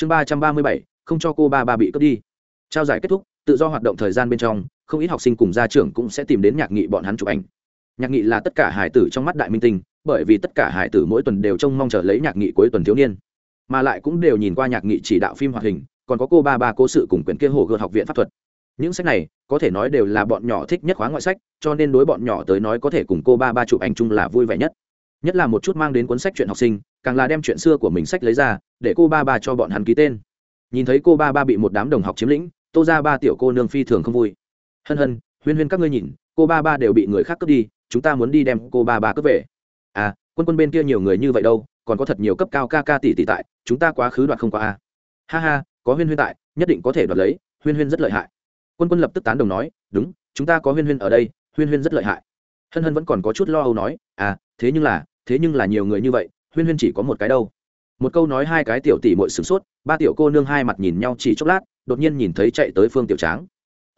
chương ba trăm ba mươi bảy, không cho cô ba ba bị cướp đi. Trao giải kết thúc, tự do hoạt động thời gian bên trong, không ít học sinh cùng gia trưởng cũng sẽ tìm đến nhạc nghị bọn hắn chụp ảnh. Nhạc nghị là tất cả hải tử trong mắt đại minh tinh, bởi vì tất cả hải tử mỗi tuần đều trông mong chờ lấy nhạc nghị cuối tuần thiếu niên. Mà lại cũng đều nhìn qua nhạc nghị chỉ đạo phim hoạt hình, còn có cô ba ba cố sự cùng quyển kia hồ gợt học viện pháp thuật. Những sách này, có thể nói đều là bọn nhỏ thích nhất khóa ngoại sách, cho nên đối bọn nhỏ tới nói có thể cùng cô ba ba chụp ảnh chung là vui vẻ nhất. Nhất là một chút mang đến cuốn sách chuyện học sinh, càng là đem chuyện xưa của mình sách lấy ra để cô ba ba cho bọn hắn ký tên. Nhìn thấy cô ba ba bị một đám đồng học chiếm lĩnh, tô ra ba tiểu cô nương phi thường không vui. Hân hân, huyên huyên các ngươi nhìn, cô ba ba đều bị người khác cướp đi, chúng ta muốn đi đem cô ba ba cướp về. À quân quân bên kia nhiều người như vậy đâu, còn có thật nhiều cấp cao ca ca tỷ tỷ tại, chúng ta quá khứ đoạt không qua a à. ha ha, có huyên huyên tại, nhất định có thể đoạt lấy, huyên huyên rất lợi hại. Quân quân lập tức tán đồng nói, đúng, chúng ta có huyên huyên ở đây, huyên huyên rất lợi hại. Hân hân vẫn còn có chút lo âu nói à thế nhưng là, thế nhưng là nhiều người như vậy, huyên huyên chỉ có một cái đâu một câu nói hai cái tiểu tỷ mội sửng sốt, ba tiểu cô nương hai mặt nhìn nhau chỉ chốc lát, đột nhiên nhìn thấy chạy tới phương tiểu tráng.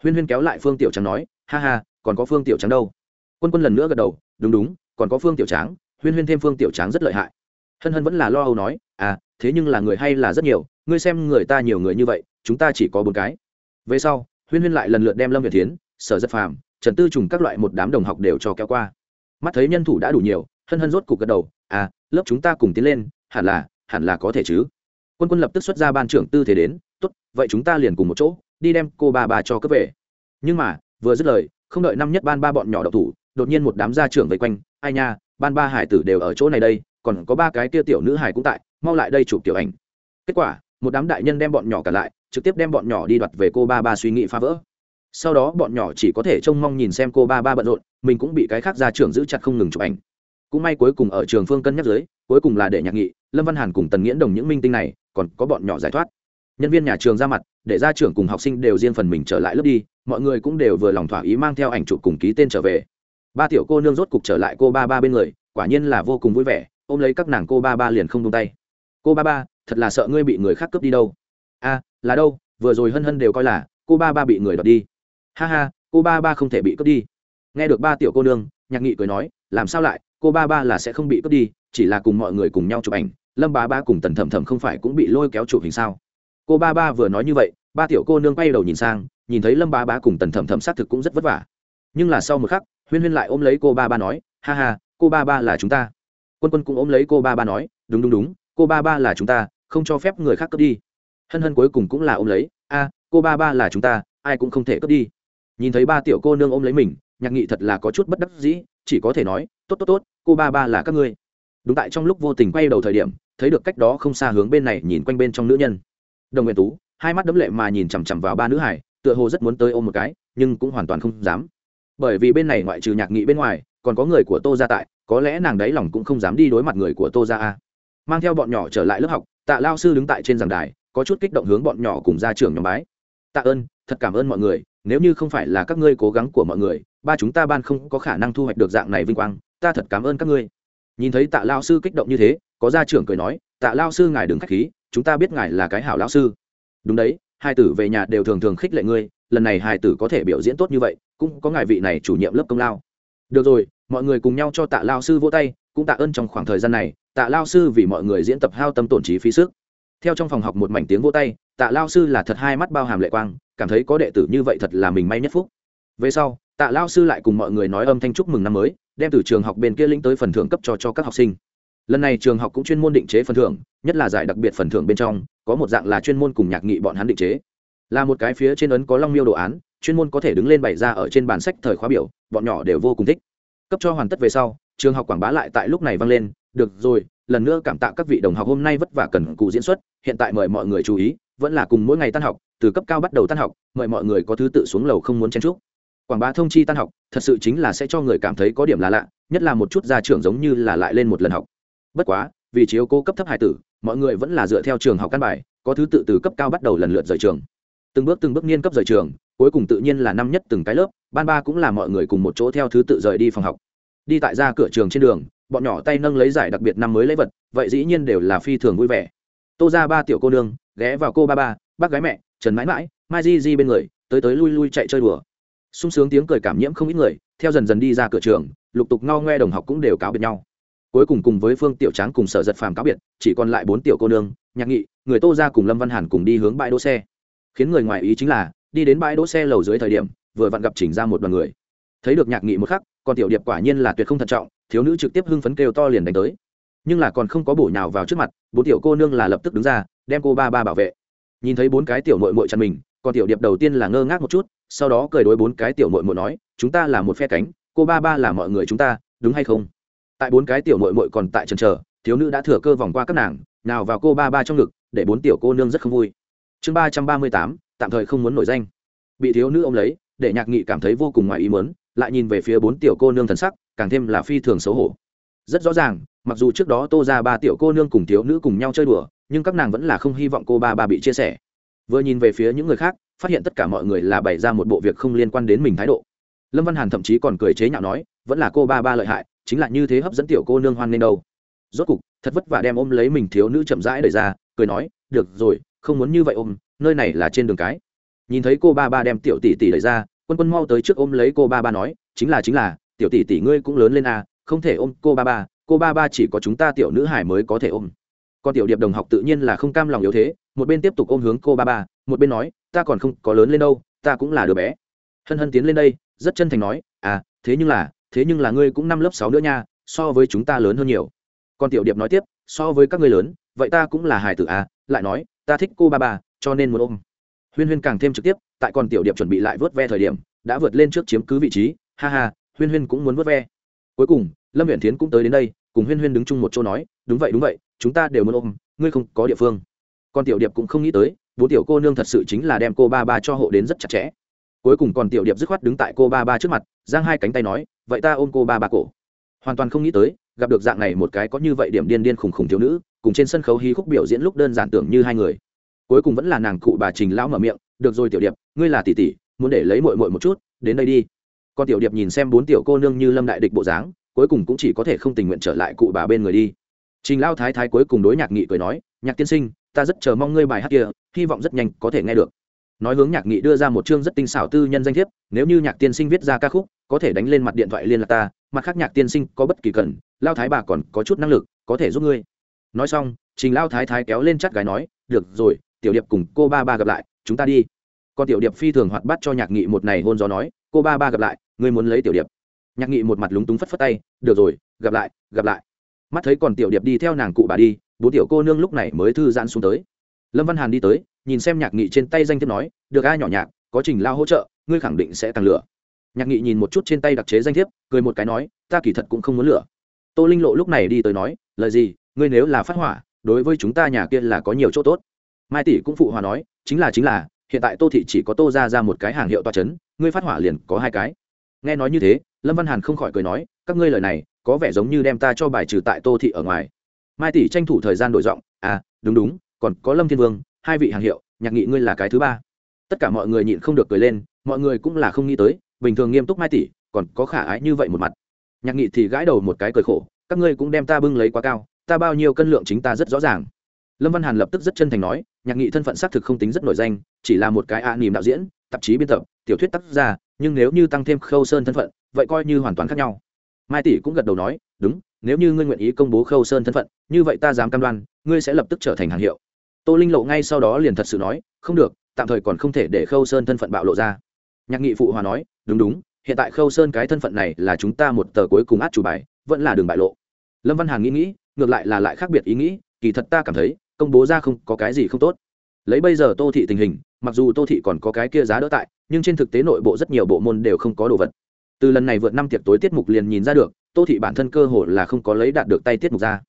Huyên huyên kéo lại phương tiểu tráng nói, ha ha, còn có phương tiểu tráng đâu? Quân quân lần nữa gật đầu, đúng đúng, còn có phương tiểu tráng, huyên huyên thêm phương tiểu tráng rất lợi hại. Hân hân vẫn là lo âu nói à thế nhưng là người hay là rất nhiều, ngươi xem người ta nhiều người như vậy, chúng ta chỉ có bốn cái. Về sau, huyên huyên lại lần lượt đem lâm việt tiến sở rất phàm, trần tư trùng các loại một đám đồng học đều cho kéo qua. Mắt thấy nhân thủ đã đủ nhiều, hân hân rốt cục gật đầu à lớp chúng ta cùng tiến lên, hẳn là hẳn là có thể chứ? Quân quân lập tức xuất ra ban trưởng tư thế đến, tốt, vậy chúng ta liền cùng một chỗ, đi đem cô bà bà cho cướp về. Nhưng mà, vừa dứt lời, không đợi năm nhất ban ba bọn nhỏ độc thủ, đột nhiên một đám gia trưởng vây quanh, ai nha, ban ba hải tử đều ở chỗ này đây, còn có ba cái kia tiểu nữ hải cũng tại, mau lại đây chụp tiểu ảnh. Kết quả, một đám đại nhân đem bọn nhỏ cả lại, trực tiếp đem bọn nhỏ đi đoạt về cô ba ba suy nghĩ phá vỡ. Sau đó bọn nhỏ chỉ có thể trông mong nhìn xem cô ba ba bận rộn, mình cũng bị cái khác ra trường giữ chặt không ngừng chụp ảnh cũng may cuối cùng ở trường phương cân nhắc dưới, cuối cùng là để nhạc nghị, lâm văn hàn cùng tần nghiễn đồng những minh tinh này, còn có bọn nhỏ giải thoát. Nhân viên nhà trường ra mặt, để ra trường cùng học sinh đều riêng phần mình trở lại lớp đi, mọi người cũng đều vừa lòng thỏa ý mang theo ảnh chụp cùng ký tên trở về. Ba tiểu cô nương rốt cục trở lại cô ba ba bên người, quả nhiên là vô cùng vui vẻ, ôm lấy các nàng cô ba ba liền không tung tay. Cô ba ba, thật là sợ ngươi bị người khác cướp đi đâu. A, là đâu, vừa rồi hân hân đều coi là, cô ba ba bị người đoạt đi. Ha ha, cô ba ba không thể bị cướp đi. Nghe được ba tiểu cô nương, nhạc nghị cười nói, làm sao lại cô ba ba là sẽ không bị cướp đi, chỉ là cùng mọi người cùng nhau chụp ảnh, lâm ba ba cùng tần thầm thầm không phải cũng bị lôi kéo chụp hình sao? Cô ba ba vừa nói như vậy, ba tiểu cô nương quay đầu nhìn sang, nhìn thấy lâm ba ba cùng tần thầm thầm xác thực cũng rất vất vả. Nhưng là sau một khắc, huyên huyên lại ôm lấy cô ba ba nói, ha ha, cô ba ba là chúng ta. Quân quân cũng ôm lấy cô ba ba nói, đúng đúng đúng, cô ba ba là chúng ta, không cho phép người khác cướp đi. Hân hân cuối cùng cũng là ôm lấy, a, cô ba ba là chúng ta, ai cũng không thể cướp đi. Nhìn thấy ba tiểu cô nương ôm lấy mình, nhạc nghị thật là có chút bất đắc dĩ chỉ có thể nói, tốt tốt tốt, cô ba ba là các ngươi. Đúng tại trong lúc vô tình quay đầu thời điểm, thấy được cách đó không xa hướng bên này nhìn quanh bên trong nữ nhân. Đồng nguyện tú, hai mắt đấm lệ mà nhìn chằm chằm vào ba nữ hải, tựa hồ rất muốn tới ôm một cái, nhưng cũng hoàn toàn không dám. Bởi vì bên này ngoại trừ nhạc nghị bên ngoài, còn có người của tô ra tại, có lẽ nàng đấy lòng cũng không dám đi đối mặt người của tô ra a. Mang theo bọn nhỏ trở lại lớp học, tạ lao sư đứng tại trên giảng đài, có chút kích động hướng bọn nhỏ cùng ra trường nhóm bái. Tạ ơn, thật cảm ơn mọi người, nếu như không phải là các ngươi cố gắng của mọi người ba chúng ta ban không có khả năng thu hoạch được dạng này vinh quang, ta thật cảm ơn các ngươi. Nhìn thấy tạ lao sư kích động như thế, có gia trưởng cười nói, tạ lao sư ngài đừng k h á c h khí, chúng ta biết ngài là cái hảo lao sư. Đúng đấy, hai tử về nhà đều thường thường khích lệ ngươi, lần này hai tử có thể biểu diễn tốt như vậy, cũng có ngài vị này chủ nhiệm lớp công lao. Được rồi, mọi người cùng nhau cho tạ lao sư vỗ tay, cũng tạ ơn trong khoảng thời gian này, tạ lao sư vì mọi người diễn tập hao tâm tổn trí phí sức. Theo trong phòng học một mảnh tiếng vỗ tay, tạ lao sư là thật hai mắt bao hàm lệ quang, cảm thấy có đệ tử như vậy thật là mình may nhất phúc. Về sau tạ lao sư lại cùng mọi người nói âm thanh chúc mừng năm mới, đem từ trường học bên kia lĩnh tới phần thưởng cấp cho cho các học sinh. Lần này trường học cũng chuyên môn định chế phần thưởng, nhất là giải đặc biệt phần thưởng bên trong, có một dạng là chuyên môn cùng nhạc nghị bọn hắn định chế. Là một cái phía trên ấn có long miêu đồ án, chuyên môn có thể đứng lên bày ra ở trên bản sách thời khóa biểu, bọn nhỏ đều vô cùng thích. Cấp cho hoàn tất về sau, trường học quảng bá lại tại lúc này vang lên, được rồi, lần nữa cảm tạ các vị đồng học hôm nay vất vả cần cụ diễn xuất, hiện tại mời mọi người chú ý, vẫn là cùng mỗi ngày tan học, từ cấp cao bắt đầu tan học, mời mọi người có thứ tự xuống lầu không muốn chen chúc quảng bá thông chi tan học, thật sự chính là sẽ cho người cảm thấy có điểm là lạ, nhất là một chút gia trưởng giống như là lại lên một lần học. Bất quá, vì chiếu cố cấp thấp hải tử, mọi người vẫn là dựa theo trường học căn bài, có thứ tự từ cấp cao bắt đầu lần lượt rời trường. Từng bước từng bước niên cấp rời trường, cuối cùng tự nhiên là năm nhất từng cái lớp, ban ba cũng là mọi người cùng một chỗ theo thứ tự rời đi phòng học. Đi tại ra cửa trường trên đường, bọn nhỏ tay nâng lấy giải đặc biệt năm mới lấy vật, vậy dĩ nhiên đều là phi thường vui vẻ. Tô ra ba tiểu cô nương, ghé vào cô ba ba, bác gái mẹ, trần mãi mãi, mai di di bên người, tới tới lui lui chạy chơi đùa sung sướng tiếng cười cảm nhiễm không ít người, theo dần dần đi ra cửa trường, lục tục ngao ngoe đồng học cũng đều cáo biệt nhau. Cuối cùng cùng với phương tiểu tráng cùng sở giật phàm cáo biệt, chỉ còn lại bốn tiểu cô nương, nhạc nghị, người tô ra cùng lâm văn hàn cùng đi hướng bãi đỗ xe. Khiến người ngoài ý chính là, đi đến bãi đỗ xe lầu dưới thời điểm, vừa vặn gặp chỉnh ra một đoàn người. Thấy được nhạc nghị một khắc còn tiểu điệp quả nhiên là tuyệt không thận trọng, thiếu nữ trực tiếp hưng phấn kêu to liền đánh tới. Nhưng là còn không có bổ nhào vào trước mặt, bốn tiểu cô nương là lập tức đứng ra, đem cô ba ba bảo vệ. Nhìn thấy bốn cái tiểu nội mội chăn mình còn tiểu điệp đầu tiên là ngơ ngác một chút, sau đó cười đối bốn cái tiểu mội mội nói, chúng ta là một phe cánh, cô ba ba là mọi người chúng ta, đúng hay không? Tại bốn cái tiểu mội mội còn tại trần trờ thiếu nữ đã thừa cơ vòng qua các nàng, nào vào cô ba ba trong ngực, để bốn tiểu cô nương rất không vui. Chương ba trăm ba mươi tám, tạm thời không muốn nổi danh. Bị thiếu nữ ôm lấy, để nhạc nghị cảm thấy vô cùng ngoài ý mớn lại nhìn về phía bốn tiểu cô nương thần sắc, càng thêm là phi thường xấu hổ. Rất rõ ràng, mặc dù trước đó tô ra ba tiểu cô nương cùng thiếu nữ cùng nhau chơi đùa, nhưng các nàng vẫn là không hy vọng cô ba ba bị chia sẻ vừa nhìn về phía những người khác, phát hiện tất cả mọi người là bày ra một bộ việc không liên quan đến mình thái độ. Lâm văn hàn thậm chí còn cười chế nhạo nói, vẫn là cô ba ba lợi hại, chính là như thế hấp dẫn tiểu cô nương hoan nên đâu. Rốt cục, thật vất vả đem ôm lấy mình thiếu nữ chậm rãi đẩy ra, cười nói, được rồi, không muốn như vậy ôm, nơi này là trên đường cái. Nhìn thấy cô ba ba đem tiểu tỷ tỷ đẩy ra, quân quân mau tới trước ôm lấy cô ba ba nói, chính là chính là, tiểu tỷ tỷ ngươi cũng lớn lên à không thể ôm cô ba ba, cô ba ba chỉ có chúng ta tiểu nữ hải mới có thể ôm còn tiểu điệp đồng học tự nhiên là không cam lòng yếu thế, một bên tiếp tục ôm hướng cô ba ba, một bên nói, ta còn không có lớn lên đâu, ta cũng là đứa bé. Hân hân tiến lên đây, rất chân thành nói à thế nhưng là, thế nhưng là ngươi cũng năm lớp sáu nữa nha, so với chúng ta lớn hơn nhiều. Còn tiểu điệp nói tiếp, so với các ngươi lớn, vậy ta cũng là hài tử à? Lại nói, ta thích cô ba ba, cho nên muốn ôm. Huyên huyên càng thêm trực tiếp, tại còn tiểu điệp chuẩn bị lại vớt ve thời điểm, đã vượt lên trước chiếm cứ vị trí, ha ha, huyên huyên cũng muốn vớt ve. Cuối cùng, lâm huyện tiến cũng tới đến đây cùng huyên huyên đứng chung một chỗ nói, đúng vậy đúng vậy, chúng ta đều muốn ôm, ngươi không có địa phương. Còn tiểu điệp cũng không nghĩ tới, bố tiểu cô nương thật sự chính là đem cô ba ba cho hộ đến rất chặt chẽ. Cuối cùng còn tiểu điệp dứt khoát đứng tại cô ba ba trước mặt, giang hai cánh tay nói, vậy ta ôm cô ba ba cổ. Hoàn toàn không nghĩ tới, gặp được dạng này một cái có như vậy điểm điên điên khùng khùng thiếu nữ, cùng trên sân khấu hí khúc biểu diễn lúc đơn giản tưởng như hai người. Cuối cùng vẫn là nàng cụ bà trình lão mở miệng, được rồi tiểu điệp, ngươi là tỷ tỷ, muốn để lấy mội mội một chút, đến đây đi. Con tiểu điệp nhìn xem bốn tiểu cô nương như lâm đại địch bộ dáng cuối cùng cũng chỉ có thể không tình nguyện trở lại cụ bà bên người đi. Trình lao thái thái cuối cùng đối nhạc nghị cười nói, nhạc tiên sinh, ta rất chờ mong ngươi bài hát kia, hy vọng rất nhanh có thể nghe được. Nói hướng nhạc nghị đưa ra một chương rất tinh xảo tư nhân danh thiếp, nếu như nhạc tiên sinh viết ra ca khúc, có thể đánh lên mặt điện thoại liên lạc ta, mặt khác nhạc tiên sinh có bất kỳ cần, lao thái bà còn có chút năng lực, có thể giúp ngươi. Nói xong, trình lao thái thái kéo lên chắt gái nói, được rồi, tiểu điệp cùng cô ba ba gặp lại, chúng ta đi. Còn tiểu điệp phi thường hoạt bắt cho nhạc nghị một này hôn gió nói, cô ba ba gặp lại, ngươi muốn lấy tiểu điệp nhạc nghị một mặt lúng túng phất phất tay, được rồi, gặp lại gặp lại. Mắt thấy còn tiểu điệp đi theo nàng cụ bà đi bố tiểu cô nương lúc này mới thư giãn xuống tới. Lâm văn hàn đi tới, nhìn xem nhạc nghị trên tay danh thiếp nói, được ai nhỏ nhạc, có trình lao hỗ trợ, ngươi khẳng định sẽ tăng lửa. Nhạc nghị nhìn một chút trên tay đặc chế danh thiếp, cười một cái nói, ta kỳ thật cũng không muốn lửa. Tô linh lộ lúc này đi tới nói, lời gì, ngươi nếu là phát hỏa, đối với chúng ta nhà kia là có nhiều chỗ tốt. Mai tỷ cũng phụ hòa nói, chính là chính là, hiện tại tô thị chỉ có tô ra ra một cái hàng hiệu toa c h ấ n ngươi phát hỏa liền có hai cái. Nghe nói như thế lâm văn hàn không khỏi cười nói, các ngươi lời này, có vẻ giống như đem ta cho bài trừ tại tô thị ở ngoài. Mai tỷ tranh thủ thời gian đổi giọng à đúng đúng, còn có lâm thiên vương, hai vị hàng hiệu, nhạc nghị ngươi là cái thứ ba. Tất cả mọi người nhịn không được cười lên, mọi người cũng là không nghĩ tới, bình thường nghiêm túc mai tỷ, còn có khả ái như vậy một mặt. Nhạc nghị thì gãi đầu một cái cười khổ, các ngươi cũng đem ta bưng lấy quá cao, ta bao nhiêu cân lượng chính ta rất rõ ràng. Lâm văn hàn lập tức rất chân thành nói, nhạc nghị thân phận xác thực không tính rất nổi danh, chỉ là một cái ạ nỉm đạo diễn, tạp chí biên tập, tiểu thuyết tác gia nhưng nếu như tăng thêm khâu sơn thân phận vậy coi như hoàn toàn khác nhau. Mai tỷ cũng gật đầu nói, đúng, nếu như ngươi nguyện ý công bố khâu sơn thân phận, như vậy ta dám cam đoan, ngươi sẽ lập tức trở thành hàng hiệu. Tô linh lộ ngay sau đó liền thật sự nói, không được, tạm thời còn không thể để khâu sơn thân phận bạo lộ ra. Nhạc nghị phụ hòa nói, đúng đúng, hiện tại khâu sơn cái thân phận này là chúng ta một tờ cuối cùng át chủ bài, vẫn là đường bại lộ. Lâm văn hàn nghĩ nghĩ, ngược lại là lại khác biệt ý nghĩ, kỳ thật ta cảm thấy, công bố ra không có cái gì không tốt. Lấy bây giờ tô thị tình hình, mặc dù tô thị còn có cái kia giá đỡ tại, nhưng trên thực tế nội bộ rất nhiều bộ môn đều không có đồ vật từ lần này vượt năm tiệc tối tiết mục liền nhìn ra được, tô thị bản thân cơ hội là không có lấy đạt được tay tiết mục ra.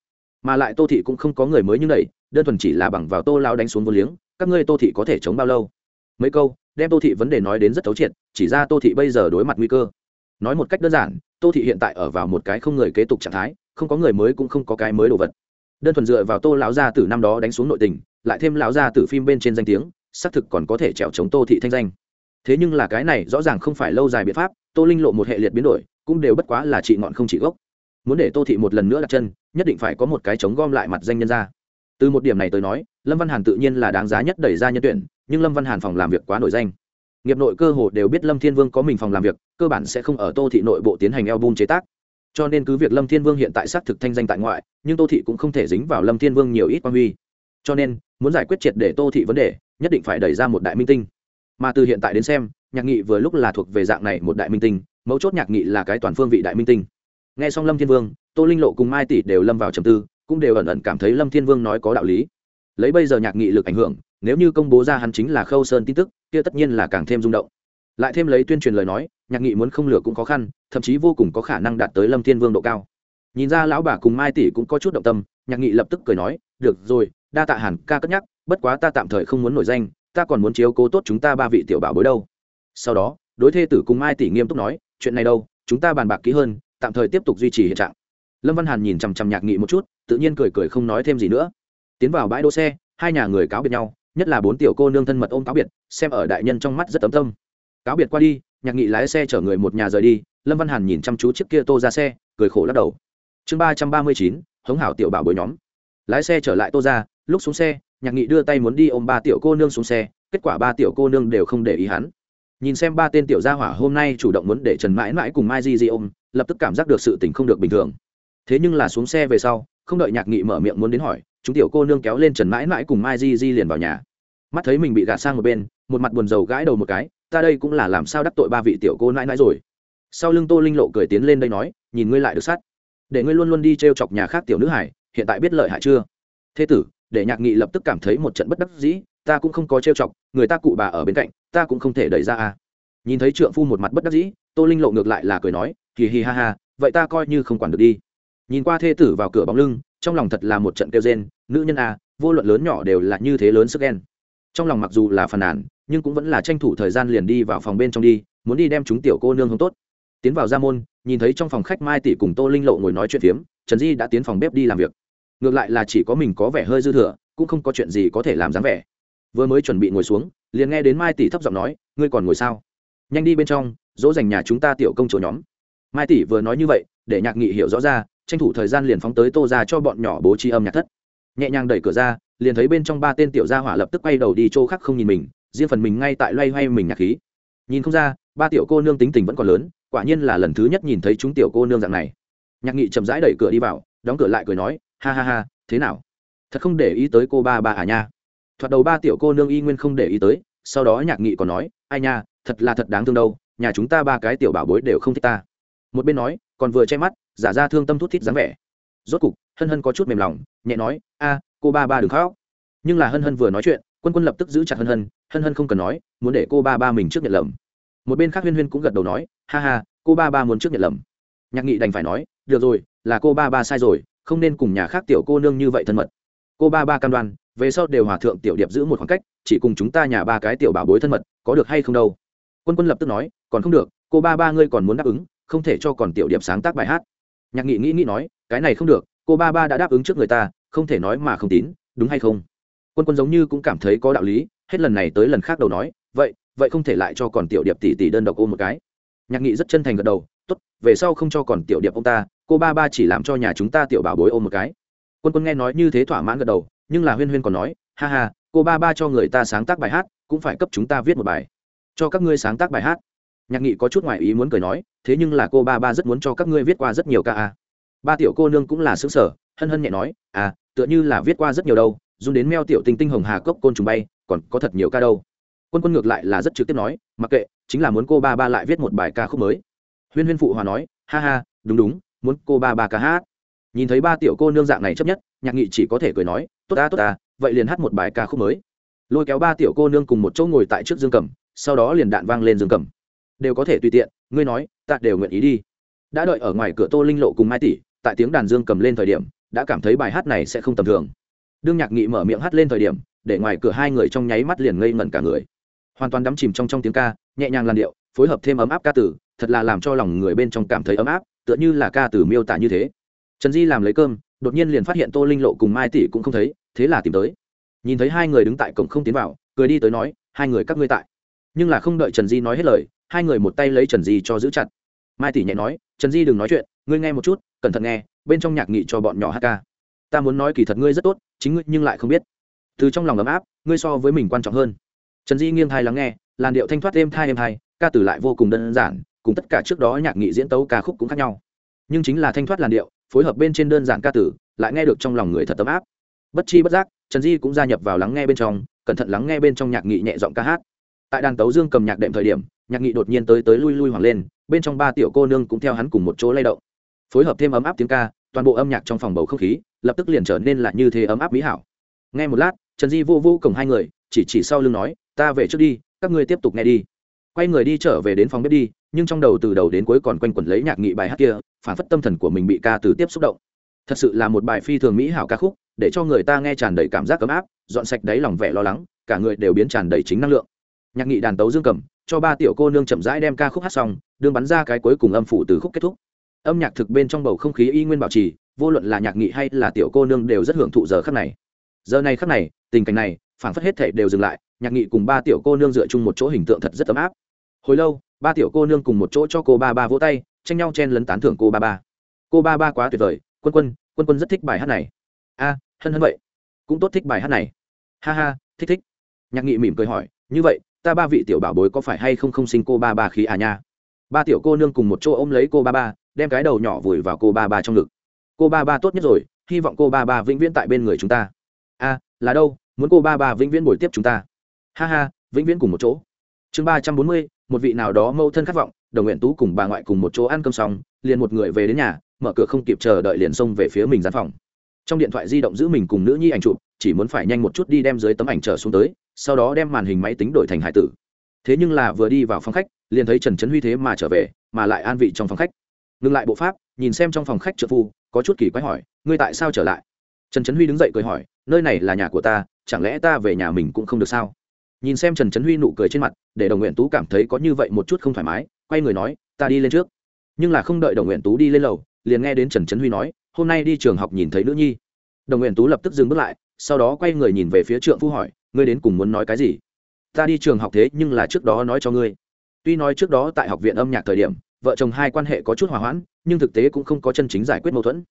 Mà lại tô thị cũng không có người mới như vậy, đơn thuần chỉ là bằng vào tô lao đánh xuống vô liếng, các ngươi tô thị có thể chống bao lâu? Mấy câu, đem tô thị vấn đề nói đến rất thấu triệt, chỉ ra tô thị bây giờ đối mặt nguy cơ. Nói một cách đơn giản, tô thị hiện tại ở vào một cái không người kế tục trạng thái, không có người mới cũng không có cái mới đồ vật. Đơn thuần dựa vào tô lão gia từ năm đó đánh xuống nội tình, lại thêm lão gia từ phim bên trên danh tiếng, xác thực còn có thể trèo chống tô thị thanh danh. Thế nhưng là cái này rõ ràng không phải lâu dài biện pháp tô linh lộ một hệ liệt biến đổi, cũng đều bất quá là trị ngọn không trị gốc. Muốn để tô thị một lần nữa đặt chân, nhất định phải có một cái chống gom lại mặt danh nhân ra. Từ một điểm này tới nói, lâm văn hàn tự nhiên là đáng giá nhất đẩy ra nhân tuyển, nhưng lâm văn hàn phòng làm việc quá nổi danh. Nghiệp nội cơ hồ đều biết lâm thiên vương có mình phòng làm việc, cơ bản sẽ không ở tô thị nội bộ tiến hành eo bum chế tác. Cho nên cứ việc lâm thiên vương hiện tại xác thực thanh danh tại ngoại, nhưng tô thị cũng không thể dính vào lâm thiên vương nhiều ít quan huy. Cho nên, muốn giải quyết triệt để tô thị vấn đề, nhất định phải đẩy ra một đại minh tinh. Mà từ hiện tại đến xem nhạc nghị vừa lúc là thuộc về dạng này một đại minh tinh, mấu chốt nhạc nghị là cái toàn phương vị đại minh tinh. Nghe xong lâm thiên vương, tô linh lộ cùng mai tỷ đều lâm vào trầm tư, cũng đều ẩn ẩn cảm thấy lâm thiên vương nói có đạo lý. Lấy bây giờ nhạc nghị lực ảnh hưởng, nếu như công bố ra hắn chính là khâu sơn tin tức, kia tất nhiên là càng thêm rung động. Lại thêm lấy tuyên truyền lời nói, nhạc nghị muốn không lửa cũng khó khăn, thậm chí vô cùng có khả năng đạt tới lâm thiên vương độ cao. Nhìn ra lão bà cùng mai tỷ cũng có chút động tâm, nhạc nghị lập tức cười nói, được rồi, đa tạ hàn ca cất nhắc, bất quá ta tạm thời không muốn nổi danh, ta còn muốn chiếu cố tốt chúng ta ba vị tiểu bảo bối đâu sau đó, đối thê tử cùng mai tỷ nghiêm túc nói, chuyện này đâu, chúng ta bàn bạc kỹ hơn, tạm thời tiếp tục duy trì hiện trạng. Lâm văn hàn nhìn chằm chằm nhạc nghị một chút, tự nhiên cười cười không nói thêm gì nữa. Tiến vào bãi đỗ xe, hai nhà người cáo biệt nhau, nhất là bốn tiểu cô nương thân mật ôm cáo biệt, xem ở đại nhân trong mắt rất tấm tâm. Cáo biệt qua đi, nhạc nghị lái xe chở người một nhà rời đi, lâm văn hàn nhìn chăm chú chiếc kia tô ra xe, cười khổ lắc đầu. Chương ba trăm ba mươi chín, hống hảo tiểu bảo bồi nhóm. Lái xe trở lại tô ra, lúc xuống xe, nhạc nghị đưa tay muốn đi ôm ba tiểu cô nương xuống xe, kết quả ba tiểu cô nương đều không để ý hắn nhìn xem ba tên tiểu gia hỏa hôm nay chủ động muốn để trần mãi mãi cùng mai di di ôm, lập tức cảm giác được sự tình không được bình thường. Thế nhưng là xuống xe về sau, không đợi nhạc nghị mở miệng muốn đến hỏi, chúng tiểu cô nương kéo lên trần mãi mãi cùng mai di di liền vào nhà. Mắt thấy mình bị gạt sang một bên, một mặt buồn rầu gãi đầu một cái, ta đây cũng là làm sao đắc tội ba vị tiểu cô nãi nãi rồi? Sau lưng tô linh lộ cười tiến lên đây nói, nhìn ngươi lại được sát. Để ngươi luôn luôn đi t r e o chọc nhà khác tiểu nữ hải hiện tại biết lợi hại chưa? Thế tử, để nhạc nghị lập tức cảm thấy một trận bất đắc dĩ, ta cũng không có t r e o chọc, người ta cụ bà ở bên cạnh ta cũng không thể đẩy ra à. Nhìn thấy trượng phu một mặt bất đắc dĩ, tô linh lộ ngược lại là cười nói kỳ hì ha ha, vậy ta coi như không quản được đi. Nhìn qua thê tử vào cửa bóng lưng, trong lòng thật là một trận kêu rên, nữ nhân à vô luận lớn nhỏ đều là như thế lớn sức ghen. Trong lòng mặc dù là phàn nàn, nhưng cũng vẫn là tranh thủ thời gian liền đi vào phòng bên trong đi, muốn đi đem chúng tiểu cô nương không tốt. Tiến vào ra môn, nhìn thấy trong phòng khách mai tỷ cùng tô linh lộ ngồi nói chuyện phiếm, trần di đã tiến phòng bếp đi làm việc. Ngược lại là chỉ có mình có vẻ hơi dư thừa, cũng không có chuyện gì có thể làm dáng vẻ. Vừa mới chuẩn bị ngồi xuống liền nghe đến mai tỷ thấp giọng nói, ngươi còn ngồi sao? Nhanh đi bên trong, dỗ dành nhà chúng ta tiểu công chỗ nhóm. Mai tỷ vừa nói như vậy, để nhạc nghị hiểu rõ ra, tranh thủ thời gian liền phóng tới tô ra cho bọn nhỏ bố trí âm nhạc thất. Nhẹ nhàng đẩy cửa ra, liền thấy bên trong ba tên tiểu gia hỏa lập tức quay đầu đi chỗ khác không nhìn mình, riêng phần mình ngay tại loay hoay mình nhạc khí. Nhìn không ra, ba tiểu cô nương tính tình vẫn còn lớn, quả nhiên là lần thứ nhất nhìn thấy chúng tiểu cô nương dạng này. Nhạc nghị chậm rãi đẩy cửa đi vào, đóng cửa lại cười nói, ha ha ha, thế nào? Thật không để ý tới cô ba ba à nha thoạt đầu ba tiểu cô nương y nguyên không để ý tới, sau đó nhạc nghị còn nói, ai nha, thật là thật đáng thương đâu, nhà chúng ta ba cái tiểu bảo bối đều không thích ta. Một bên nói, còn vừa che mắt, giả ra thương tâm thút thít dáng vẻ. Rốt cục, hân hân có chút mềm lòng, nhẹ nói, a, cô ba ba đừng khóc. Nhưng là hân hân vừa nói chuyện, quân quân lập tức giữ chặt hân hân hân hân không cần nói, muốn để cô ba ba mình trước nhận lầm. Một bên khác huyên huyên cũng gật đầu nói, ha ha, cô ba ba muốn trước nhận lầm. Nhạc nghị đành phải nói, được rồi, là cô ba ba sai rồi, không nên cùng nhà khác tiểu cô nương như vậy thân mật. Cô ba ba cam đoan về sau đều hòa thượng tiểu điệp giữ một khoảng cách, chỉ cùng chúng ta nhà ba cái tiểu bảo bối thân mật, có được hay không đâu? Quân quân lập tức nói, còn không được, cô ba ba ngươi còn muốn đáp ứng, không thể cho còn tiểu điệp sáng tác bài hát. Nhạc nghị nghĩ nghĩ nói, cái này không được, cô ba ba đã đáp ứng trước người ta, không thể nói mà không tín, đúng hay không? Quân quân giống như cũng cảm thấy có đạo lý, hết lần này tới lần khác đầu nói, vậy vậy không thể lại cho còn tiểu điệp tỷ tỷ đơn độc ôm một cái. Nhạc nghị rất chân thành gật đầu, tốt, về sau không cho còn tiểu điệp ông ta, cô ba ba chỉ làm cho nhà chúng ta tiểu bảo bối ôm một cái. Quân quân nghe nói như thế thỏa mãn gật đầu nhưng là huyên huyên còn nói, ha ha, cô ba ba cho người ta sáng tác bài hát, cũng phải cấp chúng ta viết một bài. Cho các ngươi sáng tác bài hát. Nhạc nghị có chút ngoại ý muốn cười nói, thế nhưng là cô ba ba rất muốn cho các ngươi viết qua rất nhiều ca a ba tiểu cô nương cũng là xứng sở hân hân nhẹ nói à tựa như là viết qua rất nhiều đâu, dùng đến meo tiểu tinh tinh hồng hà cốc côn trùng bay, còn có thật nhiều ca đâu. Quân quân ngược lại là rất trực tiếp nói, mặc kệ, chính là muốn cô ba ba lại viết một bài ca khúc mới. Huyên huyên phụ hòa nói, ha ha, đúng đúng, muốn cô ba ba ca hát. Nhìn thấy ba tiểu cô nương dạng này chấp nhất, nhạc nghị chỉ có thể cười nói tốt ta tốt ta, vậy liền hát một bài ca khúc mới. Lôi kéo ba tiểu cô nương cùng một chỗ ngồi tại trước dương cầm, sau đó liền đạn vang lên dương cầm. Đều có thể tùy tiện, ngươi nói, ta đều nguyện ý đi. Đã đợi ở ngoài cửa tô linh lộ cùng mai tỷ, tại tiếng đàn dương cầm lên thời điểm, đã cảm thấy bài hát này sẽ không tầm thường. Đương nhạc nghị mở miệng hát lên thời điểm, để ngoài cửa hai người trong nháy mắt liền ngây ngẩn cả người. Hoàn toàn đắm chìm trong trong tiếng ca, nhẹ nhàng làn điệu, phối hợp thêm ấm áp ca tử thật là làm cho lòng người bên trong cảm thấy ấm áp, tựa như là ca tử miêu tả như thế. Trần di làm lấy cơm đột nhiên liền phát hiện tô linh lộ cùng mai tỷ cũng không thấy, thế là tìm tới. Nhìn thấy hai người đứng tại cổng không tiến vào, cười đi tới nói, hai người các ngươi tại. Nhưng là không đợi trần di nói hết lời, hai người một tay lấy trần di cho giữ chặt. Mai tỷ nhẹ nói, trần di đừng nói chuyện, ngươi nghe một chút, cẩn thận nghe, bên trong nhạc nghị cho bọn nhỏ hát ca. Ta muốn nói kỳ thật ngươi rất tốt, chính ngươi nhưng lại không biết. Từ trong lòng ấm áp, ngươi so với mình quan trọng hơn. Trần di nghiêng thai lắng nghe, làn điệu thanh thoát êm thai êm thai, ca từ lại vô cùng đơn giản, cùng tất cả trước đó nhạc nghị diễn tấu ca khúc cũng khác nhau. Nhưng chính là thanh thoát làn điệu phối hợp bên trên đơn giản ca tử, lại nghe được trong lòng người thật tấm áp. Bất chi bất giác, trần di cũng gia nhập vào lắng nghe bên trong, cẩn thận lắng nghe bên trong nhạc nghị nhẹ giọng ca hát. Tại đàn tấu dương cầm nhạc đệm thời điểm, nhạc nghị đột nhiên tới tới lui lui hoàng lên, bên trong ba tiểu cô nương cũng theo hắn cùng một chỗ lay động. Phối hợp thêm ấm áp tiếng ca, toàn bộ âm nhạc trong phòng bầu không khí, lập tức liền trở nên là như thế ấm áp mỹ hảo. Nghe một lát, trần di vô vô cổng hai người, chỉ chỉ sau lưng nói, ta về trước đi, các ngươi tiếp tục nghe đi. Quay người đi trở về đến phòng bếp đi nhưng trong đầu từ đầu đến cuối còn quanh quẩn lấy nhạc nghị bài hát kia, phản phất tâm thần của mình bị ca từ tiếp xúc động. Thật sự là một bài phi thường mỹ hảo ca khúc, để cho người ta nghe tràn đầy cảm giác ấm áp, dọn sạch đáy lòng vẻ lo lắng, cả người đều biến tràn đầy chính năng lượng. Nhạc nghị đàn tấu dương cầm, cho ba tiểu cô nương chậm rãi đem ca khúc hát xong, đương bắn ra cái cuối cùng âm phủ từ khúc kết thúc. Âm nhạc thực bên trong bầu không khí y nguyên bảo trì, vô luận là nhạc nghị hay là tiểu cô nương đều rất hưởng thụ giờ khắc này. Giờ này khắc này, tình cảnh này, phảng phất hết thể đều dừng lại, nhạc nghị cùng ba tiểu cô nương dựa chung một chỗ hình tượng thật rất ấm áp. Hồi lâu ba tiểu cô nương cùng một chỗ cho cô ba ba vỗ tay, tranh nhau chen lấn tán thưởng cô ba ba. Cô ba ba quá tuyệt vời, quân quân quân quân rất thích bài hát này. A, hân hân vậy. Cũng tốt thích bài hát này. Ha ha, thích thích. Nhạc nghị mỉm cười hỏi, như vậy, ta ba vị tiểu bảo bối có phải hay không không sinh cô ba ba khí à nha? Ba tiểu cô nương cùng một chỗ ôm lấy cô ba ba, đem cái đầu nhỏ vùi vào cô ba ba trong ngực. Cô ba ba tốt nhất rồi, hy vọng cô ba ba vĩnh viễn tại bên người chúng ta. A, là đâu, muốn cô ba ba vĩnh viễn bồi tiếp chúng ta. Ha ha, vĩnh viễn cùng một chỗ. Chương ba trăm bốn mươi một vị nào đó mâu thân khát vọng, đồng nguyện tú cùng bà ngoại cùng một chỗ ăn cơm xong, liền một người về đến nhà, mở cửa không kịp chờ đợi liền xông về phía mình gian phòng. Trong điện thoại di động giữ mình cùng nữ nhi ảnh chụp, chỉ muốn phải nhanh một chút đi đem dưới tấm ảnh trở xuống tới, sau đó đem màn hình máy tính đổi thành hải tử. Thế nhưng là vừa đi vào phòng khách, liền thấy trần trấn huy thế mà trở về, mà lại an vị trong phòng khách. Ngừng lại bộ pháp, nhìn xem trong phòng khách trợ phu, có chút kỳ quái hỏi, ngươi tại sao trở lại? Trần trấn huy đứng dậy cười hỏi, nơi này là nhà của ta, chẳng lẽ ta về nhà mình cũng không được sao? Nhìn xem trần trấn huy nụ cười trên mặt, để đồng nguyện tú cảm thấy có như vậy một chút không thoải mái, quay người nói, ta đi lên trước. Nhưng là không đợi đồng nguyện tú đi lên lầu, liền nghe đến trần trấn huy nói, hôm nay đi trường học nhìn thấy nữ nhi. Đồng nguyện tú lập tức dừng bước lại, sau đó quay người nhìn về phía trượng phu hỏi, ngươi đến cùng muốn nói cái gì? Ta đi trường học thế, nhưng là trước đó nói cho ngươi. Tuy nói trước đó tại học viện âm nhạc thời điểm, vợ chồng hai quan hệ có chút hòa hoãn, nhưng thực tế cũng không có chân chính giải quyết mâu thuẫn.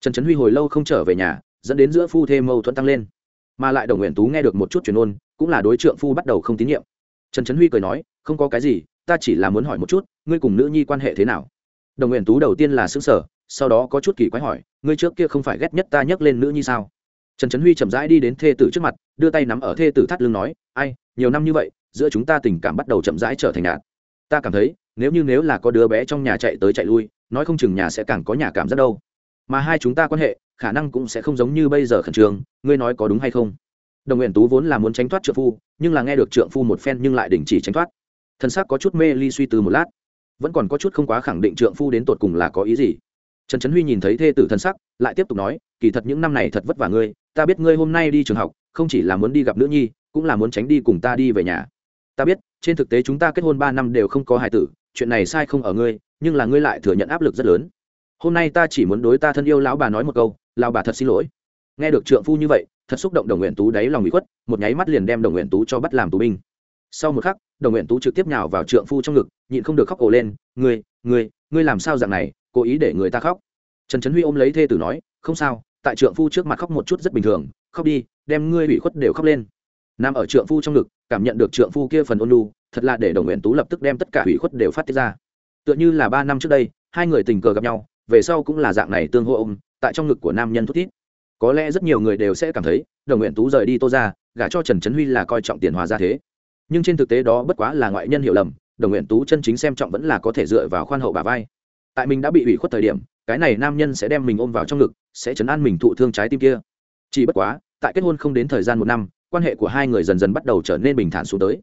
Trần trấn huy hồi lâu không trở về nhà, dẫn đến giữa phu thê mâu thuẫn tăng lên mà lại đồng nguyện tú nghe được một chút truyền ôn, cũng là đối trượng phu bắt đầu không tín nhiệm. Trần trấn huy cười nói, không có cái gì, ta chỉ là muốn hỏi một chút, ngươi cùng nữ nhi quan hệ thế nào? Đồng nguyện tú đầu tiên là xứng sở sau đó có chút kỳ quái hỏi, ngươi trước kia không phải ghét nhất ta nhắc lên nữ nhi sao? Trần trấn huy chậm rãi đi đến thê tử trước mặt, đưa tay nắm ở thê tử thắt lưng nói, ai, nhiều năm như vậy, giữa chúng ta tình cảm bắt đầu chậm rãi trở thành nhạt ta cảm thấy, nếu như nếu là có đứa bé trong nhà chạy tới chạy lui, nói không chừng nhà sẽ càng có nhà cảm rất đâu. Mà hai chúng ta quan hệ khả năng cũng sẽ không giống như bây giờ khẩn trương, ngươi nói có đúng hay không? Đồng nguyện tú vốn là muốn tránh thoát trượng phu, nhưng là nghe được trượng phu một phen nhưng lại đình chỉ tránh thoát. Thân xác có chút mê ly suy từ một lát, vẫn còn có chút không quá khẳng định trượng phu đến tột cùng là có ý gì. Trần trấn huy nhìn thấy thê tử thân sắc, lại tiếp tục nói, kỳ thật những năm này thật vất vả ngươi, ta biết ngươi hôm nay đi trường học, không chỉ là muốn đi gặp nữ nhi, cũng là muốn tránh đi cùng ta đi về nhà. Ta biết, trên thực tế chúng ta kết hôn ba năm đều không có hài tử, chuyện này sai không ở ngươi, nhưng là ngươi lại thừa nhận áp lực rất lớn. Hôm nay ta chỉ muốn đối ta thân yêu lão bà nói một câu lão bà thật xin lỗi. Nghe được trượng phu như vậy, thật xúc động đồng nguyện tú đáy lòng bị khuất, một nháy mắt liền đem đồng nguyện tú cho bắt làm tù binh. Sau một khắc, đồng nguyện tú trực tiếp nhào vào trượng phu trong ngực, nhịn không được khóc ổ lên, ngươi ngươi ngươi làm sao dạng này, cố ý để người ta khóc? Trần trấn huy ôm lấy thê tử nói, không sao, tại trượng phu trước mặt khóc một chút rất bình thường, khóc đi, đem ngươi bị khuất đều khóc lên. Nằm ở trượng phu trong ngực, cảm nhận được trượng phu kia phần ôn lu thật là để đồng nguyện tú lập tức đem tất cả ủy khuất đều phát tiết ra. Tựa như là ba năm trước đây, hai người tình cờ gặp nhau, về sau cũng là dạng này tương hô ôm tại trong ngực của nam nhân thút thít. Có lẽ rất nhiều người đều sẽ cảm thấy, đồng nguyện tú rời đi tô ra gả cho trần trấn huy là coi trọng tiền hòa ra thế. Nhưng trên thực tế đó bất quá là ngoại nhân hiểu lầm, đồng nguyện tú chân chính xem trọng vẫn là có thể dựa vào khoan hậu bà vai. Tại mình đã bị ủy khuất thời điểm, cái này nam nhân sẽ đem mình ôm vào trong ngực, sẽ chấn an mình thụ thương trái tim kia. Chỉ bất quá, tại kết hôn không đến thời gian một năm, quan hệ của hai người dần dần bắt đầu trở nên bình thản xuống tới.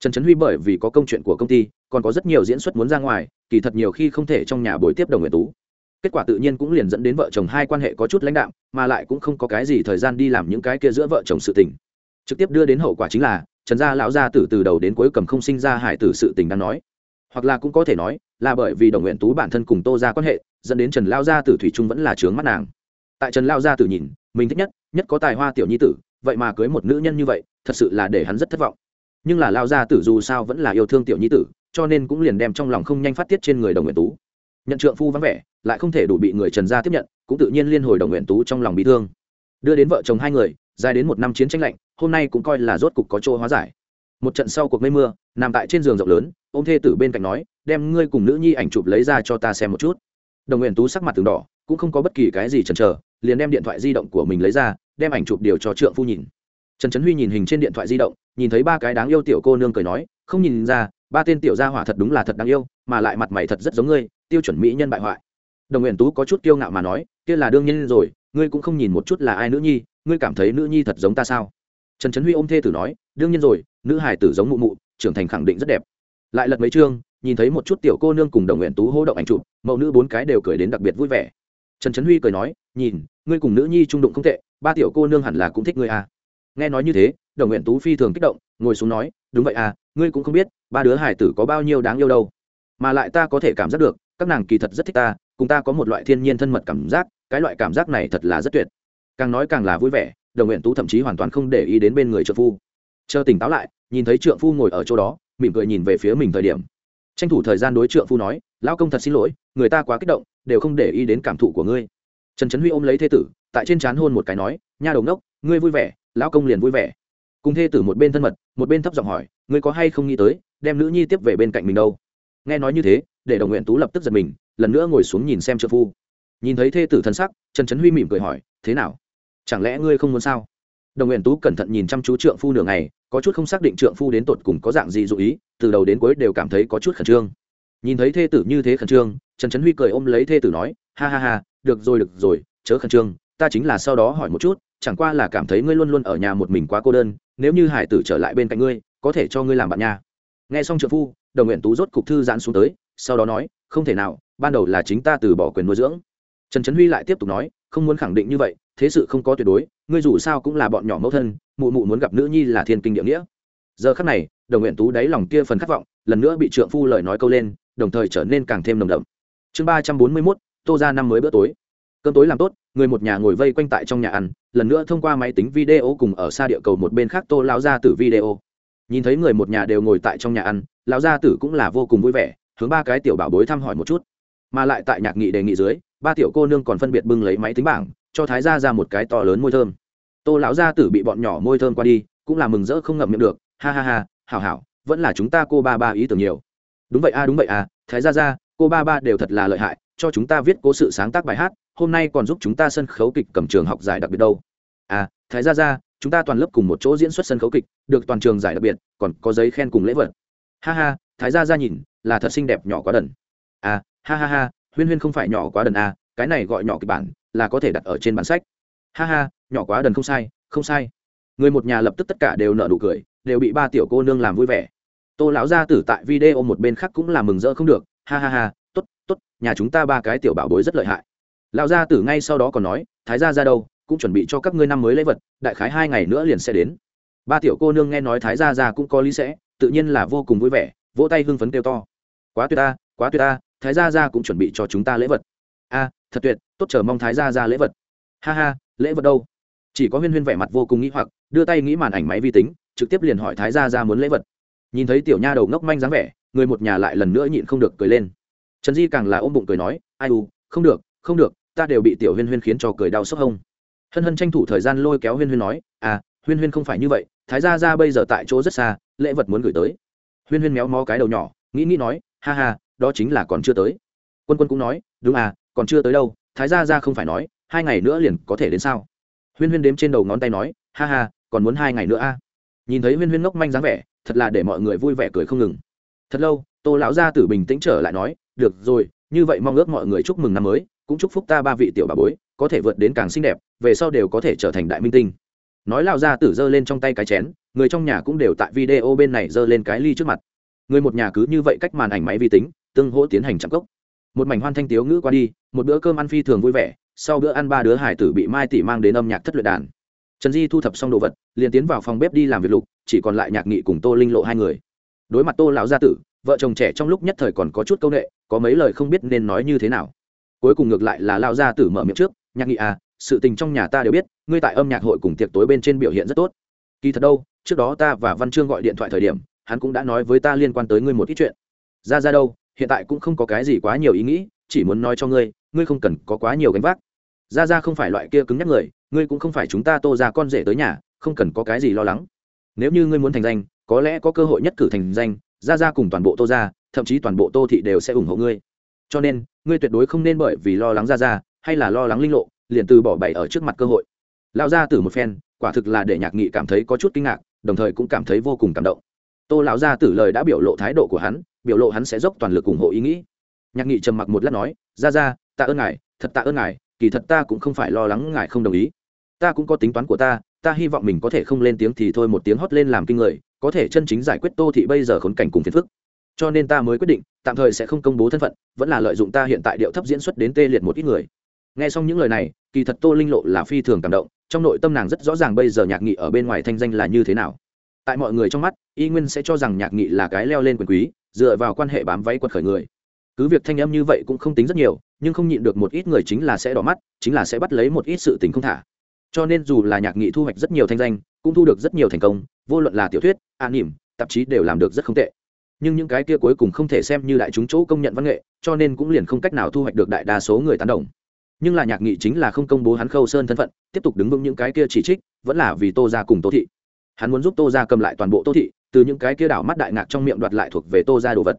Trần trấn huy bởi vì có công chuyện của công ty, còn có rất nhiều diễn xuất muốn ra ngoài, kỳ thật nhiều khi không thể trong nhà buổi tiếp đồng nguyện tú kết quả tự nhiên cũng liền dẫn đến vợ chồng hai quan hệ có chút lãnh đạm, mà lại cũng không có cái gì thời gian đi làm những cái kia giữa vợ chồng sự tình. Trực tiếp đưa đến hậu quả chính là, trần gia lão gia tử từ đầu đến cuối cầm không sinh ra hải tử sự tình đang nói. Hoặc là cũng có thể nói, là bởi vì đồng nguyện tú bản thân cùng tô ra quan hệ, dẫn đến trần lao gia tử thủy trung vẫn là trướng mắt nàng. Tại trần lao gia tử nhìn, mình thích nhất nhất có tài hoa tiểu nhi tử, vậy mà cưới một nữ nhân như vậy, thật sự là để hắn rất thất vọng. Nhưng là lao gia tử dù sao vẫn là yêu thương tiểu nhi tử, cho nên cũng liền đem trong lòng không nhanh phát tiết trên người đồng nguyện tú nhận trượng phu vắng vẻ, lại không thể đủ bị người trần gia tiếp nhận, cũng tự nhiên liên hồi đồng nguyện tú trong lòng bị thương. Đưa đến vợ chồng hai người, dài đến một năm chiến tranh lạnh, hôm nay cũng coi là rốt cục có chỗ hóa giải. Một trận sau cuộc mây mưa, nằm tại trên giường rộng lớn ô m thê tử bên cạnh nói, đem ngươi cùng nữ nhi ảnh chụp lấy ra cho ta xem một chút. Đồng nguyện tú sắc mặt từng đỏ, cũng không có bất kỳ cái gì chần chờ, liền đem điện thoại di động của mình lấy ra, đem ảnh chụp điều cho trượng phu nhìn. Trần trấn huy nhìn hình trên điện thoại di động, nhìn thấy ba cái đáng yêu tiểu cô nương cười nói, không nhìn ra ba tên tiểu gia hỏa thật đúng là thật đáng yêu, mà lại mặt mày thật rất giống ngươi, tiêu chuẩn mỹ nhân bại hoại. Đồng nguyện tú có chút kiêu ngạo mà nói, kia là đương nhiên rồi, ngươi cũng không nhìn một chút là ai nữ nhi, ngươi cảm thấy nữ nhi thật giống ta sao? Trần trấn huy ôm thê tử nói, đương nhiên rồi, nữ hải tử giống mụ mụ, trưởng thành khẳng định rất đẹp. Lại lật mấy chương, nhìn thấy một chút tiểu cô nương cùng đồng nguyện tú hô động ảnh chụp, mẫu nữ bốn cái đều cười đến đặc biệt vui vẻ. Trần trấn huy cười nói, nhìn, ngươi cùng nữ nhi trung đụng không tệ, ba tiểu cô nương hẳn là cũng thích ngươi à. nghe nói như thế, đồng nguyện tú phi thường kích động, ngồi xuống nói đúng vậy à ngươi cũng không biết, ba đứa hải tử có bao nhiêu đáng yêu đâu. Mà lại ta có thể cảm giác được, các nàng kỳ thật rất thích ta, cùng ta có một loại thiên nhiên thân mật cảm giác, cái loại cảm giác này thật là rất tuyệt. Càng nói càng là vui vẻ, đồng nguyện tú thậm chí hoàn toàn không để ý đến bên người trợ phu. Chờ tỉnh táo lại, nhìn thấy trượng phu ngồi ở chỗ đó, mỉm cười nhìn về phía mình thời điểm. Tranh thủ thời gian đối trượng phu nói, lão công thật xin lỗi, người ta quá kích động, đều không để ý đến cảm thụ của ngươi. Trần trấn huy ôm lấy thê tử, tại trên trán hôn một cái nói, nha đầu ngốc, ngươi vui vẻ, lão công liền vui vẻ cùng thê tử một bên thân mật, một bên thấp giọng hỏi, ngươi có hay không nghĩ tới, đem nữ nhi tiếp về bên cạnh mình đâu? Nghe nói như thế, để đồng nguyện tú lập tức giật mình, lần nữa ngồi xuống nhìn xem trợ phu. Nhìn thấy thê tử thân sắc, trần trấn huy mỉm cười hỏi, thế nào? Chẳng lẽ ngươi không muốn sao? Đồng nguyện tú cẩn thận nhìn chăm chú trượng phu nửa ngày, có chút không xác định trượng phu đến tột cùng có dạng gì dụ ý, từ đầu đến cuối đều cảm thấy có chút khẩn trương. Nhìn thấy thê tử như thế khẩn trương, trần trấn huy cười ôm lấy thê tử nói, ha ha ha, được rồi được rồi, chớ khẩn trương, ta chính là sau đó hỏi một chút, chẳng qua là cảm thấy ngươi luôn luôn ở nhà một mình quá cô đơn nếu như hải tử trở lại bên cạnh ngươi, có thể cho ngươi làm bạn nha. Nghe xong trợ phu, đồng nguyện tú rốt cục thư giãn xuống tới, sau đó nói, không thể nào, ban đầu là chính ta từ bỏ quyền nuôi dưỡng. Trần trấn huy lại tiếp tục nói, không muốn khẳng định như vậy, thế sự không có tuyệt đối, ngươi dù sao cũng là bọn nhỏ mẫu thân, mụ mụ muốn gặp nữ nhi là thiên kinh địa nghĩa. Giờ khắc này, đồng nguyện tú đáy lòng kia phần khát vọng, lần nữa bị trượng phu lời nói câu lên, đồng thời trở nên càng thêm nồng đậm. Chương ba trăm bốn mươi mốt, tô ra năm mới bữa tối cơm tối làm tốt, người một nhà ngồi vây quanh tại trong nhà ăn, lần nữa thông qua máy tính video cùng ở xa địa cầu một bên khác tô lao ra tử video. Nhìn thấy người một nhà đều ngồi tại trong nhà ăn, lão gia tử cũng là vô cùng vui vẻ, hướng ba cái tiểu bảo bối thăm hỏi một chút. Mà lại tại nhạc nghị đề nghị dưới, ba tiểu cô nương còn phân biệt bưng lấy máy tính bảng, cho thái gia ra một cái to lớn môi thơm. Tô lão gia tử bị bọn nhỏ môi thơm qua đi, cũng là mừng rỡ không ngậm miệng được, ha ha ha, hảo hảo, vẫn là chúng ta cô ba ba ý tưởng nhiều. Đúng vậy a, đúng vậy a, thái gia ra cô ba ba đều thật là lợi hại, cho chúng ta viết cố sự sáng tác bài hát hôm nay còn giúp chúng ta sân khấu kịch cầm trường học giải đặc biệt đâu. À thái gia ra chúng ta toàn lớp cùng một chỗ diễn xuất sân khấu kịch, được toàn trường giải đặc biệt, còn có giấy khen cùng lễ vật. Ha ha, thái gia ra nhìn, là thật xinh đẹp nhỏ quá đần. À ha ha ha, huyên huyên không phải nhỏ quá đần à cái này gọi nhỏ kịch bản, là có thể đặt ở trên bản sách. Ha ha, nhỏ quá đần không sai không sai. Người một nhà lập tức tất cả đều nợ nụ cười, đều bị ba tiểu cô nương làm vui vẻ. Tô lão gia tử tại video một bên khác cũng là mừng rỡ không được. Ha ha ha t ố t t ố t nhà chúng ta ba cái tiểu bảo bối rất lợi hại lão gia tử ngay sau đó còn nói, thái gia ra đâu, cũng chuẩn bị cho các ngươi năm mới lễ vật, đại khái hai ngày nữa liền sẽ đến. Ba tiểu cô nương nghe nói thái gia ra cũng có lý sẽ, tự nhiên là vô cùng vui vẻ, vỗ tay hưng phấn kêu to. Quá tuyệt ta, quá tuyệt ta, thái gia ra cũng chuẩn bị cho chúng ta lễ vật. A, thật tuyệt, tốt chờ mong thái gia ra lễ vật. Ha ha, lễ vật đâu? Chỉ có huyên huyên vẻ mặt vô cùng nghĩ hoặc, đưa tay nghĩ màn ảnh máy vi tính, trực tiếp liền hỏi thái gia ra muốn lễ vật. Nhìn thấy tiểu nha đầu ngốc manh dáng vẻ, người một nhà lại lần nữa nhịn không được cười lên. Trần di càng là ôm bụng cười nói, ai u, không được không được, ta đều bị tiểu huyên huyên khiến cho cười đau sốc hông. Hân hân tranh thủ thời gian lôi kéo huyên huyên nói à huyên huyên không phải như vậy, thái gia ra bây giờ tại chỗ rất xa, lễ vật muốn gửi tới. Huyên huyên méo mó cái đầu nhỏ, nghĩ nghĩ nói, ha ha, đó chính là còn chưa tới. Quân quân cũng nói, đúng à còn chưa tới đâu, thái gia ra không phải nói, hai ngày nữa liền có thể đến sao? Huyên huyên đếm trên đầu ngón tay nói, ha ha, còn muốn hai ngày nữa a à? nhìn thấy huyên huyên ngốc manh dáng vẻ, thật là để mọi người vui vẻ cười không ngừng. Thật lâu, tô lão gia tử bình tĩnh trở lại nói, được rồi, như vậy mong ước mọi người chúc mừng năm mới cũng chúc phúc ta ba vị tiểu bà bối, có thể vượt đến càng xinh đẹp, về sau đều có thể trở thành đại minh tinh. Nói lão gia tử giơ lên trong tay cái chén, người trong nhà cũng đều tại video bên này giơ lên cái ly trước mặt. Người một nhà cứ như vậy cách màn ảnh máy vi tính, tương hỗ tiến hành chạm cốc. Một mảnh hoan thanh tiếu ngữ qua đi, một bữa cơm ăn phi thường vui vẻ, sau bữa ăn ba đứa hải tử bị mai tỷ mang đến âm nhạc thất luyện đàn. Trần di thu thập xong đồ vật, liền tiến vào phòng bếp đi làm việc lục, chỉ còn lại nhạc nghị cùng tô linh lộ hai người. Đối mặt tô lão gia tử, vợ chồng trẻ trong lúc nhất thời còn có chút c â u n ệ có mấy lời không biết nên nói như thế nào cuối cùng ngược lại là lao ra tử mở miệng trước, nhạc nghị à sự tình trong nhà ta đều biết, ngươi tại âm nhạc hội cùng tiệc tối bên trên biểu hiện rất tốt. Kỳ thật đâu, trước đó ta và văn trương gọi điện thoại thời điểm, hắn cũng đã nói với ta liên quan tới ngươi một ít chuyện. Ra ra đâu, hiện tại cũng không có cái gì quá nhiều ý nghĩ, chỉ muốn nói cho ngươi ngươi không cần có quá nhiều gánh vác. Ra ra không phải loại kia cứng nhắc người, ngươi cũng không phải chúng ta tô ra con rể tới nhà, không cần có cái gì lo lắng. Nếu như ngươi muốn thành danh, có lẽ có cơ hội nhất cử thành danh, ra ra cùng toàn bộ tô ra, thậm chí toàn bộ tô thị đều sẽ ủng hộ ngươi. Cho nên ngươi tuyệt đối không nên bởi vì lo lắng ra ra, hay là lo lắng linh lộ, liền từ bỏ bày ở trước mặt cơ hội. Lao ra từ một phen, quả thực là để nhạc nghị cảm thấy có chút kinh ngạc, đồng thời cũng cảm thấy vô cùng cảm động. Tô lão gia tử lời đã biểu lộ thái độ của hắn, biểu lộ hắn sẽ dốc toàn lực ủng hộ ý nghĩ. Nhạc nghị trầm mặc một lát nói, ra ra, tạ ơn ngài, thật tạ ơn ngài, kỳ thật ta cũng không phải lo lắng ngài không đồng ý. Ta cũng có tính toán của ta ta hy vọng mình có thể không lên tiếng thì thôi một tiếng hót lên làm kinh người, có thể chân chính giải quyết tô thị bây giờ khốn cảnh cùng phiền phức cho nên ta mới quyết định, tạm thời sẽ không công bố thân phận, vẫn là lợi dụng ta hiện tại điệu thấp diễn xuất đến tê liệt một ít người. Nghe xong những lời này, kỳ thật tô linh lộ là phi thường cảm động, trong nội tâm nàng rất rõ ràng bây giờ nhạc nghị ở bên ngoài thanh danh là như thế nào. Tại mọi người trong mắt, y nguyên sẽ cho rằng nhạc nghị là cái leo lên quyền quý, dựa vào quan hệ bám váy quật khởi người. Cứ việc thanh âm như vậy cũng không tính rất nhiều, nhưng không nhịn được một ít người chính là sẽ đỏ mắt, chính là sẽ bắt lấy một ít sự tình không thả. Cho nên dù là nhạc nghị thu hoạch rất nhiều thanh danh, cũng thu được rất nhiều thành công, vô luận là tiểu thuyết, an nỉm, tạp chí đều làm được rất không tệ nhưng những cái kia cuối cùng không thể xem như đại chúng chỗ công nhận văn nghệ, cho nên cũng liền không cách nào thu hoạch được đại đa số người tán đồng. Nhưng là nhạc nghị chính là không công bố hắn khâu sơn thân phận, tiếp tục đứng vững những cái kia chỉ trích, vẫn là vì tô ra cùng tô thị. Hắn muốn giúp tô ra cầm lại toàn bộ tô thị, từ những cái kia đảo mắt đại ngạc trong miệng đoạt lại thuộc về tô ra đồ vật.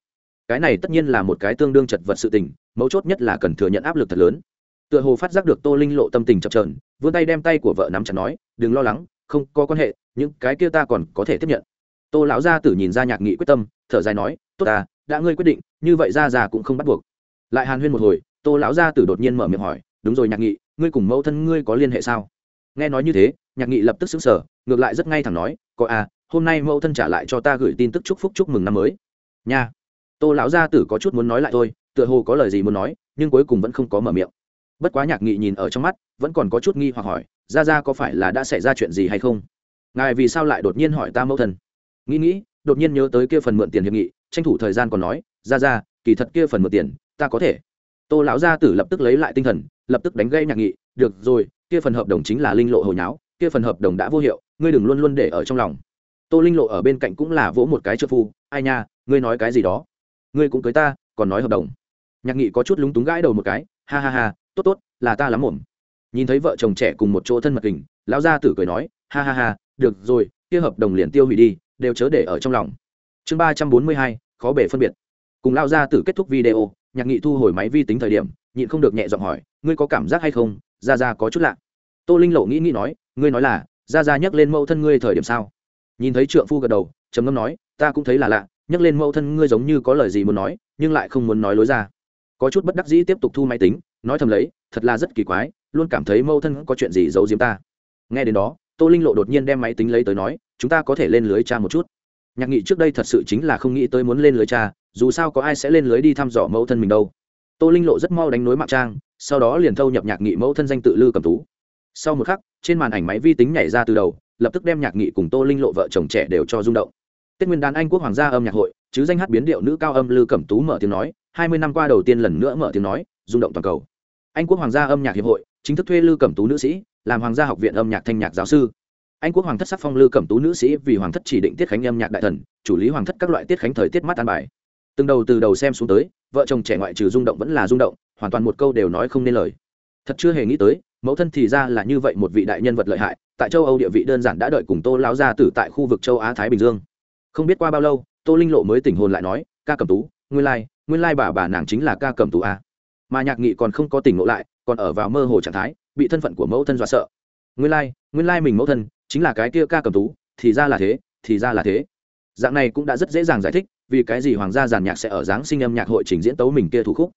Cái này tất nhiên là một cái tương đương chật vật sự tình, mấu chốt nhất là cần thừa nhận áp lực thật lớn. Tựa hồ phát giác được tô linh lộ tâm tình chập trờn vươn tay đem tay của vợ nắm chặt nói, đừng lo lắng, không có quan hệ, những cái kia ta còn có thể tiếp nhận. Tô lão gia tử nhìn ra nhạc nghị quyết tâm thở dài nói, tốt ta, đã ngươi quyết định, như vậy ra già cũng không bắt buộc. Lại hàn huyên một hồi, tô lão gia tử đột nhiên mở miệng hỏi, đúng rồi nhạc nghị, ngươi cùng mẫu thân ngươi có liên hệ sao? Nghe nói như thế, nhạc nghị lập tức xứng sở ngược lại rất ngay thẳng nói, có à hôm nay mẫu thân trả lại cho ta gửi tin tức chúc phúc chúc mừng năm mới. Nha. Tô lão gia tử có chút muốn nói lại thôi, tựa hồ có lời gì muốn nói, nhưng cuối cùng vẫn không có mở miệng. Bất quá nhạc nghị nhìn ở trong mắt, vẫn còn có chút nghi hoặc hỏi, ra ra có phải là đã xảy ra chuyện gì hay không? Ngài vì sao lại đột nhiên hỏi ta mẫu thân? Nghĩ nghĩ đột nhiên nhớ tới kia phần mượn tiền hiệp nghị, tranh thủ thời gian còn nói, ra ra, kỳ thật kia phần mượn tiền, ta có thể. Tô lão gia tử lập tức lấy lại tinh thần, lập tức đánh gây nhạc nghị, được rồi, kia phần hợp đồng chính là linh lộ hồi nháo, kia phần hợp đồng đã vô hiệu, ngươi đừng luôn luôn để ở trong lòng. Tô linh lộ ở bên cạnh cũng là vỗ một cái trợ phu, ai nha, ngươi nói cái gì đó? Ngươi cũng cưới ta, còn nói hợp đồng. Nhạc nghị có chút lúng túng gãi đầu một cái, ha ha ha, tốt tốt, là ta lắm mồm nhìn thấy vợ chồng trẻ cùng một chỗ thân mật kình lão gia tử cười nói, ha ha ha, được rồi, kia hợp đồng liền tiêu hủy đi đều chớ để ở trong lòng. Chương ba trăm bốn mươi hai, khó bể phân biệt. Cùng lao ra từ kết thúc video, nhạc nghị thu hồi máy vi tính thời điểm, nhịn không được nhẹ giọng hỏi, ngươi có cảm giác hay không? Ra ra có chút lạ. Tô linh lộ nghĩ nghĩ nói, ngươi nói là ra ra nhắc lên mẫu thân ngươi thời điểm sao? Nhìn thấy trượng phu gật đầu, trầm ngâm nói, ta cũng thấy là lạ, nhắc lên mẫu thân ngươi giống như có lời gì muốn nói, nhưng lại không muốn nói lối ra. Có chút bất đắc dĩ tiếp tục thu máy tính, nói thầm lấy, thật là rất kỳ quái, luôn cảm thấy mẫu thân có chuyện gì giấu diếm ta. Nghe đến đó, tô linh lộ đột nhiên đem máy tính lấy tới nói chúng ta có thể lên lưới cha một chút. Nhạc nghị trước đây thật sự chính là không nghĩ tới muốn lên lưới cha, dù sao có ai sẽ lên lưới đi thăm dò mẫu thân mình đâu. Tô linh lộ rất mau đánh nối mạng trang, sau đó liền thâu nhập nhạc nghị mẫu thân danh tự lư cầm tú. Sau một khắc, trên màn ảnh máy vi tính nhảy ra từ đầu, lập tức đem nhạc nghị cùng tô linh lộ vợ chồng trẻ đều cho rung động. Tết nguyên đán anh quốc hoàng gia âm nhạc hội, chứ danh hát biến điệu nữ cao âm lư cẩm tú mở tiếng nói, hai mươi năm qua đầu tiên lần nữa mở tiếng nói, rung động toàn cầu. Anh quốc hoàng gia âm nhạc hiệp hội, chính thức thuê lư cẩm tú nữ sĩ, làm hoàng gia học viện âm nhạc thanh nhạc giáo sư anh quốc hoàng thất sắc phong lư cẩm tú nữ sĩ vì hoàng thất chỉ định tiết khánh âm nhạc đại thần chủ lý hoàng thất các loại tiết khánh thời tiết mắt an bài. Từng đầu từ đầu xem xuống tới vợ chồng trẻ ngoại trừ rung động vẫn là rung động hoàn toàn một câu đều nói không nên lời. Thật chưa hề nghĩ tới mẫu thân thì ra là như vậy một vị đại nhân vật lợi hại tại châu âu địa vị đơn giản đã đợi cùng tô lao gia tử tại khu vực châu á thái bình dương. Không biết qua bao lâu tô linh lộ mới tỉnh hồn lại nói ca cầm tú nguyên lai, nguyên lai bà bà nàng chính là ca cầm tú a mà nhạc nghị còn không có tỉnh ngộ lại còn ở vào mơ hồ trạng thái bị thân phận của mẫu thân dọa sợ. Nguyên lai, nguyên lai mình mẫu thân chính là cái kia ca cầm tú, thì ra là thế, thì ra là thế. Dạng này cũng đã rất dễ dàng giải thích vì cái gì hoàng gia giàn nhạc sẽ ở giáng sinh âm nhạc hội trình diễn tấu mình kia thủ khúc.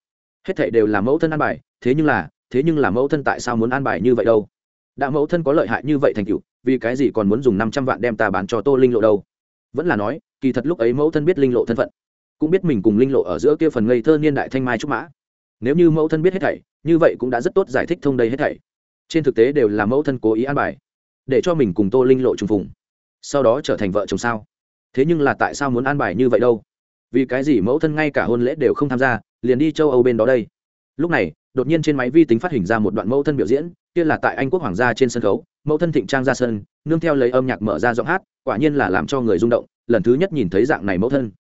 Hết thảy đều là mẫu thân an bài, thế nhưng là, thế nhưng là mẫu thân tại sao muốn an bài như vậy đâu? Đã mẫu thân có lợi hại như vậy thành cựu vì cái gì còn muốn dùng năm trăm vạn đem ta bán cho tô linh lộ đâu? Vẫn là nói, kỳ thật lúc ấy mẫu thân biết linh lộ thân phận, cũng biết mình cùng linh lộ ở giữa kia phần ngây thơ niên đại thanh mai trúc mã. Nếu như mẫu thân biết hết thảy, như vậy cũng đã rất tốt giải thích thông đây hết thảy. Trên thực tế đều là mẫu thân cố ý an bài để cho mình cùng tô linh lộ trùng phùng. Sau đó trở thành vợ chồng sao? Thế nhưng là tại sao muốn an bài như vậy đâu? Vì cái gì mẫu thân ngay cả hôn lễ đều không tham gia, liền đi châu âu bên đó đây? Lúc này, đột nhiên trên máy vi tính phát hình ra một đoạn mẫu thân biểu diễn, kia là tại anh quốc hoàng gia trên sân khấu, mẫu thân thịnh trang ra sân, nương theo lấy âm nhạc mở ra giọng hát, quả nhiên là làm cho người rung động, lần thứ nhất nhìn thấy dạng này mẫu thân.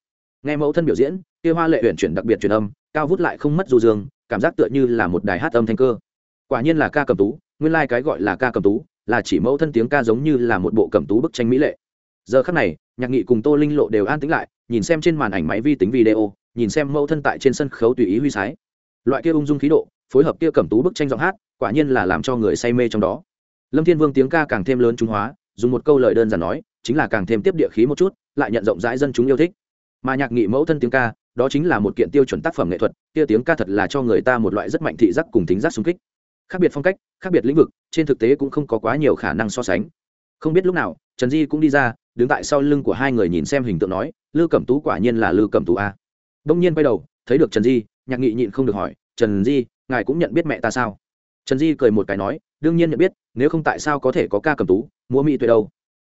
Nghe mẫu thân biểu diễn, kia hoa lệ huyện chuyển đặc biệt truyền âm, cao vút lại không mất du dương, cảm giác tựa như là một đài hát âm thanh cơ. Quả nhiên là ca cầm tú, nguyên lai、like、cái gọi là ca cầm tú là chỉ mẫu thân tiếng ca giống như là một bộ cẩm tú bức tranh mỹ lệ. Giờ khắc này, nhạc nghị cùng tô linh lộ đều an tĩnh lại, nhìn xem trên màn ảnh máy vi tính video, nhìn xem mẫu thân tại trên sân khấu tùy ý huy sái. Loại kia ung dung khí độ, phối hợp kia cẩm tú bức tranh giọng hát, quả nhiên là làm cho người say mê trong đó. Lâm thiên vương tiếng ca càng thêm lớn trung hóa, dùng một câu lời đơn giản nói, chính là càng thêm tiếp địa khí một chút, lại nhận rộng rãi dân chúng yêu thích. Mà nhạc nghị mẫu thân tiếng ca, đó chính là một kiện tiêu chuẩn tác phẩm nghệ thuật, kia tiếng ca thật là cho người ta một loại rất mạnh thị giác cùng tính giác xung kích khác biệt phong cách, khác biệt lĩnh vực, trên thực tế cũng không có quá nhiều khả năng so sánh. Không biết lúc nào, trần di cũng đi ra, đứng tại sau lưng của hai người nhìn xem hình tượng nói, lư cẩm tú quả nhiên là lư cẩm tú a. Đông nhiên quay đầu, thấy được trần di, nhạc nghị nhịn không được hỏi, trần di, ngài cũng nhận biết mẹ ta sao? Trần di cười một cái nói, đương nhiên nhận biết, nếu không tại sao có thể có ca cầm tú, múa mỹ tuệ đâu?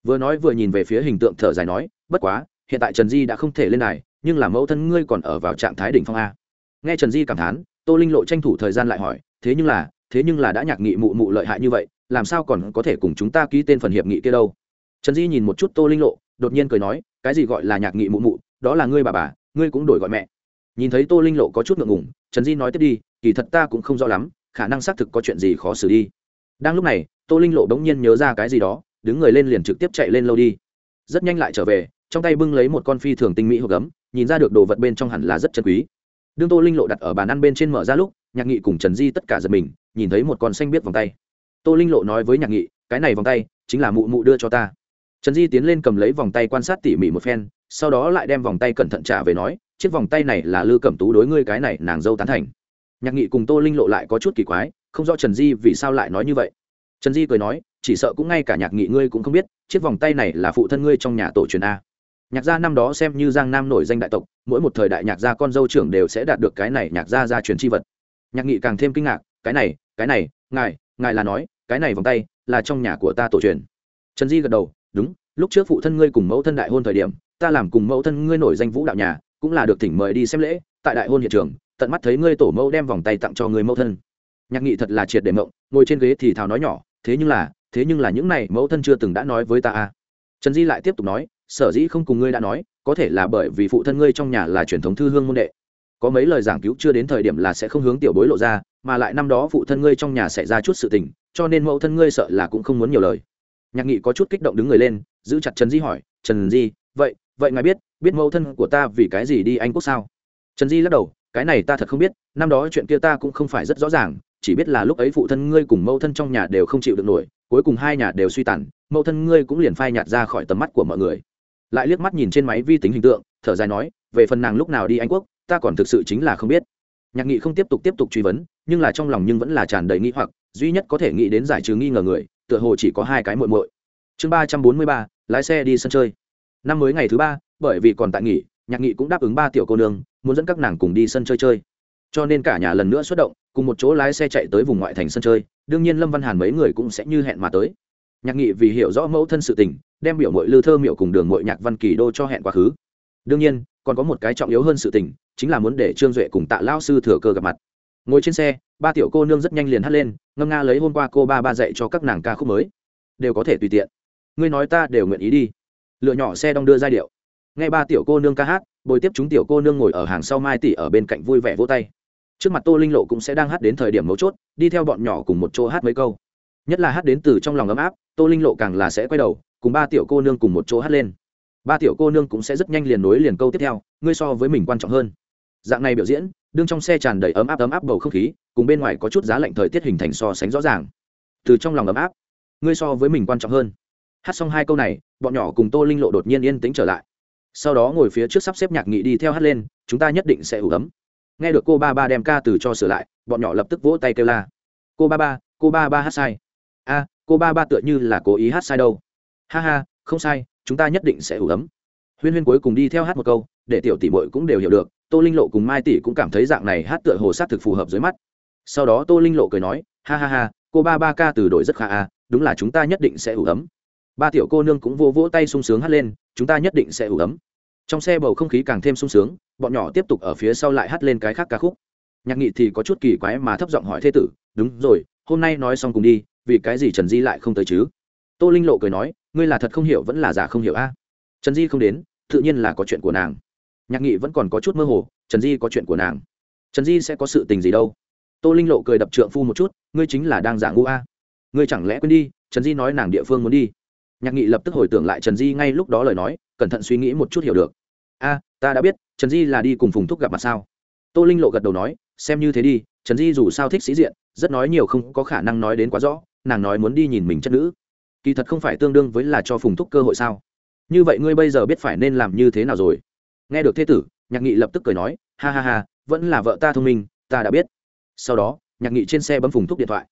Vừa nói vừa nhìn về phía hình tượng thở dài nói, bất quá, hiện tại trần di đã không thể lên này nhưng là mẫu thân ngươi còn ở vào trạng thái đỉnh phong a. Nghe trần di cảm thán, tô linh lộ tranh thủ thời gian lại hỏi, thế nhưng là thế nhưng là đã nhạc nghị mụ mụ lợi hại như vậy, làm sao còn có thể cùng chúng ta ký tên phần hiệp nghị kia đâu? Trần di nhìn một chút tô linh lộ, đột nhiên cười nói, cái gì gọi là nhạc nghị mụ mụ, đó là ngươi bà bà, ngươi cũng đổi gọi mẹ. Nhìn thấy tô linh lộ có chút ngượng ngùng, trần di nói tiếp đi, kỳ thật ta cũng không rõ lắm, khả năng xác thực có chuyện gì khó xử đi. Đang lúc này, tô linh lộ bỗng nhiên nhớ ra cái gì đó, đứng người lên liền trực tiếp chạy lên lâu đi. Rất nhanh lại trở về, trong tay bưng lấy một con phi thường tinh mỹ hộp gấm, nhìn ra được đồ vật bên trong hẳn là rất chân quý. Đương tô linh lộ đặt ở bàn ăn bên trên mở ra lúc nhạc nghị cùng trần di tất cả giật mình, nhìn thấy một con xanh biết vòng tay. Tô linh lộ nói với nhạc nghị, cái này vòng tay chính là mụ mụ đưa cho ta. Trần di tiến lên cầm lấy vòng tay quan sát tỉ mỉ một phen, sau đó lại đem vòng tay cẩn thận trả về nói, chiếc vòng tay này là lư cẩm tú đối ngươi cái này nàng dâu tán thành. Nhạc nghị cùng tô linh lộ lại có chút kỳ quái, không rõ trần di vì sao lại nói như vậy. Trần di cười nói, chỉ sợ cũng ngay cả nhạc nghị ngươi cũng không biết, chiếc vòng tay này là phụ thân ngươi trong nhà tổ truyền a. Nhạc gia năm đó xem như giang nam nổi danh đại tộc, mỗi một thời đại nhạc gia con dâu trưởng đều sẽ đạt được cái này nhạc gia gia truyền chi vật nhạc nghị càng thêm kinh ngạc, cái này cái này, ngài ngài là nói, cái này vòng tay là trong nhà của ta tổ truyền. Trần di gật đầu, đúng, lúc trước phụ thân ngươi cùng mẫu thân đại hôn thời điểm, ta làm cùng mẫu thân ngươi nổi danh vũ đạo nhà, cũng là được thỉnh mời đi xem lễ, tại đại hôn hiện trường, tận mắt thấy ngươi tổ mẫu đem vòng tay tặng cho người mẫu thân. Nhạc nghị thật là triệt để mộng, ngồi trên ghế thì thào nói nhỏ, thế nhưng là, thế nhưng là những này mẫu thân chưa từng đã nói với ta à. Trần di lại tiếp tục nói, sở dĩ không cùng ngươi đã nói, có thể là bởi vì phụ thân ngươi trong nhà là truyền thống thư hương môn đệ có mấy lời giảng cứu chưa đến thời điểm là sẽ không hướng tiểu bối lộ ra, mà lại năm đó phụ thân ngươi trong nhà xảy ra chút sự tình, cho nên mẫu thân ngươi sợ là cũng không muốn nhiều lời. Nhạc nghị có chút kích động đứng người lên, giữ chặt trần di hỏi, trần di, vậy vậy ngài biết biết mẫu thân của ta vì cái gì đi anh quốc sao? Trần di lắc đầu, cái này ta thật không biết, năm đó chuyện kia ta cũng không phải rất rõ ràng, chỉ biết là lúc ấy phụ thân ngươi cùng mẫu thân trong nhà đều không chịu được nổi, cuối cùng hai nhà đều suy tàn, mẫu thân ngươi cũng liền phai nhạt ra khỏi tầm mắt của mọi người. Lại liếc mắt nhìn trên máy vi tính hình tượng, thở dài nói, về phần nàng lúc nào đi anh quốc ta còn thực sự chính là không biết. Nhạc nghị không tiếp tục tiếp tục truy vấn, nhưng là trong lòng nhưng vẫn là tràn đầy nghi hoặc, duy nhất có thể nghĩ đến giải trừ nghi ngờ người, tựa hồ chỉ có hai cái muội muội. Chương ba trăm bốn mươi ba, lái xe đi sân chơi. Năm mới ngày thứ ba, bởi vì còn tại nghỉ, nhạc nghị cũng đáp ứng ba tiểu cô nương, muốn dẫn các nàng cùng đi sân chơi chơi. Cho nên cả nhà lần nữa xuất động, cùng một chỗ lái xe chạy tới vùng ngoại thành sân chơi, đương nhiên lâm văn hàn mấy người cũng sẽ như hẹn mà tới. Nhạc nghị vì hiểu rõ mẫu thân sự tình, đem biểu mội lư thơ miệu cùng đường mội nhạc văn kỳ đô cho hẹn quá khứ. Đương nhiên còn có một cái trọng yếu hơn sự tình, chính là muốn để trương duệ cùng tạ lao sư thừa cơ gặp mặt. Ngồi trên xe, ba tiểu cô nương rất nhanh liền hắt lên, ngâm nga lấy hôm qua cô ba ba dạy cho các nàng ca khúc mới. Đều có thể tùy tiện. Ngươi nói ta đều nguyện ý đi. Lựa nhỏ xe đong đưa giai điệu. Nghe ba tiểu cô nương ca hát, bồi tiếp chúng tiểu cô nương ngồi ở hàng sau mai tỷ ở bên cạnh vui vẻ vỗ tay. Trước mặt tô linh lộ cũng sẽ đang hát đến thời điểm mấu chốt, đi theo bọn nhỏ cùng một chỗ hát mấy câu. Nhất là hát đến từ trong lòng ấm áp, tô linh lộ càng là sẽ quay đầu, cùng ba tiểu cô nương cùng một chỗ hát lên ba tiểu cô nương cũng sẽ rất nhanh liền nối liền câu tiếp theo, ngươi so với mình quan trọng hơn. Dạng này biểu diễn, đương trong xe tràn đầy ấm áp ấm áp bầu không khí, cùng bên ngoài có chút giá lạnh thời tiết hình thành so sánh rõ ràng. Từ trong lòng ấm áp, ngươi so với mình quan trọng hơn. Hát xong hai câu này, bọn nhỏ cùng tô linh lộ đột nhiên yên tĩnh trở lại. Sau đó ngồi phía trước sắp xếp nhạc nghị đi theo hát lên, chúng ta nhất định sẽ ủ ấm. Nghe được cô ba ba đem ca từ cho sửa lại, bọn nhỏ lập tức vỗ tay kêu la. Cô ba ba, cô ba ba hát sai. A, cô ba ba tựa như là cố ý hát sai đâu. Ha ha, không sai chúng ta nhất định sẽ ủ ấm. Huyên huyên cuối cùng đi theo hát một câu, để tiểu tỷ mội cũng đều hiểu được, tô linh lộ cùng mai tỷ cũng cảm thấy dạng này hát tựa hồ sát thực phù hợp dưới mắt. Sau đó tô linh lộ cười nói, ha ha ha, cô ba ba ca từ đội rất khá a đúng là chúng ta nhất định sẽ ủ ấm. Ba tiểu cô nương cũng vô vỗ tay sung sướng hát lên, chúng ta nhất định sẽ ủ ấm. Trong xe bầu không khí càng thêm sung sướng, bọn nhỏ tiếp tục ở phía sau lại hát lên cái khác ca khúc. Nhạc nghị thì có chút kỳ quái mà thấp giọng hỏi thế tử, đúng rồi, hôm nay nói xong cùng đi, vì cái gì trần di lại không tới chứ? Tô linh lộ cười nói, ngươi là thật không hiểu vẫn là giả không hiểu a. Trần di không đến, tự nhiên là có chuyện của nàng. Nhạc nghị vẫn còn có chút mơ hồ, trần di có chuyện của nàng? Trần di sẽ có sự tình gì đâu? Tô linh lộ cười đập trượng phu một chút, ngươi chính là đang giả ngu a. Ngươi chẳng lẽ quên đi, trần di nói nàng địa phương muốn đi? Nhạc nghị lập tức hồi tưởng lại trần di ngay lúc đó lời nói, cẩn thận suy nghĩ một chút hiểu được. A, ta đã biết, trần di là đi cùng phùng thúc gặp mặt sao? Tô linh lộ gật đầu nói, xem như thế đi, trần di dù sao thích sĩ diện, rất nói nhiều không có khả năng nói đến quá rõ, nàng nói muốn đi nhìn mình chất nữ kỳ thật không phải tương đương với là cho phùng thúc cơ hội sao? Như vậy ngươi bây giờ biết phải nên làm như thế nào rồi? Nghe được thế tử nhạc nghị lập tức cười nói ha ha ha vẫn là vợ ta thông minh ta đã biết. Sau đó nhạc nghị trên xe bấm phùng thúc điện thoại.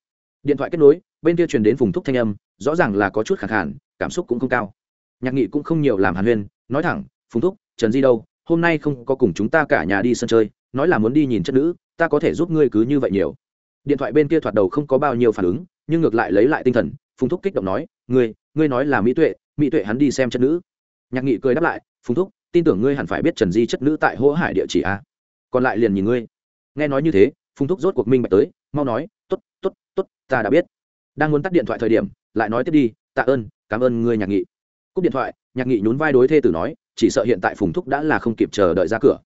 Điện thoại kết nối bên kia truyền đến phùng thúc thanh âm rõ ràng là có chút khẳng hạn, cảm xúc cũng không cao. Nhạc nghị cũng không nhiều làm hàn huyên nói thẳng phùng thúc trần di đâu? Hôm nay không có cùng chúng ta cả nhà đi sân chơi nói là muốn đi nhìn chất nữ ta có thể giúp ngươi cứ như vậy nhiều. Điện thoại bên kia thoạt đầu không có bao nhiêu phản ứng nhưng ngược lại lấy lại tinh thần phùng thúc kích động nói, ngươi ngươi nói là mỹ tuệ mỹ tuệ hắn đi xem chất nữ. Nhạc nghị cười đáp lại, phùng thúc, tin tưởng ngươi hẳn phải biết trần di chất nữ tại hỗ hải địa chỉ a. Còn lại liền nhìn ngươi. Nghe nói như thế, phùng thúc rốt cuộc minh bạch tới, mau nói t ố t t ố t t ố t ta đã biết. Đang muốn tắt điện thoại thời điểm, lại nói tiếp đi, tạ ơn, cảm ơn ngươi nhạc nghị. Cúp điện thoại, nhạc nghị nhún vai đối thê tử nói, chỉ sợ hiện tại phùng thúc đã là không kịp chờ đợi ra cửa.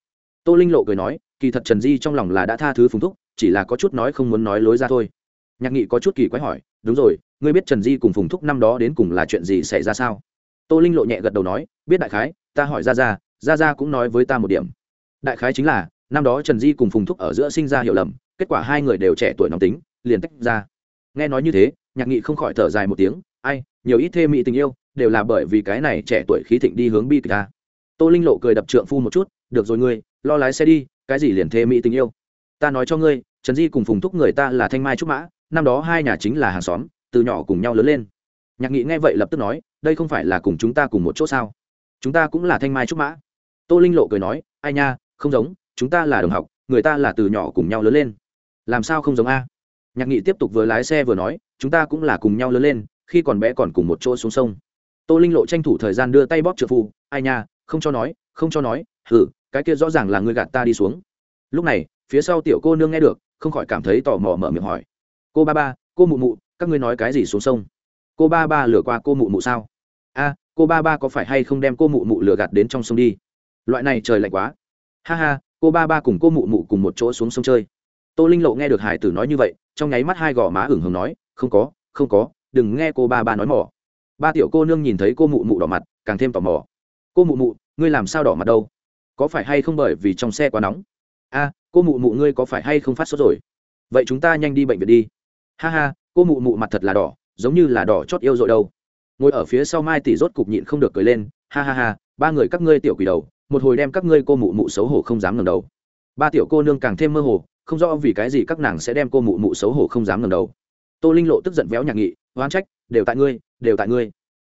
Tô linh lộ cười nói, kỳ thật trần di trong lòng là đã tha thứ phùng thúc, chỉ là có chút nói không muốn nói lối ra thôi. Nhạc nghị có chút kỳ quái hỏi, đúng rồi ngươi biết trần di cùng phùng thúc năm đó đến cùng là chuyện gì xảy ra sao? Tô linh lộ nhẹ gật đầu nói, biết đại khái, ta hỏi ra ra ra ra cũng nói với ta một điểm. Đại khái chính là, năm đó trần di cùng phùng thúc ở giữa sinh ra hiểu lầm, kết quả hai người đều trẻ tuổi nóng tính, liền tách ra. Nghe nói như thế, nhạc nghị không khỏi thở dài một tiếng, ai, nhiều ít thê mỹ tình yêu, đều là bởi vì cái này trẻ tuổi khí thịnh đi hướng bi kịch ta. Tô linh lộ cười đập trượng phu một chút, được rồi ngươi, lo lái xe đi, cái gì liền thê mỹ tình yêu? Ta nói cho ngươi, trần di cùng phùng thúc người ta là thanh mai trúc mã, năm đó hai nhà chính là hàng xóm từ nhỏ cùng nhau lớn lên. Nhạc nghị nghe vậy lập tức nói đây không phải là cùng chúng ta cùng một chỗ sao? Chúng ta cũng là thanh mai trúc mã. Tô linh lộ cười nói ai nha không giống chúng ta là đồng học người ta là từ nhỏ cùng nhau lớn lên. Làm sao không giống a? Nhạc nghị tiếp tục vừa lái xe vừa nói chúng ta cũng là cùng nhau lớn lên khi còn bé còn cùng một chỗ xuống sông. Tô linh lộ tranh thủ thời gian đưa tay bóp trợ phù, ai nha không cho nói không cho nói hử cái kia rõ ràng là người gạt ta đi xuống. Lúc này phía sau tiểu cô nương nghe được không khỏi cảm thấy tò mò mở miệng hỏi. Cô ba ba cô mụ mụ các ngươi nói cái gì xuống sông? Cô ba ba lừa qua cô mụ mụ sao? A, cô ba ba có phải hay không đem cô mụ mụ lừa gạt đến trong sông đi? Loại này trời lạnh quá. Ha ha, cô ba ba cùng cô mụ mụ cùng một chỗ xuống sông chơi. Tô linh lộ nghe được hải tử nói như vậy, trong nháy mắt hai gò má hửng hồng nói, không có không có, đừng nghe cô ba ba nói mỏ. Ba tiểu cô nương nhìn thấy cô mụ mụ đỏ mặt, càng thêm tò mò. Cô mụ mụ, ngươi làm sao đỏ mặt đâu? Có phải hay không bởi vì trong xe quá nóng? A, cô mụ mụ ngươi có phải hay không phát sốt rồi? Vậy chúng ta nhanh đi bệnh viện đi ha ha, cô mụ mụ mặt thật là đỏ, giống như là đỏ chót yêu rồi đâu ngồi ở phía sau mai tỷ rốt cục nhịn không được cười lên, ha ha ha, ba người các ngươi tiểu quỷ đầu, một hồi đem các ngươi cô mụ mụ xấu hổ không dám ngẩng đầu. Ba tiểu cô nương càng thêm mơ hồ, không rõ vì cái gì các nàng sẽ đem cô mụ mụ xấu hổ không dám ngẩng đầu. Tô linh lộ tức giận véo nhạc nghị oan trách, đều tại ngươi, đều tại ngươi.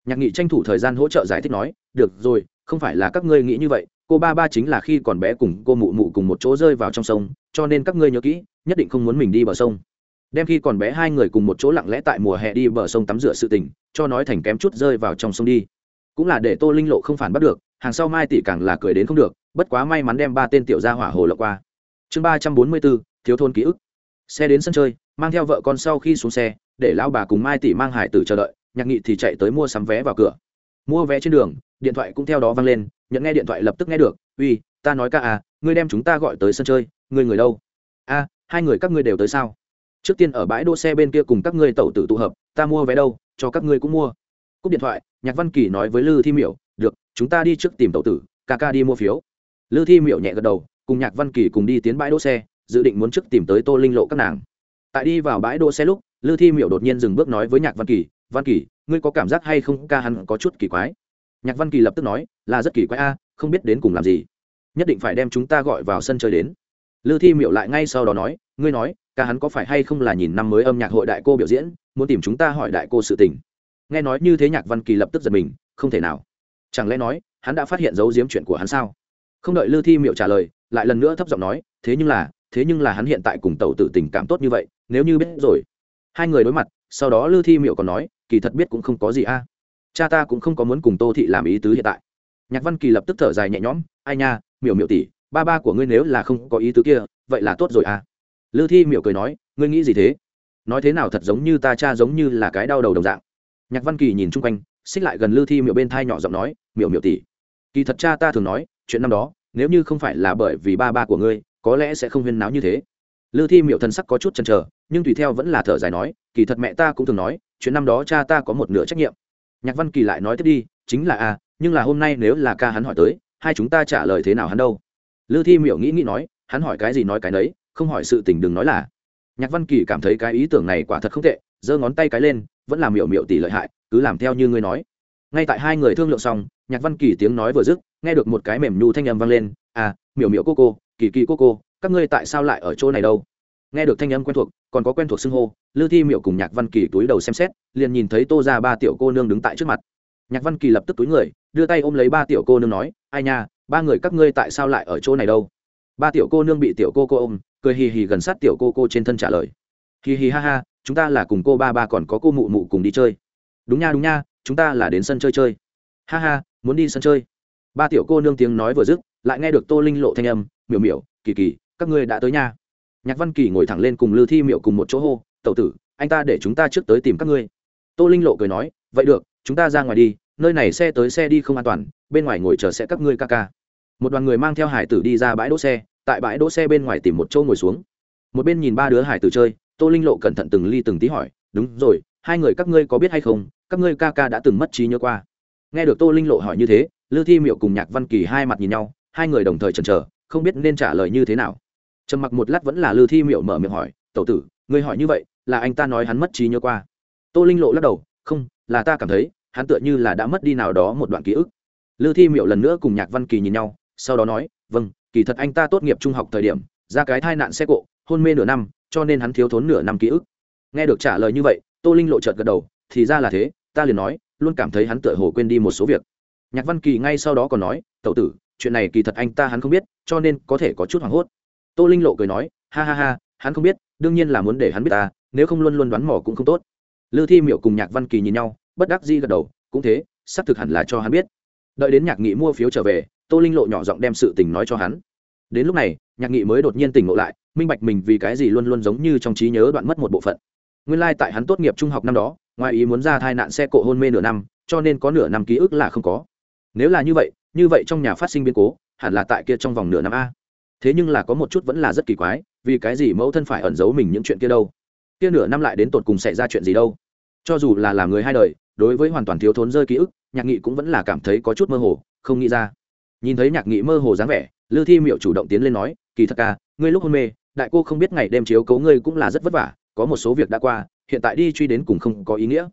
Nhạc nghị tranh thủ thời gian hỗ trợ giải thích nói, được rồi, không phải là các ngươi nghĩ như vậy, cô ba ba chính là khi còn bé cùng cô mụ mụ cùng một chỗ rơi vào trong sông, cho nên các ngươi nhớ kỹ, nhất định không muốn mình đi bờ sông đem khi còn bé hai người cùng một chỗ lặng lẽ tại mùa hè đi bờ sông tắm rửa sự tình, cho nói thành kém chút rơi vào trong sông đi. Cũng là để tô linh lộ không phản bắt được, hàng sau mai tỷ càng là cười đến không được, bất quá may mắn đem ba tên tiểu gia hỏa hồ lộ qua. Chương ba trăm bốn mươi bốn, thiếu thôn ký ức. Xe đến sân chơi, mang theo vợ con sau khi xuống xe, để lão bà cùng mai tỷ mang hải tử chờ đợi, nhạc nghị thì chạy tới mua sắm vé vào cửa. Mua vé trên đường, điện thoại cũng theo đó vang lên, nhận nghe điện thoại lập tức nghe được, uy, ta nói ca à ngươi đem chúng ta gọi tới sân chơi, ngươi người đâu? A, hai người các ngươi đều tới sao? Trước tiên ở bãi đỗ xe bên kia cùng các ngươi tẩu tử tụ hợp, ta mua vé đâu, cho các ngươi cũng mua. Cúp điện thoại, nhạc văn kỳ nói với lư thi miểu, được, chúng ta đi trước tìm tẩu tử, ca ca đi mua phiếu. Lư thi miểu nhẹ gật đầu, cùng nhạc văn kỳ cùng đi tiến bãi đỗ xe, dự định muốn trước tìm tới tô linh lộ các nàng. Tại đi vào bãi đỗ xe lúc, lư thi miểu đột nhiên dừng bước nói với nhạc văn kỳ văn kỳ, ngươi có cảm giác hay không ca hắn có chút kỳ quái? Nhạc văn kỳ lập tức nói, là rất kỳ quái a, không biết đến cùng làm gì. Nhất định phải đem chúng ta gọi vào sân chơi đến. Lư thi miểu lại ngay sau đó nói, ngươi nói ca hắn có phải hay không là nhìn năm mới âm nhạc hội đại cô biểu diễn, muốn tìm chúng ta hỏi đại cô sự tình. Nghe nói như thế nhạc văn kỳ lập tức giật mình, không thể nào. Chẳng lẽ nói, hắn đã phát hiện dấu diếm chuyện của hắn sao? Không đợi lư thi miệu trả lời, lại lần nữa thấp giọng nói, thế nhưng là, thế nhưng là hắn hiện tại cùng tàu tử tình cảm tốt như vậy, nếu như biết rồi. Hai người đối mặt, sau đó lư thi miệu còn nói, kỳ thật biết cũng không có gì a. Cha ta cũng không có muốn cùng tô thị làm ý tứ hiện tại. Nhạc văn kỳ lập tức thở dài nhẹ nhõm, ai nha, miểu miểu tỷ, ba ba của ngươi nếu là không có ý tứ kia, vậy là tốt rồi à lư thi Miệu cười nói, ngươi nghĩ gì thế? Nói thế nào thật giống như ta cha giống như là cái đau đầu đồng dạng. Nhạc văn kỳ nhìn chung quanh, xích lại gần lư thi Miệu bên thai nhỏ giọng nói Miệu Miệu tỷ, kỳ thật cha ta thường nói, chuyện năm đó, nếu như không phải là bởi vì ba ba của ngươi, có lẽ sẽ không huyên náo như thế. Lư thi Miệu thân sắc có chút chần trở nhưng tùy theo vẫn là thở dài nói, kỳ thật mẹ ta cũng thường nói, chuyện năm đó cha ta có một nửa trách nhiệm. Nhạc văn kỳ lại nói tiếp đi, chính là a nhưng là hôm nay nếu là ca hắn hỏi tới, hai chúng ta trả lời thế nào hắn đâu? Lư thi miểu nghĩ nghĩ nói, hắn hỏi cái gì nói cái nấy không hỏi sự tình đừng nói là. Nhạc văn kỳ cảm thấy cái ý tưởng này quả thật không tệ, giơ ngón tay cái lên, vẫn làm miểu miểu tỷ lợi hại, cứ làm theo như ngươi nói. Ngay tại hai người thương lượng xong, nhạc văn kỳ tiếng nói vừa dứt, nghe được một cái mềm nhu thanh âm vang lên à miểu miểu cô cô, kỳ kỳ cô cô, các ngươi tại sao lại ở chỗ này đâu? Nghe được thanh âm quen thuộc, còn có quen thuộc xưng hô lư thi miểu cùng nhạc văn kỳ túi đầu xem xét, liền nhìn thấy tô ra ba tiểu cô nương đứng tại trước mặt. Nhạc văn kỳ lập tức túi người, đưa tay ôm lấy ba tiểu cô nương nói, ai nha, ba người các ngươi tại sao lại ở chỗ này đâu? Ba tiểu cô nương bị tiểu cô cô ôm cười hì hì gần sát tiểu cô cô trên thân trả lời. Hì hì ha ha, chúng ta là cùng cô ba ba còn có cô mụ mụ cùng đi chơi. Đúng nha đúng nha, chúng ta là đến sân chơi chơi. Ha ha, muốn đi sân chơi. Ba tiểu cô nương tiếng nói vừa dứt, lại nghe được tô linh lộ thanh âm, miểu miểu, kỳ kỳ, các ngươi đã tới nha. Nhạc văn kỳ ngồi thẳng lên cùng lư thi miệu cùng một chỗ hô, tẩu tử, anh ta để chúng ta trước tới tìm các ngươi. Tô linh lộ cười nói, vậy được, chúng ta ra ngoài đi, nơi này xe tới xe đi không an toàn, bên ngoài ngồi chờ sẽ các ngươi ca ca. Một đoàn người mang theo hải tử đi ra bãi đỗ xe tại bãi đỗ xe bên ngoài tìm một chỗ ngồi xuống. Một bên nhìn ba đứa hải tử chơi, tô linh lộ cẩn thận từng ly từng tí hỏi, đúng rồi, hai người các ngươi có biết hay không? Các ngươi ca ca đã từng mất trí nhớ qua. Nghe được tô linh lộ hỏi như thế lư thi miệu cùng nhạc văn kỳ hai mặt nhìn nhau, hai người đồng thời chần chờ, không biết nên trả lời như thế nào. Trầm mặc một lát vẫn là lư thi miệu mở miệng hỏi, tẩu tử, ngươi hỏi như vậy, là anh ta nói hắn mất trí nhớ qua? Tô linh lộ lắc đầu, không, là ta cảm thấy, hắn tựa như là đã mất đi nào đó một đoạn ký ức. Lư thi miệu lần nữa cùng nhạc văn kỳ nhìn nhau, sau đó nói vâng kỳ thật anh ta tốt nghiệp trung học thời điểm, ra cái thai nạn xe cộ, hôn mê nửa năm, cho nên hắn thiếu thốn nửa năm ký ức. Nghe được trả lời như vậy, tô linh lộ trợt gật đầu, thì ra là thế, ta liền nói, luôn cảm thấy hắn tựa hồ quên đi một số việc. Nhạc văn kỳ ngay sau đó còn nói tậu tử, chuyện này kỳ thật anh ta hắn không biết, cho nên có thể có chút hoảng hốt. Tô linh lộ cười nói, ha ha ha, hắn không biết, đương nhiên là muốn để hắn biết ta, nếu không luôn luôn đoán mò cũng không tốt. Lư thi miệu cùng nhạc văn kỳ nhìn nhau, bất đắc di gật đầu, cũng thế, xác thực hẳn là cho hắn biết đợi đến nhạc nghị mua phiếu trở về, tô linh lộ nhỏ giọng đem sự tình nói cho hắn. Đến lúc này, nhạc nghị mới đột nhiên tỉnh ngộ lại, minh bạch mình vì cái gì luôn luôn giống như trong trí nhớ đoạn mất một bộ phận. Nguyên lai、like、tại hắn tốt nghiệp trung học năm đó, ngoài ý muốn ra thai nạn xe cộ hôn mê nửa năm, cho nên có nửa năm ký ức là không có. Nếu là như vậy như vậy trong nhà phát sinh biến cố, hẳn là tại kia trong vòng nửa năm a. Thế nhưng là có một chút vẫn là rất kỳ quái, vì cái gì mẫu thân phải ẩn giấu mình những chuyện kia đâu? Kia nửa năm lại đến tột cùng xảy ra chuyện gì đâu? Cho dù là làm người hai đời, đối với hoàn toàn thiếu thốn rơi ký ức nhạc nghị cũng vẫn là cảm thấy có chút mơ hồ, không nghĩ ra. Nhìn thấy nhạc nghị mơ hồ dáng vẻ lư thi miệu chủ động tiến lên nói, kỳ thật ca ngươi lúc hôn mê, đại cô không biết ngày đêm chiếu cấu ngươi cũng là rất vất vả, có một số việc đã qua, hiện tại đi truy đến cùng không có ý nghĩa.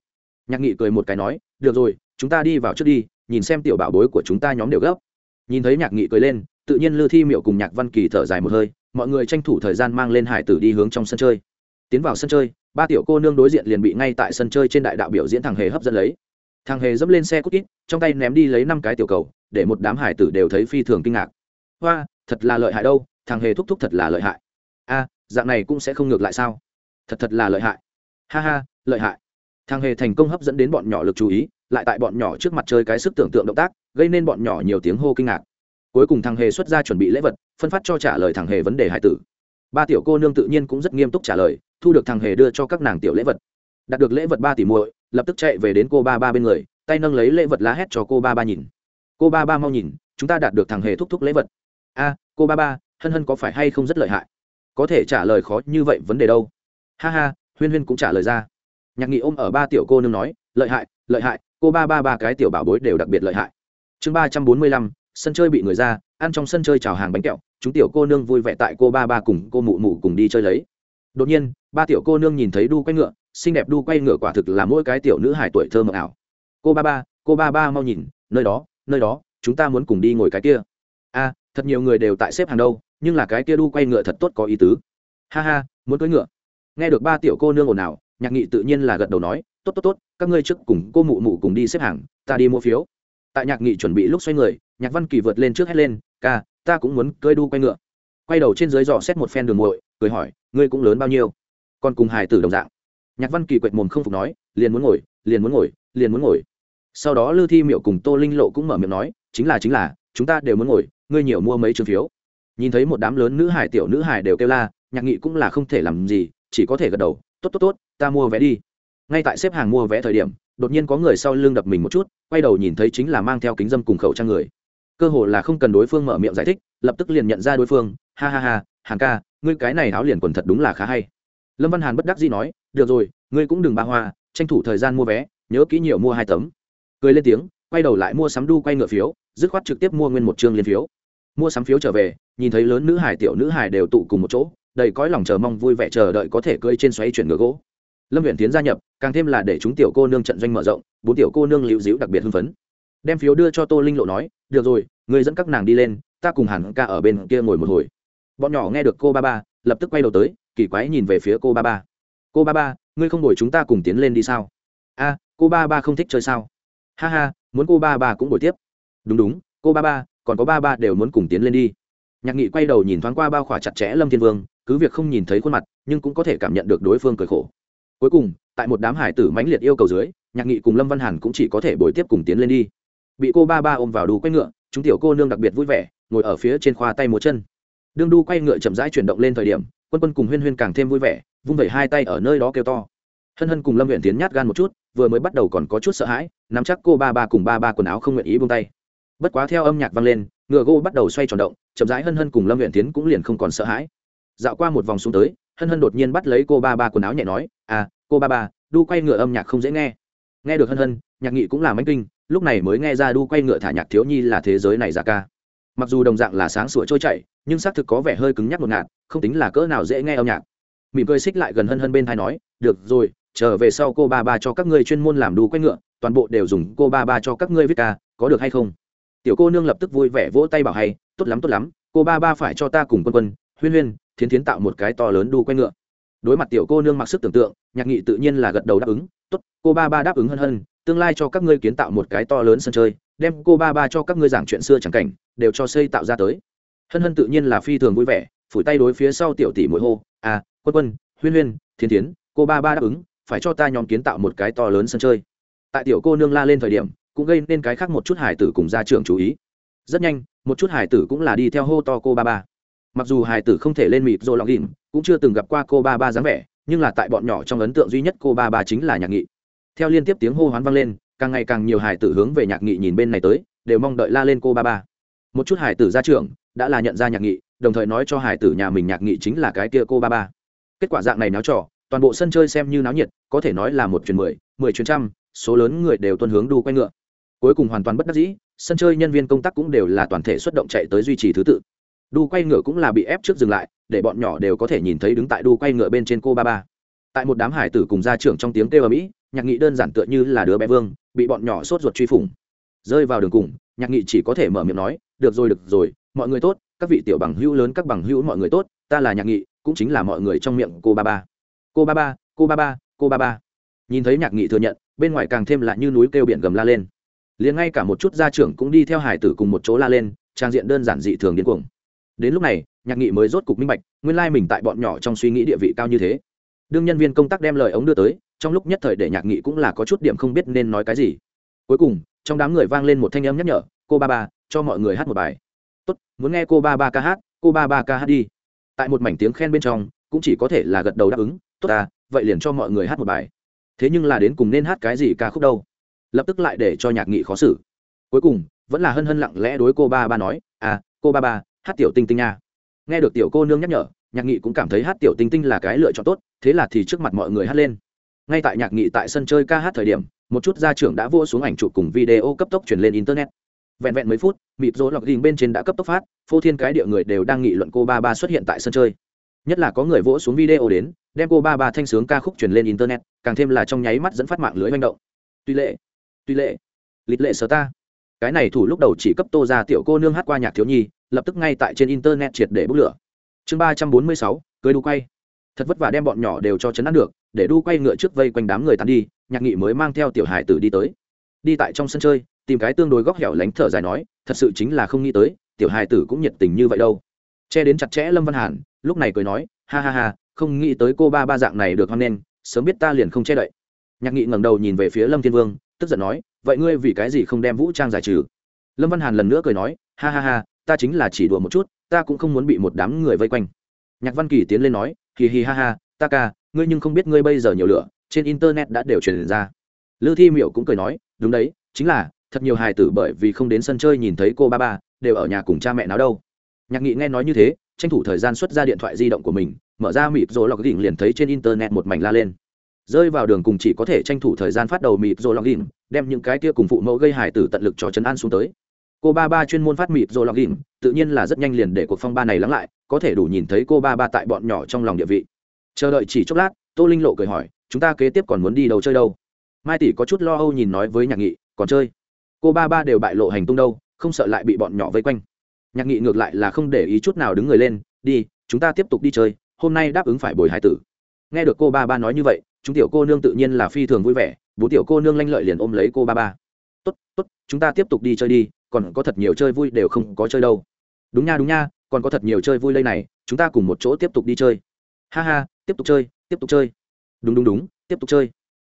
Nhạc nghị cười một cái nói, được rồi, chúng ta đi vào trước đi, nhìn xem tiểu bảo bối của chúng ta nhóm đều gấp. Nhìn thấy nhạc nghị cười lên, tự nhiên lư thi miệu cùng nhạc văn kỳ thở dài một hơi, mọi người tranh thủ thời gian mang lên hải tử đi hướng trong sân chơi. Tiến vào sân chơi, ba tiểu cô nương đối diện liền bị ngay tại sân chơi trên đại đạo biểu diễn thằng hề hấp dẫn lấy thằng hề dẫm lên xe cút kít, trong tay ném đi lấy năm cái tiểu cầu, để một đám hải tử đều thấy phi thường kinh ngạc. Hoa, thật là lợi hại đâu, thằng hề thúc thúc thật là lợi hại. A, dạng này cũng sẽ không ngược lại sao? Thật thật là lợi hại. Ha ha, lợi hại. Thằng hề thành công hấp dẫn đến bọn nhỏ lực chú ý, lại tại bọn nhỏ trước mặt chơi cái sức tưởng tượng động tác, gây nên bọn nhỏ nhiều tiếng hô kinh ngạc. Cuối cùng thằng hề xuất ra chuẩn bị lễ vật, phân phát cho trả lời thằng hề vấn đề hải tử. Ba tiểu cô nương tự nhiên cũng rất nghiêm túc trả lời, thu được thằng hề đưa cho các nàng tiểu lễ vật. Đạt được lễ vật ba tỷ muội lập tức chạy về đến cô ba ba bên người, tay nâng lấy lễ vật lá hét cho cô ba ba nhìn. Cô ba ba mau nhìn, chúng ta đạt được thằng hề thúc thúc lễ vật. A, cô ba ba, hân hân có phải hay không rất lợi hại? Có thể trả lời khó như vậy vấn đề đâu. Ha ha, huyên huyên cũng trả lời ra. Nhạc nghị ôm ở ba tiểu cô nương nói, lợi hại lợi hại, cô ba ba ba cái tiểu bảo bối đều đặc biệt lợi hại. Chương ba trăm bốn mươi lăm, sân chơi bị người ra, ăn trong sân chơi chào hàng bánh kẹo, chúng tiểu cô nương vui vẻ tại cô ba ba cùng cô mụ mụ cùng đi chơi lấy. Đột nhiên, ba tiểu cô nương nhìn thấy đu quay ngựa xinh đẹp đu quay ngựa quả thực là mỗi cái tiểu nữ hải tuổi thơ mộng ảo. Cô ba ba, cô ba ba mau nhìn, nơi đó nơi đó, chúng ta muốn cùng đi ngồi cái kia. A, thật nhiều người đều tại xếp hàng đâu, nhưng là cái kia đu quay ngựa thật tốt có ý tứ. Ha ha, muốn cưỡi ngựa. Nghe được ba tiểu cô nương ồn ào, nhạc nghị tự nhiên là gật đầu nói, tốt tốt tốt, các ngươi trước cùng cô mụ mụ cùng đi xếp hàng, ta đi mua phiếu. Tại nhạc nghị chuẩn bị lúc xoay người, nhạc văn kỳ vượt lên trước hét lên, ca, ta cũng muốn cưỡi đu quay ngựa. Quay đầu trên dưới dò xét một phen đường muội, cười hỏi, ngươi cũng lớn bao nhiêu? Còn cùng hài tử đồng dạng nhạc văn kỳ quệt mồm không phục nói, liền muốn ngồi, liền muốn ngồi, liền muốn ngồi. Sau đó lư thi miệu cùng tô linh lộ cũng mở miệng nói, chính là chính là, chúng ta đều muốn ngồi, ngươi nhiều mua mấy trường phiếu. Nhìn thấy một đám lớn nữ hải tiểu nữ hải đều kêu la, nhạc nghị cũng là không thể làm gì, chỉ có thể gật đầu, tốt tốt tốt, ta mua vé đi. Ngay tại xếp hàng mua vé thời điểm, đột nhiên có người sau lưng đập mình một chút, quay đầu nhìn thấy chính là mang theo kính dâm cùng khẩu trang người. Cơ hồ là không cần đối phương mở miệng giải thích, lập tức liền nhận ra đối phương, ha ha ha hàng ca, ngươi cái này áo liền quần thật đúng là khá hay lâm văn hàn bất đắc dĩ nói, được rồi, ngươi cũng đừng ba hoa, tranh thủ thời gian mua vé, nhớ kỹ nhiều mua hai tấm. Cười lên tiếng, quay đầu lại mua sắm đu quay ngựa phiếu, dứt khoát trực tiếp mua nguyên một chương liên phiếu. Mua sắm phiếu trở về, nhìn thấy lớn nữ hải tiểu nữ hải đều tụ cùng một chỗ, đầy cõi lòng chờ mong vui vẻ chờ đợi có thể cưỡi trên xoáy chuyển ngựa gỗ. Lâm viện tiến gia nhập, càng thêm là để chúng tiểu cô nương trận doanh mở rộng, bốn tiểu cô nương liễu dĩu đặc biệt hưng phấn. Đem phiếu đưa cho tô linh lộ nói, được rồi người dẫn các nàng đi lên, ta cùng hẳn ca ở bên kia ngồi một hồi. Bọn nhỏ nghe được cô ba ba, lập tức quay đầu tới kỳ quái nhìn về phía cô ba ba. Cô ba ba, ngươi không đổi chúng ta cùng tiến lên đi sao? A, cô ba ba không thích chơi sao? Ha ha, muốn cô ba ba cũng đổi tiếp. Đúng đúng, cô ba ba, còn có ba ba đều muốn cùng tiến lên đi. Nhạc nghị quay đầu nhìn thoáng qua bao khỏa chặt chẽ lâm thiên vương, cứ việc không nhìn thấy khuôn mặt, nhưng cũng có thể cảm nhận được đối phương cười khổ. Cuối cùng, tại một đám hải tử mãnh liệt yêu cầu dưới, nhạc nghị cùng lâm văn hàn cũng chỉ có thể bồi tiếp cùng tiến lên đi. Bị cô ba ba ôm vào đu quay ngựa, chúng tiểu cô nương đặc biệt vui vẻ, ngồi ở phía trên khoa tay múa chân. Đương đu quay ngựa chậm rãi chuyển động lên thời điểm quân quân cùng huyên huyên càng thêm vui vẻ, vung vẩy hai tay ở nơi đó kêu to. Hân hân cùng lâm huyện tiến nhát gan một chút, vừa mới bắt đầu còn có chút sợ hãi, nắm chắc cô ba ba cùng ba ba quần áo không nguyện ý buông tay. Bất quá theo âm nhạc vang lên, ngựa gô bắt đầu xoay tròn động, chậm rãi hân hân cùng lâm huyện tiến cũng liền không còn sợ hãi. Dạo qua một vòng xuống tới, hân hân đột nhiên bắt lấy cô ba ba quần áo nhẹ nói à cô ba ba, đu quay ngựa âm nhạc không dễ nghe. Nghe được hân hân, nhạc nghị cũng là mánh kinh, lúc này mới nghe ra đu quay ngựa thả nhạc thiếu nhi là thế giới này ra ca mặc dù đồng dạng là sáng sủa trôi chảy, nhưng xác thực có vẻ hơi cứng nhắc một ngạt, không tính là cỡ nào dễ nghe âm nhạc. Mỉm cười xích lại gần hân hân bên thai nói, được rồi, trở về sau cô ba ba cho các ngươi chuyên môn làm đu quay ngựa, toàn bộ đều dùng cô ba ba cho các ngươi viết ca, có được hay không? Tiểu cô nương lập tức vui vẻ vỗ tay bảo hay, tốt lắm tốt lắm, cô ba ba phải cho ta cùng quân quân, huyên huyên, thiến thiến tạo một cái to lớn đu quay ngựa. Đối mặt tiểu cô nương mặc sức tưởng tượng, nhạc nghị tự nhiên là gật đầu đáp ứng, tốt, cô ba ba đáp ứng hân hân tương lai cho các ngươi kiến tạo một cái to lớn sân chơi, đem cô ba ba cho các ngươi giảng chuyện xưa chẳng cảnh, đều cho xây tạo ra tới. Hân hân tự nhiên là phi thường vui vẻ, phủi tay đối phía sau tiểu tỷ mỗi hô à quân quân, huyên huyên thiên tiến cô ba ba đáp ứng, phải cho ta nhóm kiến tạo một cái to lớn sân chơi. Tại tiểu cô nương la lên thời điểm, cũng gây nên cái khác một chút hải tử cùng gia trưởng chú ý. Rất nhanh, một chút hải tử cũng là đi theo hô to cô ba ba. Mặc dù hải tử không thể lên mịp rồi lọc đỉnh cũng chưa từng gặp qua cô ba ba dáng vẻ, nhưng là tại bọn nhỏ trong ấn tượng duy nhất cô ba ba chính là nhạc nghị theo liên tiếp tiếng hô hoán vang lên, càng ngày càng nhiều hải tử hướng về nhạc nghị nhìn bên này tới, đều mong đợi la lên cô ba ba. Một chút hải tử ra trường đã là nhận ra nhạc nghị, đồng thời nói cho hải tử nhà mình nhạc nghị chính là cái kia cô ba ba. Kết quả dạng này náo trò, toàn bộ sân chơi xem như náo nhiệt, có thể nói là một chuyến mười mười chuyến trăm, số lớn người đều tuân hướng đu quay ngựa. Cuối cùng hoàn toàn bất đắc dĩ, sân chơi nhân viên công tác cũng đều là toàn thể xuất động chạy tới duy trì thứ tự. Đu quay ngựa cũng là bị ép trước dừng lại, để bọn nhỏ đều có thể nhìn thấy đứng tại đu quay ngựa bên trên cô ba ba tại một đám hải tử cùng gia trưởng trong tiếng kêu ở mỹ nhạc nghị đơn giản tựa như là đứa bé vương, bị bọn nhỏ sốt ruột truy phủng. Rơi vào đường cùng, nhạc nghị chỉ có thể mở miệng nói, được rồi được rồi, mọi người tốt, các vị tiểu bằng hữu lớn, các bằng hữu mọi người tốt, ta là nhạc nghị, cũng chính là mọi người trong miệng cô ba ba. Cô ba ba, cô ba ba, cô ba ba. Nhìn thấy nhạc nghị thừa nhận, bên ngoài càng thêm lại như núi kêu biển gầm la lên. Liền ngay cả một chút gia trưởng cũng đi theo hải tử cùng một chỗ la lên, trang diện đơn giản dị thường điên cuồng. Đến lúc này, nhạc nghị mới rốt cục minh bạch, nguyên lai mình tại bọn nhỏ trong suy nghĩ địa vị cao như thế đương nhân viên công tác đem lời ống đưa tới, trong lúc nhất thời để nhạc nghị cũng là có chút điểm không biết nên nói cái gì. Cuối cùng, trong đám người vang lên một thanh âm nhắc nhở, cô ba ba, cho mọi người hát một bài. Tốt, muốn nghe cô ba ba ca hát, cô ba ba ca hát đi. Tại một mảnh tiếng khen bên trong, cũng chỉ có thể là gật đầu đáp ứng, tốt à vậy liền cho mọi người hát một bài. Thế nhưng là đến cùng nên hát cái gì ca khúc đâu? Lập tức lại để cho nhạc nghị khó xử. Cuối cùng, vẫn là hân hân lặng lẽ đối cô ba ba nói à cô ba ba, hát tiểu tinh tinh nha. Nghe được tiểu cô nương nhắc nhở nhạc nghị cũng cảm thấy hát tiểu tinh tinh là cái lựa chọn tốt, thế là thì trước mặt mọi người hát lên. Ngay tại nhạc nghị tại sân chơi ca hát thời điểm, một chút gia trưởng đã vô xuống ảnh chụp cùng video cấp tốc truyền lên internet. Vẹn vẹn mấy phút mịp rỗ lọc đình bên trên đã cấp tốc phát, phô thiên cái địa người đều đang nghị luận cô ba ba xuất hiện tại sân chơi. Nhất là có người vỗ xuống video đến, đem cô ba ba thanh sướng ca khúc truyền lên internet, càng thêm là trong nháy mắt dẫn phát mạng lưới manh động. Tuy lệ tuy lệ lịch lệ sở ta. Cái này thủ lúc đầu chỉ cấp tô ra tiểu cô nương hát qua nhạc thiếu nhi, lập tức ngay tại trên internet triệt để bốc lửa chương ba trăm bốn mươi sáu, cưới đu quay. Thật vất vả đem bọn nhỏ đều cho chấn ăn được, để đu quay ngựa trước vây quanh đám người tàn đi, nhạc nghị mới mang theo tiểu hải tử đi tới. Đi tại trong sân chơi, tìm cái tương đối góc hẻo lánh thở dài nói, thật sự chính là không nghĩ tới, tiểu hải tử cũng nhiệt tình như vậy đâu. Che đến chặt chẽ lâm văn hàn, lúc này cười nói, ha ha ha, không nghĩ tới cô ba ba dạng này được hoan nghênh, sớm biết ta liền không che đậy. Nhạc nghị ngẩng đầu nhìn về phía lâm thiên vương, tức giận nói, vậy ngươi vì cái gì không đem vũ trang giải trừ? Lâm văn hàn lần nữa cười nói, ha ha ha, ta chính là chỉ đùa một chút ta cũng không muốn bị một đám người vây quanh. Nhạc văn kỳ tiến lên nói, hì hì ha ha, ta ca, ngươi nhưng không biết ngươi bây giờ nhiều lửa, trên internet đã đều truyền ra. Lư thi Miểu cũng cười nói, đúng đấy, chính là, thật nhiều hài tử bởi vì không đến sân chơi nhìn thấy cô ba ba, đều ở nhà cùng cha mẹ nào đâu. Nhạc nghị nghe nói như thế, tranh thủ thời gian xuất ra điện thoại di động của mình, mở ra mịp rồi lọc đỉnh liền thấy trên internet một mảnh la lên. Rơi vào đường cùng chỉ có thể tranh thủ thời gian phát đầu mịp rồi lọc đỉnh, đem những cái kia cùng phụ mẫu gây hài tử tận lực cho chấn an xuống tới cô ba ba chuyên môn phát mịt rồi lọc ghìm tự nhiên là rất nhanh liền để cuộc phong ba này lắng lại, có thể đủ nhìn thấy cô ba ba tại bọn nhỏ trong lòng địa vị. Chờ đợi chỉ chốc lát, tô linh lộ cười hỏi, chúng ta kế tiếp còn muốn đi đâu chơi đâu? Mai tỷ có chút lo âu nhìn nói với nhạc nghị, còn chơi? Cô ba ba đều bại lộ hành tung đâu, không sợ lại bị bọn nhỏ vây quanh. Nhạc nghị ngược lại là không để ý chút nào đứng người lên, đi, chúng ta tiếp tục đi chơi, hôm nay đáp ứng phải bồi hải tử. Nghe được cô ba ba nói như vậy, chúng tiểu cô nương tự nhiên là phi thường vui vẻ, bố tiểu cô nương lanh lợi liền ôm lấy cô ba ba. Tốt tốt, chúng ta tiếp tục đi chơi đi còn có thật nhiều chơi vui đều không có chơi đâu. Đúng nha đúng nha, còn có thật nhiều chơi vui lây này, chúng ta cùng một chỗ tiếp tục đi chơi. Ha ha, tiếp tục chơi, tiếp tục chơi. Đúng đúng đúng, tiếp tục chơi.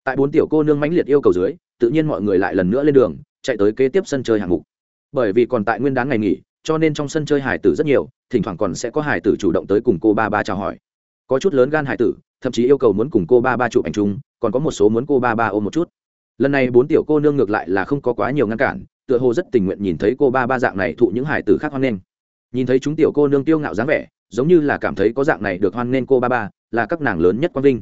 Tại bốn tiểu cô nương mãnh liệt yêu cầu dưới, tự nhiên mọi người lại lần nữa lên đường, chạy tới kế tiếp sân chơi hạng mục. Bởi vì còn tại nguyên đáng ngày nghỉ, cho nên trong sân chơi hải tử rất nhiều, thỉnh thoảng còn sẽ có hải tử chủ động tới cùng cô ba ba chào hỏi. Có chút lớn gan hải tử, thậm chí yêu cầu muốn cùng cô ba ba chụp ảnh chung, còn có một số muốn cô ba ba ôm một chút. Lần này bốn tiểu cô nương ngược lại là không có quá nhiều ngăn cản tựa hồ rất tình nguyện nhìn thấy cô ba ba dạng này thụ những hải tử khác hoan nghênh. Nhìn thấy chúng tiểu cô nương tiêu ngạo dáng vẻ, giống như là cảm thấy có dạng này được hoan nghênh cô ba ba, là các nàng lớn nhất quang vinh.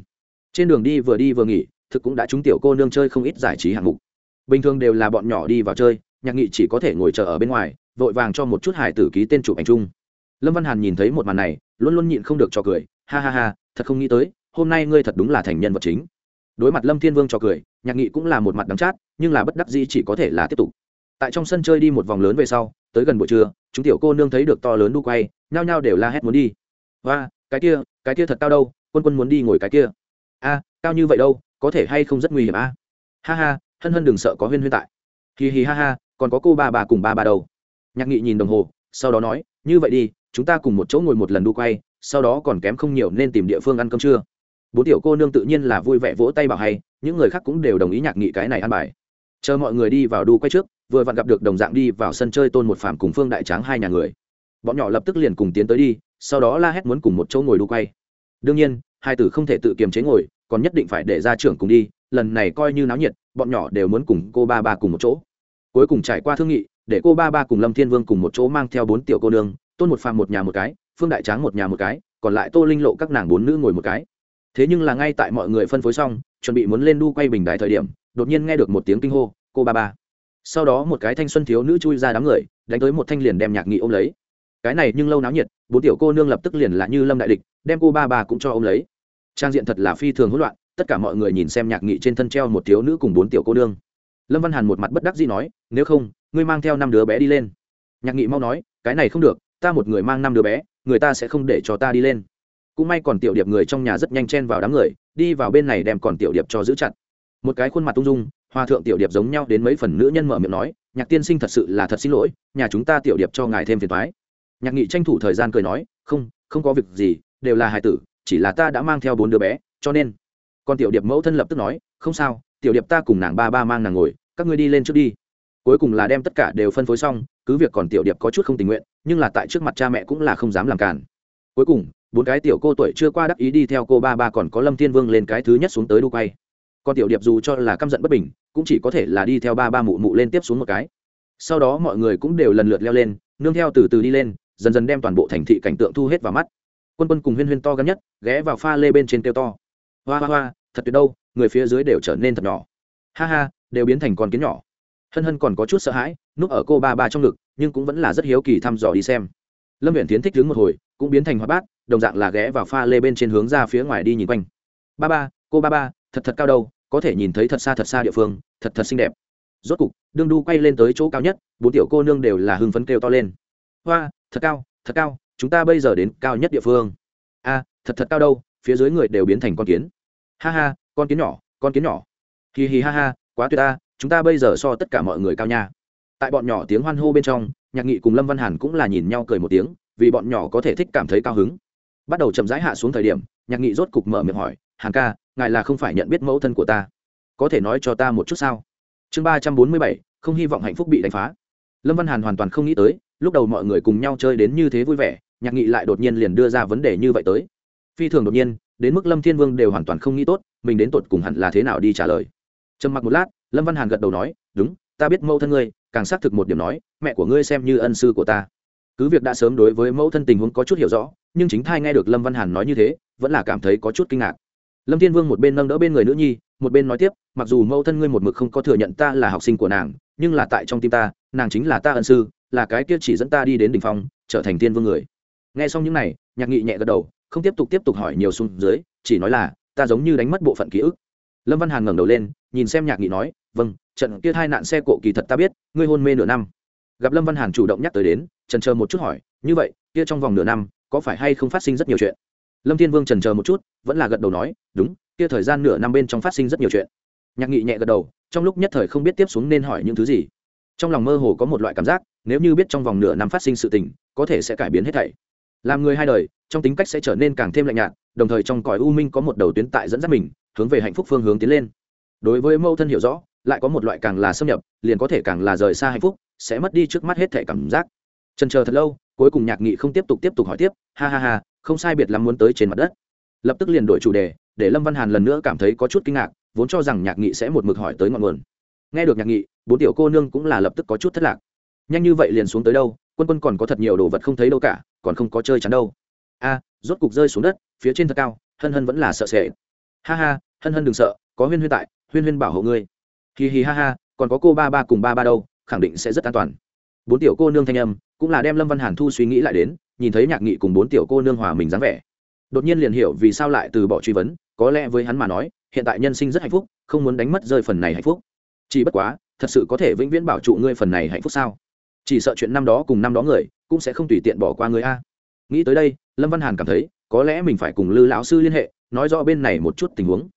Trên đường đi vừa đi vừa nghỉ, thực cũng đã chúng tiểu cô nương chơi không ít giải trí hạng mục. Bình thường đều là bọn nhỏ đi vào chơi, nhạc nghị chỉ có thể ngồi chờ ở bên ngoài, vội vàng cho một chút hải tử ký tên chụp ảnh chung. Lâm văn hàn nhìn thấy một màn này, luôn luôn nhịn không được cho cười, ha ha ha, thật không nghĩ tới, hôm nay ngươi thật đúng là thành nhân vật chính. Đối mặt lâm thiên vương cho cười, nhạc nghị cũng là một mặt đắng chát, nhưng là bất đắc dĩ chỉ có thể là tiếp tục tại trong sân chơi đi một vòng lớn về sau, tới gần buổi trưa, chúng tiểu cô nương thấy được to lớn đu quay, nhao nhao đều la hét muốn đi. Và cái kia cái kia thật cao đâu, quân quân muốn đi ngồi cái kia. A, cao như vậy đâu, có thể hay không rất nguy hiểm a? Ha ha, hân hân đừng sợ có huyên huyên tại. Hì hì ha ha, còn có cô ba bà cùng ba bà đâu. Nhạc nghị nhìn đồng hồ, sau đó nói, như vậy đi, chúng ta cùng một chỗ ngồi một lần đu quay, sau đó còn kém không nhiều nên tìm địa phương ăn cơm trưa. Bốn tiểu cô nương tự nhiên là vui vẻ vỗ tay bảo hay, những người khác cũng đều đồng ý nhạc nghị cái này ăn bài. Chờ mọi người đi vào đu quay trước vừa vặn gặp được đồng dạng đi vào sân chơi tôn một phàm cùng phương đại tráng hai nhà người. Bọn nhỏ lập tức liền cùng tiến tới đi, sau đó la hét muốn cùng một chỗ ngồi đu quay. Đương nhiên, hai tử không thể tự kiềm chế ngồi, còn nhất định phải để ra trưởng cùng đi, lần này coi như náo nhiệt, bọn nhỏ đều muốn cùng cô ba ba cùng một chỗ. Cuối cùng trải qua thương nghị, để cô ba ba cùng lâm thiên vương cùng một chỗ mang theo bốn tiểu cô nương, tôn một phàm một nhà một cái, phương đại tráng một nhà một cái, còn lại tô linh lộ các nàng bốn nữ ngồi một cái. Thế nhưng là ngay tại mọi người phân phối xong, chuẩn bị muốn lên đu quay bình đài thời điểm, đột nhiên nghe được một tiếng kinh hô, cô ba ba! Sau đó một cái thanh xuân thiếu nữ chui ra đám người, đánh tới một thanh liền đem nhạc nghị ôm lấy. Cái này nhưng lâu náo nhiệt, bốn tiểu cô nương lập tức liền là như lâm đại địch, đem cô ba bà cũng cho ôm lấy. Trang diện thật là phi thường hỗn loạn, tất cả mọi người nhìn xem nhạc nghị trên thân treo một thiếu nữ cùng bốn tiểu cô nương. Lâm văn hàn một mặt bất đắc dĩ nói, nếu không, ngươi mang theo năm đứa bé đi lên. Nhạc nghị mau nói, cái này không được, ta một người mang năm đứa bé, người ta sẽ không để cho ta đi lên. Cũng may còn tiểu điệp người trong nhà rất nhanh chen vào đám người, đi vào bên này đem còn tiểu điệp cho giữ chặt. Một cái khuôn mặt tung dung hòa thượng tiểu điệp giống nhau đến mấy phần nữ nhân mở miệng nói, nhạc tiên sinh thật sự là thật xin lỗi, nhà chúng ta tiểu điệp cho ngài thêm phiền thoái nhạc nghị tranh thủ thời gian cười nói, không không có việc gì, đều là hài tử, chỉ là ta đã mang theo bốn đứa bé, cho nên còn tiểu điệp mẫu thân lập tức nói, không sao, tiểu điệp ta cùng nàng ba ba mang nàng ngồi, các ngươi đi lên trước đi. Cuối cùng là đem tất cả đều phân phối xong, cứ việc còn tiểu điệp có chút không tình nguyện, nhưng là tại trước mặt cha mẹ cũng là không dám làm cản. Cuối cùng, bốn cái tiểu cô tuổi chưa qua đắc ý đi theo cô ba ba còn có lâm thiên vương lên cái thứ nhất xuống tới đu quay còn tiểu điệp dù cho là căm giận bất bình, cũng chỉ có thể là đi theo ba ba mụ mụ lên tiếp xuống một cái. Sau đó mọi người cũng đều lần lượt leo lên, nương theo từ từ đi lên, dần dần đem toàn bộ thành thị cảnh tượng thu hết vào mắt. Quân quân cùng huyên huyên to gắn nhất, ghé vào pha lê bên trên tiêu to. Hoa hoa hoa, thật tuyệt đâu, người phía dưới đều trở nên thật nhỏ. Ha ha, đều biến thành con kiến nhỏ. Hân hân còn có chút sợ hãi, núp ở cô ba ba trong ngực, nhưng cũng vẫn là rất hiếu kỳ thăm dò đi xem. Lâm viện tiến thích đứng một hồi, cũng biến thành hoa bát, đồng dạng là ghé vào pha lê bên trên hướng ra phía ngoài đi nhìn quanh. Ba ba, cô ba ba thật thật cao đâu, có thể nhìn thấy thật xa thật xa địa phương, thật thật xinh đẹp. Rốt cục, đương đu quay lên tới chỗ cao nhất, bốn tiểu cô nương đều là hưng phấn kêu to lên. Hoa, thật cao thật cao, chúng ta bây giờ đến cao nhất địa phương. A, thật thật cao đâu, phía dưới người đều biến thành con kiến. Ha ha, con kiến nhỏ, con kiến nhỏ. Hì hì ha ha, quá tuyệt ta, chúng ta bây giờ so tất cả mọi người cao nha. Tại bọn nhỏ tiếng hoan hô bên trong, nhạc nghị cùng lâm văn hàn cũng là nhìn nhau cười một tiếng, vì bọn nhỏ có thể thích cảm thấy cao hứng. Bắt đầu chậm rãi hạ xuống thời điểm, nhạc nghị rốt cục mở miệng hỏi, hàn ca ngài là không phải nhận biết mẫu thân của ta. Có thể nói cho ta một chút sao? Chương ba trăm bốn mươi bảy, không hy vọng hạnh phúc bị đánh phá. Lâm văn hàn hoàn toàn không nghĩ tới, lúc đầu mọi người cùng nhau chơi đến như thế vui vẻ, nhạc nghị lại đột nhiên liền đưa ra vấn đề như vậy tới. Phi thường đột nhiên, đến mức lâm thiên vương đều hoàn toàn không nghĩ tốt, mình đến tột cùng hẳn là thế nào đi trả lời. Trầm mặc một lát, lâm văn hàn gật đầu nói, đúng, ta biết mẫu thân ngươi, càng xác thực một điểm nói, mẹ của ngươi xem như ân sư của ta. Cứ việc đã sớm đối với mẫu thân tình huống có chút hiểu rõ, nhưng chính thai nghe được lâm văn hàn nói như thế, vẫn là cảm thấy có chút kinh ngạc lâm thiên vương một bên nâng đỡ bên người nữ nhi, một bên nói tiếp, mặc dù mẫu thân ngươi một mực không có thừa nhận ta là học sinh của nàng, nhưng là tại trong tim ta, nàng chính là ta ân sư, là cái kia chỉ dẫn ta đi đến đ ỉ n h phong, trở thành tiên vương người. Nghe xong những này, nhạc nghị nhẹ gật đầu, không tiếp tục tiếp tục hỏi nhiều xuống dưới, chỉ nói là, ta giống như đánh mất bộ phận ký ức. Lâm văn hàn ngẩng đầu lên, nhìn xem nhạc nghị nói vâng trận kia hai nạn xe cộ kỳ thật ta biết, ngươi hôn mê nửa năm. Gặp lâm văn hàn chủ động nhắc tới đến, trần chờ một chút hỏi, như vậy, kia trong vòng nửa năm, có phải hay không phát sinh rất nhiều chuyện? Lâm thiên vương trần chờ một chút vẫn là gật đầu nói, đúng, kia thời gian nửa năm bên trong phát sinh rất nhiều chuyện. Nhạc nghị nhẹ gật đầu, trong lúc nhất thời không biết tiếp xuống nên hỏi những thứ gì. Trong lòng mơ hồ có một loại cảm giác, nếu như biết trong vòng nửa năm phát sinh sự tình, có thể sẽ cải biến hết thảy. Làm người hai đời, trong tính cách sẽ trở nên càng thêm lạnh nhạt, đồng thời trong cõi u minh có một đầu tuyến tại dẫn dắt mình, hướng về hạnh phúc phương hướng tiến lên. Đối với mâu thân hiểu rõ, lại có một loại càng là xâm nhập, liền có thể càng là rời xa hạnh phúc, sẽ mất đi trước mắt hết thể cảm giác. Trần chờ thật lâu, cuối cùng nhạc nghị không tiếp tục tiếp tục hỏi tiếp, ha ha ha, không sai biệt lắm muốn tới trên mặt đất lập tức liền đổi chủ đề, để lâm văn hàn lần nữa cảm thấy có chút kinh ngạc, vốn cho rằng nhạc nghị sẽ một mực hỏi tới ngọn nguồn. Nghe được nhạc nghị, bốn tiểu cô nương cũng là lập tức có chút thất lạc. Nhanh như vậy liền xuống tới đâu, quân quân còn có thật nhiều đồ vật không thấy đâu cả, còn không có chơi chắn đâu. A, rốt cục rơi xuống đất, phía trên thật cao, hân hân vẫn là sợ sệt. Ha ha, hân hân đừng sợ, có huyên huyên tại, huyên huyên bảo hộ ngươi. Hì hì ha ha, còn có cô ba ba cùng ba ba đâu, khẳng định sẽ rất an toàn. Bốn tiểu cô nương thanh âm, cũng là đem lâm văn hàn thu suy nghĩ lại đến, nhìn thấy nhạc nghị cùng bốn tiểu cô nương hòa mình dáng vẻ đột nhiên liền hiểu vì sao lại từ bỏ truy vấn, có lẽ với hắn mà nói, hiện tại nhân sinh rất hạnh phúc, không muốn đánh mất rơi phần này hạnh phúc. Chỉ bất quá, thật sự có thể vĩnh viễn bảo trụ ngươi phần này hạnh phúc sao? Chỉ sợ chuyện năm đó cùng năm đó người, cũng sẽ không tùy tiện bỏ qua người a. Nghĩ tới đây, lâm văn hàn cảm thấy, có lẽ mình phải cùng lư lão sư liên hệ, nói rõ bên này một chút tình huống.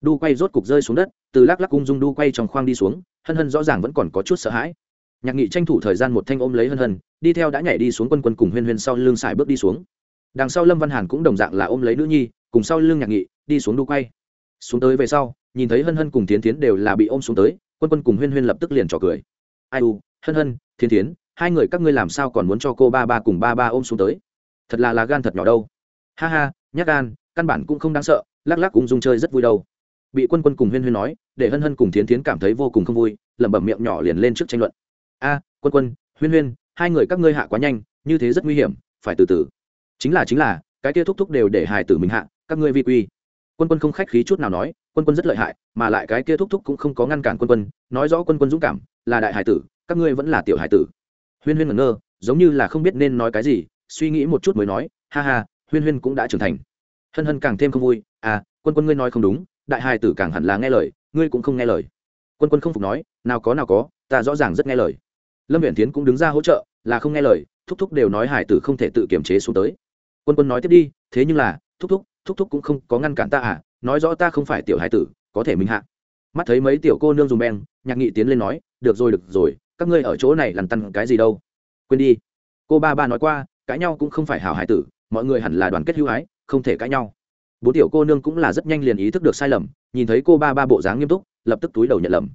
Đu quay rốt cục rơi xuống đất, từ lắc lắc cung dung đu quay trong khoang đi xuống, hân hân rõ ràng vẫn còn có chút sợ hãi. Nhạc nghị tranh thủ thời gian một thanh ôm lấy hân hân, đi theo đã nhảy đi xuống quân quân cùng huyên huyên sau lưng xài bước đi xuống đằng sau lâm văn hàn cũng đồng dạng là ôm lấy nữ nhi, cùng sau lưng nhạc nghị, đi xuống đu quay. Xuống tới về sau, nhìn thấy hân hân cùng tiến tiến đều là bị ôm xuống tới, quân quân cùng huyên huyên lập tức liền trò cười. Ai u, hân hân thiên tiến hai người các ngươi làm sao còn muốn cho cô ba ba cùng ba ba ôm xuống tới? Thật là là gan thật nhỏ đâu. Ha ha nhắc gan, căn bản cũng không đáng sợ, lắc lắc cùng dung chơi rất vui đâu. Bị quân quân cùng huyên huyên nói, để hân hân cùng thiến thiến cảm thấy vô cùng không vui, lẩm bẩm miệng nhỏ liền lên trước tranh luận. A, quân quân, huyên huyên, hai người các ngươi hạ quá nhanh, như thế rất nguy hiểm, phải từ từ chính là chính là, cái kia thúc thúc đều để hài tử mình hạ, các ngươi vi quy. Quân quân không khách khí chút nào nói, quân quân rất lợi hại, mà lại cái kia thúc thúc cũng không có ngăn cản quân quân, nói rõ quân quân dũng cảm, là đại hải tử, các ngươi vẫn là tiểu hải tử. Huyên huyên ngẩn ngơ, giống như là không biết nên nói cái gì, suy nghĩ một chút mới nói, ha ha, huyên huyên cũng đã trưởng thành. Hân hân càng thêm không vui à quân quân ngươi nói không đúng, đại hải tử càng hẳn là nghe lời, ngươi cũng không nghe lời. Quân quân không phục nói, nào có nào có, ta rõ ràng rất nghe lời. Lâm viện tiến cũng đứng ra hỗ trợ, là không nghe lời, thúc thúc đều nói hải tử không thể tự kiềm chế xuống tới quân quân nói tiếp đi, thế nhưng là, thúc thúc thúc thúc cũng không có ngăn cản ta à nói rõ ta không phải tiểu hải tử, có thể minh hạ. Mắt thấy mấy tiểu cô nương dùng beng, nhạc nghị tiến lên nói, được rồi được rồi, các ngươi ở chỗ này lằn tăn cái gì đâu. Quên đi. Cô ba ba nói qua, cãi nhau cũng không phải hảo hải tử, mọi người hẳn là đoàn kết hữu hái không thể cãi nhau. Bốn tiểu cô nương cũng là rất nhanh liền ý thức được sai lầm, nhìn thấy cô ba ba bộ dáng nghiêm túc, lập tức túi đầu nhận lầm.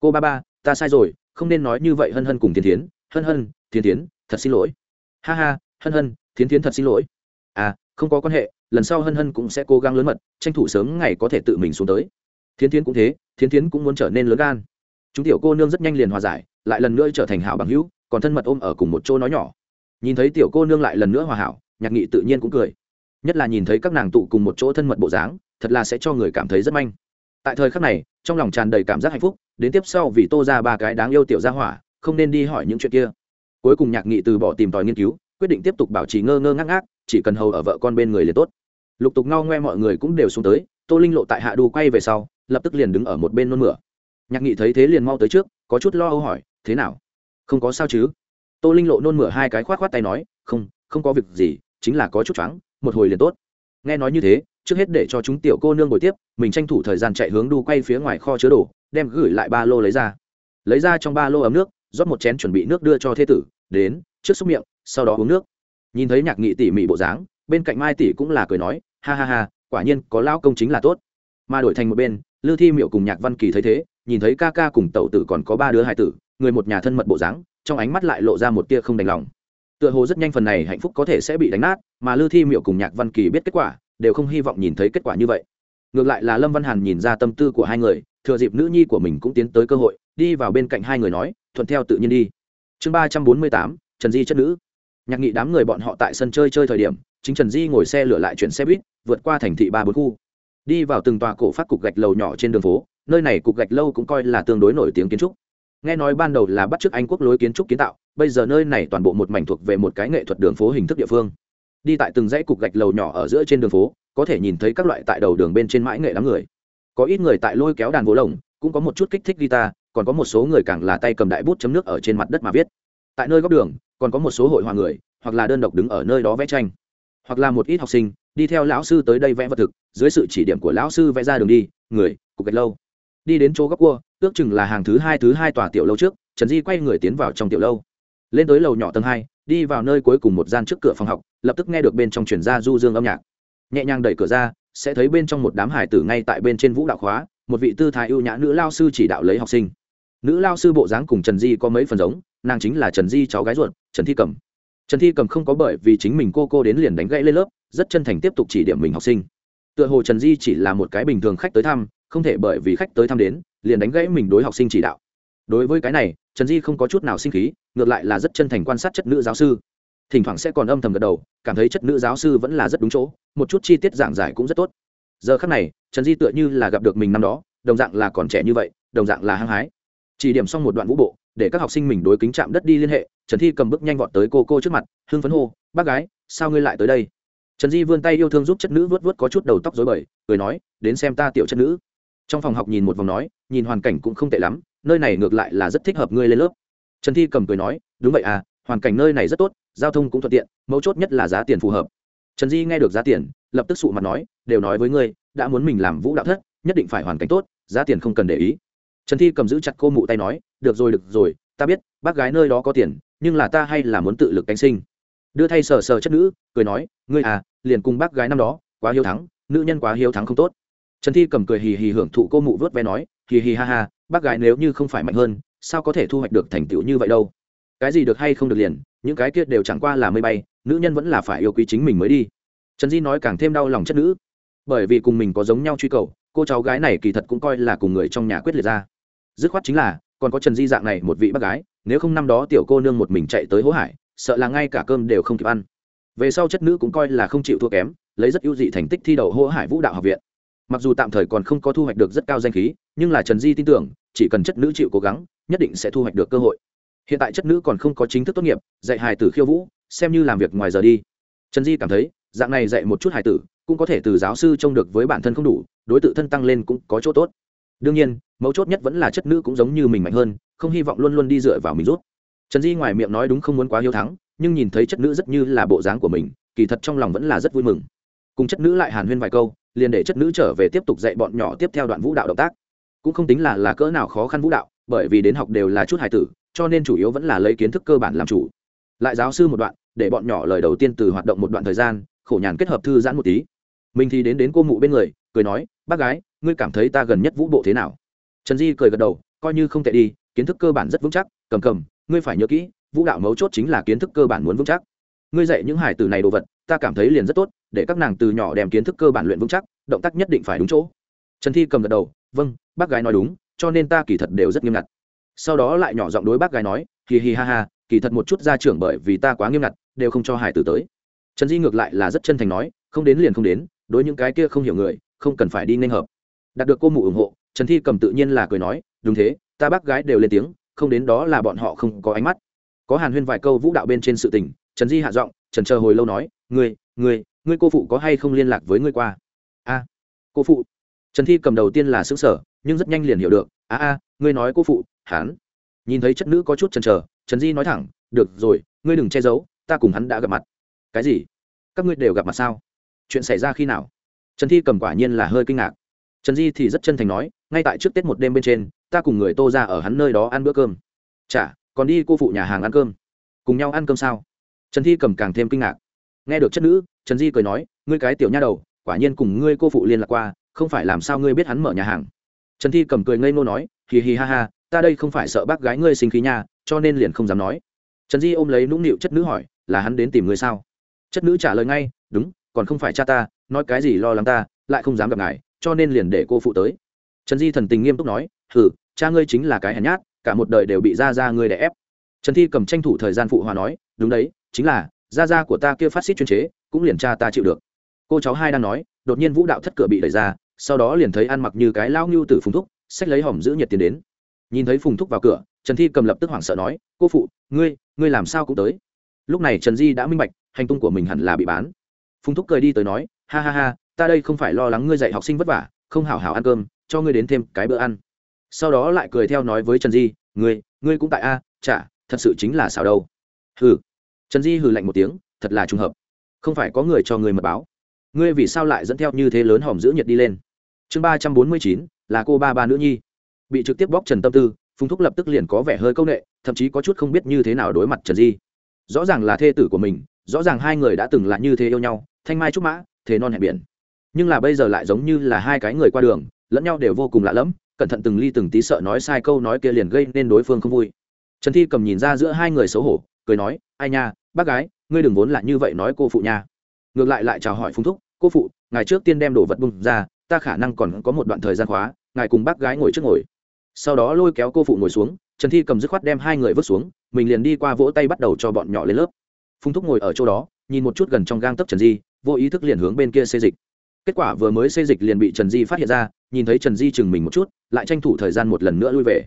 Cô ba ba, ta sai rồi, không nên nói như vậy, hân hân cùng thiên tiến hân hân thiên tiến thật xin lỗi. Ha ha, hân hân thiên tiến thật xin lỗi à không có quan hệ, lần sau hân hân cũng sẽ cố gắng lớn mật, tranh thủ sớm ngày có thể tự mình xuống tới. Thiên Thiến cũng thế thiên Thiến cũng muốn trở nên lớn gan. Chúng tiểu cô nương rất nhanh liền hòa giải, lại lần nữa trở thành hảo bằng hữu, còn thân mật ôm ở cùng một chỗ nói nhỏ. Nhìn thấy tiểu cô nương lại lần nữa hòa hảo, nhạc nghị tự nhiên cũng cười. Nhất là nhìn thấy các nàng tụ cùng một chỗ thân mật bộ dáng, thật là sẽ cho người cảm thấy rất manh. Tại thời khắc này, trong lòng tràn đầy cảm giác hạnh phúc, đến tiếp sau vì tô ra ba cái đáng yêu tiểu gia hỏa, không nên đi hỏi những chuyện kia. Cuối cùng nhạc nghị từ bỏ tìm tòi nghiên cứu, quyết định tiếp tục bảo trì ngơ ngơ ngác ngác chỉ cần hầu ở vợ con bên người liền tốt. Lục tục ngao ngoe mọi người cũng đều xuống tới, tô linh lộ tại hạ đu quay về sau, lập tức liền đứng ở một bên nôn mửa. Nhạc nghị thấy thế liền mau tới trước, có chút lo âu hỏi, thế nào? Không có sao chứ? Tô linh lộ nôn mửa hai cái khoát khoát tay nói, không không có việc gì, chính là có chút choáng, một hồi liền tốt. Nghe nói như thế, trước hết để cho chúng tiểu cô nương ngồi tiếp, mình tranh thủ thời gian chạy hướng đu quay phía ngoài kho chứa đồ, đem gửi lại ba lô lấy ra. Lấy ra trong ba lô ấm nước, rót một chén chuẩn bị nước đưa cho thế tử, đến, trước xúc miệng, sau đó uống nước nhìn thấy nhạc nghị tỉ mỉ bộ dáng, bên cạnh mai tỷ cũng là cười nói, ha ha ha, quả nhiên có lao công chính là tốt. Mà đổi thành một bên lư thi miệu cùng nhạc văn kỳ thấy thế, nhìn thấy ca ca cùng tẩu tử còn có ba đứa hải tử, người một nhà thân mật bộ dáng, trong ánh mắt lại lộ ra một tia không đành lòng. Tựa hồ rất nhanh phần này hạnh phúc có thể sẽ bị đánh nát, mà lư thi miệu cùng nhạc văn kỳ biết kết quả, đều không hy vọng nhìn thấy kết quả như vậy. Ngược lại là lâm văn hàn nhìn ra tâm tư của hai người, thừa dịp nữ nhi của mình cũng tiến tới cơ hội, đi vào bên cạnh hai người nói, thuận theo tự nhiên đi. Chương ba trăm bốn mươi tám, trần di chất nữ nhạc nghị đám người bọn họ tại sân chơi chơi thời điểm, chính trần di ngồi xe lửa lại chuyển xe buýt, vượt qua thành thị ba bốn khu. Đi vào từng tòa cổ phát cục gạch lầu nhỏ trên đường phố, nơi này cục gạch lâu cũng coi là tương đối nổi tiếng kiến trúc. Nghe nói ban đầu là bắt chước anh quốc lối kiến trúc kiến tạo, bây giờ nơi này toàn bộ một mảnh thuộc về một cái nghệ thuật đường phố hình thức địa phương. Đi tại từng dãy cục gạch lầu nhỏ ở giữa trên đường phố, có thể nhìn thấy các loại tại đầu đường bên trên mãi nghệ đám người. Có ít người tại lôi kéo đàn vỗ lồng, cũng có một chút kích thích guitar, còn có một số người càng là tay cầm đại bút chấm nước ở trên mặt đất mà viết tại nơi góc đường, còn có một số hội họa người, hoặc là đơn độc đứng ở nơi đó vẽ tranh, hoặc là một ít học sinh đi theo lão sư tới đây vẽ vật thực, dưới sự chỉ điểm của lão sư vẽ ra đường đi, người, cục gạch lâu. Đi đến chỗ góc cua, ước chừng là hàng thứ hai thứ hai tòa tiểu lâu trước, trần di quay người tiến vào trong tiểu lâu. Lên tới lầu nhỏ tầng hai, đi vào nơi cuối cùng một gian trước cửa phòng học, lập tức nghe được bên trong chuyển ra du dương âm nhạc. Nhẹ nhàng đẩy cửa ra, sẽ thấy bên trong một đám hải tử ngay tại bên trên vũ đạo khóa, một vị tư thái ưu nhã nữ lao sư chỉ đạo lấy học sinh. Nữ lao sư bộ dáng cùng trần di có mấy phần giống nàng chính là trần di cháu gái ruột, trần thi cầm. Trần thi cầm không có bởi vì chính mình cô cô đến liền đánh gãy lên lớp, rất chân thành tiếp tục chỉ điểm mình học sinh. Tựa hồ trần di chỉ là một cái bình thường khách tới thăm, không thể bởi vì khách tới thăm đến, liền đánh gãy mình đối học sinh chỉ đạo. Đối với cái này, trần di không có chút nào sinh khí, ngược lại là rất chân thành quan sát chất nữ giáo sư. Thỉnh thoảng sẽ còn âm thầm gật đầu, cảm thấy chất nữ giáo sư vẫn là rất đúng chỗ, một chút chi tiết giảng giải cũng rất tốt. Giờ khắc này, trần di tựa như là gặp được mình năm đó, đồng dạng là còn trẻ như vậy, đồng dạng là hăng hái. Chỉ điểm xong một đoạn vũ bộ để các học sinh mình đối kính chạm đất đi liên hệ, trần thi cầm bước nhanh vọt tới cô cô trước mặt, hưng phấn hô, bác gái, sao ngươi lại tới đây? Trần di vươn tay yêu thương giúp chất nữ vớt vớt có chút đầu tóc dối bời, cười nói, đến xem ta tiểu chất nữ. Trong phòng học nhìn một vòng nói, nhìn hoàn cảnh cũng không tệ lắm, nơi này ngược lại là rất thích hợp ngươi lên lớp. Trần thi cầm cười nói, đúng vậy à hoàn cảnh nơi này rất tốt, giao thông cũng thuận tiện, mấu chốt nhất là giá tiền phù hợp. Trần di nghe được giá tiền, lập tức sụ mặt nói, đều nói với ngươi, đã muốn mình làm vũ đạo thất, nhất định phải hoàn cảnh tốt, giá tiền không cần để ý trần thi cầm giữ chặt cô mụ tay nói, được rồi được rồi, ta biết, bác gái nơi đó có tiền, nhưng là ta hay là muốn tự lực cánh sinh. Đưa thay sờ sờ chất nữ, cười nói, ngươi à liền cùng bác gái năm đó, quá hiếu thắng, nữ nhân quá hiếu thắng không tốt. Trần thi cầm cười hì hì hưởng thụ cô mụ vớt ve nói, hì hì ha ha, bác gái nếu như không phải mạnh hơn, sao có thể thu hoạch được thành tựu như vậy đâu? Cái gì được hay không được liền, những cái kia đều chẳng qua là mây bay, nữ nhân vẫn là phải yêu quý chính mình mới đi. Trần di nói càng thêm đau lòng chất nữ bởi vì cùng mình có giống nhau truy cầu, cô cháu gái này kỳ thật cũng coi là cùng người trong nhà quyết liệt ra. Dứt khoát chính là, còn có trần di dạng này một vị bác gái, nếu không năm đó tiểu cô nương một mình chạy tới hố hải, sợ là ngay cả cơm đều không kịp ăn. Về sau chất nữ cũng coi là không chịu thua kém, lấy rất ưu dị thành tích thi đậu hố hải vũ đạo học viện. Mặc dù tạm thời còn không có thu hoạch được rất cao danh khí, nhưng là trần di tin tưởng, chỉ cần chất nữ chịu cố gắng, nhất định sẽ thu hoạch được cơ hội. Hiện tại chất nữ còn không có chính thức tốt nghiệp, dạy hài tử khiêu vũ, xem như làm việc ngoài giờ đi. Trần di cảm thấy dạng này dạy một chút hài tử, cũng có thể từ giáo sư trông được với bản thân không đủ, đối tự thân tăng lên cũng có chỗ tốt. Đương nhiên, mấu chốt nhất vẫn là chất nữ cũng giống như mình mạnh hơn, không hy vọng luôn luôn đi dựa vào mình rút. Trần di ngoài miệng nói đúng không muốn quá hiếu thắng, nhưng nhìn thấy chất nữ rất như là bộ dáng của mình, kỳ thật trong lòng vẫn là rất vui mừng. Cùng chất nữ lại hàn huyên vài câu, liền để chất nữ trở về tiếp tục dạy bọn nhỏ tiếp theo đoạn vũ đạo động tác. Cũng không tính là là cỡ nào khó khăn vũ đạo, bởi vì đến học đều là chút hài tử, cho nên chủ yếu vẫn là lấy kiến thức cơ bản làm chủ. Lại giáo sư một đoạn, để bọn nhỏ lời đầu tiên từ hoạt động một đoạn thời gian khổ nhàn kết hợp thư giãn một tí. Mình thì đến đến cô mụ bên người, cười nói, bác gái, ngươi cảm thấy ta gần nhất vũ bộ thế nào? Trần di cười gật đầu, coi như không tệ đi, kiến thức cơ bản rất vững chắc, cầm cầm, ngươi phải nhớ kỹ, vũ đạo mấu chốt chính là kiến thức cơ bản muốn vững chắc. Ngươi dạy những hải từ này đồ vật, ta cảm thấy liền rất tốt, để các nàng từ nhỏ đem kiến thức cơ bản luyện vững chắc, động tác nhất định phải đúng chỗ. Trần thi cầm gật đầu vâng bác gái nói đúng, cho nên ta kỳ thật đều rất nghiêm ngặt. Sau đó lại nhỏ giọng đối bác gái nói, hì hì ha ha, kỳ thật một chút ra trưởng bởi vì ta quá nghiêm ngặt, đều không cho hải tử tới trần di ngược lại là rất chân thành nói, không đến liền không đến, đối những cái kia không hiểu người, không cần phải đi nên hợp. Đạt được cô mụ ủng hộ, trần thi cầm tự nhiên là cười nói, đúng thế, ta bác gái đều lên tiếng, không đến đó là bọn họ không có ánh mắt. Có hàn huyên vài câu vũ đạo bên trên sự tình, trần di hạ giọng, trần chờ hồi lâu nói, ngươi ngươi ngươi cô phụ có hay không liên lạc với ngươi qua? A, cô phụ. Trần thi cầm đầu tiên là xứng sở nhưng rất nhanh liền hiểu được, a a, ngươi nói cô phụ hán nhìn thấy chất nữ có chút chần chờ, trần di nói thẳng, được rồi, ngươi đừng che giấu, ta cùng hắn đã gặp mặt cái gì? Các ngươi đều gặp mặt sao? Chuyện xảy ra khi nào? Trần thi cầm quả nhiên là hơi kinh ngạc. Trần di thì rất chân thành nói, ngay tại trước tết một đêm bên trên, ta cùng người tô ra ở hắn nơi đó ăn bữa cơm. Chả, còn đi cô phụ nhà hàng ăn cơm. Cùng nhau ăn cơm sao? Trần thi cầm càng thêm kinh ngạc. Nghe được chất nữ, trần di cười nói, ngươi cái tiểu nha đầu, quả nhiên cùng ngươi cô phụ liên lạc qua, không phải làm sao ngươi biết hắn mở nhà hàng. Trần thi cầm cười ngây ngô nói, hì hì ha ha, ta đây không phải sợ bác gái ngươi sinh khí nha, cho nên liền không dám nói. Trần di ôm lấy nũng nịu chất nữ hỏi, là hắn đến tìm ngươi sao? Chất nữ trả lời ngay, đúng, còn không phải cha ta, nói cái gì lo lắng ta, lại không dám gặp ngài, cho nên liền để cô phụ tới. Trần di thần tình nghiêm túc nói, hừ, cha ngươi chính là cái hèn nhát, cả một đời đều bị ra ra ngươi đè ép. Trần thi cầm tranh thủ thời gian phụ hòa nói, đúng đấy, chính là, gia gia của ta kia phát xít chuyên chế, cũng liền cha ta chịu được. Cô cháu hai đang nói, đột nhiên vũ đạo thất cửa bị đẩy ra, sau đó liền thấy ăn mặc như cái lao ngưu tử phùng thúc, xách lấy hòm giữ nhiệt tiền đến. Nhìn thấy phùng thúc vào cửa, trần thi cầm lập tức hoảng sợ nói, cô phụ, ngươi ngươi làm sao cũng tới? Lúc này trần di đã minh bạch hành tung của mình hẳn là bị bán. Phùng thúc cười đi tới nói, ha ha ha, ta đây không phải lo lắng ngươi dạy học sinh vất vả, không hảo hảo ăn cơm, cho ngươi đến thêm cái bữa ăn. Sau đó lại cười theo nói với trần di, ngươi ngươi cũng tại a, chả, thật sự chính là xào đâu. Hừ. Trần di hừ lạnh một tiếng, thật là trùng hợp. Không phải có người cho ngươi mật báo. Ngươi vì sao lại dẫn theo như thế lớn hòm giữ nhiệt đi lên? Chương ba trăm bốn mươi chín, là cô ba ba nữ nhi. Bị trực tiếp bóc trần tâm tư, phùng thúc lập tức liền có vẻ hơi c â u n ệ thậm chí có chút không biết như thế nào đối mặt trần di. Rõ ràng là thê tử của mình rõ ràng hai người đã từng là như thế yêu nhau, thanh mai trúc mã, thế non hẹn biển. Nhưng là bây giờ lại giống như là hai cái người qua đường, lẫn nhau đều vô cùng lạ lẫm, cẩn thận từng ly từng tí sợ nói sai câu nói kia liền gây nên đối phương không vui. Trần thi cầm nhìn ra giữa hai người xấu hổ, cười nói, ai nha, bác gái, ngươi đừng vốn là như vậy nói cô phụ nha. Ngược lại lại chào hỏi phung thúc, cô phụ, ngài trước tiên đem đồ vật bung ra, ta khả năng còn có một đoạn thời gian khóa, ngài cùng bác gái ngồi trước ngồi. Sau đó lôi kéo cô phụ ngồi xuống, trần thi cầm dứt khoát đem hai người vứt xuống, mình liền đi qua vỗ tay bắt đầu cho bọn nhỏ lên lớp phung thúc ngồi ở chỗ đó, nhìn một chút gần trong gang tấc trần di, vô ý thức liền hướng bên kia xây dịch. Kết quả vừa mới xây dịch liền bị trần di phát hiện ra, nhìn thấy trần di chừng mình một chút, lại tranh thủ thời gian một lần nữa lui về.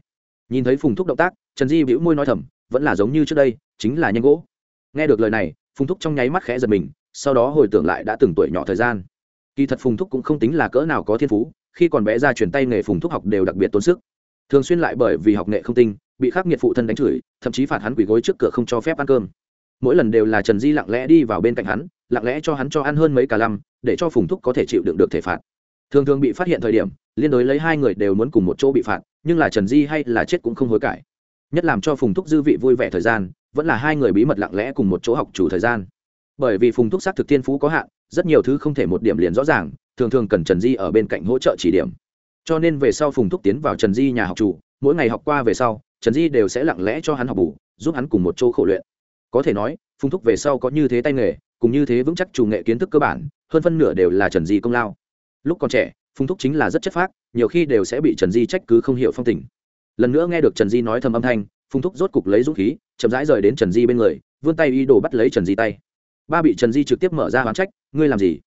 Nhìn thấy phùng thúc động tác, trần di bĩu môi nói thầm, vẫn là giống như trước đây, chính là nhanh gỗ. Nghe được lời này, phùng thúc trong nháy mắt khẽ giật mình, sau đó hồi tưởng lại đã từng tuổi nhỏ thời gian. Kỳ thật phùng thúc cũng không tính là cỡ nào có thiên phú, khi còn bé ra chuyển tay nghề phùng thúc học đều đặc biệt tốn sức. Thường xuyên lại bởi vì học nghệ không tinh, bị khắc nghiệt phụ thân đánh chửi, thậm chí phạt hắn quỷ gối trước cửa không cho phép ăn cơm mỗi lần đều là trần di lặng lẽ đi vào bên cạnh hắn, lặng lẽ cho hắn cho ăn hơn mấy cả lăm, để cho phùng thúc có thể chịu đựng được thể phạt. Thường thường bị phát hiện thời điểm, liên đối lấy hai người đều muốn cùng một chỗ bị phạt, nhưng là trần di hay là chết cũng không hối cải. Nhất làm cho phùng thúc dư vị vui vẻ thời gian, vẫn là hai người bí mật lặng lẽ cùng một chỗ học chủ thời gian. Bởi vì phùng thúc xác thực tiên phú có hạn, rất nhiều thứ không thể một điểm liền rõ ràng, thường thường cần trần di ở bên cạnh hỗ trợ chỉ điểm. Cho nên về sau phùng thúc tiến vào trần di nhà học chủ, mỗi ngày học qua về sau, trần di đều sẽ lặng lẽ cho hắn học bù, giúp hắn cùng một chỗ khổ luyện có thể nói, phùng thúc về sau có như thế tay nghề, cùng như thế vững chắc chủ nghệ kiến thức cơ bản, hơn phân nửa đều là trần di công lao. Lúc còn trẻ, phùng thúc chính là rất chất phác, nhiều khi đều sẽ bị trần di trách cứ không hiểu phong tình. Lần nữa nghe được trần di nói thầm âm thanh, phùng thúc rốt cục lấy dũng khí, chậm rãi rời đến trần di bên người, vươn tay y đồ bắt lấy trần di tay. Ba bị trần di trực tiếp mở ra hoán trách, ngươi làm gì?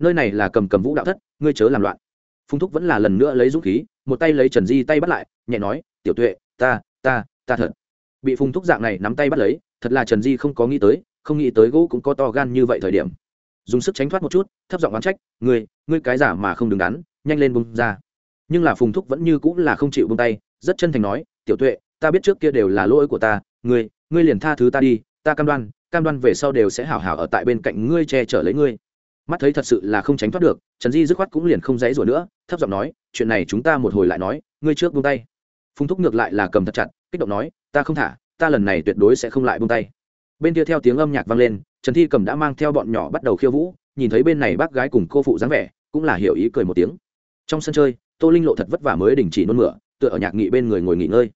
Nơi này là cầm cầm vũ đạo thất, ngươi chớ làm loạn. Phùng thúc vẫn là lần nữa lấy dũng khí, một tay lấy trần di tay bắt lại, nhẹ nói, tiểu tuệ, ta ta ta thật. Bị phùng thúc dạng này nắm tay bắt lấy thật là trần di không có nghĩ tới, không nghĩ tới gỗ cũng có to gan như vậy thời điểm. Dùng sức tránh thoát một chút, thấp giọng oán trách, ngươi ngươi cái giả mà không đứng đắn, nhanh lên bung ra. Nhưng là phùng thúc vẫn như cũng là không chịu bung tay, rất chân thành nói, tiểu tuệ, ta biết trước kia đều là lỗi của ta, ngươi ngươi liền tha thứ ta đi, ta cam đoan cam đoan về sau đều sẽ hảo hảo ở tại bên cạnh ngươi che chở lấy ngươi. Mắt thấy thật sự là không tránh thoát được, trần di dứt khoát cũng liền không dãy rủa nữa, thấp giọng nói, chuyện này chúng ta một hồi lại nói, ngươi trước buông tay. Phùng thúc ngược lại là cầm thật chặt, kích động nói, ta không thả ta lần này tuyệt đối sẽ không lại buông tay. Bên kia theo tiếng âm nhạc vang lên, trần thi cầm đã mang theo bọn nhỏ bắt đầu khiêu vũ, nhìn thấy bên này bác gái cùng cô phụ dáng vẻ, cũng là hiểu ý cười một tiếng. Trong sân chơi, tô linh lộ thật vất vả mới đình chỉ nôn mửa, tựa ở nhạc nghị bên người ngồi nghỉ ngơi.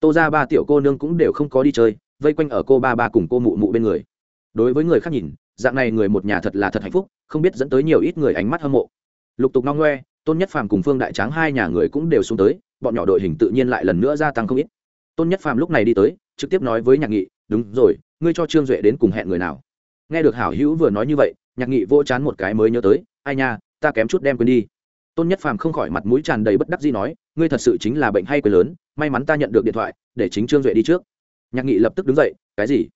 Tô ra ba tiểu cô nương cũng đều không có đi chơi, vây quanh ở cô ba ba cùng cô mụ mụ bên người. Đối với người khác nhìn, dạng này người một nhà thật là thật hạnh phúc, không biết dẫn tới nhiều ít người ánh mắt hâm mộ. Lục tục nong ngoe, tôn nhất phàm cùng phương đại tráng hai nhà người cũng đều xuống tới, bọn nhỏ đội hình tự nhiên lại lần nữa gia tăng không ít. Tôn nhất phàm lúc này đi tới trực tiếp nói với nhạc nghị, đúng rồi, ngươi cho trương duệ đến cùng hẹn người nào? Nghe được hảo hữu vừa nói như vậy, nhạc nghị vô chán một cái mới nhớ tới, ai nha, ta kém chút đem quên đi. Tôn nhất phàm không khỏi mặt mũi tràn đầy bất đắc gì nói, ngươi thật sự chính là bệnh hay quên lớn, may mắn ta nhận được điện thoại, để chính trương duệ đi trước. Nhạc nghị lập tức đứng dậy, cái gì?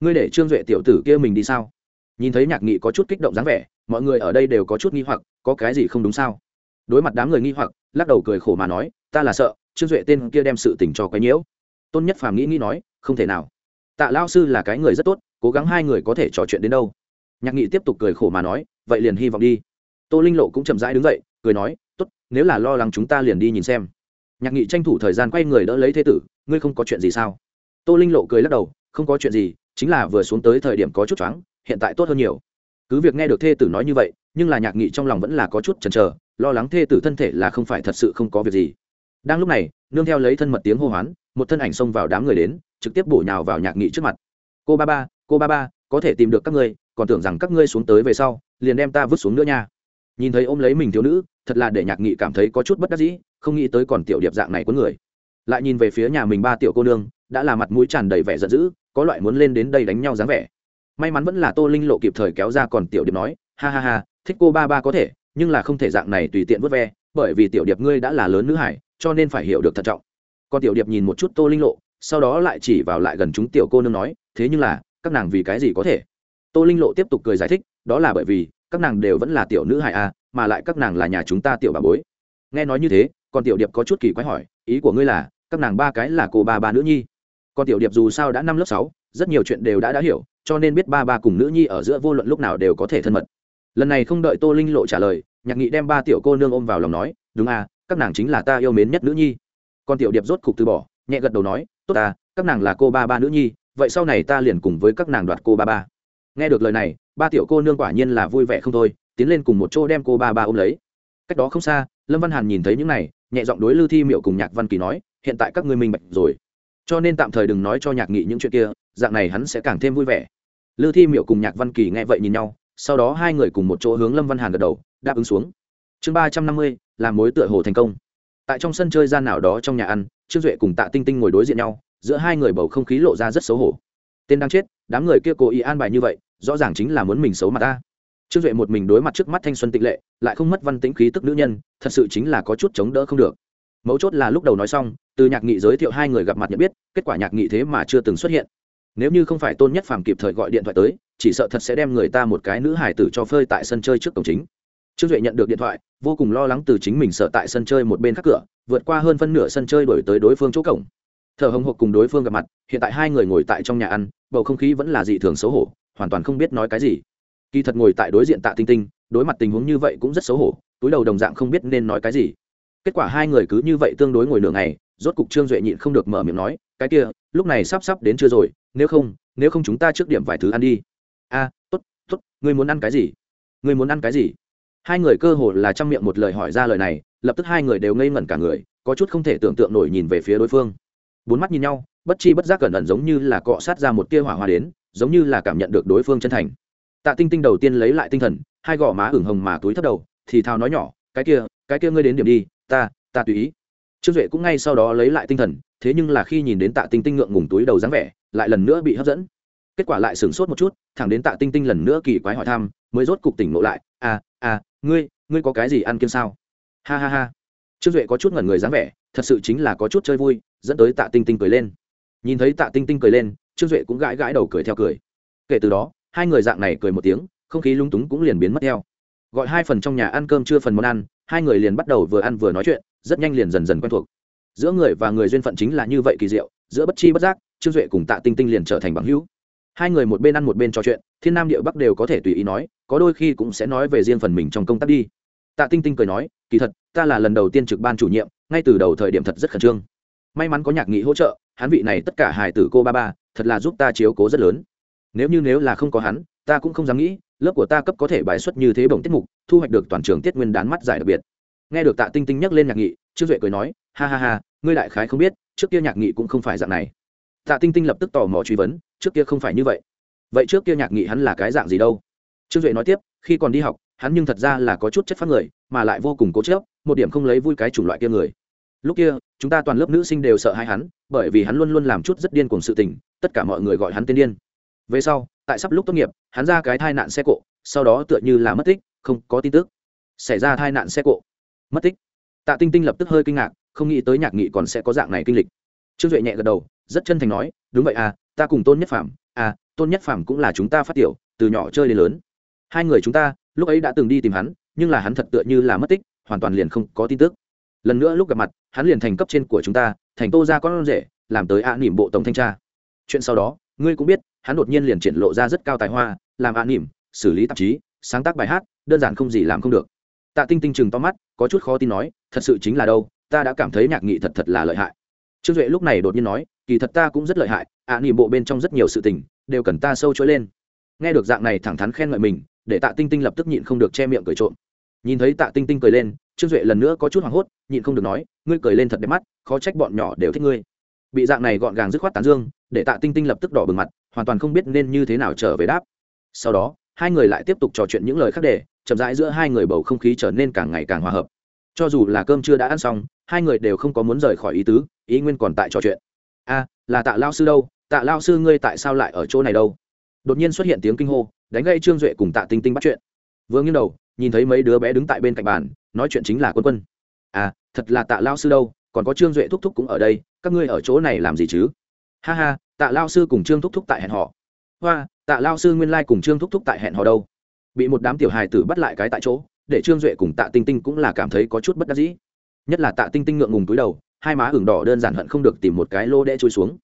Ngươi để trương duệ tiểu tử kia mình đi sao? Nhìn thấy nhạc nghị có chút kích động dáng vẻ, mọi người ở đây đều có chút nghi hoặc, có cái gì không đúng sao? Đối mặt đám người nghi hoặc, lắc đầu cười khổ mà nói, ta là sợ, trương duệ tên kia đem sự tình cho quấy nhiễu tôn nhất phàm nghĩ nghĩ nói, không thể nào. Tạ lao sư là cái người rất tốt, cố gắng hai người có thể trò chuyện đến đâu. Nhạc nghị tiếp tục cười khổ mà nói, vậy liền hy vọng đi. Tô linh lộ cũng chậm rãi đứng dậy, cười nói, tốt, nếu là lo lắng chúng ta liền đi nhìn xem. Nhạc nghị tranh thủ thời gian quay người đỡ lấy thế tử, ngươi không có chuyện gì sao? Tô linh lộ cười lắc đầu, không có chuyện gì, chính là vừa xuống tới thời điểm có chút choáng, hiện tại tốt hơn nhiều. Cứ việc nghe được thê tử nói như vậy, nhưng là nhạc nghị trong lòng vẫn là có chút chần chờ, lo lắng thê tử thân thể là không phải thật sự không có việc gì đang lúc này, nương theo lấy thân mật tiếng hô hoán, một thân ảnh xông vào đám người đến, trực tiếp bổ nhào vào nhạc nghị trước mặt. Cô ba ba, cô ba ba, có thể tìm được các ngươi, còn tưởng rằng các ngươi xuống tới về sau, liền đem ta vứt xuống nữa nha. Nhìn thấy ôm lấy mình thiếu nữ, thật là để nhạc nghị cảm thấy có chút bất đắc dĩ, không nghĩ tới còn tiểu điệp dạng này của người. Lại nhìn về phía nhà mình ba tiểu cô nương, đã là mặt mũi tràn đầy vẻ giận dữ, có loại muốn lên đến đây đánh nhau dáng vẻ. May mắn vẫn là tô linh lộ kịp thời kéo ra còn tiểu điệp nói, ha ha ha, thích cô ba ba có thể, nhưng là không thể dạng này tùy tiện vớt ve, bởi vì tiểu điệp ngươi đã là lớn nữ hải cho nên phải hiểu được thận trọng. Còn tiểu điệp nhìn một chút tô linh lộ, sau đó lại chỉ vào lại gần chúng tiểu cô nương nói, thế nhưng là, các nàng vì cái gì có thể? Tô linh lộ tiếp tục cười giải thích, đó là bởi vì, các nàng đều vẫn là tiểu nữ hài a mà lại các nàng là nhà chúng ta tiểu bà bối. Nghe nói như thế còn tiểu điệp có chút kỳ quái hỏi, ý của ngươi là, các nàng ba cái là cô ba ba nữ nhi? Còn tiểu điệp dù sao đã năm lớp sáu, rất nhiều chuyện đều đã đã hiểu, cho nên biết ba ba cùng nữ nhi ở giữa vô luận lúc nào đều có thể thân mật. Lần này không đợi tô linh lộ trả lời, nhạc nghị đem ba tiểu cô nương ôm vào lòng nói, đúng à các nàng chính là ta yêu mến nhất nữ nhi. Còn tiểu điệp rốt cục từ bỏ, nhẹ gật đầu nói, tốt à các nàng là cô ba ba nữ nhi, vậy sau này ta liền cùng với các nàng đoạt cô ba ba. Nghe được lời này, ba tiểu cô nương quả nhiên là vui vẻ không thôi, tiến lên cùng một chỗ đem cô ba ba ôm lấy. Cách đó không xa, lâm văn hàn nhìn thấy những này, nhẹ giọng đối lưu thi miệu cùng nhạc văn kỳ nói, hiện tại các ngươi minh bạch rồi. Cho nên tạm thời đừng nói cho nhạc nghị những chuyện kia, dạng này hắn sẽ càng thêm vui vẻ. Lưu thi miệu cùng nhạc văn kỳ nghe vậy nhìn nhau, sau đó hai người cùng một chỗ hướng lâm văn hàn gật đầu, đáp ứng xuống chương ba trăm năm mươi, làm mối tựa hồ thành công. Tại trong sân chơi gian nào đó trong nhà ăn, trương duệ cùng tạ tinh tinh ngồi đối diện nhau, giữa hai người bầu không khí lộ ra rất xấu hổ. Tên đang chết, đám người kia cố ý an bài như vậy, rõ ràng chính là muốn mình xấu mặt ta. Trương duệ một mình đối mặt trước mắt thanh xuân tịnh lệ, lại không mất văn tĩnh khí tức nữ nhân, thật sự chính là có chút chống đỡ không được. Mấu chốt là lúc đầu nói xong, từ nhạc nghị giới thiệu hai người gặp mặt nhận biết, kết quả nhạc nghị thế mà chưa từng xuất hiện. Nếu như không phải tôn nhất phàm kịp thời gọi điện thoại tới, chỉ sợ thật sẽ đem người ta một cái nữ hải tử cho phơi tại sân chơi trước cổng chính trương duệ nhận được điện thoại vô cùng lo lắng từ chính mình sợ tại sân chơi một bên khác cửa vượt qua hơn phân nửa sân chơi đổi tới đối phương chỗ cổng. Thở hồng hộc cùng đối phương gặp mặt hiện tại hai người ngồi tại trong nhà ăn bầu không khí vẫn là dị thường xấu hổ hoàn toàn không biết nói cái gì. Kỳ thật ngồi tại đối diện tạ tinh tinh đối mặt tình huống như vậy cũng rất xấu hổ túi đầu đồng dạng không biết nên nói cái gì. Kết quả hai người cứ như vậy tương đối ngồi nửa ngày rốt cục trương duệ nhịn không được mở miệng nói cái kia lúc này sắp sắp đến chưa rồi nếu không nếu không chúng ta trước điểm vài thứ ăn đi. A à, tốt tốt ngươi muốn ăn cái gì? Ngươi muốn ăn cái gì? Hai người cơ hồ là trong miệng một lời hỏi ra lời này, lập tức hai người đều ngây ngẩn cả người, có chút không thể tưởng tượng nổi nhìn về phía đối phương. Bốn mắt nhìn nhau, bất chi bất giác cẩn ẩn giống như là cọ sát ra một tia hỏa hoa đến, giống như là cảm nhận được đối phương chân thành. Tạ tinh tinh đầu tiên lấy lại tinh thần, hai gò má ửng hồng mà túi thấp đầu, thì thào nói nhỏ, cái kia cái kia ngươi đến điểm đi, ta ta tùy ý. Trương duệ cũng ngay sau đó lấy lại tinh thần, thế nhưng là khi nhìn đến tạ tinh tinh ngượng ngùng túi đầu dáng vẻ, lại lần nữa bị hấp dẫn. Kết quả lại sửng sốt một chút, thẳng đến tạ tinh tinh lần nữa kỳ quái hỏi thăm, mới rốt cục tỉnh ngộ lại à à ngươi ngươi có cái gì ăn kiêng sao? Ha ha ha. Trương duệ có chút ngẩn người dáng vẻ, thật sự chính là có chút chơi vui, dẫn tới tạ tinh tinh cười lên. Nhìn thấy tạ tinh tinh cười lên, trương duệ cũng gãi gãi đầu cười theo cười. Kể từ đó, hai người dạng này cười một tiếng, không khí lung túng cũng liền biến mất theo. Gọi hai phần trong nhà ăn cơm chưa phần món ăn, hai người liền bắt đầu vừa ăn vừa nói chuyện, rất nhanh liền dần dần quen thuộc. Giữa người và người duyên phận chính là như vậy kỳ diệu, giữa bất chi bất giác, trương duệ cùng tạ tinh tinh liền trở thành bằng hữu hai người một bên ăn một bên trò chuyện, thiên nam địa bắc đều có thể tùy ý nói, có đôi khi cũng sẽ nói về riêng phần mình trong công tác đi. Tạ tinh tinh cười nói, kỳ thật, ta là lần đầu tiên trực ban chủ nhiệm, ngay từ đầu thời điểm thật rất khẩn trương. May mắn có nhạc nghị hỗ trợ, hắn vị này tất cả hài tử cô ba ba, thật là giúp ta chiếu cố rất lớn. Nếu như nếu là không có hắn, ta cũng không dám nghĩ, lớp của ta cấp có thể bài xuất như thế bổng tiết mục, thu hoạch được toàn trường tiết nguyên đán mắt giải đặc biệt. Nghe được tạ tinh tinh nhắc lên nhạc nghị, trương duệ cười nói, ha ha ha, ngươi đại khái không biết, trước kia nhạc nghị cũng không phải dạng này tạ tinh tinh lập tức tò mò truy vấn, trước kia không phải như vậy. Vậy trước kia nhạc nghị hắn là cái dạng gì đâu? Trương duệ nói tiếp, khi còn đi học, hắn nhưng thật ra là có chút chất phát người, mà lại vô cùng cố chớp một điểm không lấy vui cái chủng loại kia người. Lúc kia, chúng ta toàn lớp nữ sinh đều sợ hai hắn, bởi vì hắn luôn luôn làm chút rất điên cùng sự tình, tất cả mọi người gọi hắn tên điên. Về sau, tại sắp lúc tốt nghiệp, hắn ra cái thai nạn xe cộ, sau đó tựa như là mất tích, không có tin tức. Xảy ra thai nạn xe cộ. Mất tích. Tạ tinh tinh lập tức hơi kinh ngạc, không nghĩ tới nhạc nghị còn sẽ có dạng này kinh lịch. Trương duệ nhẹ gật đầu rất chân thành nói, đúng vậy à ta cùng tôn nhất phạm à tôn nhất phạm cũng là chúng ta phát tiểu, từ nhỏ chơi đến lớn. Hai người chúng ta, lúc ấy đã từng đi tìm hắn, nhưng là hắn thật tựa như là mất tích, hoàn toàn liền không có tin tức. Lần nữa lúc gặp mặt, hắn liền thành cấp trên của chúng ta, thành tô ra con rể, làm tới ạ nỉm bộ tổng thanh tra. Chuyện sau đó, ngươi cũng biết, hắn đột nhiên liền triển lộ ra rất cao tài hoa, làm ạ nỉm, xử lý tạp chí, sáng tác bài hát, đơn giản không gì làm không được. Tạ tinh tinh chừng to mắt, có chút khó tin nói, thật sự chính là đâu, ta đã cảm thấy nhạc nghị thật thật là lợi hại. Trương duệ lúc này đột nhiên nói kỳ thật ta cũng rất lợi hại, ạ nỉm bộ bên trong rất nhiều sự tình, đều cần ta sâu chối lên. Nghe được dạng này thẳng thắn khen ngợi mình, để tạ tinh tinh lập tức nhịn không được che miệng cười trộm. Nhìn thấy tạ tinh tinh cười lên, trương duệ lần nữa có chút hoảng hốt, nhịn không được nói, ngươi cười lên thật đẹp mắt, khó trách bọn nhỏ đều thích ngươi. Bị dạng này gọn gàng dứt khoát tán dương, để tạ tinh tinh lập tức đỏ bừng mặt, hoàn toàn không biết nên như thế nào trở về đáp. Sau đó, hai người lại tiếp tục trò chuyện những lời khác để, chậm rãi giữa hai người bầu không khí trở nên càng ngày càng hòa hợp. Cho dù là cơm chưa đã ăn xong, hai người đều không có muốn rời khỏi ý tứ, ý nguyên còn tại trò chuyện a, là tạ lao sư đâu? Tạ lao sư ngươi tại sao lại ở chỗ này đâu? Đột nhiên xuất hiện tiếng kinh hô, đánh gây trương duệ cùng tạ tinh tinh bắt chuyện. Vừa nghiêng đầu, nhìn thấy mấy đứa bé đứng tại bên cạnh bàn, nói chuyện chính là quân quân. À thật là tạ lao sư đâu? Còn có trương duệ thúc thúc cũng ở đây, các ngươi ở chỗ này làm gì chứ? Ha ha, tạ lao sư cùng trương thúc thúc tại hẹn họ hoa, tạ lao sư nguyên lai、like、cùng trương thúc thúc tại hẹn họ đâu? Bị một đám tiểu hài tử bắt lại cái tại chỗ, để trương duệ cùng tạ tinh tinh cũng là cảm thấy có chút bất đắc dĩ. Nhất là tạ tinh tinh ngượng ngùng túi đầu hai má hưởng đỏ đơn giản hận không được tìm một cái lô đẽ trôi xuống.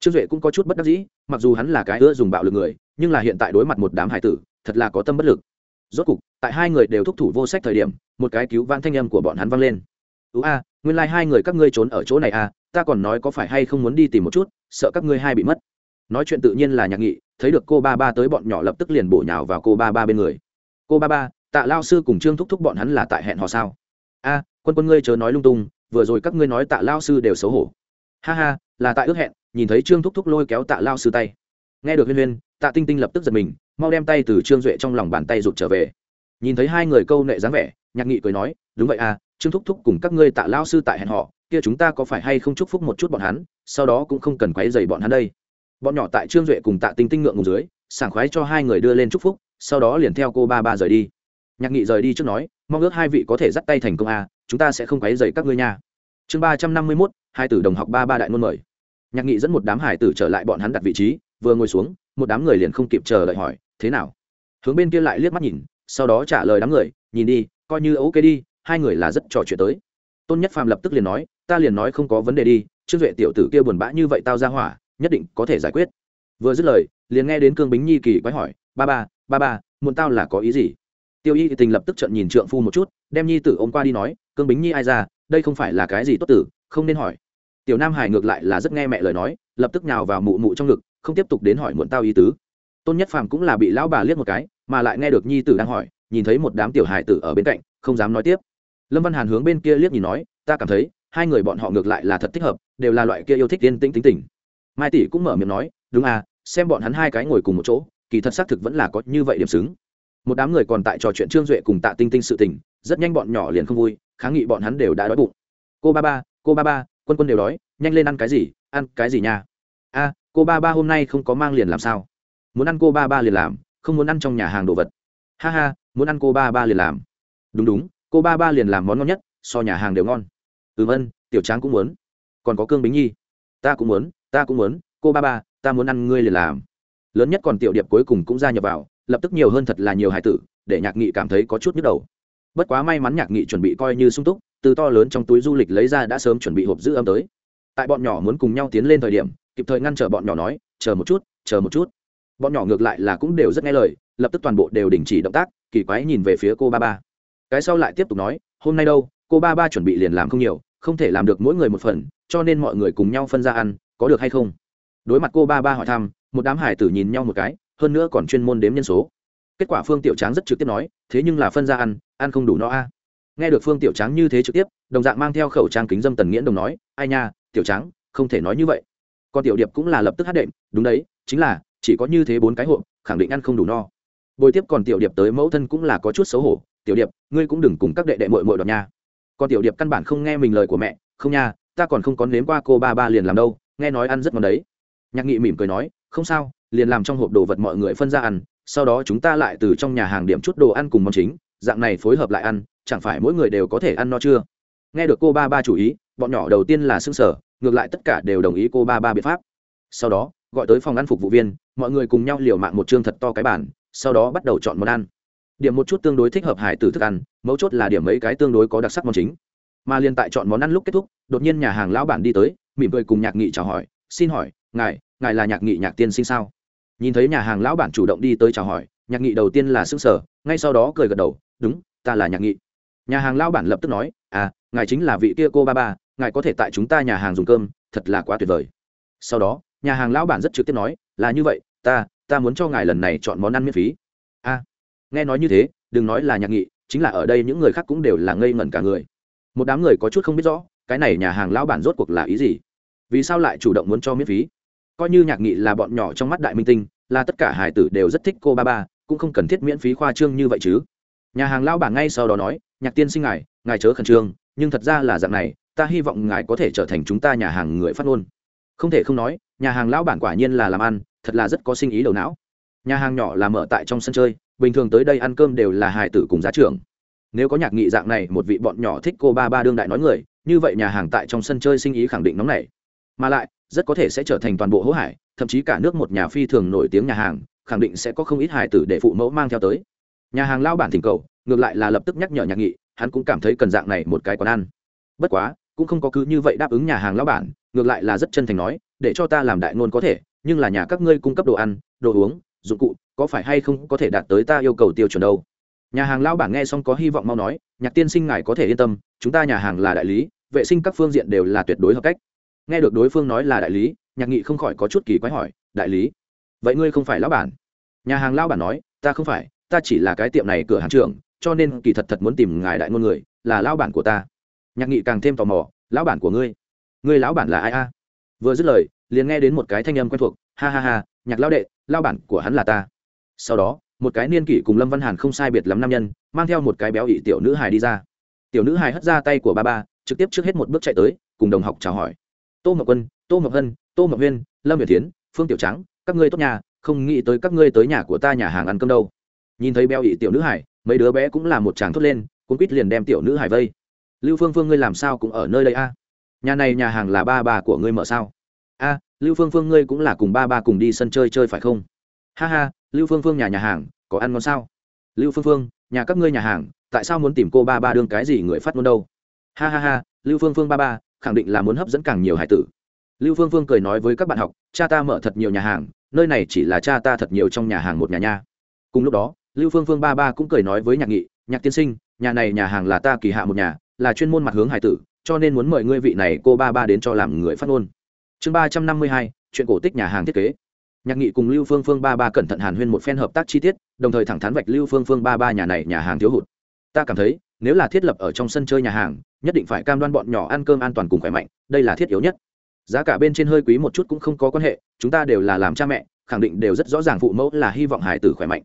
Trương duệ cũng có chút bất đắc dĩ, mặc dù hắn là cái ưa dùng bạo lực người, nhưng là hiện tại đối mặt một đám hải tử, thật là có tâm bất lực. Rốt cục, tại hai người đều thúc thủ vô sách thời điểm, một cái cứu vãn thanh âm của bọn hắn vang lên. Ú a, nguyên lai、like、hai người các ngươi trốn ở chỗ này à ta còn nói có phải hay không muốn đi tìm một chút, sợ các ngươi hai bị mất. Nói chuyện tự nhiên là nhạc nghị, thấy được cô ba ba tới bọn nhỏ lập tức liền bổ nhào vào cô ba ba bên người. Cô ba ba, tạ lao sư cùng trương thúc thúc bọn hắn là tại hẹn họ sao? A, quân quân ngươi chớ nói lung tung vừa rồi các ngươi nói tạ lao sư đều xấu hổ. Ha ha, là tại ước hẹn, nhìn thấy trương thúc thúc lôi kéo tạ lao sư tay. Nghe được huyên huyên, tạ tinh tinh lập tức giật mình, mau đem tay từ trương duệ trong lòng bàn tay rụt trở về. Nhìn thấy hai người câu nệ dáng vẻ, nhạc nghị cười nói, đúng vậy à trương thúc thúc cùng các ngươi tạ lao sư tại hẹn họ, kia chúng ta có phải hay không chúc phúc một chút bọn hắn, sau đó cũng không cần quấy dày bọn hắn đây. Bọn nhỏ tại trương duệ cùng tạ tinh tinh ngượng ngùng dưới, sảng khoái cho hai người đưa lên chúc phúc, sau đó liền theo cô ba ba rời đi. Nhạc nghị rời đi trước nói, mong ước hai vị có thể dắt tay thành công à chúng ta sẽ không quấy dày các ngươi nha. Chương ba trăm năm mươi mốt, hai tử đồng học ba ba đại môn mời. Nhạc nghị dẫn một đám hải tử trở lại bọn hắn đặt vị trí, vừa ngồi xuống, một đám người liền không kịp chờ đợi hỏi, thế nào? Hướng bên kia lại liếc mắt nhìn, sau đó trả lời đám người, nhìn đi, coi như ok đi, hai người là rất trò chuyện tới. Tôn nhất phàm lập tức liền nói, ta liền nói không có vấn đề đi, trương duệ tiểu tử kia buồn bã như vậy tao ra hỏa, nhất định có thể giải quyết. Vừa dứt lời, liền nghe đến cương bính nhi kỳ quái hỏi, ba ba ba ba muốn tao là có ý gì? Tiêu y tình lập tức trợn nhìn trượng phu một chút, đem nhi tử ôm qua đi nói cương bính nhi ai ra, đây không phải là cái gì tốt tử, không nên hỏi. Tiểu nam hải ngược lại là rất nghe mẹ lời nói, lập tức nhào vào mụ mụ trong ngực, không tiếp tục đến hỏi muộn tao ý tứ. Tôn nhất phàm cũng là bị lão bà liếc một cái, mà lại nghe được nhi tử đang hỏi, nhìn thấy một đám tiểu hải tử ở bên cạnh, không dám nói tiếp. Lâm văn hàn hướng bên kia liếc nhìn nói, ta cảm thấy, hai người bọn họ ngược lại là thật thích hợp, đều là loại kia yêu thích yên tĩnh tính tình. Mai tỷ cũng mở miệng nói, đúng à xem bọn hắn hai cái ngồi cùng một chỗ, kỳ thật xác thực vẫn là có như vậy điểm xứng. Một đám người còn tại trò chuyện trương duệ cùng tạ tinh tinh sự tình, rất nhanh bọn nhỏ liền không vui kháng nghị bọn hắn đều đã đói bụng. Cô ba ba, cô ba ba, quân quân đều đói, nhanh lên ăn cái gì, ăn cái gì nha. A, cô ba ba hôm nay không có mang liền làm sao? Muốn ăn cô ba ba liền làm, không muốn ăn trong nhà hàng đồ vật. Ha ha, muốn ăn cô ba ba liền làm. Đúng đúng, cô ba ba liền làm món ngon nhất, so nhà hàng đều ngon. Ừ vân, tiểu tráng cũng muốn. Còn có cương bính nhi. Ta cũng muốn, ta cũng muốn, cô ba ba, ta muốn ăn ngươi liền làm. Lớn nhất còn tiểu điệp cuối cùng cũng gia nhập vào, lập tức nhiều hơn thật là nhiều hải tử, để nhạc nghị cảm thấy có chút nhức đầu bất quá may mắn nhạc nghị chuẩn bị coi như sung túc, từ to lớn trong túi du lịch lấy ra đã sớm chuẩn bị hộp giữ âm tới. Tại bọn nhỏ muốn cùng nhau tiến lên thời điểm, kịp thời ngăn trở bọn nhỏ nói, chờ một chút, chờ một chút. Bọn nhỏ ngược lại là cũng đều rất nghe lời, lập tức toàn bộ đều đình chỉ động tác, kỳ quái nhìn về phía cô ba ba. Cái sau lại tiếp tục nói, hôm nay đâu, cô ba ba chuẩn bị liền làm không nhiều, không thể làm được mỗi người một phần, cho nên mọi người cùng nhau phân ra ăn, có được hay không? Đối mặt cô ba ba hỏi thăm, một đám hải tử nhìn nhau một cái, hơn nữa còn chuyên môn đếm nhân số kết quả phương tiểu tráng rất trực tiếp nói, thế nhưng là phân ra ăn ăn không đủ no a. Nghe được phương tiểu tráng như thế trực tiếp, đồng dạng mang theo khẩu trang kính dâm tần nghiễn đồng nói, ai nha, tiểu tráng, không thể nói như vậy. Còn tiểu điệp cũng là lập tức hát đệm, đúng đấy, chính là, chỉ có như thế bốn cái hộp, khẳng định ăn không đủ no. Bồi tiếp còn tiểu điệp tới mẫu thân cũng là có chút xấu hổ, tiểu điệp, ngươi cũng đừng cùng các đệ đệ mội mội đoạt nha. Còn tiểu điệp căn bản không nghe mình lời của mẹ, không nha, ta còn không có nếm qua cô ba ba liền làm đâu, nghe nói ăn rất ngon đấy. Nhạc nghị mỉm cười nói, không sao, liền làm trong hộp đồ vật mọi người phân ra ăn sau đó chúng ta lại từ trong nhà hàng điểm chút đồ ăn cùng món chính, dạng này phối hợp lại ăn, chẳng phải mỗi người đều có thể ăn no chưa? Nghe được cô ba ba chủ ý, bọn nhỏ đầu tiên là s sở ngược lại tất cả đều đồng ý cô ba ba biện pháp. Sau đó, gọi tới phòng ăn phục vụ viên, mọi người cùng nhau liều mạng một chương thật to cái bản sau đó bắt đầu chọn món ăn. Điểm một chút tương đối thích hợp hải tử thức ăn, mấu chốt là điểm mấy cái tương đối có đặc sắc món chính. Mà liên tại chọn món ăn lúc kết thúc, đột nhiên nhà hàng lão bản đi tới, mỉm cười cùng nhạc nghị chào hỏi, xin hỏi, ngài ngài là nhạc nghị nhạc tiên sinh sao? Nhìn thấy nhà hàng lão bản chủ động đi tới chào hỏi, nhạc nghị đầu tiên là s ư n g sở ngay sau đó cười gật đầu, đúng, ta là nhạc nghị. Nhà hàng lão bản lập tức nói à ngài chính là vị kia cô ba ba, ngài có thể tại chúng ta nhà hàng dùng cơm, thật là quá tuyệt vời. Sau đó, nhà hàng lão bản rất trực tiếp nói, là như vậy, ta ta muốn cho ngài lần này chọn món ăn miễn phí. A, nghe nói như thế, đừng nói là nhạc nghị, chính là ở đây những người khác cũng đều là ngây ngẩn cả người. Một đám người có chút không biết rõ, cái này nhà hàng lão bản rốt cuộc là ý gì? Vì sao lại chủ động muốn cho miễn phí? Coi như nhạc nghị là bọn nhỏ trong mắt đại minh tinh, là tất cả hải tử đều rất thích cô ba ba, cũng không cần thiết miễn phí khoa trương như vậy chứ. Nhà hàng lao bảng ngay sau đó nói, nhạc tiên sinh ngài ngài chớ khẩn trương, nhưng thật ra là dạng này, ta hy vọng ngài có thể trở thành chúng ta nhà hàng người phát ngôn. Không thể không nói, nhà hàng lão bản quả nhiên là làm ăn, thật là rất có sinh ý đầu não. Nhà hàng nhỏ là mở tại trong sân chơi, bình thường tới đây ăn cơm đều là hài tử cùng giá trưởng. Nếu có nhạc nghị dạng này, một vị bọn nhỏ thích cô ba ba đương đại nói người, như vậy nhà hàng tại trong sân chơi sinh ý khẳng định nóng này mà lại rất có thể sẽ trở thành toàn bộ hố hải, thậm chí cả nước một nhà phi thường nổi tiếng nhà hàng, khẳng định sẽ có không ít hải tử để phụ mẫu mang theo tới. Nhà hàng lao bản thỉnh cầu, ngược lại là lập tức nhắc nhở nhạc nghị, hắn cũng cảm thấy cần dạng này một cái quán ăn. Bất quá, cũng không có cứ như vậy đáp ứng nhà hàng lao bản, ngược lại là rất chân thành nói, để cho ta làm đại ngôn có thể, nhưng là nhà các ngươi cung cấp đồ ăn, đồ uống, dụng cụ, có phải hay không có thể đạt tới ta yêu cầu tiêu chuẩn đâu? Nhà hàng lao bản nghe xong có hy vọng mau nói, nhạc tiên sinh ngài có thể yên tâm, chúng ta nhà hàng là đại lý, vệ sinh các phương diện đều là tuyệt đối hợp cách nghe được đối phương nói là đại lý, nhạc nghị không khỏi có chút kỳ quái hỏi, đại lý? Vậy ngươi không phải lão bản? Nhà hàng lão bản nói, ta không phải, ta chỉ là cái tiệm này cửa hàng trưởng, cho nên kỳ thật thật muốn tìm ngài đại ngôn người, là lão bản của ta. Nhạc nghị càng thêm tò mò, lão bản của ngươi? Ngươi lão bản là ai a? Vừa dứt lời, liền nghe đến một cái thanh âm quen thuộc, ha ha ha, nhạc lao đệ lao bản của hắn là ta. Sau đó, một cái niên kỷ cùng lâm văn hàn không sai biệt lắm nam nhân, mang theo một cái béo ị tiểu nữ hài đi ra. Tiểu nữ hài hất ra tay của ba ba, trực tiếp trước hết một bước chạy tới, cùng đồng học chào hỏi tô ngọc quân, tô ngọc hân, tô ngọc huyên, lâm việt tiến phương tiểu trắng các ngươi tốt nhà, không nghĩ tới các ngươi tới nhà của ta nhà hàng ăn cơm đâu. Nhìn thấy béo ị tiểu nữ hải, mấy đứa bé cũng là một chàng thốt lên, cuốn quýt liền đem tiểu nữ hải vây. Lưu phương phương ngươi làm sao cũng ở nơi đây a? Nhà này nhà hàng là ba bà của ngươi mở sao? A, lưu phương phương ngươi cũng là cùng ba ba cùng đi sân chơi chơi phải không? Ha ha, lưu phương phương nhà nhà hàng, có ăn ngon sao? Lưu phương phương, nhà các ngươi nhà hàng, tại sao muốn tìm cô ba ba đương cái gì người phát ngôn đâu? Ha ha ha, lưu phương phương ba ba khẳng định là muốn hấp dẫn càng nhiều hải tử. Lưu phương phương cười nói với các bạn học, cha ta mở thật nhiều nhà hàng, nơi này chỉ là cha ta thật nhiều trong nhà hàng một nhà nha. Cùng lúc đó, lưu phương phương ba ba cũng cười nói với nhạc nghị, nhạc tiên sinh, nhà này nhà hàng là ta kỳ hạ một nhà, là chuyên môn mặt hướng hải tử, cho nên muốn mời ngươi vị này cô ba ba đến cho làm người phát ngôn. Chương ba trăm năm mươi hai, chuyện cổ tích nhà hàng thiết kế. Nhạc nghị cùng lưu phương phương ba ba cẩn thận hàn huyên một phen hợp tác chi tiết, đồng thời thẳng thắn vạch lưu phương phương ba ba nhà này nhà hàng thiếu hụt. Ta cảm thấy nếu là thiết lập ở trong sân chơi nhà hàng, nhất định phải cam đoan bọn nhỏ ăn cơm an toàn cùng khỏe mạnh, đây là thiết yếu nhất. Giá cả bên trên hơi quý một chút cũng không có quan hệ, chúng ta đều là làm cha mẹ, khẳng định đều rất rõ ràng phụ mẫu là hy vọng hải tử khỏe mạnh.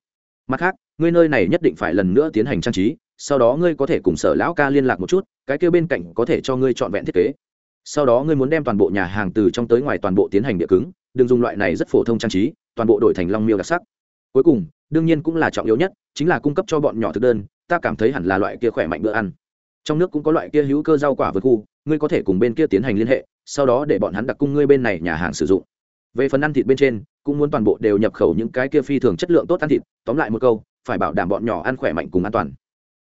Mặt khác, ngươi nơi này nhất định phải lần nữa tiến hành trang trí, sau đó ngươi có thể cùng sở lão ca liên lạc một chút, cái kêu bên cạnh có thể cho ngươi trọn vẹn thiết kế. Sau đó ngươi muốn đem toàn bộ nhà hàng từ trong tới ngoài toàn bộ tiến hành địa cứng, đừng dùng loại này rất phổ thông trang trí, toàn bộ đổi thành long miêu đặc sắc. Cuối cùng, đương nhiên cũng là trọng yếu nhất, chính là cung cấp cho bọn nhỏ thực đơn ta cảm thấy hẳn là loại kia khỏe mạnh bữa ăn. Trong nước cũng có loại kia hữu cơ rau quả vượt khu, ngươi có thể cùng bên kia tiến hành liên hệ, sau đó để bọn hắn đặt cung ngươi bên này nhà hàng sử dụng. Về phần ăn thịt bên trên, cũng muốn toàn bộ đều nhập khẩu những cái kia phi thường chất lượng tốt ăn thịt, tóm lại một câu, phải bảo đảm bọn nhỏ ăn khỏe mạnh cùng an toàn.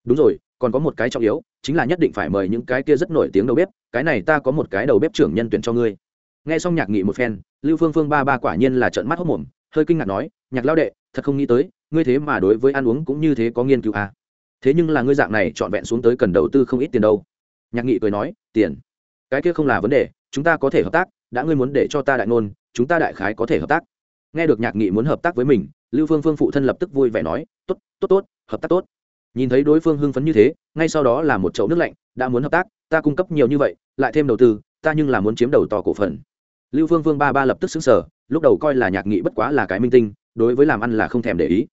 Đúng rồi, còn có một cái trọng yếu, chính là nhất định phải mời những cái kia rất nổi tiếng đầu bếp, cái này ta có một cái đầu bếp trưởng nhân tuyển cho ngươi. Nghe xong nhạc nghị một phen, lưu phương phương ba ba quả nhiên là trận mắt hốc mồm, hơi kinh ngạc nói, nhạc lao đệ, thật không nghĩ tới, ngươi thế mà đối với ăn uống cũng như thế có nghiên cứu à thế nhưng là ngươi dạng này trọn vẹn xuống tới cần đầu tư không ít tiền đâu. Nhạc nghị cười nói, tiền? Cái kia không là vấn đề, chúng ta có thể hợp tác, đã ngươi muốn để cho ta đại ngôn, chúng ta đại khái có thể hợp tác. Nghe được nhạc nghị muốn hợp tác với mình, lưu phương phương phụ thân lập tức vui vẻ nói, tốt tốt tốt, hợp tác tốt. Nhìn thấy đối phương hưng phấn như thế, ngay sau đó là một chậu nước lạnh, đã muốn hợp tác, ta cung cấp nhiều như vậy, lại thêm đầu tư, ta nhưng là muốn chiếm đầu to cổ phần. Lưu phương phương ba ba lập tức xứng sở lúc đầu coi là nhạc nghị bất quá là cái minh tinh, đối với làm ăn là không thèm để ý.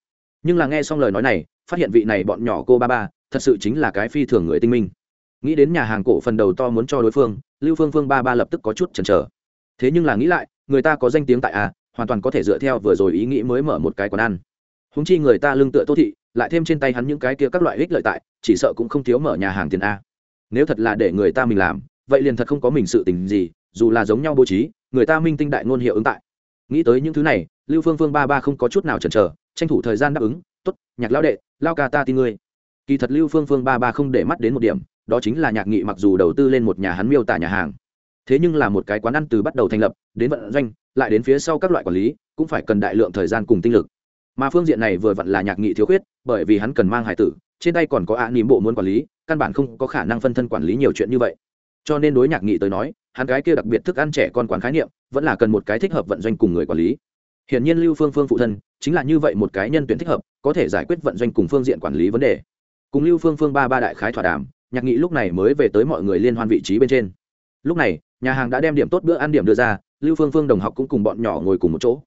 Nhưng là nghe xong lời nói này phát hiện vị này bọn nhỏ cô ba ba thật sự chính là cái phi thường người tinh minh. Nghĩ đến nhà hàng cổ phần đầu to muốn cho đối phương, lưu phương phương ba ba lập tức có chút chần chờ. Thế nhưng là nghĩ lại, người ta có danh tiếng tại à hoàn toàn có thể dựa theo vừa rồi ý nghĩ mới mở một cái quán ăn. Húng chi người ta lương tựa tô thị, lại thêm trên tay hắn những cái kia các loại ích lợi tại, chỉ sợ cũng không thiếu mở nhà hàng tiền a. Nếu thật là để người ta mình làm, vậy liền thật không có mình sự tình gì, dù là giống nhau bố trí, người ta minh tinh đại ngôn hiệu ứng tại. Nghĩ tới những thứ này, lưu phương phương ba ba không có chút nào chần chờ, tranh thủ thời gian đáp ứng Tốt, nhạc lao đệ lao ca ta tin ngươi. Kỳ thật lưu phương phương ba ba không để mắt đến một điểm đó chính là nhạc nghị mặc dù đầu tư lên một nhà hắn miêu tả nhà hàng thế nhưng là một cái quán ăn từ bắt đầu thành lập đến vận doanh lại đến phía sau các loại quản lý cũng phải cần đại lượng thời gian cùng tinh lực. Mà phương diện này vừa vặn là nhạc nghị thiếu khuyết bởi vì hắn cần mang hải tử trên tay còn có ạ nỉm bộ muốn quản lý căn bản không có khả năng phân thân quản lý nhiều chuyện như vậy. Cho nên đối nhạc nghị tới nói hắn gái kia đặc biệt thức ăn trẻ con quản khái niệm vẫn là cần một cái thích hợp vận doanh cùng người quản lý hiển nhiên lưu phương phương phụ thân chính là như vậy một cái nhân tuyển thích hợp, có thể giải quyết vận doanh cùng phương diện quản lý vấn đề. Cùng lưu phương phương ba ba đại khái thỏa đàm, nhạc nghị lúc này mới về tới mọi người liên hoan vị trí bên trên. Lúc này, nhà hàng đã đem điểm tốt bữa ăn điểm đưa ra, lưu phương phương đồng học cũng cùng bọn nhỏ ngồi cùng một chỗ.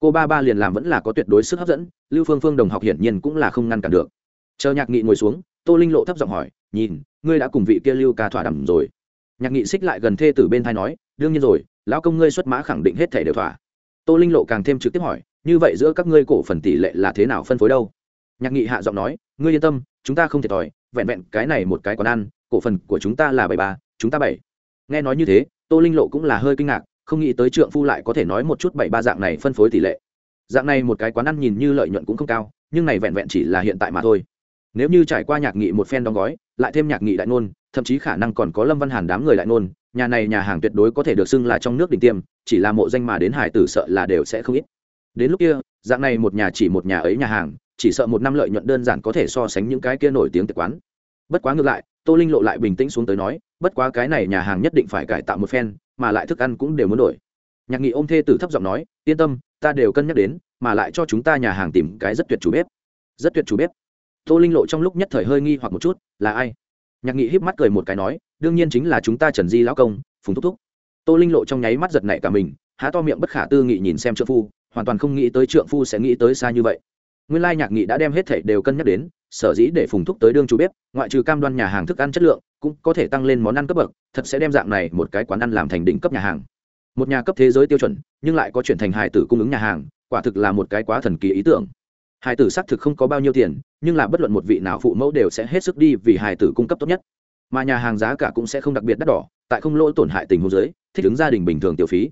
Cô ba ba liền làm vẫn là có tuyệt đối sức hấp dẫn, lưu phương phương đồng học hiển nhiên cũng là không ngăn cản được. Chờ nhạc nghị ngồi xuống, tô linh lộ thấp giọng hỏi, nhìn, ngươi đã cùng vị kia lưu ca thỏa đàm rồi? Nhạc nghị xích lại gần thê tử bên thai nói, đương nhiên rồi, lão công ngươi xuất mã khẳng định hết thể đều thỏa tô linh lộ càng thêm trực tiếp hỏi, như vậy giữa các ngươi cổ phần tỷ lệ là thế nào phân phối đâu? Nhạc nghị hạ giọng nói, ngươi yên tâm, chúng ta không thiệt thòi, vẹn vẹn cái này một cái quán ăn, cổ phần của chúng ta là bảy ba, chúng ta bảy. Nghe nói như thế, tô linh lộ cũng là hơi kinh ngạc, không nghĩ tới trượng phu lại có thể nói một chút bảy ba dạng này phân phối tỷ lệ. Dạng này một cái quán ăn nhìn như lợi nhuận cũng không cao, nhưng này vẹn vẹn chỉ là hiện tại mà thôi. Nếu như trải qua nhạc nghị một phen đóng gói, lại thêm nhạc nghị đại ngôn, thậm chí khả năng còn có lâm văn hàn đám người đại ngôn, nhà này nhà hàng tuyệt đối có thể được xưng là trong nước đỉnh tiêm chỉ là mộ danh mà đến hải tử sợ là đều sẽ không ít. Đến lúc kia, dạng này một nhà chỉ một nhà ấy nhà hàng, chỉ sợ một năm lợi nhuận đơn giản có thể so sánh những cái kia nổi tiếng tiệc quán. Bất quá ngược lại, tô linh lộ lại bình tĩnh xuống tới nói, bất quá cái này nhà hàng nhất định phải cải tạo một phen, mà lại thức ăn cũng đều muốn đổi. Nhạc nghị ôm thê tử thấp giọng nói, yên tâm, ta đều cân nhắc đến, mà lại cho chúng ta nhà hàng tìm cái rất tuyệt chủ bếp. Rất tuyệt chủ bếp. Tô linh lộ trong lúc nhất thời hơi nghi hoặc một chút, là ai? Nhạc nghị híp mắt cười một cái nói, đương nhiên chính là chúng ta trần di lão công, phùng thúc thúc tô linh lộ trong nháy mắt giật nảy cả mình, há to miệng bất khả tư nghị nhìn xem trượng phu, hoàn toàn không nghĩ tới trượng phu sẽ nghĩ tới xa như vậy. Nguyên lai nhạc nghị đã đem hết thảy đều cân nhắc đến, sở dĩ để phùng thúc tới đương chủ bếp, ngoại trừ cam đoan nhà hàng thức ăn chất lượng, cũng có thể tăng lên món ăn cấp bậc, thật sẽ đem dạng này một cái quán ăn làm thành đỉnh cấp nhà hàng. Một nhà cấp thế giới tiêu chuẩn, nhưng lại có chuyển thành hài tử cung ứng nhà hàng, quả thực là một cái quá thần kỳ ý tưởng. Hài tử xác thực không có bao nhiêu tiền, nhưng là bất luận một vị nào phụ mẫu đều sẽ hết sức đi vì hài tử cung cấp tốt nhất. Mà nhà hàng giá cả cũng sẽ không đặc biệt đắt đỏ tại không lỗi tổn hại tình huống giới thích ứng gia đình bình thường tiêu phí.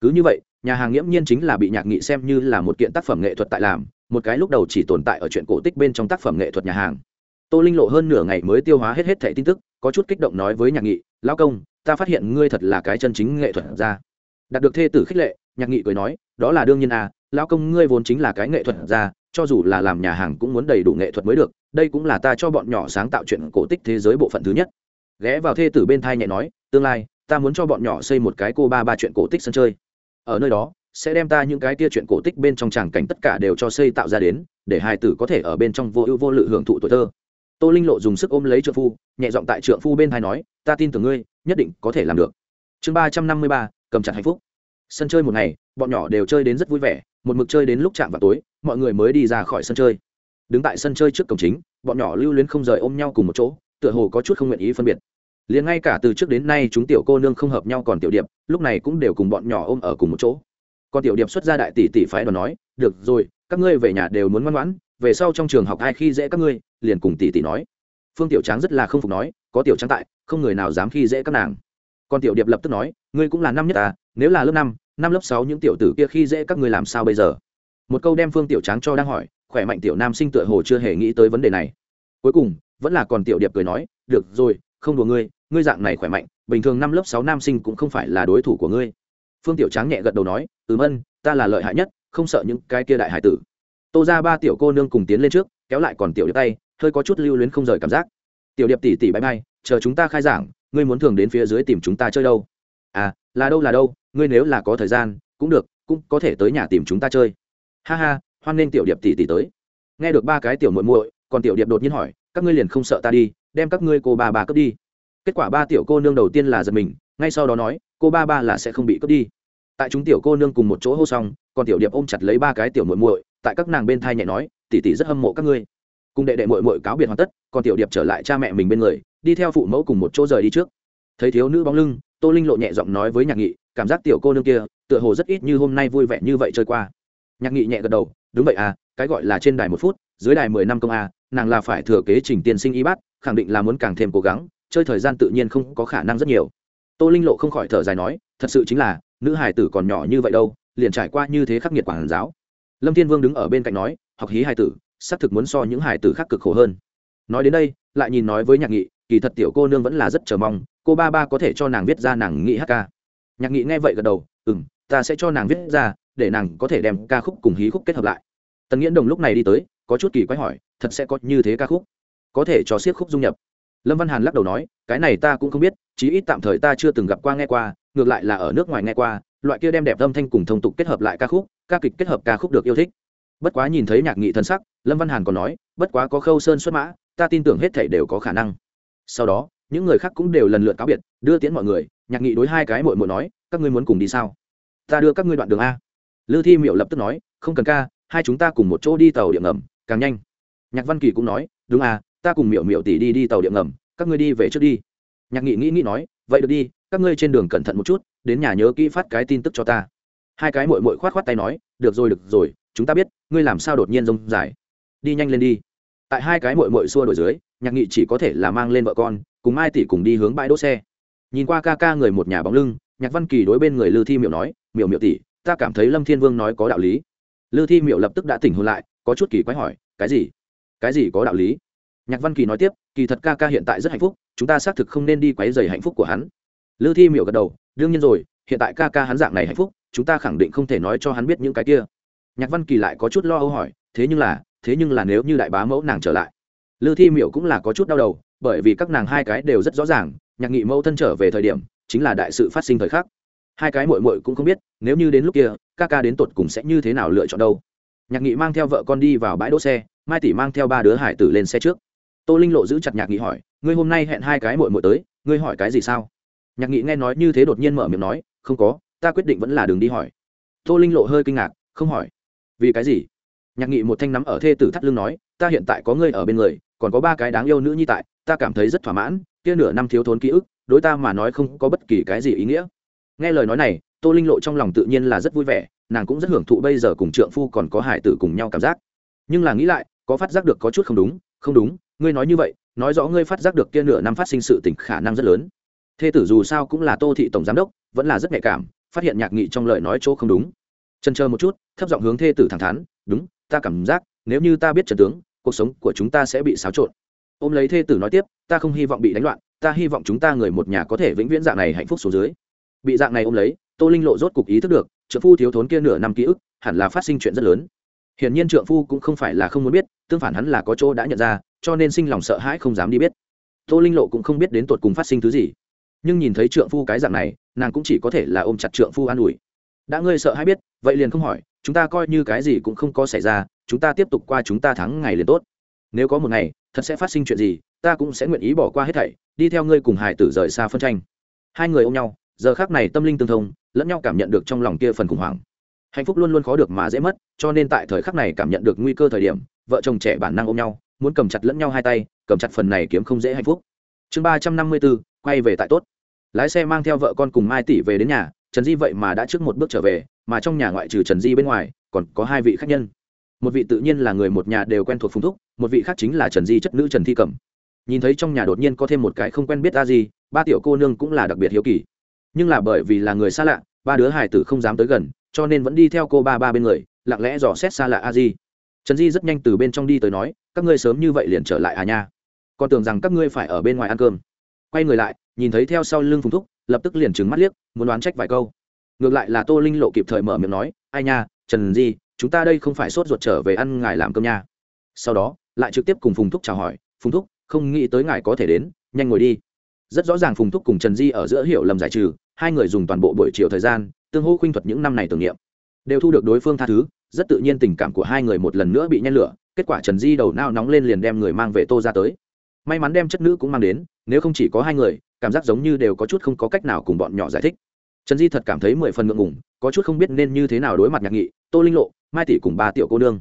Cứ như vậy, nhà hàng nghiễm nhiên chính là bị nhạc nghị xem như là một kiện tác phẩm nghệ thuật tại làm, một cái lúc đầu chỉ tồn tại ở chuyện cổ tích bên trong tác phẩm nghệ thuật nhà hàng. Tô linh lộ hơn nửa ngày mới tiêu hóa hết hết thẻ tin tức, có chút kích động nói với nhạc nghị, lão công, ta phát hiện ngươi thật là cái chân chính nghệ thuật ra đạt được thê tử khích lệ, nhạc nghị cười nói, đó là đương nhiên à lão công ngươi vốn chính là cái nghệ thuật ra cho dù là làm nhà hàng cũng muốn đầy đủ nghệ thuật mới được, đây cũng là ta cho bọn nhỏ sáng tạo chuyện cổ tích thế giới bộ phận thứ nhất ghé vào thê tử bên thai nhẹ nói, tương lai, ta muốn cho bọn nhỏ xây một cái cô ba ba chuyện cổ tích sân chơi. Ở nơi đó, sẽ đem ta những cái tia chuyện cổ tích bên trong tràng cảnh tất cả đều cho xây tạo ra đến, để hai tử có thể ở bên trong vô ưu vô lự hưởng thụ tuổi thơ. Tô linh lộ dùng sức ôm lấy trượng phu, nhẹ giọng tại trượng phu bên thai nói, ta tin tưởng ngươi, nhất định có thể làm được. Chương ba trăm năm mươi ba, cầm chặt hạnh phúc. Sân chơi một ngày, bọn nhỏ đều chơi đến rất vui vẻ, một mực chơi đến lúc chạm vào tối, mọi người mới đi ra khỏi sân chơi. Đứng tại sân chơi trước cổng chính, bọn nhỏ lưu luyến không rời ôm nhau cùng một chỗ tựa hồ có chút không nguyện ý phân biệt. Liền ngay cả từ trước đến nay chúng tiểu cô nương không hợp nhau còn tiểu điệp, lúc này cũng đều cùng bọn nhỏ ôm ở cùng một chỗ. Còn tiểu điệp xuất ra đại tỷ tỷ phái đoàn nói, được rồi, các ngươi về nhà đều muốn ngoan ngoãn, về sau trong trường học ai khi dễ các ngươi, liền cùng tỷ tỷ nói. Phương tiểu tráng rất là không phục nói, có tiểu tráng tại, không người nào dám khi dễ các nàng. Còn tiểu điệp lập tức nói, ngươi cũng là năm nhất à nếu là lớp năm năm lớp sáu những tiểu tử kia khi dễ các ngươi làm sao bây giờ? Một câu đem phương tiểu tráng cho đang hỏi, khỏe mạnh tiểu nam sinh tựa hồ chưa hề nghĩ tới vấn đề này. Cuối cùng vẫn là còn tiểu điệp cười nói, được rồi, không đùa ngươi ngươi dạng này khỏe mạnh, bình thường năm lớp sáu nam sinh cũng không phải là đối thủ của ngươi. Phương tiểu tráng nhẹ gật đầu nói ừ mân ta là lợi hại nhất, không sợ những cái kia đại hải tử. Tô ra ba tiểu cô nương cùng tiến lên trước, kéo lại còn tiểu điệp tay, hơi có chút lưu luyến không rời cảm giác. Tiểu điệp tỉ tỉ bay bay chờ chúng ta khai giảng, ngươi muốn thường đến phía dưới tìm chúng ta chơi đâu? À là đâu là đâu, ngươi nếu là có thời gian, cũng được, cũng có thể tới nhà tìm chúng ta chơi. Ha ha, hoan nghênh tiểu điệp tỉ tỉ tới. Nghe được ba cái tiểu muội muội, còn tiểu điệp đột nhiên hỏi các ngươi liền không sợ ta đi, đem các ngươi cô ba ba cướp đi. Kết quả ba tiểu cô nương đầu tiên là giật mình, ngay sau đó nói, cô ba ba là sẽ không bị cướp đi. Tại chúng tiểu cô nương cùng một chỗ hô xong, còn tiểu điệp ôm chặt lấy ba cái tiểu muội muội, tại các nàng bên thai nhẹ nói, tỷ tỷ rất hâm mộ các ngươi. Cùng đệ đệ muội muội cáo biệt hoàn tất, còn tiểu điệp trở lại cha mẹ mình bên người, đi theo phụ mẫu cùng một chỗ rời đi trước. Thấy thiếu nữ bóng lưng, tô linh lộ nhẹ giọng nói với nhạc nghị, cảm giác tiểu cô nương kia, tựa hồ rất ít như hôm nay vui vẻ như vậy chơi qua. Nhạc nghị nhẹ gật đầu, đúng vậy à cái gọi là trên đài một phút, dưới đài mười năm công a nàng là phải thừa kế trình tiên sinh y bát, khẳng định là muốn càng thêm cố gắng, chơi thời gian tự nhiên không có khả năng rất nhiều. Tô linh lộ không khỏi thở dài nói, thật sự chính là, nữ hải tử còn nhỏ như vậy đâu, liền trải qua như thế khắc nghiệt quản giáo. Lâm thiên vương đứng ở bên cạnh nói, học hí hải tử, xác thực muốn so những hải tử khác cực khổ hơn. Nói đến đây, lại nhìn nói với nhạc nghị, kỳ thật tiểu cô nương vẫn là rất chờ mong, cô ba ba có thể cho nàng viết ra nàng nghĩ hát ca. Nhạc nghị nghe vậy gật đầu ừ m ta sẽ cho nàng viết ra, để nàng có thể đem ca khúc cùng hí khúc kết hợp lại. Tần nghiễn đồng lúc này đi tới, có chút kỳ quái hỏi thật sẽ có như thế ca khúc. Có thể cho siết khúc dung nhập. Lâm văn hàn lắc đầu nói, cái này ta cũng không biết, chí ít tạm thời ta chưa từng gặp qua nghe qua, ngược lại là ở nước ngoài nghe qua, loại kia đem đẹp âm thanh cùng thông tục kết hợp lại ca khúc, ca kịch kết hợp ca khúc được yêu thích. Bất quá nhìn thấy nhạc nghị thân sắc, lâm văn hàn còn nói, bất quá có khâu sơn xuất mã, ta tin tưởng hết thảy đều có khả năng. Sau đó, những người khác cũng đều lần lượt cáo biệt, đưa tiễn mọi người, nhạc nghị đối hai cái mội mội nói, các ngươi muốn cùng đi sao? Ta đưa các ngươi đoạn đường a. Lư thi miệu lập tức nói, không cần ca, hai chúng ta cùng một chỗ đi tàu điện ngầm, càng nhanh nhạc văn kỳ cũng nói, đúng à ta cùng miệu miệu tỷ đi đi tàu điện ngầm, các ngươi đi về trước đi. Nhạc nghị nghĩ nghĩ nói, vậy được đi, các ngươi trên đường cẩn thận một chút, đến nhà nhớ kỹ phát cái tin tức cho ta. Hai cái mội mội khoát khoát tay nói, được rồi được rồi, chúng ta biết, ngươi làm sao đột nhiên rông dài. Đi nhanh lên đi. Tại hai cái mội mội xua đổi dưới, nhạc nghị chỉ có thể là mang lên vợ con, cùng mai tỷ cùng đi hướng bãi đỗ xe. Nhìn qua ca ca người một nhà bóng lưng, nhạc văn kỳ đối bên người lư thi miệu nói miệu miệu tỷ, ta cảm thấy lâm thiên vương nói có đạo lý. Lư thi miệu lập tức đã tỉnh hôn lại, có chút kỳ quái hỏi, cái gì? Cái gì có đạo lý? Nhạc văn kỳ nói tiếp, kỳ thật ca ca hiện tại rất hạnh phúc, chúng ta xác thực không nên đi quấy dày hạnh phúc của hắn. Lư thi Miểu gật đầu, đương nhiên rồi, hiện tại ca ca hắn dạng này hạnh phúc, chúng ta khẳng định không thể nói cho hắn biết những cái kia. Nhạc văn kỳ lại có chút lo âu hỏi, thế nhưng là, thế nhưng là nếu như đại bá mẫu nàng trở lại, lư thi Miểu cũng là có chút đau đầu, bởi vì các nàng hai cái đều rất rõ ràng, nhạc nghị mẫu thân trở về thời điểm, chính là đại sự phát sinh thời khắc. Hai cái mội mội cũng không biết, nếu như đến lúc kia, ca ca đến tột cùng sẽ như thế nào lựa chọn đâu nhạc nghị mang theo vợ con đi vào bãi đỗ xe, mai tỷ mang theo ba đứa hải tử lên xe trước. Tô linh lộ giữ chặt nhạc nghị hỏi, ngươi hôm nay hẹn hai cái mội mội tới, ngươi hỏi cái gì sao? Nhạc nghị nghe nói như thế đột nhiên mở miệng nói, không có, ta quyết định vẫn là đường đi hỏi. Tô linh lộ hơi kinh ngạc, không hỏi. Vì cái gì? Nhạc nghị một thanh nắm ở thê tử thắt lưng nói, ta hiện tại có ngươi ở bên người, còn có ba cái đáng yêu nữ nhi tại, ta cảm thấy rất thỏa mãn, kia nửa năm thiếu thốn ký ức, đối ta mà nói không có bất kỳ cái gì ý nghĩa. Nghe lời nói này, tô linh lộ trong lòng tự nhiên là rất vui vẻ nàng cũng rất hưởng thụ bây giờ cùng trượng phu còn có hải tử cùng nhau cảm giác. Nhưng là nghĩ lại, có phát giác được có chút không đúng không đúng, ngươi nói như vậy, nói rõ ngươi phát giác được kia nửa năm phát sinh sự tình khả năng rất lớn. Thê tử dù sao cũng là tô thị tổng giám đốc, vẫn là rất nhạy cảm, phát hiện nhạc nghị trong lời nói chỗ không đúng. Chân chờ một chút, thấp giọng hướng thê tử thẳng thắn, đúng, ta cảm giác, nếu như ta biết trần tướng, cuộc sống của chúng ta sẽ bị xáo trộn. Ôm lấy thê tử nói tiếp, ta không hy vọng bị đánh loạn, ta hy vọng chúng ta người một nhà có thể vĩnh viễn dạng này hạnh phúc xuống dưới. Bị dạng này ôm lấy, tô linh lộ rốt cục ý thức được trợ phu thiếu thốn kia nửa năm ký ức, hẳn là phát sinh chuyện rất lớn. Hiển nhiên trượng phu cũng không phải là không muốn biết, tương phản hắn là có chỗ đã nhận ra, cho nên sinh lòng sợ hãi không dám đi biết. Tô linh lộ cũng không biết đến tột cùng phát sinh thứ gì. Nhưng nhìn thấy trượng phu cái dạng này, nàng cũng chỉ có thể là ôm chặt trượng phu an ủi. Đã ngươi sợ hãi biết, vậy liền không hỏi, chúng ta coi như cái gì cũng không có xảy ra, chúng ta tiếp tục qua chúng ta thắng ngày liền tốt. Nếu có một ngày, thật sẽ phát sinh chuyện gì, ta cũng sẽ nguyện ý bỏ qua hết thảy, đi theo ngươi cùng hải tử rời xa phân tranh. Hai người ôm nhau giờ khác này tâm linh tương thông, lẫn nhau cảm nhận được trong lòng kia phần khủng hoảng. Hạnh phúc luôn luôn khó được mà dễ mất, cho nên tại thời khắc này cảm nhận được nguy cơ thời điểm, vợ chồng trẻ bản năng ôm nhau, muốn cầm chặt lẫn nhau hai tay, cầm chặt phần này kiếm không dễ hạnh phúc. Chương ba trăm năm mươi bốn, quay về tại tốt. Lái xe mang theo vợ con cùng mai tỷ về đến nhà, trần di vậy mà đã trước một bước trở về, mà trong nhà ngoại trừ trần di bên ngoài, còn có hai vị khách nhân. Một vị tự nhiên là người một nhà đều quen thuộc phùng thúc, một vị khác chính là trần di chất nữ trần thi cẩm. Nhìn thấy trong nhà đột nhiên có thêm một cái không quen biết ta gì ba tiểu cô nương cũng là đặc biệt hiếu kỳ nhưng là bởi vì là người xa lạ, ba đứa hải tử không dám tới gần, cho nên vẫn đi theo cô ba ba bên người, lặng lẽ dò xét xa lạ a di. Trần di rất nhanh từ bên trong đi tới nói, các ngươi sớm như vậy liền trở lại à nha? Còn tưởng rằng các ngươi phải ở bên ngoài ăn cơm. Quay người lại, nhìn thấy theo sau lưng phùng thúc, lập tức liền trừng mắt liếc, muốn đoán trách vài câu. Ngược lại là tô linh lộ kịp thời mở miệng nói, ai nha, trần di, chúng ta đây không phải sốt ruột trở về ăn ngài làm cơm nha. Sau đó, lại trực tiếp cùng phùng thúc chào hỏi, phùng thúc, không nghĩ tới ngài có thể đến, nhanh ngồi đi rất rõ ràng phùng thúc cùng trần di ở giữa hiểu lầm giải trừ, hai người dùng toàn bộ buổi chiều thời gian, tương hô khuynh thuật những năm này tưởng niệm. Đều thu được đối phương tha thứ, rất tự nhiên tình cảm của hai người một lần nữa bị nhen lửa, kết quả trần di đầu nao nóng lên liền đem người mang về tô ra tới. May mắn đem chất nữ cũng mang đến, nếu không chỉ có hai người, cảm giác giống như đều có chút không có cách nào cùng bọn nhỏ giải thích. Trần di thật cảm thấy mười phần ngượng ngủng có chút không biết nên như thế nào đối mặt nhạc nghị, tô linh lộ, mai tỷ cùng ba tiểu cô nương.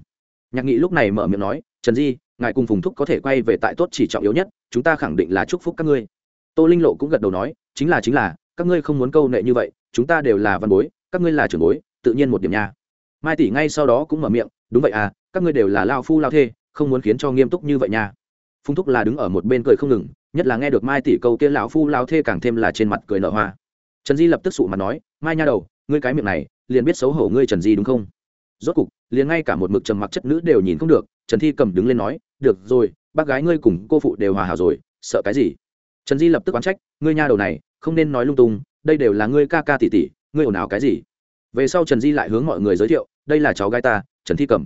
Nhạc nghị lúc này mở miệng nói, trần di, ngài cùng phùng thúc có thể quay về tại tốt chỉ trọng yếu nhất, chúng ta khẳng định là chúc phúc các ngươi tô linh lộ cũng gật đầu nói, chính là chính là, các ngươi không muốn câu nệ như vậy, chúng ta đều là văn bối, các ngươi là trưởng bối, tự nhiên một điểm nha. Mai tỷ ngay sau đó cũng mở miệng, đúng vậy à các ngươi đều là lao phu lao thê, không muốn khiến cho nghiêm túc như vậy nha. Phung thúc là đứng ở một bên cười không ngừng, nhất là nghe được mai tỷ câu kia lão phu lao thê càng thêm là trên mặt cười nở hoa. Trần di lập tức sụ mặt nói, mai nha đầu, ngươi cái miệng này, liền biết xấu hổ ngươi trần di đúng không? Rốt cục, liền ngay cả một mực trầm mặc chất nữ đều nhìn không được, trần thi cầm đứng lên nói, được rồi, bác gái ngươi cùng cô phụ đều hòa hảo rồi, sợ cái gì? Trần di lập tức oán trách, ngươi nha đầu này, không nên nói lung tung, đây đều là ngươi ca ca tỷ tỷ, ngươi ồn ào cái gì? Về sau trần di lại hướng mọi người giới thiệu, đây là cháu gái ta, trần thi cầm.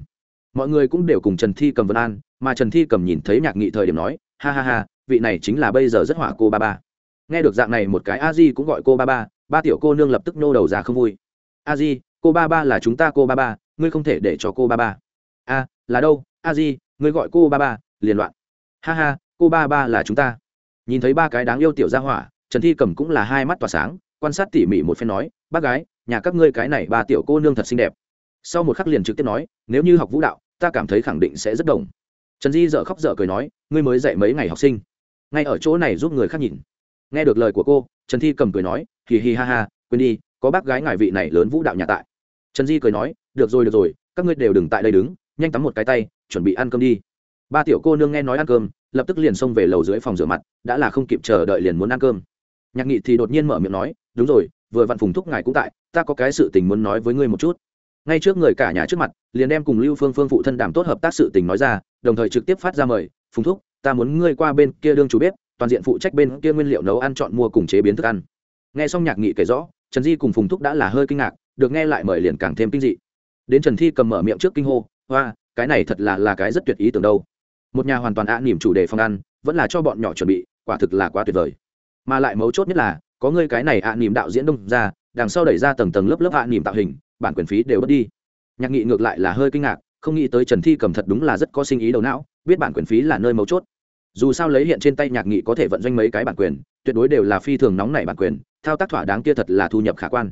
Mọi người cũng đều cùng trần thi cầm vân an, mà trần thi cầm nhìn thấy nhạc nghị thời điểm nói, ha ha ha, vị này chính là bây giờ rất hỏa cô ba ba. Nghe được dạng này một cái a di cũng gọi cô ba ba ba tiểu cô nương lập tức nô đầu ra không vui. A di, cô ba ba là chúng ta cô ba ba, ngươi không thể để cho cô ba ba. A, là đâu? A di, ngươi gọi cô ba ba, liền loạn. Ha ha, cô ba ba là chúng ta nhìn thấy ba cái đáng yêu tiểu gia hỏa, trần thi cầm cũng là hai mắt tỏa sáng, quan sát tỉ mỉ một phen nói, bác gái, nhà các ngươi cái này ba tiểu cô nương thật xinh đẹp. Sau một khắc liền trực tiếp nói, nếu như học vũ đạo, ta cảm thấy khẳng định sẽ rất đồng. Trần di dợ khóc dở cười nói, ngươi mới dạy mấy ngày học sinh, ngay ở chỗ này giúp người khác nhìn. Nghe được lời của cô, trần thi cầm cười nói, hì hì ha ha, quên đi, có bác gái ngài vị này lớn vũ đạo nhà tại. Trần di cười nói, được rồi được rồi, các ngươi đều đừng tại đây đứng, nhanh tắm một cái tay, chuẩn bị ăn cơm đi. Ba tiểu cô nương nghe nói ăn cơm lập tức liền xông về lầu dưới phòng rửa mặt, đã là không kịp chờ đợi liền muốn ăn cơm. Nhạc nghị thì đột nhiên mở miệng nói, đúng rồi, vừa vặn phùng thúc ngài cũng tại, ta có cái sự tình muốn nói với ngươi một chút. Ngay trước người cả nhà trước mặt, liền đem cùng lưu phương phương phụ thân đảm tốt hợp tác sự tình nói ra, đồng thời trực tiếp phát ra mời, phùng thúc, ta muốn ngươi qua bên kia đương chủ bếp, toàn diện phụ trách bên kia nguyên liệu nấu ăn chọn mua cùng chế biến thức ăn. Nghe xong nhạc nghị kể rõ, trần di cùng phùng thúc đã là hơi kinh ngạc, được nghe lại mời liền càng thêm kinh dị. Đến trần thi cầm mở miệng trước kinh hô hoa cái này thật là là cái rất tuyệt ý tưởng đâu một nhà hoàn toàn ạ nỉm chủ đề phòng ăn, vẫn là cho bọn nhỏ chuẩn bị, quả thực là quá tuyệt vời. Mà lại mấu chốt nhất là, có ngươi cái này ạ nỉm đạo diễn đông ra, đằng sau đẩy ra tầng tầng lớp lớp ạ nỉm tạo hình, bản quyền phí đều bớt đi. Nhạc nghị ngược lại là hơi kinh ngạc, không nghĩ tới trần thi cầm thật đúng là rất có sinh ý đầu não, biết bản quyền phí là nơi mấu chốt. Dù sao lấy hiện trên tay nhạc nghị có thể vận doanh mấy cái bản quyền, tuyệt đối đều là phi thường nóng nảy bản quyền, thao tác thỏa đáng kia thật là thu nhập khả quan.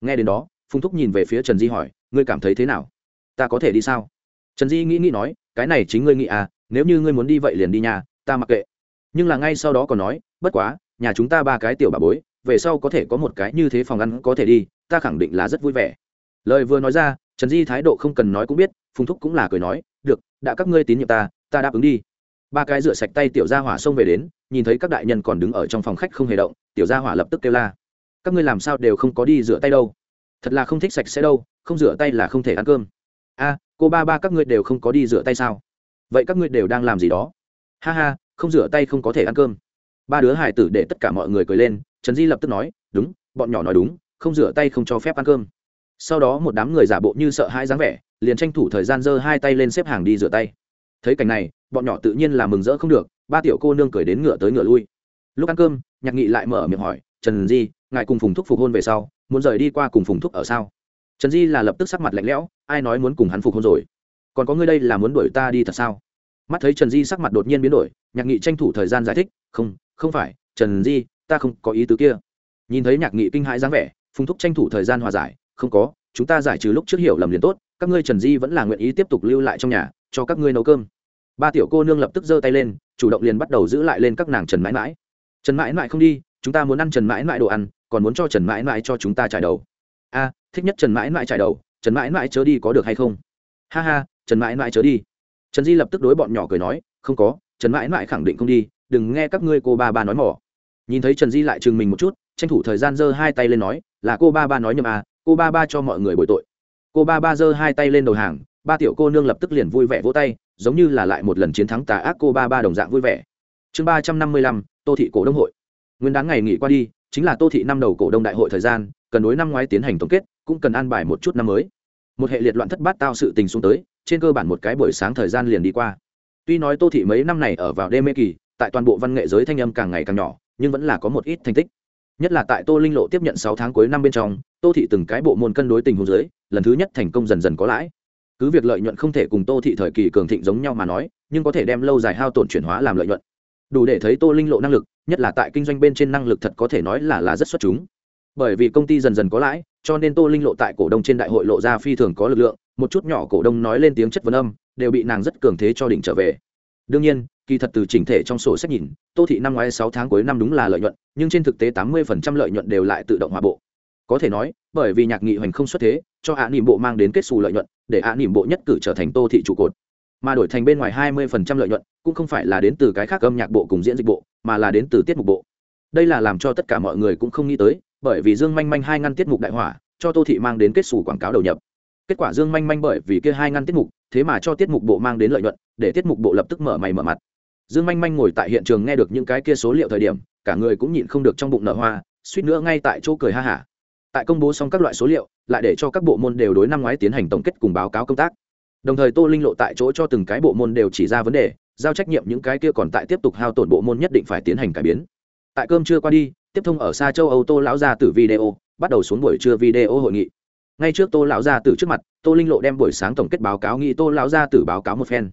Nghe đến đó, phùng thúc nhìn về phía trần di hỏi, ngươi cảm thấy thế nào? Ta có thể đi sao? Trần di nghĩ nghĩ nói, cái này chính ngươi nghĩ à nếu như ngươi muốn đi vậy liền đi nhà ta mặc kệ. Nhưng là ngay sau đó còn nói, bất quá, nhà chúng ta ba cái tiểu bà bối, về sau có thể có một cái như thế phòng ăn có thể đi, ta khẳng định là rất vui vẻ. Lời vừa nói ra, trần di thái độ không cần nói cũng biết, phùng thúc cũng là cười nói, được, đã các ngươi tín nhiệm ta ta đáp ứng đi. Ba cái rửa sạch tay tiểu gia hỏa xông về đến, nhìn thấy các đại nhân còn đứng ở trong phòng khách không hề động, tiểu gia hỏa lập tức kêu la, các ngươi làm sao đều không có đi rửa tay đâu? Thật là không thích sạch sẽ đâu, không rửa tay là không thể ăn cơm. A, cô ba ba các ngươi đều không có đi rửa tay sao? Vậy các ngươi đều đang làm gì đó? Ha ha, không rửa tay không có thể ăn cơm. Ba đứa hải tử để tất cả mọi người cười lên, trần di lập tức nói, đúng, bọn nhỏ nói đúng, không rửa tay không cho phép ăn cơm. Sau đó một đám người giả bộ như sợ hãi dáng vẻ, liền tranh thủ thời gian giơ hai tay lên xếp hàng đi rửa tay. Thấy cảnh này, bọn nhỏ tự nhiên là mừng rỡ không được, ba tiểu cô nương cười đến ngựa tới ngựa lui. Lúc ăn cơm, nhạc nghị lại mở miệng hỏi, trần di, ngài cùng phùng thúc phục hôn về sau, muốn rời đi qua cùng phùng thúc ở sao? Trần di là lập tức sắc mặt lạnh lẽo, ai nói muốn cùng hắn phục hôn rồi? Còn có ngươi đây là muốn đuổi ta đi thật sao? Mắt thấy trần di sắc mặt đột nhiên biến đổi, nhạc nghị tranh thủ thời gian giải thích, không không phải, trần di, ta không có ý tứ kia. Nhìn thấy nhạc nghị kinh hãi dáng vẻ, phùng thúc tranh thủ thời gian hòa giải, không có, chúng ta giải trừ lúc trước hiểu lầm liền tốt, các ngươi trần di vẫn là nguyện ý tiếp tục lưu lại trong nhà, cho các ngươi nấu cơm. Ba tiểu cô nương lập tức giơ tay lên, chủ động liền bắt đầu giữ lại lên các nàng trần mãi mãi. Trần mãi mãi không đi, chúng ta muốn ăn trần mãi mãi đồ ăn, còn muốn cho trần mãi mãi cho chúng ta trải đầu. A, thích nhất trần mãi mãi trải đầu, trần mãi mãi chớ đi có được hay không? Ha ha trần mãi mãi chớ đi. Trần di lập tức đối bọn nhỏ cười nói, không có, trần mãi mãi khẳng định không đi, đừng nghe các ngươi cô ba ba nói mỏ. Nhìn thấy trần di lại chừng mình một chút, tranh thủ thời gian giơ hai tay lên nói, là cô ba ba nói nhầm à cô ba ba cho mọi người bồi tội. Cô ba ba giơ hai tay lên đầu hàng, ba tiểu cô nương lập tức liền vui vẻ vỗ tay, giống như là lại một lần chiến thắng tà ác cô ba ba đồng dạng vui vẻ. Chương ba trăm năm mươi lăm, tô thị cổ đông hội. Nguyên đáng ngày nghỉ qua đi, chính là tô thị năm đầu cổ đông đại hội thời gian, cần đối năm ngoái tiến hành tổng kết, cũng cần an bài một chút năm mới. Một hệ liệt loạn thất bát tao sự tình xuống tới trên cơ bản một cái buổi sáng thời gian liền đi qua. Tuy nói tô thị mấy năm này ở vào đê mê kỳ, tại toàn bộ văn nghệ giới thanh âm càng ngày càng nhỏ, nhưng vẫn là có một ít thành tích. Nhất là tại tô linh lộ tiếp nhận sáu tháng cuối năm bên trong, tô thị từng cái bộ môn cân đối tình huống giới lần thứ nhất thành công dần dần có lãi. Cứ việc lợi nhuận không thể cùng tô thị thời kỳ cường thịnh giống nhau mà nói, nhưng có thể đem lâu dài hao tổn chuyển hóa làm lợi nhuận. Đủ để thấy tô linh lộ năng lực, nhất là tại kinh doanh bên trên năng lực thật có thể nói là là rất xuất chúng. Bởi vì công ty dần dần có lãi, cho nên tô linh lộ tại cổ đông trên đại hội lộ ra phi thường có lực lượng một chút nhỏ cổ đông nói lên tiếng chất vấn âm, đều bị nàng rất cường thế cho đỉnh trở về. Đương nhiên, kỳ thật từ chỉnh thể trong sổ sách nhìn, tô thị năm ngoái sáu tháng cuối năm đúng là lợi nhuận, nhưng trên thực tế tám mươi lợi nhuận đều lại tự động hòa bộ. Có thể nói, bởi vì nhạc nghị hoành không xuất thế, cho hạ nỉm bộ mang đến kết xù lợi nhuận, để hạ nỉm bộ nhất cử trở thành tô thị trụ cột. Mà đổi thành bên ngoài hai mươi lợi nhuận, cũng không phải là đến từ cái khác âm nhạc bộ cùng diễn dịch bộ, mà là đến từ tiết mục bộ. Đây là làm cho tất cả mọi người cũng không nghĩ tới, bởi vì dương manh manh hai ngăn tiết mục đại hỏa, cho tô thị mang đến kết xù quảng cáo đầu nhập kết quả dương manh manh bởi vì kia hai ngăn tiết mục, thế mà cho tiết mục bộ mang đến lợi nhuận, để tiết mục bộ lập tức mở mày mở mặt. Dương manh manh ngồi tại hiện trường nghe được những cái kia số liệu thời điểm, cả người cũng nhịn không được trong bụng nở hoa, suýt nữa ngay tại chỗ cười ha hả. Tại công bố xong các loại số liệu, lại để cho các bộ môn đều đối năm ngoái tiến hành tổng kết cùng báo cáo công tác. Đồng thời tô linh lộ tại chỗ cho từng cái bộ môn đều chỉ ra vấn đề, giao trách nhiệm những cái kia còn tại tiếp tục hao tổn bộ môn nhất định phải tiến hành cải biến. Tại cơm trưa qua đi, tiếp thông ở xa châu âu tô lão ra từ video, bắt đầu xuống buổi trưa video hội nghị ngay trước tô lão gia tử trước mặt tô linh lộ đem buổi sáng tổng kết báo cáo nghĩ tô lão gia tử báo cáo một phen.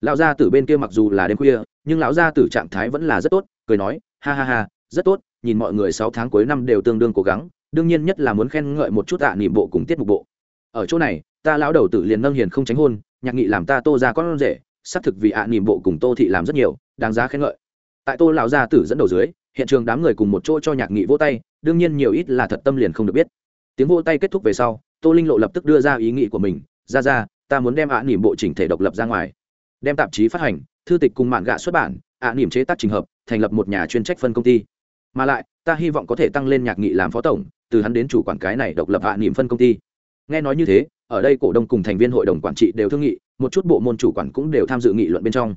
Lão gia tử bên kia mặc dù là đêm khuya nhưng lão gia tử trạng thái vẫn là rất tốt cười nói ha ha ha rất tốt nhìn mọi người sáu tháng cuối năm đều tương đương cố gắng đương nhiên nhất là muốn khen ngợi một chút tạ à, niệm bộ cùng tiết mục bộ. Ở chỗ này ta lão đầu tử liền nâng hiền không tránh hôn nhạc nghị làm ta tô ra con rể xác thực vì ạ à, niệm bộ cùng tô thị làm rất nhiều đáng giá khen ngợi. Tại tô lão gia tử dẫn đầu dưới hiện trường đám người cùng một chỗ cho nhạc nghị vỗ tay đương nhiên nhiều ít là thật tâm liền không được biết tiếng vỗ tay kết thúc về sau, tô linh lộ lập tức đưa ra ý nghĩ của mình, ra ra, ta muốn đem ạ nỉm bộ chỉnh thể độc lập ra ngoài. Đem tạp chí phát hành, thư tịch cùng mạng gạ xuất bản, ạ nỉm chế tác trình hợp, thành lập một nhà chuyên trách phân công ty. Mà lại, ta hy vọng có thể tăng lên nhạc nghị làm phó tổng, từ hắn đến chủ quản cái này độc lập ạ niệm phân công ty. Nghe nói như thế, ở đây cổ đông cùng thành viên hội đồng quản trị đều thương nghị, một chút bộ môn chủ quản cũng đều tham dự nghị luận bên trong.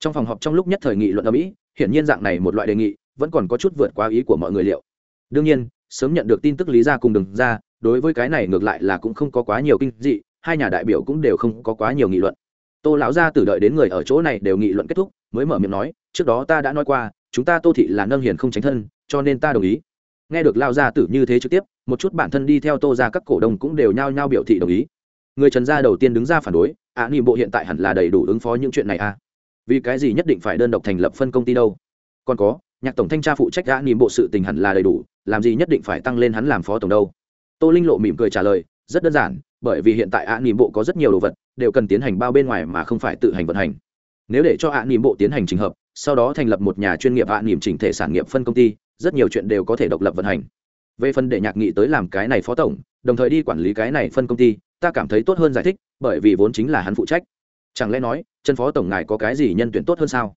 Trong phòng họp trong lúc nhất thời nghị luận ở mỹ hiển nhiên dạng này một loại đề nghị, vẫn còn có chút vượt qua ý của mọi người liệu. Đương nhiên sớm nhận được tin tức lý ra cùng đừng ra đối với cái này ngược lại là cũng không có quá nhiều kinh dị hai nhà đại biểu cũng đều không có quá nhiều nghị luận. Tô lão gia tử đợi đến người ở chỗ này đều nghị luận kết thúc mới mở miệng nói trước đó ta đã nói qua chúng ta tô thị là nâng hiền không tránh thân cho nên ta đồng ý. Nghe được lao gia tử như thế trực tiếp một chút bản thân đi theo tô ra các cổ đông cũng đều nhao nhao biểu thị đồng ý. Người trần gia đầu tiên đứng ra phản đối ạ à, nghị bộ hiện tại hẳn là đầy đủ ứng phó những chuyện này à? Vì cái gì nhất định phải đơn độc thành lập phân công ty đâu? Còn có nhạc tổng thanh tra phụ trách ạ niềm bộ sự tình hẳn là đầy đủ, làm gì nhất định phải tăng lên hắn làm phó tổng đâu. Tô linh lộ mỉm cười trả lời, rất đơn giản, bởi vì hiện tại ạ niềm bộ có rất nhiều đồ vật, đều cần tiến hành bao bên ngoài mà không phải tự hành vận hành. Nếu để cho ạ niềm bộ tiến hành trình hợp, sau đó thành lập một nhà chuyên nghiệp ạ niềm chỉnh thể sản nghiệp phân công ty, rất nhiều chuyện đều có thể độc lập vận hành. Về phần để nhạc nghị tới làm cái này phó tổng, đồng thời đi quản lý cái này phân công ty, ta cảm thấy tốt hơn giải thích, bởi vì vốn chính là hắn phụ trách. Chẳng lẽ nói, chân phó tổng ngài có cái gì nhân tuyển tốt hơn sao?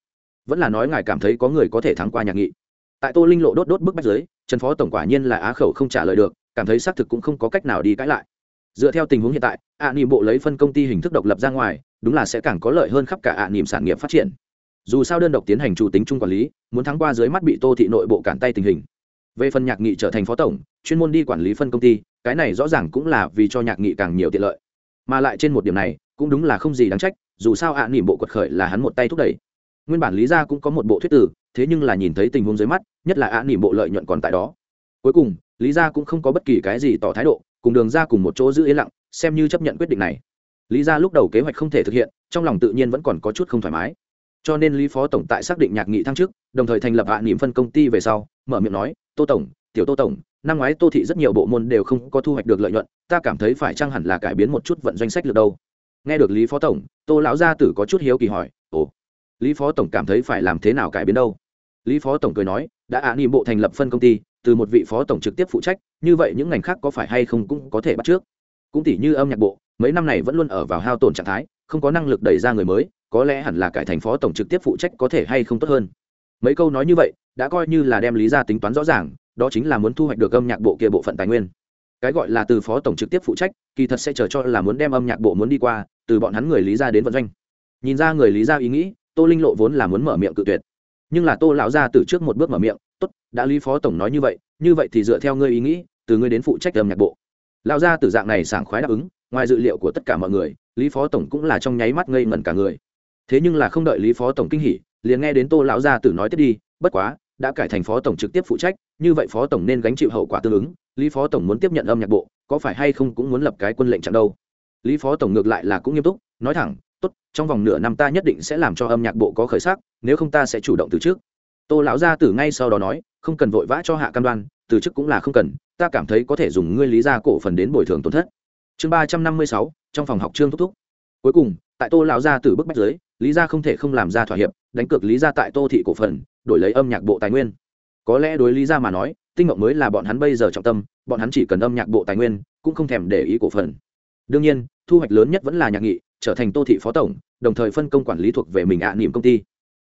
Vẫn là nói ngài cảm thấy có người có thể thắng qua nhạc nghị. Tại tô linh lộ đốt đốt bức bách giới trần phó tổng quả nhiên là á khẩu không trả lời được cảm thấy xác thực cũng không có cách nào đi cãi lại. Dựa theo tình huống hiện tại ạ à, bộ lấy phân công ty hình thức độc lập ra ngoài đúng là sẽ càng có lợi hơn khắp cả ạ à, sản nghiệp phát triển. Dù sao đơn độc tiến hành chủ tính chung quản lý muốn thắng qua dưới mắt bị tô thị nội bộ cản tay tình hình. Về phần nhạc nghị trở thành phó tổng chuyên môn đi quản lý phân công ty cái này rõ ràng cũng là vì cho nhạc nghị càng nhiều tiện lợi. Mà lại trên một điểm này cũng đúng là không gì đáng trách dù sao ạ à, nỉm bộ quật khởi là hắn một tay thúc đẩy nguyên bản lý ra cũng có một bộ thuyết tử, thế nhưng là nhìn thấy tình huống dưới mắt, nhất là ạ nỉm bộ lợi nhuận còn tại đó. Cuối cùng, lý ra cũng không có bất kỳ cái gì tỏ thái độ, cùng đường ra cùng một chỗ giữ yên lặng, xem như chấp nhận quyết định này. Lý ra lúc đầu kế hoạch không thể thực hiện, trong lòng tự nhiên vẫn còn có chút không thoải mái. Cho nên lý phó tổng tại xác định nhạc nghị thăng chức, đồng thời thành lập hạ niệm phân công ty về sau, mở miệng nói, tô tổng, tiểu tô tổng, năm ngoái tô thị rất nhiều bộ môn đều không có thu hoạch được lợi nhuận, ta cảm thấy phải chăng hẳn là cải biến một chút vận doanh sách lược đâu? Nghe được lý phó tổng, tô lão gia tử có chút hiếu kỳ hỏi, ồ lý phó tổng cảm thấy phải làm thế nào cải biến đâu? Lý phó tổng cười nói, đã hạ niệm bộ thành lập phân công ty, từ một vị phó tổng trực tiếp phụ trách, như vậy những ngành khác có phải hay không cũng có thể bắt trước. Cũng tỷ như âm nhạc bộ, mấy năm này vẫn luôn ở vào hao tổn trạng thái, không có năng lực đẩy ra người mới, có lẽ hẳn là cải thành phó tổng trực tiếp phụ trách có thể hay không tốt hơn. Mấy câu nói như vậy, đã coi như là đem lý ra tính toán rõ ràng, đó chính là muốn thu hoạch được âm nhạc bộ kia bộ phận tài nguyên. Cái gọi là từ phó tổng trực tiếp phụ trách, kỳ thật sẽ chờ cho là muốn đem âm nhạc bộ muốn đi qua, từ bọn hắn người lý ra đến vận doanh. Nhìn ra người lý ra ý nghĩ tô linh lộ vốn là muốn mở miệng cự tuyệt. Nhưng là tô lão ra từ trước một bước mở miệng, tốt, đã lý phó tổng nói như vậy như vậy thì dựa theo ngươi ý nghĩ, từ ngươi đến phụ trách âm nhạc bộ. Lão ra từ dạng này sảng khoái đáp ứng, ngoài dự liệu của tất cả mọi người, lý phó tổng cũng là trong nháy mắt ngây ngẩn cả người. Thế nhưng là không đợi lý phó tổng kinh hỉ, liền nghe đến tô lão gia tử nói tiếp đi, bất quá, đã cải thành phó tổng trực tiếp phụ trách, như vậy phó tổng nên gánh chịu hậu quả tương ứng, lý phó tổng muốn tiếp nhận âm nhạc bộ, có phải hay không cũng muốn lập cái quân lệnh chặn đâu? Lý phó tổng ngược lại là cũng nghiêm túc, nói thẳng tốt, trong vòng nửa năm ta nhất định sẽ làm cho âm nhạc bộ có khởi sắc, nếu không ta sẽ chủ động từ trước. Tô lão gia tử ngay sau đó nói, không cần vội vã cho hạ cam đoan, từ chức cũng là không cần, ta cảm thấy có thể dùng ngươi lý ra cổ phần đến bồi thường tổn thất. Chương ba trăm năm mươi sáu, trong phòng học trương thúc thúc. Cuối cùng, tại tô lão gia tử bức bách giới lý gia không thể không làm ra thỏa hiệp, đánh cược lý gia tại tô thị cổ phần, đổi lấy âm nhạc bộ tài nguyên. Có lẽ đối lý gia mà nói, tinh mộng mới là bọn hắn bây giờ trọng tâm, bọn hắn chỉ cần âm nhạc bộ tài nguyên, cũng không thèm để ý cổ phần. Đương nhiên, thu hoạch lớn nhất vẫn là nhạc nghị trở thành tô thị phó tổng, đồng thời phân công quản lý thuộc về mình ạ niệm công ty.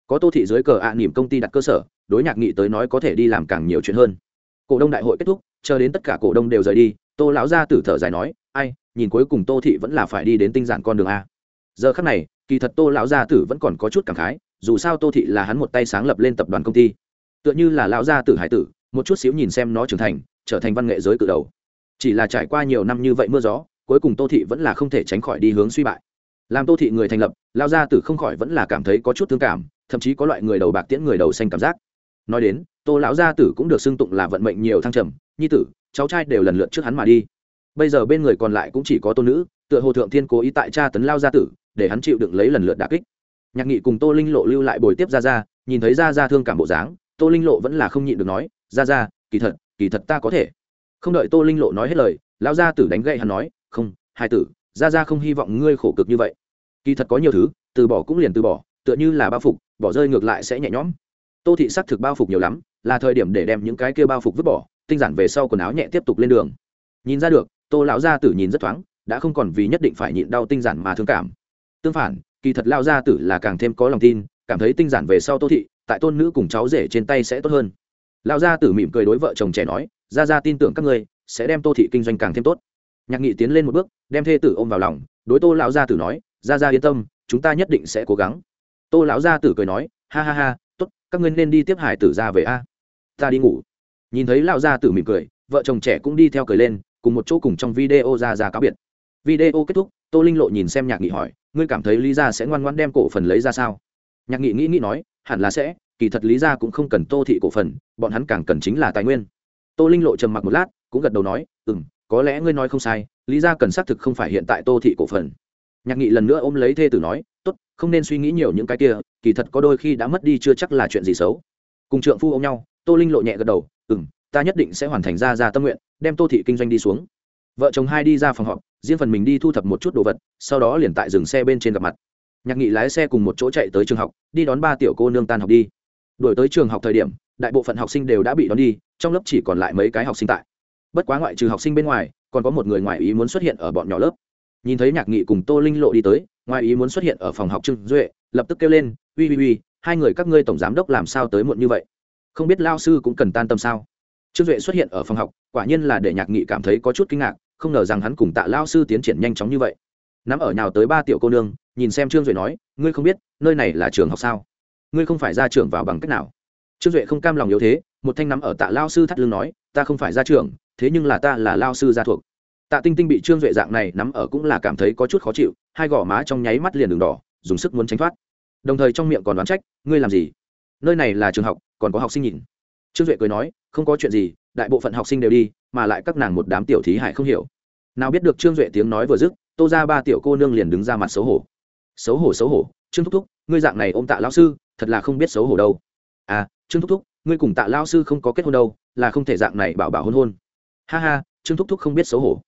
Có tô thị dưới cờ ạ niệm công ty đặt cơ sở, đối nhạc nghị tới nói có thể đi làm càng nhiều chuyện hơn. Cổ đông đại hội kết thúc, chờ đến tất cả cổ đông đều rời đi, tô lão gia tử thở dài nói, ai, nhìn cuối cùng tô thị vẫn là phải đi đến tinh giản con đường a. Giờ khắc này, kỳ thật tô lão gia tử vẫn còn có chút cảm khái, dù sao tô thị là hắn một tay sáng lập lên tập đoàn công ty. Tựa như là lão gia tử hải tử, một chút xíu nhìn xem nó trưởng thành, trở thành văn nghệ giới cự đầu. Chỉ là trải qua nhiều năm như vậy mưa gió, cuối cùng tô thị vẫn là không thể tránh khỏi đi hướng suy bại làm tô thị người thành lập lão gia tử không khỏi vẫn là cảm thấy có chút thương cảm, thậm chí có loại người đầu bạc tiễn người đầu xanh cảm giác. Nói đến, tô lão gia tử cũng được xưng tụng là vận mệnh nhiều thăng trầm, nhi tử, cháu trai đều lần lượt trước hắn mà đi. Bây giờ bên người còn lại cũng chỉ có tôn nữ, tựa hồ thượng thiên cố ý tại cha tấn lao gia tử, để hắn chịu đựng lấy lần lượt đà kích. Nhạc nghị cùng tô linh lộ lưu lại bồi tiếp ra ra nhìn thấy ra ra thương cảm bộ dáng, tô linh lộ vẫn là không nhịn được nói ra ra kỳ thật kỳ thật ta có thể. Không đợi tô linh lộ nói hết lời, lão gia tử đánh gậy hắn nói, không, hai tử ra ra không hy vọng ngươi khổ cực như vậy. Kỳ thật có nhiều thứ, từ bỏ cũng liền từ bỏ, tựa như là bao phục, bỏ rơi ngược lại sẽ nhẹ nhõm. Tô thị xác thực bao phục nhiều lắm, là thời điểm để đem những cái kia bao phục vứt bỏ, tinh giản về sau quần áo nhẹ tiếp tục lên đường. Nhìn ra được, tô lão gia tử nhìn rất thoáng, đã không còn vì nhất định phải nhịn đau tinh giản mà thương cảm. Tương phản, kỳ thật lao gia tử là càng thêm có lòng tin, cảm thấy tinh giản về sau tô thị, tại tôn nữ cùng cháu rể trên tay sẽ tốt hơn. Lao gia tử mỉm cười đối vợ chồng trẻ nói, ra ra tin tưởng các ngươi, sẽ đem tô thị kinh doanh càng thêm tốt nhạc nghị tiến lên một bước, đem thê tử ôm vào lòng, đối tô lão gia tử nói ra ra yên tâm, chúng ta nhất định sẽ cố gắng. Tô lão gia tử cười nói, ha ha ha, tốt, các ngươi nên đi tiếp hải tử ra về a. Ta đi ngủ. Nhìn thấy lão gia tử mỉm cười, vợ chồng trẻ cũng đi theo cười lên, cùng một chỗ cùng trong video ra ra cáo biệt. Video kết thúc, tô linh lộ nhìn xem nhạc nghị hỏi, ngươi cảm thấy lý gia sẽ ngoan ngoan đem cổ phần lấy ra sao? Nhạc nghị nghĩ nghĩ nói, hẳn là sẽ, kỳ thật lý gia cũng không cần tô thị cổ phần, bọn hắn càng cần chính là tài nguyên. Tô linh lộ trầm mặc một lát, cũng gật đầu nói ừ m có lẽ ngươi nói không sai, lý gia cần xác thực không phải hiện tại tô thị cổ phần. Nhạc nghị lần nữa ôm lấy thê tử nói, tốt, không nên suy nghĩ nhiều những cái kia, kỳ thật có đôi khi đã mất đi chưa chắc là chuyện gì xấu. Cùng trượng phu ôm nhau, tô linh lộ nhẹ gật đầu ừ m ta nhất định sẽ hoàn thành ra ra tâm nguyện, đem tô thị kinh doanh đi xuống. Vợ chồng hai đi ra phòng họp, riêng phần mình đi thu thập một chút đồ vật, sau đó liền tại dừng xe bên trên gặp mặt. Nhạc nghị lái xe cùng một chỗ chạy tới trường học, đi đón ba tiểu cô nương tan học đi. Đổi tới trường học thời điểm, đại bộ phận học sinh đều đã bị đón đi, trong lớp chỉ còn lại mấy cái học sinh tại bất quá ngoại trừ học sinh bên ngoài, còn có một người ngoài ý muốn xuất hiện ở bọn nhỏ lớp. Nhìn thấy nhạc nghị cùng tô linh lộ đi tới, ngoài ý muốn xuất hiện ở phòng học trương duệ, lập tức kêu lên ui ui ui hai người các ngươi tổng giám đốc làm sao tới muộn như vậy? Không biết lao sư cũng cần tan tâm sao? Trương duệ xuất hiện ở phòng học, quả nhiên là để nhạc nghị cảm thấy có chút kinh ngạc, không ngờ rằng hắn cùng tạ lao sư tiến triển nhanh chóng như vậy. Nắm ở nhào tới ba tiểu cô nương, nhìn xem trương duệ nói, ngươi không biết, nơi này là trường học sao? Ngươi không phải ra trường vào bằng cách nào? Trương duệ không cam lòng yếu thế, một thanh nắm ở tạ lao sư thắt lưng nói, ta không phải ra trường thế nhưng là ta là lao sư gia thuộc. Tạ tinh tinh bị trương duệ dạng này nắm ở cũng là cảm thấy có chút khó chịu, hai gò má trong nháy mắt liền đường đỏ, dùng sức muốn tránh thoát. Đồng thời trong miệng còn đoán trách, ngươi làm gì? Nơi này là trường học, còn có học sinh nhìn. Trương duệ cười nói, không có chuyện gì, đại bộ phận học sinh đều đi, mà lại các nàng một đám tiểu thí hải không hiểu. Nào biết được trương duệ tiếng nói vừa dứt, tô ra ba tiểu cô nương liền đứng ra mặt xấu hổ. Xấu hổ xấu hổ, trương thúc thúc, ngươi dạng này ô m tạ lao sư, thật là không biết xấu hổ đâu. À trương thúc thúc, ngươi cùng tạ lao sư không có kết hôn đâu, là không thể dạng này bảo bảo hôn hôn ha ha, trương thúc thúc không biết xấu hổ.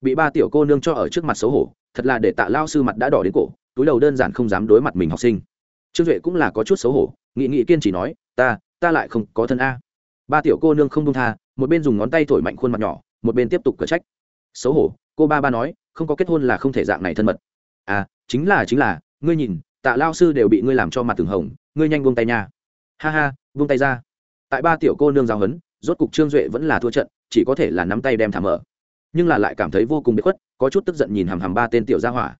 Bị ba tiểu cô nương cho ở trước mặt xấu hổ, thật là để tạ lao sư mặt đã đỏ đến cổ, túi đầu đơn giản không dám đối mặt mình học sinh. Trương duệ cũng là có chút xấu hổ, nghị nghị kiên chỉ nói, ta ta lại không có thân a. Ba tiểu cô nương không đông tha, một bên dùng ngón tay thổi mạnh khuôn mặt nhỏ, một bên tiếp tục cở trách. Xấu hổ, cô ba ba nói, không có kết hôn là không thể dạng này thân mật. À chính là chính là, ngươi nhìn, tạ lao sư đều bị ngươi làm cho mặt từng hồng, ngươi nhanh buông tay nha. Ha ha, buông tay ra. Tại ba tiểu cô nương giao hấn rốt cục trương duệ vẫn là thua trận chỉ có thể là nắm tay đem thảm ở nhưng là lại cảm thấy vô cùng bị khuất, có chút tức giận nhìn hằm hằm ba tên tiểu gia hỏa.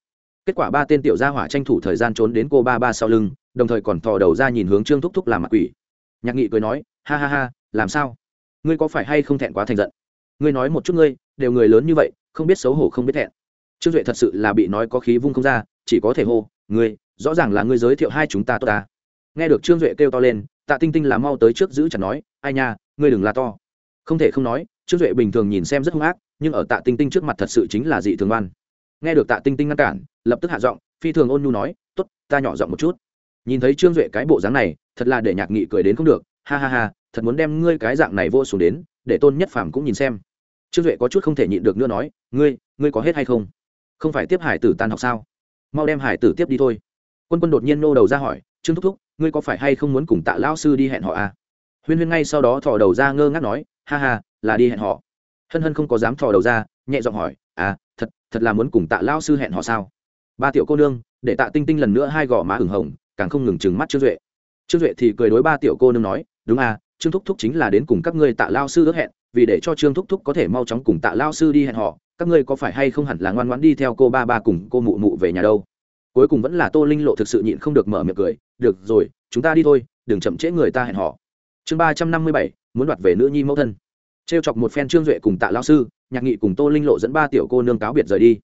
Kết quả ba tên tiểu gia hỏa tranh thủ thời gian trốn đến cô ba ba sau lưng, đồng thời còn thò đầu ra nhìn hướng trương thúc thúc làm mặt quỷ. Nhạc nghị cười nói, ha ha ha, làm sao? Ngươi có phải hay không thẹn quá thành giận? Ngươi nói một chút ngươi, đều người lớn như vậy, không biết xấu hổ không biết thẹn. Trương duệ thật sự là bị nói có khí vung không ra, chỉ có thể hô, ngươi, rõ ràng là ngươi giới thiệu hai chúng ta tốt ta. Nghe được trương duệ kêu to lên, tạ tinh tinh là mau tới trước giữ chặt nói, ai nha, ngươi đừng là to không thể không nói, trương duệ bình thường nhìn xem rất hung ác, nhưng ở tạ tinh tinh trước mặt thật sự chính là dị thường oan nghe được tạ tinh tinh ngăn cản, lập tức hạ giọng, phi thường ôn nhu nói t ố t ta nhỏ giọng một chút. Nhìn thấy trương duệ cái bộ dáng này, thật là để nhạc nghị cười đến không được, ha ha ha, thật muốn đem ngươi cái dạng này vô xuống đến, để tôn nhất phàm cũng nhìn xem. Trương duệ có chút không thể nhịn được nữa nói, ngươi ngươi có hết hay không? Không phải tiếp hải tử tan học sao? Mau đem hải tử tiếp đi thôi. Quân quân đột nhiên nô đầu ra hỏi, trương thúc thúc, ngươi có phải hay không muốn cùng tạ lao sư đi hẹn họ à? huyên huyên ngay sau đó thò đầu ra ngơ ngác nói ha ha, là đi hẹn họ. Hân hân không có dám thò đầu ra, nhẹ giọng hỏi à thật thật là muốn cùng tạ lao sư hẹn họ sao? Ba tiểu cô nương. Để tạ tinh tinh lần nữa hai gò má hửng hồng, càng không ngừng chừng mắt trương duệ. Trương duệ thì cười đối ba tiểu cô nương nói, đúng à trương thúc thúc chính là đến cùng các ngươi tạ lao sư ước hẹn, vì để cho trương thúc thúc có thể mau chóng cùng tạ lao sư đi hẹn họ, các ngươi có phải hay không hẳn là ngoan ngoãn đi theo cô ba ba cùng cô mụ mụ về nhà đâu? Cuối cùng vẫn là tô linh lộ thực sự nhịn không được mở miệng cười, được rồi, chúng ta đi thôi, đừng chậm trễ người ta hẹn họ. Chương ba trăm năm mươi bảy muốn đoạt về nữ nhi mẫu thân. Trêu chọc một phen trương duệ cùng tạ lao sư, nhạc nghị cùng tô linh lộ dẫn ba tiểu cô nương cáo biệt rời đi.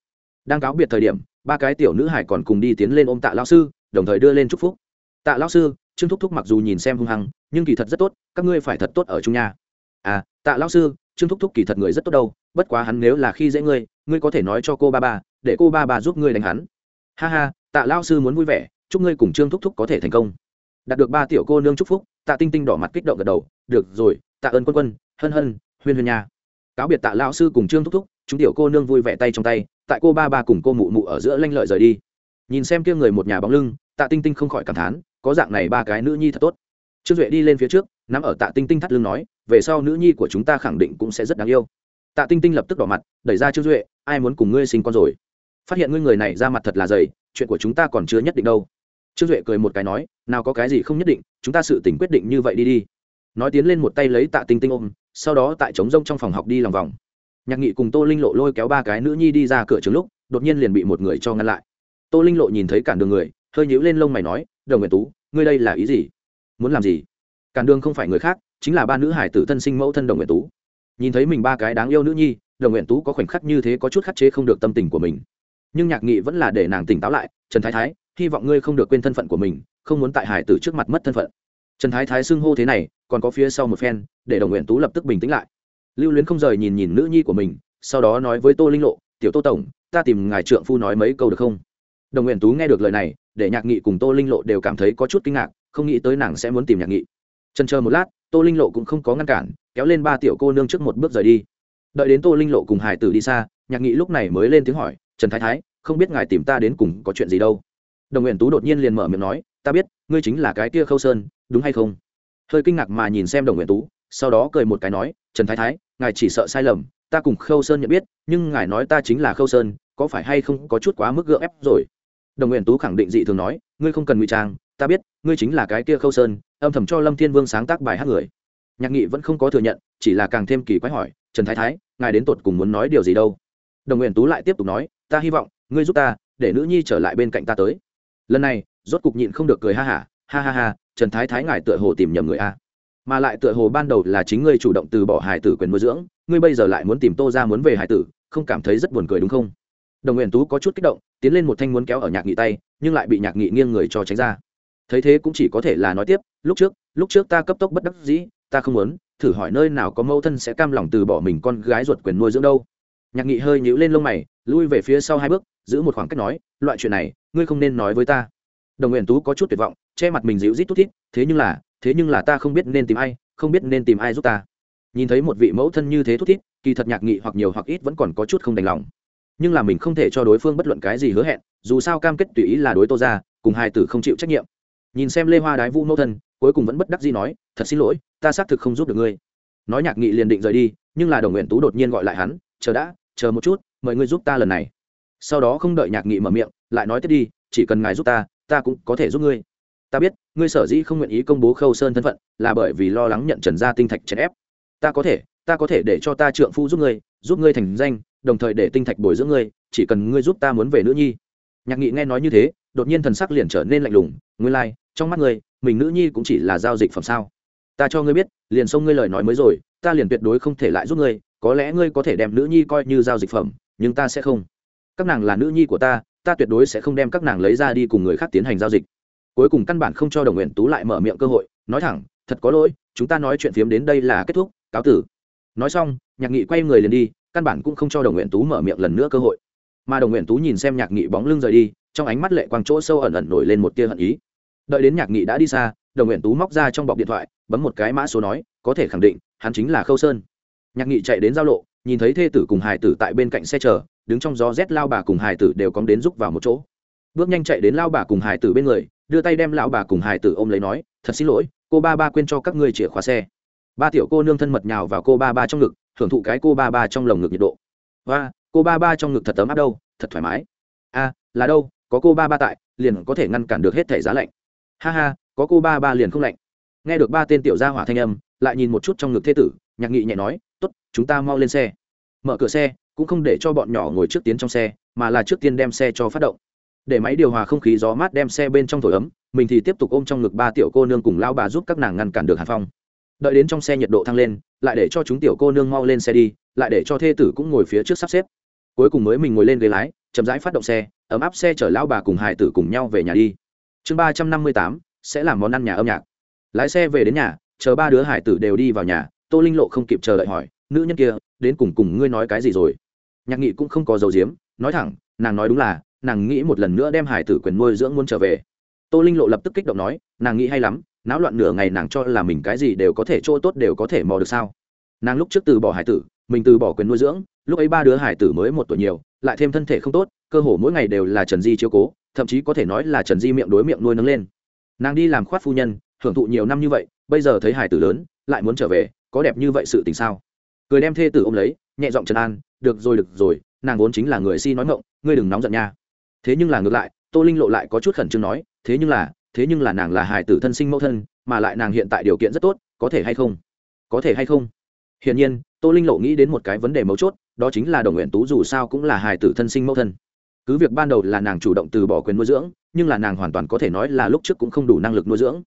Đang cáo biệt thời điểm, ba cái tiểu nữ hải còn cùng đi tiến lên ôm tạ lao sư, đồng thời đưa lên chúc phúc. Tạ lao sư, trương thúc thúc mặc dù nhìn xem hung hăng, nhưng kỳ thật rất tốt, các ngươi phải thật tốt ở chung nhà à tạ lao sư, trương thúc thúc kỳ thật người rất tốt đâu, bất quá hắn nếu là khi dễ ngươi ngươi có thể nói cho cô ba ba, để cô ba ba giúp ngươi đánh hắn. Ha ha, tạ lao sư muốn vui vẻ, chúc ngươi cùng trương thúc thúc có thể thành công. Đạt được ba tiểu cô nương chúc phúc tạ tinh tinh đỏ mặt kích động gật đầu, được rồi, tạ ơn quân quân, hân hân, huyên huyên nha. Cáo biệt tạ lao sư cùng trương thúc thúc, chúng tiểu cô nương vui vẻ tay trong tay, tại cô ba ba cùng cô mụ mụ ở giữa lanh lợi rời đi. Nhìn xem kia người một nhà bóng lưng, tạ tinh tinh không khỏi cảm thán, có dạng này ba cái nữ nhi thật tốt. Trương duệ đi lên phía trước, nắm ở tạ tinh tinh thắt lưng nói, về sau nữ nhi của chúng ta khẳng định cũng sẽ rất đáng yêu. Tạ tinh tinh lập tức đỏ mặt, đẩy ra trương duệ, ai muốn cùng ngươi sinh con rồi? Phát hiện ngươi người này ra mặt thật là dày, chuyện của chúng ta còn chưa nhất định đâu trương duệ cười một cái nói, nào có cái gì không nhất định, chúng ta sự tỉnh quyết định như vậy đi đi. Nói tiến lên một tay lấy tạ tinh tinh ôm, sau đó tại trống rông trong phòng học đi lòng vòng. Nhạc nghị cùng tô linh lộ lôi kéo ba cái nữ nhi đi ra cửa trường lúc, đột nhiên liền bị một người cho ngăn lại. Tô linh lộ nhìn thấy cản đường người, hơi nhíu lên lông mày nói, đồng nguyện tú, ngươi đây là ý gì? Muốn làm gì? Cản đường không phải người khác, chính là ba nữ hải tử thân sinh mẫu thân đồng nguyện tú. Nhìn thấy mình ba cái đáng yêu nữ nhi, đồng nguyện tú có khoảnh khắc như thế có chút khắc chế không được tâm tình của mình nhưng nhạc nghị vẫn là để nàng tỉnh táo lại, trần thái thái, hy vọng ngươi không được quên thân phận của mình, không muốn tại hải tử trước mặt mất thân phận. Trần thái thái xưng hô thế này, còn có phía sau một phen, để đồng nguyện tú lập tức bình tĩnh lại. Lưu luyến không rời nhìn nhìn nữ nhi của mình, sau đó nói với tô linh lộ, tiểu tô tổng, ta tìm ngài trượng phu nói mấy câu được không? Đồng nguyện tú nghe được lời này, để nhạc nghị cùng tô linh lộ đều cảm thấy có chút kinh ngạc, không nghĩ tới nàng sẽ muốn tìm nhạc nghị. Trần chờ một lát, tô linh lộ cũng không có ngăn cản, kéo lên ba tiểu cô nương trước một bước rời đi. Đợi đến tô linh lộ cùng hải tử đi xa, nhạc nghị lúc này mới lên tiếng hỏi trần thái thái, không biết ngài tìm ta đến cùng có chuyện gì đâu. Đồng nguyện tú đột nhiên liền mở miệng nói, ta biết, ngươi chính là cái kia khâu sơn, đúng hay không? Hơi kinh ngạc mà nhìn xem đồng nguyện tú, sau đó cười một cái nói, trần thái thái, ngài chỉ sợ sai lầm, ta cùng khâu sơn nhận biết, nhưng ngài nói ta chính là khâu sơn, có phải hay không có chút quá mức gượng ép rồi? Đồng nguyện tú khẳng định dị thường nói, ngươi không cần ngụy trang, ta biết, ngươi chính là cái kia khâu sơn, âm thầm cho lâm thiên vương sáng tác bài hát người. Nhạc nghị vẫn không có thừa nhận, chỉ là càng thêm kỳ quái hỏi, trần thái thái, ngài đến tột cùng muốn nói điều gì đâu? Đồng nguyện tú lại tiếp tục nói ta hy vọng ngươi giúp ta để nữ nhi trở lại bên cạnh ta tới. Lần này rốt cục nhịn không được cười ha hả ha, ha ha ha trần thái thái ngài tựa hồ tìm nhầm người a. Mà lại tựa hồ ban đầu là chính ngươi chủ động từ bỏ hải tử quyền nuôi dưỡng ngươi bây giờ lại muốn tìm tô ra muốn về hải tử không cảm thấy rất buồn cười đúng không? Đồng nguyện tú có chút kích động tiến lên một thanh muốn kéo ở nhạc nghị tay nhưng lại bị nhạc nghị nghiêng người cho tránh ra. Thấy thế cũng chỉ có thể là nói tiếp lúc trước lúc trước ta cấp tốc bất đắc dĩ ta không muốn thử hỏi nơi nào có mâu thân sẽ cam lòng từ bỏ mình con gái ruột quyền nuôi dưỡng đâu? Nhạc nghị hơi nhíu lên lông mày, lui về phía sau hai bước, giữ một khoảng cách nói, loại chuyện này, ngươi không nên nói với ta. Đồng nguyện tú có chút tuyệt vọng, che mặt mình dịu rít tút thít, thế nhưng là, thế nhưng là ta không biết nên tìm ai, không biết nên tìm ai giúp ta. Nhìn thấy một vị mẫu thân như thế thút thít, kỳ thật nhạc nghị hoặc nhiều hoặc ít vẫn còn có chút không đành lòng. Nhưng là mình không thể cho đối phương bất luận cái gì hứa hẹn, dù sao cam kết tùy ý là đối tô ra, cùng hai tử không chịu trách nhiệm. Nhìn xem lê hoa đái vũ mẫu thân, cuối cùng vẫn bất đắc gì nói, thật xin lỗi, ta xác thực không giúp được ngươi. Nói nhạc nghị liền định rời đi, nhưng là đồng nguyện tú đột nhiên gọi lại hắn, chờ đã chờ một chút mời ngươi giúp ta lần này. Sau đó không đợi nhạc nghị mở miệng lại nói tiếp đi chỉ cần ngài giúp ta ta cũng có thể giúp ngươi. Ta biết ngươi sở dĩ không nguyện ý công bố khâu sơn thân phận là bởi vì lo lắng nhận trần gia tinh thạch chèn ép. Ta có thể ta có thể để cho ta trượng phu giúp ngươi giúp ngươi thành danh đồng thời để tinh thạch bồi dưỡng ngươi chỉ cần ngươi giúp ta muốn về nữ nhi. Nhạc nghị nghe nói như thế đột nhiên thần sắc liền trở nên lạnh lùng ngươi lai、like, trong mắt ngươi mình nữ nhi cũng chỉ là giao dịch phẩm sao? Ta cho ngươi biết liền xông ngươi lời nói mới rồi ta liền tuyệt đối không thể lại giúp ngươi có lẽ ngươi có thể đem nữ nhi coi như giao dịch phẩm, nhưng ta sẽ không. Các nàng là nữ nhi của ta ta tuyệt đối sẽ không đem các nàng lấy ra đi cùng người khác tiến hành giao dịch. Cuối cùng căn bản không cho đồng nguyện tú lại mở miệng cơ hội, nói thẳng, thật có lỗi, chúng ta nói chuyện phiếm đến đây là kết thúc, cáo tử. Nói xong, nhạc nghị quay người liền đi, căn bản cũng không cho đồng nguyện tú mở miệng lần nữa cơ hội. Mà đồng nguyện tú nhìn xem nhạc nghị bóng lưng rời đi, trong ánh mắt lệ quang chỗ sâu ẩn ẩn nổi lên một tia hận ý. Đợi đến nhạc nghị đã đi xa, đồng nguyện tú móc ra trong bọc điện thoại, bấm một cái mã số nói, có thể khẳng định, hắn chính là khâu sơn nhạc nghị chạy đến giao lộ nhìn thấy thê tử cùng hải tử tại bên cạnh xe chở, đứng trong gió rét lao bà cùng hải tử đều cóng đến rúc vào một chỗ. Bước nhanh chạy đến lao bà cùng hải tử bên người đưa tay đem lão bà cùng hải tử ôm lấy nói thật xin lỗi cô ba ba quên cho các ngươi chìa khóa xe. Ba tiểu cô nương thân mật nhào vào cô ba ba trong ngực hưởng thụ cái cô ba ba trong lồng ngực nhiệt độ. Và cô ba ba trong ngực thật tấm áp đâu thật thoải mái. A là đâu có cô ba ba tại liền có thể ngăn cản được hết thẻ giá lạnh. Ha ha có cô ba ba liền không lạnh. Nghe được ba tên tiểu gia hỏa thanh âm lại nhìn một chút trong ngực thế tử nhạc nghị nhẹ nói tốt, chúng ta mau lên xe. Mở cửa xe, cũng không để cho bọn nhỏ ngồi trước tiến trong xe, mà là trước tiên đem xe cho phát động. Để máy điều hòa không khí gió mát đem xe bên trong thổi ấm, mình thì tiếp tục ôm trong ngực ba tiểu cô nương cùng lao bà giúp các nàng ngăn cản được hàn phong. Đợi đến trong xe nhiệt độ thăng lên, lại để cho chúng tiểu cô nương mau lên xe đi, lại để cho thê tử cũng ngồi phía trước sắp xếp. Cuối cùng mới mình ngồi lên ghế lái, chậm rãi phát động xe, ấm áp xe chở lão bà cùng hải tử cùng nhau về nhà đi. Chương ba trăm năm mươi tám, sẽ làm món ăn nhà âm nhạc. Lái xe về đến nhà, chờ ba đứa hải tử đều đi vào nhà tô linh lộ không kịp chờ đợi hỏi, nữ nhân kia, đến cùng cùng ngươi nói cái gì rồi? Nhạc nghị cũng không có dầu diếm nói thẳng, nàng nói đúng là, nàng nghĩ một lần nữa đem hải tử quyền nuôi dưỡng muốn trở về. Tô linh lộ lập tức kích động nói, nàng nghĩ hay lắm, náo loạn nửa ngày nàng cho là mình cái gì đều có thể chỗ tốt đều có thể mò được sao? Nàng lúc trước từ bỏ hải tử, mình từ bỏ quyền nuôi dưỡng, lúc ấy ba đứa hải tử mới một tuổi nhiều, lại thêm thân thể không tốt, cơ hồ mỗi ngày đều là trần di chiếu cố, thậm chí có thể nói là trần di miệng đối miệng nuôi nấng lên. Nàng đi làm khoát phu nhân, hưởng thụ nhiều năm như vậy, bây giờ thấy hải tử lớn lại muốn trở về, có đẹp như vậy sự tình sao? Cười đem thê tử ôm lấy, nhẹ giọng trần an, được rồi được rồi, nàng vốn chính là người si nói ngộng ngươi đừng nóng giận nha. Thế nhưng là ngược lại, tô linh lộ lại có chút khẩn trương nói, thế nhưng là, thế nhưng là nàng là hài tử thân sinh mẫu thân, mà lại nàng hiện tại điều kiện rất tốt, có thể hay không? Có thể hay không? Hiển nhiên, tô linh lộ nghĩ đến một cái vấn đề mấu chốt, đó chính là đồng nguyện tú dù sao cũng là hài tử thân sinh mẫu thân. Cứ việc ban đầu là nàng chủ động từ bỏ quyền nuôi dưỡng, nhưng là nàng hoàn toàn có thể nói là lúc trước cũng không đủ năng lực nuôi dưỡng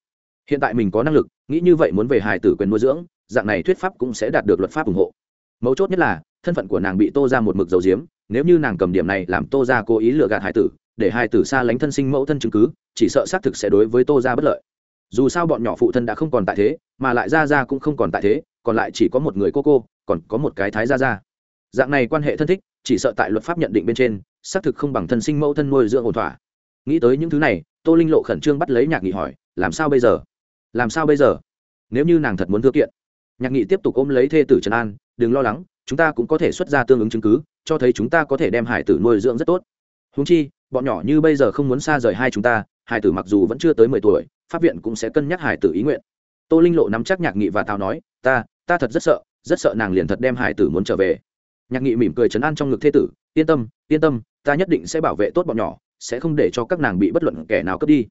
hiện tại mình có năng lực, nghĩ như vậy muốn về hài tử quyền nuôi dưỡng, dạng này thuyết pháp cũng sẽ đạt được luật pháp ủng hộ. Mấu chốt nhất là, thân phận của nàng bị tô ra một mực dầu diếm nếu như nàng cầm điểm này làm tô ra cố ý lừa gạt hài tử, để hài tử xa lánh thân sinh mẫu thân chứng cứ, chỉ sợ xác thực sẽ đối với tô ra bất lợi. Dù sao bọn nhỏ phụ thân đã không còn tại thế, mà lại ra ra cũng không còn tại thế, còn lại chỉ có một người cô cô, còn có một cái thái ra ra dạng này quan hệ thân thích, chỉ sợ tại luật pháp nhận định bên trên, xác thực không bằng thân sinh mẫu thân nuôi dưỡng ổn thỏa. Nghĩ tới những thứ này, tô linh lộ khẩn trương bắt lấy nhạc nghị hỏi, làm sao bây giờ? Làm sao bây giờ? Nếu như nàng thật muốn thư kiện, nhạc nghị tiếp tục ôm lấy thê tử trần an, đừng lo lắng, chúng ta cũng có thể xuất ra tương ứng chứng cứ, cho thấy chúng ta có thể đem hải tử nuôi dưỡng rất tốt. Húng chi, bọn nhỏ như bây giờ không muốn xa rời hai chúng ta, hải tử mặc dù vẫn chưa tới mười tuổi, pháp viện cũng sẽ cân nhắc hải tử ý nguyện. Tô linh lộ nắm chắc nhạc nghị và tào nói, ta ta thật rất sợ rất sợ nàng liền thật đem hải tử muốn trở về. Nhạc nghị mỉm cười chấn an trong ngực thê tử, yên tâm yên tâm, ta nhất định sẽ bảo vệ tốt bọn nhỏ, sẽ không để cho các nàng bị bất luận kẻ nào cướp đi.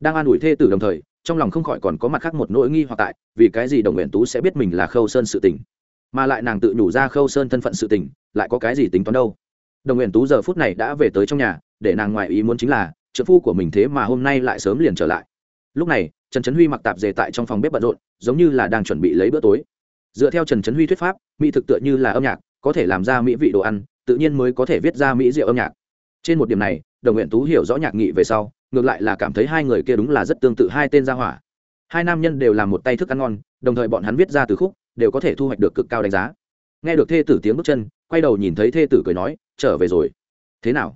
Đang an ủi thê tử đồng thời trong lòng không khỏi còn có mặt khác một nỗi nghi hoặc tại, vì cái gì đồng nguyện tú sẽ biết mình là khâu sơn sự tình, mà lại nàng tự nhủ ra khâu sơn thân phận sự tình, lại có cái gì tính toán đâu. Đồng nguyện tú giờ phút này đã về tới trong nhà, để nàng ngoại ý muốn chính là trợ phu của mình thế mà hôm nay lại sớm liền trở lại. Lúc này, trần trấn huy mặc tạp dề tại trong phòng bếp bận rộn, giống như là đang chuẩn bị lấy bữa tối. Dựa theo trần trấn huy thuyết pháp, mỹ thực tựa như là âm nhạc, có thể làm ra mỹ vị đồ ăn, tự nhiên mới có thể viết ra mỹ diệu âm nhạc. Trên một điểm này đồng nguyện tú hiểu rõ nhạc nghị về sau, ngược lại là cảm thấy hai người kia đúng là rất tương tự hai tên gia hỏa. Hai nam nhân đều làm một tay thức ăn ngon, đồng thời bọn hắn viết ra từ khúc, đều có thể thu hoạch được cực cao đánh giá. Nghe được thê tử tiếng bước chân, quay đầu nhìn thấy thê tử cười nói, trở về rồi. Thế nào?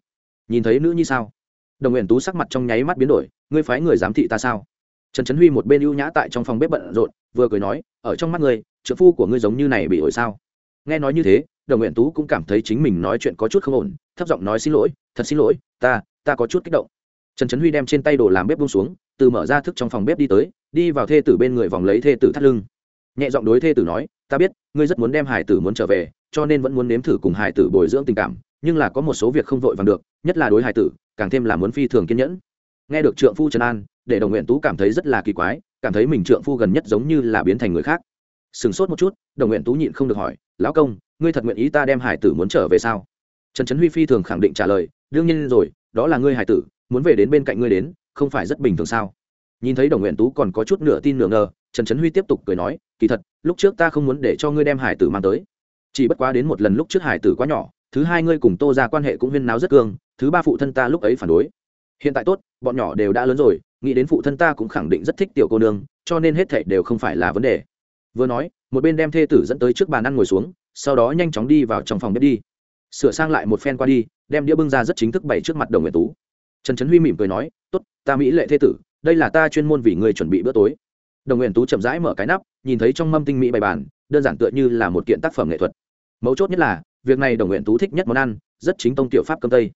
Nhìn thấy nữ như sao? Đồng nguyện tú sắc mặt trong nháy mắt biến đổi, ngươi phái người giám thị ta sao? Trần trấn huy một bên ưu nhã tại trong phòng bếp bận rộn, vừa cười nói, ở trong mắt ngươi trợ phu của ngươi giống như này bị ổi sao? Nghe nói như thế, đồng nguyện tú cũng cảm thấy chính mình nói chuyện có chút không ổn, thấp giọng nói, xin lỗi, thật xin lỗi ta ta có chút kích động. Trần trấn huy đem trên tay đồ làm bếp bung xuống, từ mở ra thức trong phòng bếp đi tới, đi vào thê tử bên người vòng lấy thê tử thắt lưng. Nhẹ giọng đối thê tử nói, ta biết, ngươi rất muốn đem hải tử muốn trở về, cho nên vẫn muốn nếm thử cùng hải tử bồi dưỡng tình cảm, nhưng là có một số việc không vội vàng được, nhất là đối hải tử, càng thêm là muốn phi thường kiên nhẫn. Nghe được trượng phu trần an, để đồng nguyện tú cảm thấy rất là kỳ quái, cảm thấy mình trượng phu gần nhất giống như là biến thành người khác. Sửng sốt một chút, đồng nguyện tú nhịn không được hỏi, lão công, ngươi thật nguyện ý ta đem hải tử muốn trở về sao? Trần trấn huy phi thường khẳng định trả lời đương nhiên rồi, đó là ngươi hải tử, muốn về đến bên cạnh ngươi đến, không phải rất bình thường sao? Nhìn thấy đồng nguyện tú còn có chút nửa tin nửa ngờ, trần trấn huy tiếp tục cười nói, kỳ thật, lúc trước ta không muốn để cho ngươi đem hải tử mang tới. Chỉ bất quá đến một lần lúc trước hải tử quá nhỏ, thứ hai ngươi cùng tô ra quan hệ cũng huyên náo rất cương, thứ ba phụ thân ta lúc ấy phản đối. Hiện tại tốt, bọn nhỏ đều đã lớn rồi, nghĩ đến phụ thân ta cũng khẳng định rất thích tiểu cô nương, cho nên hết thảy đều không phải là vấn đề. Vừa nói, một bên đem thê tử dẫn tới trước bàn ăn ngồi xuống, sau đó nhanh chóng đi vào trong phòng bếp đi sửa sang lại một phen qua đi, đem đĩa bưng ra rất chính thức bày trước mặt đồng nguyện tú. Trần trấn huy mỉm cười nói, tốt, ta mỹ lệ thê tử, đây là ta chuyên môn vì người chuẩn bị bữa tối. Đồng nguyện tú chậm rãi mở cái nắp, nhìn thấy trong mâm tinh mỹ bày bàn, đơn giản tựa như là một kiện tác phẩm nghệ thuật. Mấu chốt nhất là, việc này đồng nguyện tú thích nhất món ăn, rất chính tông tiểu pháp cơm tây.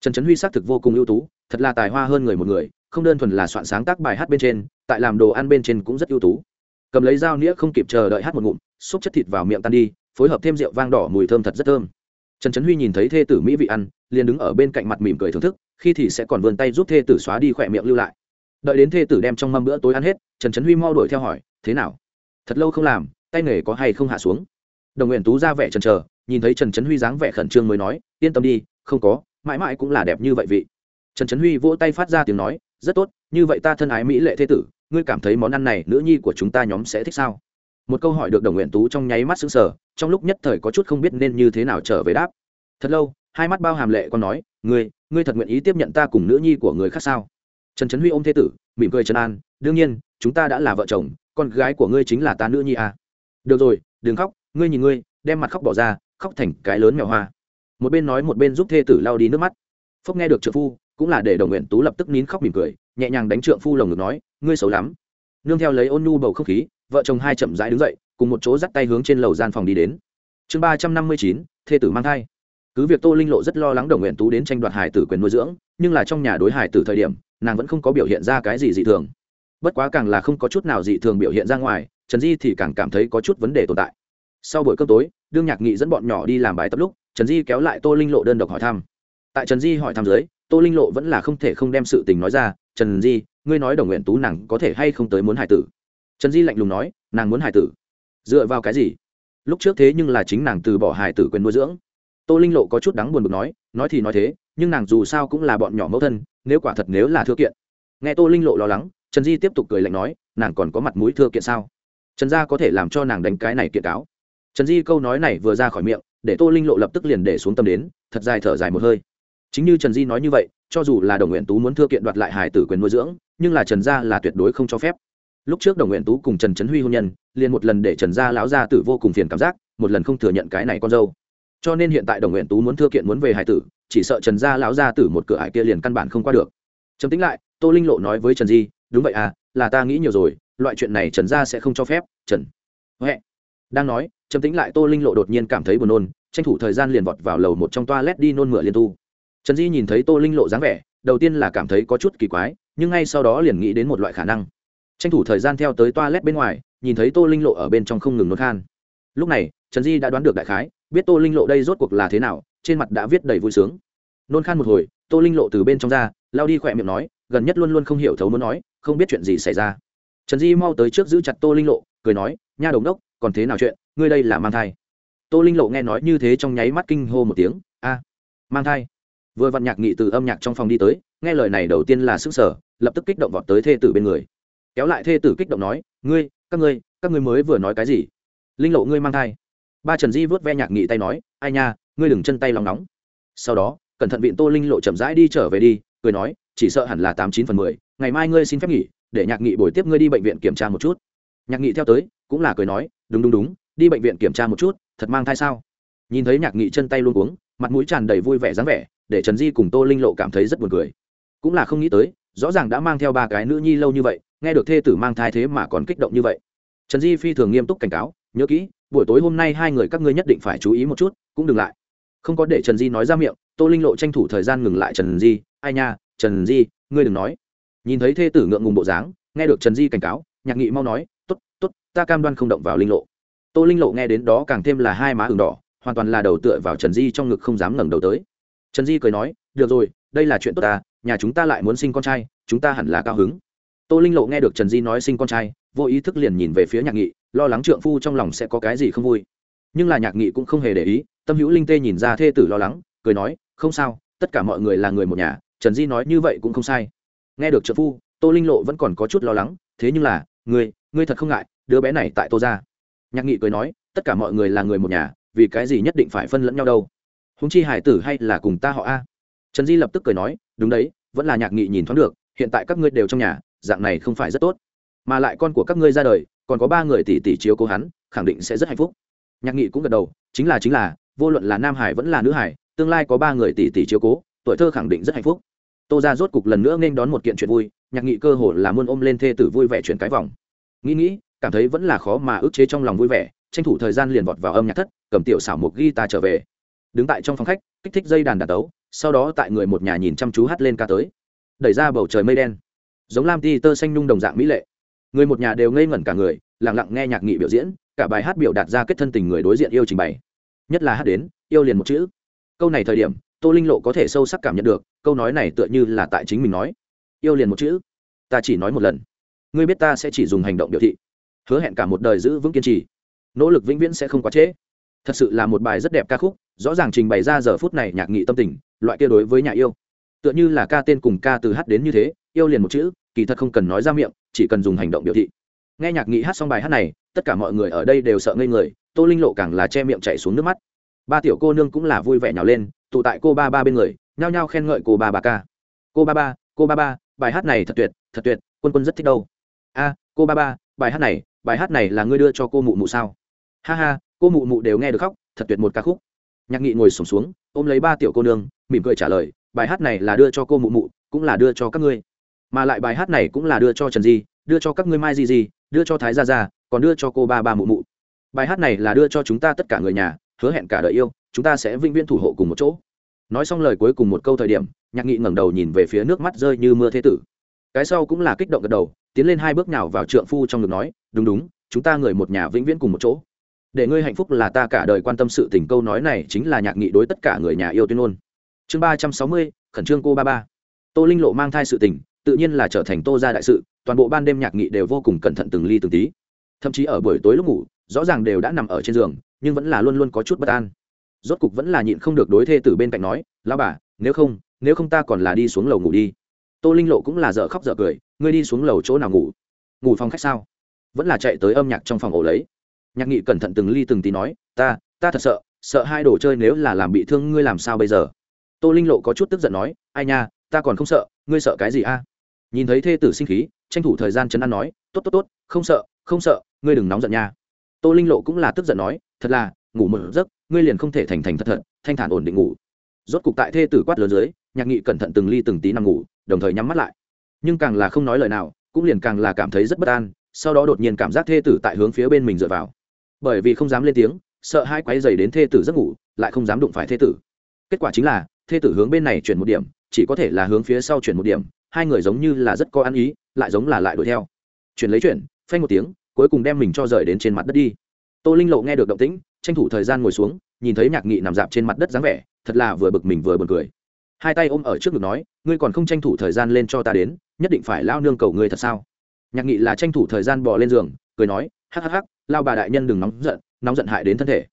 Trần trấn huy xác thực vô cùng ưu tú, thật là tài hoa hơn người một người, không đơn thuần là soạn sáng tác bài hát bên trên, tại làm đồ ăn bên trên cũng rất ưu tú. Cầm lấy dao nĩa không kịp chờ đợi hát một ngụm, xúc chất thịt vào miệng tan đi, phối hợp thêm rượu vang đỏ mùi thơm thật rất thơm trần trấn huy nhìn thấy thê tử mỹ vị ăn liền đứng ở bên cạnh mặt mỉm cười thưởng thức, khi thì sẽ còn vươn tay giúp thê tử xóa đi khỏe miệng lưu lại. Đợi đến thê tử đem trong mâm bữa tối ăn hết, trần trấn huy mau đuổi theo hỏi, thế nào? Thật lâu không làm, tay nghề có hay không hạ xuống? Đồng nguyện tú ra vẻ trần trờ nhìn thấy trần trấn huy dáng vẻ khẩn trương mới nói, yên tâm đi, không có, mãi mãi cũng là đẹp như vậy vị. Trần trấn huy vỗ tay phát ra tiếng nói, rất tốt, như vậy ta thân ái mỹ lệ thế tử, ngươi cảm thấy món ăn này nữ nhi của chúng ta nhóm sẽ thích sao? Một câu hỏi được đồng nguyện tú trong nháy mắt xứng sở trong lúc nhất thời có chút không biết nên như thế nào trở về đáp. Thật lâu, hai mắt bao hàm lệ còn nói, ngươi ngươi thật nguyện ý tiếp nhận ta cùng nữ nhi của người khác sao? Trần trấn huy ôm thế tử, mỉm cười trần an, đương nhiên, chúng ta đã là vợ chồng, con gái của ngươi chính là ta nữ nhi à. được rồi, đừng khóc, ngươi nhìn ngươi, đem mặt khóc bỏ ra, khóc thành cái lớn mèo hoa. Một bên nói một bên giúp thê tử lau đi nước mắt. Phúc nghe được trượng phu, cũng là để đồng nguyện tú lập tức nín khóc mỉm cười, nhẹ nhàng đánh trượng phu lồng ngực nói, ngươi xấu lắm. Nương theo lấy ôn nhu bầu không khí, vợ chồng hai chậm rãi đứng dậy cùng một chỗ dắt tay hướng trên lầu gian phòng đi đến. Chương ba trăm năm mươi chín, thê tử mang thai. Cứ việc tô linh lộ rất lo lắng đồng nguyện tú đến tranh đoạt hải tử quyền nuôi dưỡng, nhưng là trong nhà đối hải tử thời điểm, nàng vẫn không có biểu hiện ra cái gì dị thường. Bất quá càng là không có chút nào dị thường biểu hiện ra ngoài, trần di thì càng cảm thấy có chút vấn đề tồn tại. Sau buổi cơm tối, đương nhạc nghị dẫn bọn nhỏ đi làm bài tập lúc, trần di kéo lại tô linh lộ đơn độc hỏi thăm. Tại trần di hỏi thăm dưới, tô linh lộ vẫn là không thể không đem sự tình nói ra, trần di, ngươi nói đồng nguyện tú nàng có thể hay không tới muốn hải tử? Trần di lạnh lùng nói, nàng muốn hải tử dựa vào cái gì? Lúc trước thế nhưng là chính nàng từ bỏ hải tử quyền nuôi dưỡng. Tô linh lộ có chút đắng buồn bực nói nói thì nói thế, nhưng nàng dù sao cũng là bọn nhỏ mẫu thân, nếu quả thật nếu là thưa kiện. Nghe tô linh lộ lo lắng, trần di tiếp tục cười lạnh nói, nàng còn có mặt mũi thưa kiện sao? Trần gia có thể làm cho nàng đánh cái này kiện cáo. Trần di câu nói này vừa ra khỏi miệng, để tô linh lộ lập tức liền để xuống tâm đến, thật dài thở dài một hơi. Chính như trần di nói như vậy, cho dù là đồng nguyện tú muốn thưa kiện đoạt lại hải tử quyền nuôi dưỡng, nhưng là trần gia là tuyệt đối không cho phép lúc trước đồng nguyện tú cùng trần trấn huy hôn nhân, liền một lần để trần gia lão gia tử vô cùng phiền cảm giác, một lần không thừa nhận cái này con dâu. Cho nên hiện tại đồng nguyện tú muốn thưa kiện muốn về hải tử, chỉ sợ trần gia lão gia tử một cửa hải kia liền căn bản không qua được. Chấm tính lại, tô linh lộ nói với trần di, đúng vậy à là ta nghĩ nhiều rồi, loại chuyện này trần gia sẽ không cho phép, trần huệ. Đang nói chấm tính lại tô linh lộ đột nhiên cảm thấy buồn nôn, tranh thủ thời gian liền vọt vào lầu một trong toa led đi nôn mửa liên tu. Trần di nhìn thấy tô linh lộ dáng vẻ, đầu tiên là cảm thấy có chút kỳ quái, nhưng ngay sau đó liền nghĩ đến một loại khả năng tranh thủ thời gian theo tới toa bên ngoài, nhìn thấy tô linh lộ ở bên trong không ngừng nôn khan. Lúc này, trần di đã đoán được đại khái, biết tô linh lộ đây rốt cuộc là thế nào, trên mặt đã viết đầy vui sướng. Nôn khan một hồi, tô linh lộ từ bên trong ra, lao đi khỏe miệng nói, gần nhất luôn luôn không hiểu thấu muốn nói, không biết chuyện gì xảy ra. Trần di mau tới trước giữ chặt tô linh lộ, cười nói, nha đồng đốc, còn thế nào chuyện, ngươi đây là mang thai. Tô linh lộ nghe nói như thế trong nháy mắt kinh hô một tiếng, a, mang thai. Vừa vặn nhạc nghị từ âm nhạc trong phòng đi tới, nghe lời này đầu tiên là sức sở lập tức kích động vọt tới thê tử bên người kéo lại thê tử kích động nói, ngươi, các ngươi các ngươi mới vừa nói cái gì? Linh lộ ngươi mang thai. Ba trần di vớt ve nhạc nghị tay nói, ai nha, ngươi đừng chân tay lòng nóng. Sau đó, cẩn thận viện tô linh lộ chậm rãi đi trở về đi, cười nói, chỉ sợ hẳn là tám chín phần mười, ngày mai ngươi xin phép nghỉ, để nhạc nghị buổi tiếp ngươi đi bệnh viện kiểm tra một chút. Nhạc nghị theo tới, cũng là cười nói, đúng đúng đúng, đi bệnh viện kiểm tra một chút, thật mang thai sao? Nhìn thấy nhạc nghị chân tay luôn uống mặt mũi tràn đầy vui vẻ dáng vẻ, để trần di cùng tô linh lộ cảm thấy rất buồn cười. Cũng là không nghĩ tới, rõ ràng đã mang theo ba cái nữ nhi lâu như vậy nghe được thê tử mang thai thế mà còn kích động như vậy. Trần di phi thường nghiêm túc cảnh cáo, nhớ kỹ, buổi tối hôm nay hai người các ngươi nhất định phải chú ý một chút, cũng đừng lại. Không có để trần di nói ra miệng, tô linh lộ tranh thủ thời gian ngừng lại trần di, ai nha, trần di, ngươi đừng nói. Nhìn thấy thê tử ngượng ngùng bộ dáng, nghe được trần di cảnh cáo, nhạc nghị mau nói t ố t t ố t ta cam đoan không động vào linh lộ. Tô linh lộ nghe đến đó càng thêm là hai má ừng đỏ, hoàn toàn là đầu tựa vào trần di trong ngực không dám ngẩng đầu tới. Trần di cười nói, được rồi, đây là chuyện tốt ta, nhà chúng ta lại muốn sinh con trai, chúng ta hẳn là cao hứng tô linh lộ nghe được trần di nói sinh con trai, vô ý thức liền nhìn về phía nhạc nghị, lo lắng trượng phu trong lòng sẽ có cái gì không vui. Nhưng là nhạc nghị cũng không hề để ý, tâm hữu linh tê nhìn ra thê tử lo lắng, cười nói, không sao, tất cả mọi người là người một nhà, trần di nói như vậy cũng không sai. Nghe được trợ phu, tô linh lộ vẫn còn có chút lo lắng, thế nhưng là, ngươi ngươi thật không ngại, đứa bé này tại tô ra nhạc nghị cười nói, tất cả mọi người là người một nhà, vì cái gì nhất định phải phân lẫn nhau đâu? Húng chi hải tử hay là cùng ta họ a? Trần di lập tức cười nói, đúng đấy, vẫn là nhạc nghị nhìn thoáng được, hiện tại các ngươi đều trong nhà dạng này không phải rất tốt. Mà lại con của các ngươi ra đời, còn có ba người tỷ tỷ chiếu cố hắn, khẳng định sẽ rất hạnh phúc. Nhạc nghị cũng gật đầu, chính là chính là, vô luận là nam hải vẫn là nữ hải, tương lai có ba người tỷ tỷ chiếu cố, tuổi thơ khẳng định rất hạnh phúc. Tô ra rốt cục lần nữa nên đón một kiện chuyện vui, nhạc nghị cơ hồ là muôn ôm lên thê tử vui vẻ chuyển cái vòng. Nghĩ nghĩ, cảm thấy vẫn là khó mà ức chế trong lòng vui vẻ, tranh thủ thời gian liền vọt vào âm nhạc thất, cầm tiểu xảo một ghi ta trở về. Đứng tại trong phòng khách, kích thích dây đàn đàn tấu, sau đó tại người một nhà nhìn chăm chú hát lên ca tới. Đẩy ra bầu trời mây đen giống lam ti tơ xanh nhung đồng dạng mỹ lệ. Người một nhà đều ngây ngẩn cả người lẳng lặng nghe nhạc nghị biểu diễn, cả bài hát biểu đạt ra kết thân tình người đối diện yêu trình bày. Nhất là hát đến, yêu liền một chữ. Câu này thời điểm, tô linh lộ có thể sâu sắc cảm nhận được, câu nói này tựa như là tại chính mình nói. Yêu liền một chữ. Ta chỉ nói một lần. Ngươi biết ta sẽ chỉ dùng hành động biểu thị. Hứa hẹn cả một đời giữ vững kiên trì. Nỗ lực vĩnh viễn sẽ không quá trễ. Thật sự là một bài rất đẹp ca khúc, rõ ràng trình bày ra giờ phút này nhạc nghị tâm tình, loại kia đối với nhà yêu. Tựa như là ca tên cùng ca từ hát đến như thế, yêu liền một chữ kỳ thật không cần nói ra miệng, chỉ cần dùng hành động biểu thị. Nghe nhạc nghị hát xong bài hát này, tất cả mọi người ở đây đều sợ ngây người, tô linh lộ càng là che miệng chạy xuống nước mắt. Ba tiểu cô nương cũng là vui vẻ nhào lên, tụ tại cô ba ba bên người, nhao nhao khen ngợi cô ba ba ca. Cô ba ba, cô ba ba, bài hát này thật tuyệt thật tuyệt, quân quân rất thích đâu. A, cô ba ba, bài hát này, bài hát này là ngươi đưa cho cô mụ mụ sao? Ha ha, cô mụ mụ đều nghe được khóc, thật tuyệt một ca khúc. Nhạc nghị ngồi sổm xuống, ôm lấy ba tiểu cô nương, mỉm cười trả lời, bài hát này là đưa cho cô mụ mụ, cũng là đưa cho các ngươi mà lại bài hát này cũng là đưa cho trần di, đưa cho các ngươi mai di di, đưa cho thái gia gia, còn đưa cho cô ba ba mụ mụ. Bài hát này là đưa cho chúng ta tất cả người nhà, hứa hẹn cả đời yêu, chúng ta sẽ vĩnh viễn thủ hộ cùng một chỗ. Nói xong lời cuối cùng một câu thời điểm, nhạc nghị ngẩng đầu nhìn về phía nước mắt rơi như mưa thế tử. Cái sau cũng là kích động gật đầu, tiến lên hai bước nào vào trượng phu trong ngực nói, đúng đúng, chúng ta người một nhà vĩnh viễn cùng một chỗ. Để ngươi hạnh phúc là ta cả đời quan tâm sự tình. Câu nói này chính là nhạc nghị đối tất cả người nhà yêu tuyên ngôn. Chương ba trăm sáu mươi, khẩn trương cô ba ba. Tô linh lộ mang thai sự tình tự nhiên là trở thành tô gia đại sự, toàn bộ ban đêm nhạc nghị đều vô cùng cẩn thận từng ly từng tí. Thậm chí ở buổi tối lúc ngủ, rõ ràng đều đã nằm ở trên giường, nhưng vẫn là luôn luôn có chút bất an. Rốt cục vẫn là nhịn không được đối thê từ bên cạnh nói lao bà, nếu không nếu không ta còn là đi xuống lầu ngủ đi. Tô linh lộ cũng là dở khóc dở cười, ngươi đi xuống lầu chỗ nào ngủ? Ngủ phòng khách sao? Vẫn là chạy tới âm nhạc trong phòng ổ lấy. Nhạc nghị cẩn thận từng ly từng tí nói, ta ta thật sợ sợ hai đồ chơi nếu là làm bị thương ngươi làm sao bây giờ? Tô linh lộ có chút tức giận nói, ai nha, ta còn không sợ, ngươi sợ cái gì a? Nhìn thấy thê tử sinh khí, tranh thủ thời gian chấn an nói, tốt tốt tốt, không sợ không sợ, ngươi đừng nóng giận nha. Tô linh lộ cũng là tức giận nói, thật là, ngủ một giấc, ngươi liền không thể thành thành thật thật, thanh thản ổn định ngủ. Rốt cục tại thê tử quát lớn dưới, nhạc nghị cẩn thận từng ly từng tí nằm ngủ, đồng thời nhắm mắt lại. Nhưng càng là không nói lời nào, cũng liền càng là cảm thấy rất bất an, sau đó đột nhiên cảm giác thê tử tại hướng phía bên mình dựa vào. Bởi vì không dám lên tiếng, sợ hai quái dày đến thê tử giấc ngủ, lại không dám đụng phải thê tử. Kết quả chính là, thê tử hướng bên này chuyển một điểm, chỉ có thể là hướng phía sau chuyển một điểm hai người giống như là rất có ăn ý, lại giống là lại đuổi theo. Chuyển lấy chuyển, phanh một tiếng, cuối cùng đem mình cho rời đến trên mặt đất đi. Tô linh lộ nghe được động tĩnh, tranh thủ thời gian ngồi xuống, nhìn thấy nhạc nghị nằm dạp trên mặt đất dáng vẻ, thật là vừa bực mình vừa b u ồ n cười. Hai tay ôm ở trước ngực nói, ngươi còn không tranh thủ thời gian lên cho ta đến, nhất định phải lao nương cầu ngươi thật sao? Nhạc nghị là tranh thủ thời gian bỏ lên giường, cười nói, hắc hắc hắc, lao bà đại nhân đừng nóng giận nóng giận hại đến thân thể.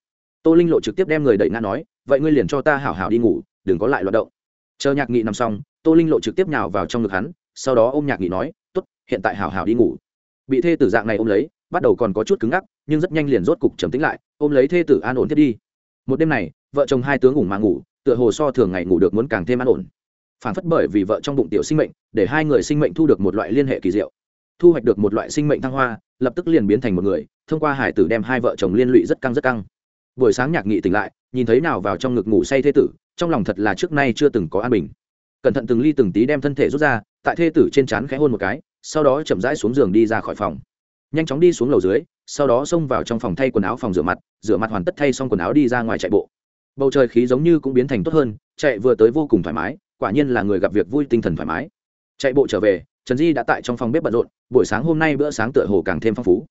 Tô linh lộ trực tiếp đem người đẩy ngã nói, vậy ngươi liền cho ta hảo hảo đi ngủ, đừng có lại loạt động chờ nhạc nghị nằm xong, tô linh lộ trực tiếp nhào vào trong ngực hắn, sau đó ôm nhạc nghị nói t ố t hiện tại hảo hảo đi ngủ. Bị thê tử dạng này ôm lấy, bắt đầu còn có chút cứng ngắc, nhưng rất nhanh liền rốt cục trầm tính lại, ôm lấy thê tử an ổn thiết đi. Một đêm này, vợ chồng hai tướng ngủ mà ngủ, tựa hồ so thường ngày ngủ được muốn càng thêm an ổn. Phản phất bởi vì vợ trong bụng tiểu sinh mệnh, để hai người sinh mệnh thu được một loại liên hệ kỳ diệu. Thu hoạch được một loại sinh mệnh thăng hoa, lập tức liền biến thành một người, thông qua hải tử đem hai vợ chồng liên lụy rất căng rất căng. Buổi sáng nhạc nghị tỉnh lại nhìn thấy nào vào trong ngực ngủ say thê tử, trong lòng thật là trước nay chưa từng có an bình. Cẩn thận từng ly từng tí đem thân thể rút ra, tại thê tử trên trán khẽ hôn một cái, sau đó chậm rãi xuống giường đi ra khỏi phòng. Nhanh chóng đi xuống lầu dưới, sau đó xông vào trong phòng thay quần áo phòng rửa mặt rửa mặt hoàn tất thay xong quần áo đi ra ngoài chạy bộ. Bầu trời khí giống như cũng biến thành tốt hơn, chạy vừa tới vô cùng thoải mái, quả nhiên là người gặp việc vui tinh thần thoải mái. Chạy bộ trở về, trần di đã tại trong phòng bếp bận rộn, buổi sáng hôm nay bữa sáng tựa hồ càng thêm phong phú.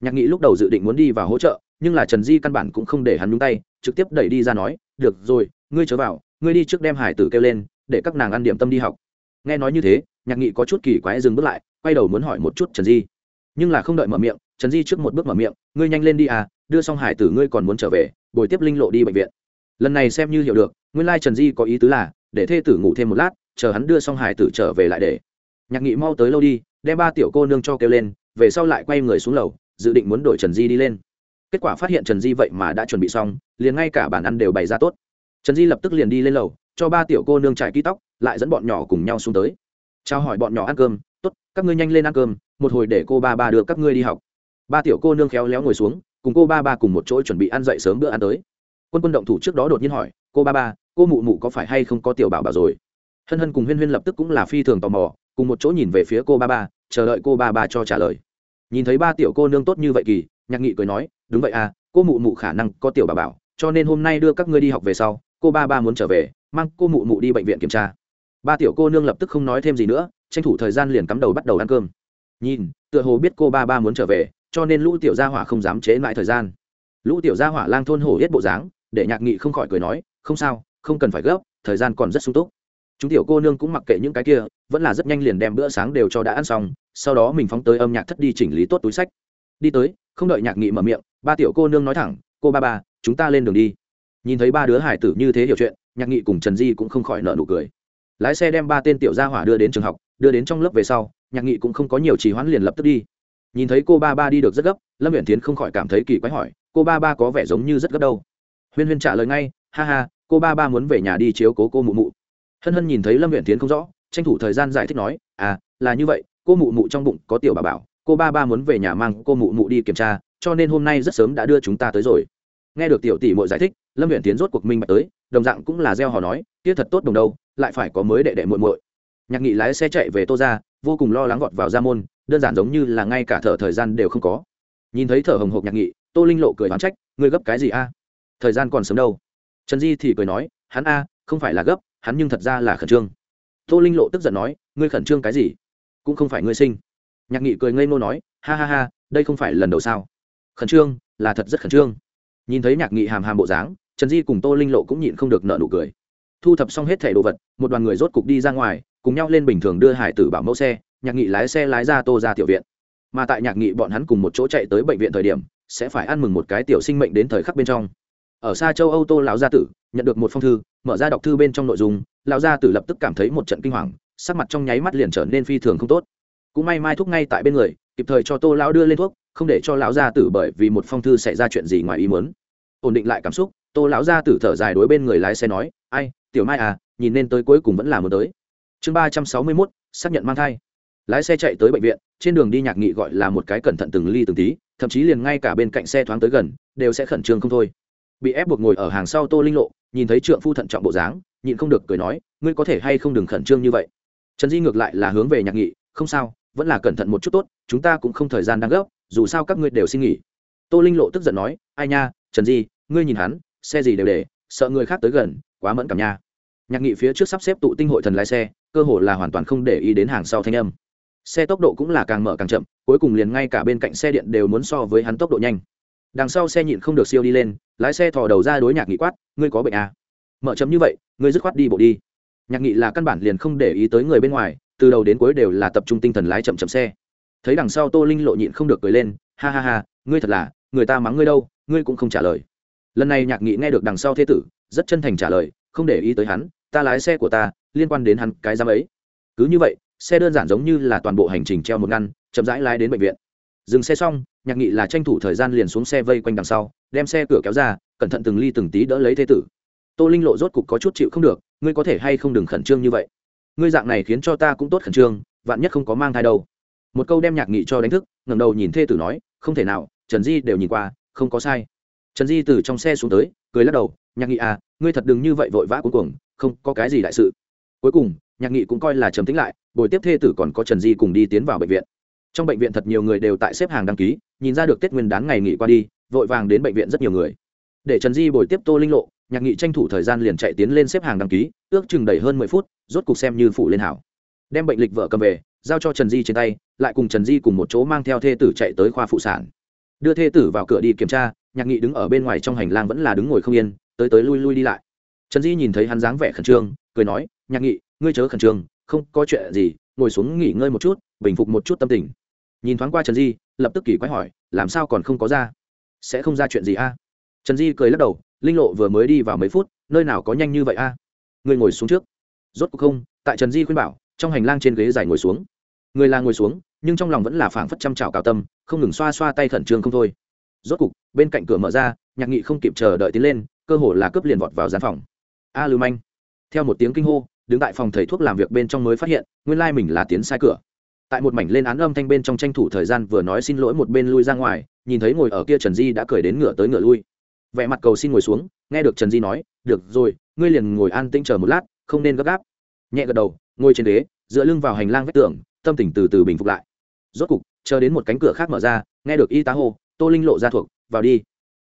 Nhạc nghị lúc đầu dự định muốn đi vào hỗ trợ nhưng là trần di căn bản cũng không để hắn nhúng tay, trực tiếp đẩy đi ra nói, được rồi, ngươi chớ vào, ngươi đi trước đem hải tử kêu lên, để các nàng ăn điểm tâm đi học. Nghe nói như thế, nhạc nghị có chút kỳ quái dừng bước lại, quay đầu muốn hỏi một chút trần di. Nhưng là không đợi mở miệng, trần di trước một bước mở miệng, ngươi nhanh lên đi à đưa xong hải tử ngươi còn muốn trở về, bồi tiếp linh lộ đi bệnh viện. Lần này xem như hiểu được, nguyên lai trần di có ý tứ là, để thê tử ngủ thêm một lát, chờ hắn đưa xong hải tử trở về lại để. Nhạc nghị mau tới lâu đi, đem ba tiểu cô nương cho kêu lên, về sau lại quay người xuống lầu, dự định muốn đổi trần di đi lên kết quả phát hiện trần di vậy mà đã chuẩn bị xong, liền ngay cả bàn ăn đều bày ra tốt. Trần di lập tức liền đi lên lầu, cho ba tiểu cô nương trải ký tóc, lại dẫn bọn nhỏ cùng nhau xuống tới. Trao hỏi bọn nhỏ ăn cơm t ố t các ngươi nhanh lên ăn cơm, một hồi để cô ba ba đưa các ngươi đi học. Ba tiểu cô nương khéo léo ngồi xuống, cùng cô ba ba cùng một chỗ chuẩn bị ăn dậy sớm bữa ăn tới. Quân quân động thủ trước đó đột nhiên hỏi, cô ba ba, cô mụ mụ có phải hay không có tiểu bảo bảo rồi? Hân hân cùng huyên huyên lập tức cũng là phi thường tò mò, cùng một chỗ nhìn về phía cô ba ba, chờ đợi cô ba ba cho trả lời. Nhìn thấy ba tiểu cô nương tốt như vậy kỳ, nhạc nghị cười nói đúng vậy à cô mụ mụ khả năng có tiểu bà bảo, cho nên hôm nay đưa các ngươi đi học về sau, cô ba ba muốn trở về, mang cô mụ mụ đi bệnh viện kiểm tra. Ba tiểu cô nương lập tức không nói thêm gì nữa, tranh thủ thời gian liền cắm đầu bắt đầu ăn cơm. Nhìn, tựa hồ biết cô ba ba muốn trở về, cho nên lũ tiểu gia hỏa không dám chế lại thời gian. Lũ tiểu gia hỏa lang thôn hổ hết bộ dáng, để nhạc nghị không khỏi cười nói, không sao, không cần phải gấp, thời gian còn rất sung túc. Chúng tiểu cô nương cũng mặc kệ những cái kia, vẫn là rất nhanh liền đem bữa sáng đều cho đã ăn xong, sau đó mình phóng tới âm nhạc thất đi chỉnh lý tốt túi sách. Đi tới không đợi nhạc nghị mở miệng, ba tiểu cô nương nói thẳng, cô ba ba, chúng ta lên đường đi. Nhìn thấy ba đứa hải tử như thế hiểu chuyện, nhạc nghị cùng trần di cũng không khỏi nợ nụ cười. Lái xe đem ba tên tiểu gia hỏa đưa đến trường học, đưa đến trong lớp về sau, nhạc nghị cũng không có nhiều trì hoãn liền lập tức đi. Nhìn thấy cô ba ba đi được rất gấp, lâm huyện tiến không khỏi cảm thấy kỳ quái hỏi, cô ba ba có vẻ giống như rất gấp đâu? Huyên huyên trả lời ngay, ha ha, cô ba ba muốn về nhà đi chiếu cố cô mụ mụ. Hân hân nhìn thấy lâm huyện tiến không rõ, tranh thủ thời gian giải thích nói à là như vậy, cô mụ mụ trong bụng có tiểu bà bảo cô ba ba muốn về nhà mang cô mụ mụ đi kiểm tra, cho nên hôm nay rất sớm đã đưa chúng ta tới rồi. Nghe được tiểu tỷ mội giải thích, lâm huyện tiến rốt cuộc minh bạch tới, đồng dạng cũng là gieo họ nói tiết thật tốt đồng đâu, lại phải có mới đệ đệ muội muội. Nhạc nghị lái xe chạy về tô ra vô cùng lo lắng gọt vào ra môn, đơn giản giống như là ngay cả thở thời gian đều không có. Nhìn thấy thở hồng hộc nhạc nghị, tô linh lộ cười đoán trách, ngươi gấp cái gì a? Thời gian còn sớm đâu. Trần di thì cười nói, hắn a, không phải là gấp, hắn nhưng thật ra là khẩn trương. Tô linh lộ tức giận nói, ngươi khẩn trương cái gì? Cũng không phải ngươi sinh nhạc nghị cười ngây ngô nói, ha ha ha, đây không phải lần đầu sao? Khẩn trương, là thật rất khẩn trương. Nhìn thấy nhạc nghị hàm hàm bộ dáng, trần di cùng tô linh lộ cũng nhịn không được nợ nụ cười. Thu thập xong hết thẻ đồ vật, một đoàn người rốt cục đi ra ngoài, cùng nhau lên bình thường đưa hải tử bảo mẫu xe, nhạc nghị lái xe lái ra tô ra tiểu viện. Mà tại nhạc nghị bọn hắn cùng một chỗ chạy tới bệnh viện thời điểm, sẽ phải ăn mừng một cái tiểu sinh mệnh đến thời khắc bên trong. Ở xa châu âu tô lão gia tử, nhận được một phong thư, mở ra đọc thư bên trong nội dung, lão gia tử lập tức cảm thấy một trận kinh hoàng, sắc mặt trong nháy mắt liền trở nên phi thường không tốt cũng may mai thuốc ngay tại bên người, kịp thời cho tô lão đưa lên thuốc, không để cho lão gia tử bởi vì một phong thư xảy ra chuyện gì ngoài ý muốn. Ổn định lại cảm xúc, tô lão gia tử thở dài đối bên người lái xe nói, ai, tiểu mai à nhìn nên tới cuối cùng vẫn là muốn tới. Chương ba trăm sáu mươi mốt, xác nhận mang thai. Lái xe chạy tới bệnh viện, trên đường đi nhạc nghị gọi là một cái cẩn thận từng ly từng tí, thậm chí liền ngay cả bên cạnh xe thoáng tới gần, đều sẽ khẩn trương không thôi. Bị ép buộc ngồi ở hàng sau tô linh lộ, nhìn thấy trượng phu thận trọng bộ dáng, nhịn không được cười nói, ngươi có thể hay không đừng khẩn trương như vậy? Trần di ngược lại là hướng về nhạc nghị, không sao vẫn là cẩn thận một chút tốt, chúng ta cũng không thời gian đang gấp, dù sao các ngươi đều xin nghỉ. Tô linh lộ tức giận nói, ai nha, trần di, ngươi nhìn hắn, xe gì đều để, sợ người khác tới gần, quá mẫn cảm nha. Nhạc nghị phía trước sắp xếp tụ tinh hội thần lái xe, cơ hồ là hoàn toàn không để ý đến hàng sau thanh âm. Xe tốc độ cũng là càng mở càng chậm, cuối cùng liền ngay cả bên cạnh xe điện đều muốn so với hắn tốc độ nhanh. Đằng sau xe nhịn không được siêu đi lên, lái xe thò đầu ra đối nhạc nghị quát, ngươi có bệnh à? mở chấm như vậy, ngươi dứt khoát đi bộ đi. Nhạc nghị là căn bản liền không để ý tới người bên ngoài từ đầu đến cuối đều là tập trung tinh thần lái chậm chậm xe. Thấy đằng sau tô linh lộ nhịn không được cười lên, ha ha ha, ngươi thật là, người ta mắng ngươi đâu, ngươi cũng không trả lời. Lần này nhạc nghị nghe được đằng sau thế tử, rất chân thành trả lời, không để ý tới hắn, ta lái xe của ta, liên quan đến hắn cái giám ấy. Cứ như vậy, xe đơn giản giống như là toàn bộ hành trình treo một ngăn, chậm rãi lái đến bệnh viện. Dừng xe xong, nhạc nghị là tranh thủ thời gian liền xuống xe vây quanh đằng sau, đem xe cửa kéo ra, cẩn thận từng ly từng tí đỡ lấy thế tử. Tô linh lộ rốt cục có chút chịu không được, ngươi có thể hay không đừng khẩn trương như vậy? Ngươi dạng này khiến cho ta cũng tốt khẩn trương, vạn nhất không có mang thai đâu. Một câu đem nhạc nghị cho đánh thức, ngẩng đầu nhìn thê tử nói, không thể nào, trần di đều nhìn qua, không có sai. Trần di từ trong xe xuống tới, cười lắc đầu, nhạc nghị à ngươi thật đừng như vậy vội vã cuối cùng không có cái gì đại sự. Cuối cùng, nhạc nghị cũng coi là trầm tính lại, buổi tiếp thê tử còn có trần di cùng đi tiến vào bệnh viện. Trong bệnh viện thật nhiều người đều tại xếp hàng đăng ký, nhìn ra được tết nguyên đán ngày nghỉ qua đi, vội vàng đến bệnh viện rất nhiều người. Để trần di buổi tiếp tô linh lộ nhạc nghị tranh thủ thời gian liền chạy tiến lên xếp hàng đăng ký, ước chừng đầy hơn mười phút, rốt cục xem như phụ lên hảo. Đem bệnh lịch vợ cầm về, giao cho trần di trên tay, lại cùng trần di cùng một chỗ mang theo thê tử chạy tới khoa phụ sản. Đưa thê tử vào cửa đi kiểm tra, nhạc nghị đứng ở bên ngoài trong hành lang vẫn là đứng ngồi không yên, tới tới lui lui đi lại. Trần di nhìn thấy hắn dáng vẻ khẩn trương, cười nói, nhạc nghị, ngươi chớ khẩn trương, không có chuyện gì, ngồi xuống nghỉ ngơi một chút, bình phục một chút tâm tình. Nhìn thoáng qua trần di, lập tức kỳ quái hỏi, làm sao còn không có ra? Sẽ không ra chuyện gì a? Trần di cười lắc đầu linh lộ vừa mới đi vào mấy phút, nơi nào có nhanh như vậy a? À? người ngồi xuống trước. Rốt cuộc không, tại trần di khuyên bảo, trong hành lang trên ghế dài ngồi xuống. Người là ngồi xuống, nhưng trong lòng vẫn là phảng phất chăm trào cào tâm, không ngừng xoa xoa tay khẩn trương không thôi. Rốt cục, bên cạnh cửa mở ra, nhạc nghị không kịp chờ đợi tiến lên, cơ hồ là cướp liền vọt vào gian phòng. A lưu manh. Theo một tiếng kinh hô, đứng tại phòng thầy thuốc làm việc bên trong mới phát hiện, nguyên lai mình là tiến sai cửa. Tại một mảnh lên án âm thanh bên trong tranh thủ thời gian vừa nói xin lỗi một bên lui ra ngoài, nhìn thấy ngồi ở kia trần di đã cười đến ngựa tới ngựa lui vẻ mặt cầu xin ngồi xuống, nghe được trần di nói, được rồi, ngươi liền ngồi an tĩnh chờ một lát, không nên gấp gáp. Nhẹ gật đầu, ngồi trên đế dựa lưng vào hành lang vách tường, tâm tình từ từ bình phục lại. Rốt cục, chờ đến một cánh cửa khác mở ra, nghe được y tá hô, tô linh lộ ra thuộc, vào đi.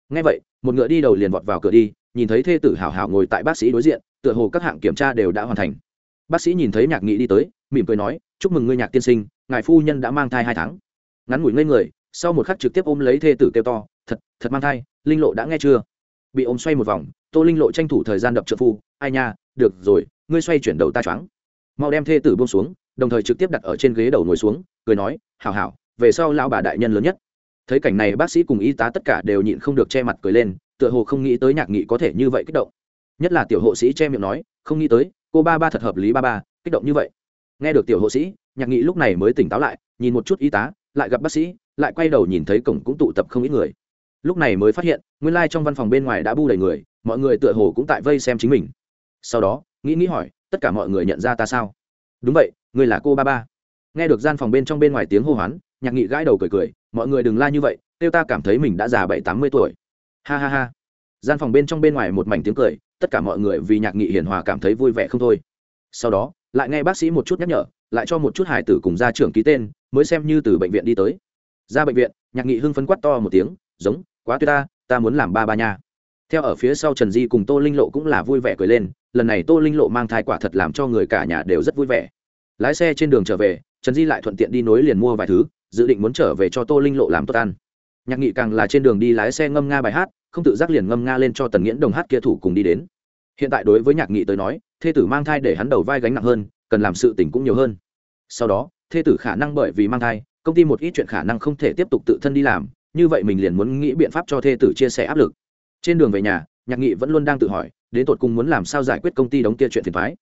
Nghe vậy, một ngựa đi đầu liền vọt vào cửa đi, nhìn thấy thê tử hảo hảo ngồi tại bác sĩ đối diện, tựa hồ các hạng kiểm tra đều đã hoàn thành. Bác sĩ nhìn thấy nhạc nghị đi tới, mỉm cười nói, chúc mừng ngươi nhạc tiên sinh, ngài phu nhân đã mang thai hai tháng. Ngắn ngủi ngây người, sau một khắc trực tiếp ôm lấy thê tử kêu to, thật thật mang thai linh lộ đã nghe chưa? Bị ôm xoay một vòng, tô linh lộ tranh thủ thời gian đập trợ phu, ai nha, được rồi, ngươi xoay chuyển đầu ta choáng. Mau đem thê tử buông xuống, đồng thời trực tiếp đặt ở trên ghế đầu ngồi xuống, cười nói, hảo hảo, về sau lão bà đại nhân lớn nhất. Thấy cảnh này bác sĩ cùng y tá tất cả đều nhịn không được che mặt cười lên, tựa hồ không nghĩ tới nhạc nghị có thể như vậy kích động. Nhất là tiểu hộ sĩ che miệng nói, không nghĩ tới, cô ba ba thật hợp lý ba ba, kích động như vậy. Nghe được tiểu hộ sĩ, nhạc nghị lúc này mới tỉnh táo lại, nhìn một chút y tá, lại gặp bác sĩ, lại quay đầu nhìn thấy cổng cũng tụ tập không ít người lúc này mới phát hiện, nguyên lai、like、trong văn phòng bên ngoài đã bu đầy người, mọi người tựa hồ cũng tại vây xem chính mình. Sau đó, nghĩ nghĩ hỏi, tất cả mọi người nhận ra ta sao? Đúng vậy người là cô ba ba. Nghe được gian phòng bên trong bên ngoài tiếng hô hoán, nhạc nghị gãi đầu cười cười, mọi người đừng la như vậy, kêu ta cảm thấy mình đã già bảy, tám mươi tuổi. Ha ha ha. Gian phòng bên trong bên ngoài một mảnh tiếng cười, tất cả mọi người vì nhạc nghị hiền hòa cảm thấy vui vẻ không thôi. Sau đó, lại nghe bác sĩ một chút nhắc nhở, lại cho một chút hải tử cùng gia trưởng ký tên, mới xem như từ bệnh viện đi tới. Ra bệnh viện, nhạc nghị hưng phấn quát to một tiếng giống, quá tuyệt ta ta muốn làm ba ba nha. Theo ở phía sau trần di cùng tô linh lộ cũng là vui vẻ cười lên, lần này tô linh lộ mang thai quả thật làm cho người cả nhà đều rất vui vẻ. Lái xe trên đường trở về, trần di lại thuận tiện đi nối liền mua vài thứ, dự định muốn trở về cho tô linh lộ làm tốt ăn. Nhạc nghị càng là trên đường đi lái xe ngâm nga bài hát, không tự giác liền ngâm nga lên cho tần nghiễn đồng hát kia thủ cùng đi đến. Hiện tại đối với nhạc nghị tới nói, thê tử mang thai để hắn đầu vai gánh nặng hơn, cần làm sự tỉnh cũng nhiều hơn. Sau đó, thê tử khả năng bởi vì mang thai, công ty một ít chuyện khả năng không thể tiếp tục tự thân đi làm như vậy mình liền muốn nghĩ biện pháp cho thê tử chia sẻ áp lực. Trên đường về nhà, nhạc nghị vẫn luôn đang tự hỏi, đến tột cùng muốn làm sao giải quyết công ty đóng kia chuyện phiền thoái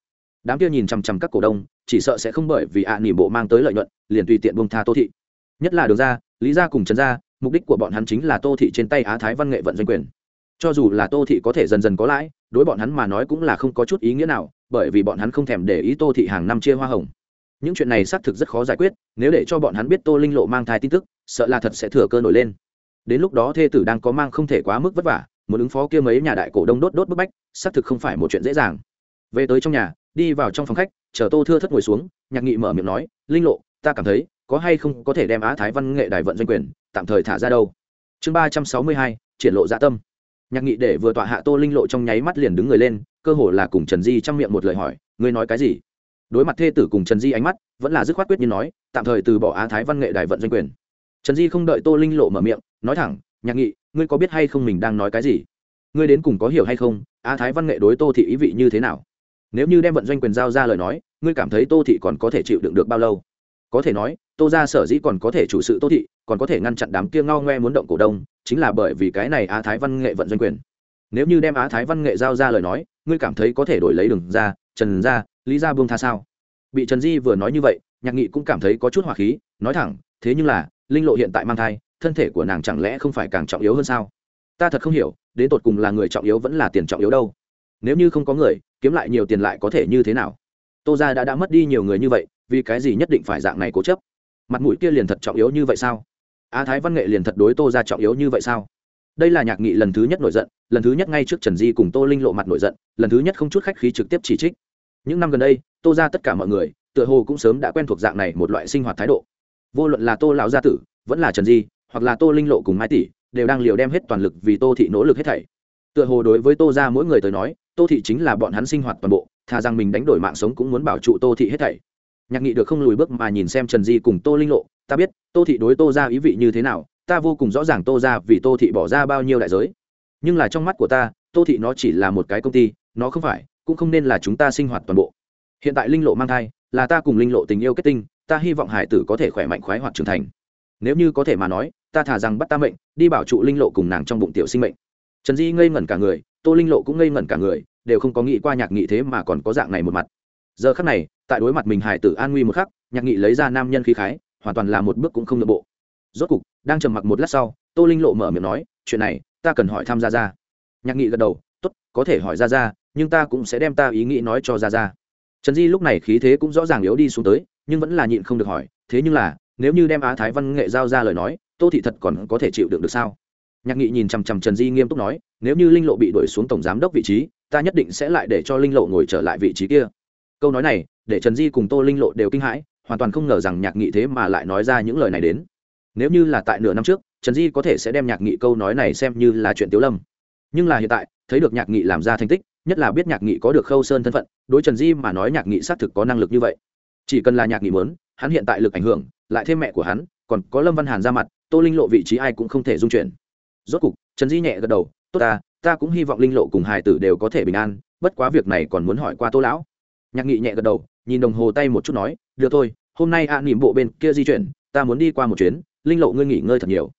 đám kia nhìn chằm chằm các cổ đông, chỉ sợ sẽ không bởi vì ạ nỉ bộ mang tới lợi nhuận, liền tùy tiện bông tha tô thị. Nhất là đường ra lý ra cùng trần gia, mục đích của bọn hắn chính là tô thị trên tay á thái văn nghệ vận doanh quyền. Cho dù là tô thị có thể dần dần có lãi, đối bọn hắn mà nói cũng là không có chút ý nghĩa nào, bởi vì bọn hắn không thèm để ý tô thị hàng năm chia hoa hồng. Những chuyện này xác thực rất khó giải quyết, nếu để cho bọn hắn biết tô linh lộ mang thai tin tức, sợ là thật sẽ thừa cơ nổi lên đến lúc đó thê tử đang có mang không thể quá mức vất vả, muốn ứng phó kia mấy nhà đại cổ đông đốt đốt bức bách, xác thực không phải một chuyện dễ dàng. Về tới trong nhà, đi vào trong phòng khách, chờ tô thưa thất ngồi xuống, nhạc nghị mở miệng nói, linh lộ, ta cảm thấy có hay không có thể đem á thái văn nghệ đài vận doanh quyền, tạm thời thả ra đâu? Chương ba trăm sáu mươi hai, triển lộ dạ tâm. Nhạc nghị để vừa tọa hạ tô linh lộ trong nháy mắt liền đứng người lên, cơ hồ là cùng trần di chăm miệng một lời hỏi, ngươi nói cái gì? Đối mặt thê tử cùng trần di ánh mắt, vẫn là dứt khoát quyết như nói, tạm thời từ bỏ á thái văn nghệ đài vận doanh quyền. Trần di không đợi tô linh lộ mở miệng nói thẳng, nhạc nghị, ngươi có biết hay không mình đang nói cái gì? Ngươi đến cùng có hiểu hay không, á thái văn nghệ đối tô thị ý vị như thế nào? Nếu như đem vận doanh quyền giao ra lời nói, ngươi cảm thấy tô thị còn có thể chịu đựng được bao lâu? Có thể nói, tô ra sở dĩ còn có thể chủ sự tô thị, còn có thể ngăn chặn đám kia ngao ngoe muốn động cổ đông, chính là bởi vì cái này á thái văn nghệ vận doanh quyền. Nếu như đem á thái văn nghệ giao ra lời nói, ngươi cảm thấy có thể đổi lấy đường ra trần ra lý ra buông tha sao? Bị trần di vừa nói như vậy, nhạc nghị cũng cảm thấy có chút hỏa khí, nói thẳng, thế nhưng là, linh lộ hiện tại mang thai thân thể của nàng chẳng lẽ không phải càng trọng yếu hơn sao? Ta thật không hiểu, đến tột cùng là người trọng yếu vẫn là tiền trọng yếu đâu. Nếu như không có người, kiếm lại nhiều tiền lại có thể như thế nào? Tô ra đã đã mất đi nhiều người như vậy, vì cái gì nhất định phải dạng này cố chấp? Mặt mũi kia liền thật trọng yếu như vậy sao? A thái văn nghệ liền thật đối tô ra trọng yếu như vậy sao? Đây là nhạc nghị lần thứ nhất nổi giận, lần thứ nhất ngay trước trần di cùng tô linh lộ mặt nổi giận, lần thứ nhất không chút khách khí trực tiếp chỉ trích. Những năm gần đây, tô ra tất cả mọi người, tựa hồ cũng sớm đã quen thuộc dạng này một loại sinh hoạt thái độ. Vô luận là tô lão gia tử, vẫn là trần di hoặc là tô linh lộ cùng mai tỷ, đều đang liều đem hết toàn lực vì tô thị nỗ lực hết thảy. Tựa hồ đối với tô ra mỗi người tới nói, tô thị chính là bọn hắn sinh hoạt toàn bộ, thà rằng mình đánh đổi mạng sống cũng muốn bảo trụ tô thị hết thảy. Nhạc nghị được không lùi bước mà nhìn xem trần di cùng tô linh lộ, ta biết, tô thị đối tô ra ý vị như thế nào, ta vô cùng rõ ràng tô ra vì tô thị bỏ ra bao nhiêu đại giới. Nhưng là trong mắt của ta, tô thị nó chỉ là một cái công ty, nó không phải, cũng không nên là chúng ta sinh hoạt toàn bộ. Hiện tại linh lộ mang thai, là ta cùng linh lộ tình yêu kết tinh, ta hy vọng hải tử có thể khỏe mạnh khoái hoặc trưởng thành. Nếu như có thể mà nói ta thả rằng bắt ta mệnh, đi bảo trụ linh lộ cùng nàng trong bụng tiểu sinh mệnh. Trần di ngây ngẩn cả người, tô linh lộ cũng ngây ngẩn cả người, đều không có nghĩ qua nhạc nghị thế mà còn có dạng này một mặt. Giờ khắc này, tại đối mặt mình hải tử an nguy một khắc, nhạc nghị lấy ra nam nhân khí khái, hoàn toàn là một bước cũng không nội bộ. Rốt cục, đang trầm mặc một lát sau, tô linh lộ mở miệng nói, chuyện này, ta cần hỏi tham gia ra nhạc nghị gật đầu, tốt, có thể hỏi ra ra nhưng ta cũng sẽ đem ta ý nghĩ nói cho ra ra trần di lúc này khí thế cũng rõ ràng yếu đi xuống tới, nhưng vẫn là nhịn không được hỏi, thế nhưng là, nếu như đem á thái văn nghệ giao ra lời nói tô thị thật còn có thể chịu đựng được sao? Nhạc nghị nhìn chằm chằm trần di nghiêm túc nói, nếu như linh lộ bị đuổi xuống tổng giám đốc vị trí, ta nhất định sẽ lại để cho linh lộ ngồi trở lại vị trí kia. Câu nói này, để trần di cùng tô linh lộ đều kinh hãi, hoàn toàn không ngờ rằng nhạc nghị thế mà lại nói ra những lời này đến. Nếu như là tại nửa năm trước, trần di có thể sẽ đem nhạc nghị câu nói này xem như là chuyện tiếu lâm. Nhưng là hiện tại, thấy được nhạc nghị làm ra thành tích, nhất là biết nhạc nghị có được khâu sơn thân phận, đối trần di mà nói nhạc nghị xác thực có năng lực như vậy. Chỉ cần là nhạc nghị mớn hắn hiện tại lực ảnh hưởng, lại thêm mẹ của hắn, còn có lâm văn hàn ra mặt tô linh lộ vị trí ai cũng không thể dung chuyển. Rốt cục trần di nhẹ gật đầu tốt ta ta cũng hy vọng linh lộ cùng Hải tử đều có thể bình an bất quá việc này còn muốn hỏi qua tô lão. Nhạc nghị nhẹ gật đầu nhìn đồng hồ tay một chút nói được thôi hôm nay ạ à, nỉm bộ bên kia di chuyển ta muốn đi qua một chuyến linh lộ ngươi nghỉ ngơi thật nhiều.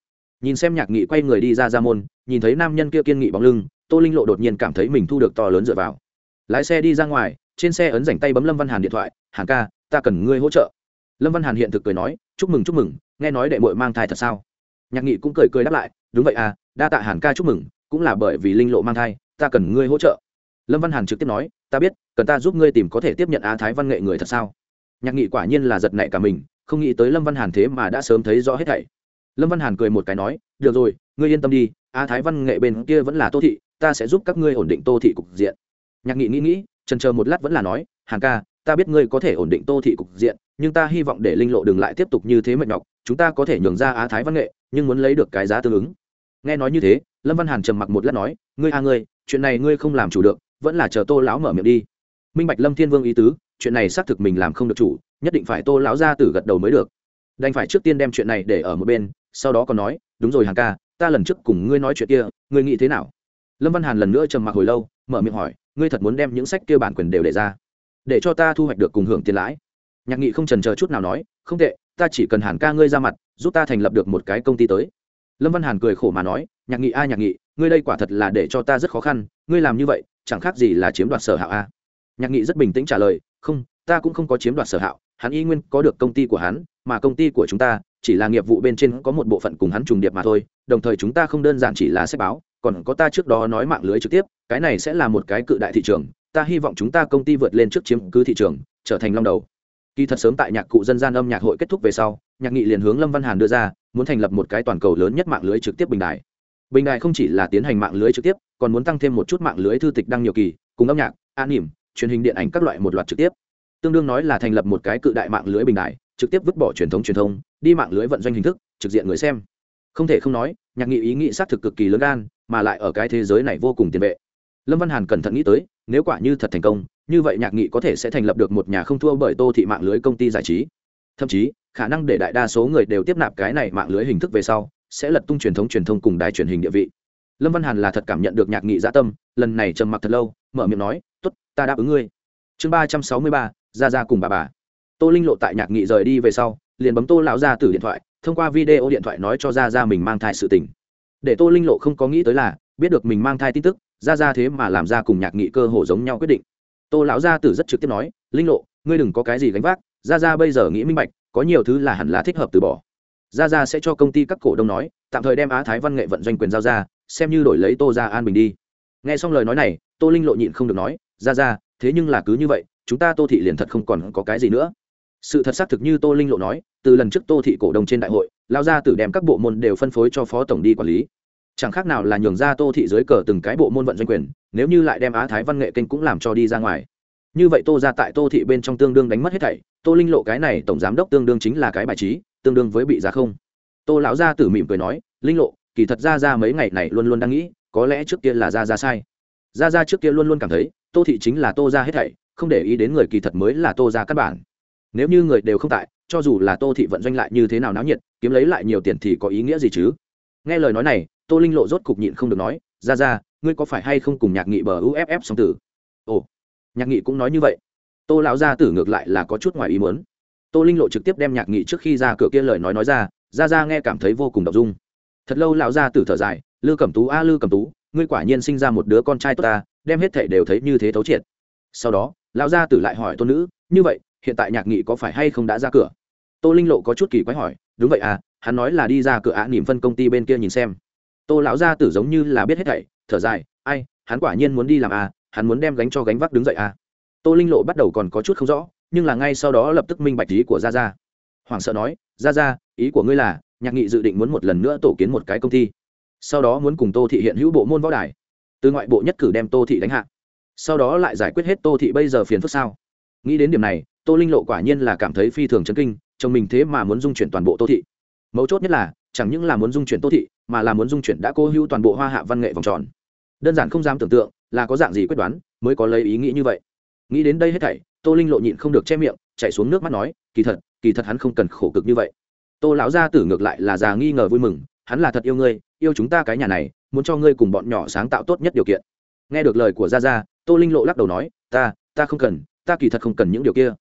Nhìn xem nhạc nghị quay người đi ra ra môn nhìn thấy nam nhân kia kiên nghị bóng lưng tô linh lộ đột nhiên cảm thấy mình thu được to lớn dựa vào. Lái xe đi ra ngoài trên xe ấn dành tay bấm lâm văn hàn điện thoại hàn ca ta cần ngươi hỗ trợ. Lâm văn hàn hiện thực cười nói chúc mừng chúc mừng nghe nói đệ mội mang thai thật sao? Nhạc nghị cũng cười cười đáp lại, đúng vậy à đa tạ hàn ca chúc mừng, cũng là bởi vì linh lộ mang thai, ta cần ngươi hỗ trợ. Lâm văn hàn trực tiếp nói, ta biết, cần ta giúp ngươi tìm có thể tiếp nhận á thái văn nghệ người thật sao? Nhạc nghị quả nhiên là giật nảy cả mình, không nghĩ tới lâm văn hàn thế mà đã sớm thấy rõ hết thảy. Lâm văn hàn cười một cái nói, được rồi, ngươi yên tâm đi, á thái văn nghệ bên kia vẫn là tô thị, ta sẽ giúp các ngươi ổn định tô thị cục diện. Nhạc nghị nghĩ nghĩ, trần chờ một lát vẫn là nói, hàn ca, ta biết ngươi có thể ổn định tô thị cục diện nhưng ta hy vọng để linh lộ đừng lại tiếp tục như thế mệt nhọc, chúng ta có thể nhường ra á thái văn nghệ, nhưng muốn lấy được cái giá tương ứng. Nghe nói như thế, lâm văn hàn trầm mặc một lát nói, ngươi a à ngươi, chuyện này ngươi không làm chủ được, vẫn là chờ tô lão mở miệng đi. Minh bạch lâm thiên vương ý tứ, chuyện này xác thực mình làm không được chủ, nhất định phải tô lão ra từ gật đầu mới được. Đành phải trước tiên đem chuyện này để ở một bên, sau đó còn nói, đúng rồi hàng ca, ta lần trước cùng ngươi nói chuyện kia, ngươi nghĩ thế nào? Lâm văn hàn lần nữa trầm mặc hồi lâu, mở miệng hỏi, ngươi thật muốn đem những sách kia bản quyền đều để ra, để cho ta thu hoạch được cùng hưởng tiền lãi? Nhạc nghị không trần chờ chút nào nói, không tệ, ta chỉ cần hàn ca ngươi ra mặt, giúp ta thành lập được một cái công ty tới. Lâm văn hàn cười khổ mà nói, nhạc nghị a, nhạc nghị, ngươi đây quả thật là để cho ta rất khó khăn, ngươi làm như vậy, chẳng khác gì là chiếm đoạt sở hạo a. Nhạc nghị rất bình tĩnh trả lời, không, ta cũng không có chiếm đoạt sở hạo, hắn y nguyên có được công ty của hắn, mà công ty của chúng ta chỉ là nghiệp vụ bên trên có một bộ phận cùng hắn trùng điệp mà thôi, đồng thời chúng ta không đơn giản chỉ là sách báo, còn có ta trước đó nói mạng lưới trực tiếp, cái này sẽ là một cái cự đại thị trường, ta hy vọng chúng ta công ty vượt lên trước chiếm cứ thị trường, trở thành long đầu kỳ thật sớm tại nhạc cụ dân gian âm nhạc hội kết thúc về sau, nhạc nghị liền hướng lâm văn hàn đưa ra, muốn thành lập một cái toàn cầu lớn nhất mạng lưới trực tiếp bình đại. bình đại không chỉ là tiến hành mạng lưới trực tiếp, còn muốn tăng thêm một chút mạng lưới thư tịch đăng nhiều kỳ, cùng âm nhạc, an nỉm, truyền hình điện ảnh các loại một loạt trực tiếp. Tương đương nói là thành lập một cái cự đại mạng lưới bình đại trực tiếp vứt bỏ truyền thống truyền thông, đi mạng lưới vận doanh hình thức, trực diện người xem. Không thể không nói, nhạc nghị ý nghĩ xác thực cực kỳ lớn gan, mà lại ở cái thế giới này vô cùng tiền vệ. Lâm văn hàn cẩn thận nghĩ tới, nếu quả như thật thành công như vậy nhạc nghị có thể sẽ thành lập được một nhà không thua bởi tô thị mạng lưới công ty giải trí. Thậm chí, khả năng để đại đa số người đều tiếp nạp cái này mạng lưới hình thức về sau, sẽ lật tung truyền thống truyền thông cùng đài truyền hình địa vị. Lâm văn hàn là thật cảm nhận được nhạc nghị dã tâm, lần này trầm mặc thật lâu, mở miệng nói t ố t ta đáp ứng ngươi. Chương ba trăm sáu mươi ba ra ra cùng bà bà. Tô linh lộ tại nhạc nghị rời đi về sau, liền bấm tô lão ra từ điện thoại, thông qua video điện thoại nói cho ra ra mình mang thai sự tình. Để tô linh lộ không có nghĩ tới là, biết được mình mang thai tin tức ra ra thế mà làm ra cùng nhạc nghị cơ hồ giống nhau quyết định tô lão gia tử rất trực tiếp nói, linh lộ, ngươi đừng có cái gì gánh vác ra ra bây giờ nghĩ minh bạch, có nhiều thứ là hẳn là thích hợp từ bỏ. Ra ra sẽ cho công ty các cổ đông nói, tạm thời đem á thái văn nghệ vận doanh quyền giao ra, xem như đổi lấy tô ra an bình đi. Nghe xong lời nói này, tô linh lộ nhịn không được nói ra ra thế nhưng là cứ như vậy, chúng ta tô thị liền thật không còn có cái gì nữa. Sự thật xác thực như tô linh lộ nói, từ lần trước tô thị cổ đông trên đại hội lao ra tử đem các bộ môn đều phân phối cho phó tổng đi quản lý. Chẳng khác nào là nhường ra tô thị dưới cờ từng cái bộ môn vận doanh quyền nếu như lại đem á thái văn nghệ kênh cũng làm cho đi ra ngoài. Như vậy tô ra tại tô thị bên trong tương đương đánh mất hết thảy, tô linh lộ cái này tổng giám đốc tương đương chính là cái bài trí, tương đương với bị giá không. Tô lão gia tử mỉm cười nói, linh lộ, kỳ thật ra ra mấy ngày này luôn luôn đang nghĩ, có lẽ trước kia là ra ra sai. Ra ra trước kia luôn luôn cảm thấy, tô thị chính là tô ra hết thảy, không để ý đến người kỳ thật mới là tô ra căn bản. Nếu như người đều không tại, cho dù là tô thị vận doanh lại như thế nào náo nhiệt, kiếm lấy lại nhiều tiền thì có ý nghĩa gì chứ? Nghe lời nói này, tô linh lộ rốt cục nhịn không được nói ra ra ngươi có phải hay không cùng nhạc nghị bờ uff song tử? Ồ, nhạc nghị cũng nói như vậy. Tô lão gia tử ngược lại là có chút ngoài ý muốn. Tô linh lộ trực tiếp đem nhạc nghị trước khi ra cửa kia lời nói nói ra ra ra nghe cảm thấy vô cùng đ ộ n g dung. Thật lâu lão gia tử thở dài, lư cẩm tú a, lư cẩm tú, ngươi quả nhiên sinh ra một đứa con trai tốt ta, đem hết thể đều thấy như thế thấu triệt. Sau đó, lão gia tử lại hỏi tôn nữ, như vậy, hiện tại nhạc nghị có phải hay không đã ra cửa? Tô linh lộ có chút kỳ quái hỏi, đúng vậy à hắn nói là đi ra cửa ạ nỉm phân công ty bên kia nhìn xem. Tô lão gia tử giống như là biết hết thảy thở dài, ai, hắn quả nhiên muốn đi làm à hắn muốn đem gánh cho gánh vác đứng dậy à. Tô linh lộ bắt đầu còn có chút không rõ, nhưng là ngay sau đó lập tức minh bạch ý của gia gia. Hoàng sợ nói, gia gia, ý của ngươi là, nhạc nghị dự định muốn một lần nữa tổ kiến một cái công ty, sau đó muốn cùng tô thị hiện hữu bộ môn võ đài, từ ngoại bộ nhất cử đem tô thị đánh hạ, sau đó lại giải quyết hết tô thị bây giờ phiền phức sao. Nghĩ đến điểm này, tô linh lộ quả nhiên là cảm thấy phi thường chấn kinh, chồng mình thế mà muốn dung chuyển toàn bộ tô thị. Mấu chốt nhất là, chẳng những là muốn dung chuyển tô thị, mà là muốn dung chuyển đã cố hữu toàn bộ hoa hạ văn nghệ vòng tròn đơn giản không dám tưởng tượng là có dạng gì quyết đoán, mới có lấy ý nghĩ như vậy. Nghĩ đến đây hết thảy, tô linh lộ nhịn không được che miệng chạy xuống nước mắt nói, kỳ thật kỳ thật hắn không cần khổ cực như vậy. Tô lão gia tử ngược lại là già nghi ngờ vui mừng, hắn là thật yêu ngươi, yêu chúng ta cái nhà này, muốn cho ngươi cùng bọn nhỏ sáng tạo tốt nhất điều kiện. Nghe được lời của gia gia, tô linh lộ lắc đầu nói, ta ta không cần, ta kỳ thật không cần những điều kia.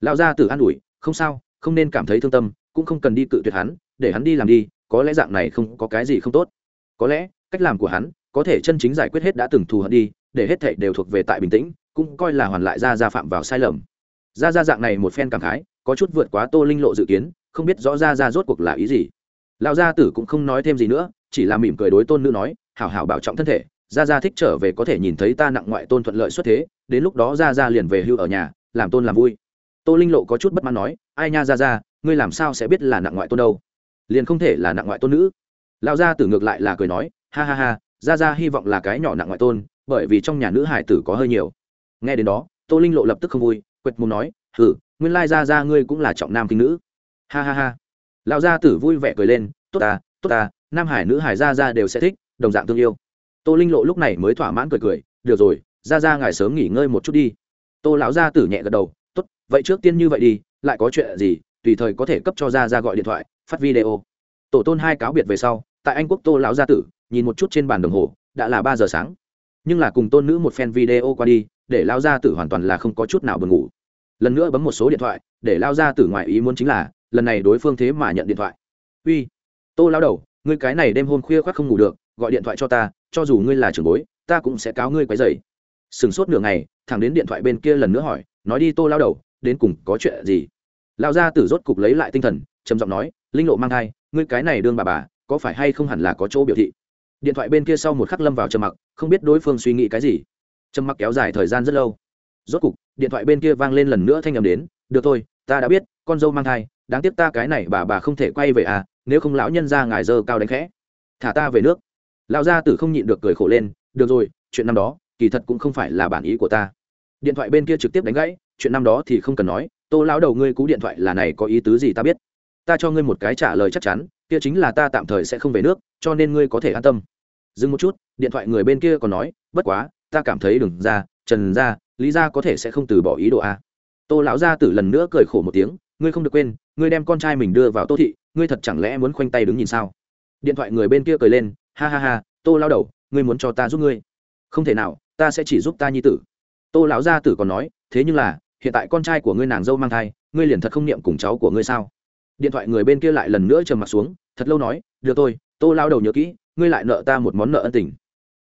Lão gia tử an ủi, không sao, không nên cảm thấy thương tâm, cũng không cần đi cự tuyệt hắn, để hắn đi làm đi, có lẽ dạng này không có cái gì không tốt. Có lẽ, cách làm của hắn có thể chân chính giải quyết hết đã từng thù hận đi, để hết thảy đều thuộc về tại bình tĩnh, cũng coi là hoàn lại ra ra phạm vào sai lầm. Ra ra dạng này một phen cảm khái, có chút vượt quá tô linh lộ dự kiến, không biết rõ ra ra rốt cuộc là ý gì. Lão gia tử cũng không nói thêm gì nữa, chỉ là mỉm cười đối tôn nữ nói, hảo hảo bảo trọng thân thể ra ra thích trở về có thể nhìn thấy ta nặng ngoại tôn thuận lợi xuất thế, đến lúc đó ra ra liền về hưu ở nhà, làm tôn làm vui. Tô linh lộ có chút bất mãn nói, ai nha ra ra ngươi làm sao sẽ biết là nặng ngoại tôn đâu? Liền không thể là nặng ngoại tôn nữ. Lão gia tử ngược lại là cười nói, ha ha ha ra ra hy vọng là cái nhỏ nặng ngoại tôn, bởi vì trong nhà nữ hải tử có hơi nhiều. Nghe đến đó, tô linh lộ lập tức không vui, quệt mồm nói hử nguyên lai ra ra ngươi cũng là trọng nam kinh nữ. Ha ha ha. Lão gia tử vui vẻ cười lên, tốt ta tốt ta, nam hải nữ hải ra ra đều sẽ thích, đồng dạng thương yêu. Tô linh lộ lúc này mới thỏa mãn cười cười, được rồi, ra ra ngài sớm nghỉ ngơi một chút đi. Tô lão gia tử nhẹ gật đầu, tốt, vậy trước tiên như vậy đi, lại có chuyện gì, tùy thời có thể cấp cho ra ra gọi điện thoại, phát video. Tổ tôn hai cáo biệt về sau, tại anh quốc tô lão gia tử nhìn một chút trên bàn đồng hồ, đã là ba giờ sáng. Nhưng là cùng tôn nữ một fan video qua đi, để lao ra tử hoàn toàn là không có chút nào buồn ngủ. Lần nữa bấm một số điện thoại, để lao ra tử ngoài ý muốn chính là, lần này đối phương thế mà nhận điện thoại. Uy, tô lao đầu, ngươi cái này đêm hôm khuya khoác không ngủ được, gọi điện thoại cho ta, cho dù ngươi là trưởng bối, ta cũng sẽ cáo ngươi quấy dày sừng sốt nửa ngày, thẳng đến điện thoại bên kia lần nữa hỏi, nói đi tô lao đầu, đến cùng có chuyện gì? Lao ra tử rốt cục lấy lại tinh thần, trầm giọng nói, linh lộ mang thai, ngươi cái này đương bà bà, có phải hay không hẳn là có chỗ biểu thị? Điện thoại bên kia sau một khắc lâm vào trầm mặc, không biết đối phương suy nghĩ cái gì. Trầm mặc kéo dài thời gian rất lâu. Rốt cục, điện thoại bên kia vang lên lần nữa thanh â m đến, được thôi, ta đã biết, con dâu mang thai, đáng tiếc ta cái này bà bà không thể quay về à nếu không lão nhân ra ngài dơ cao đánh khẽ. Thả ta về nước. Lão gia tử không nhịn được cười khổ lên, được rồi, chuyện năm đó, kỳ thật cũng không phải là bản ý của ta. Điện thoại bên kia trực tiếp đánh gãy, chuyện năm đó thì không cần nói, tô lão đầu ngươi cú điện thoại là này, có ý tứ gì ta biết? Ta cho ngươi một cái trả lời chắc chắn, kia chính là ta tạm thời sẽ không về nước, cho nên ngươi có thể an tâm dừng một chút, điện thoại người bên kia còn nói, bất quá, ta cảm thấy đừng ra, trần ra, lý ra có thể sẽ không từ bỏ ý đồ a. Tô lão gia tử lần nữa cười khổ một tiếng, ngươi không được quên, ngươi đem con trai mình đưa vào tô thị, ngươi thật chẳng lẽ muốn khoanh tay đứng nhìn sao? Điện thoại người bên kia cười lên, ha ha ha, tô lao đầu, ngươi muốn cho ta giúp ngươi? Không thể nào, ta sẽ chỉ giúp ta nhi tử. Tô lão gia tử còn nói, thế nhưng là, hiện tại con trai của ngươi nàng dâu mang thai, ngươi liền thật không niệm cùng cháu của ngươi sao? Điện thoại người bên kia lại lần nữa trầm m ặ t xuống, thật lâu nói, được tôi tô lao đầu nhớ kỹ ngươi lại nợ ta một món nợ ân tình.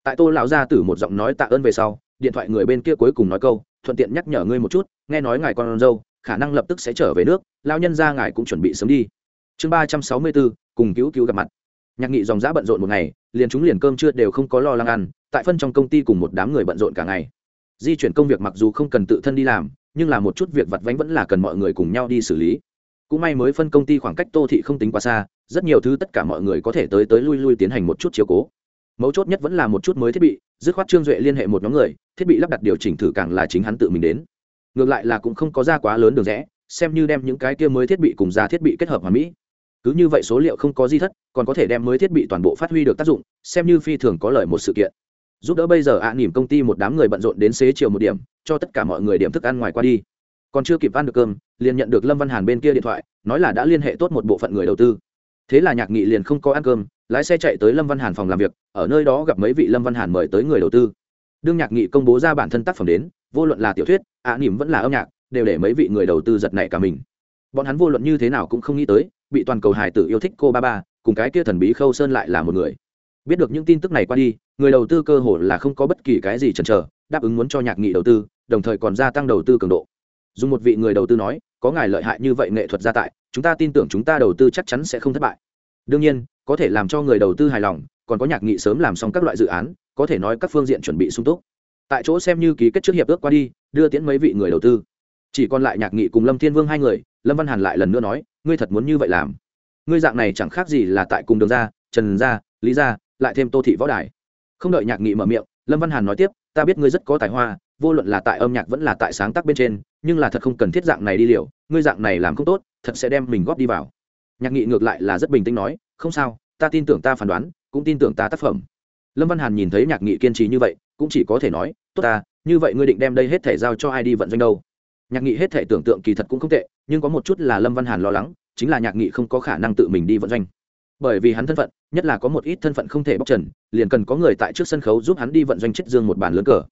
Tại tô lão gia tử một giọng nói tạ ơn về sau, điện thoại người bên kia cuối cùng nói câu, thuận tiện nhắc nhở ngươi một chút, nghe nói ngài con dâu, khả năng lập tức sẽ trở về nước lao nhân ra ngài cũng chuẩn bị sớm đi. Chương ba trăm sáu mươi bốn, cùng cứu cứu gặp mặt. Nhạc nghị dòng giã bận rộn một ngày, liền chúng liền cơm chưa đều không có lo lắng ăn, tại phân trong công ty cùng một đám người bận rộn cả ngày. Di chuyển công việc mặc dù không cần tự thân đi làm, nhưng là một chút việc vặt vánh vẫn là cần mọi người cùng nhau đi xử lý cũng may mới phân công ty khoảng cách tô thị không tính quá xa rất nhiều thứ tất cả mọi người có thể tới tới lui lui tiến hành một chút chiếu cố. Mấu chốt nhất vẫn là một chút mới thiết bị dứt khoát trương duệ liên hệ một nhóm người thiết bị lắp đặt điều chỉnh thử càng là chính hắn tự mình đến. Ngược lại là cũng không có ra quá lớn đường rẽ xem như đem những cái kia mới thiết bị cùng ra thiết bị kết hợp hòa mỹ. Cứ như vậy số liệu không có di thất còn có thể đem mới thiết bị toàn bộ phát huy được tác dụng xem như phi thường có lợi một sự kiện. Giúp đỡ bây giờ ạ à, nỉm công ty một đám người bận rộn đến xế chiều một điểm cho tất cả mọi người điểm thức ăn ngoài qua đi còn chưa kịp ăn được cơm liền nhận được lâm văn hàn bên kia điện thoại nói là đã liên hệ tốt một bộ phận người đầu tư. Thế là nhạc nghị liền không có ăn cơm lái xe chạy tới lâm văn hàn phòng làm việc ở nơi đó gặp mấy vị lâm văn hàn mời tới người đầu tư. Đương nhạc nghị công bố ra bản thân tác phẩm đến vô luận là tiểu thuyết ạ à, nỉm vẫn là âm nhạc đều để mấy vị người đầu tư giật nảy cả mình. Bọn hắn vô luận như thế nào cũng không nghĩ tới bị toàn cầu hài tử yêu thích cô ba ba cùng cái kia thần bí khâu sơn lại là một người. Biết được những tin tức này qua đi người đầu tư cơ hồ là không có bất kỳ cái gì chần chờ đáp ứng muốn cho nhạc nghị đầu tư đồng thời còn gia tăng đầu tư cường độ dùng một vị người đầu tư nói, có ngài lợi hại như vậy nghệ thuật gia tại, chúng ta tin tưởng chúng ta đầu tư chắc chắn sẽ không thất bại. Đương nhiên, có thể làm cho người đầu tư hài lòng, còn có nhạc nghị sớm làm xong các loại dự án, có thể nói các phương diện chuẩn bị sung túc. Tại chỗ xem như ký kết trước hiệp ước qua đi, đưa tiễn mấy vị người đầu tư. Chỉ còn lại nhạc nghị cùng lâm thiên vương hai người, lâm văn hàn lại lần nữa nói, ngươi thật muốn như vậy làm. Ngươi dạng này chẳng khác gì là tại cùng đường ra trần ra lý ra lại thêm tô thị võ đài. Không đợi nhạc nghị mở miệng, lâm văn hàn nói tiếp, ta biết ngươi rất có tài hoa vô luận là tại âm nhạc vẫn là tại sáng tác bên trên, nhưng là thật không cần thiết dạng này đi liệu ngươi dạng này làm không tốt, thật sẽ đem mình góp đi vào. Nhạc nghị ngược lại là rất bình tĩnh nói, không sao, ta tin tưởng ta phán đoán, cũng tin tưởng ta tác phẩm. Lâm văn hàn nhìn thấy nhạc nghị kiên trì như vậy, cũng chỉ có thể nói, tốt ta, như vậy ngươi định đem đây hết thể giao cho ai đi vận doanh đâu? Nhạc nghị hết thể tưởng tượng kỳ thật cũng không tệ, nhưng có một chút là lâm văn hàn lo lắng, chính là nhạc nghị không có khả năng tự mình đi vận doanh. Bởi vì hắn thân phận, nhất là có một ít thân phận không thể bóc trần, liền cần có người tại trước sân khấu giúp hắn đi vận doanh chết dương một bàn lớn cờ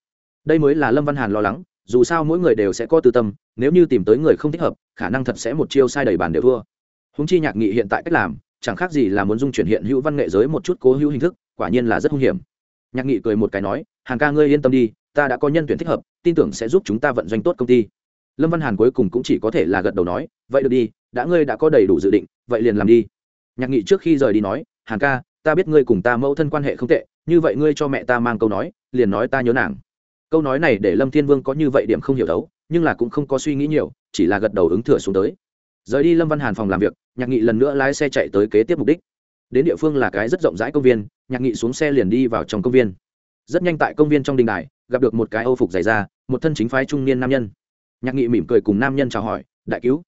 đây mới là lâm văn hàn lo lắng dù sao mỗi người đều sẽ có tư tâm nếu như tìm tới người không thích hợp khả năng thật sẽ một chiêu sai đầy bàn đều thua húng chi nhạc nghị hiện tại cách làm chẳng khác gì là muốn dung chuyển hiện hữu văn nghệ giới một chút cố hữu hình thức quả nhiên là rất hung hiểm nhạc nghị cười một cái nói hàng ca ngươi yên tâm đi ta đã có nhân tuyển thích hợp tin tưởng sẽ giúp chúng ta vận doanh tốt công ty lâm văn hàn cuối cùng cũng chỉ có thể là gật đầu nói vậy được đi đã ngươi đã có đầy đủ dự định vậy liền làm đi nhạc nghị trước khi rời đi nói hàn ca ta biết ngươi cùng ta mẫu thân quan hệ không tệ như vậy ngươi cho mẹ ta mang câu nói liền nói ta nhớ nàng câu nói này để lâm thiên vương có như vậy điểm không hiểu đấu nhưng là cũng không có suy nghĩ nhiều, chỉ là gật đầu ứng thừa xuống tới. Rời đi lâm văn hàn phòng làm việc, nhạc nghị lần nữa lái xe chạy tới kế tiếp mục đích. Đến địa phương là cái rất rộng rãi công viên, nhạc nghị xuống xe liền đi vào trong công viên. Rất nhanh tại công viên trong đình đài, gặp được một cái âu phục dày ra một thân chính phái trung niên nam nhân. Nhạc nghị mỉm cười cùng nam nhân chào hỏi, đại cứu.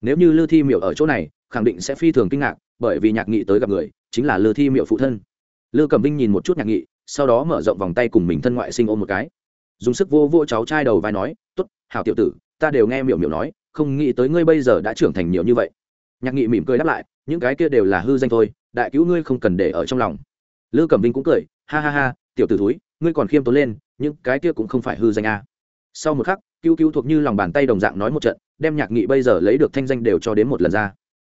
Nếu như lư thi miệu ở chỗ này, khẳng định sẽ phi thường kinh ngạc, bởi vì nhạc nghị tới gặp người, chính là lư thi miệu phụ thân. Lư cẩm vinh nhìn một chút nhạc nghị, sau đó mở rộng vòng tay cùng mình thân ngoại sinh ôm một cái dùng sức vô vô cháu trai đầu vai nói t ố t hảo tiểu tử, ta đều nghe miểu miểu nói, không nghĩ tới ngươi bây giờ đã trưởng thành nhiều như vậy. Nhạc nghị mỉm cười đáp lại, những cái kia đều là hư danh thôi, đại cứu ngươi không cần để ở trong lòng. Lư cẩm vinh cũng cười, ha ha ha, tiểu t ử túi ngươi còn khiêm tốn lên, những cái kia cũng không phải hư danh a. Sau một khắc cứu cứu thuộc như lòng bàn tay đồng dạng nói một trận, đem nhạc nghị bây giờ lấy được thanh danh đều cho đến một lần ra.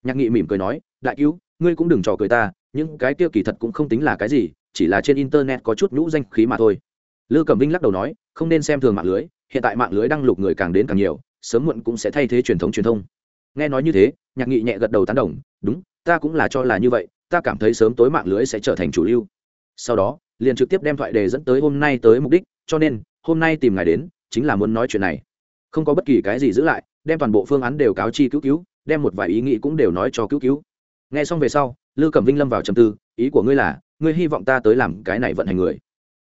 Nhạc nghị mỉm cười nói, đại cứu, ngươi cũng đừng trò cười ta, những cái kia kỳ thật cũng không tính là cái gì, chỉ là trên internet có chút nhũ danh khí mà thôi lư cẩm vinh lắc đầu nói, không nên xem thường mạng lưới, hiện tại mạng lưới đăng lục người càng đến càng nhiều, sớm muộn cũng sẽ thay thế truyền thống truyền thông. Nghe nói như thế, nhạc nghị nhẹ gật đầu tán đồng, đúng, ta cũng là cho là như vậy, ta cảm thấy sớm tối mạng lưới sẽ trở thành chủ lưu. Sau đó, liền trực tiếp đem thoại đề dẫn tới hôm nay tới mục đích, cho nên, hôm nay tìm ngài đến, chính là muốn nói chuyện này. Không có bất kỳ cái gì giữ lại, đem toàn bộ phương án đều cáo chi cứu cứu, đem một vài ý nghĩ cũng đều nói cho cứu cứu. Nghe xong về sau, lư cẩm vinh lâm vào trầm tư, ý của ngươi là, ngươi hy vọng ta tới làm cái này vận hành người.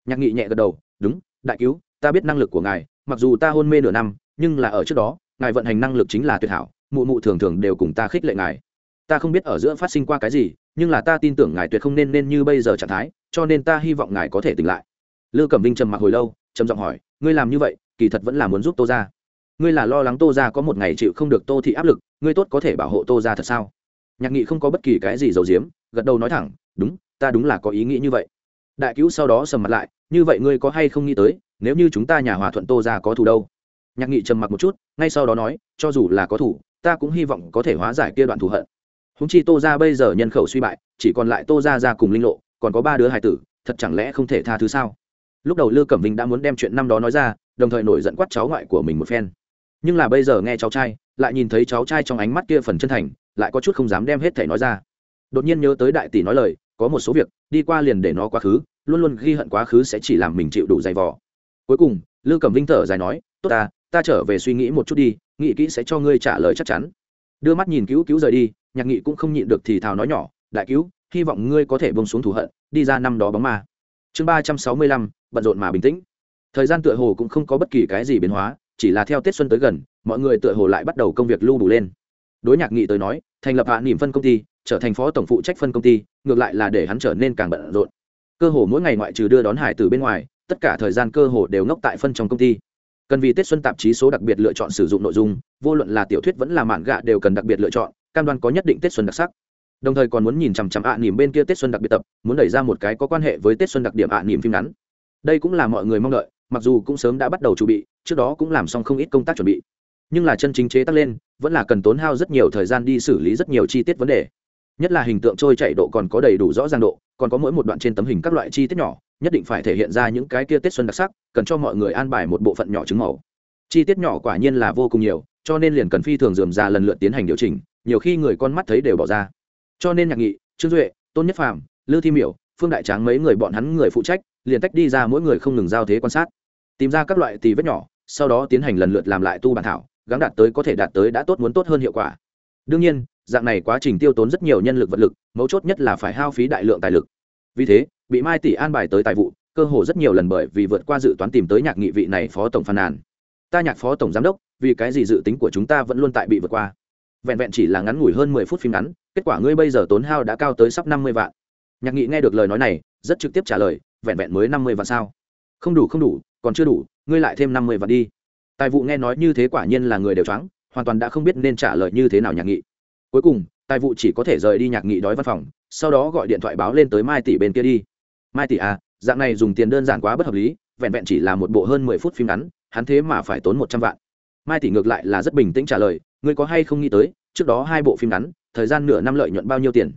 Nhạc nghị nhẹ gật đầu đúng, đại cứu, ta biết năng lực của ngài, mặc dù ta hôn mê nửa năm, nhưng là ở trước đó, ngài vận hành năng lực chính là tuyệt hảo, mụ mụ thường thường đều cùng ta khích lệ ngài. Ta không biết ở giữa phát sinh qua cái gì, nhưng là ta tin tưởng ngài tuyệt không nên nên như bây giờ trạng thái, cho nên ta hy vọng ngài có thể tỉnh lại. Lư cẩm vinh trầm mặc hồi lâu, trầm giọng hỏi, ngươi làm như vậy, kỳ thật vẫn là muốn giúp tô ra ngươi là lo lắng tô ra có một ngày chịu không được tô thị áp lực, ngươi tốt có thể bảo hộ tô ra thật sao? Nhạc nghị không có bất kỳ cái gì giấu giếm, gật đầu nói thẳng, đúng, ta đúng là có ý nghĩ như vậy đại cứu sau đó sầm mặt lại như vậy ngươi có hay không nghĩ tới nếu như chúng ta nhà hòa thuận tô ra có thù đâu? Nhạc nghị trầm mặc một chút ngay sau đó nói cho dù là có thù, ta cũng hy vọng có thể hóa giải kia đoạn thù hận. Húng chi tô ra bây giờ nhân khẩu suy bại chỉ còn lại tô ra ra cùng linh lộ còn có ba đứa hải tử thật chẳng lẽ không thể tha thứ sao? Lúc đầu lư cẩm vinh đã muốn đem chuyện năm đó nói ra đồng thời nổi giận quát cháu ngoại của mình một phen. Nhưng là bây giờ nghe cháu trai lại nhìn thấy cháu trai trong ánh mắt kia phần chân thành lại có chút không dám đem hết thể nói ra. Đột nhiên nhớ tới đại tỷ nói lời có một số việc, đi qua liền để nó quá khứ, luôn luôn ghi hận quá khứ sẽ chỉ làm mình chịu đủ dày vò. Cuối cùng, lư cẩm vinh thở dài nói, tốt ta ta trở về suy nghĩ một chút đi, nghĩ kỹ sẽ cho ngươi trả lời chắc chắn. Đưa mắt nhìn cứu cứu rời đi, nhạc nghị cũng không nhịn được thì thào nói nhỏ, đại cứu, hy vọng ngươi có thể bông xuống thù hận, đi ra năm đó bóng ma. Chương ba trăm sáu mươi lăm, bận rộn mà bình tĩnh. Thời gian tựa hồ cũng không có bất kỳ cái gì biến hóa, chỉ là theo tết xuân tới gần, mọi người tựa hồ lại bắt đầu công việc lưu đủ lên. Đối nhạc nghị tới nói, thành lập hạ niềm phân công ty trở thành phó tổng phụ trách phân công ty, ngược lại là để hắn trở nên càng bận rộn. Cơ hồ mỗi ngày ngoại trừ đưa đón hải từ bên ngoài, tất cả thời gian cơ hồ đều ngốc tại phân trong công ty. Cần vì tết xuân tạp chí số đặc biệt lựa chọn sử dụng nội dung, vô luận là tiểu thuyết vẫn là mảng gạ đều cần đặc biệt lựa chọn, cam đoan có nhất định tết xuân đặc sắc. Đồng thời còn muốn nhìn chằm chằm ạ à nỉm bên kia tết xuân đặc biệt tập, muốn đẩy ra một cái có quan hệ với tết xuân đặc điểm ạ à nỉm phim ngắn. Đây cũng là mọi người mong đợi, mặc dù cũng sớm đã bắt đầu chuẩn bị, trước đó cũng làm xong không ít công tác chuẩn bị. Nhưng là chân chính chế tác lên, vẫn là cần tốn hao rất nhiều thời gian đi xử lý rất nhiều chi tiết vấn đề nhất là hình tượng trôi chạy độ còn có đầy đủ rõ ràng độ, còn có mỗi một đoạn trên tấm hình các loại chi tiết nhỏ, nhất định phải thể hiện ra những cái kia tết xuân đặc sắc, cần cho mọi người an bài một bộ phận nhỏ trứng màu. Chi tiết nhỏ quả nhiên là vô cùng nhiều, cho nên liền cần phi thường dườm ra lần lượt tiến hành điều chỉnh, nhiều khi người con mắt thấy đều bỏ ra. Cho nên nhạc nghị, trương duệ, tôn nhất phàm lư thi miểu, phương đại tráng mấy người bọn hắn người phụ trách, liền tách đi ra mỗi người không ngừng giao thế quan sát. Tìm ra các loại tì vết nhỏ, sau đó tiến hành lần lượt làm lại tu bản thảo gắn đạt tới có thể đạt tới đã tốt muốn tốt hơn hiệu quả. Đương nhiên dạng này quá trình tiêu tốn rất nhiều nhân lực vật lực, mấu chốt nhất là phải hao phí đại lượng tài lực. Vì thế, bị mai tỷ an bài tới tài vụ, cơ hồ rất nhiều lần bởi vì vượt qua dự toán tìm tới nhạc nghị vị này phó tổng phàn nàn. Ta nhạc phó tổng giám đốc, vì cái gì dự tính của chúng ta vẫn luôn tại bị vượt qua? Vẹn vẹn chỉ là ngắn ngủi hơn mười phút phim ngắn, kết quả ngươi bây giờ tốn hao đã cao tới sắp năm mươi vạn. Nhạc nghị nghe được lời nói này, rất trực tiếp trả lời, vẹn vẹn mới năm mươi vạn sao? Không đủ không đủ, còn chưa đủ, ngươi lại thêm năm mươi vạn đi. Tài vụ nghe nói như thế quả nhiên là người đều trắng hoàn toàn đã không biết nên trả lời như thế nào nhạc nghị cuối cùng, tài vụ chỉ có thể rời đi nhạc nghị đói văn phòng, sau đó gọi điện thoại báo lên tới mai tỷ bên kia đi. Mai tỷ à dạng này dùng tiền đơn giản quá bất hợp lý, vẹn vẹn chỉ là một bộ hơn mười phút phim ngắn, hắn thế mà phải tốn một trăm vạn. Mai tỷ ngược lại là rất bình tĩnh trả lời, ngươi có hay không nghĩ tới, trước đó hai bộ phim ngắn, thời gian nửa năm lợi nhuận bao nhiêu tiền?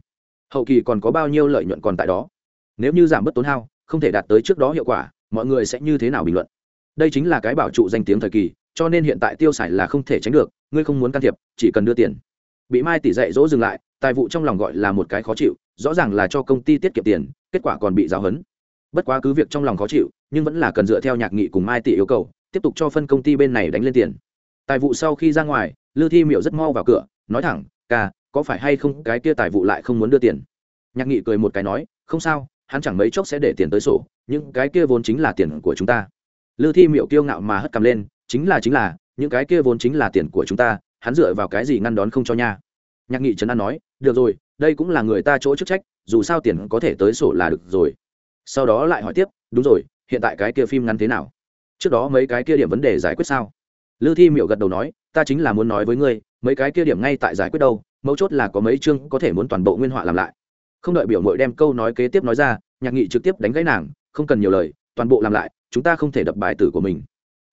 Hậu kỳ còn có bao nhiêu lợi nhuận còn tại đó? Nếu như giảm bớt tốn hao, không thể đạt tới trước đó hiệu quả, mọi người sẽ như thế nào bình luận? Đây chính là cái bảo trụ danh tiếng thời kỳ, cho nên hiện tại tiêu xài là không thể tránh được, ngươi không muốn can thiệp, chỉ cần đưa tiền bị mai tỷ dạy dỗ dừng lại, tài vụ trong lòng gọi là một cái khó chịu, rõ ràng là cho công ty tiết kiệm tiền, kết quả còn bị giáo hấn bất quá cứ việc trong lòng khó chịu, nhưng vẫn là cần dựa theo nhạc nghị cùng mai tỷ yêu cầu, tiếp tục cho phân công ty bên này đánh lên tiền. Tài vụ sau khi ra ngoài, lư thi miệu rất mau vào cửa, nói thẳng, ca, có phải hay không cái kia tài vụ lại không muốn đưa tiền? Nhạc nghị cười một cái nói, không sao, hắn chẳng mấy chốc sẽ để tiền tới sổ những cái kia vốn chính là tiền của chúng ta. Lư thi miệu kiêu ngạo mà hất cầm lên, chính là chính là, những cái kia vốn chính là tiền của chúng ta hắn dựa vào cái gì ngăn đón không cho nha? Nhạc nghị trấn an nói, được rồi, đây cũng là người ta chỗ chức trách, dù sao tiền có thể tới sổ là được rồi. Sau đó lại hỏi tiếp, đúng rồi, hiện tại cái kia phim ngắn thế nào? Trước đó mấy cái kia điểm vấn đề giải quyết sao? Lư thi miệu gật đầu nói, ta chính là muốn nói với ngươi, mấy cái kia điểm ngay tại giải quyết đâu, mấu chốt là có mấy chương có thể muốn toàn bộ nguyên họa làm lại. Không đợi biểu mội đem câu nói kế tiếp nói ra, nhạc nghị trực tiếp đánh gãy nàng, không cần nhiều lời, toàn bộ làm lại, chúng ta không thể đập bài tử của mình.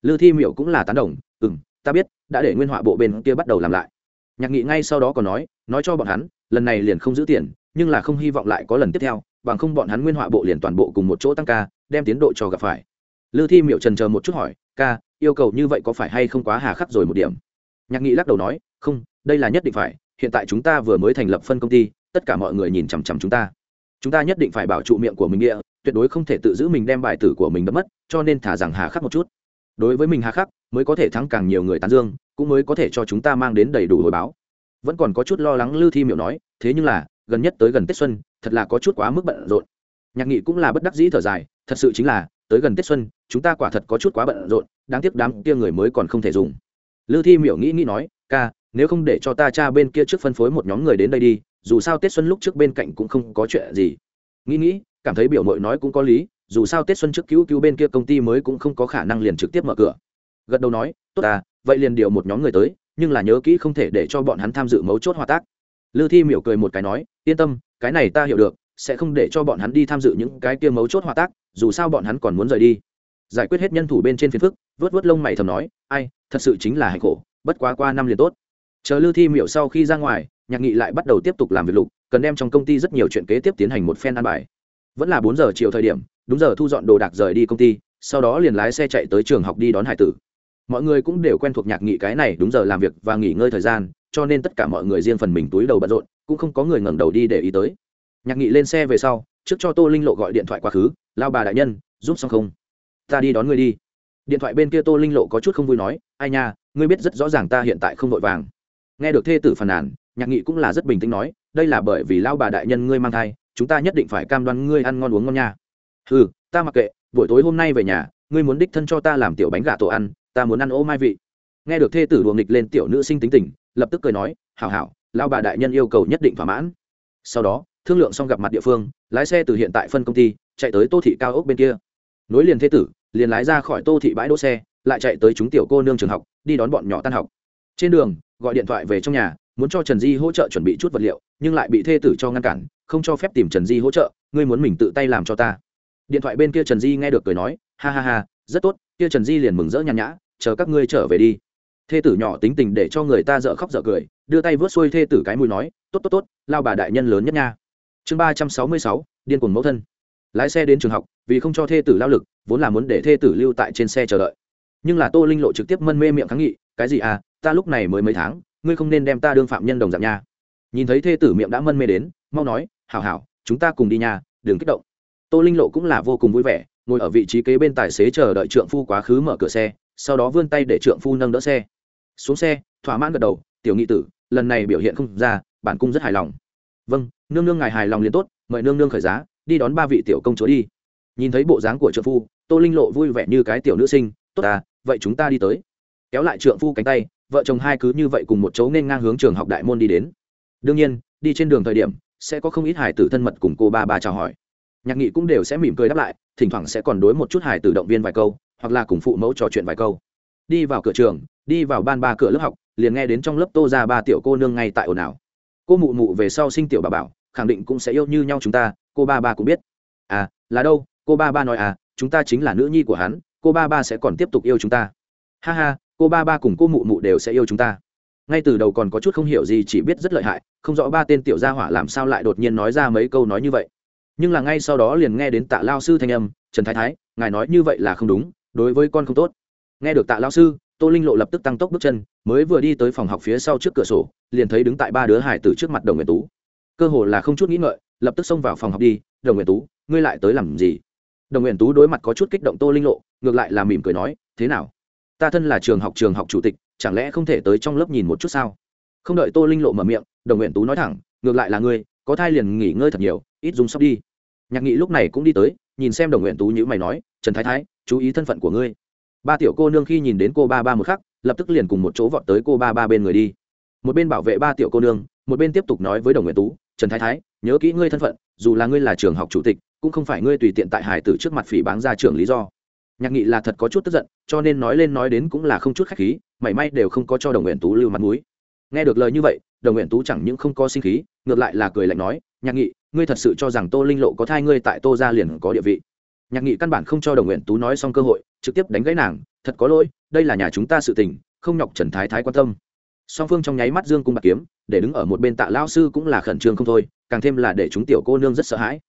Lư thi miệu cũng là tán đồng ừ m ta biết, đã để nguyên họa bộ bên kia bắt đầu làm lại. Nhạc nghị ngay sau đó còn nói nói cho bọn hắn, lần này liền không giữ tiền, nhưng là không hy vọng lại có lần tiếp theo, bằng không bọn hắn nguyên họa bộ liền toàn bộ cùng một chỗ tăng ca, đem tiến độ cho gặp phải. Lư thi miệu trần chờ một chút hỏi, ca, yêu cầu như vậy có phải hay không quá hà khắc rồi một điểm? Nhạc nghị lắc đầu nói, không, đây là nhất định phải, hiện tại chúng ta vừa mới thành lập phân công ty, tất cả mọi người nhìn chằm chằm chúng ta. Chúng ta nhất định phải bảo trụ miệng của mình địa, tuyệt đối không thể tự giữ mình đem bài tử của mình đập mất, cho nên thả rằng hà khắc một chút đối với mình hà khắc, mới có thể thắng càng nhiều người tán dương, cũng mới có thể cho chúng ta mang đến đầy đủ hồi báo. Vẫn còn có chút lo lắng lư thi miệu nói, thế nhưng là, gần nhất tới gần tết xuân, thật là có chút quá mức bận rộn. Nhạc nghị cũng là bất đắc dĩ thở dài, thật sự chính là, tới gần tết xuân, chúng ta quả thật có chút quá bận rộn, đáng tiếc đám kia người mới còn không thể dùng. Lư thi miểu nghĩ nghĩ nói, ca, nếu không để cho ta cha bên kia trước phân phối một nhóm người đến đây đi, dù sao tết xuân lúc trước bên cạnh cũng không có chuyện gì. Nghĩ nghĩ, cảm thấy biểu mội nói cũng có lý dù sao tết xuân trước cứu cứu bên kia công ty mới cũng không có khả năng liền trực tiếp mở cửa. Gật đầu nói, tốt ta vậy liền điều một nhóm người tới, nhưng là nhớ kỹ không thể để cho bọn hắn tham dự mấu chốt hòa tác. Lư thi miểu cười một cái nói, yên tâm, cái này ta hiểu được, sẽ không để cho bọn hắn đi tham dự những cái kia mấu chốt hòa tác, dù sao bọn hắn còn muốn rời đi. Giải quyết hết nhân thủ bên trên phiền phức, vớt vớt lông mày thầm nói, ai, thật sự chính là hạnh khổ bất quá qua năm liền tốt. Chờ lư thi miểu sau khi ra ngoài, nhạc nghị lại bắt đầu tiếp tục làm việc lục, cần đem trong công ty rất nhiều chuyện kế tiếp tiến hành một phen ăn bài. Vẫn là bốn giờ chiều thời điểm đúng giờ thu dọn đồ đạc rời đi công ty, sau đó liền lái xe chạy tới trường học đi đón hải tử. Mọi người cũng đều quen thuộc nhạc nghị cái này đúng giờ làm việc và nghỉ ngơi thời gian, cho nên tất cả mọi người riêng phần mình túi đầu bận rộn, cũng không có người ngẩng đầu đi để ý tới. Nhạc nghị lên xe về sau, trước cho tô linh lộ gọi điện thoại quá khứ, lao bà đại nhân, giúp xong không? Ta đi đón ngươi đi. Điện thoại bên kia tô linh lộ có chút không vui nói, ai nha, ngươi biết rất rõ ràng ta hiện tại không vội vàng. Nghe được thê tử phàn nàn, nhạc nghị cũng là rất bình tĩnh nói, đây là bởi vì lao bà đại nhân ngươi mang thai, chúng ta nhất định phải cam đoan ngươi ăn ngon uống ngon nha ừ ta mặc kệ, buổi tối hôm nay về nhà, ngươi muốn đích thân cho ta làm tiểu bánh gà tổ ăn, ta muốn ăn ô mai vị. Nghe được thê tử đùa nghịch lên tiểu nữ sinh tính tình, lập tức cười nói, hảo hảo lao bà đại nhân yêu cầu nhất định thỏa mãn. Sau đó, thương lượng xong gặp mặt địa phương, lái xe từ hiện tại phân công ty, chạy tới tô thị cao ốc bên kia. Nối liền thế tử, liền lái ra khỏi tô thị bãi đỗ xe, lại chạy tới chúng tiểu cô nương trường học, đi đón bọn nhỏ tan học. Trên đường, gọi điện thoại về trong nhà, muốn cho trần di hỗ trợ chuẩn bị chút vật liệu, nhưng lại bị thê tử cho ngăn cản, không cho phép tìm trần di hỗ trợ, ngươi muốn mình tự tay làm cho ta điện thoại bên kia trần di nghe được cười nói, ha ha ha, rất tốt, kia trần di liền mừng rỡ nhàn nhã, chờ các ngươi trở về đi. Thê tử nhỏ tính tình để cho người ta dợ khóc dợ cười, đưa tay vớt xuôi thê tử cái mùi nói, tốt tốt tốt, lao bà đại nhân lớn nhất nha. Chương ba trăm sáu mươi sáu, điên cuồng mẫu thân. Lái xe đến trường học, vì không cho thê tử lao lực, vốn là muốn để thê tử lưu tại trên xe chờ đợi. Nhưng là tô linh lộ trực tiếp mân mê miệng kháng nghị, cái gì à ta lúc này mới mấy tháng, ngươi không nên đem ta đương phạm nhân đồng dạng nha. Nhìn thấy thê tử miệng đã mân mê đến, mau nói, hảo hảo, chúng ta cùng đi nhà đừng kích động tô linh lộ cũng là vô cùng vui vẻ, ngồi ở vị trí kế bên tài xế chờ đợi trượng phu quá khứ mở cửa xe, sau đó vươn tay để trượng phu nâng đỡ xe. Xuống xe, thỏa mãn gật đầu, tiểu nghị tử, lần này biểu hiện không ra, bản cung rất hài lòng. Vâng nương nương ngài hài lòng liền tốt, mời nương nương khởi giá, đi đón ba vị tiểu công chúa đi. Nhìn thấy bộ dáng của trượng phu, tô linh lộ vui vẻ như cái tiểu nữ sinh, tốt à vậy chúng ta đi tới. Kéo lại trượng phu cánh tay, vợ chồng hai cứ như vậy cùng một chỗ nên ngang hướng trường học đại môn đi đến. Đương nhiên, đi trên đường thời điểm, sẽ có không ít hài tử thân mật cùng cô ba ba chào hỏi nhạc nghị cũng đều sẽ mỉm cười đáp lại, thỉnh thoảng sẽ còn đối một chút hài tử động viên vài câu, hoặc là cùng phụ mẫu trò chuyện vài câu. Đi vào cửa trường, đi vào ban ba cửa lớp học, liền nghe đến trong lớp tô ra ba tiểu cô nương ngay tại ồn ào. Cô mụ mụ về sau sinh tiểu bà bảo, khẳng định cũng sẽ yêu như nhau chúng ta, cô ba ba cũng biết. À là đâu, cô ba ba nói à chúng ta chính là nữ nhi của hắn, cô ba ba sẽ còn tiếp tục yêu chúng ta. Ha ha, cô ba ba cùng cô mụ mụ đều sẽ yêu chúng ta. Ngay từ đầu còn có chút không hiểu gì, chỉ biết rất lợi hại, không rõ ba tên tiểu gia hỏa làm sao lại đột nhiên nói ra mấy câu nói như vậy nhưng là ngay sau đó liền nghe đến tạ lao sư thanh âm, trần thái thái, ngài nói như vậy là không đúng, đối với con không tốt. Nghe được tạ lao sư, tô linh lộ lập tức tăng tốc bước chân, mới vừa đi tới phòng học phía sau trước cửa sổ, liền thấy đứng tại ba đứa hải tử trước mặt đồng nguyện tú. Cơ hồ là không chút nghĩ ngợi, lập tức xông vào phòng học đi, đồng nguyện tú, ngươi lại tới làm gì? Đồng nguyện tú đối mặt có chút kích động tô linh lộ, ngược lại là mỉm cười nói, thế nào? Ta thân là trường học trường học chủ tịch, chẳng lẽ không thể tới trong lớp nhìn một chút sao? Không đợi tô linh lộ mở miệng, đồng nguyện tú nói thẳng, ngược lại là ngươi có thai liền nghỉ ngơi thật nhiều, ít dùng sắp đi. Nhạc nghị lúc này cũng đi tới, nhìn xem đồng nguyện tú nhữ mày nói, trần thái thái, chú ý thân phận của ngươi. Ba tiểu cô nương khi nhìn đến cô ba ba một khắc, lập tức liền cùng một chỗ vọt tới cô ba ba bên người đi. Một bên bảo vệ ba tiểu cô nương, một bên tiếp tục nói với đồng nguyện tú, trần thái thái, nhớ kỹ ngươi thân phận, dù là ngươi là trường học chủ tịch, cũng không phải ngươi tùy tiện tại hải tử trước mặt phỉ báng ra trường lý do. Nhạc nghị là thật có chút tức giận, cho nên nói lên nói đến cũng là không chút khách khí, mảy may đều không có cho đồng nguyện tú lưu mặt mũi. Nghe được lời như vậy đồng nguyện tú chẳng những không có sinh khí, ngược lại là cười lạnh nói, nhạc nghị, ngươi thật sự cho rằng tô linh lộ có thai ngươi tại tô gia liền có địa vị? Nhạc nghị căn bản không cho đồng nguyện tú nói xong cơ hội, trực tiếp đánh gãy nàng, thật có lỗi, đây là nhà chúng ta sự tình, không nhọc trần thái thái quan tâm. Song phương trong nháy mắt dương cung bạc kiếm, để đứng ở một bên tạ lao sư cũng là khẩn trương không thôi, càng thêm là để chúng tiểu cô nương rất sợ hãi.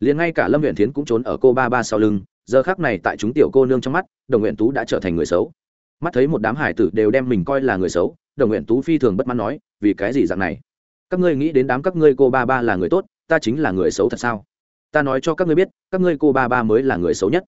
Liền ngay cả lâm huyện thiến cũng trốn ở cô ba ba sau lưng, giờ khác này tại chúng tiểu cô nương trong mắt, đồng nguyện tú đã trở thành người xấu. Mắt thấy một đám hải tử đều đem mình coi là người xấu đồng nguyện tú phi thường bất mãn nói, vì cái gì dạng này? Các ngươi nghĩ đến đám các ngươi cô ba ba là người tốt, ta chính là người xấu thật sao? Ta nói cho các ngươi biết, các ngươi cô ba ba mới là người xấu nhất.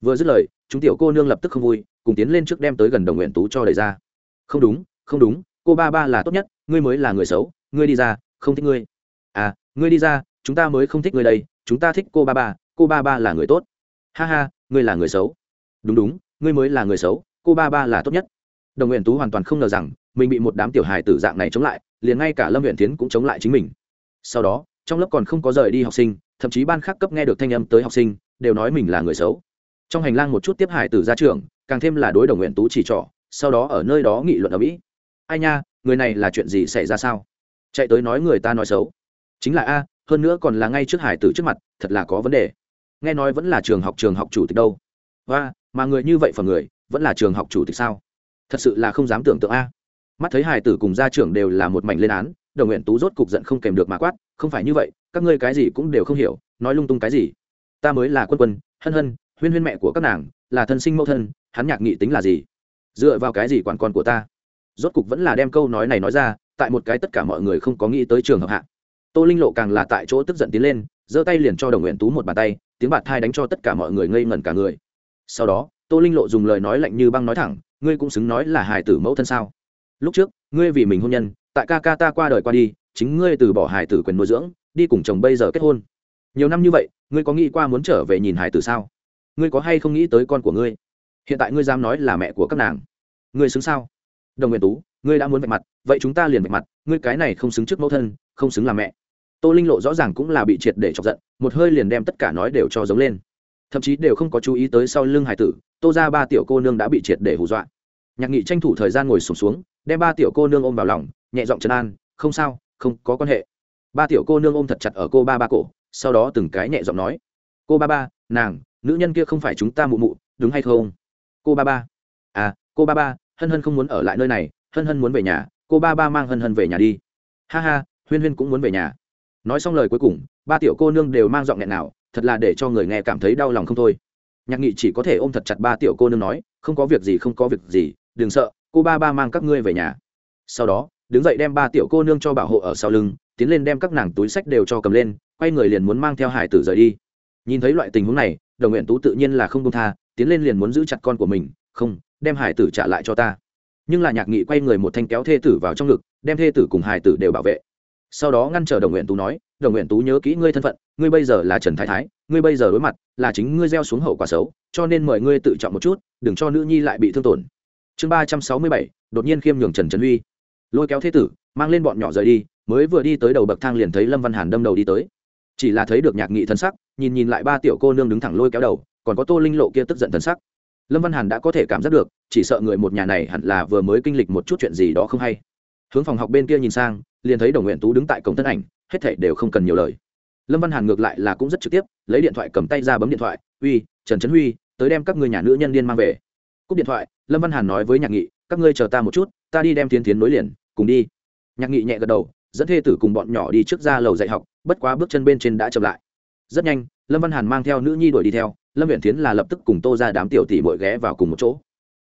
Vừa dứt lời, chúng tiểu cô nương lập tức không vui, cùng tiến lên trước đem tới gần đồng nguyện tú cho đẩy ra. Không đúng không đúng, cô ba ba là tốt nhất, ngươi mới là người xấu, ngươi đi ra, không thích ngươi. À ngươi đi ra, chúng ta mới không thích ngươi đây, chúng ta thích cô ba ba, cô ba ba là người tốt. Ha ha, ngươi là người xấu. Đúng đúng, ngươi mới là người xấu, cô ba ba là tốt nhất. Đồng nguyện tú hoàn toàn không ngờ rằng mình bị một đám tiểu hài tử dạng này chống lại, liền ngay cả lâm huyện tiến cũng chống lại chính mình. Sau đó, trong lớp còn không có rời đi học sinh, thậm chí ban khác cấp nghe được thanh âm tới học sinh, đều nói mình là người xấu. Trong hành lang một chút tiếp hải tử ra trường, càng thêm là đối đồng nguyện tú chỉ trỏ, sau đó ở nơi đó nghị luận ở mỹ. Ai nha, người này là chuyện gì xảy ra sao? Chạy tới nói người ta nói xấu. Chính là a, hơn nữa còn là ngay trước hải tử trước mặt, thật là có vấn đề. Nghe nói vẫn là trường học trường học chủ tịch đâu. Và mà người như vậy phần người, vẫn là trường học chủ tịch sao? Thật sự là không dám tưởng tượng a mắt thấy hải tử cùng gia trưởng đều là một mảnh lên án, đồng nguyện tú rốt cục giận không kèm được mà quát, không phải như vậy, các ngươi cái gì cũng đều không hiểu, nói lung tung cái gì? Ta mới là quân quân, hân hân, huyên huyên mẹ của các nàng, là thân sinh mẫu thân, hắn nhạc nghị tính là gì? Dựa vào cái gì quản con của ta? Rốt cục vẫn là đem câu nói này nói ra, tại một cái tất cả mọi người không có nghĩ tới trường hợp hạ. Tô linh lộ càng là tại chỗ tức giận tiến lên, giơ tay liền cho đồng nguyện tú một bàn tay, tiếng bạt thai đánh cho tất cả mọi người ngây ngẩn cả người. Sau đó, tô linh lộ dùng lời nói lạnh như băng nói thẳng, ngươi cũng xứng nói là hài tử mẫu thân sao? Lúc trước ngươi vì mình hôn nhân tại ca ca ta qua đời qua đi chính ngươi từ bỏ Hải tử quyền nuôi dưỡng đi cùng chồng bây giờ kết hôn. Nhiều năm như vậy ngươi có nghĩ qua muốn trở về nhìn Hải tử sao? Ngươi có hay không nghĩ tới con của ngươi? Hiện tại ngươi dám nói là mẹ của các nàng. Ngươi xứng sao? Đồng nguyện tú ngươi đã muốn vạch mặt vậy chúng ta liền vạch mặt ngươi cái này không xứng trước mẫu thân không xứng là mẹ. Tô linh lộ rõ ràng cũng là bị triệt để chọc giận một hơi liền đem tất cả nói đều cho giống lên. Thậm chí đều không có chú ý tới sau lưng hải tử tô ra ba tiểu cô nương đã bị triệt để hù dọa. Nhạc nghị tranh thủ thời gian ngồi sụp xuống, xuống đem ba tiểu cô nương ôm vào lòng, nhẹ giọng trấn an, không sao, không có quan hệ. Ba tiểu cô nương ôm thật chặt ở cô ba ba cổ, sau đó từng cái nhẹ giọng nói, cô ba ba, nàng, nữ nhân kia không phải chúng ta mụ mụ, đúng hay không? Cô ba ba. À cô ba ba, hân hân không muốn ở lại nơi này, hân hân muốn về nhà, cô ba ba mang hân hân về nhà đi. Ha ha, huyên huyên cũng muốn về nhà. Nói xong lời cuối cùng, ba tiểu cô nương đều mang giọng nghẹn nào, thật là để cho người nghe cảm thấy đau lòng không thôi. Nhạc nghị chỉ có thể ôm thật chặt ba tiểu cô nương nói, không có việc gì, không có việc gì, đừng sợ cô ba ba mang các ngươi về nhà. Sau đó, đứng dậy đem ba tiểu cô nương cho bảo hộ ở sau lưng, tiến lên đem các nàng túi sách đều cho cầm lên, quay người liền muốn mang theo hải tử rời đi. Nhìn thấy loại tình huống này, đồng nguyện tú tự nhiên là không công tha, tiến lên liền muốn giữ chặt con của mình, không, đem hải tử trả lại cho ta. Nhưng là nhạc nghị quay người một thanh kéo thê tử vào trong ngực, đem thê tử cùng hải tử đều bảo vệ. Sau đó ngăn trở đồng nguyện tú nói, đồng nguyện tú nhớ kỹ ngươi thân phận, ngươi bây giờ là trần thái thái, ngươi bây giờ đối mặt là chính ngươi gieo xuống hậu quả xấu, cho nên mời ngươi tự chọn một chút, đừng cho nữ nhi lại bị thương tổn chương ba trăm sáu mươi bảy, đột nhiên khiêm nhường trần trần huy. Lôi kéo thế tử, mang lên bọn nhỏ rời đi, mới vừa đi tới đầu bậc thang liền thấy lâm văn hàn đâm đầu đi tới. Chỉ là thấy được nhạc nghị thân sắc, nhìn nhìn lại ba tiểu cô nương đứng thẳng lôi kéo đầu, còn có tô linh lộ kia tức giận thân sắc. Lâm văn hàn đã có thể cảm giác được, chỉ sợ người một nhà này hẳn là vừa mới kinh lịch một chút chuyện gì đó không hay. Hướng phòng học bên kia nhìn sang, liền thấy đồng nguyện tú đứng tại cổng tân ảnh, hết thảy đều không cần nhiều lời. Lâm văn hàn ngược lại là cũng rất trực tiếp, lấy điện thoại cầm tay ra bấm điện thoại, uy, trần trấn huy, tới đem các người nhà nữ nhân liên mang về cúp điện thoại, lâm văn hàn nói với nhạc nghị, các ngươi chờ ta một chút, ta đi đem tiến tiến nối liền, cùng đi. Nhạc nghị nhẹ gật đầu, dẫn thê tử cùng bọn nhỏ đi trước ra lầu dạy học, bất quá bước chân bên trên đã chậm lại. Rất nhanh, lâm văn hàn mang theo nữ nhi đuổi đi theo, lâm viện tiến là lập tức cùng tô ra đám tiểu tỷ bội ghé vào cùng một chỗ.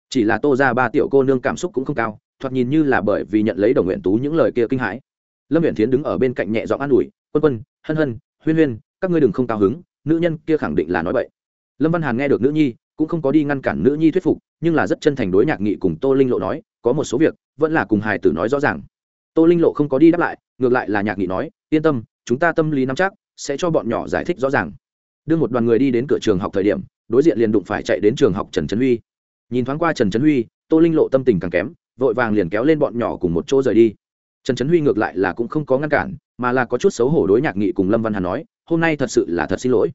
Chỉ là tô ra ba tiểu cô nương cảm xúc cũng không cao, thoạt nhìn như là bởi vì nhận lấy đồng nguyện tú những lời kia kinh hãi. Lâm viện tiến đứng ở bên cạnh nhẹ giọng an ủi, quân quân, hân hân, huyên huyên, các ngươi đừng không cao hứng, nữ nhân kia khẳng định là nói vậy lâm văn hàn nghe được nữ nhi cũng không có đi ngăn cản nữ nhi thuyết phục, nhưng là rất chân thành đối nhạc nghị cùng tô linh lộ nói, có một số việc, vẫn là cùng hài tử nói rõ ràng. Tô linh lộ không có đi đáp lại, ngược lại là nhạc nghị nói, yên tâm, chúng ta tâm lý nắm chắc, sẽ cho bọn nhỏ giải thích rõ ràng. Đưa một đoàn người đi đến cửa trường học thời điểm, đối diện liền đụng phải chạy đến trường học trần trấn huy. Nhìn thoáng qua trần trấn huy, tô linh lộ tâm tình càng kém, vội vàng liền kéo lên bọn nhỏ cùng một chỗ rời đi. Trần trấn huy ngược lại là cũng không có ngăn cản, mà là có chút xấu hổ đối nhạc nghị cùng lâm văn hà nói, hôm nay thật sự là thật xin lỗi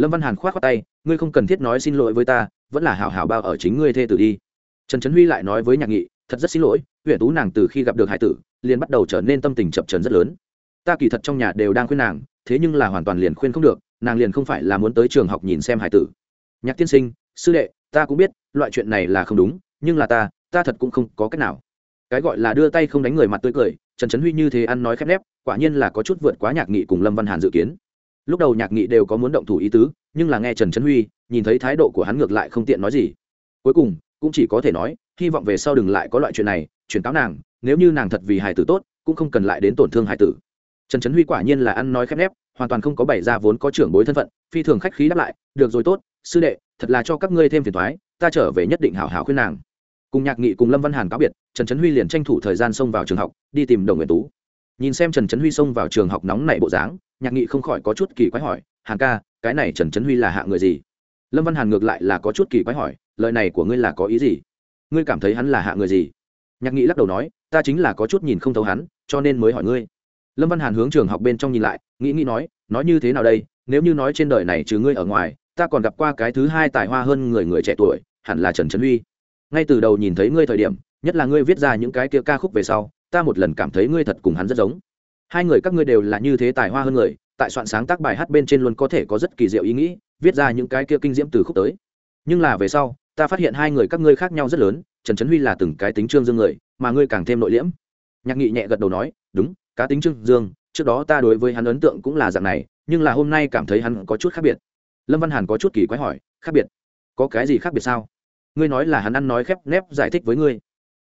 lâm văn hàn k h o á t khoác tay, ngươi không cần thiết nói xin lỗi với ta, vẫn là hảo hảo bao ở chính ngươi thê tử đi. Trần trấn huy lại nói với nhạc nghị, thật rất xin lỗi huyện tú nàng từ khi gặp được hải tử, liền bắt đầu trở nên tâm tình chập trần rất lớn. Ta kỳ thật trong nhà đều đang khuyên nàng, thế nhưng là hoàn toàn liền khuyên không được, nàng liền không phải là muốn tới trường học nhìn xem hải tử. Nhạc tiên sinh, sư đệ, ta cũng biết, loại chuyện này là không đúng, nhưng là ta ta thật cũng không có cách nào. Cái gọi là đưa tay không đánh người mặt tươi cười, trần trấn huy như thế ăn nói khép nép, quả nhiên là có chút vượt quá nhạc nghị cùng lâm văn hàn dự kiến lúc đầu nhạc nghị đều có muốn động thủ ý tứ, nhưng là nghe trần trấn huy, nhìn thấy thái độ của hắn ngược lại không tiện nói gì. Cuối cùng, cũng chỉ có thể nói, hy vọng về sau đừng lại có loại chuyện này, chuyển cáo nàng, nếu như nàng thật vì hài tử tốt, cũng không cần lại đến tổn thương hài tử. Trần trấn huy quả nhiên là ăn nói khép nép, hoàn toàn không có bày ra vốn có trưởng bối thân phận, phi thường khách khí đáp lại, được rồi tốt, sư đệ, thật là cho các ngươi thêm phiền thoái ta trở về nhất định hảo hảo khuyên nàng. Cùng nhạc nghị cùng lâm văn hàn cáo biệt, trần trấn huy liền tranh thủ thời gian xông vào trường học, đi tìm đồng nguyện tú. Nhìn xem trần trấn huy xông vào trường học nóng nảy bộ dáng nhạc nghị không khỏi có chút kỳ quái hỏi, hàn ca, cái này trần trấn huy là hạ người gì? Lâm văn hàn ngược lại là có chút kỳ quái hỏi, lời này của ngươi là có ý gì? Ngươi cảm thấy hắn là hạ người gì? Nhạc nghị lắc đầu nói, ta chính là có chút nhìn không thấu hắn, cho nên mới hỏi ngươi. Lâm văn hàn hướng trường học bên trong nhìn lại, nghĩ nghĩ nói nói như thế nào đây? Nếu như nói trên đời này trừ ngươi ở ngoài, ta còn gặp qua cái thứ hai tài hoa hơn người người trẻ tuổi, hẳn là trần trấn huy. Ngay từ đầu nhìn thấy ngươi thời điểm, nhất là ngươi viết ra những cái kia ca khúc về sau, ta một lần cảm thấy ngươi thật cùng hắn rất giống hai người các ngươi đều là như thế tài hoa hơn người, tại soạn sáng tác bài hát bên trên luôn có thể có rất kỳ diệu ý nghĩ, viết ra những cái kia kinh diễm từ khúc tới. Nhưng là về sau, ta phát hiện hai người các ngươi khác nhau rất lớn, trần trấn huy là từng cái tính trương dương người, mà ngươi càng thêm nội liễm. Nhạc nghị nhẹ gật đầu nói, đúng, cá tính trương dương, trước đó ta đối với hắn ấn tượng cũng là dạng này, nhưng là hôm nay cảm thấy hắn có chút khác biệt. Lâm văn hàn có chút kỳ quái hỏi, khác biệt? Có cái gì khác biệt sao? Ngươi nói là hắn ăn nói khép nép giải thích với ngươi.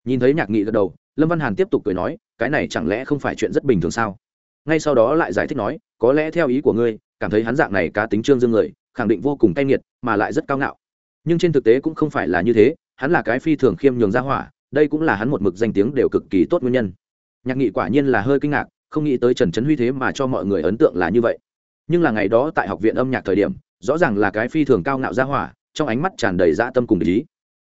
Nhìn thấy nhạc nghị gật đầu lâm văn hàn tiếp tục cười nói, cái này chẳng lẽ không phải chuyện rất bình thường sao? Ngay sau đó lại giải thích nói, có lẽ theo ý của ngươi, cảm thấy hắn dạng này cá tính trương dương người, khẳng định vô cùng cay nghiệt, mà lại rất cao ngạo. Nhưng trên thực tế cũng không phải là như thế, hắn là cái phi thường khiêm nhường ra hỏa, đây cũng là hắn một mực danh tiếng đều cực kỳ tốt nguyên nhân. Nhạc nghị quả nhiên là hơi kinh ngạc, không nghĩ tới trần trấn huy thế mà cho mọi người ấn tượng là như vậy. Nhưng là ngày đó tại học viện âm nhạc thời điểm, rõ ràng là cái phi thường cao ngạo ra hỏa, trong ánh mắt tràn đầy dã tâm cùng lý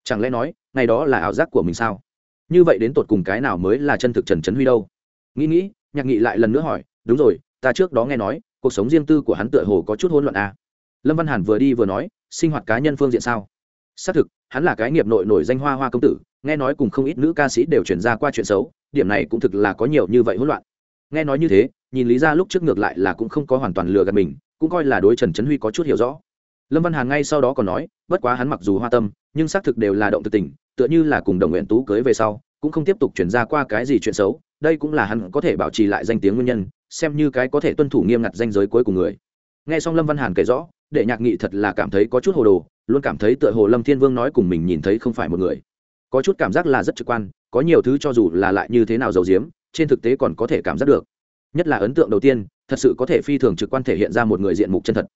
chẳng lẽ nói, ngày đó là ảo giác của mình sao? Như vậy đến tột cùng cái nào mới là chân thực trần trấn huy đâu? Nghĩ nghĩ, nhạc nghị lại lần nữa hỏi, đúng rồi, ta trước đó nghe nói, cuộc sống riêng tư của hắn tựa hồ có chút hỗn loạn à. lâm văn hàn vừa đi vừa nói, sinh hoạt cá nhân phương diện sao? Xác thực, hắn là cái nghiệp nội nổi danh hoa hoa công tử, nghe nói cùng không ít nữ ca sĩ đều chuyển ra qua chuyện xấu, điểm này cũng thực là có nhiều như vậy hỗn loạn. Nghe nói như thế, nhìn lý ra lúc trước ngược lại là cũng không có hoàn toàn lừa gạt mình, cũng coi là đối trần trấn huy có chút hiểu rõ. Lâm văn hàn ngay sau đó còn nói, bất quá hắn mặc dù hoa tâm, nhưng xác thực đều là động thực tình tựa như là cùng đồng nguyện tú cưới về sau, cũng không tiếp tục chuyển ra qua cái gì chuyện xấu, đây cũng là hắn có thể bảo trì lại danh tiếng nguyên nhân, xem như cái có thể tuân thủ nghiêm ngặt danh giới cuối cùng người. Nghe xong lâm văn hàn kể rõ, để nhạc nghị thật là cảm thấy có chút hồ đồ, luôn cảm thấy tựa hồ lâm thiên vương nói cùng mình nhìn thấy không phải một người. Có chút cảm giác là rất trực quan, có nhiều thứ cho dù là lại như thế nào giàu diếm trên thực tế còn có thể cảm giác được. Nhất là ấn tượng đầu tiên, thật sự có thể phi thường trực quan thể hiện ra một người diện mục chân thật.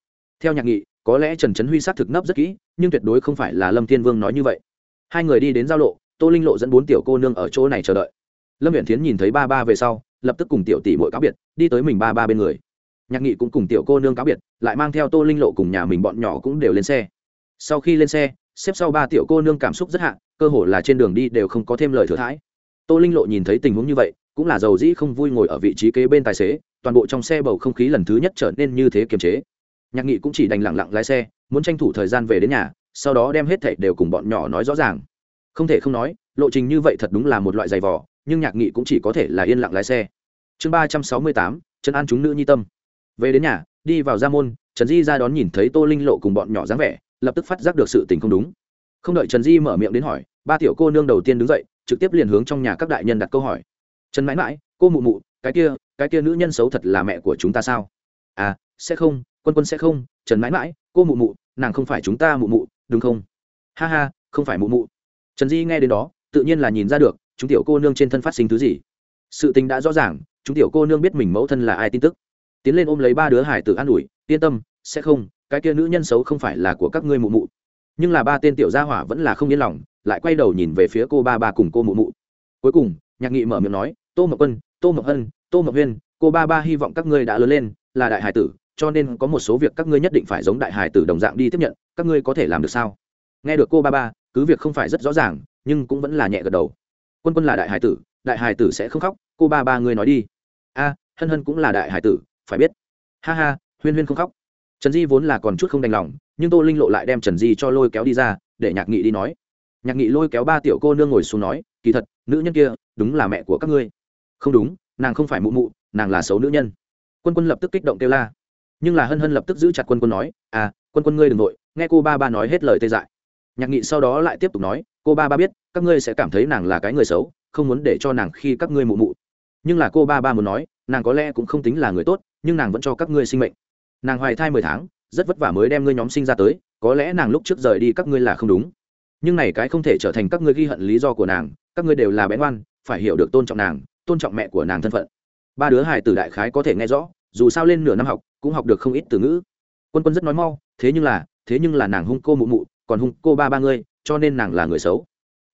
Theo nhạc nghị, có lẽ trần trấn huy xác thực nấp rất kỹ, nhưng tuyệt đối không phải là lâm thiên vương nói như vậy hai người đi đến giao lộ, tô linh lộ dẫn bốn tiểu cô nương ở chỗ này chờ đợi. Lâm viện thiến nhìn thấy ba ba về sau, lập tức cùng tiểu tỷ mỗi cáo biệt, đi tới mình ba ba bên người. Nhạc nghị cũng cùng tiểu cô nương cáo biệt, lại mang theo tô linh lộ cùng nhà mình bọn nhỏ cũng đều lên xe. Sau khi lên xe, xếp sau ba tiểu cô nương cảm xúc rất hạ, cơ hồ là trên đường đi đều không có thêm lời thừa thãi. Tô linh lộ nhìn thấy tình huống như vậy, cũng là giàu dĩ không vui ngồi ở vị trí kế bên tài xế, toàn bộ trong xe bầu không khí lần thứ nhất trở nên như thế kiềm chế. Nhạc nghị cũng chỉ đành lặng lặng lái xe, muốn tranh thủ thời gian về đến nhà sau đó đem hết thảy đều cùng bọn nhỏ nói rõ ràng. Không thể không nói, lộ trình như vậy thật đúng là một loại giày vò, nhưng nhạc nghị cũng chỉ có thể là yên lặng lái xe. Chương ba trăm sáu mươi tám trần an chúng nữ nhi tâm. Về đến nhà, đi vào gia môn, trần di ra đón nhìn thấy tô linh lộ cùng bọn nhỏ dáng vẻ, lập tức phát giác được sự tình không đúng. Không đợi trần di mở miệng đến hỏi, ba tiểu cô nương đầu tiên đứng dậy, trực tiếp liền hướng trong nhà các đại nhân đặt câu hỏi. Trần mãi mãi, cô mụ mụ, cái kia cái kia nữ nhân xấu thật là mẹ của chúng ta sao? À sẽ không, quân quân sẽ không, trần mãi mãi, cô mụ mụ nàng không phải chúng ta mụ mụ, đúng không? Ha ha, không phải mụ mụ. Trần di nghe đến đó, tự nhiên là nhìn ra được, chúng tiểu cô nương trên thân phát sinh thứ gì. Sự tình đã rõ ràng, chúng tiểu cô nương biết mình mẫu thân là ai tin tức. Tiến lên ôm lấy ba đứa hải tử an ủi, yên tâm, sẽ không, cái kia nữ nhân xấu không phải là của các ngươi mụ mụ. Nhưng là ba tên tiểu gia hỏa vẫn là không yên lòng, lại quay đầu nhìn về phía cô ba ba cùng cô mụ mụ. Cuối cùng, nhạc nghị mở miệng nói, tô mậu quân, tô mậu hân tô mậu huyên, cô ba ba hy vọng các ngươi đã lớn lên, là đại hải tử cho nên có một số việc các ngươi nhất định phải giống đại hải tử đồng dạng đi tiếp nhận, các ngươi có thể làm được sao? Nghe được cô ba ba, cứ việc không phải rất rõ ràng, nhưng cũng vẫn là nhẹ gật đầu. Quân quân là đại hải tử, đại hải tử sẽ không khóc, cô ba ba ngươi nói đi. A, hân hân cũng là đại hải tử, phải biết. Ha ha, huyên huyên không khóc. Trần di vốn là còn chút không đành lòng, nhưng tô linh lộ lại đem trần di cho lôi kéo đi ra, để nhạc nghị đi nói. Nhạc nghị lôi kéo ba tiểu cô nương ngồi xuống nói, kỳ thật, nữ nhân kia đúng là mẹ của các ngươi. Không đúng, nàng không phải mụ mụ, nàng là xấu nữ nhân. Quân quân lập tức kích động kêu la nhưng là hân hân lập tức giữ chặt quân quân nói à quân quân ngươi đ ừ n g nội nghe cô ba ba nói hết lời tê dại. Nhạc nghị sau đó lại tiếp tục nói, cô ba ba biết, các ngươi sẽ cảm thấy nàng là cái người xấu, không muốn để cho nàng khi các ngươi mụ mụ. Nhưng là cô ba ba muốn nói, nàng có lẽ cũng không tính là người tốt, nhưng nàng vẫn cho các ngươi sinh mệnh. Nàng hoài thai mười tháng, rất vất vả mới đem ngươi nhóm sinh ra tới, có lẽ nàng lúc trước rời đi các ngươi là không đúng. Nhưng này cái không thể trở thành các ngươi ghi hận lý do của nàng, các ngươi đều là bé ngoan phải hiểu được tôn trọng nàng, tôn trọng mẹ của nàng thân phận. Ba đứa hài tử đại khái có thể nghe rõ dù sao lên nửa năm học, cũng học được không ít từ ngữ. Quân quân rất nói mau, thế nhưng là, thế nhưng là nàng hung cô mụ mụ, còn hung cô ba ba ngươi, cho nên nàng là người xấu.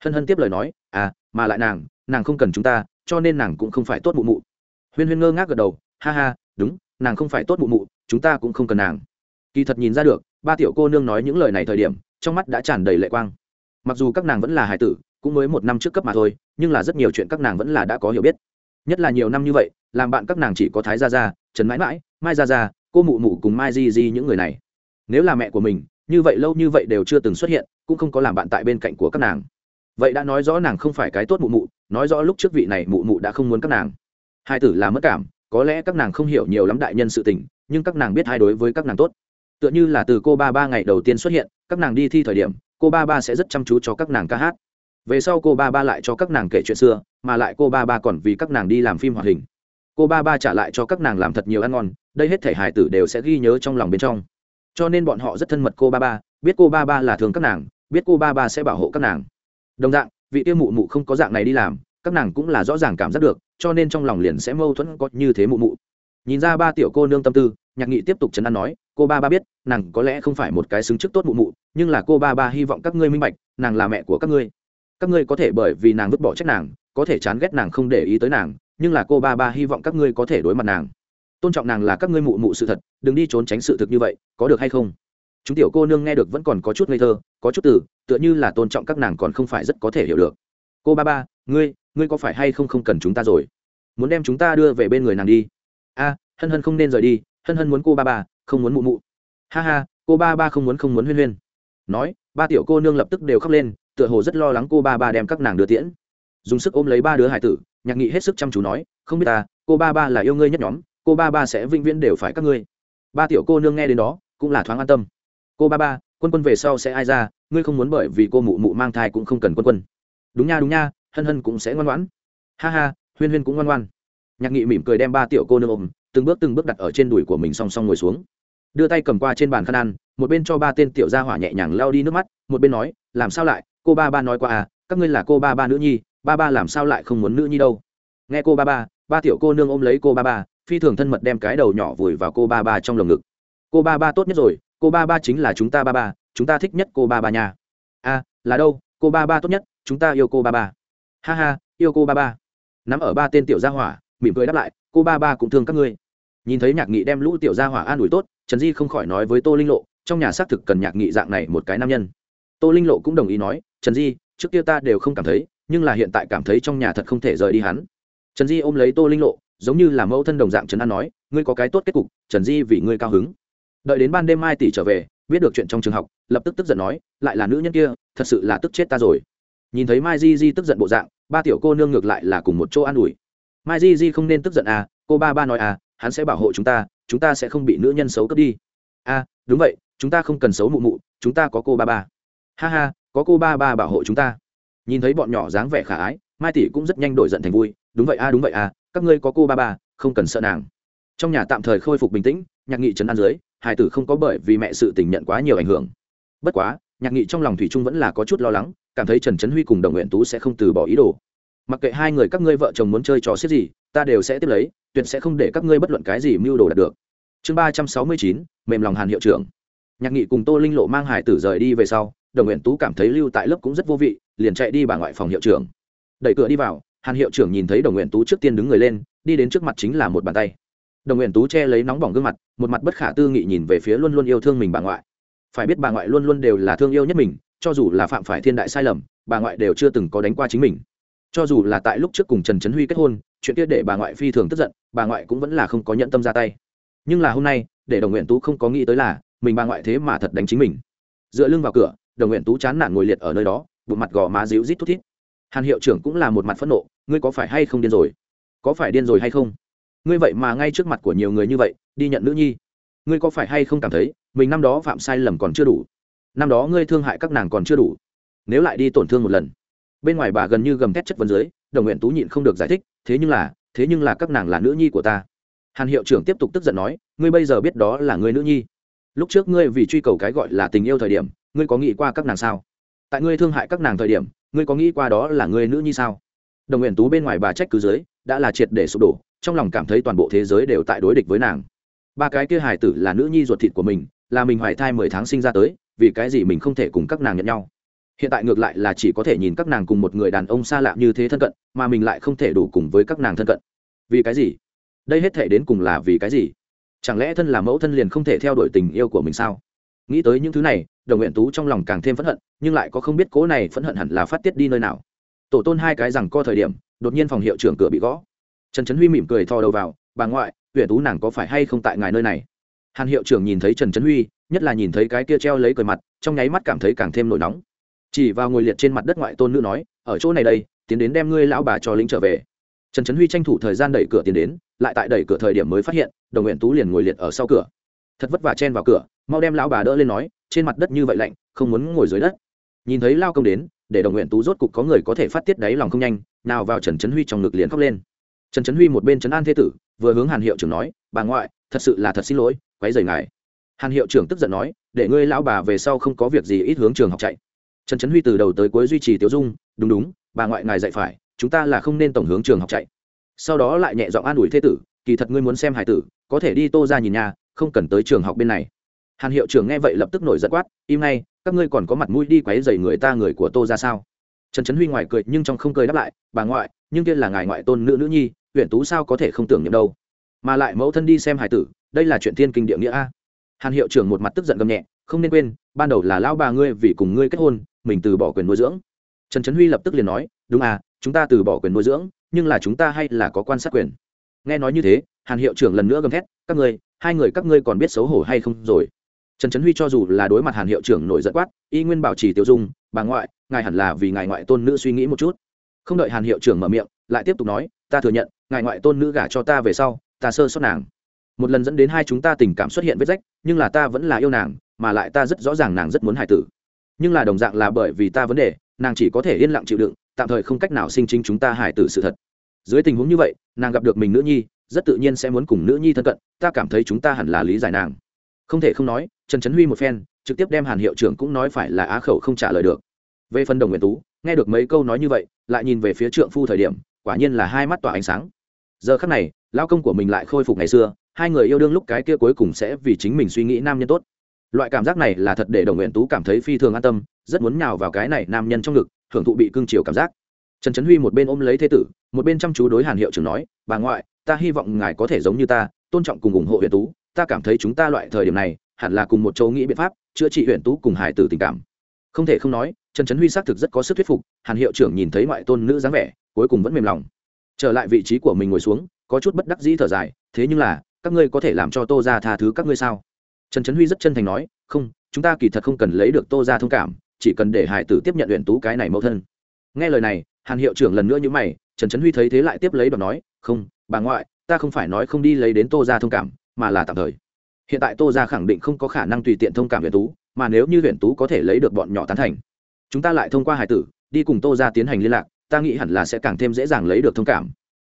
Hân hân tiếp lời nói à mà lại nàng nàng không cần chúng ta, cho nên nàng cũng không phải tốt mụ mụ. Huyên huyên ngơ ngác gật đầu, ha ha, đúng, nàng không phải tốt mụ mụ, chúng ta cũng không cần nàng. Kỳ thật nhìn ra được, ba tiểu cô nương nói những lời này thời điểm, trong mắt đã tràn đầy lệ quang. Mặc dù các nàng vẫn là hài tử, cũng mới một năm trước cấp mà thôi, nhưng là rất nhiều chuyện các nàng vẫn là đã có hiểu biết. Nhất là nhiều năm như vậy, làm bạn các nàng chỉ có thái gia gia trần mãi mãi mai ra ra, cô mụ mụ cùng mai di di những người này. Nếu là mẹ của mình như vậy lâu như vậy đều chưa từng xuất hiện cũng không có làm bạn tại bên cạnh của các nàng. Vậy đã nói rõ nàng không phải cái tốt mụ mụ nói rõ lúc trước vị này mụ mụ đã không muốn các nàng. Hai tử là mất cảm có lẽ các nàng không hiểu nhiều lắm đại nhân sự tình nhưng các nàng biết hai đối với các nàng tốt. Tựa như là từ cô ba ba ngày đầu tiên xuất hiện các nàng đi thi thời điểm cô ba ba sẽ rất chăm chú cho các nàng ca hát. Về sau cô ba ba lại cho các nàng kể chuyện xưa mà lại cô ba ba còn vì các nàng đi làm phim hoạt hình cô ba ba trả lại cho các nàng làm thật nhiều ăn ngon, đây hết thể hải tử đều sẽ ghi nhớ trong lòng bên trong. Cho nên bọn họ rất thân mật cô ba ba, biết cô ba ba là thường các nàng, biết cô ba ba sẽ bảo hộ các nàng. Đồng dạng, vị tiêu mụ mụ không có dạng này đi làm, các nàng cũng là rõ ràng cảm giác được, cho nên trong lòng liền sẽ mâu thuẫn có như thế mụ mụ. Nhìn ra ba tiểu cô nương tâm tư, nhạc nghị tiếp tục chấn an nói, cô ba ba biết, nàng có lẽ không phải một cái xứng chức tốt mụ mụ, nhưng là cô ba ba hy vọng các ngươi minh bạch, nàng là mẹ của các ngươi. Các ngươi có thể bởi vì nàng vứt bỏ trách nàng, có thể chán ghét nàng không để ý tới nàng nhưng là cô ba ba hy vọng các ngươi có thể đối mặt nàng. Tôn trọng nàng là các ngươi mụ mụ sự thật, đừng đi trốn tránh sự thực như vậy, có được hay không? Chúng tiểu cô nương nghe được vẫn còn có chút ngây thơ, có chút từ, tựa như là tôn trọng các nàng còn không phải rất có thể hiểu được. Cô ba ba, ngươi ngươi có phải hay không không cần chúng ta rồi? Muốn đem chúng ta đưa về bên người nàng đi. A, hân hân không nên rời đi, hân hân muốn cô ba ba, không muốn mụ mụ. Ha ha, cô ba ba không muốn không muốn huyên huyên. Nói, ba tiểu cô nương lập tức đều khóc lên, tựa hồ rất lo lắng cô ba ba đem các nàng đưa tiễn. Dùng sức ôm lấy ba đứa hải tử nhạc nghị hết sức chăm chú nói, không biết ta, cô ba ba là yêu ngươi nhất nhóm, cô ba ba sẽ vĩnh viễn đều phải các ngươi. Ba tiểu cô nương nghe đến đó, cũng là thoáng an tâm. Cô ba ba, quân quân về sau sẽ ai ra? Ngươi không muốn bởi vì cô mụ mụ mang thai cũng không cần quân quân. Đúng nha đúng nha, hân hân cũng sẽ ngoan ngoãn. Ha ha, huyên huyên cũng ngoan ngoan. Nhạc nghị mỉm cười đem ba tiểu cô nương ôm, từng bước từng bước đặt ở trên đùi của mình song song ngồi xuống. Đưa tay cầm qua trên bàn khăn ăn, một bên cho ba tên tiểu gia hỏa nhẹ nhàng lao đi nước mắt, một bên nói, làm sao lại? Cô ba ba nói qua à các ngươi là cô ba ba nữ nhi ba ba làm sao lại không muốn nữ nhi đâu? Nghe cô ba ba ba tiểu cô nương ôm lấy cô ba ba, phi thường thân mật đem cái đầu nhỏ vùi vào cô ba ba trong lồng ngực. Cô ba ba tốt nhất rồi, cô ba ba chính là chúng ta ba ba, chúng ta thích nhất cô ba ba nhà a, là đâu? Cô ba ba tốt nhất, chúng ta yêu cô ba ba. Ha ha, yêu cô ba ba. Nắm ở ba tên tiểu gia hỏa, mỉm cười đáp lại, cô ba ba cũng thương các ngươi. Nhìn thấy nhạc nghị đem lũ tiểu gia hỏa an ủi tốt, trần di không khỏi nói với tô linh lộ, trong nhà xác thực cần nhạc nghị dạng này một cái nam nhân. Tô linh lộ cũng đồng ý nói, trần di, trước kia ta đều không cảm thấy nhưng là hiện tại cảm thấy trong nhà thật không thể rời đi hắn. Trần di ôm lấy tô linh lộ, giống như là mẫu thân đồng dạng trần an nói, ngươi có cái tốt kết cục, trần di vì ngươi cao hứng. Đợi đến ban đêm mai tỷ trở về, biết được chuyện trong trường học, lập tức tức giận nói, lại là nữ nhân kia, thật sự là tức chết ta rồi. Nhìn thấy mai di di tức giận bộ dạng, ba tiểu cô nương ngược lại là cùng một chỗ an ủi. Mai di di không nên tức giận à cô ba ba nói à hắn sẽ bảo hộ chúng ta chúng ta sẽ không bị nữ nhân xấu cướp đi. À đúng vậy, chúng ta không cần xấu mụ mụ, chúng ta có cô ba ba. Ha ha, có cô ba ba bảo hộ chúng ta nhìn thấy bọn nhỏ dáng vẻ khả ái, mai tỷ cũng rất nhanh đổi giận thành vui, đúng vậy a, đúng vậy a, các ngươi có cô ba ba, không cần sợ nàng. Trong nhà tạm thời khôi phục bình tĩnh, nhạc nghị trấn an dưới hải tử không có bởi vì mẹ sự tình nhận quá nhiều ảnh hưởng. Bất quá, nhạc nghị trong lòng thủy trung vẫn là có chút lo lắng, cảm thấy trần trấn huy cùng đồng nguyện tú sẽ không từ bỏ ý đồ. Mặc kệ hai người các ngươi vợ chồng muốn chơi trò xiết gì, ta đều sẽ tiếp lấy, tuyệt sẽ không để các ngươi bất luận cái gì mưu đồ đạt được. Chương ba trăm sáu mươi chín, mềm lòng hàn hiệu trưởng. Nhạc nghị cùng tô linh lộ mang hải tử rời đi về sau đồng nguyện tú cảm thấy lưu tại lớp cũng rất vô vị, liền chạy đi bà ngoại phòng hiệu trưởng. Đẩy cửa đi vào, hàn hiệu trưởng nhìn thấy đồng nguyện tú trước tiên đứng người lên, đi đến trước mặt chính là một bàn tay. Đồng nguyện tú che lấy nóng bỏng gương mặt, một mặt bất khả tư nghị nhìn về phía luôn luôn yêu thương mình bà ngoại. Phải biết bà ngoại luôn luôn đều là thương yêu nhất mình, cho dù là phạm phải thiên đại sai lầm, bà ngoại đều chưa từng có đánh qua chính mình. Cho dù là tại lúc trước cùng trần trấn huy kết hôn, chuyện kia để bà ngoại phi thường tức giận, bà ngoại cũng vẫn là không có nhận tâm ra tay. Nhưng là hôm nay, để đồng nguyện tú không có nghĩ tới là, mình bà ngoại thế mà thật đánh chính mình. Dựa lưng vào cửa đồng nguyện tú chán nản ngồi liệt ở nơi đó, bụng mặt gò má díu rít thút thít. Hàn hiệu trưởng cũng là một mặt phẫn nộ, ngươi có phải hay không điên rồi? Có phải điên rồi hay không? Ngươi vậy mà ngay trước mặt của nhiều người như vậy, đi nhận nữ nhi. Ngươi có phải hay không cảm thấy, mình năm đó phạm sai lầm còn chưa đủ? Năm đó ngươi thương hại các nàng còn chưa đủ. Nếu lại đi tổn thương một lần. Bên ngoài bà gần như gầm thét chất vấn dưới, đồng nguyện tú nhịn không được giải thích, thế nhưng là, thế nhưng là các nàng là nữ nhi của ta. Hàn hiệu trưởng tiếp tục tức giận nói, ngươi bây giờ biết đó là ngươi nữ nhi. Lúc trước ngươi vì truy cầu cái gọi là tình yêu thời điểm ngươi có nghĩ qua các nàng sao? Tại ngươi thương hại các nàng thời điểm, ngươi có nghĩ qua đó là ngươi nữ nhi sao? Đồng nguyện tú bên ngoài bà trách cứ dưới, đã là triệt để sụp đổ, trong lòng cảm thấy toàn bộ thế giới đều tại đối địch với nàng. Ba cái kia hài tử là nữ nhi ruột thịt của mình, là mình hoài thai mười tháng sinh ra tới, vì cái gì mình không thể cùng các nàng nhận nhau? Hiện tại ngược lại là chỉ có thể nhìn các nàng cùng một người đàn ông xa lạ như thế thân cận, mà mình lại không thể đủ cùng với các nàng thân cận. Vì cái gì? Đây hết thể đến cùng là vì cái gì? Chẳng lẽ thân là mẫu thân liền không thể theo đuổi tình yêu của mình sao? Nghĩ tới những thứ này, đồng nguyện tú trong lòng càng thêm phẫn hận, nhưng lại có không biết cố này phẫn hận hẳn là phát tiết đi nơi nào. Tổ tôn hai cái rằng co thời điểm, đột nhiên phòng hiệu trưởng cửa bị gõ. Trần trấn huy mỉm cười thò đầu vào, bà ngoại huyện tú nàng có phải hay không tại ngài nơi này? Hàn hiệu trưởng nhìn thấy trần trấn huy, nhất là nhìn thấy cái kia treo lấy cười mặt, trong nháy mắt cảm thấy càng thêm nổi nóng. Chỉ vào ngồi liệt trên mặt đất ngoại tôn nữ nói, ở chỗ này đây, tiến đến đem ngươi lão bà cho lính trở về. Trần trấn huy tranh thủ thời gian đẩy cửa tiến đến, lại tại đẩy cửa thời điểm mới phát hiện, đồng nguyện tú liền ngồi liệt ở sau cửa. Thật vất vả chen vào cửa mau đem lão bà đỡ lên nói, trên mặt đất như vậy lạnh, không muốn ngồi dưới đất. Nhìn thấy lao công đến, để đồng nguyện tú rốt cục có người có thể phát tiết đáy lòng không nhanh, nào vào trần trấn huy trong ngực liền khóc lên. Trần trấn huy một bên trấn an thế tử, vừa hướng hàn hiệu trưởng nói, bà ngoại, thật sự là thật xin lỗi, quấy rầy ngài. Hàn hiệu trưởng tức giận nói, để ngươi lão bà về sau không có việc gì ít hướng trường học chạy. Trần trấn huy từ đầu tới cuối duy trì tiểu dung, đúng đúng, bà ngoại ngài dạy phải, chúng ta là không nên tổng hướng trường học chạy. Sau đó lại nhẹ giọng an ủi thế tử, kỳ thật ngươi muốn xem hải tử, có thể đi tô ra nhìn nhà, không cần tới trường học bên này hàn hiệu trưởng nghe vậy lập tức nổi giận quát, im ngay, các ngươi còn có mặt mũi đi quấy dày người ta người của tô ra sao? Trần trấn huy ngoài cười nhưng trong không cười đáp lại, bà ngoại, nhưng kia là ngài ngoại tôn nữ nữ nhi, huyện tú sao có thể không tưởng niệm đâu? Mà lại mẫu thân đi xem hải tử, đây là chuyện thiên kinh địa nghĩa a. Hàn hiệu trưởng một mặt tức giận gầm nhẹ, không nên quên, ban đầu là lão bà ngươi vì cùng ngươi kết hôn, mình từ bỏ quyền nuôi dưỡng. Trần trấn huy lập tức liền nói, đúng à chúng ta từ bỏ quyền nuôi dưỡng, nhưng là chúng ta hay là có quan sát quyền. Nghe nói như thế, hàn hiệu trưởng lần nữa gầm thét, các ngươi, hai người các ngươi còn biết xấu hổ hay không rồi? Trần trấn huy cho dù là đối mặt hàn hiệu trưởng nổi giận quát, y nguyên bảo trì tiêu dung, bà ngoại, ngài hẳn là vì ngài ngoại tôn nữ suy nghĩ một chút. Không đợi hàn hiệu trưởng mở miệng, lại tiếp tục nói, ta thừa nhận, ngài ngoại tôn nữ gả cho ta về sau, ta sơ sót nàng. Một lần dẫn đến hai chúng ta tình cảm xuất hiện vết rách, nhưng là ta vẫn là yêu nàng, mà lại ta rất rõ ràng nàng rất muốn hài tử. Nhưng là đồng dạng là bởi vì ta vấn đề, nàng chỉ có thể yên lặng chịu đựng, tạm thời không cách nào sinh chính chúng ta hài tử sự thật. Dưới tình huống như vậy, nàng gặp được mình nữ nhi, rất tự nhiên sẽ muốn cùng nữ nhi thân cận, ta cảm thấy chúng ta hẳn là lý giải nàng. Không thể không nói trần trấn huy một phen, trực tiếp đem hàn hiệu trưởng cũng nói phải là á khẩu không trả lời được. Về phần đồng nguyện tú, nghe được mấy câu nói như vậy, lại nhìn về phía trượng phu thời điểm, quả nhiên là hai mắt tỏa ánh sáng. Giờ khắc này lao công của mình lại khôi phục ngày xưa, hai người yêu đương lúc cái kia cuối cùng sẽ vì chính mình suy nghĩ nam nhân tốt. Loại cảm giác này là thật để đồng nguyện tú cảm thấy phi thường an tâm, rất muốn nhào vào cái này nam nhân trong ngực, hưởng thụ bị cương chiều cảm giác. Trần trấn huy một bên ôm lấy thế tử, một bên chăm chú đối hàn hiệu trưởng nói, bà ngoại, ta hy vọng ngài có thể giống như ta, tôn trọng cùng ủng hộ huyện tú, ta cảm thấy chúng ta loại thời điểm này hẳn là cùng một chỗ nghĩ biện pháp, chữa trị huyện tú cùng hải tử tình cảm. Không thể không nói, trần trấn huy xác thực rất có sức thuyết phục, hàn hiệu trưởng nhìn thấy ngoại tôn nữ dáng vẻ, cuối cùng vẫn mềm lòng. Trở lại vị trí của mình ngồi xuống, có chút bất đắc dĩ thở dài, thế nhưng là, các ngươi có thể làm cho tô ra tha thứ các ngươi sao? Trần trấn huy rất chân thành nói, không, chúng ta kỳ thật không cần lấy được tô ra thông cảm, chỉ cần để hải tử tiếp nhận luyện tú cái này mẫu thân. Nghe lời này, hàn hiệu trưởng lần nữa như mày, trần trấn huy thấy thế lại tiếp lấy đoạn nói, không, bà ngoại, ta không phải nói không đi lấy đến tô ra thông cảm, mà là tạm thời hiện tại tô ra khẳng định không có khả năng tùy tiện thông cảm huyền tú, mà nếu như huyền tú có thể lấy được bọn nhỏ tán thành, chúng ta lại thông qua hải tử, đi cùng tô ra tiến hành liên lạc, ta nghĩ hẳn là sẽ càng thêm dễ dàng lấy được thông cảm.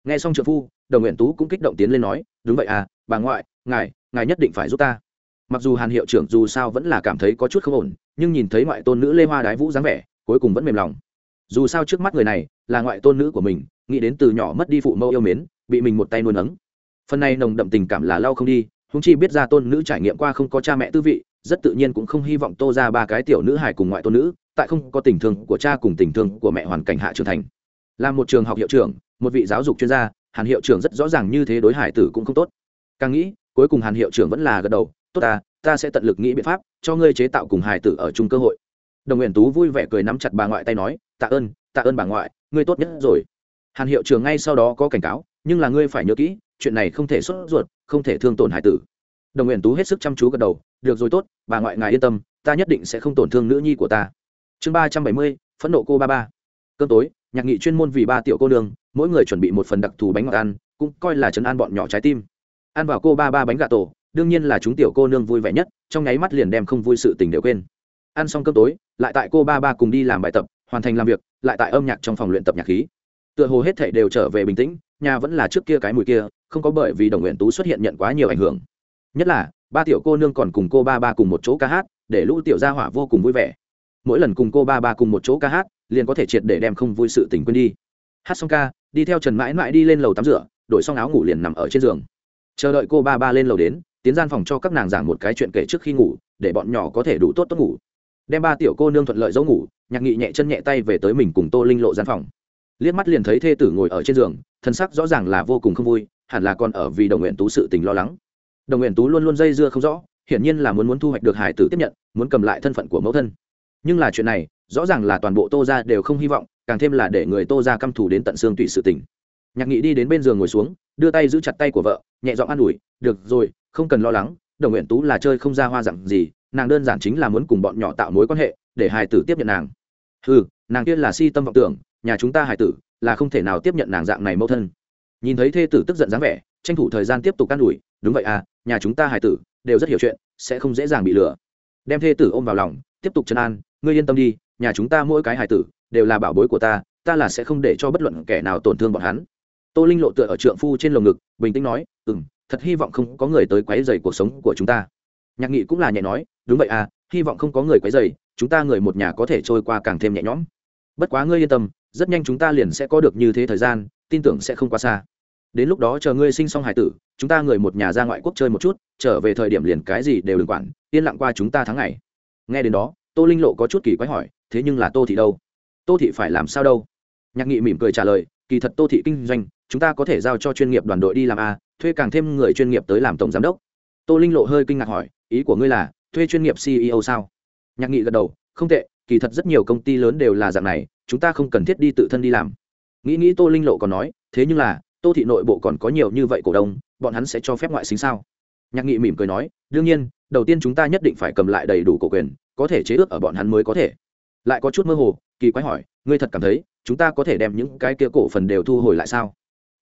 Nghe xong trợ phu, đồng nguyện tú cũng kích động tiến lên nói, đúng vậy à bà ngoại, ngài ngài nhất định phải giúp ta. Mặc dù hàn hiệu trưởng dù sao vẫn là cảm thấy có chút không ổn, nhưng nhìn thấy ngoại tôn nữ lê hoa đái vũ dáng vẻ, cuối cùng vẫn mềm lòng. Dù sao trước mắt người này là ngoại tôn nữ của mình, nghĩ đến từ nhỏ mất đi phụ mẫu yêu mến, bị mình một tay nuôi nấng. Phần này nồng đậm tình cảm là lau không đi húng chi biết ra tôn nữ trải nghiệm qua không có cha mẹ tư vị, rất tự nhiên cũng không hy vọng tô ra ba cái tiểu nữ hải cùng ngoại tôn nữ, tại không có tình thương của cha cùng tình thương của mẹ hoàn cảnh hạ trưởng thành. Là một trường học hiệu trưởng, một vị giáo dục chuyên gia, hàn hiệu trưởng rất rõ ràng như thế đối hải tử cũng không tốt. Càng nghĩ, cuối cùng hàn hiệu trưởng vẫn là gật đầu, tốt ta ta sẽ tận lực nghĩ biện pháp cho ngươi chế tạo cùng hải tử ở chung cơ hội. Đồng nguyện tú vui vẻ cười nắm chặt bà ngoại tay nói, tạ ơn tạ ơn bà ngoại, ngươi tốt nhất rồi. Hàn hiệu trưởng ngay sau đó có cảnh cáo, nhưng là ngươi phải nhớ kỹ, chuyện này không thể xuất ruột không thể thương tổn hải tử. Đồng nguyện tú hết sức chăm chú gật đầu, được rồi tốt, bà ngoại ngài yên tâm, ta nhất định sẽ không tổn thương nữ nhi của ta. Chương ba trăm bảy mươi, phẫn nộ cô ba ba. Cơn tối, nhạc nghị chuyên môn vì ba tiểu cô nương, mỗi người chuẩn bị một phần đặc thù bánh ngọt ăn, cũng coi là chấn an bọn nhỏ trái tim. Ăn vào cô ba ba bánh gà tổ, đương nhiên là chúng tiểu cô nương vui vẻ nhất, trong nháy mắt liền đem không vui sự tình đều quên. Ăn xong cơm tối, lại tại cô ba ba cùng đi làm bài tập, hoàn thành làm việc, lại tại âm nhạc trong phòng luyện tập nhạc khí. Tựa hồ hết thể đều trở về bình tĩnh nhà vẫn là trước kia cái mùi kia, không có bởi vì đồng nguyện tú xuất hiện nhận quá nhiều ảnh hưởng. Nhất là, ba tiểu cô nương còn cùng cô ba ba cùng một chỗ ca hát, để lũ tiểu gia hỏa vô cùng vui vẻ. Mỗi lần cùng cô ba ba cùng một chỗ ca hát, liền có thể triệt để đem không vui sự tình quên đi. Hát xong ca, đi theo trần mãi mãi đi lên lầu tắm rửa, đổi xong áo ngủ liền nằm ở trên giường. Chờ đợi cô ba ba lên lầu đến, tiến gian phòng cho các nàng giảng một cái chuyện kể trước khi ngủ, để bọn nhỏ có thể đủ tốt tốt ngủ. Đem ba tiểu cô nương thuận lợi giấu ngủ, nhạc nghị nhẹ chân nhẹ tay về tới mình cùng tô linh lộ gian phòng. Liếc mắt liền thấy thê tử ngồi ở trên giường thân sắc rõ ràng là vô cùng không vui, hẳn là còn ở vì đồng nguyện tú sự tình lo lắng. Đồng nguyện tú luôn luôn dây dưa không rõ, hiển nhiên là muốn muốn thu hoạch được hải tử tiếp nhận, muốn cầm lại thân phận của mẫu thân. Nhưng là chuyện này, rõ ràng là toàn bộ tô ra đều không hy vọng, càng thêm là để người tô ra căm thù đến tận xương tùy sự tình. Nhạc nghị đi đến bên giường ngồi xuống, đưa tay giữ chặt tay của vợ, nhẹ giọng an ủi, được rồi, không cần lo lắng, đồng nguyện tú là chơi không ra hoa dặn gì, nàng đơn giản chính là muốn cùng bọn nhỏ tạo mối quan hệ, để hài tử tiếp nhận nàng. Ừ nàng kia là si tâm vọng tưởng, nhà chúng ta hài tử là không thể nào tiếp nhận nàng dạng này mẫu thân. Nhìn thấy thê tử tức giận dáng vẻ, tranh thủ thời gian tiếp tục can ủi, đúng vậy à nhà chúng ta Hải tử, đều rất hiểu chuyện, sẽ không dễ dàng bị lừa. Đem thê tử ôm vào lòng, tiếp tục chân an, ngươi yên tâm đi, nhà chúng ta mỗi cái Hải tử, đều là bảo bối của ta ta là sẽ không để cho bất luận kẻ nào tổn thương bọn hắn. Tô linh lộ tựa ở trượng phu trên lồng ngực, bình tĩnh nói ừ m thật hy vọng không có người tới quấy dày cuộc sống của chúng ta. Nhạc nghị cũng là nhẹ nói, đúng vậy à hy vọng không có người quấy dày chúng ta người một nhà có thể trôi qua càng thêm nhẹ nhõm. Bất quá ngươi yên tâm rất nhanh chúng ta liền sẽ có được như thế thời gian, tin tưởng sẽ không quá xa. Đến lúc đó chờ ngươi sinh xong hải tử, chúng ta người một nhà ra ngoại quốc chơi một chút, trở về thời điểm liền cái gì đều đừng quản, yên lặng qua chúng ta tháng ngày. Nghe đến đó, tô linh lộ có chút kỳ quái hỏi, thế nhưng là tô thị đâu? Tô thị phải làm sao đâu? Nhạc nghị mỉm cười trả lời, kỳ thật tô thị kinh doanh, chúng ta có thể giao cho chuyên nghiệp đoàn đội đi làm a, thuê càng thêm người chuyên nghiệp tới làm tổng giám đốc. Tô linh lộ hơi kinh ngạc hỏi, ý của ngươi là, thuê chuyên nghiệp ceo sao? Nhạc nghị gật đầu, không tệ kỳ thật rất nhiều công ty lớn đều là dạng này, chúng ta không cần thiết đi tự thân đi làm. Nghĩ nghĩ tô linh lộ còn nói, thế nhưng là, tô thị nội bộ còn có nhiều như vậy cổ đông, bọn hắn sẽ cho phép ngoại sinh sao? Nhạc nghị mỉm cười nói, đương nhiên, đầu tiên chúng ta nhất định phải cầm lại đầy đủ cổ quyền, có thể chế ước ở bọn hắn mới có thể. Lại có chút mơ hồ, kỳ quái hỏi, ngươi thật cảm thấy, chúng ta có thể đem những cái kia cổ phần đều thu hồi lại sao?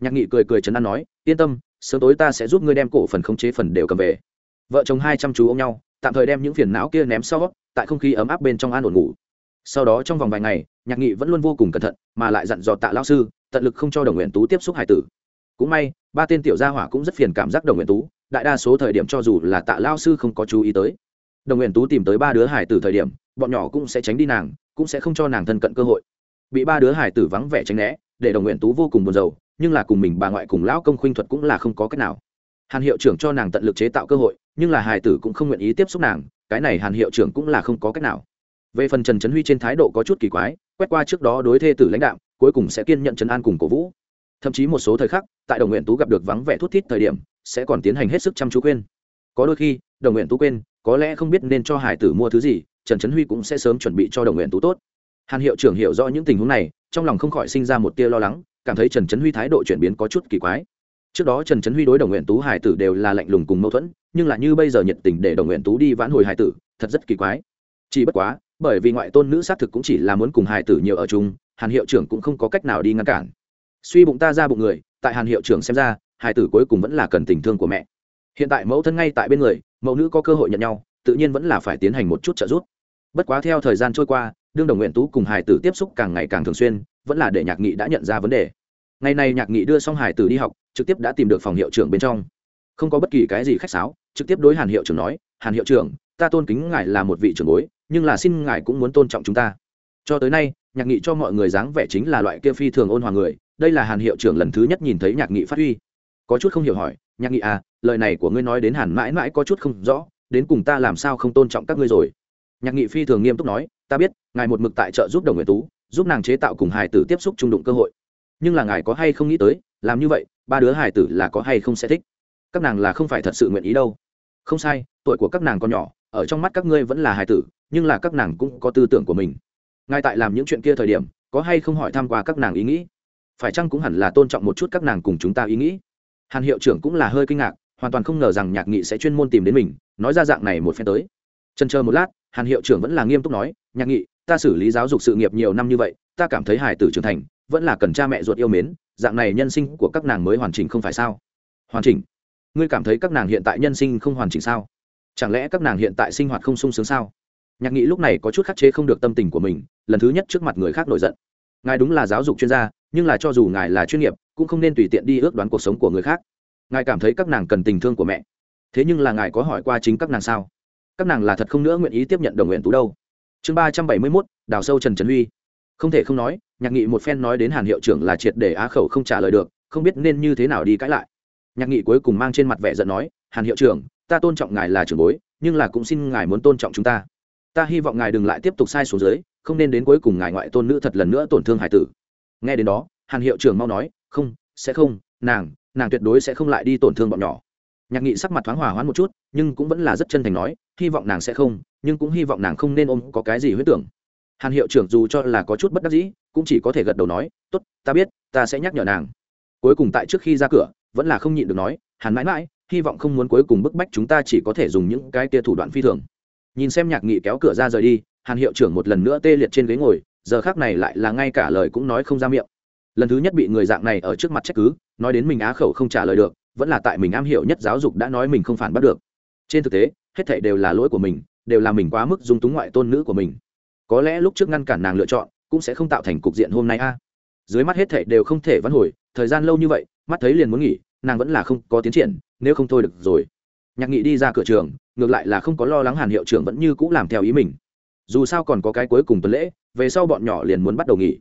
Nhạc nghị cười cười chấn an nói, yên tâm, sớm tối ta sẽ giúp ngươi đem cổ phần khống chế phần đều cầm về. Vợ chồng hai chăm chú ôm nhau, tạm thời đem những phiền não kia ném sau tại không khí ấm áp bên trong an ổn ngủ. Sau đó trong vòng vài ngày, nhạc nghị vẫn luôn vô cùng cẩn thận, mà lại dặn dò tạ lao sư, tận lực không cho đồng nguyện tú tiếp xúc hải tử. Cũng may, ba tên tiểu gia hỏa cũng rất phiền cảm giác đồng nguyện tú, đại đa số thời điểm cho dù là tạ lao sư không có chú ý tới. Đồng nguyện tú tìm tới ba đứa hải tử thời điểm, bọn nhỏ cũng sẽ tránh đi nàng, cũng sẽ không cho nàng thân cận cơ hội. Bị ba đứa hải tử vắng vẻ tránh né, để đồng nguyện tú vô cùng buồn rầu, nhưng là cùng mình bà ngoại cùng lão công khuynh thuật cũng là không có cách nào. Hàn hiệu trưởng cho nàng tận lực chế tạo cơ hội, nhưng là hải tử cũng không nguyện ý tiếp xúc nàng cái này hàn hiệu trưởng cũng là không có cách nào. Về phần trần trấn huy trên thái độ có chút kỳ quái, quét qua trước đó đối thê tử lãnh đạo cuối cùng sẽ kiên nhận trấn an cùng cổ vũ. Thậm chí một số thời khắc, tại đồng nguyện tú gặp được vắng vẻ thút thít thời điểm, sẽ còn tiến hành hết sức chăm chú quên. Có đôi khi, đồng nguyện tú quên, có lẽ không biết nên cho hải tử mua thứ gì, trần trấn huy cũng sẽ sớm chuẩn bị cho đồng nguyện tú tốt. Hàn hiệu trưởng hiểu rõ những tình huống này, trong lòng không khỏi sinh ra một tia lo lắng, cảm thấy trần trấn huy thái độ chuyển biến có chút kỳ quái trước đó trần trấn huy đối đồng nguyện tú hải tử đều là lạnh lùng cùng mâu thuẫn, nhưng là như bây giờ nhiệt tình để đồng nguyện tú đi vãn hồi hải tử, thật rất kỳ quái. Chỉ bất quá, bởi vì ngoại tôn nữ xác thực cũng chỉ là muốn cùng hải tử nhiều ở chung, hàn hiệu trưởng cũng không có cách nào đi ngăn cản. Suy bụng ta ra bụng người, tại hàn hiệu trưởng xem ra, hải tử cuối cùng vẫn là cần tình thương của mẹ. Hiện tại mẫu thân ngay tại bên người, mẫu nữ có cơ hội nhận nhau, tự nhiên vẫn là phải tiến hành một chút trợ giúp. Bất quá theo thời gian trôi qua, đương đồng nguyện tú cùng hải tử tiếp xúc càng ngày càng thường xuyên, vẫn là để nhạc nghị đã nhận ra vấn đề ngày này nhạc nghị đưa xong hải tử đi học, trực tiếp đã tìm được phòng hiệu trưởng bên trong. Không có bất kỳ cái gì khách sáo, trực tiếp đối hàn hiệu trưởng nói, hàn hiệu trưởng, ta tôn kính ngài là một vị trưởng bối, nhưng là xin ngài cũng muốn tôn trọng chúng ta. Cho tới nay, nhạc nghị cho mọi người dáng vẻ chính là loại kia phi thường ôn hòa người, đây là hàn hiệu trưởng lần thứ nhất nhìn thấy nhạc nghị phát huy. Có chút không hiểu hỏi, nhạc nghị à lời này của ngươi nói đến hàn mãi mãi có chút không rõ, đến cùng ta làm sao không tôn trọng các ngươi rồi? Nhạc nghị phi thường nghiêm túc nói, ta biết, ngài một mực tại trợ giúp đồng nguyện tú, giúp nàng chế tạo cùng hài tử tiếp xúc trung đụng cơ hội nhưng là ngài có hay không nghĩ tới, làm như vậy, ba đứa hải tử là có hay không sẽ thích? Các nàng là không phải thật sự nguyện ý đâu. Không sai, tuổi của các nàng còn nhỏ, ở trong mắt các ngươi vẫn là hải tử, nhưng là các nàng cũng có tư tưởng của mình. Ngài tại làm những chuyện kia thời điểm, có hay không hỏi tham q u a các nàng ý nghĩ? Phải chăng cũng hẳn là tôn trọng một chút các nàng cùng chúng ta ý nghĩ? Hàn hiệu trưởng cũng là hơi kinh ngạc, hoàn toàn không ngờ rằng nhạc nghị sẽ chuyên môn tìm đến mình, nói ra dạng này một phen tới. Trần chờ một lát, hàn hiệu trưởng vẫn là nghiêm túc nói, nhạc nghị, ta xử lý giáo dục sự nghiệp nhiều năm như vậy, ta cảm thấy hải tử trưởng thành vẫn là cần cha mẹ ruột yêu mến, dạng này nhân sinh của các nàng mới hoàn chỉnh không phải sao? Hoàn chỉnh? Ngươi cảm thấy các nàng hiện tại nhân sinh không hoàn chỉnh sao? Chẳng lẽ các nàng hiện tại sinh hoạt không sung sướng sao? Nhạc nghị lúc này có chút khắc chế không được tâm tình của mình, lần thứ nhất trước mặt người khác nổi giận. Ngài đúng là giáo dục chuyên gia, nhưng là cho dù ngài là chuyên nghiệp, cũng không nên tùy tiện đi ước đoán cuộc sống của người khác. Ngài cảm thấy các nàng cần tình thương của mẹ. Thế nhưng là ngài có hỏi qua chính các nàng sao? Các nàng là thật không nữa nguyện ý tiếp nhận đồng nguyện tú đâu. Chương ba trăm bảy mươi mốt, đào sâu trần trần huy. Không thể không nói nhạc nghị một phen nói đến hàn hiệu trưởng là triệt để á khẩu không trả lời được, không biết nên như thế nào đi cãi lại. Nhạc nghị cuối cùng mang trên mặt vẻ giận nói, hàn hiệu trưởng, ta tôn trọng ngài là trưởng bối, nhưng là cũng xin ngài muốn tôn trọng chúng ta. Ta hy vọng ngài đừng lại tiếp tục sai xuống dưới, không nên đến cuối cùng ngài ngoại tôn nữ thật lần nữa tổn thương hải tử. Nghe đến đó, hàn hiệu trưởng mau nói, không, sẽ không, nàng nàng tuyệt đối sẽ không lại đi tổn thương bọn nhỏ. Nhạc nghị sắc mặt thoáng hòa hoãn một chút, nhưng cũng vẫn là rất chân thành nói, hy vọng nàng sẽ không, nhưng cũng hy vọng nàng không nên ôm có cái gì huyết tưởng hàn hiệu trưởng dù cho là có chút bất đắc dĩ, cũng chỉ có thể gật đầu nói, tốt, ta biết, ta sẽ nhắc nhở nàng. Cuối cùng tại trước khi ra cửa, vẫn là không nhịn được nói, hàn mãi mãi, hy vọng không muốn cuối cùng bức bách chúng ta chỉ có thể dùng những cái tia thủ đoạn phi thường. Nhìn xem nhạc nghị kéo cửa ra rời đi, hàn hiệu trưởng một lần nữa tê liệt trên ghế ngồi, giờ khác này lại là ngay cả lời cũng nói không ra miệng. Lần thứ nhất bị người dạng này ở trước mặt trách cứ, nói đến mình á khẩu không trả lời được, vẫn là tại mình am hiểu nhất giáo dục đã nói mình không phản bắt được. Trên thực tế, hết thảy đều là lỗi của mình, đều là mình quá mức dung túng ngoại tôn nữ của mình có lẽ lúc trước ngăn cản nàng lựa chọn, cũng sẽ không tạo thành cục diện hôm nay a. Dưới mắt hết thảy đều không thể vãn hồi, thời gian lâu như vậy, mắt thấy liền muốn nghỉ, nàng vẫn là không có tiến triển, nếu không thôi được rồi. Nhạc nghị đi ra cửa trường, ngược lại là không có lo lắng hàn hiệu trưởng vẫn như c ũ làm theo ý mình. Dù sao còn có cái cuối cùng tuần lễ, về sau bọn nhỏ liền muốn bắt đầu nghỉ.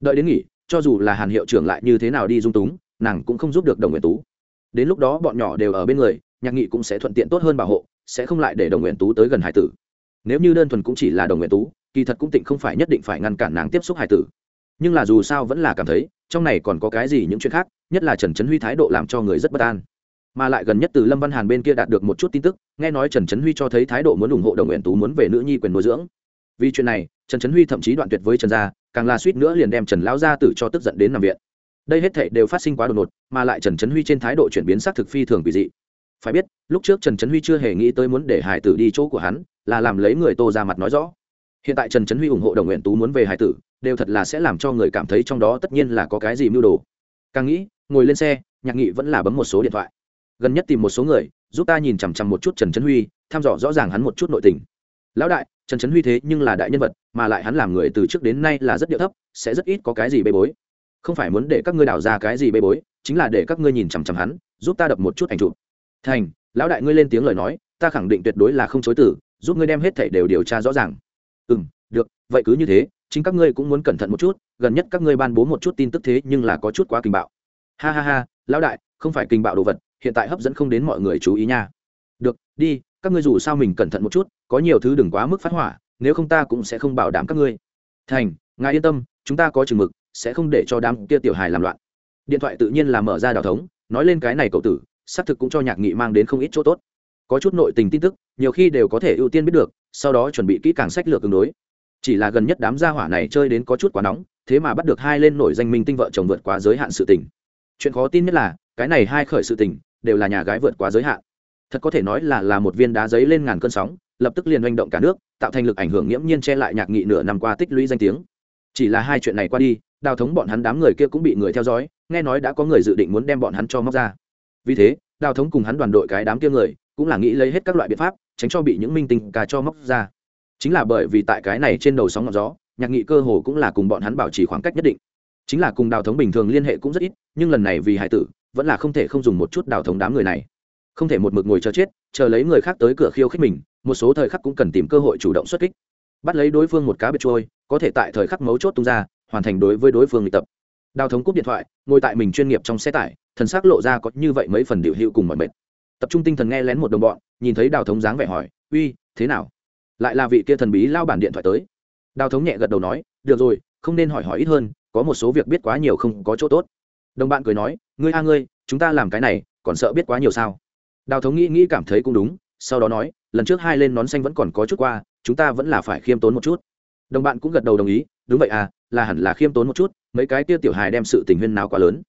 Đợi đến nghỉ, cho dù là hàn hiệu trưởng lại như thế nào đi dung túng, nàng cũng không giúp được đồng nguyện tú. Đến lúc đó bọn nhỏ đều ở bên người, nhạc nghị cũng sẽ thuận tiện tốt hơn bảo hộ, sẽ không lại để đồng nguyện tú tới gần hải tử. Nếu như đơn thuần cũng chỉ là đồng nguyện tú kỳ thật cũng tịnh không phải nhất định phải ngăn cản nàng tiếp xúc hải tử. Nhưng là dù sao vẫn là cảm thấy, trong này còn có cái gì những chuyện khác, nhất là trần trấn huy thái độ làm cho người rất bất an. Mà lại gần nhất từ lâm văn hàn bên kia đạt được một chút tin tức, nghe nói trần trấn huy cho thấy thái độ muốn ủng hộ đồng nguyện tú muốn về nữ nhi quyền nuôi dưỡng. Vì chuyện này, trần trấn huy thậm chí đoạn tuyệt với trần gia, càng là suýt nữa liền đem trần lão gia tử cho tức giận đến nằm viện. Đây hết thệ đều phát sinh quá đột ngột, mà lại trần trấn huy trên thái độ chuyển biến xác thực phi thường quỷ dị. Phải biết, lúc trước trần trấn huy chưa hề nghĩ tới muốn để hải tử đi chỗ của hắn, là làm lấy người tô ra mặt nói rõ hiện tại trần trấn huy ủng hộ đồng nguyện tú muốn về hải tử, đều thật là sẽ làm cho người cảm thấy trong đó tất nhiên là có cái gì mưu đồ. Càng nghĩ, ngồi lên xe, nhạc nghị vẫn là bấm một số điện thoại. Gần nhất tìm một số người, giúp ta nhìn chằm chằm một chút trần trấn huy, thăm dò rõ ràng hắn một chút nội tình. Lão đại, trần trấn huy thế nhưng là đại nhân vật, mà lại hắn làm người từ trước đến nay là rất điệu thấp, sẽ rất ít có cái gì bê bối. Không phải muốn để các ngươi đào ra cái gì bê bối, chính là để các ngươi nhìn chằm chằm hắn, giúp ta đập một chút ảnh chụp. Thành, lão đại ngươi lên tiếng lời nói, ta khẳng định tuyệt đối là không chối tử giúp ngươi đem hết thảy đều điều tra rõ ràng ừ m được, vậy cứ như thế, chính các ngươi cũng muốn cẩn thận một chút, gần nhất các ngươi ban bố một chút tin tức thế nhưng là có chút quá kinh bạo. Ha ha ha, lão đại, không phải kinh bạo đồ vật, hiện tại hấp dẫn không đến mọi người chú ý nha. Được, đi, các ngươi dù sao mình cẩn thận một chút, có nhiều thứ đừng quá mức phát hỏa, nếu không ta cũng sẽ không bảo đảm các ngươi. Thành, ngài yên tâm, chúng ta có chừng mực, sẽ không để cho đám kia tiểu hài làm loạn. Điện thoại tự nhiên là mở ra đào thống, nói lên cái này cậu tử, xác thực cũng cho nhạc nghị mang đến không ít chỗ tốt có chút nội tình tin tức, nhiều khi đều có thể ưu tiên biết được, sau đó chuẩn bị kỹ càng sách lược tương đối. Chỉ là gần nhất đám gia hỏa này chơi đến có chút quá nóng, thế mà bắt được hai lên nổi danh minh tinh vợ chồng vượt quá giới hạn sự tình. Chuyện khó tin nhất là, cái này hai khởi sự tình, đều là nhà gái vượt quá giới hạn. Thật có thể nói là là một viên đá giấy lên ngàn cơn sóng, lập tức liền manh động cả nước, tạo thành lực ảnh hưởng nghiễm nhiên che lại nhạc nghị nửa năm qua tích lũy danh tiếng. Chỉ là hai chuyện này qua đi, đào thống bọn hắn đám người kia cũng bị người theo dõi, nghe nói đã có người dự định muốn đem bọn hắn cho móc ra. Vì thế, đào thống cùng hắn đoàn đội cái đám kia người cũng là nghĩ lấy hết các loại biện pháp, tránh cho bị những minh tinh cà cho móc ra. Chính là bởi vì tại cái này trên đầu sóng ngọn gió, nhạc nghị cơ hồ cũng là cùng bọn hắn bảo trì khoảng cách nhất định. Chính là cùng đào thống bình thường liên hệ cũng rất ít, nhưng lần này vì hải tử, vẫn là không thể không dùng một chút đào thống đám người này. Không thể một mực ngồi chờ chết, chờ lấy người khác tới cửa khiêu khích mình, một số thời khắc cũng cần tìm cơ hội chủ động xuất kích. Bắt lấy đối phương một cá biệt trôi, có thể tại thời khắc mấu chốt tung ra, hoàn thành đối với đối phương luyện tập. Đào thống cúp điện thoại, ngồi tại mình chuyên nghiệp trong xe tải, thần xác lộ ra có như vậy mấy phần điệu hữu cùng mọi mệt tập trung tinh thần nghe lén một đồng bọn, nhìn thấy đào thống dáng vẻ hỏi, uy, thế nào? Lại là vị kia thần bí lao bản điện thoại tới. Đào thống nhẹ gật đầu nói, được rồi, không nên hỏi hỏi ít hơn, có một số việc biết quá nhiều không có chỗ tốt. Đồng bạn cười nói, ngươi a ngươi, chúng ta làm cái này, còn sợ biết quá nhiều sao? Đào thống nghĩ nghĩ cảm thấy cũng đúng, sau đó nói, lần trước hai lên nón xanh vẫn còn có chút qua, chúng ta vẫn là phải khiêm tốn một chút. Đồng bạn cũng gật đầu đồng ý, đúng vậy à là hẳn là khiêm tốn một chút, mấy cái kia tiểu hài đem sự tình huyên nào quá lớn.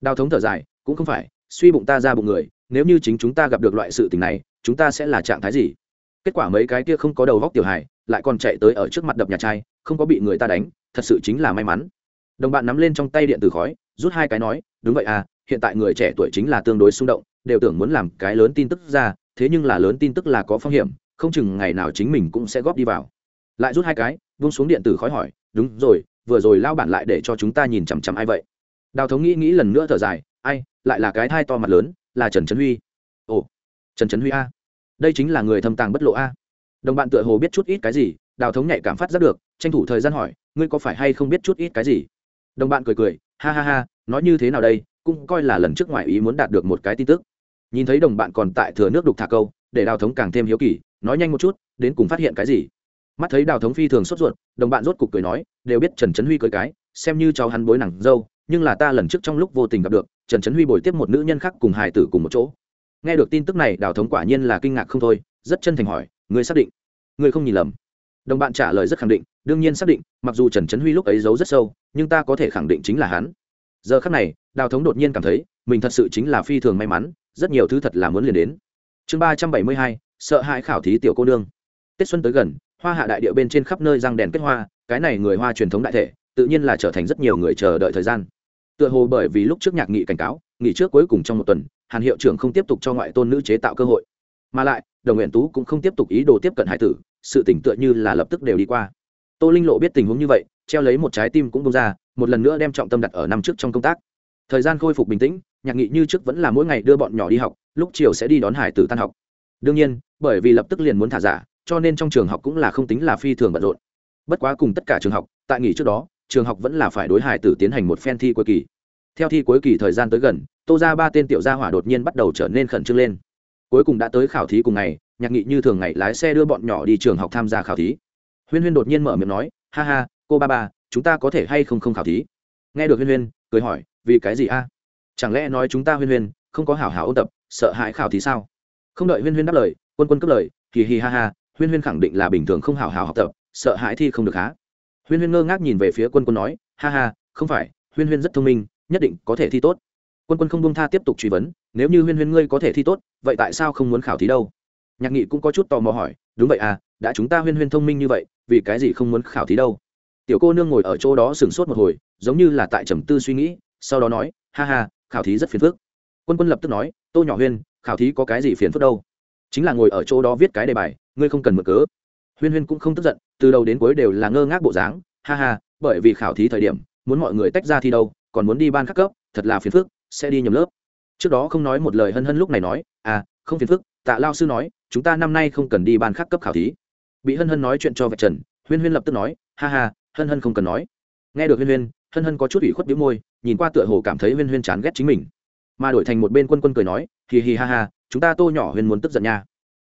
Đào thống thở dài, cũng không phải suy bụng ta ra bụng người, nếu như chính chúng ta gặp được loại sự tình này, chúng ta sẽ là trạng thái gì? Kết quả mấy cái kia không có đầu góc tiểu hài, lại còn chạy tới ở trước mặt đập nhà trai, không có bị người ta đánh, thật sự chính là may mắn. Đồng bạn nắm lên trong tay điện tử khói, rút hai cái nói, đúng vậy à hiện tại người trẻ tuổi chính là tương đối xung động, đều tưởng muốn làm cái lớn tin tức ra, thế nhưng là lớn tin tức là có phong hiểm, không chừng ngày nào chính mình cũng sẽ góp đi vào. Lại rút hai cái vung xuống điện tử khói hỏi, đúng rồi, vừa rồi lao bản lại để cho chúng ta nhìn chằm chằm ai vậy? Đào thống nghĩ nghĩ lần nữa thở dài lại là cái thai to mặt lớn, là trần trấn huy. Ồ, trần trấn huy a. Đây chính là người thâm tàng bất lộ a. Đồng bạn tựa hồ biết chút ít cái gì, đào thống nhạy cảm phát rất được, tranh thủ thời gian hỏi, ngươi có phải hay không biết chút ít cái gì? Đồng bạn cười cười, ha ha ha, nói như thế nào đây, cũng coi là lần trước ngoại ý muốn đạt được một cái tin tức. Nhìn thấy đồng bạn còn tại thừa nước đục thả câu, để đào thống càng thêm hiếu kỳ, nói nhanh một chút, đến cùng phát hiện cái gì? Mắt thấy đào thống phi thường sốt ruột, đồng bạn rốt cục cười nói, đều biết trần trấn huy cười cái, xem như cháu hắn bối nặng dâu, nhưng là ta lần trước trong lúc vô tình gặp được trần trấn huy bồi tiếp một nữ nhân khác cùng hài tử cùng một chỗ. Nghe được tin tức này, đào thống quả nhiên là kinh ngạc không thôi, rất chân thành hỏi người xác định? Người không nhìn lầm. Đồng bạn trả lời rất khẳng định, đương nhiên xác định, mặc dù trần trấn huy lúc ấy giấu rất sâu, nhưng ta có thể khẳng định chính là hắn. Giờ khắc này, đào thống đột nhiên cảm thấy, mình thật sự chính là phi thường may mắn, rất nhiều thứ thật là muốn liền đến. Chương ba trăm bảy mươi hai, sợ hãi khảo thí tiểu cô nương. Tết xuân tới gần, hoa hạ đại địa bên trên khắp nơi răng đèn kết hoa, cái này người hoa truyền thống đại thể, tự nhiên là trở thành rất nhiều người chờ đợi thời gian tựa hồ bởi vì lúc trước nhạc nghị cảnh cáo, nghỉ trước cuối cùng trong một tuần, hàn hiệu trưởng không tiếp tục cho ngoại tôn nữ chế tạo cơ hội. Mà lại, đồng nguyện tú cũng không tiếp tục ý đồ tiếp cận hải tử, sự tỉnh tựa như là lập tức đều đi qua. Tô linh lộ biết tình huống như vậy, treo lấy một trái tim cũng bông ra, một lần nữa đem trọng tâm đặt ở năm trước trong công tác. Thời gian khôi phục bình tĩnh, nhạc nghị như trước vẫn là mỗi ngày đưa bọn nhỏ đi học, lúc chiều sẽ đi đón hải tử tan học. Đương nhiên, bởi vì lập tức liền muốn thả giả, cho nên trong trường học cũng là không tính là phi thường bận rộn. Bất quá cùng tất cả trường học, tại nghỉ trước đó trường học vẫn là phải đối hải tử tiến hành một phen thi cuối kỳ. Theo thi cuối kỳ thời gian tới gần, tô ra ba tên tiểu gia hỏa đột nhiên bắt đầu trở nên khẩn trương lên. Cuối cùng đã tới khảo thí cùng ngày, nhạc nghị như thường ngày lái xe đưa bọn nhỏ đi trường học tham gia khảo thí. Huyên huyên đột nhiên mở miệng nói, ha ha, cô ba ba, chúng ta có thể hay không không khảo thí? Nghe được huyên huyên, cười hỏi, vì cái gì a? Chẳng lẽ nói chúng ta huyên huyên, không có hảo hảo ôn tập, sợ hãi khảo thí sao? Không đợi huyên huyên đáp lời, quân quân cất lời, hì hì ha ha, huyên huyên khẳng định là bình thường không hảo hảo học tập, sợ hãi thi không được há huyên huyên ngơ ngác nhìn về phía quân quân nói, ha ha, không phải, huyên huyên rất thông minh, nhất định có thể thi tốt. Quân quân không buông tha tiếp tục truy vấn, nếu như huyên huyên ngươi có thể thi tốt, vậy tại sao không muốn khảo thí đâu? Nhạc nghị cũng có chút tò mò hỏi, đúng vậy à đã chúng ta huyên huyên thông minh như vậy, vì cái gì không muốn khảo thí đâu? Tiểu cô nương ngồi ở chỗ đó sửng sốt một hồi, giống như là tại trầm tư suy nghĩ, sau đó nói, ha ha, khảo thí rất phiền phức. Quân quân lập tức nói, tô nhỏ huyên, khảo thí có cái gì phiền phức đâu? Chính là ngồi ở chỗ đó viết cái đề bài, ngươi không cần mở cớ. Huyên huyên cũng không tức giận từ đầu đến cuối đều là ngơ ngác bộ dáng, ha ha, bởi vì khảo thí thời điểm, muốn mọi người tách ra thi đâu, còn muốn đi ban các cấp, thật là phiền phức, sẽ đi nhầm lớp. Trước đó không nói một lời hân hân lúc này nói à không phiền phức, tạ lao sư nói, chúng ta năm nay không cần đi ban khác cấp khảo thí. Bị hân hân nói chuyện cho vạch trần, huyên huyên lập tức nói, ha ha, hân hân không cần nói. Nghe được huyên huyên, hân hân có chút ủy khuất biếu môi, nhìn qua tựa hồ cảm thấy huyên huyên chán ghét chính mình. Mà đổi thành một bên quân quân cười nói, hì hì ha ha, chúng ta tô nhỏ huyên muốn tức giận nha.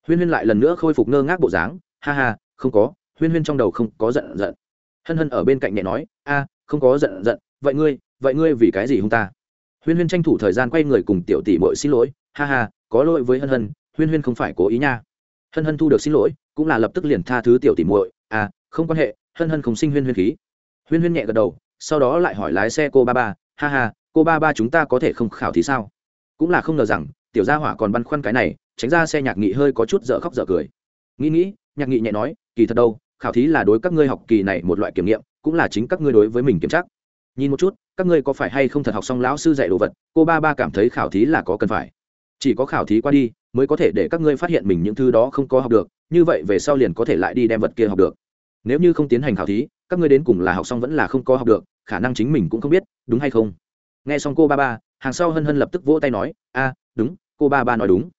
Huyên huyên lại lần nữa khôi phục ngơ ngác bộ dáng, ha ha, không có huyên huyên trong đầu không có giận giận. Hân hân ở bên cạnh nhẹ nói, a, không có giận giận, vậy ngươi vậy ngươi vì cái gì hung ta? Huyên huyên tranh thủ thời gian quay người cùng tiểu tỷ mội xin lỗi, ha ha, có lỗi với hân hân, huyên huyên không phải cố ý nha. Hân hân thu được xin lỗi, cũng là lập tức liền tha thứ tiểu tỷ muội à không quan hệ, hân hân không sinh huyên huyên khí. Huyên huyên nhẹ gật đầu, sau đó lại hỏi lái xe cô ba ba, ha ha, cô ba ba chúng ta có thể không khảo thì sao? Cũng là không ngờ rằng, tiểu gia hỏa còn băn khoăn cái này, tránh ra xe nhạc nghị hơi có chút dở khóc dở cười. Nghĩ nghĩ, nhạc nghị nhẹ nói, kỳ thật đâu khảo thí là đối các ngươi học kỳ này một loại kiểm nghiệm, cũng là chính các ngươi đối với mình kiểm tra. Nhìn một chút, các ngươi có phải hay không thật học xong lão sư dạy đồ vật, cô ba ba cảm thấy khảo thí là có cần phải. Chỉ có khảo thí qua đi, mới có thể để các ngươi phát hiện mình những thứ đó không có học được, như vậy về sau liền có thể lại đi đem vật kia học được. Nếu như không tiến hành khảo thí, các ngươi đến cùng là học xong vẫn là không có học được, khả năng chính mình cũng không biết, đúng hay không? Nghe xong cô ba ba, hàng sau hân hân lập tức vỗ tay nói, a, đúng, cô ba ba nói đúng.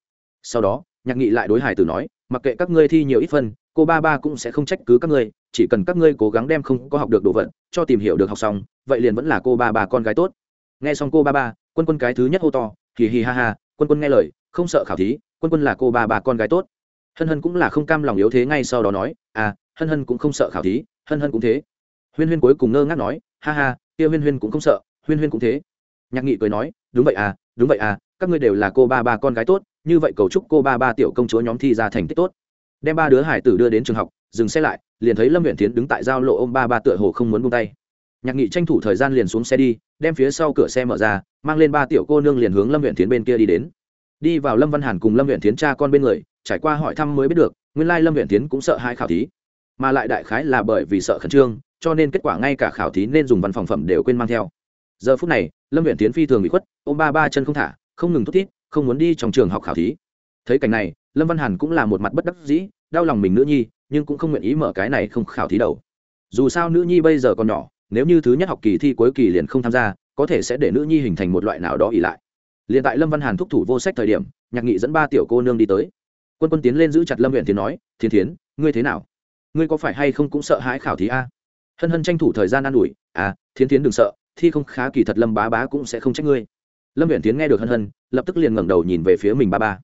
Sau đó, nhạc nghị lại đối hải tử nói, mặc kệ các ngươi thi nhiều ít phân cô ba ba cũng sẽ không trách cứ các ngươi, chỉ cần các ngươi cố gắng đem không có học được đồ vật, cho tìm hiểu được học xong, vậy liền vẫn là cô ba ba con gái tốt. Nghe xong cô ba ba, quân quân cái thứ nhất hô to, hì hì ha ha, quân quân nghe lời, không sợ khảo thí, quân quân là cô ba ba con gái tốt. Hân hân cũng là không cam lòng yếu thế ngay sau đó nói à hân hân cũng không sợ khảo thí, hân hân cũng thế. Huyên huyên cuối cùng ngơ ngác nói, ha ha, kia huyên huyên cũng không sợ, huyên huyên cũng thế. Nhạc nghị cười nói, đúng vậy à đúng vậy à các ngươi đều là cô ba ba con gái tốt, như vậy cầu chúc cô ba ba tiểu công chúa nhóm thi ra thành tích tốt đem ba đứa hải tử đưa đến trường học, dừng xe lại, liền thấy lâm huyện tiến đứng tại giao lộ ô m ba ba tựa hồ không muốn buông tay. Nhạc nghị tranh thủ thời gian liền xuống xe đi, đem phía sau cửa xe mở ra, mang lên ba tiểu cô nương liền hướng lâm huyện tiến bên kia đi đến. Đi vào lâm văn hàn cùng lâm huyện tiến cha con bên người, trải qua hỏi thăm mới biết được, nguyên lai lâm huyện tiến cũng sợ hai khảo thí. Mà lại đại khái là bởi vì sợ khẩn trương, cho nên kết quả ngay cả khảo thí nên dùng văn phòng phẩm đều quên mang theo. Giờ phút này, lâm huyện tiến phi thường bị khuất ô m ba ba chân không thả, không ngừng thút thít, không muốn đi trong trường học khảo thí. Thấy cảnh này lâm văn hàn cũng là một mặt bất đắc dĩ, đau lòng mình nữ nhi, nhưng cũng không nguyện ý mở cái này không khảo thí đầu. Dù sao nữ nhi bây giờ còn nhỏ, nếu như thứ nhất học kỳ thi cuối kỳ liền không tham gia, có thể sẽ để nữ nhi hình thành một loại nào đó ỉ lại. Liền tại lâm văn hàn thúc thủ vô sách thời điểm, nhạc nghị dẫn ba tiểu cô nương đi tới. Quân quân tiến lên giữ chặt lâm huyện tiến nói thiên thiến, ngươi thế nào? Ngươi có phải hay không cũng sợ hãi khảo thí a? Hân hân tranh thủ thời gian an ủi à thiên thiến đừng sợ, thi không khá kỳ thật lâm bá bá cũng sẽ không trách ngươi. Lâm huyện tiến nghe được hân hân, lập tức liền ngẩng đầu nhìn về phía mình ba ba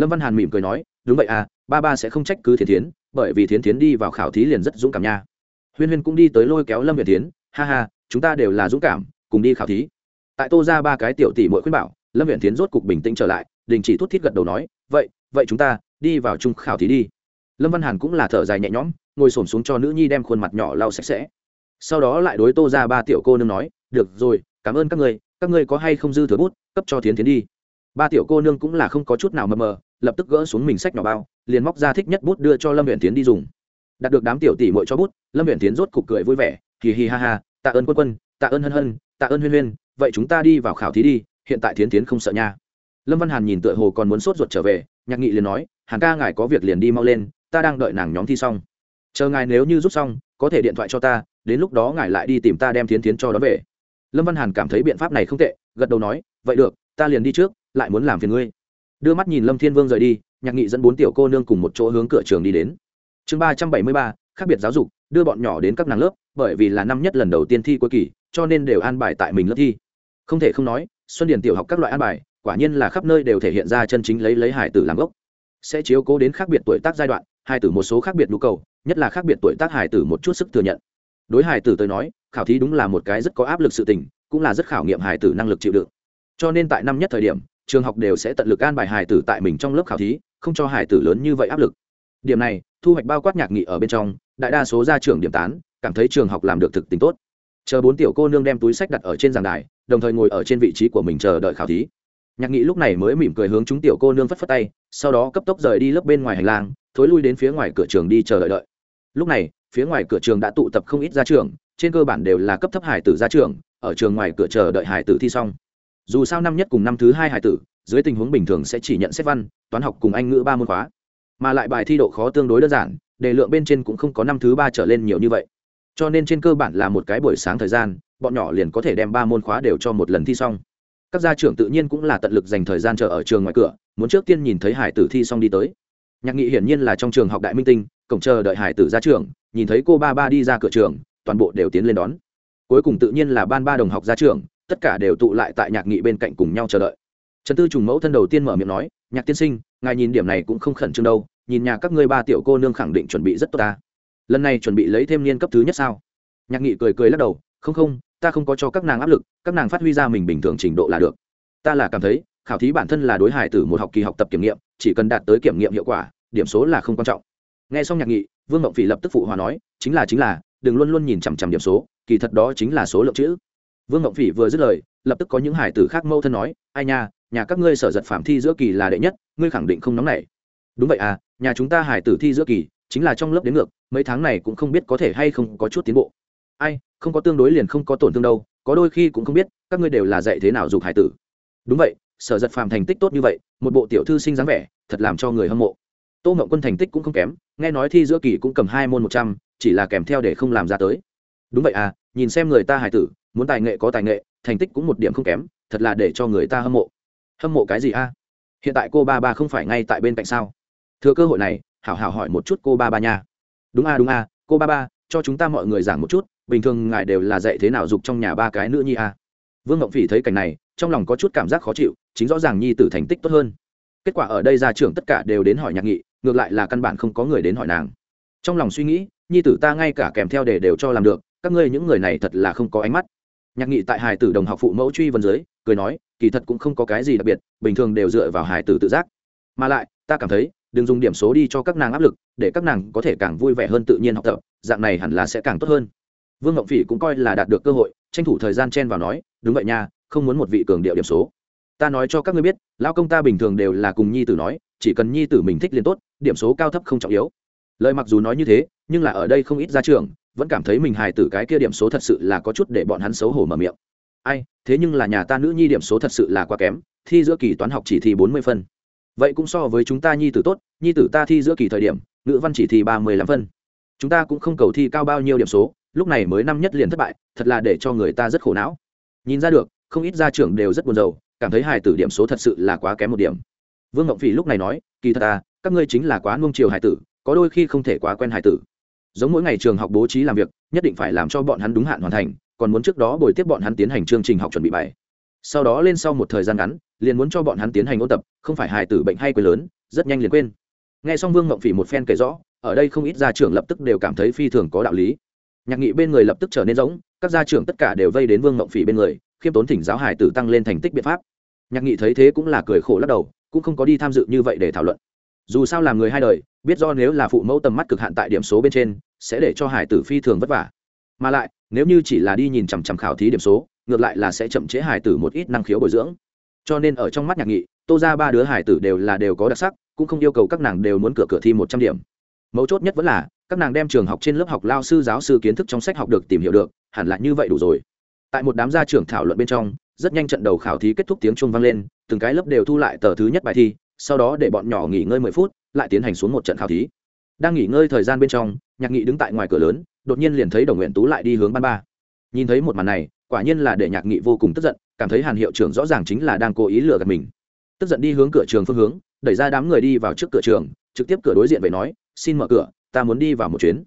lâm văn hàn mỉm cười nói, đúng vậy à ba ba sẽ không trách cứ thiến thiến, bởi vì thiến thiến đi vào khảo thí liền rất dũng cảm nha. Huyên huyên cũng đi tới lôi kéo lâm việt tiến ha ha, chúng ta đều là dũng cảm, cùng đi khảo thí. Tại tô ra ba cái tiểu tỷ mỗi khuyên bảo, lâm huyện tiến rốt cục bình tĩnh trở lại, đình chỉ thút thít gật đầu nói, vậy vậy chúng ta đi vào chung khảo thí đi. Lâm văn hàn cũng là thở dài nhẹ nhõm, ngồi s ổ m xuống cho nữ nhi đem khuôn mặt nhỏ lau sạch sẽ. Sau đó lại đối tô ra ba tiểu cô nương nói, được rồi, cảm ơn các người các người có hay không dư thừa bút, cấp cho thiến thiến đi. Ba tiểu cô nương cũng là không có chút nào mờ mờ lập tức gỡ xuống mình sách nhỏ bao, liền móc ra thích nhất bút đưa cho lâm huyện tiến đi dùng. Đạt được đám tiểu tỷ mội cho bút, lâm huyện tiến rốt cục cười vui vẻ, hì hì ha ha, tạ ơn quân quân, tạ ơn hân hân, tạ ơn huyên huyên, vậy chúng ta đi vào khảo thí đi, hiện tại thiến tiến không sợ nha. Lâm văn hàn nhìn tựa hồ còn muốn sốt ruột trở về, nhạc nghị liền nói, hàn ca ngài có việc liền đi mau lên, ta đang đợi nàng nhóm thi xong. Chờ ngài nếu như rút xong, có thể điện thoại cho ta, đến lúc đó ngài lại đi tìm ta đem thiến thiến cho đó về. Lâm văn hàn cảm thấy biện pháp này không tệ, gật đầu nói, vậy được, ta liền đi trước, lại muốn làm phiền ngươi đưa mắt nhìn lâm thiên vương rời đi nhạc nghị dẫn bốn tiểu cô nương cùng một chỗ hướng cửa trường đi đến chương ba trăm bảy mươi ba, khác biệt giáo dục, đưa bọn nhỏ đến các nàng lớp, bởi vì là năm nhất lần đầu tiên thi cuối kỳ, cho nên đều an bài tại mình lớp thi. Không thể không nói, xuân điển tiểu học các loại an bài, quả nhiên là khắp nơi đều thể hiện ra chân chính lấy lấy hải tử làm gốc. Sẽ chiếu cố đến khác biệt tuổi tác giai đoạn hải tử một số khác biệt nhu cầu, nhất là khác biệt tuổi tác hải tử một chút sức thừa nhận. Đối hải tử tới nói, khảo thí đúng là một cái rất có áp lực sự tình, cũng là rất khảo nghiệm hải tử năng lực chịu đựng. Cho nên tại năm nhất thời điểm trường học đều sẽ tận lực an bài hải tử tại mình trong lớp khảo thí, không cho hải tử lớn như vậy áp lực. Điểm này, thu hoạch bao quát nhạc nghị ở bên trong, đại đa số gia trưởng điểm tán, cảm thấy trường học làm được thực tình tốt. Chờ bốn tiểu cô nương đem túi sách đặt ở trên giảng đài, đồng thời ngồi ở trên vị trí của mình chờ đợi khảo thí. Nhạc nghị lúc này mới mỉm cười hướng chúng tiểu cô nương phất phất tay, sau đó cấp tốc rời đi lớp bên ngoài hành lang, thối lui đến phía ngoài cửa trường đi chờ đợi đợi. Lúc này, phía ngoài cửa trường đã tụ tập không ít gia trường trên cơ bản đều là cấp thấp hải tử gia trường ở trường ngoài cửa chờ đợi hải tử thi xong dù sao năm nhất cùng năm thứ hai hải tử, dưới tình huống bình thường sẽ chỉ nhận xét văn, toán học cùng anh ngữ ba môn khóa. Mà lại bài thi độ khó tương đối đơn giản, đề lượng bên trên cũng không có năm thứ ba trở lên nhiều như vậy. Cho nên trên cơ bản là một cái buổi sáng thời gian, bọn nhỏ liền có thể đem ba môn khóa đều cho một lần thi xong. Các gia trưởng tự nhiên cũng là tận lực dành thời gian chờ ở trường ngoài cửa, muốn trước tiên nhìn thấy hải tử thi xong đi tới. Nhạc nghị hiển nhiên là trong trường học đại minh tinh, cổng chờ đợi hải tử ra trường, nhìn thấy cô ba ba đi ra cửa trường, toàn bộ đều tiến lên đón. Cuối cùng tự nhiên là ban ba đồng học ra trường tất cả đều tụ lại tại nhạc nghị bên cạnh cùng nhau chờ đợi. Trần tư trùng mẫu thân đầu tiên mở miệng nói, nhạc tiên sinh, ngài nhìn điểm này cũng không khẩn trương đâu, nhìn nhà các ngươi ba tiểu cô nương khẳng định chuẩn bị rất tốt ta. Lần này chuẩn bị lấy thêm niên cấp thứ nhất sao? Nhạc nghị cười cười lắc đầu, không không, ta không có cho các nàng áp lực, các nàng phát huy ra mình bình thường trình độ là được. Ta là cảm thấy, khảo thí bản thân là đối hài từ một học kỳ học tập kiểm nghiệm, chỉ cần đạt tới kiểm nghiệm hiệu quả, điểm số là không quan trọng. Nghe xong nhạc nghị, vương mộng phỉ lập tức phụ hòa nói, chính là chính là, đừng luôn luôn nhìn chằm chằm điểm số, kỳ thật đó chính là số lượng chữ vương mộng phỉ vừa dứt lời, lập tức có những hải tử khác mâu thân nói, ai nha, nhà các ngươi sở giật phạm thi giữa kỳ là đệ nhất, ngươi khẳng định không nóng nảy. Đúng vậy à nhà chúng ta hải tử thi giữa kỳ chính là trong lớp đến ngược, mấy tháng này cũng không biết có thể hay không có chút tiến bộ. Ai, không có tương đối liền không có tổn thương đâu, có đôi khi cũng không biết, các ngươi đều là dạy thế nào dục hải tử. Đúng vậy, sở giật phàm thành tích tốt như vậy, một bộ tiểu thư sinh dáng vẻ, thật làm cho người hâm mộ. Tô ngậu quân thành tích cũng không kém, nghe nói thi giữa kỳ cũng cầm hai môn một trăm, chỉ là kèm theo để không làm ra tới. Đúng vậy à nhìn xem người ta hải tử, muốn tài nghệ có tài nghệ, thành tích cũng một điểm không kém, thật là để cho người ta hâm mộ. Hâm mộ cái gì a? Hiện tại cô ba ba không phải ngay tại bên cạnh sao? Thừa cơ hội này, hảo hảo hỏi một chút cô ba ba nha. Đúng a đúng a, cô ba ba, cho chúng ta mọi người giảng một chút, bình thường ngài đều là dạy thế nào dục trong nhà ba cái nữ nhi a? Vương ngọc phỉ thấy cảnh này, trong lòng có chút cảm giác khó chịu, chính rõ ràng nhi tử thành tích tốt hơn. Kết quả ở đây ra trường tất cả đều đến hỏi nhạc nghị, ngược lại là căn bản không có người đến hỏi nàng. Trong lòng suy nghĩ, nhi tử ta ngay cả kèm theo để đều cho làm được các ngươi những người này thật là không có ánh mắt. Nhạc nghị tại hải tử đồng học phụ mẫu truy vân dưới, cười nói, kỳ thật cũng không có cái gì đặc biệt, bình thường đều dựa vào hải tử tự giác. Mà lại, ta cảm thấy, đừng dùng điểm số đi cho các nàng áp lực, để các nàng có thể càng vui vẻ hơn tự nhiên học tập, dạng này hẳn là sẽ càng tốt hơn. Vương ngọc phỉ cũng coi là đạt được cơ hội, tranh thủ thời gian chen vào nói, đúng vậy nha, không muốn một vị cường điệu điểm số. Ta nói cho các ngươi biết lao công ta bình thường đều là cùng nhi tử nói, chỉ cần nhi tử mình thích liền tốt, điểm số cao thấp không trọng yếu. Lời mặc dù nói như thế, nhưng là ở đây không ít ra trường vẫn cảm thấy mình hài tử cái kia điểm số thật sự là có chút để bọn hắn xấu hổ mở miệng. Ai, thế nhưng là nhà ta nữ nhi điểm số thật sự là quá kém, thi giữa kỳ toán học chỉ thi bốn mươi phân. Vậy cũng so với chúng ta nhi tử tốt, nhi tử ta thi giữa kỳ thời điểm, ngữ văn chỉ thi ba mươi lăm phân. Chúng ta cũng không cầu thi cao bao nhiêu điểm số, lúc này mới năm nhất liền thất bại, thật là để cho người ta rất khổ não. Nhìn ra được, không ít gia trưởng đều rất buồn rầu, cảm thấy hài tử điểm số thật sự là quá kém một điểm. Vương ngộng phỉ lúc này nói, kỳ thật à các ngươi chính là quá nuông chiều hài tử, có đôi khi không thể quá quen hài tử giống mỗi ngày trường học bố trí làm việc, nhất định phải làm cho bọn hắn đúng hạn hoàn thành, còn muốn trước đó bồi tiếp bọn hắn tiến hành chương trình học chuẩn bị bài. Sau đó lên sau một thời gian ngắn, liền muốn cho bọn hắn tiến hành ôn tập, không phải hài tử bệnh hay quên lớn, rất nhanh liền quên. Nghe xong vương ngộng phỉ một phen kể rõ, ở đây không ít gia trưởng lập tức đều cảm thấy phi thường có đạo lý. Nhạc nghị bên người lập tức trở nên giống, các gia trưởng tất cả đều vây đến vương ngộng phỉ bên người, khiêm tốn thỉnh giáo hải tử tăng lên thành tích biện pháp. Nhạc nghị thấy thế cũng là cười khổ lắc đầu, cũng không có đi tham dự như vậy để thảo luận. Dù sao làm người hai đời biết do nếu là phụ mẫu tầm mắt cực hạn tại điểm số bên trên, sẽ để cho hải tử phi thường vất vả. Mà lại, nếu như chỉ là đi nhìn chằm chằm khảo thí điểm số, ngược lại là sẽ chậm chế hải tử một ít năng khiếu bồi dưỡng. Cho nên ở trong mắt nhạc nghị, tô ra ba đứa hải tử đều là đều có đặc sắc, cũng không yêu cầu các nàng đều muốn cửa cửa thi một trăm điểm. Mấu chốt nhất vẫn là, các nàng đem trường học trên lớp học lao sư, giáo sư kiến thức trong sách học được tìm hiểu được, hẳn là như vậy đủ rồi. Tại một đám gia trưởng thảo luận bên trong, rất nhanh trận đầu khảo thí kết thúc tiếng chuông vang lên, từng cái lớp đều thu lại tờ thứ nhất bài thi sau đó để bọn nhỏ nghỉ ngơi mười phút, lại tiến hành xuống một trận khảo thí. Đang nghỉ ngơi thời gian bên trong, nhạc nghị đứng tại ngoài cửa lớn, đột nhiên liền thấy đồng nguyện tú lại đi hướng ban ba. Nhìn thấy một màn này, quả nhiên là để nhạc nghị vô cùng tức giận, cảm thấy hàn hiệu trưởng rõ ràng chính là đang cố ý lừa gạt mình. Tức giận đi hướng cửa trường phương hướng, đẩy ra đám người đi vào trước cửa trường, trực tiếp cửa đối diện về nói, xin mở cửa, ta muốn đi vào một chuyến.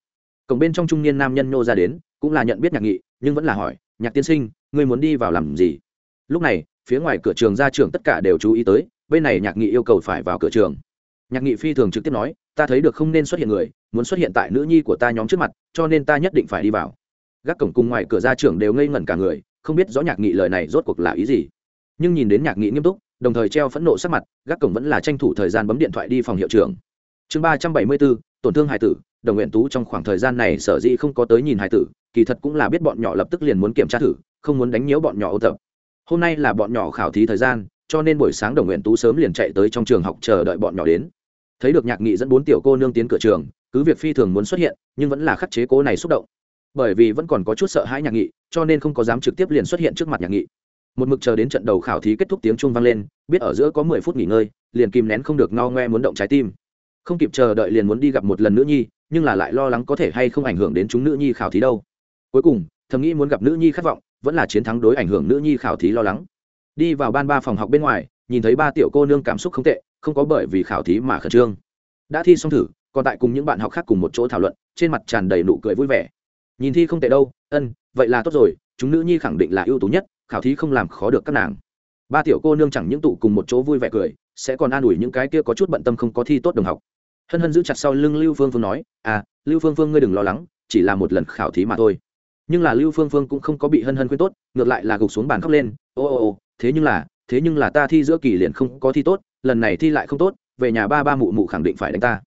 Cổng bên trong trung niên nam nhân nhô ra đến, cũng là nhận biết nhạc nghị, nhưng vẫn là hỏi, nhạc tiên sinh, ngươi muốn đi vào làm gì? Lúc này, phía ngoài cửa trường ra trường tất cả đều chú ý tới bên này nhạc nghị yêu cầu phải vào cửa trường. Nhạc nghị phi thường trực tiếp nói, ta thấy được không nên xuất hiện người, muốn xuất hiện tại nữ nhi của ta nhóm trước mặt, cho nên ta nhất định phải đi vào. Gác cổng cùng ngoài cửa ra trường đều ngây ngẩn cả người, không biết rõ nhạc nghị lời này rốt cuộc là ý gì. Nhưng nhìn đến nhạc nghị nghiêm túc, đồng thời treo phẫn nộ sắc mặt, gác cổng vẫn là tranh thủ thời gian bấm điện thoại đi phòng hiệu trưởng. Chương ba trăm bảy mươi bốn tổn thương hải tử, đồng nguyện tú trong khoảng thời gian này sở dĩ không có tới nhìn hải tử, kỳ thật cũng là biết bọn nhỏ lập tức liền muốn kiểm tra thử, không muốn đánh nhiễu bọn nhỏ ô tập. Hôm nay là bọn nhỏ khảo thí thời gian cho nên buổi sáng đồng nguyện tú sớm liền chạy tới trong trường học chờ đợi bọn nhỏ đến. Thấy được nhạc nghị dẫn bốn tiểu cô nương tiến cửa trường, cứ việc phi thường muốn xuất hiện, nhưng vẫn là khắc chế cố này xúc động. Bởi vì vẫn còn có chút sợ hãi nhạc nghị, cho nên không có dám trực tiếp liền xuất hiện trước mặt nhạc nghị. Một mực chờ đến trận đầu khảo thí kết thúc tiếng chuông vang lên, biết ở giữa có mười phút nghỉ ngơi, liền kìm nén không được ngao ngoe muốn động trái tim. Không kịp chờ đợi liền muốn đi gặp một lần nữ nhi, nhưng là lại lo lắng có thể hay không ảnh hưởng đến chúng nữ nhi khảo thí đâu. Cuối cùng, thầm nghĩ muốn gặp nữ nhi khát vọng, vẫn là chiến thắng đối ảnh hưởng nữ nhi khảo thí lo lắng đi vào ban ba phòng học bên ngoài, nhìn thấy ba tiểu cô nương cảm xúc không tệ, không có bởi vì khảo thí mà khẩn trương. Đã thi xong thử, còn tại cùng những bạn học khác cùng một chỗ thảo luận, trên mặt tràn đầy nụ cười vui vẻ. Nhìn thi không tệ đâu, ân, vậy là tốt rồi, chúng nữ nhi khẳng định là ưu tú nhất, khảo thí không làm khó được các nàng. Ba tiểu cô nương chẳng những tụ cùng một chỗ vui vẻ cười, sẽ còn an ủi những cái kia có chút bận tâm không có thi tốt đồng học. Hân hân giữ chặt sau lưng lưu phương phương nói à lưu phương phương ngươi đừng lo lắng, chỉ là một lần khảo thí mà thôi. Nhưng là lưu phương phương cũng không có bị hân hân khuyên tốt, ngược lại là gục xuống bàn khóc lên, ô ô ô thế nhưng là, thế nhưng là ta thi giữa kỳ liền không có thi tốt, lần này thi lại không tốt, về nhà ba ba mụ mụ khẳng định phải đánh ta.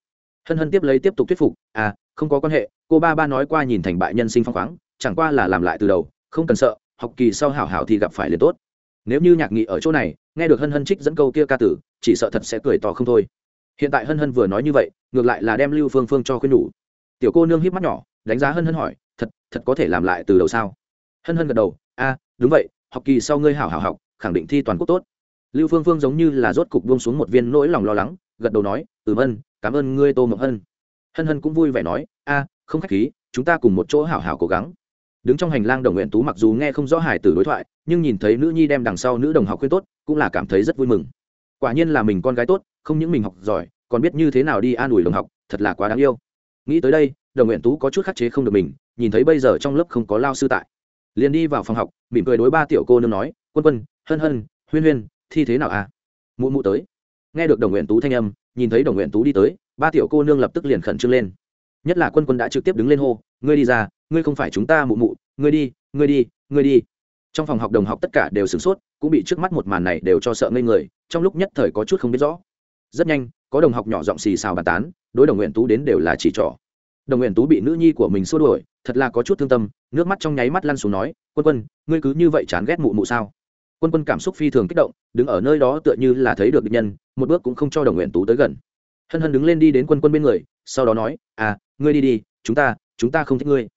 Hân hân tiếp lấy tiếp tục thuyết phục à không có quan hệ, cô ba ba nói qua nhìn thành bại nhân sinh phong khoáng, chẳng qua là làm lại từ đầu, không cần sợ, học kỳ sau hảo hảo thì gặp phải liền tốt. Nếu như nhạc nghị ở chỗ này, nghe được hân hân trích dẫn câu kia ca tử, chỉ sợ thật sẽ cười to không thôi. Hiện tại hân hân vừa nói như vậy, ngược lại là đem lưu phương phương cho khuyên nhủ. Tiểu cô nương híp mắt nhỏ, đánh giá hân hân hỏi, thật thật có thể làm lại từ đầu sao? Hân hân gật đầu a đúng vậy, học kỳ sau ngươi hảo hảo học khẳng định thi toàn quốc tốt. Lưu phương phương giống như là rốt cục buông xuống một viên nỗi lòng lo lắng, gật đầu nói ừm ân cảm ơn ngươi, tô mộng hân. Hân hân cũng vui vẻ nói, a, không khách khí, chúng ta cùng một chỗ hảo hảo cố gắng. Đứng trong hành lang đồng nguyện tú mặc dù nghe không rõ hải tử đối thoại, nhưng nhìn thấy nữ nhi đem đằng sau nữ đồng học khuyên tốt, cũng là cảm thấy rất vui mừng. Quả nhiên là mình con gái tốt, không những mình học giỏi, còn biết như thế nào đi an ủi đồng học, thật là quá đáng yêu. Nghĩ tới đây, đồng nguyện tú có chút khắc chế không được mình, nhìn thấy bây giờ trong lớp không có lao sư tại. Liền đi vào phòng học, mỉm cười đối ba tiểu cô nương nói quân quân, hân hân, huyên huyên, thi thế nào à? Mụ mụ tới. Nghe được đồng nguyện tú thanh âm, nhìn thấy đồng nguyện tú đi tới, ba tiểu cô nương lập tức liền khẩn trương lên. Nhất là quân quân đã trực tiếp đứng lên hô, ngươi đi ra, ngươi không phải chúng ta mụ mụ, ngươi đi ngươi đi ngươi đi. Trong phòng học đồng học tất cả đều sửng sốt, cũng bị trước mắt một màn này đều cho sợ ngây người, trong lúc nhất thời có chút không biết rõ. Rất nhanh, có đồng học nhỏ giọng xì xào bàn tán, đối đồng nguyện tú đến đều là chỉ trỏ. Đồng nguyện tú bị nữ nhi của mình xua đuổi, thật là có chút thương tâm, nước mắt trong nháy mắt lăn xuống nói, quân quân, ngươi cứ như vậy chán ghét mụ mụ sao? Quân quân cảm xúc phi thường kích động, đứng ở nơi đó tựa như là thấy được địch nhân, một bước cũng không cho đồng nguyện tú tới gần. Hân hân đứng lên đi đến quân quân bên người, sau đó nói à ngươi đi đi, chúng ta chúng ta không thích ngươi.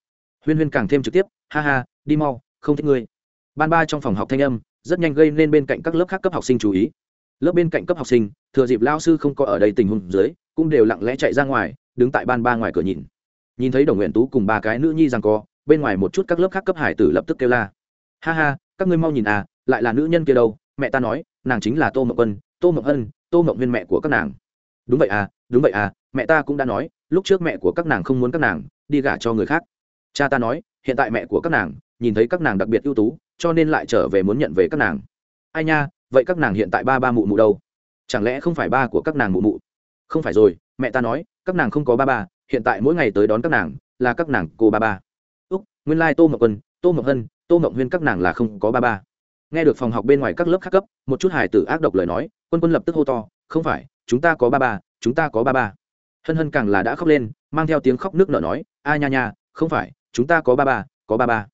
Huyên huyên càng thêm trực tiếp, ha ha, đi mau, không thích ngươi. Ban ba trong phòng học thanh âm, rất nhanh gây nên bên cạnh các lớp khác cấp học sinh chú ý. Lớp bên cạnh cấp học sinh, thừa dịp lao sư không có ở đây tình huống dưới, cũng đều lặng lẽ chạy ra ngoài, đứng tại ban ba ngoài cửa nhìn. Nhìn thấy đồng nguyện tú cùng ba cái nữ nhi rằng co, bên ngoài một chút các lớp khác cấp hải tử lập tức kêu la, ha ha, các ngươi mau nhìn à lại là nữ nhân kia đâu? Mẹ ta nói nàng chính là tô mộng quân, tô mộng hân tô mộng viên mẹ của các nàng. Đúng vậy à đúng vậy à mẹ ta cũng đã nói lúc trước mẹ của các nàng không muốn các nàng đi gả cho người khác. Cha ta nói hiện tại mẹ của các nàng nhìn thấy các nàng đặc biệt ưu tú cho nên lại trở về muốn nhận về các nàng. Ai nha vậy các nàng hiện tại ba ba mụ mụ đâu? Chẳng lẽ không phải ba của các nàng mụ mụ? Không phải rồi mẹ ta nói các nàng không có ba ba hiện tại mỗi ngày tới đón các nàng là các nàng cô ba ba. Úc nguyên lai tô mậu quân tô mậu hân tô mậu huyên các nàng là không có ba ba nghe được phòng học bên ngoài các lớp khác cấp, một chút hài tử ác độc lời nói, quân quân lập tức hô to, không phải, chúng ta có ba ba, chúng ta có ba ba. Hân hân càng là đã khóc lên, mang theo tiếng khóc nước nở nói, a nha nha, không phải, chúng ta có ba ba, có ba ba.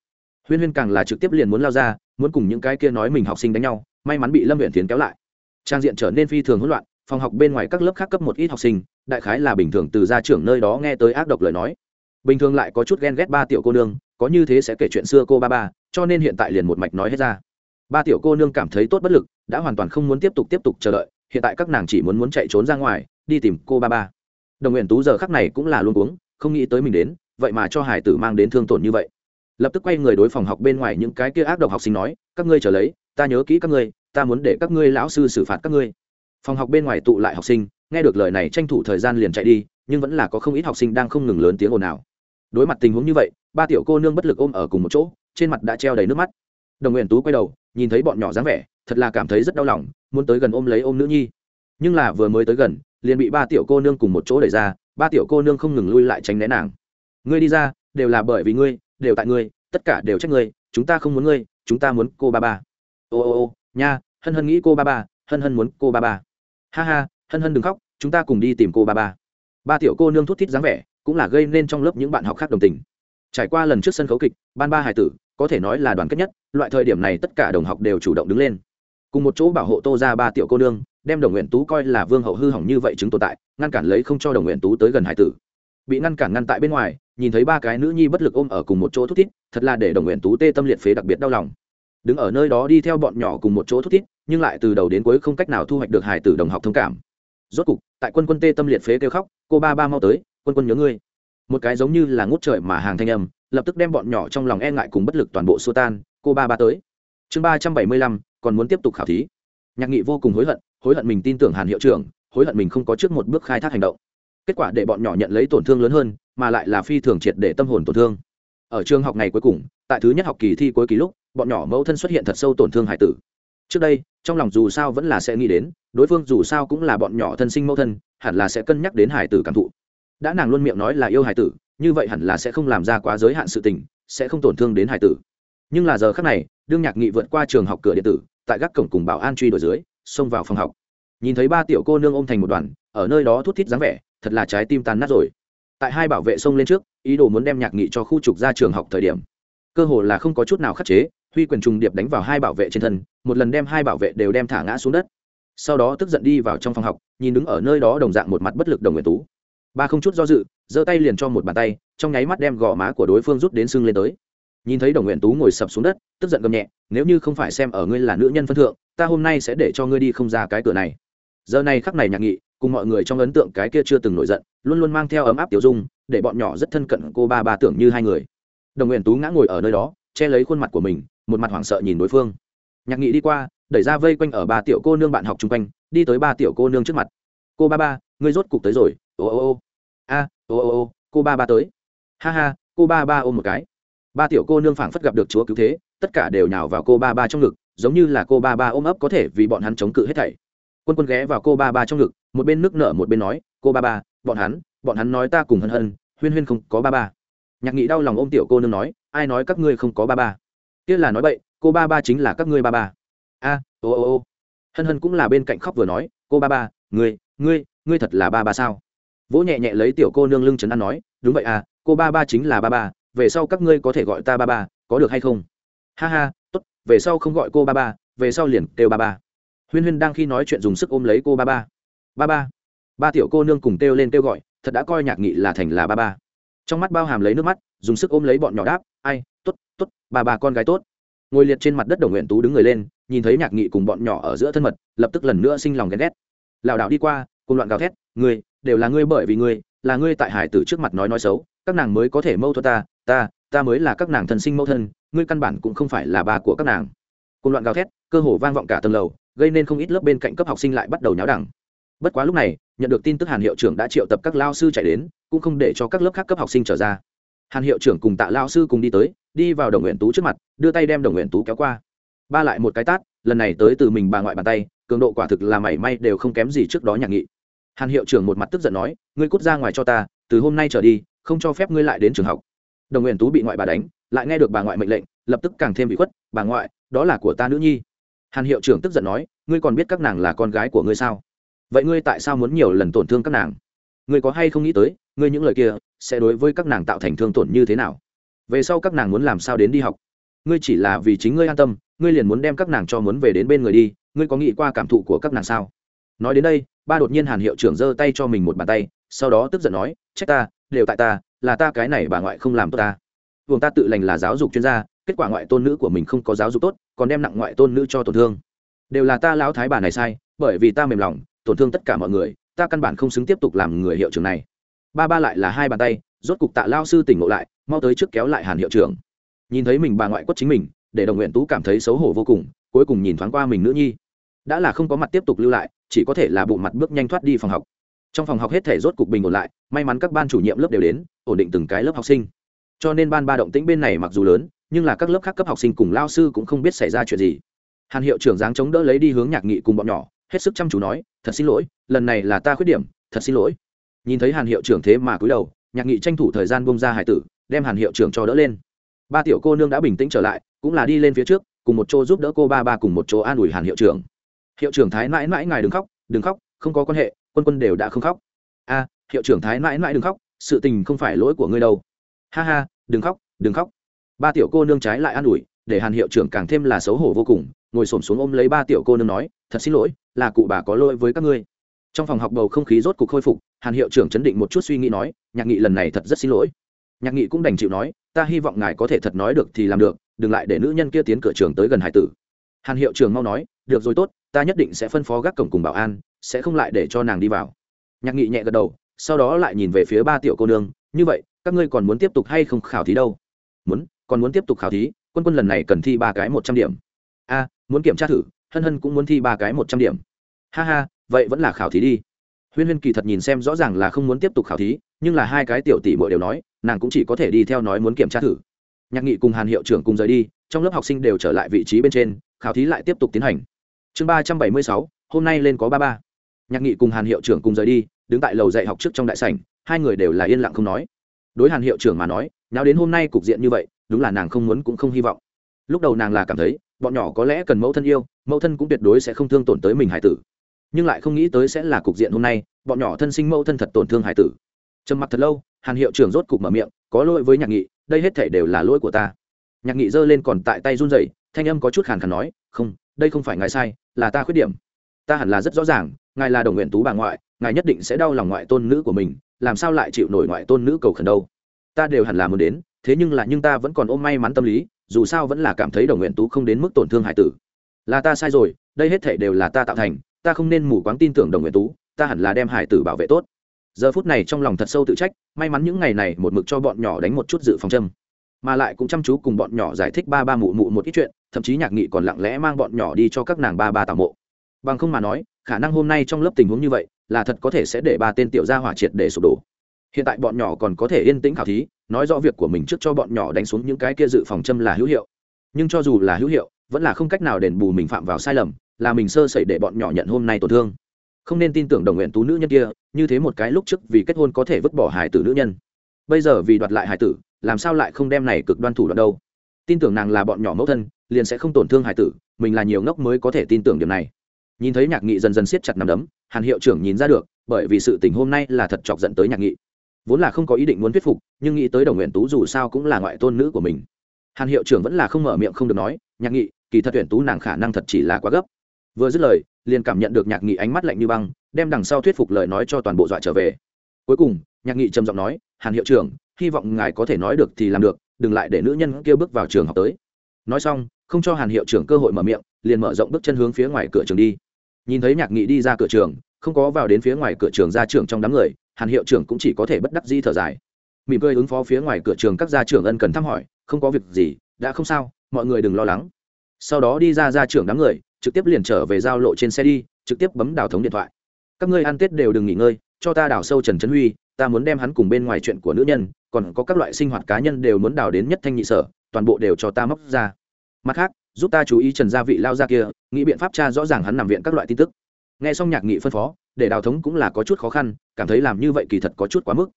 Huyên huyên càng là trực tiếp liền muốn lao ra, muốn cùng những cái kia nói mình học sinh đánh nhau, may mắn bị lâm huyện tiến kéo lại. Trang diện trở nên phi thường hỗn loạn, phòng học bên ngoài các lớp khác cấp một ít học sinh, đại khái là bình thường từ gia trưởng nơi đó nghe tới ác độc lời nói. Bình thường lại có chút ghen ghét ba tiểu cô nương, có như thế sẽ kể chuyện xưa cô ba ba, cho nên hiện tại liền một mạch nói hết ra ba tiểu cô nương cảm thấy tốt bất lực, đã hoàn toàn không muốn tiếp tục tiếp tục chờ đợi, hiện tại các nàng chỉ muốn muốn chạy trốn ra ngoài, đi tìm cô ba ba. Đồng nguyện tú giờ khắc này cũng là luôn uống, không nghĩ tới mình đến, vậy mà cho hải tử mang đến thương tổn như vậy. Lập tức quay người đối phòng học bên ngoài những cái kia ác độc học sinh nói, các ngươi trở lấy, ta nhớ kỹ các ngươi, ta muốn để các ngươi lão sư xử phạt các ngươi. Phòng học bên ngoài tụ lại học sinh, nghe được lời này tranh thủ thời gian liền chạy đi, nhưng vẫn là có không ít học sinh đang không ngừng lớn tiếng ồn ào. Đối mặt tình huống như vậy, ba tiểu cô nương bất lực ôm ở cùng một chỗ, trên mặt đã treo đầy nước mắt. Đồng nguyện tú quay đầu nhìn thấy bọn nhỏ dáng vẻ, thật là cảm thấy rất đau lòng, muốn tới gần ôm lấy ôm nữ nhi. Nhưng là vừa mới tới gần, liền bị ba tiểu cô nương cùng một chỗ đẩy ra, ba tiểu cô nương không ngừng lui lại tránh né nàng. Ngươi đi ra, đều là bởi vì ngươi, đều tại ngươi, tất cả đều trách ngươi, chúng ta không muốn ngươi, chúng ta muốn cô ba ba. Ô ô ô, nha, hân hân nghĩ cô ba ba, hân hân muốn cô ba ba. Ha ha, hân hân đừng khóc, chúng ta cùng đi tìm cô ba ba. Ba tiểu cô nương thút thít dáng vẻ, cũng là gây nên trong lớp những bạn học khác đồng tình. Trải qua lần trước sân khấu kịch, ban ba hải tử có thể nói là đoàn kết nhất, loại thời điểm này tất cả đồng học đều chủ động đứng lên. Cùng một chỗ bảo hộ tô ra ba tiểu cô nương, đem đồng nguyện tú coi là vương hậu hư hỏng như vậy chứng tồn tại, ngăn cản lấy không cho đồng nguyện tú tới gần hải tử. Bị ngăn cản ngăn tại bên ngoài, nhìn thấy ba cái nữ nhi bất lực ôm ở cùng một chỗ thút thít, thật là để đồng nguyện tú tê tâm liệt phế đặc biệt đau lòng. Đứng ở nơi đó đi theo bọn nhỏ cùng một chỗ thút thít, nhưng lại từ đầu đến cuối không cách nào thu hoạch được hải tử đồng học thông cảm. Rốt cục, tại quân quân tê tâm liệt phế kêu khóc, cô ba ba mau tới, quân quân nhớ ngươi. Một cái giống như là ngút trời mà hàng thanh âm lập tức đem bọn nhỏ trong lòng e ngại cùng bất lực toàn bộ xua tan, cô ba ba tới. Chương ba trăm bảy mươi lăm, còn muốn tiếp tục khảo thí. Nhạc nghị vô cùng hối hận hối hận mình tin tưởng hàn hiệu trưởng, hối hận mình không có trước một bước khai thác hành động. Kết quả để bọn nhỏ nhận lấy tổn thương lớn hơn, mà lại là phi thường triệt để tâm hồn tổn thương. Ở trường học ngày cuối cùng, tại thứ nhất học kỳ thi cuối kỳ lúc, bọn nhỏ mẫu thân xuất hiện thật sâu tổn thương hải tử. Trước đây, trong lòng dù sao vẫn là sẽ nghĩ đến, đối phương dù sao cũng là bọn nhỏ thân sinh mẫu thân, hẳn là sẽ cân nhắc đến hải tử cảm thụ. Đã nàng luôn miệng nói là yêu hải tử như vậy hẳn là sẽ không làm ra quá giới hạn sự tình, sẽ không tổn thương đến hải tử. Nhưng là giờ khác này, đương nhạc nghị vượt qua trường học cửa điện tử, tại gác cổng cùng bảo an truy đuổi dưới, xông vào phòng học. Nhìn thấy ba tiểu cô nương ôm thành một đoàn, ở nơi đó thút thít dáng vẻ, thật là trái tim tàn nát rồi. Tại hai bảo vệ xông lên trước, ý đồ muốn đem nhạc nghị cho khu trục ra trường học thời điểm, cơ hồ là không có chút nào khắc chế, huy quyền trùng điệp đánh vào hai bảo vệ trên thân, một lần đem hai bảo vệ đều đem thả ngã xuống đất. Sau đó tức giận đi vào trong phòng học, nhìn đứng ở nơi đó đồng dạng một mặt bất lực đồng nguyện tú ba không chút do dự, giơ tay liền cho một bàn tay, trong nháy mắt đem gò má của đối phương rút đến sưng lên tới. Nhìn thấy đồng nguyện tú ngồi sập xuống đất, tức giận gầm nhẹ, nếu như không phải xem ở ngươi là nữ nhân phân thượng, ta hôm nay sẽ để cho ngươi đi không ra cái cửa này. Giờ này khắc này nhạc nghị, cùng mọi người trong ấn tượng cái kia chưa từng nổi giận, luôn luôn mang theo ấm áp tiểu dung, để bọn nhỏ rất thân cận cô ba ba tưởng như hai người. Đồng nguyện tú ngã ngồi ở nơi đó, che lấy khuôn mặt của mình, một mặt hoảng sợ nhìn đối phương. Nhạc nghị đi qua, đẩy ra vây quanh ở ba tiểu cô nương bạn học chung quanh, đi tới ba tiểu cô nương trước mặt. Cô ba ba, ngươi rốt cục tới rồi, ô ô ô a, ô ô ô, cô ba ba tới. Ha ha, cô ba ba ôm một cái. Ba tiểu cô nương phảng phất gặp được chúa cứu thế, tất cả đều nhào vào cô ba ba trong ngực, giống như là cô ba ba ôm ấp có thể vì bọn hắn chống cự hết thảy. Quân quân ghé vào cô ba ba trong ngực, một bên nước nở một bên nói, cô ba ba, bọn hắn bọn hắn nói ta cùng hân hân, huyên huyên không có ba ba. Nhạc nghị đau lòng ôm tiểu cô nương nói, ai nói các ngươi không có ba ba? Kia là nói bậy, cô ba ba chính là các ngươi ba ba. A, ô ô ô. Hân hân cũng là bên cạnh khóc vừa nói, cô ba ba, ngươi ngươi ngươi thật là ba ba sao? Vỗ nhẹ nhẹ lấy tiểu cô nương lưng trấn an nói, đúng vậy à cô ba ba chính là ba ba, về sau các ngươi có thể gọi ta ba ba, có được hay không? Ha ha, tốt, về sau không gọi cô ba ba, về sau liền kêu ba ba. Huyên huyên đang khi nói chuyện dùng sức ôm lấy cô ba ba. Ba ba. Ba tiểu cô nương cùng kêu lên kêu gọi, thật đã coi nhạc nghị là thành là ba ba. Trong mắt bao hàm lấy nước mắt, dùng sức ôm lấy bọn nhỏ đáp, ai t ố t t ố t ba ba con gái tốt. Ngồi liệt trên mặt đất đồng nguyện tú đứng người lên, nhìn thấy nhạc nghị cùng bọn nhỏ ở giữa thân mật, lập tức lần nữa sinh lòng ghen ghét. Lảo đảo đi qua, cùng loạn gào thét, người đều là ngươi bởi vì ngươi, là ngươi tại hải tử trước mặt nói nói xấu, các nàng mới có thể mâu thuẫn ta ta ta mới là các nàng thần sinh mâu thân, ngươi căn bản cũng không phải là ba của các nàng. Cùng loạn gào thét, cơ hồ vang vọng cả tầng lầu, gây nên không ít lớp bên cạnh cấp học sinh lại bắt đầu nháo đẳng. Bất quá lúc này, nhận được tin tức hàn hiệu trưởng đã triệu tập các lao sư chạy đến, cũng không để cho các lớp khác cấp học sinh trở ra. Hàn hiệu trưởng cùng tạ lao sư cùng đi tới, đi vào đồng nguyện tú trước mặt, đưa tay đem đồng nguyện tú kéo qua. Ba lại một cái tát, lần này tới từ mình bà ngoại bàn tay, cường độ quả thực là mảy may đều không kém gì trước đó nhạc nghị hàn hiệu trưởng một mặt tức giận nói, ngươi cút ra ngoài cho ta, từ hôm nay trở đi, không cho phép ngươi lại đến trường học. Đồng nguyện tú bị ngoại bà đánh, lại nghe được bà ngoại mệnh lệnh, lập tức càng thêm bị khuất, bà ngoại, đó là của ta nữ nhi. Hàn hiệu trưởng tức giận nói, ngươi còn biết các nàng là con gái của ngươi sao? Vậy ngươi tại sao muốn nhiều lần tổn thương các nàng? Ngươi có hay không nghĩ tới, ngươi những lời kia sẽ đối với các nàng tạo thành thương tổn như thế nào? Về sau các nàng muốn làm sao đến đi học? Ngươi chỉ là vì chính ngươi an tâm, ngươi liền muốn đem các nàng cho muốn về đến bên người đi, ngươi có nghĩ qua cảm thụ của các nàng sao? Nói đến đây, ba đột nhiên hàn hiệu trưởng giơ tay cho mình một bàn tay, sau đó tức giận nói, trách ta, đều tại ta, là ta cái này bà ngoại không làm tốt ta. Vùng ta tự lành là giáo dục chuyên gia, kết quả ngoại tôn nữ của mình không có giáo dục tốt, còn đem nặng ngoại tôn nữ cho tổn thương. Đều là ta lão thái bà này sai, bởi vì ta mềm lòng, tổn thương tất cả mọi người, ta căn bản không xứng tiếp tục làm người hiệu trưởng này. Ba ba lại là hai bàn tay, rốt cục tạ lao sư tỉnh ngộ lại, mau tới trước kéo lại hàn hiệu trưởng. Nhìn thấy mình bà ngoại quất chính mình, để đồng nguyện tú cảm thấy xấu hổ vô cùng, cuối cùng nhìn thoáng qua mình nữ nhi. Đã là không có mặt tiếp tục lưu lại chỉ có thể là bộ mặt bước nhanh thoát đi phòng học. Trong phòng học hết thể rốt cục bình ổn lại, may mắn các ban chủ nhiệm lớp đều đến, ổn định từng cái lớp học sinh. Cho nên ban ba động tĩnh bên này mặc dù lớn, nhưng là các lớp khác cấp học sinh cùng lao sư cũng không biết xảy ra chuyện gì. Hàn hiệu trưởng dáng chống đỡ lấy đi hướng nhạc nghị cùng bọn nhỏ, hết sức chăm chú nói, thật xin lỗi, lần này là ta khuyết điểm, thật xin lỗi. Nhìn thấy hàn hiệu trưởng thế mà cúi đầu, nhạc nghị tranh thủ thời gian bông ra hải tử, đem hàn hiệu trưởng cho đỡ lên. Ba tiểu cô nương đã bình tĩnh trở lại, cũng là đi lên phía trước, cùng một chỗ giúp đỡ cô ba ba cùng một chỗ an ủi hàn hiệu trưởng hiệu trưởng thái mãi mãi ngài đừng khóc đừng khóc, không có quan hệ, quân quân đều đã không khóc. A à, hiệu trưởng thái mãi mãi đừng khóc, sự tình không phải lỗi của ngươi đâu. Ha ha, đừng khóc đừng khóc. Ba tiểu cô nương trái lại an ủi, để hàn hiệu trưởng càng thêm là xấu hổ vô cùng, ngồi s ổ m xuống ôm lấy ba tiểu cô nương nói, thật xin lỗi, là cụ bà có lỗi với các ngươi. Trong phòng học bầu không khí rốt cục khôi phục, hàn hiệu trưởng chấn định một chút suy nghĩ nói, nhạc nghị lần này thật rất xin lỗi. Nhạc nghị cũng đành chịu nói, ta hy vọng ngài có thể thật nói được thì làm được, đừng lại để nữ nhân kia tiến cửa trường tới gần hải tử. Hàn hiệu trưởng mau nói, được rồi tốt ta nhất định sẽ phân phó gác cổng cùng bảo an, sẽ không lại để cho nàng đi vào. Nhạc nghị nhẹ gật đầu, sau đó lại nhìn về phía ba tiểu cô nương, như vậy, các ngươi còn muốn tiếp tục hay không khảo thí đâu? Muốn, còn muốn tiếp tục khảo thí, quân quân lần này cần thi ba cái một trăm điểm. A, muốn kiểm tra thử, hân hân cũng muốn thi ba cái một trăm điểm. Ha ha, vậy vẫn là khảo thí đi. Huyên huyên kỳ thật nhìn xem rõ ràng là không muốn tiếp tục khảo thí, nhưng là hai cái tiểu tỷ mỗi đều nói, nàng cũng chỉ có thể đi theo nói muốn kiểm tra thử. Nhạc nghị cùng hàn hiệu trưởng cùng rời đi, trong lớp học sinh đều trở lại vị trí bên trên, khảo thí lại tiếp tục tiến hành chương ba trăm bảy mươi sáu, hôm nay lên có ba ba. Nhạc nghị cùng hàn hiệu trưởng cùng rời đi, đứng tại lầu dạy học trước trong đại sảnh, hai người đều là yên lặng không nói. Đối hàn hiệu trưởng mà nói nào đến hôm nay cục diện như vậy, đúng là nàng không muốn cũng không hy vọng. Lúc đầu nàng là cảm thấy, bọn nhỏ có lẽ cần mẫu thân yêu, mẫu thân cũng tuyệt đối sẽ không thương tổn tới mình hải tử. Nhưng lại không nghĩ tới sẽ là cục diện hôm nay, bọn nhỏ thân sinh mẫu thân thật tổn thương hải tử. Trầm mặc thật lâu, hàn hiệu trưởng rốt cục mở miệng, có lỗi với nhạc nghị, đây hết thể đều là lỗi của ta. Nhạc nghị giơ lên còn tại tay run rẩy, thanh âm có chút khàn khàn nói, không đây không phải ngài sai, là ta khuyết điểm. Ta hẳn là rất rõ ràng, ngài là đồng nguyện tú bà ngoại, ngài nhất định sẽ đau lòng ngoại tôn nữ của mình, làm sao lại chịu nổi ngoại tôn nữ cầu khẩn đâu? Ta đều hẳn là muốn đến, thế nhưng là nhưng ta vẫn còn ôm may mắn tâm lý, dù sao vẫn là cảm thấy đồng nguyện tú không đến mức tổn thương hải tử. Là ta sai rồi, đây hết thể đều là ta tạo thành, ta không nên mù quáng tin tưởng đồng nguyện tú, ta hẳn là đem hải tử bảo vệ tốt. Giờ phút này trong lòng thật sâu tự trách, may mắn những ngày này một mực cho bọn nhỏ đánh một chút dự phòng châm mà lại cũng chăm chú cùng bọn nhỏ giải thích ba ba mụ mụ một ít chuyện, thậm chí nhạc nghị còn lặng lẽ mang bọn nhỏ đi cho các nàng ba ba tạo mộ. Bằng không mà nói, khả năng hôm nay trong lớp tình huống như vậy, là thật có thể sẽ để ba tên tiểu gia hỏa triệt để sụp đổ. Hiện tại bọn nhỏ còn có thể yên tĩnh khảo thí, nói rõ việc của mình trước cho bọn nhỏ đánh xuống những cái kia dự phòng châm là hữu hiệu. Nhưng cho dù là hữu hiệu, vẫn là không cách nào đền bù mình phạm vào sai lầm, là mình sơ sẩy để bọn nhỏ nhận hôm nay tổn thương. Không nên tin tưởng đồng nguyện tú nữ nhân kia, như thế một cái lúc trước vì kết hôn có thể vứt bỏ hải tử nữ nhân. Bây giờ vì đoạt lại hải tử làm sao lại không đem này cực đoan thủ đoạn đâu? Tin tưởng nàng là bọn nhỏ mẫu thân, liền sẽ không tổn thương hải tử, mình là nhiều ngốc mới có thể tin tưởng điểm này. Nhìn thấy nhạc nghị dần dần siết chặt nằm đấm, hàn hiệu trưởng nhìn ra được, bởi vì sự tình hôm nay là thật chọc dẫn tới nhạc nghị. Vốn là không có ý định muốn thuyết phục, nhưng nghĩ tới đồng nguyện tú dù sao cũng là ngoại tôn nữ của mình. Hàn hiệu trưởng vẫn là không mở miệng không được nói, nhạc nghị, kỳ thật tuyển tú nàng khả năng thật chỉ là quá gấp. Vừa dứt lời, liền cảm nhận được nhạc nghị ánh mắt lạnh như băng, đem đằng sau thuyết phục lời nói cho toàn bộ dọa trở về. Cuối cùng, nhạc nghị trầm giọng nói, hàn hiệu trưởng hy vọng ngài có thể nói được thì làm được, đừng lại để nữ nhân kia bước vào trường học tới. Nói xong, không cho hàn hiệu trưởng cơ hội mở miệng, liền mở rộng bước chân hướng phía ngoài cửa trường đi. Nhìn thấy nhạc nghị đi ra cửa trường, không có vào đến phía ngoài cửa trường ra trường trong đám người, hàn hiệu trưởng cũng chỉ có thể bất đắc di thở dài. Mỉm cười ứng phó phía ngoài cửa trường các gia trưởng ân cần thăm hỏi, không có việc gì, đã không sao, mọi người đừng lo lắng. Sau đó đi ra ra trưởng đám người, trực tiếp liền trở về giao lộ trên xe đi, trực tiếp bấm đào thống điện thoại. Các ngươi ăn tết đều đừng nghỉ ngơi, cho ta đào sâu trần trấn huy ta muốn đem hắn cùng bên ngoài chuyện của nữ nhân, còn có các loại sinh hoạt cá nhân đều muốn đào đến nhất thanh nhị sở, toàn bộ đều cho ta móc ra. Mặt khác, giúp ta chú ý trần gia vị lao ra kia, nghĩ biện pháp cha rõ ràng hắn nằm viện các loại tin tức. Nghe xong nhạc nghị phân phó, để đào thống cũng là có chút khó khăn, cảm thấy làm như vậy kỳ thật có chút quá mức.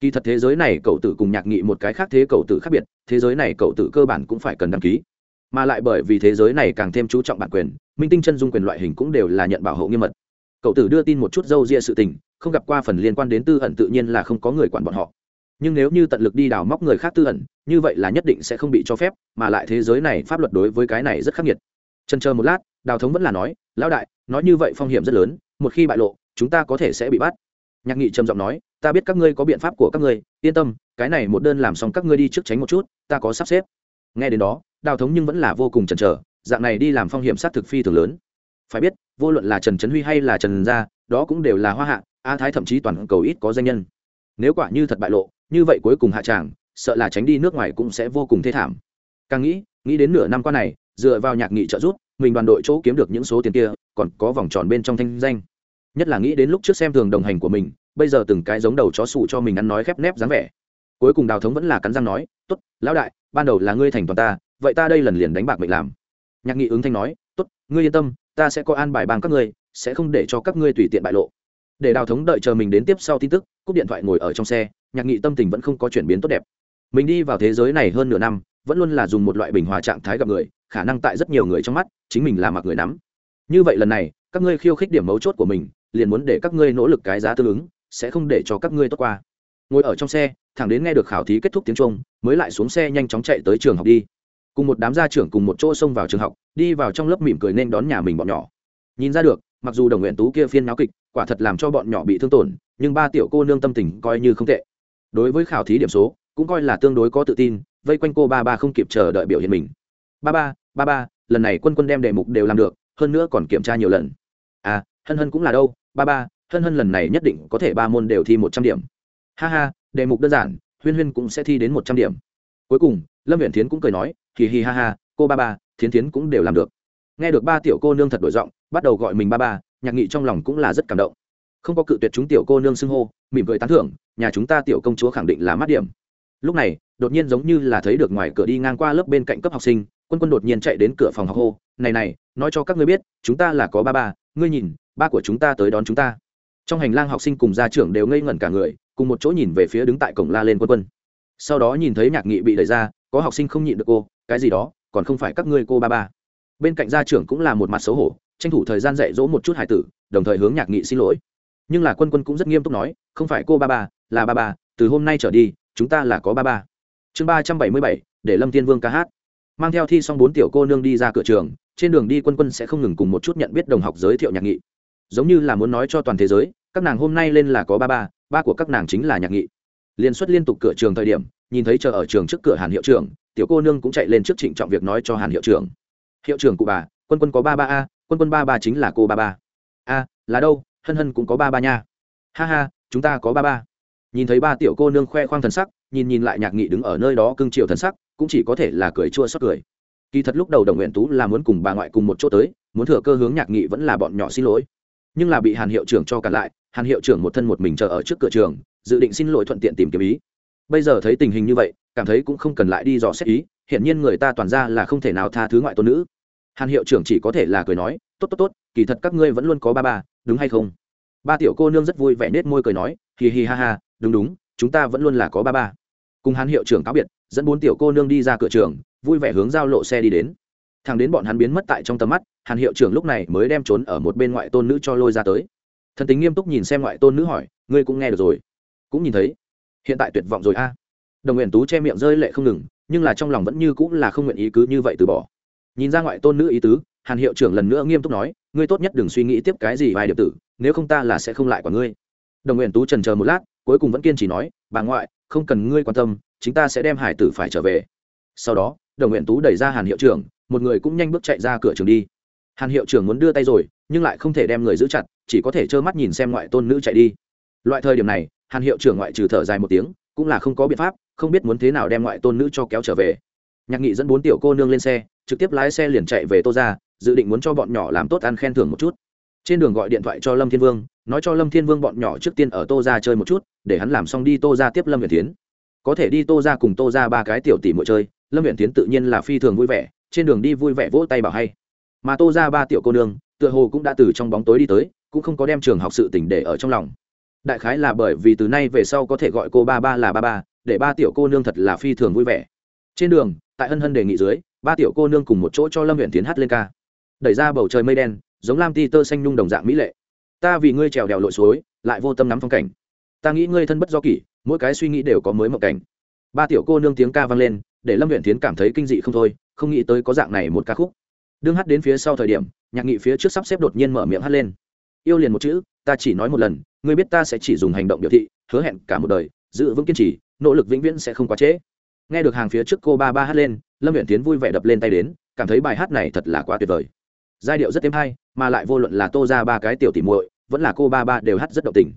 Kỳ thật thế giới này cậu tử cùng nhạc nghị một cái khác thế cậu tử khác biệt, thế giới này cậu tử cơ bản cũng phải cần đăng ký. Mà lại bởi vì thế giới này càng thêm chú trọng bản quyền, minh tinh chân dung quyền loại hình cũng đều là nhận bảo hộ nghiêm mật. Cậu tử đưa tin một chút dâu ria sự tình không gặp qua phần liên quan đến tư ẩn tự nhiên là không có người quản bọn họ. Nhưng nếu như tận lực đi đào móc người khác tư ẩn, như vậy là nhất định sẽ không bị cho phép, mà lại thế giới này pháp luật đối với cái này rất khắc nghiệt. Chần chờ một lát, đào thống vẫn là nói, lão đại, nói như vậy phong hiểm rất lớn, một khi bại lộ, chúng ta có thể sẽ bị bắt. Nhạc nghị trầm giọng nói, ta biết các ngươi có biện pháp của các ngươi, yên tâm, cái này một đơn làm xong các ngươi đi trước tránh một chút, ta có sắp xếp. Nghe đến đó, đào thống nhưng vẫn là vô cùng chần chờ, dạng này đi làm phong hiểm sát thực phi thường lớn phải biết, vô luận là trần trấn huy hay là trần gia, đó cũng đều là hoa hạ, a thái thậm chí toàn cầu ít có danh nhân. Nếu quả như thật bại lộ, như vậy cuối cùng hạ tràng, sợ là tránh đi nước ngoài cũng sẽ vô cùng thê thảm. Càng nghĩ nghĩ đến nửa năm qua này, dựa vào nhạc nghị trợ giúp, mình đoàn đội chỗ kiếm được những số tiền kia, còn có vòng tròn bên trong thanh danh. Nhất là nghĩ đến lúc trước xem thường đồng hành của mình, bây giờ từng cái giống đầu chó sụ cho mình ăn nói khép nép dáng vẻ. Cuối cùng đào thống vẫn là cắn răng nói t ố t lão đại, ban đầu là ngươi thành toàn ta, vậy ta đây lần liền đánh bạc mệnh làm. Nhạc nghị ứng thanh nói t ố t ngươi yên tâm ta sẽ có an bài bằng các ngươi, sẽ không để cho các ngươi tùy tiện bại lộ. Để đào thống đợi chờ mình đến tiếp sau tin tức, cúp điện thoại ngồi ở trong xe, nhạc nghị tâm tình vẫn không có chuyển biến tốt đẹp. Mình đi vào thế giới này hơn nửa năm, vẫn luôn là dùng một loại bình hòa trạng thái gặp người, khả năng tại rất nhiều người trong mắt, chính mình là mặc người nắm. Như vậy lần này, các ngươi khiêu khích điểm mấu chốt của mình, liền muốn để các ngươi nỗ lực cái giá tương ứng, sẽ không để cho các ngươi tốt qua. Ngồi ở trong xe, thẳng đến nghe được khảo thí kết thúc tiếng trung, mới lại xuống xe nhanh chóng chạy tới trường học đi cùng một đám gia trưởng cùng một chỗ xông vào trường học, đi vào trong lớp mỉm cười nên đón nhà mình bọn nhỏ. Nhìn ra được, mặc dù đồng nguyện tú kia phiên náo kịch, quả thật làm cho bọn nhỏ bị thương tổn, nhưng ba tiểu cô nương tâm tình coi như không tệ. Đối với khảo thí điểm số, cũng coi là tương đối có tự tin, vây quanh cô ba ba không kịp chờ đợi biểu hiện mình. Ba ba ba ba, lần này quân quân đem đề mục đều làm được, hơn nữa còn kiểm tra nhiều lần. À hân hân cũng là đâu, ba ba, hân hân lần này nhất định có thể ba môn đều thi một trăm điểm. Ha ha, đề mục đơn giản, huyên huyên cũng sẽ thi đến một trăm điểm. Cuối cùng lâm viện thiến cũng cười nói, hì hì ha ha, cô ba ba, thiến thiến cũng đều làm được. Nghe được ba tiểu cô nương thật đổi giọng, bắt đầu gọi mình ba ba, nhạc nghị trong lòng cũng là rất cảm động. Không có cự tuyệt chúng tiểu cô nương xưng hô, mỉm cười tán thưởng, nhà chúng ta tiểu công chúa khẳng định là mát điểm. Lúc này, đột nhiên giống như là thấy được ngoài cửa đi ngang qua lớp bên cạnh cấp học sinh, quân quân đột nhiên chạy đến cửa phòng học hô, này này, nói cho các ngươi biết, chúng ta là có ba ba, ngươi nhìn, ba của chúng ta tới đón chúng ta. Trong hành lang học sinh cùng gia trưởng đều ngây ngẩn cả người, cùng một chỗ nhìn về phía đứng tại cổng la lên quân quân. Sau đó nhìn thấy nhạc nghị bị đẩy ra có học sinh không nhịn được cô, cái gì đó, còn không phải các ngươi cô ba ba. Bên cạnh gia trưởng cũng là một mặt xấu hổ, tranh thủ thời gian dạy dỗ một chút hải tử, đồng thời hướng nhạc nghị xin lỗi. Nhưng là quân quân cũng rất nghiêm túc nói, không phải cô ba ba, là ba ba, từ hôm nay trở đi, chúng ta là có ba ba. Chương ba trăm bảy mươi bảy, để lâm thiên vương ca hát. Mang theo thi xong bốn tiểu cô nương đi ra cửa trường, trên đường đi quân quân sẽ không ngừng cùng một chút nhận biết đồng học giới thiệu nhạc nghị. Giống như là muốn nói cho toàn thế giới, các nàng hôm nay lên là có ba ba ba của các nàng chính là nhạc nghị. Liên xuất liên tục cửa trường thời điểm nhìn thấy chờ ở trường trước cửa hàn hiệu trưởng, tiểu cô nương cũng chạy lên trước trịnh trọng việc nói cho hàn hiệu trưởng. Hiệu trưởng cụ bà, quân quân có ba ba a, quân quân ba ba chính là cô ba ba. A, là đâu? Hân hân cũng có ba ba nha. Ha ha, chúng ta có ba ba. Nhìn thấy ba tiểu cô nương khoe khoang thần sắc, nhìn nhìn lại nhạc nghị đứng ở nơi đó cưng chiều thần sắc, cũng chỉ có thể là cười chua xót cười. Kỳ thật lúc đầu đồng nguyện tú là muốn cùng bà ngoại cùng một chỗ tới, muốn thừa cơ hướng nhạc nghị vẫn là bọn nhỏ xin lỗi. Nhưng là bị hàn hiệu trưởng cho cản lại, hàn hiệu trưởng một thân một mình chờ ở trước cửa trường, dự định xin lỗi thuận tiện tìm kiếm ý bây giờ thấy tình hình như vậy, cảm thấy cũng không cần lại đi dò xét ý, hiển nhiên người ta toàn ra là không thể nào tha thứ ngoại tôn nữ. Hàn hiệu trưởng chỉ có thể là cười nói, tốt tốt tốt, kỳ thật các ngươi vẫn luôn có ba ba, đúng hay không? Ba tiểu cô nương rất vui vẻ nết môi cười nói hì hì ha ha, đúng đúng, chúng ta vẫn luôn là có ba ba. Cùng hàn hiệu trưởng cáo biệt, dẫn bốn tiểu cô nương đi ra cửa trường, vui vẻ hướng giao lộ xe đi đến. Thằng đến bọn hắn biến mất tại trong tầm mắt, hàn hiệu trưởng lúc này mới đem trốn ở một bên ngoại tôn nữ cho lôi ra tới. Thần tính nghiêm túc nhìn xem ngoại tôn nữ hỏi, ngươi cũng nghe được rồi? Cũng nhìn thấy hiện tại tuyệt vọng rồi a. Đồng nguyện tú che miệng rơi lệ không ngừng, nhưng là trong lòng vẫn như cũng là không nguyện ý cứ như vậy từ bỏ. Nhìn ra ngoại tôn nữ ý tứ, hàn hiệu trưởng lần nữa nghiêm túc nói, ngươi tốt nhất đừng suy nghĩ tiếp cái gì vài điệp tử, nếu không ta là sẽ không lại quả ngươi. Đồng nguyện tú trần chờ một lát, cuối cùng vẫn kiên trì nói, bà ngoại, không cần ngươi quan tâm chúng ta sẽ đem hải tử phải trở về. Sau đó, đồng nguyện tú đẩy ra hàn hiệu trưởng, một người cũng nhanh bước chạy ra cửa trường đi. Hàn hiệu trưởng muốn đưa tay rồi, nhưng lại không thể đem người giữ chặt, chỉ có thể trơ mắt nhìn xem ngoại tôn nữ chạy đi. Loại thời điểm này hàn hiệu trưởng ngoại trừ thở dài một tiếng, cũng là không có biện pháp, không biết muốn thế nào đem ngoại tôn nữ cho kéo trở về. Nhạc nghị dẫn bốn tiểu cô nương lên xe, trực tiếp lái xe liền chạy về tô ra dự định muốn cho bọn nhỏ làm tốt ăn khen thưởng một chút. Trên đường gọi điện thoại cho lâm thiên vương, nói cho lâm thiên vương bọn nhỏ trước tiên ở tô ra chơi một chút, để hắn làm xong đi tô ra tiếp lâm huyện tiến có thể đi tô ra cùng tô ra ba cái tiểu tỷ mỗi chơi, lâm huyện tiến tự nhiên là phi thường vui vẻ, trên đường đi vui vẻ vỗ tay bảo hay. Mà tô ra ba tiểu cô nương, tựa hồ cũng đã từ trong bóng tối đi tới, cũng không có đem trường học sự tỉnh để ở trong lòng đại khái là bởi vì từ nay về sau có thể gọi cô ba ba là ba ba, để ba tiểu cô nương thật là phi thường vui vẻ. Trên đường, tại hân hân đề nghị dưới, ba tiểu cô nương cùng một chỗ cho lâm huyện tiến hát lên ca. Đẩy ra bầu trời mây đen, giống lam ti tơ xanh nhung đồng dạng mỹ lệ. Ta vì ngươi trèo đèo lội suối, lại vô tâm nắm phong cảnh. Ta nghĩ ngươi thân bất do kỷ, mỗi cái suy nghĩ đều có mới mộng cảnh. Ba tiểu cô nương tiếng ca vang lên, để lâm huyện tiến cảm thấy kinh dị không thôi, không nghĩ tới có dạng này một ca khúc. Đương hát đến phía sau thời điểm, nhạc nghị phía trước sắp xếp đột nhiên mở miệng hát lên. Yêu liền một chữ, ta chỉ nói một lần ngươi biết ta sẽ chỉ dùng hành động biểu thị, hứa hẹn cả một đời, giữ vững kiên trì, nỗ lực vĩnh viễn sẽ không quá trễ. Nghe được hàng phía trước cô ba ba hát lên, lâm huyện tiến vui vẻ đập lên tay đến, cảm thấy bài hát này thật là quá tuyệt vời. Giai điệu rất thêm hay, mà lại vô luận là tô ra ba cái tiểu tỉ muội, vẫn là cô ba ba đều hát rất động tình.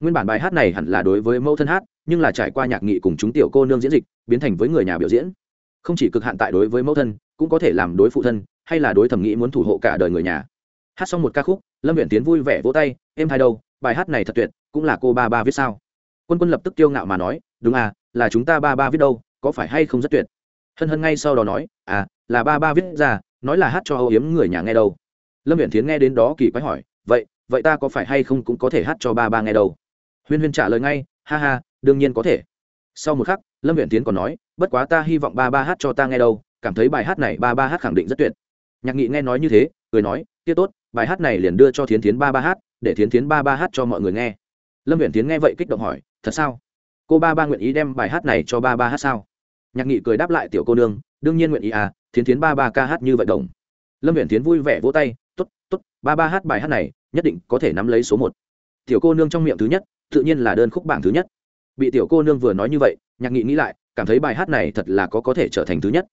Nguyên bản bài hát này hẳn là đối với mẫu thân hát, nhưng là trải qua nhạc nghị cùng chúng tiểu cô nương diễn dịch, biến thành với người nhà biểu diễn. Không chỉ cực hạn tại đối với mẫu thân, cũng có thể làm đối phụ thân, hay là đối thẩm nghĩ muốn thủ hộ cả đời người nhà. Hát xong một ca khúc, lâm huyện tiến vui vẻ vỗ tay, em hai đâu bài hát này thật tuyệt, cũng là cô ba ba viết sao? Quân quân lập tức kiêu ngạo mà nói, đúng à là chúng ta ba ba viết đâu, có phải hay không rất tuyệt? Hân hân ngay sau đó nói à là ba ba viết ra, nói là hát cho âu yếm người nhà nghe đâu. Lâm viện thiến nghe đến đó kỳ quái hỏi, vậy vậy ta có phải hay không cũng có thể hát cho ba ba nghe đâu? Huyên huyên trả lời ngay, ha ha, đương nhiên có thể. Sau một khắc, lâm viện tiến còn nói, bất quá ta hy vọng ba ba hát cho ta nghe đâu, cảm thấy bài hát này ba ba hát khẳng định rất tuyệt. Nhạc nghị nghe nói như thế, cười nói, kia tốt, bài hát này liền đưa cho thiến Thiến ba ba hát để thiến Thiến ba ba hát cho mọi người nghe. Lâm viện tiến nghe vậy kích động hỏi, thật sao? Cô ba ba nguyện ý đem bài hát này cho ba ba hát sao? Nhạc nghị cười đáp lại, tiểu cô nương, đương nhiên nguyện ý à thiến thiến ba ba ca hát như vậy đồng. Lâm viện tiến vui vẻ vỗ tay t ố t t ố t ba ba hát bài hát này, nhất định có thể nắm lấy số một. Tiểu cô nương trong miệng thứ nhất, tự nhiên là đơn khúc bảng thứ nhất. Bị tiểu cô nương vừa nói như vậy, nhạc nghị nghĩ lại, cảm thấy bài hát này thật là có có thể trở thành thứ nhất.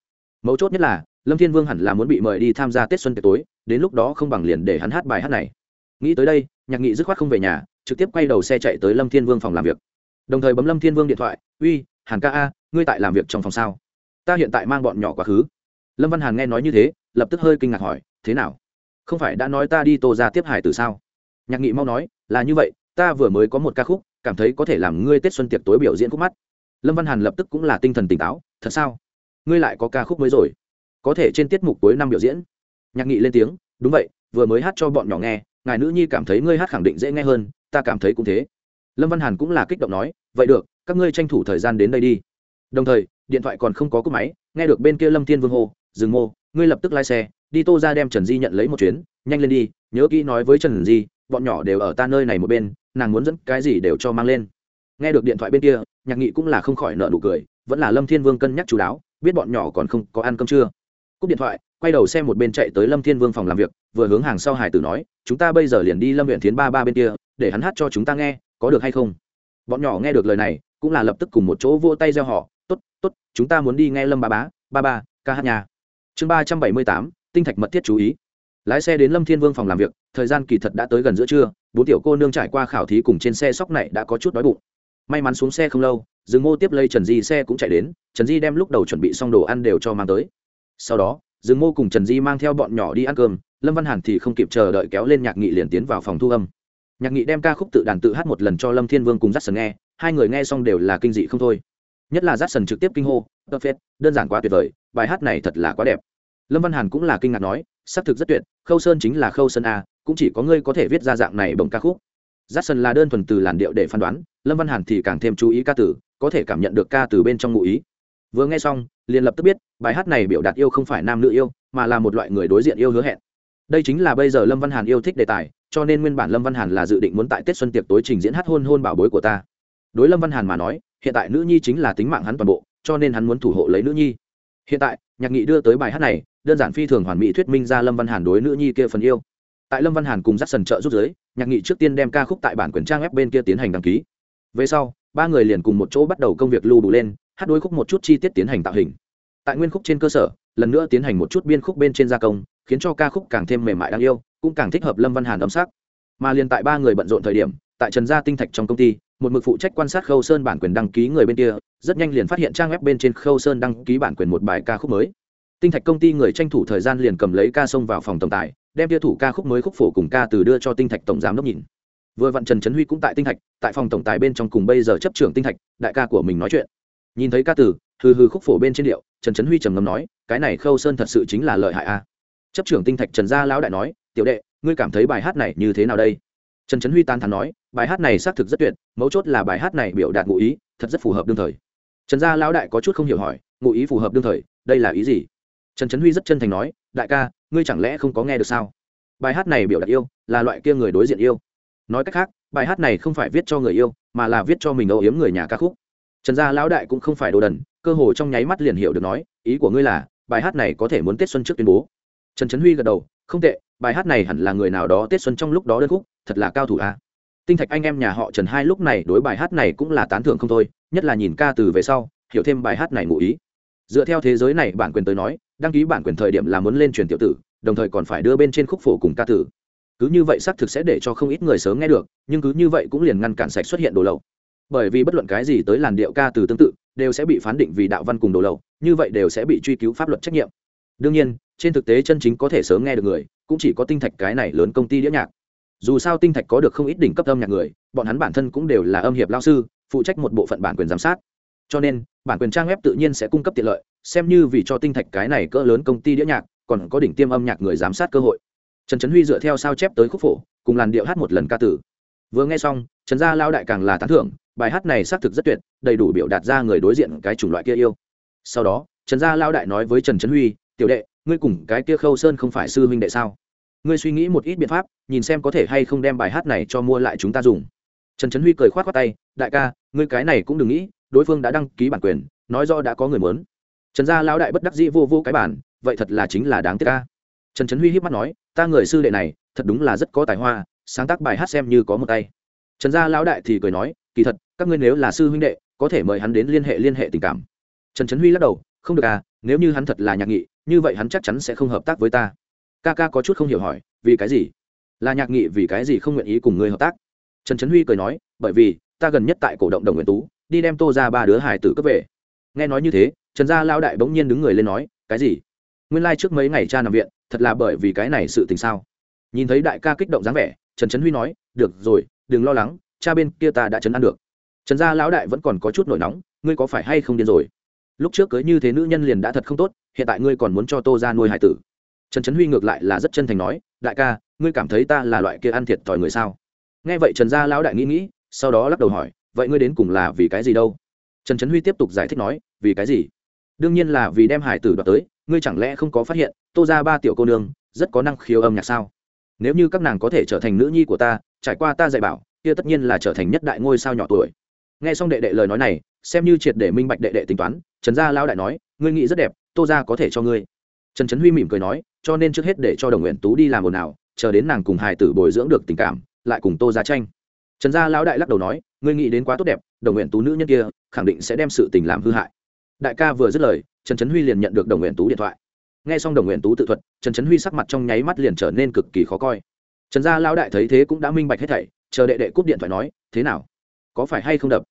Mấu chốt nhất là, lâm thiên vương hẳn là muốn bị mời đi tham gia tết xuân tết tối, đến lúc đó không bằng liền để hắn hát bài hát này. Nghĩ tới đây nhạc nghị dứt khoát không về nhà, trực tiếp quay đầu xe chạy tới lâm thiên vương phòng làm việc. Đồng thời bấm lâm thiên vương điện thoại, uy, hàn ca a, ngươi tại làm việc trong phòng sao? Ta hiện tại mang bọn nhỏ quá khứ. Lâm văn hàn nghe nói như thế, lập tức hơi kinh ngạc hỏi, thế nào? Không phải đã nói ta đi tô ra tiếp hải từ sao? Nhạc nghị mau nói, là như vậy, ta vừa mới có một ca khúc, cảm thấy có thể làm ngươi tết xuân tiệc tối biểu diễn khúc mắt. Lâm văn hàn lập tức cũng là tinh thần tỉnh táo, thật sao? Ngươi lại có ca khúc mới rồi? Có thể trên tiết mục cuối năm biểu diễn? Nhạc nghị lên tiếng, đúng vậy, vừa mới hát cho bọn nhỏ nghe ngài nữ nhi cảm thấy ngươi hát khẳng định dễ nghe hơn, ta cảm thấy cũng thế. Lâm văn hàn cũng là kích động nói, vậy được, các ngươi tranh thủ thời gian đến đây đi. Đồng thời, điện thoại còn không có cúp máy, nghe được bên kia lâm thiên vương hô, dừng mô, ngươi lập tức lái xe, đi tô ra đem trần di nhận lấy một chuyến, nhanh lên đi, nhớ kỹ nói với trần di, bọn nhỏ đều ở ta nơi này một bên, nàng muốn dẫn cái gì đều cho mang lên. Nghe được điện thoại bên kia, nhạc nghị cũng là không khỏi nợ nụ cười, vẫn là lâm thiên vương cân nhắc chú đáo, biết bọn nhỏ còn không có ăn cơm trưa cúp điện thoại quay đầu xem một bên chạy tới lâm thiên vương phòng làm việc, vừa hướng hàng sau hải tử nói, chúng ta bây giờ liền đi lâm huyện Thiến ba ba bên kia, để hắn hát cho chúng ta nghe, có được hay không? Bọn nhỏ nghe được lời này, cũng là lập tức cùng một chỗ vô tay gieo họ t ố t t ố t chúng ta muốn đi nghe lâm ba bá, ba ba, ca hát nhà. Chương ba trăm bảy mươi tám, tinh thạch mật thiết chú ý. Lái xe đến lâm thiên vương phòng làm việc, thời gian kỳ thật đã tới gần giữa trưa, bốn tiểu cô nương trải qua khảo thí cùng trên xe sóc này đã có chút đói bụng. May mắn xuống xe không lâu dừng mô tiếp lây trần di xe cũng chạy đến, trần di đem lúc đầu chuẩn bị xong đồ ăn đều cho mang tới. Sau đó dừng mô cùng trần di mang theo bọn nhỏ đi ăn cơm, lâm văn hàn thì không kịp chờ đợi kéo lên nhạc nghị liền tiến vào phòng thu âm. Nhạc nghị đem ca khúc tự đàn tự hát một lần cho lâm thiên vương cùng dắt sần nghe, hai người nghe xong đều là kinh dị không thôi. Nhất là dắt sần trực tiếp kinh hô, tơ phết, đơn giản quá tuyệt vời, bài hát này thật là quá đẹp. Lâm văn hàn cũng là kinh ngạc nói xác thực rất tuyệt, khâu sơn chính là khâu sơn a, cũng chỉ có ngươi có thể viết ra dạng này bồng ca khúc. Dắt sần là đơn thuần từ làn điệu để phán đoán, lâm văn hàn thì càng thêm chú ý ca từ, có thể cảm nhận được ca từ bên trong ngụ ý vừa nghe xong, liền lập tức biết, bài hát này biểu đạt yêu không phải nam nữ yêu, mà là một loại người đối diện yêu hứa hẹn. Đây chính là bây giờ lâm văn hàn yêu thích đề tài, cho nên nguyên bản lâm văn hàn là dự định muốn tại tết xuân tiệc tối trình diễn hát hôn hôn bảo bối của ta. Đối lâm văn hàn mà nói, hiện tại nữ nhi chính là tính mạng hắn toàn bộ, cho nên hắn muốn thủ hộ lấy nữ nhi. Hiện tại, nhạc nghị đưa tới bài hát này, đơn giản phi thường hoàn mỹ thuyết minh ra lâm văn hàn đối nữ nhi kia phần yêu. Tại lâm văn hàn cùng dắt sần trợ giúp giới, nhạc nghị trước tiên đem ca khúc tại bản quyền trang web bên kia tiến hành đăng ký. Về sau, ba người liền cùng một chỗ bắt đầu công việc lưu đủ lên hát đối khúc một chút chi tiết tiến hành tạo hình. Tại nguyên khúc trên cơ sở, lần nữa tiến hành một chút biên khúc bên trên gia công, khiến cho ca khúc càng thêm mềm mại đáng yêu, cũng càng thích hợp lâm văn hàn âm sắc. Mà liền tại ba người bận rộn thời điểm, tại trần gia tinh thạch trong công ty, một mực phụ trách quan sát khâu sơn bản quyền đăng ký người bên kia, rất nhanh liền phát hiện trang web bên trên khâu sơn đăng ký bản quyền một bài ca khúc mới. Tinh thạch công ty người tranh thủ thời gian liền cầm lấy ca xông vào phòng tổng tài, đem tiêu thủ ca khúc mới khúc phổ cùng ca từ đưa cho tinh thạch tổng giám đốc nhìn. Vừa vặn trần trấn huy cũng tại tinh thạch, tại phòng tổng tài bên trong cùng bây giờ chấp trưởng tinh thạch, đại ca của mình nói chuyện nhìn thấy ca từ hừ hừ khúc phổ bên trên điệu, trần trấn huy trầm ngâm nói, cái này khâu sơn thật sự chính là lợi hại a chấp trưởng tinh thạch trần gia lão đại nói, tiểu đệ, ngươi cảm thấy bài hát này như thế nào đây? Trần trấn huy tan thắn nói, bài hát này xác thực rất tuyệt, mấu chốt là bài hát này biểu đạt ngụ ý, thật rất phù hợp đương thời. Trần gia lão đại có chút không hiểu hỏi, ngụ ý phù hợp đương thời, đây là ý gì? Trần trấn huy rất chân thành nói, đại ca, ngươi chẳng lẽ không có nghe được sao? Bài hát này biểu đạt yêu, là loại kia người đối diện yêu. Nói cách khác, bài hát này không phải viết cho người yêu, mà là viết cho mình âu yếm người nhà ca khúc trần gia lão đại cũng không phải đồ đần, cơ hồ trong nháy mắt liền hiểu được nói, ý của ngươi là, bài hát này có thể muốn tết xuân trước tuyên bố. Trần trấn huy gật đầu, không tệ, bài hát này hẳn là người nào đó tết xuân trong lúc đó đơn khúc, thật là cao thủ a. Tinh thạch anh em nhà họ trần hai lúc này đối bài hát này cũng là tán thưởng không thôi, nhất là nhìn ca từ về sau, hiểu thêm bài hát này ngụ ý. Dựa theo thế giới này bản quyền tới nói, đăng ký bản quyền thời điểm là muốn lên truyền tiểu tử, đồng thời còn phải đưa bên trên khúc phổ cùng ca tử cứ như vậy xác thực sẽ để cho không ít người sớm nghe được, nhưng cứ như vậy cũng liền ngăn cản sạch xuất hiện đồ lậu bởi vì bất luận cái gì tới làn điệu ca từ tương tự, đều sẽ bị phán định vì đạo văn cùng đồ lậu, như vậy đều sẽ bị truy cứu pháp luật trách nhiệm. Đương nhiên, trên thực tế chân chính có thể sớm nghe được người, cũng chỉ có tinh thạch cái này lớn công ty đĩa nhạc. Dù sao tinh thạch có được không ít đỉnh cấp âm nhạc người, bọn hắn bản thân cũng đều là âm hiệp lao sư, phụ trách một bộ phận bản quyền giám sát. Cho nên, bản quyền trang web tự nhiên sẽ cung cấp tiện lợi, xem như vì cho tinh thạch cái này cỡ lớn công ty đĩa nhạc, còn có đỉnh tiêm âm nhạc người giám sát cơ hội. Trần trấn huy dựa theo sao chép tới khúc phổ, cùng làn điệu hát một lần ca tử vừa nghe xong, trần gia lao đại càng là tán thưởng bài hát này xác thực rất tuyệt, đầy đủ biểu đạt ra người đối diện cái chủng loại kia yêu. Sau đó, trần gia lao đại nói với trần trấn huy, tiểu đệ, ngươi cùng cái kia khâu sơn không phải sư huynh đệ sao? Ngươi suy nghĩ một ít biện pháp, nhìn xem có thể hay không đem bài hát này cho mua lại chúng ta dùng. Trần trấn huy cười k h o á t khoác tay, đại ca, ngươi cái này cũng đừng nghĩ, đối phương đã đăng ký bản quyền, nói do đã có người mớn trần gia lão đại bất đắc dĩ vô vô cái bản, vậy thật là chính là đáng tiếc ca trần trấn huy hiếp mắt nói, ta người sư đệ này, thật đúng là rất có tài hoa, sáng tác bài hát xem như có một tay. Trần gia lão đại thì cười nói, kỳ thật các ngươi nếu là sư huynh đệ, có thể mời hắn đến liên hệ liên hệ tình cảm. Trần trấn huy lắc đầu, không được à nếu như hắn thật là nhạc nghị, như vậy hắn chắc chắn sẽ không hợp tác với ta. Ca ca có chút không hiểu hỏi, vì cái gì? Là nhạc nghị vì cái gì không nguyện ý cùng ngươi hợp tác? Trần trấn huy cười nói, bởi vì, ta gần nhất tại cổ động đồng nguyện tú, đi đem tô ra ba đứa hải tử cấp về. Nghe nói như thế, trần gia lao đại bỗng nhiên đứng người lên nói, cái gì? Nguyên lai、like、trước mấy ngày cha nằm viện, thật là bởi vì cái này sự tình sao? Nhìn thấy đại ca kích động dáng vẻ, trần trấn huy nói, được rồi, đừng lo lắng, cha bên kia ta đã chấn an được trần gia lão đại vẫn còn có chút nổi nóng, ngươi có phải hay không điên rồi? Lúc trước cưới như thế nữ nhân liền đã thật không tốt, hiện tại ngươi còn muốn cho tô ra nuôi hải tử. Trần trấn huy ngược lại là rất chân thành nói, đại ca, ngươi cảm thấy ta là loại kia ăn thiệt thòi người sao? Nghe vậy trần gia lão đại nghĩ nghĩ, sau đó lắc đầu hỏi, vậy ngươi đến cùng là vì cái gì đâu? Trần trấn huy tiếp tục giải thích nói, vì cái gì? Đương nhiên là vì đem hải tử đoạt tới, ngươi chẳng lẽ không có phát hiện, tô ra ba tiểu cô nương rất có năng khiếu âm nhạc sao? Nếu như các nàng có thể trở thành nữ nhi của ta, trải qua ta dạy bảo, kia tất nhiên là trở thành nhất đại ngôi sao nhỏ tuổi nghe xong đệ đệ lời nói này, xem như triệt để minh bạch đệ đệ tính toán, trần gia lao đại nói, ngươi nghĩ rất đẹp, tô ra có thể cho ngươi. Trần trấn huy mỉm cười nói, cho nên trước hết để cho đồng nguyện tú đi làm ồn ào, chờ đến nàng cùng hài tử bồi dưỡng được tình cảm, lại cùng tô ra tranh. Trần gia lão đại lắc đầu nói, ngươi nghĩ đến quá tốt đẹp, đồng nguyện tú nữ nhân kia, khẳng định sẽ đem sự tình làm hư hại. Đại ca vừa dứt lời, trần trấn huy liền nhận được đồng nguyện tú điện thoại. N g h e xong đồng nguyện tú tự thuật, trần trấn huy sắc mặt trong nháy mắt liền trở nên cực kỳ khó coi. Trần gia lão đại thấy thế cũng đã minh bạch hết thảy, chờ đệ đệ cúp điện thoại nói, thế nào? Có phải hay không đập?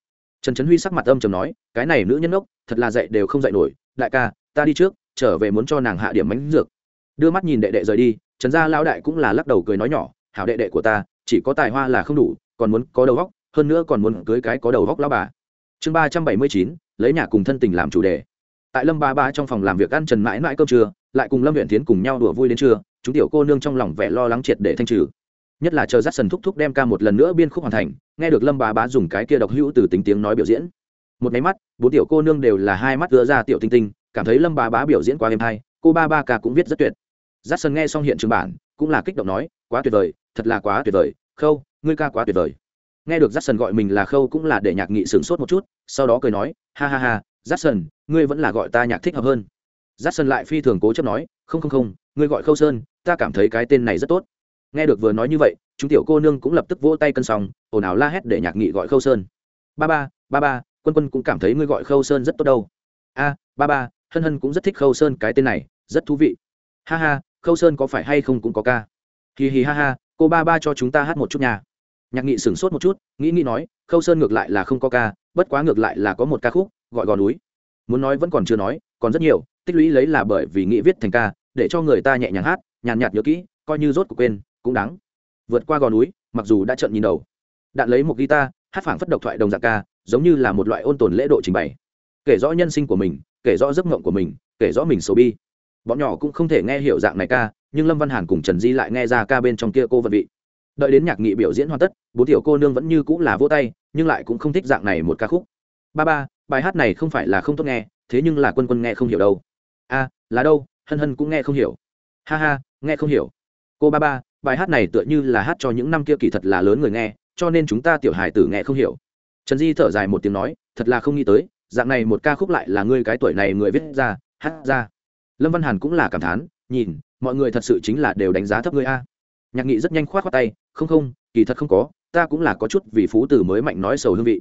Trần trấn huy sắc mặt âm chầm nói, cái này nữ nhân ốc, thật là dạy đều không dạy nổi. Đại ca, ta đi trước, trở về muốn cho nàng hạ điểm mánh dược. Đưa mắt nhìn đệ đệ rời đi, trần gia lão đại cũng là lắc đầu cười nói nhỏ, hảo đệ đệ của ta, chỉ có tài hoa là không đủ, còn muốn có đầu góc hơn nữa còn muốn cưới cái có đầu góc lao bà. Chương ba trăm bảy mươi chín, lấy nhà cùng thân tình làm chủ đề. Tại lâm ba ba trong phòng làm việc ăn trần mãi mãi cơm trưa, lại cùng lâm huyện tiến cùng nhau đùa vui đến trưa, chúng tiểu cô nương trong lòng vẻ lo lắng triệt để thanh trừ nhất là chờ rát sần thúc thúc đem ca một lần nữa biên khúc hoàn thành, nghe được lâm bà bá dùng cái kia độc hữu từ tính tiếng nói biểu diễn. Một máy mắt, bốn tiểu cô nương đều là hai mắt đưa ra tiểu tinh tinh, cảm thấy lâm bà bá biểu diễn qua êm hai cô ba ba ca cũng viết rất tuyệt. Rát sần nghe xong hiện trường bản, cũng là kích động nói, quá tuyệt vời, thật là quá tuyệt vời, khâu, ngươi ca quá tuyệt vời. Nghe được rát sần gọi mình là khâu cũng là để nhạc nghị sửng sốt một chút, sau đó cười nói, ha ha ha rát sần ngươi vẫn là gọi ta nhạc thích hợp hơn. Rát sần lại phi thường cố chấp nói, không không không, ngươi gọi khâu sơn, ta cảm thấy cái tên này rất tốt nghe được vừa nói như vậy, chúng tiểu cô nương cũng lập tức vỗ tay cân xong ồn ào la hét để nhạc nghị gọi khâu sơn. Ba ba ba ba, quân quân cũng cảm thấy ngươi gọi khâu sơn rất tốt đâu. A, ba ba, hân hân cũng rất thích khâu sơn, cái tên này, rất thú vị. Ha ha, khâu sơn có phải hay không cũng có ca. Hì hì ha ha, cô ba ba cho chúng ta hát một chút nhà nhạc nghị sửng sốt một chút, nghĩ nghĩ nói, khâu sơn ngược lại là không có ca, bất quá ngược lại là có một ca khúc, gọi gò núi. Muốn nói vẫn còn chưa nói, còn rất nhiều, tích lũy lấy là bởi vì nghĩ viết thành ca, để cho người ta nhẹ nhàng hát, nhàn nhạt nhớ kỹ, coi như rốt cuộc quên cũng đáng. Vượt qua gò núi, mặc dù đã trận nhìn đầu. Đạn lấy một guitar, hát phảng phất độc thoại đồng dạng ca, giống như là một loại ôn tồn lễ độ trình bày. Kể rõ nhân sinh của mình, kể rõ giấc mộng của mình, kể rõ mình số bi. Bọn nhỏ cũng không thể nghe hiểu dạng này ca, nhưng lâm văn hàn cùng trần di lại nghe ra ca bên trong kia cô vận vị. Đợi đến nhạc nghị biểu diễn hoàn tất bố tiểu cô nương vẫn như cũng là vỗ tay, nhưng lại cũng không thích dạng này một ca khúc. Ba ba, bài hát này không phải là không tốt nghe, thế nhưng là quân quân nghe không hiểu đâu. A, là đâu? Hân hân cũng nghe không hiểu. Ha ha, nghe không hiểu. Cô ba ba bài hát này tựa như là hát cho những năm kia kỳ thật là lớn người nghe, cho nên chúng ta tiểu hài tử nghe không hiểu. Trần di thở dài một tiếng nói, thật là không nghĩ tới, dạng này một ca khúc lại là ngươi cái tuổi này người viết ra, hát ra. Lâm văn hàn cũng là cảm thán, nhìn, mọi người thật sự chính là đều đánh giá thấp ngươi a. Nhạc nghị rất nhanh k h o á t khoác tay, không không, kỳ thật không có, ta cũng là có chút vì phú tử mới mạnh nói sầu hương vị.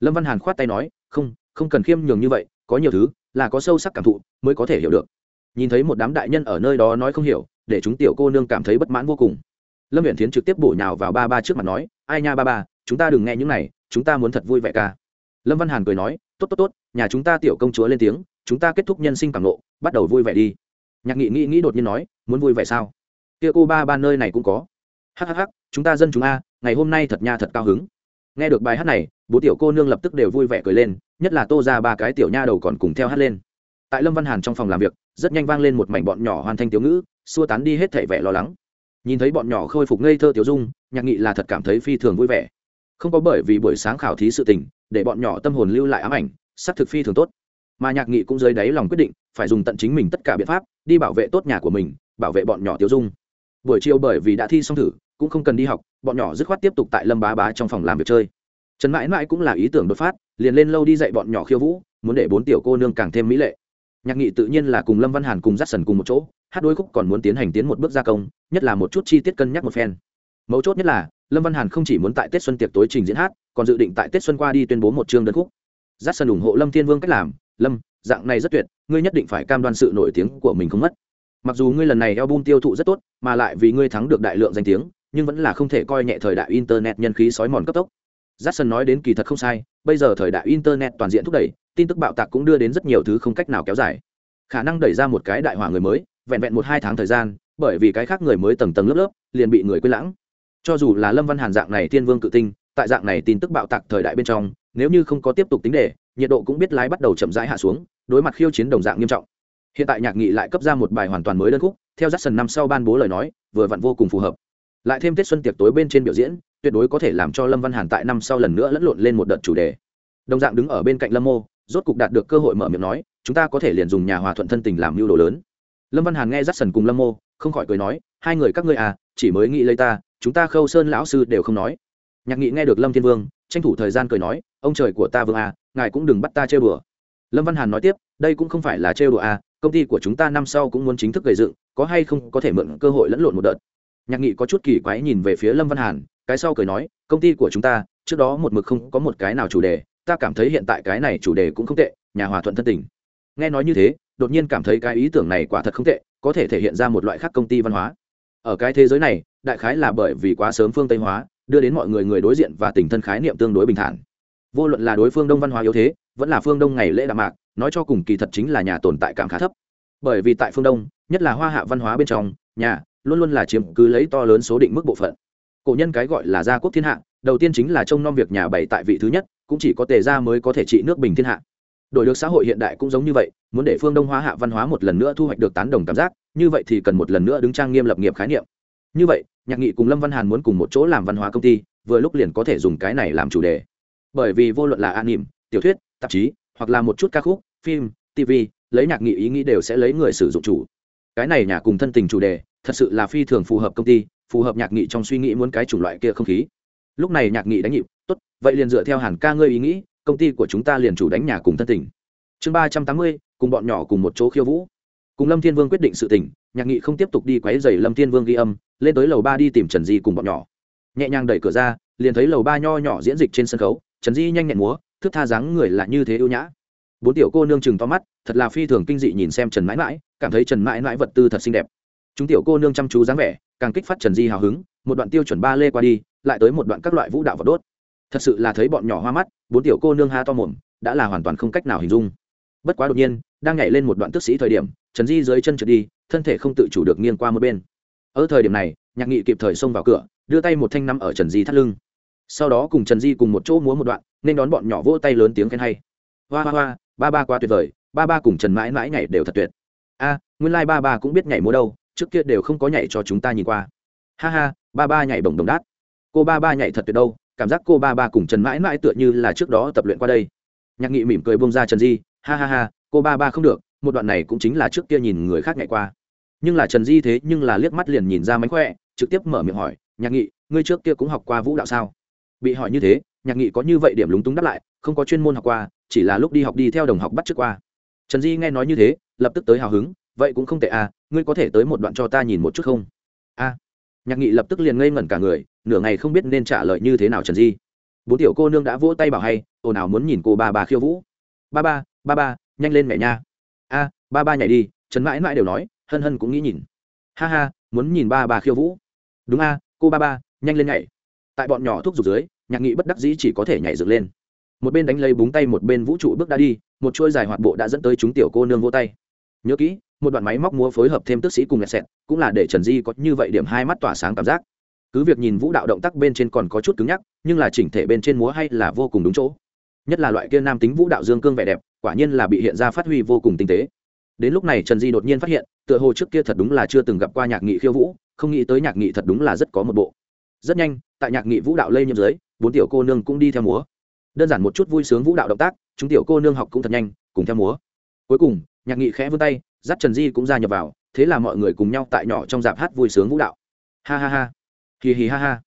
Lâm văn hàn khoát tay nói, không không cần khiêm nhường như vậy, có nhiều thứ là có sâu sắc cảm thụ, mới có thể hiểu được. Nhìn thấy một đám đại nhân ở nơi đó nói không hiểu để chúng tiểu cô nương cảm thấy bất mãn vô cùng. Lâm viện thiến trực tiếp bổ nhào vào ba ba trước mặt nói, ai nha ba ba, chúng ta đừng nghe những này, chúng ta muốn thật vui vẻ ca lâm văn hàn cười nói, tốt tốt tốt, nhà chúng ta tiểu công chúa lên tiếng, chúng ta kết thúc nhân sinh cảm nộ bắt đầu vui vẻ đi. Nhạc nghị nghĩ nghĩ đột nhiên nói, muốn vui vẻ sao? Kia cô ba ba nơi này cũng có. Hhh chúng ta dân chúng a, ngày hôm nay thật nha thật cao hứng. Nghe được bài hát này, bố tiểu cô nương lập tức đều vui vẻ cười lên, nhất là tô ra ba cái tiểu nha đầu còn cùng theo hát lên. Tại lâm văn hàn trong phòng làm việc, rất nhanh vang lên một mảnh bọn nhỏ hoàn thành tiểu ngữ xua tán đi hết thảy vẻ lo lắng. Nhìn thấy bọn nhỏ khôi phục ngây thơ tiểu dung, nhạc nghị là thật cảm thấy phi thường vui vẻ. Không có bởi vì buổi sáng khảo thí sự tình, để bọn nhỏ tâm hồn lưu lại ám ảnh sắc thực phi thường tốt. Mà nhạc nghị cũng dưới đáy lòng quyết định, phải dùng tận chính mình tất cả biện pháp, đi bảo vệ tốt nhà của mình, bảo vệ bọn nhỏ tiêu dung. Buổi chiều bởi vì đã thi xong thử, cũng không cần đi học, bọn nhỏ dứt khoát tiếp tục tại lâm bá bá trong phòng làm việc chơi. Trần mãi mãi cũng là ý tưởng đột phát, liền lên lâu đi dạy bọn nhỏ khiêu vũ, muốn để bốn tiểu cô nương càng thêm mỹ lệ. Nhạc nghị tự nhiên là cùng lâm văn hàn cùng dắt sần cùng một chỗ hát đôi khúc còn muốn tiến hành tiến một bước gia công nhất là một chút chi tiết cân nhắc một phen. Mấu chốt nhất là lâm văn hàn không chỉ muốn tại tết xuân tiệc tối trình diễn hát còn dự định tại tết xuân qua đi tuyên bố một chương đơn khúc. Giáp sân ủng hộ lâm thiên vương cách làm lâm dạng này rất tuyệt ngươi nhất định phải cam đoan sự nổi tiếng của mình không mất. Mặc dù ngươi lần này album tiêu thụ rất tốt mà lại vì ngươi thắng được đại lượng danh tiếng nhưng vẫn là không thể coi nhẹ thời đại internet nhân khí sói mòn cấp tốc. Jackson nói đến kỳ thật không sai, bây giờ thời đại internet toàn diện thúc đẩy, tin tức bạo tạc cũng đưa đến rất nhiều thứ không cách nào kéo dài. Khả năng đẩy ra một cái đại hỏa người mới, vẹn vẹn một hai tháng thời gian, bởi vì cái khác người mới tầng tầng lớp lớp, liền bị người quên lãng. Cho dù là Lâm Văn Hàn dạng này thiên vương cự tinh, tại dạng này tin tức bạo tạc thời đại bên trong, nếu như không có tiếp tục tính đề, nhiệt độ cũng biết lái bắt đầu chậm rãi hạ xuống, đối mặt khiêu chiến đồng dạng nghiêm trọng. Hiện tại nhạc nghị lại cấp ra một bài hoàn toàn mới đơn khúc theo dắt sần năm sau ban bố lời nói vừa vặn vô cùng phù hợp. Lại thêm tết xuân tiệc tối bên trên biểu diễn tuyệt đối có thể làm cho lâm văn hàn tại năm sau lần nữa lẫn lộn lên một đợt chủ đề. Đồng dạng đứng ở bên cạnh lâm mô rốt cục đạt được cơ hội mở miệng nói chúng ta có thể liền dùng nhà hòa thuận thân tình làm mưu đồ lớn lâm văn hàn nghe rắt sần cùng lâm mô, không khỏi cười nói, hai người các ngươi à chỉ mới nghĩ lấy ta, chúng ta khâu sơn lão sư đều không nói. Nhạc nghị nghe được lâm thiên vương, tranh thủ thời gian cười nói, ông trời của ta vương à ngài cũng đừng bắt ta chơi bừa lâm văn hàn nói tiếp, đây cũng không phải là trêu đùa à công ty của chúng ta năm sau cũng muốn chính thức gây dựng, có hay không có thể mượn cơ hội lẫn lộn một đợt. Nhạc nghị có chút kỳ quái nhìn về phía lâm văn hàn, cái sau cười nói, công ty của chúng ta, trước đó một mực không có một cái nào chủ đề, ta cảm thấy hiện tại cái này chủ đề cũng không tệ, nhà hòa thuận thân tình. Nghe nói như thế đột nhiên cảm thấy cái ý tưởng này quả thật không tệ, có thể thể hiện ra một loại khác công ty văn hóa. Ở cái thế giới này, đại khái là bởi vì quá sớm phương tây hóa, đưa đến mọi người người đối diện và tình thân khái niệm tương đối bình thản. Vô luận là đối phương đông văn hóa yếu thế, vẫn là phương đông ngày lễ đạm mạc, nói cho cùng kỳ thật chính là nhà tồn tại cảm khá thấp. Bởi vì tại phương đông, nhất là hoa hạ văn hóa bên trong, nhà luôn luôn là chiếm cứ lấy to lớn số định mức bộ phận. Cổ nhân cái gọi là gia quốc thiên hạ, đầu tiên chính là trông nom việc nhà bày tại vị thứ nhất, cũng chỉ có tề gia mới có thể trị nước bình thiên hạ đổi được xã hội hiện đại cũng giống như vậy, muốn để phương đông hóa hạ văn hóa một lần nữa thu hoạch được tán đồng cảm giác, như vậy thì cần một lần nữa đứng trang nghiêm lập nghiệp khái niệm. Như vậy, nhạc nghị cùng lâm văn hàn muốn cùng một chỗ làm văn hóa công ty, vừa lúc liền có thể dùng cái này làm chủ đề. Bởi vì vô luận là an nỉm tiểu thuyết, tạp chí, hoặc là một chút ca khúc, phim tv lấy nhạc nghị ý nghĩ đều sẽ lấy người sử dụng chủ. Cái này nhà cùng thân tình chủ đề, thật sự là phi thường phù hợp công ty, phù hợp nhạc nghị trong suy nghĩ muốn cái chủng loại kia không khí. Lúc này nhạc nghị đánh nhịp, tốt, vậy liền dựa theo hẳn ca ngươi ý nghĩ công ty của chúng ta liền chủ đánh nhà cùng thân tình. Chương ba trăm tám mươi, cùng bọn nhỏ cùng một chỗ khiêu vũ. Cùng lâm thiên vương quyết định sự tình, nhạc nghị không tiếp tục đi quấy dày lâm thiên vương ghi âm, lên tới lầu ba đi tìm trần di cùng bọn nhỏ. Nhẹ nhàng đẩy cửa ra, liền thấy lầu ba nho nhỏ diễn dịch trên sân khấu, trần di nhanh nhẹn múa, thức tha dáng người là như thế ưu nhã. Bốn tiểu cô nương chừng to mắt, thật là phi thường kinh dị nhìn xem trần mãi mãi, cảm thấy trần mãi mãi vật tư thật xinh đẹp. Chúng tiểu cô nương chăm chú dáng vẻ, càng kích phát trần di hào hứng, một đoạn tiêu chuẩn ba lê qua đi, lại tới một đoạn các loại vũ đạo vật đốt thật sự là thấy bọn nhỏ hoa mắt, bốn tiểu cô nương ha to mồm, đã là hoàn toàn không cách nào hình dung. Bất quá đột nhiên, đang nhảy lên một đoạn tức sĩ thời điểm, trần di dưới chân trượt đi, thân thể không tự chủ được nghiêng qua một bên. Ở thời điểm này, nhạc nghị kịp thời xông vào cửa, đưa tay một thanh nắm ở trần di thắt lưng. Sau đó cùng trần di cùng một chỗ múa một đoạn, nên đón bọn nhỏ vỗ tay lớn tiếng khen hay. Hoa hoa hoa, ba ba quá tuyệt vời, ba ba cùng trần mãi mãi nhảy đều thật tuyệt. A, nguyên lai、like、ba ba cũng biết nhảy múa đâu, trước kia đều không có nhảy cho chúng ta nhìn qua. Ha ha, ba ba nhảy bồng đồng đát. Cô ba ba nhảy thật tuyệt đâu cảm giác cô ba ba cùng trần mãi mãi tựa như là trước đó tập luyện qua đây. Nhạc nghị mỉm cười bông ra trần di, ha ha ha, cô ba ba không được, một đoạn này cũng chính là trước kia nhìn người khác ngày qua. Nhưng là trần di thế nhưng là liếc mắt liền nhìn ra mánh khỏe, trực tiếp mở miệng hỏi, nhạc nghị, ngươi trước kia cũng học qua vũ đạo sao? Bị hỏi như thế, nhạc nghị có như vậy điểm lúng túng đáp lại, không có chuyên môn học qua, chỉ là lúc đi học đi theo đồng học bắt trước qua. Trần di nghe nói như thế, lập tức tới hào hứng, vậy cũng không tệ à ngươi có thể tới một đoạn cho ta nhìn một chút không? A. Nhạc nghị lập tức liền ngây ngẩn cả người nửa ngày không biết nên trả lời như thế nào trần di. Bốn tiểu cô nương đã vỗ tay bảo hay, ồn ào muốn nhìn cô ba ba khiêu vũ. Ba ba ba ba, nhanh lên mẹ nha. A, ba ba nhảy đi, trần mãi mãi đều nói, hân hân cũng nghĩ nhìn. Ha ha, muốn nhìn ba ba khiêu vũ. Đúng a, cô ba ba, nhanh lên nhảy. Tại bọn nhỏ thuốc giục dưới, nhạc nghị bất đắc dĩ chỉ có thể nhảy dựng lên. Một bên đánh lấy búng tay một bên vũ trụ bước đã đi, một chuôi dài hoạt bộ đã dẫn tới chúng tiểu cô nương vô tay. Nhớ kỹ, một đoạn máy móc múa phối hợp thêm tức sĩ cùng nhạc xẹt cũng là để trần di có như vậy điểm hai mắt tỏa sáng cảm giác cứ việc nhìn vũ đạo động tác bên trên còn có chút cứng nhắc, nhưng là chỉnh thể bên trên múa hay là vô cùng đúng chỗ. Nhất là loại kia nam tính vũ đạo dương cương vẻ đẹp, quả nhiên là bị hiện ra phát huy vô cùng tinh tế. Đến lúc này trần di đột nhiên phát hiện, tựa hồ trước kia thật đúng là chưa từng gặp qua nhạc nghị khiêu vũ, không nghĩ tới nhạc nghị thật đúng là rất có một bộ. Rất nhanh, tại nhạc nghị vũ đạo lây nhiễm dưới, bốn tiểu cô nương cũng đi theo múa. Đơn giản một chút vui sướng vũ đạo động tác, chúng tiểu cô nương học cũng thật nhanh, cùng theo múa. Cuối cùng, nhạc nghị khẽ vươn tay, dắt trần di cũng ra nhập vào, thế là mọi người cùng nhau tại nhỏ trong dạp hát vui sướng vũ đạo. Ha ha ha hì hì ha ha.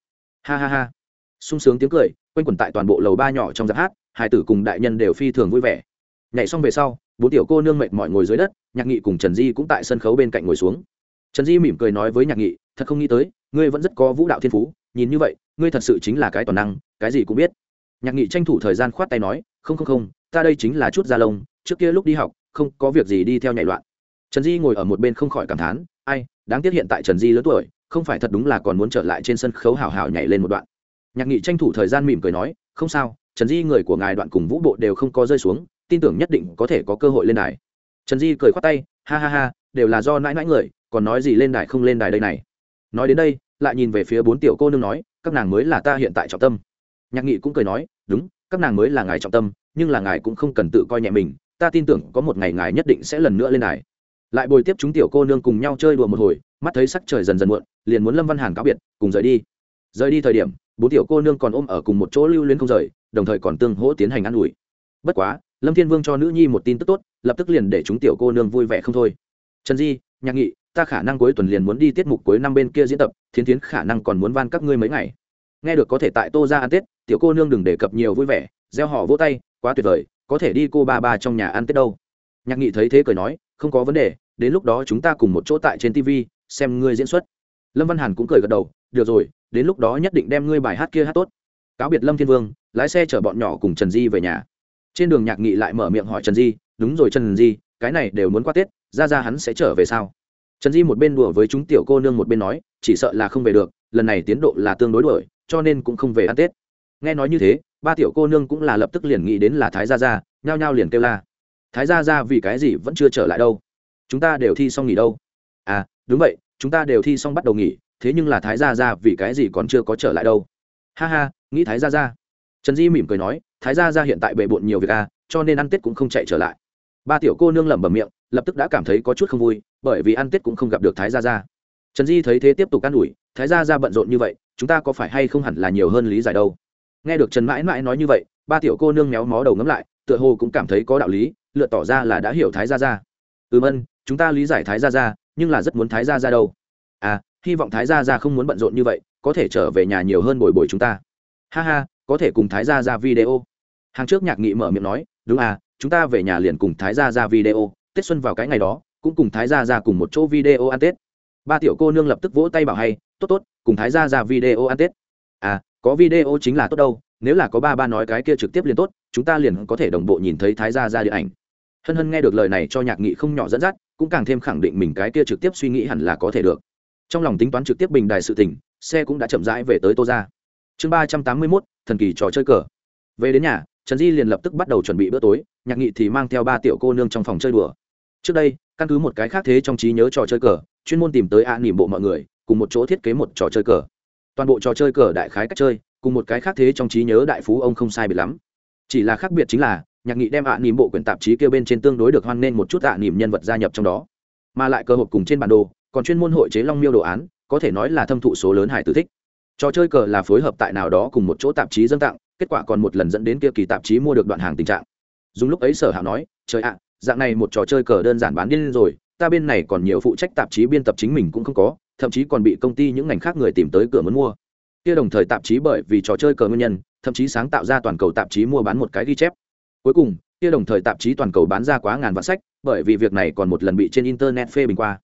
Ha ha ha. Sung sướng tiếng cười, quanh quẩn tại toàn bộ lầu ba nhỏ trong dạp hát, hai tử cùng đại nhân đều phi thường vui vẻ. Nhảy xong về sau, bốn tiểu cô nương mệt mỏi ngồi dưới đất, nhạc nghị cùng trần di cũng tại sân khấu bên cạnh ngồi xuống. Trần di mỉm cười nói với nhạc nghị, thật không nghĩ tới, ngươi vẫn rất có vũ đạo thiên phú, nhìn như vậy, ngươi thật sự chính là cái toàn năng, cái gì cũng biết. Nhạc nghị tranh thủ thời gian khoát tay nói, không không không, ta đây chính là chút da lông, trước kia lúc đi học, không có việc gì đi theo nhảy loạn. Trần di ngồi ở một bên không khỏi cảm thán, ai, đáng tiếc hiện tại trần di lớn tuổi không phải thật đúng là còn muốn trở lại trên sân khấu hào hào nhảy lên một đoạn. Nhạc nghị tranh thủ thời gian mỉm cười nói, không sao, trần di người của ngài đoạn cùng vũ bộ đều không có rơi xuống, tin tưởng nhất định có thể có cơ hội lên đài. Trần di cười khoát tay, ha ha ha, đều là do nãi nãi người, còn nói gì lên đài không lên đài đây này? Nói đến đây, lại nhìn về phía bốn tiểu cô nương nói, các nàng mới là ta hiện tại trọng tâm. Nhạc nghị cũng cười nói, đúng, các nàng mới là ngài trọng tâm, nhưng là ngài cũng không cần tự coi nhẹ mình, ta tin tưởng có một ngày ngài nhất định sẽ lần nữa lên đài lại bồi tiếp chúng tiểu cô nương cùng nhau chơi đùa một hồi, mắt thấy sắc trời dần dần muộn, liền muốn lâm văn hàn cáo biệt, cùng rời đi. Rời đi thời điểm, bốn tiểu cô nương còn ôm ở cùng một chỗ lưu luyến không rời, đồng thời còn tương hỗ tiến hành ă n ủi. Bất quá, lâm thiên vương cho nữ nhi một tin tức tốt, lập tức liền để chúng tiểu cô nương vui vẻ không thôi. Trần di, nhạc nghị, ta khả năng cuối tuần liền muốn đi tiết mục cuối năm bên kia diễn tập, thiến tiến khả năng còn muốn van các ngươi mấy ngày. Nghe được có thể tại tô ra ăn tết, tiểu cô nương đừng đề cập nhiều vui vẻ, gieo họ vỗ tay, quá tuyệt vời, có thể đi cô ba ba trong nhà ăn tết đâu. Nhạc nghị thấy thế cười nói, không có vấn đề đến lúc đó chúng ta cùng một chỗ tại trên tv xem ngươi diễn xuất. Lâm văn hàn cũng cười gật đầu, được rồi, đến lúc đó nhất định đem ngươi bài hát kia hát tốt. Cáo biệt lâm thiên vương, lái xe chở bọn nhỏ cùng trần di về nhà. Trên đường nhạc nghị lại mở miệng hỏi trần di, đúng rồi trần di, cái này đều muốn qua tết, ra ra hắn sẽ trở về sao? Trần di một bên đùa với chúng tiểu cô nương một bên nói, chỉ sợ là không về được, lần này tiến độ là tương đối đuổi, cho nên cũng không về ăn tết. Nghe nói như thế, ba tiểu cô nương cũng là lập tức liền nghĩ đến là thái gia gia, nhao nhao liền kêu la. Thái gia gia vì cái gì vẫn chưa trở lại đâu? Chúng ta đều thi xong nghỉ đâu. À đúng vậy, chúng ta đều thi xong bắt đầu nghỉ, thế nhưng là thái gia gia vì cái gì còn chưa có trở lại đâu? Ha ha, nghĩ thái gia gia. Trần di mỉm cười nói, thái gia gia hiện tại bề bộn nhiều việc à cho nên ăn tết cũng không chạy trở lại. Ba tiểu cô nương lẩm bẩm miệng, lập tức đã cảm thấy có chút không vui, bởi vì ăn tết cũng không gặp được thái gia gia. Trần di thấy thế tiếp tục an ủi, thái gia gia bận rộn như vậy, chúng ta có phải hay không hẳn là nhiều hơn lý giải đâu? Nghe được trần mãi mãi nói như vậy, ba tiểu cô nương méo mó đầu ngấm lại, tựa hồ cũng cảm thấy có đạo lý, lựa tỏ ra là đã hiểu thái gia gia. Ừm ân chúng ta lý giải thái gia gia, nhưng là rất muốn thái gia gia đâu. À hy vọng thái gia gia không muốn bận rộn như vậy, có thể trở về nhà nhiều hơn bồi bồi chúng ta. Ha ha, có thể cùng thái gia ra video. Hàng trước nhạc nghị mở miệng nói, đúng à chúng ta về nhà liền cùng thái gia ra video, tết xuân vào cái ngày đó, cũng cùng thái gia ra cùng một chỗ video ăn tết. Ba tiểu cô nương lập tức vỗ tay bảo hay, tốt tốt, cùng thái gia ra video ăn tết. À có video chính là tốt đâu, nếu là có ba ba nói cái kia trực tiếp liền tốt, chúng ta liền có thể đồng bộ nhìn thấy thái gia ra điện ảnh. Hân hân nghe được lời này cho nhạc nghị không nhỏ dẫn dắt cũng càng thêm khẳng định mình cái kia trực tiếp suy nghĩ hẳn là có thể được. Trong lòng tính toán trực tiếp bình đài sự tỉnh xe cũng đã chậm rãi về tới tô ra chương ba trăm tám mươi mốt, thần kỳ trò chơi cờ. Về đến nhà, trần di liền lập tức bắt đầu chuẩn bị bữa tối, nhạc nghị thì mang theo ba tiểu cô nương trong phòng chơi đùa. Trước đây, căn cứ một cái khác thế trong trí nhớ trò chơi cờ, chuyên môn tìm tới a nỉm bộ mọi người, cùng một chỗ thiết kế một trò chơi cờ. Toàn bộ trò chơi cờ đại khái cách chơi, cùng một cái khác thế trong trí nhớ đại phú ông không sai biệt lắm. Chỉ là khác biệt chính là nhạc nghị đem ạ nỉm bộ quyển tạp chí kêu bên trên tương đối được hoan nghênh một chút ạ nỉm nhân vật gia nhập trong đó. Mà lại cơ hội cùng trên bản đồ, còn chuyên môn hội chế long miêu đồ án, có thể nói là thâm thụ số lớn hải tử thích. Trò chơi cờ là phối hợp tại nào đó cùng một chỗ tạp chí dâng tặng, kết quả còn một lần dẫn đến kia kỳ tạp chí mua được đoạn hàng tình trạng. Dùng lúc ấy sở hạo nói, trời ạ, dạng này một trò chơi cờ đơn giản bán điên rồi, ta bên này còn nhiều phụ trách tạp chí biên tập chính mình cũng không có, thậm chí còn bị công ty những ngành khác người tìm tới cửa muốn mua. Kia đồng thời tạp chí bởi vì trò chơi cờ nguyên nhân, thậm chí sáng tạo ra toàn cầu tạp chí mua bán một cái ghi chép cuối cùng, kia đồng thời tạp chí toàn cầu bán ra quá ngàn vạn sách, bởi vì việc này còn một lần bị trên internet phê bình qua.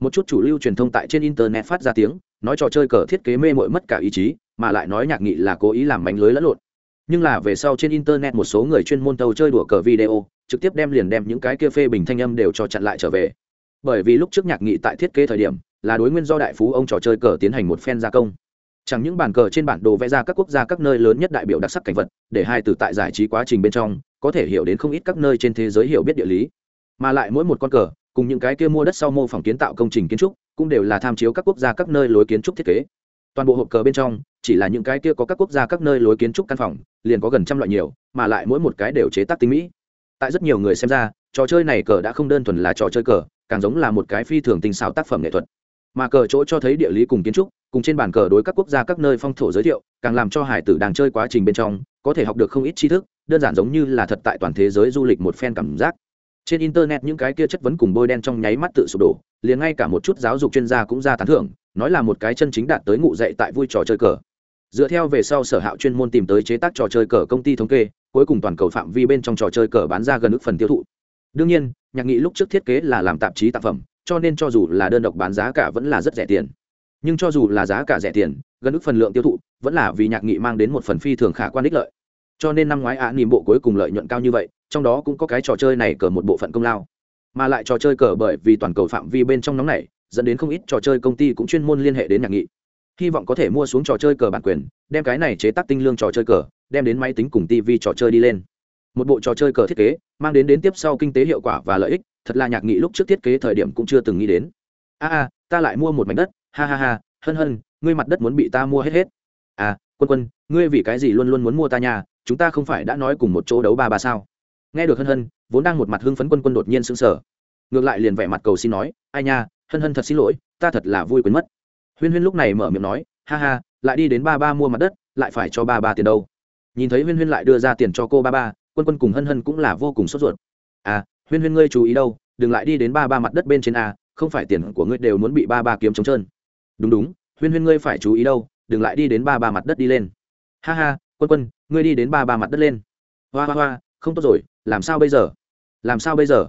Một chút chủ lưu truyền thông tại trên internet phát ra tiếng, nói trò chơi cờ thiết kế mê mội mất cả ý chí, mà lại nói nhạc nghị là cố ý làm mánh lưới lẫn lộn. Nhưng là về sau trên internet một số người chuyên môn tàu chơi đùa cờ video, trực tiếp đem liền đem những cái kia phê bình thanh âm đều cho chặn lại trở về. Bởi vì lúc trước nhạc nghị tại thiết kế thời điểm, là đối nguyên do đại phú ông trò chơi cờ tiến hành một phen gia công. Chẳng những bản cờ trên bản đồ vẽ ra các quốc gia các nơi lớn nhất đại biểu đặc sắc cảnh vật, để hai từ tại giải trí quá trình bên trong có thể hiểu đến không ít các nơi trên thế giới hiểu biết địa lý. Mà lại mỗi một con cờ, cùng những cái kia mua đất sau mô phỏng kiến tạo công trình kiến trúc, cũng đều là tham chiếu các quốc gia các nơi lối kiến trúc thiết kế. Toàn bộ hộp cờ bên trong, chỉ là những cái kia có các quốc gia các nơi lối kiến trúc căn phòng, liền có gần trăm loại nhiều, mà lại mỗi một cái đều chế tác tinh mỹ. Tại rất nhiều người xem ra, trò chơi này cờ đã không đơn thuần là trò chơi cờ, càng giống là một cái phi thường tinh xảo tác phẩm nghệ thuật. Mà cờ chỗ cho thấy địa lý cùng kiến trúc, cùng trên bàn cờ đối các quốc gia các nơi phong thổ giới thiệu, càng làm cho hải tử đang chơi quá trình bên trong, có thể học được không ít tri thức đơn giản giống như là thật tại toàn thế giới du lịch một phen cảm giác. Trên internet những cái kia chất vấn cùng bôi đen trong nháy mắt tự sụp đổ, liền ngay cả một chút giáo dục chuyên gia cũng ra tán thưởng, nói là một cái chân chính đạt tới ngụ dạy tại vui trò chơi cờ. Dựa theo về sau sở hạo chuyên môn tìm tới chế tác trò chơi cờ công ty thống kê, cuối cùng toàn cầu phạm vi bên trong trò chơi cờ bán ra gần ước phần tiêu thụ. Đương nhiên, nhạc nghị lúc trước thiết kế là làm tạp chí tác phẩm, cho nên cho dù là đơn độc bán giá cả vẫn là rất rẻ tiền. Nhưng cho dù là giá cả rẻ tiền, gần ước phần lượng tiêu thụ, vẫn là vì nhạc nghị mang đến một phần phi thường khả quan ích lợi cho nên năm ngoái ạ nỉm bộ cuối cùng lợi nhuận cao như vậy, trong đó cũng có cái trò chơi này cờ một bộ phận công lao. Mà lại trò chơi cờ bởi vì toàn cầu phạm vi bên trong nóng này, dẫn đến không ít trò chơi công ty cũng chuyên môn liên hệ đến nhạc nghị. Hy vọng có thể mua xuống trò chơi cờ bản quyền, đem cái này chế tác tinh lương trò chơi cờ, đem đến máy tính cùng tv trò chơi đi lên. Một bộ trò chơi cờ thiết kế, mang đến đến tiếp sau kinh tế hiệu quả và lợi ích, thật là nhạc nghị lúc trước thiết kế thời điểm cũng chưa từng nghĩ đến. A a, ta lại mua một mảnh đất, ha ha ha, hân hân, ngươi mặt đất muốn bị ta mua hết hết. À quân quân, ngươi vì cái gì luôn luôn muốn mua ta nhà? Chúng ta không phải đã nói cùng một chỗ đấu ba ba sao? Nghe được hân hân, vốn đang một mặt hưng phấn quân quân đột nhiên sững sờ. Ngược lại liền vẻ mặt cầu xin nói, ai nha, hân hân thật xin lỗi, ta thật là vui quên mất. Huyên huyên lúc này mở miệng nói, ha ha, lại đi đến ba ba mua mặt đất, lại phải cho ba ba tiền đâu. Nhìn thấy huyên huyên lại đưa ra tiền cho cô ba ba, quân quân cùng hân hân cũng là vô cùng sốt ruột. À huyên huyên ngươi chú ý đâu, đừng lại đi đến ba ba mặt đất bên trên a, không phải tiền của ngươi đều muốn bị ba ba kiếm trống trơn. Đúng đúng, huyên huyên ngươi phải chú ý đâu, đừng lại đi đến ba ba mặt đất đi lên. Ha ha quân quân, ngươi đi đến ba ba mặt đất lên. Hoa hoa hoa, không tốt rồi, làm sao bây giờ? Làm sao bây giờ?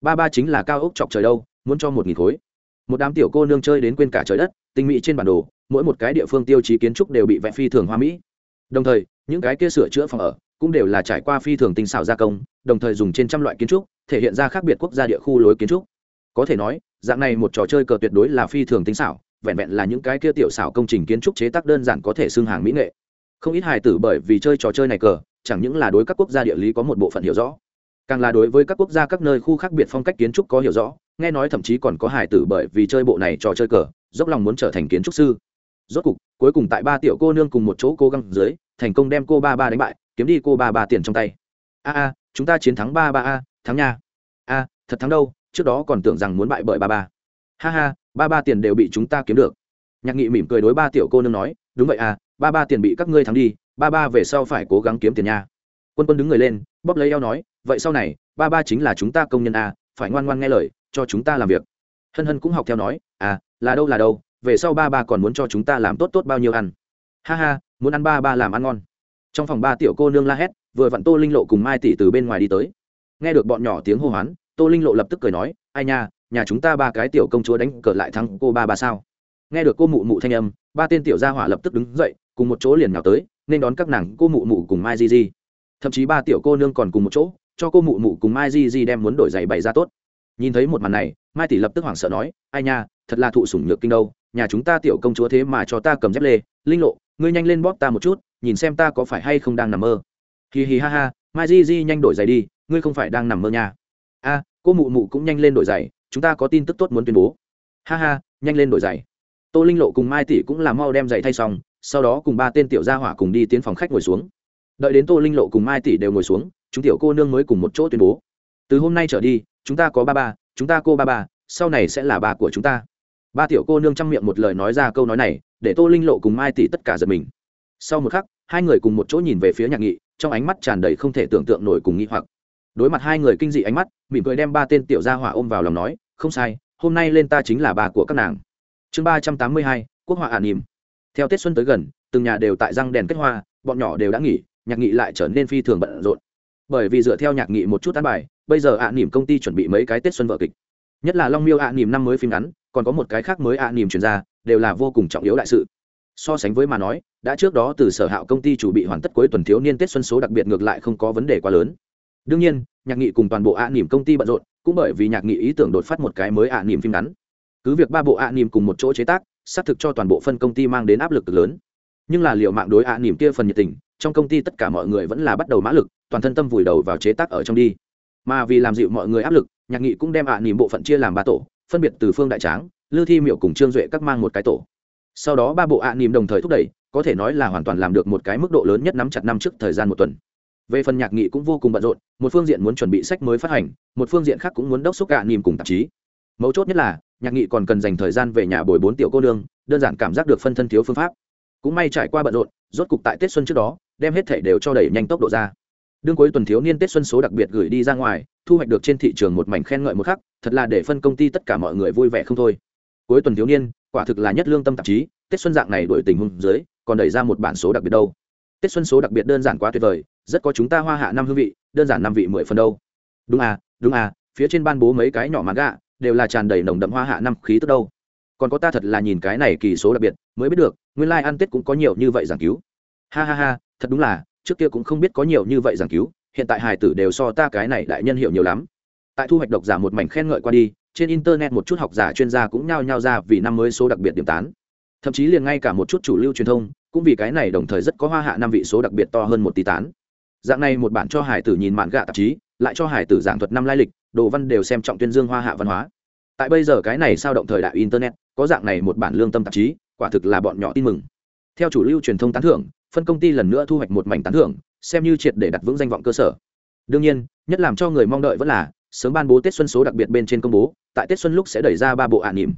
Ba ba chính là cao ốc chọc trời đâu, muốn cho một nghìn khối. Một đám tiểu cô nương chơi đến quên cả trời đất, tinh mỹ trên bản đồ, mỗi một cái địa phương tiêu chí kiến trúc đều bị vẽ phi thường hoa mỹ. Đồng thời, những cái kia sửa chữa phòng ở cũng đều là trải qua phi thường tinh xảo gia công, đồng thời dùng trên trăm loại kiến trúc, thể hiện ra khác biệt quốc gia địa khu lối kiến trúc. Có thể nói, dạng này một trò chơi cờ tuyệt đối là phi thường tinh xảo, vẹn vẹn là những cái kia tiểu xảo công trình kiến trúc chế tác đơn giản có thể xưng hàng mỹ nghệ không ít hài tử bởi vì chơi trò chơi này cờ, chẳng những là đối các quốc gia địa lý có một bộ phận hiểu rõ, càng là đối với các quốc gia các nơi khu khác biệt phong cách kiến trúc có hiểu rõ, nghe nói thậm chí còn có hài tử bởi vì chơi bộ này trò chơi cờ, dốc lòng muốn trở thành kiến trúc sư. Rốt cục, cuối cùng tại ba tiểu cô nương cùng một chỗ cố gắng dưới, thành công đem cô ba ba đánh bại, kiếm đi cô ba ba tiền trong tay. A a, chúng ta chiến thắng ba ba a, thắng nha. A, thật thắng đâu, trước đó còn tưởng rằng muốn bại bởi ba ba. Ha ha, ba ba tiền đều bị chúng ta kiếm được. Nhạc nghị mỉm cười đối ba tiểu cô nương nói, đúng vậy à ba ba tiền bị các ngươi thắng đi ba ba về sau phải cố gắng kiếm tiền nha. Quân quân đứng người lên bóp lấy eo nói vậy sau này ba ba chính là chúng ta công nhân à, phải ngoan ngoan nghe lời cho chúng ta làm việc. Hân hân cũng học theo nói à là đâu là đâu về sau ba ba còn muốn cho chúng ta làm tốt tốt bao nhiêu ăn? Ha ha muốn ăn ba ba làm ăn ngon. Trong phòng ba tiểu cô nương la hét vừa vặn tô linh lộ cùng mai tỷ từ bên ngoài đi tới. Nghe được bọn nhỏ tiếng hô hoán tô linh lộ lập tức cười nói ai nha nhà chúng ta ba cái tiểu công chúa đánh cờ lại thắng cô ba ba sao? Nghe được cô mụ mụ thanh âm ba tên tiểu gia hỏa lập tức đứng dậy cùng một chỗ liền nhào tới, nên đón các nàng cô mụ mụ cùng mai di di. Thậm chí ba tiểu cô nương còn cùng một chỗ, cho cô mụ mụ cùng mai di di đem muốn đổi giày bày ra tốt. Nhìn thấy một màn này, mai tỷ lập tức hoảng sợ nói, ai nha, thật là thụ sủng nhược kinh đâu, nhà chúng ta tiểu công chúa thế mà cho ta cầm dép lê. Linh lộ, ngươi nhanh lên bóp ta một chút, nhìn xem ta có phải hay không đang nằm mơ. Hì hì ha ha, mai di di nhanh đổi giày đi, ngươi không phải đang nằm mơ nha. A, cô mụ mụ cũng nhanh lên đổi giày, chúng ta có tin tức tốt muốn tuyên bố. Ha ha, nhanh lên đổi giày. Tô linh lộ cùng mai tỷ cũng là mau đem giày thay xong sau đó cùng ba tên tiểu gia hỏa cùng đi tiến phòng khách ngồi xuống. Đợi đến tô linh lộ cùng mai tỷ đều ngồi xuống, chúng tiểu cô nương mới cùng một chỗ tuyên bố. Từ hôm nay trở đi, chúng ta có ba ba, chúng ta cô ba ba, sau này sẽ là bà của chúng ta. Ba tiểu cô nương chăm miệng một lời nói ra câu nói này, để tô linh lộ cùng mai tỷ tất cả giật mình. Sau một khắc, hai người cùng một chỗ nhìn về phía nhạc nghị, trong ánh mắt tràn đầy không thể tưởng tượng nổi cùng nghĩ hoặc. Đối mặt hai người kinh dị ánh mắt, mỉm cười đem ba tên tiểu gia hỏa ôm vào lòng nói, không sai, hôm nay lên ta chính là bà của các nàng. Chương ba trăm tám mươi hai, quốc họa ả nỉm theo tết xuân tới gần, từng nhà đều tại răng đèn kết hoa, bọn nhỏ đều đã nghỉ, nhạc nghị lại trở nên phi thường bận rộn. Bởi vì dựa theo nhạc nghị một chút tán bài, bây giờ ạ nỉm công ty chuẩn bị mấy cái tết xuân vợ kịch. Nhất là long miêu ạ nỉm năm mới phim ngắn, còn có một cái khác mới ạ nỉm chuyển ra, đều là vô cùng trọng yếu đại sự. So sánh với mà nói, đã trước đó từ sở hạo công ty chủ bị hoàn tất cuối tuần thiếu niên tết xuân số đặc biệt ngược lại không có vấn đề quá lớn. Đương nhiên, nhạc nghị cùng toàn bộ ạ nỉm công ty bận rộn, cũng bởi vì nhạc nghị ý tưởng đột phát một cái mới ạ nỉm phim ngắn. Cứ việc ba bộ ạ nỉm cùng một chỗ chế tác xác thực cho toàn bộ phân công ty mang đến áp lực lớn. Nhưng là liệu mạng đối ạ nỉm kia phần nhiệt tình, trong công ty tất cả mọi người vẫn là bắt đầu mã lực, toàn thân tâm vùi đầu vào chế tác ở trong đi. Mà vì làm dịu mọi người áp lực, nhạc nghị cũng đem ạ nỉm bộ phận chia làm ba tổ, phân biệt từ phương đại tráng, lư thi miệu cùng trương duệ các mang một cái tổ. Sau đó ba bộ ạ nỉm đồng thời thúc đẩy, có thể nói là hoàn toàn làm được một cái mức độ lớn nhất nắm chặt năm trước thời gian một tuần. Về phần nhạc nghị cũng vô cùng bận rộn, một phương diện muốn chuẩn bị sách mới phát hành, một phương diện khác cũng muốn đốc xúc ạ nỉm cùng tạp chí. Mấu chốt nhất là nhạc nghị còn cần dành thời gian về nhà bồi bốn tiểu cô nương, đơn giản cảm giác được phân thân thiếu phương pháp. Cũng may trải qua bận rộn, rốt cục tại tết xuân trước đó, đem hết thể đều cho đẩy nhanh tốc độ ra. Đương cuối tuần thiếu niên tết xuân số đặc biệt gửi đi ra ngoài, thu hoạch được trên thị trường một mảnh khen ngợi một khắc, thật là để phân công ty tất cả mọi người vui vẻ không thôi. Cuối tuần thiếu niên, quả thực là nhất lương tâm tạp chí, tết xuân dạng này đổi tình huống dưới, còn đẩy ra một bản số đặc biệt đâu. Tết xuân số đặc biệt đơn giản quá tuyệt vời, rất có chúng ta hoa hạ năm hương vị, đơn giản năm vị mười phần đâu. Đúng à đúng à phía trên ban bố mấy cái nhỏ mãn gạ đều là tràn đầy nồng đậm hoa hạ năm khí tức đâu. Còn có ta thật là nhìn cái này kỳ số đặc biệt, mới biết được, nguyên lai ăn tết cũng có nhiều như vậy giảng cứu. Ha ha ha, thật đúng là, trước kia cũng không biết có nhiều như vậy giảng cứu, hiện tại hài tử đều so ta cái này đại nhân hiệu nhiều lắm. Tại thu hoạch độc giả một mảnh khen ngợi qua đi, trên internet một chút học giả chuyên gia cũng nhao nhao ra vì năm mới số đặc biệt điểm tán. Thậm chí liền ngay cả một chút chủ lưu truyền thông, cũng vì cái này đồng thời rất có hoa hạ năm vị số đặc biệt to hơn một tỷ tán. Dạng này một bản cho hải tử nhìn mạn gạ tạp chí, lại cho hải tử giảng thuật năm lai lịch đồ văn đều xem trọng tuyên dương hoa hạ văn hóa. Tại bây giờ cái này sao động thời đại internet, có dạng này một bản lương tâm tạp chí, quả thực là bọn nhỏ tin mừng. Theo chủ lưu truyền thông tán thưởng, phân công ty lần nữa thu hoạch một mảnh tán thưởng, xem như triệt để đặt vững danh vọng cơ sở. Đương nhiên, nhất làm cho người mong đợi vẫn là, sớm ban bố tết xuân số đặc biệt bên trên công bố, tại tết xuân lúc sẽ đẩy ra ba bộ ạ nỉm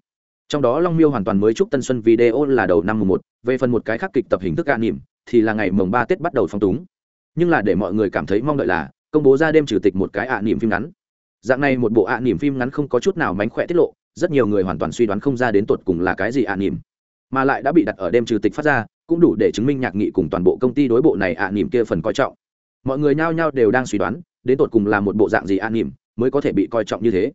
trong đó long miêu hoàn toàn mới chúc tân xuân video là đầu năm mùng một, về phần một cái khác kịch tập hình thức ạ nỉm thì là ngày mồng ba tết bắt đầu phong túng. Nhưng là để mọi người cảm thấy mong đợi là, công bố ra đêm chủ tịch một cái ạ nỉm phim ngắn dạng này một bộ ạ nỉm phim ngắn không có chút nào mánh khỏe tiết lộ, rất nhiều người hoàn toàn suy đoán không ra đến tột cùng là cái gì ạ nỉm mà lại đã bị đặt ở đêm trừ tịch phát ra, cũng đủ để chứng minh nhạc nghị cùng toàn bộ công ty đối bộ này ạ nỉm kia phần coi trọng. Mọi người nhao nhao đều đang suy đoán, đến tột cùng là một bộ dạng gì ạ nỉm mới có thể bị coi trọng như thế.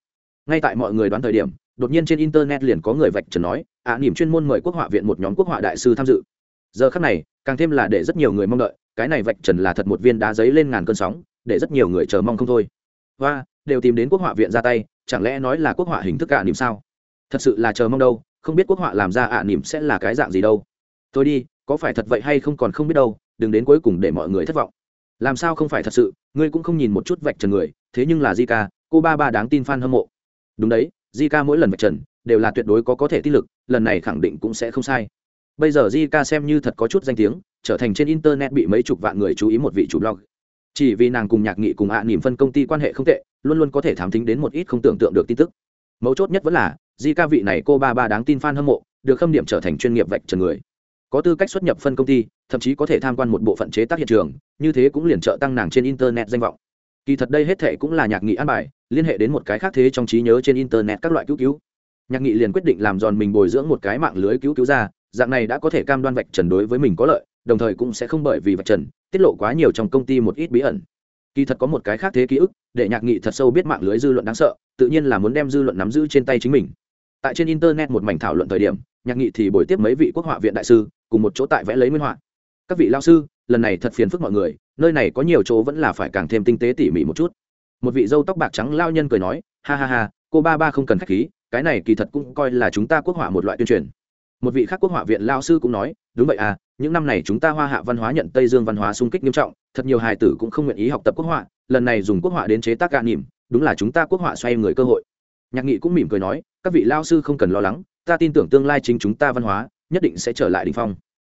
Ngay tại mọi người đoán thời điểm, đột nhiên trên internet liền có người vạch trần nói, ạ nỉm chuyên môn mời quốc họa viện một nhóm quốc họa đại sư tham dự. Giờ khắc này, càng thêm là để rất nhiều người mong đợi, cái này vạch trần là thật một viên đá giấy lên ngàn cơn sóng, để rất nhiều người chờ mong không thôi. Và đều tìm đến quốc họa viện ra tay, chẳng lẽ nói là quốc họa hình thức ạ nỉm sao? Thật sự là chờ mong đâu, không biết quốc họa làm ra ạ nỉm sẽ là cái dạng gì đâu. Tôi đi, có phải thật vậy hay không còn không biết đâu, đừng đến cuối cùng để mọi người thất vọng. Làm sao không phải thật sự, ngươi cũng không nhìn một chút vạch trần người, thế nhưng là di ca cô ba ba đáng tin f a n hâm mộ. Đúng đấy di ca mỗi lần vạch trần, đều là tuyệt đối có có thể tiết lực, lần này khẳng định cũng sẽ không sai. Bây giờ di ca xem như thật có chút danh tiếng, trở thành trên internet bị mấy chục vạn người chú ý một vị chủ blog chỉ vì nàng cùng nhạc nghị cùng ạ à nỉm phân công ty quan hệ không tệ, luôn luôn có thể thám tính đến một ít không tưởng tượng được tin tức. Mấu chốt nhất vẫn là, di ca vị này cô ba ba đáng tin f a n hâm mộ, được khâm điểm trở thành chuyên nghiệp vạch trần người. Có tư cách xuất nhập phân công ty, thậm chí có thể tham quan một bộ phận chế tác hiện trường, như thế cũng liền trợ tăng nàng trên internet danh vọng. Kỳ thật đây hết thệ cũng là nhạc nghị an bài, liên hệ đến một cái khác thế trong trí nhớ trên internet các loại cứu cứu. Nhạc nghị liền quyết định làm giòn mình bồi dưỡng một cái mạng lưới cứu cứu ra, dạng này đã có thể cam đoan vạch trần đối với mình có lợi đồng thời cũng sẽ không bởi vì vạch trần, tiết lộ quá nhiều trong công ty một ít bí ẩn. Kỳ thật có một cái khác thế ký ức, để nhạc nghị thật sâu biết mạng lưới dư luận đáng sợ, tự nhiên là muốn đem dư luận nắm giữ trên tay chính mình. Tại trên internet một mảnh thảo luận thời điểm, nhạc nghị thì buổi tiếp mấy vị quốc họa viện đại sư, cùng một chỗ tại vẽ lấy nguyên họa. Các vị lao sư, lần này thật phiền phức mọi người, nơi này có nhiều chỗ vẫn là phải càng thêm tinh tế tỉ mỉ một chút. Một vị dâu tóc bạc trắng lao nhân cười nói, ha ha ha, cô ba ba không cần k h á c h khí, cái này kỳ thật cũng coi là chúng ta quốc họa một loại tuyên truyền. Một vị khác quốc họa viện lao sư cũng nói, đúng vậy à những năm này chúng ta hoa hạ văn hóa nhận tây dương văn hóa sung kích nghiêm trọng, thật nhiều hài tử cũng không nguyện ý học tập quốc họa, lần này dùng quốc họa đến chế tác gạ nỉm, đúng là chúng ta quốc họa xoay người cơ hội. Nhạc nghị cũng mỉm cười nói, các vị lao sư không cần lo lắng, ta tin tưởng tương lai chính chúng ta văn hóa, nhất định sẽ trở lại đình phong.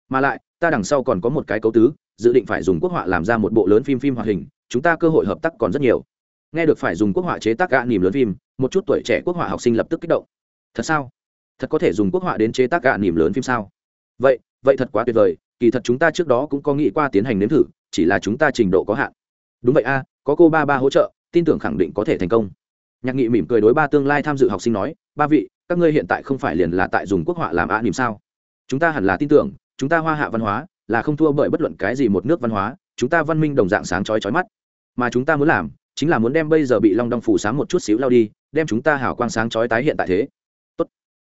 Mà lại, ta đằng sau còn có một cái cấu tứ, dự định phải dùng quốc họa làm ra một bộ lớn phim phim hoạt hình, chúng ta cơ hội hợp tác còn rất nhiều. Nghe được phải dùng quốc họa chế tác gạ nỉm lớn phim, một chút tuổi trẻ quốc họa học sinh lập tức kích động. Thật sao? Thật có thể dùng quốc họa đến chế tác gạ nỉm lớn phim sao? Vậy vậy thật quá tuyệt vời, kỳ thật chúng ta trước đó cũng có nghĩ qua tiến hành nếm thử, chỉ là chúng ta trình độ có hạn. Đúng vậy a, có cô ba ba hỗ trợ, tin tưởng khẳng định có thể thành công. Nhạc nghị mỉm cười đối ba tương lai tham dự học sinh nói, ba vị, các ngươi hiện tại không phải liền là tại dùng quốc họa làm ạ niềm sao? Chúng ta hẳn là tin tưởng, chúng ta hoa hạ văn hóa là không thua bởi bất luận cái gì một nước văn hóa, chúng ta văn minh đồng dạng sáng chói chói mắt. Mà chúng ta muốn làm, chính là muốn đem bây giờ bị long đong phủ sáng một chút xíu lao đi, đem chúng ta hảo quang sáng chói tái hiện tại thế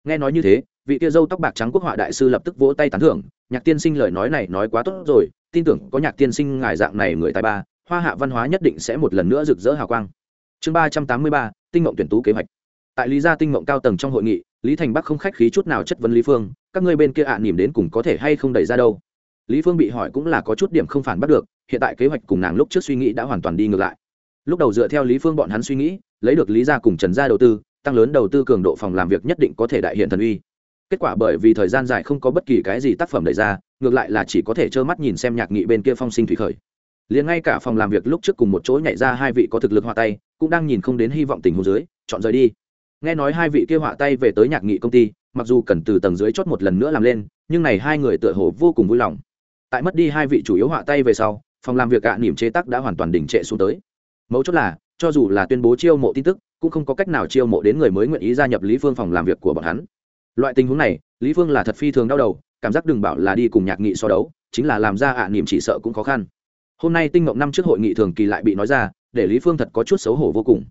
nghe nói như thế vị kia dâu tóc bạc trắng quốc họa đại sư lập tức vỗ tay tán thưởng nhạc tiên sinh lời nói này nói quá tốt rồi tin tưởng có nhạc tiên sinh ngài dạng này người tài ba hoa hạ văn hóa nhất định sẽ một lần nữa rực rỡ hào quang. Chương ba trăm tám mươi ba tinh mộng tuyển tú kế hoạch. Tại lý gia tinh mộng cao tầng trong hội nghị lý thành bắc không khách khí chút nào chất vấn lý phương các ngươi bên kia ạ à, nỉm đến cùng có thể hay không đẩy ra đâu? Lý phương bị hỏi cũng là có chút điểm không phản bắt được hiện tại kế hoạch cùng nàng lúc trước suy nghĩ đã hoàn toàn đi ngược lại. Lúc đầu dựa theo lý phương bọn hắn suy nghĩ lấy được lý gia cùng trần gia đầu tư tăng lớn đầu tư cường độ phòng làm việc nhất định có thể đại hiện thần uy. Kết quả bởi vì thời gian dài không có bất kỳ cái gì tác phẩm đẩy ra, ngược lại là chỉ có thể trơ mắt nhìn xem nhạc nghị bên kia phong sinh thủy khởi. Liền ngay cả phòng làm việc lúc trước cùng một chỗ nhảy ra hai vị có thực lực họa tay, cũng đang nhìn không đến hy vọng tình hồ dưới, chọn rời đi. Nghe nói hai vị kia họa tay về tới nhạc nghị công ty, mặc dù cần từ tầng dưới chót một lần nữa làm lên, nhưng này hai người tựa hồ vô cùng vui lòng. Tại mất đi hai vị chủ yếu họa tay về sau, phòng làm việc ạ, niềm chế tác đã hoàn toàn đình trệ xuống tới. Mấu chốt là, cho dù là tuyên bố chiêu mộ tin tức cũng không có cách nào chiêu mộ đến người mới nguyện ý gia nhập lý phương phòng làm việc của bọn hắn. Loại tình huống này, lý phương là thật phi thường đau đầu, cảm giác đừng bảo là đi cùng nhạc nghị so đấu, chính là làm ra ạ niềm chỉ sợ cũng khó khăn. Hôm nay tinh mộng năm trước hội nghị thường kỳ lại bị nói ra, để lý phương thật có chút xấu hổ vô cùng.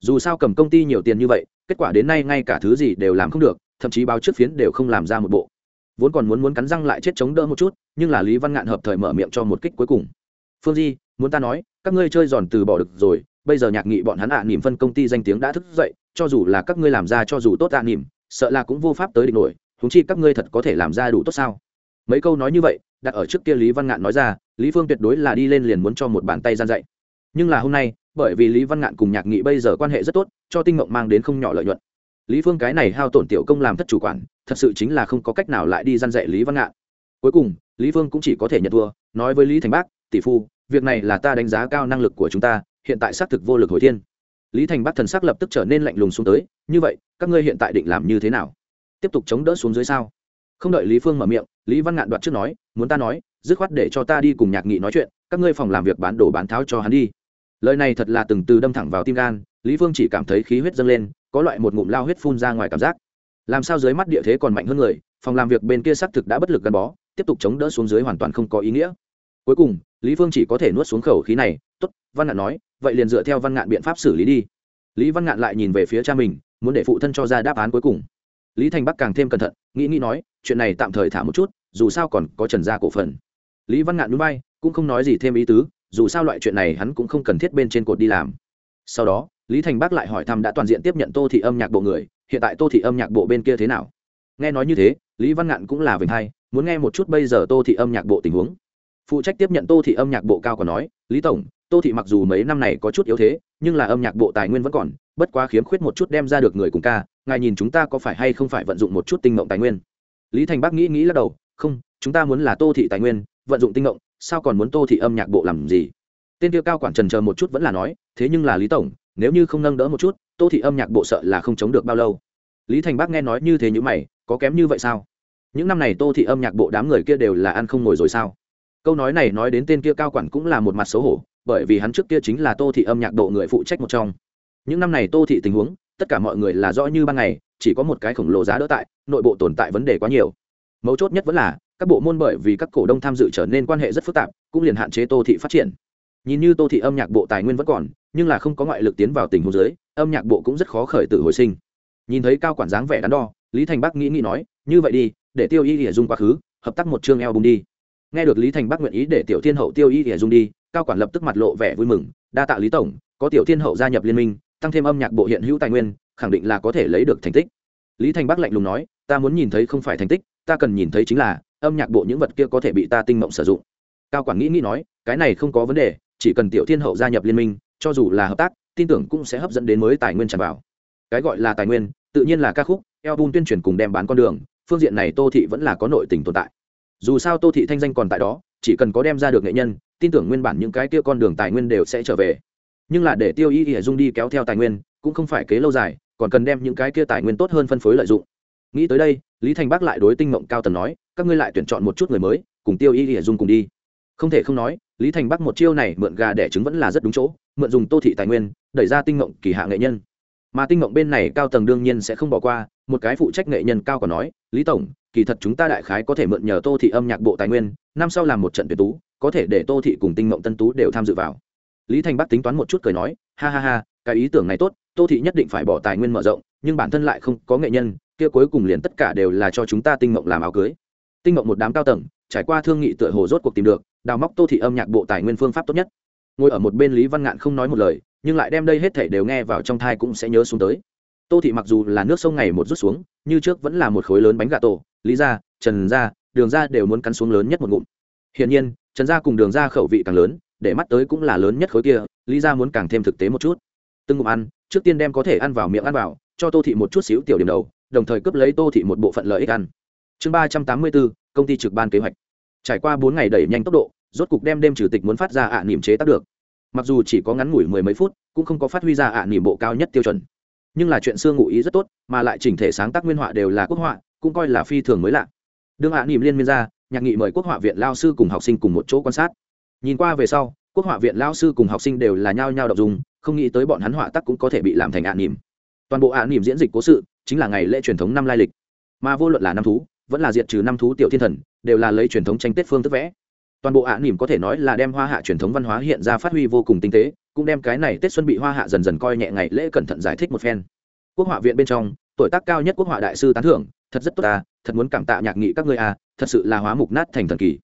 Dù sao cầm công ty nhiều tiền như vậy, kết quả đến nay ngay cả thứ gì đều làm không được, thậm chí báo trước phiến đều không làm ra một bộ. Vốn còn muốn muốn cắn răng lại chết chống đỡ một chút, nhưng là lý văn ngạn hợp thời mở miệng cho một kích cuối cùng. Phương di, muốn ta nói, các ngươi chơi giòn từ bỏ được rồi bây giờ nhạc nghị bọn hắn ạ à nỉm phân công ty danh tiếng đã thức dậy, cho dù là các ngươi làm ra cho dù tốt ạ à nỉm, sợ là cũng vô pháp tới địch nổi húng chi các ngươi thật có thể làm ra đủ tốt sao? Mấy câu nói như vậy, đặt ở trước kia lý văn ngạn nói ra, lý phương tuyệt đối là đi lên liền muốn cho một bàn tay gian dạy. Nhưng là hôm nay, bởi vì lý văn ngạn cùng nhạc nghị bây giờ quan hệ rất tốt, cho tinh mộng mang đến không nhỏ lợi nhuận. Lý phương cái này hao tổn tiểu công làm thất chủ quản, thật sự chính là không có cách nào lại đi gian dạy lý văn ngạn. Cuối cùng, lý phương cũng chỉ có thể nhận thua, nói với lý thành bác, tỷ phu, việc này là ta đánh giá cao năng lực của chúng ta hiện tại xác thực vô lực hồi thiên. Lý thành bắc thần sắc lập tức trở nên lạnh lùng xuống tới, như vậy, các ngươi hiện tại định làm như thế nào? Tiếp tục chống đỡ xuống dưới sao? Không đợi lý phương mở miệng, lý văn ngạn đoạt trước nói, muốn ta nói, dứt khoát để cho ta đi cùng nhạc nghị nói chuyện, các ngươi phòng làm việc bán đồ bán tháo cho hắn đi. Lời này thật là từng từ đâm thẳng vào tim gan, lý phương chỉ cảm thấy khí huyết dâng lên, có loại một ngụm lao huyết phun ra ngoài cảm giác. Làm sao dưới mắt địa thế còn mạnh hơn người, phòng làm việc bên kia xác thực đã bất lực gắn bó, tiếp tục chống đỡ xuống dưới hoàn toàn không có ý nghĩa. Cuối cùng, lý phương chỉ có thể nuốt xuống khẩu khí này, tốt, văn ngạn nói vậy liền dựa theo văn ngạn biện pháp xử lý đi. Lý văn ngạn lại nhìn về phía cha mình, muốn để phụ thân cho ra đáp án cuối cùng. Lý thành bắc càng thêm cẩn thận, nghĩ nghĩ nói, chuyện này tạm thời thả một chút, dù sao còn có trần gia cổ phần. Lý văn ngạn núi bay cũng không nói gì thêm ý tứ, dù sao loại chuyện này hắn cũng không cần thiết bên trên cột đi làm. Sau đó, lý thành bắc lại hỏi thăm đã toàn diện tiếp nhận tô thị âm nhạc bộ người, hiện tại tô thị âm nhạc bộ bên kia thế nào? Nghe nói như thế, lý văn ngạn cũng là vinh hay muốn nghe một chút bây giờ tô thị âm nhạc bộ tình huống. Phụ trách tiếp nhận tô thị âm nhạc bộ cao còn nói, lý tổng tô thị mặc dù mấy năm này có chút yếu thế, nhưng là âm nhạc bộ tài nguyên vẫn còn, bất quá khiếm khuyết một chút đem ra được người cùng ca, ngài nhìn chúng ta có phải hay không phải vận dụng một chút tinh mộng tài nguyên? Lý thành bắc nghĩ nghĩ lắc đầu, không, chúng ta muốn là tô thị tài nguyên, vận dụng tinh mộng, sao còn muốn tô thị âm nhạc bộ làm gì? Tên tiêu cao quản trần chờ một chút vẫn là nói, thế nhưng là lý tổng, nếu như không nâng đỡ một chút, tô thị âm nhạc bộ sợ là không chống được bao lâu. Lý thành bắc nghe nói như thế như mày, có kém như vậy sao? Những năm này tô thị âm nhạc bộ đám người kia đều là ăn không ngồi rồi sao? Câu nói này nói đến tên kia cao quản cũng là một mặt xấu hổ bởi vì hắn trước kia chính là tô thị âm nhạc độ người phụ trách một trong. Những năm này tô thị tình huống, tất cả mọi người là rõ như ban ngày, chỉ có một cái khổng lồ giá đỡ tại, nội bộ tồn tại vấn đề quá nhiều. Mấu chốt nhất vẫn là, các bộ môn bởi vì các cổ đông tham dự trở nên quan hệ rất phức tạp, cũng liền hạn chế tô thị phát triển. Nhìn như tô thị âm nhạc bộ tài nguyên vẫn còn, nhưng là không có ngoại lực tiến vào tình huống giới âm nhạc bộ cũng rất khó khởi tử hồi sinh. Nhìn thấy cao quản dáng vẻ đắn đo, lý thành bắc nghĩ nghĩ nói, như vậy đi, để tiêu y ỉa dung quá khứ, hợp tác một chương eo bung đi. Nghe được lý thành bắc nguyện ý để tiểu thiên hậu tiêu y ỉa dung đi cao quản lập tức mặt lộ vẻ vui mừng, đa tạ lý tổng, có tiểu thiên hậu gia nhập liên minh, tăng thêm âm nhạc bộ hiện hữu tài nguyên, khẳng định là có thể lấy được thành tích. Lý thành bắc lạnh lùng nói, ta muốn nhìn thấy không phải thành tích, ta cần nhìn thấy chính là, âm nhạc bộ những vật kia có thể bị ta tinh mộng sử dụng. Cao quản nghĩ nghĩ nói, cái này không có vấn đề, chỉ cần tiểu thiên hậu gia nhập liên minh, cho dù là hợp tác, tin tưởng cũng sẽ hấp dẫn đến mới tài nguyên tràn vào. Cái gọi là tài nguyên, tự nhiên là ca khúc, album tuyên truyền cùng đem bán con đường, phương diện này tô thị vẫn là có nội tình tồn tại. Dù sao tô thị thanh danh còn tại đó chỉ cần có đem ra được nghệ nhân, tin tưởng nguyên bản những cái kia con đường tài nguyên đều sẽ trở về. Nhưng là để tiêu y y dung đi kéo theo tài nguyên, cũng không phải kế lâu dài, còn cần đem những cái kia tài nguyên tốt hơn phân phối lợi dụng. Nghĩ tới đây, lý thành bắc lại đối tinh mộng cao tần nói, các ngươi lại tuyển chọn một chút người mới, cùng tiêu y y dung cùng đi. Không thể không nói, lý thành bắc một chiêu này mượn gà đẻ trứng vẫn là rất đúng chỗ, mượn dùng tô thị tài nguyên, đẩy ra tinh mộng kỳ hạ nghệ nhân. Mà tinh mộng bên này cao tầng đương nhiên sẽ không bỏ qua, một cái phụ trách nghệ nhân cao còn nói, lý tổng kỳ thật chúng ta đại khái có thể mượn nhờ tô thị âm nhạc bộ tài nguyên, năm sau làm một trận tuyển tú, có thể để tô thị cùng tinh mộng tân tú đều tham dự vào. Lý thành bắc tính toán một chút cười nói, ha ha ha, cái ý tưởng này tốt, tô thị nhất định phải bỏ tài nguyên mở rộng, nhưng bản thân lại không có nghệ nhân, kia cuối cùng liền tất cả đều là cho chúng ta tinh mộng làm áo cưới. Tinh mộng một đám cao tầng, trải qua thương nghị tựa hồ rốt cuộc tìm được, đào móc tô thị âm nhạc bộ tài nguyên phương pháp tốt nhất. Ngồi ở một bên lý văn ngạn không nói một lời, nhưng lại đem đây hết thể đều nghe vào trong thai cũng sẽ nhớ xuống tới. Tô thị mặc dù là nước sông ngày một rút xuống, như trước vẫn là một khối lớn bánh gà tổ lý gia, trần gia, đường gia đều muốn cắn xuống lớn nhất một ngụm. Hiển nhiên, trần gia cùng đường gia khẩu vị càng lớn, để mắt tới cũng là lớn nhất khối kia, lý gia muốn càng thêm thực tế một chút. Từng ngụm ăn, trước tiên đem có thể ăn vào miệng ăn vào, cho tô thị một chút xíu tiểu điểm đầu, đồng thời cướp lấy tô thị một bộ phận lợi ích ăn. Chương ba trăm tám mươi bốn, công ty trực ban kế hoạch. Trải qua bốn ngày đẩy nhanh tốc độ, rốt cục đem đêm chủ tịch muốn phát ra ạ niềm chế tác được. Mặc dù chỉ có ngắn ngủi mười mấy phút, cũng không có phát huy ra ạ niềm bộ cao nhất tiêu chuẩn. Nhưng là chuyện xưa ngụ ý rất tốt, mà lại chỉnh thể sáng tác nguyên họa đều là quốc họa cũng coi là phi thường mới lạ. Đương hạ nỉm liên miên ra, nhạc nghị mời quốc họa viện lao sư cùng học sinh cùng một chỗ quan sát. Nhìn qua về sau, quốc họa viện lao sư cùng học sinh đều là nhao nhao đọc dùng không nghĩ tới bọn hắn họa tác cũng có thể bị làm thành ạ nỉm toàn bộ ạ nỉm diễn dịch cố sự chính là ngày lễ truyền thống năm lai lịch. Mà vô luận là năm thú, vẫn là diệt trừ năm thú tiểu thiên thần, đều là lấy truyền thống tranh tết phương thức vẽ. Toàn bộ ạ nỉm có thể nói là đem hoa hạ truyền thống văn hóa hiện ra phát huy vô cùng tinh tế, cũng đem cái này tết xuân bị hoa hạ dần dần coi nhẹ ngày lễ cẩn thận giải thích một phen. Quốc họa viện bên trong, tuổi tác cao nhất quốc họa đại sư tán thưởng thật rất tốt ta thật muốn cảm tạ nhạc nghị các ngươi à thật sự là hóa mục nát thành thần kỳ.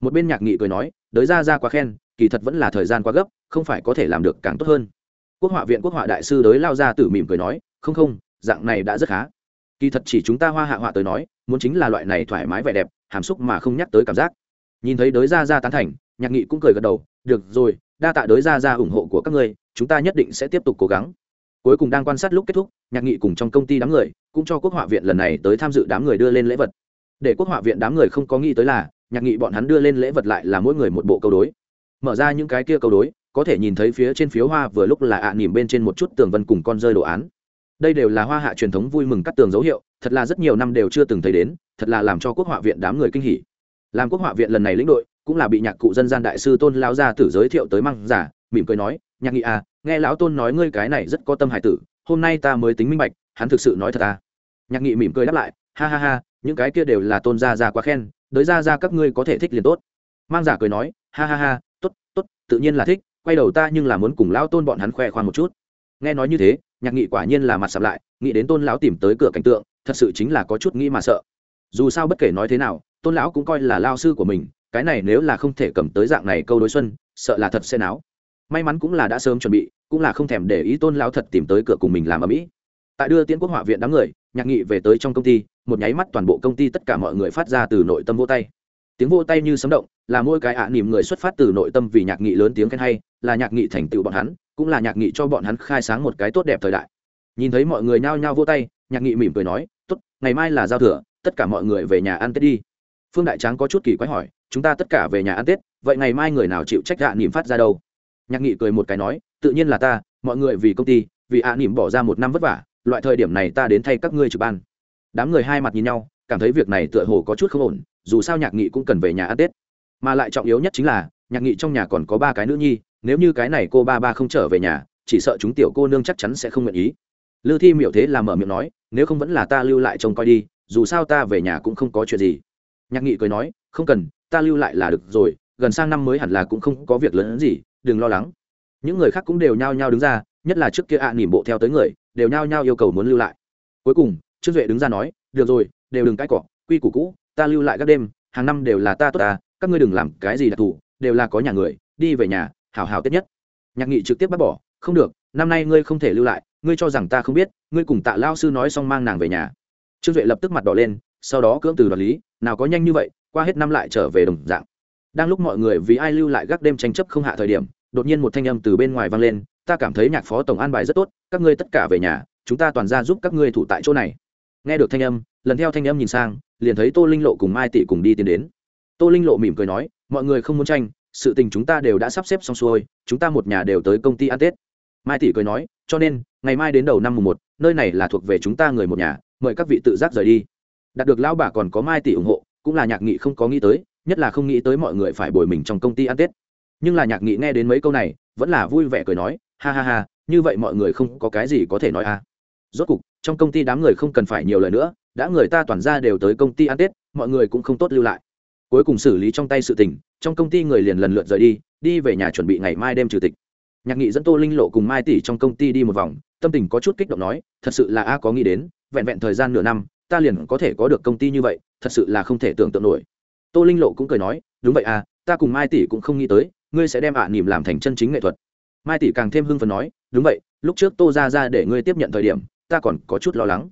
Một bên nhạc nghị cười nói, đới ra ra quá khen, kỳ thật vẫn là thời gian quá gấp, không phải có thể làm được càng tốt hơn. Quốc họa viện quốc họa đại sư đới lao ra tử mỉm cười nói, không không, dạng này đã rất khá. Kỳ thật chỉ chúng ta hoa hạ họa tới nói, muốn chính là loại này thoải mái vẻ đẹp, hàm xúc mà không nhắc tới cảm giác. Nhìn thấy đới ra ra tán thành, nhạc nghị cũng cười gật đầu, được rồi, đa tạ đới ra ra ủng hộ của các ngươi, chúng ta nhất định sẽ tiếp tục cố gắng cuối cùng đang quan sát lúc kết thúc, nhạc nghị cùng trong công ty đám người cũng cho quốc họa viện lần này tới tham dự đám người đưa lên lễ vật. Để quốc họa viện đám người không có nghĩ tới là, nhạc nghị bọn hắn đưa lên lễ vật lại là mỗi người một bộ câu đối. Mở ra những cái kia câu đối, có thể nhìn thấy phía trên phiếu hoa vừa lúc là ạ à nỉm bên trên một chút tường vân cùng con rơi đồ án. Đây đều là hoa hạ truyền thống vui mừng cắt tường dấu hiệu, thật là rất nhiều năm đều chưa từng thấy đến, thật là làm cho quốc họa viện đám người kinh hỉ. Làm quốc họa viện lần này lĩnh đội, cũng là bị nhạc cụ dân gian đại sư tôn lao gia tử giới thiệu tới măng giả, mỉm cười nói, nhạc nghị à nghe lão tôn nói ngươi cái này rất có tâm hải tử, hôm nay ta mới tính minh bạch, hắn thực sự nói thật à? Nhạc nghị mỉm cười đáp lại, ha ha ha, những cái kia đều là tôn gia gia quá khen, đới gia gia các ngươi có thể thích liền tốt. Mang giả cười nói, ha ha ha t ố t t ố t tự nhiên là thích, quay đầu ta nhưng là muốn cùng lão tôn bọn hắn khoe khoang một chút. Nghe nói như thế, nhạc nghị quả nhiên là mặt sập lại, nghĩ đến tôn lão tìm tới cửa cảnh tượng, thật sự chính là có chút nghĩ mà sợ. Dù sao bất kể nói thế nào, tôn lão cũng coi là lao sư của mình, cái này nếu là không thể cầm tới dạng này câu đối xuân, sợ là thật sẽ náo may mắn cũng là đã sớm chuẩn bị, cũng là không thèm để ý tôn lão thật tìm tới cửa cùng mình làm ở mỹ. Tại đưa tiễn quốc họa viện đám người, nhạc nghị về tới trong công ty, một nháy mắt toàn bộ công ty tất cả mọi người phát ra từ nội tâm vô tay. Tiếng vô tay như sấm động, là mỗi cái ạ à nỉm người xuất phát từ nội tâm vì nhạc nghị lớn tiếng khen hay, là nhạc nghị thành tựu bọn hắn, cũng là nhạc nghị cho bọn hắn khai sáng một cái tốt đẹp thời đại. Nhìn thấy mọi người nhao nhao vô tay, nhạc nghị mỉm cười nói, tốt, ngày mai là giao thừa, tất cả mọi người về nhà ăn tết đi. Phương đại tráng có chút kỳ quái hỏi, chúng ta tất cả về nhà ăn tết, vậy ngày mai người nào chịu trách ạ nỉm phát ra đâu? Nhạc nghị cười một cái nói, tự nhiên là ta, mọi người vì công ty, vì ạ nỉm bỏ ra một năm vất vả, loại thời điểm này ta đến thay các ngươi trực ban. Đám người hai mặt nhìn nhau, cảm thấy việc này tựa hồ có chút không ổn, dù sao nhạc nghị cũng cần về nhà ăn tết. Mà lại trọng yếu nhất chính là, nhạc nghị trong nhà còn có ba cái nữ nhi, nếu như cái này cô ba ba không trở về nhà, chỉ sợ chúng tiểu cô nương chắc chắn sẽ không nguyện ý. Lư thi miểu thế là mở miệng nói, nếu không vẫn là ta lưu lại trông coi đi, dù sao ta về nhà cũng không có chuyện gì. Nhạc nghị cười nói, không cần, ta lưu lại là được rồi, gần sang năm mới hẳn là cũng không có việc lớn gì đừng lo lắng. Những người khác cũng đều nhao nhao đứng ra nhất là trước kia ạ à, nỉm bộ theo tới người đều nhao nhao yêu cầu muốn lưu lại. Cuối cùng trương duệ đứng ra nói được rồi đều đừng cãi cọ quy củ cũ ta lưu lại các đêm hàng năm đều là ta tốt ta các ngươi đừng làm cái gì đặc thù đều là có nhà người đi về nhà hảo hảo tết nhất. Nhạc nghị trực tiếp bác bỏ không được năm nay ngươi không thể lưu lại ngươi cho rằng ta không biết ngươi cùng tạ lao sư nói xong mang nàng về nhà. Trương duệ lập tức mặt đỏ lên sau đó cưỡng từ đoạt lý nào có nhanh như vậy qua hết năm lại trở về đồng dạng đang lúc mọi người vì ai lưu lại gác đêm tranh chấp không hạ thời điểm, đột nhiên một thanh âm từ bên ngoài vang lên, ta cảm thấy nhạc phó tổng an bài rất tốt, các ngươi tất cả về nhà, chúng ta toàn ra giúp các ngươi thủ tại chỗ này. Nghe được thanh âm, lần theo thanh âm nhìn sang, liền thấy tô linh lộ cùng mai tỷ cùng đi tiến đến. Tô linh lộ mỉm cười nói, mọi người không muốn tranh, sự tình chúng ta đều đã sắp xếp xong xuôi, chúng ta một nhà đều tới công ty ăn tết. Mai tỷ cười nói, cho nên, ngày mai đến đầu năm mùng một, nơi này là thuộc về chúng ta người một nhà, mời các vị tự giác rời đi. Đạt được lão bà còn có mai tỷ ủng hộ, cũng là nhạc nghị không có nghĩ tới nhất là không nghĩ tới mọi người phải bồi mình trong công ty ăn tết. Nhưng là nhạc nghị nghe đến mấy câu này, vẫn là vui vẻ cười nói, ha ha ha, như vậy mọi người không có cái gì có thể nói à. Rốt cục, trong công ty đám người không cần phải nhiều lời nữa, đã người ta toàn ra đều tới công ty ăn tết, mọi người cũng không tốt lưu lại. Cuối cùng xử lý trong tay sự tình, trong công ty người liền lần lượt rời đi đi về nhà chuẩn bị ngày mai đêm trừ tịch. Nhạc nghị dẫn tô linh lộ cùng mai tỷ trong công ty đi một vòng, tâm tình có chút kích động nói, thật sự là a, có nghĩ đến, vẹn vẹn thời gian nửa năm, ta liền có thể có được công ty như vậy, thật sự là không thể tưởng tượng nổi tô linh lộ cũng cười nói, đúng vậy à ta cùng mai tỷ cũng không nghĩ tới, ngươi sẽ đem ạ à nỉm làm thành chân chính nghệ thuật. Mai tỷ càng thêm hưng phần nói, đúng vậy, lúc trước tô ra ra để ngươi tiếp nhận thời điểm, ta còn có chút lo lắng.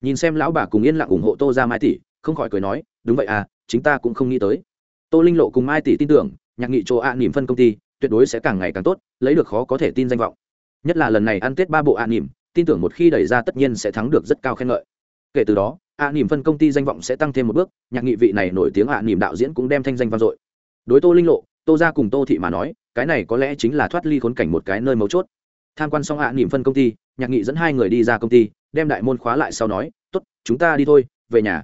Nhìn xem lão bà cùng yên lặng ủng hộ tô ra mai tỷ, không khỏi cười nói, đúng vậy à chính ta cũng không nghĩ tới. Tô linh lộ cùng mai tỷ tin tưởng, nhạc nghị chỗ ạ à nỉm phân công ty, tuyệt đối sẽ càng ngày càng tốt, lấy được khó có thể tin danh vọng. Nhất là lần này ăn tết ba bộ ạ à nỉm tin tưởng một khi đẩy ra tất nhiên sẽ thắng được rất cao khen ngợi. Kể từ đó ạ nỉm phân công ty danh vọng sẽ tăng thêm một bước, nhạc nghị vị này nổi tiếng ạ nỉm đạo diễn cũng đem thanh danh vang dội. Đối tô linh lộ, tô ra cùng tô thị mà nói, cái này có lẽ chính là thoát ly khốn cảnh một cái nơi mấu chốt. Tham quan xong ạ nỉm phân công ty, nhạc nghị dẫn hai người đi ra công ty, đem đại môn khóa lại sau nói t ố t chúng ta đi thôi, về nhà.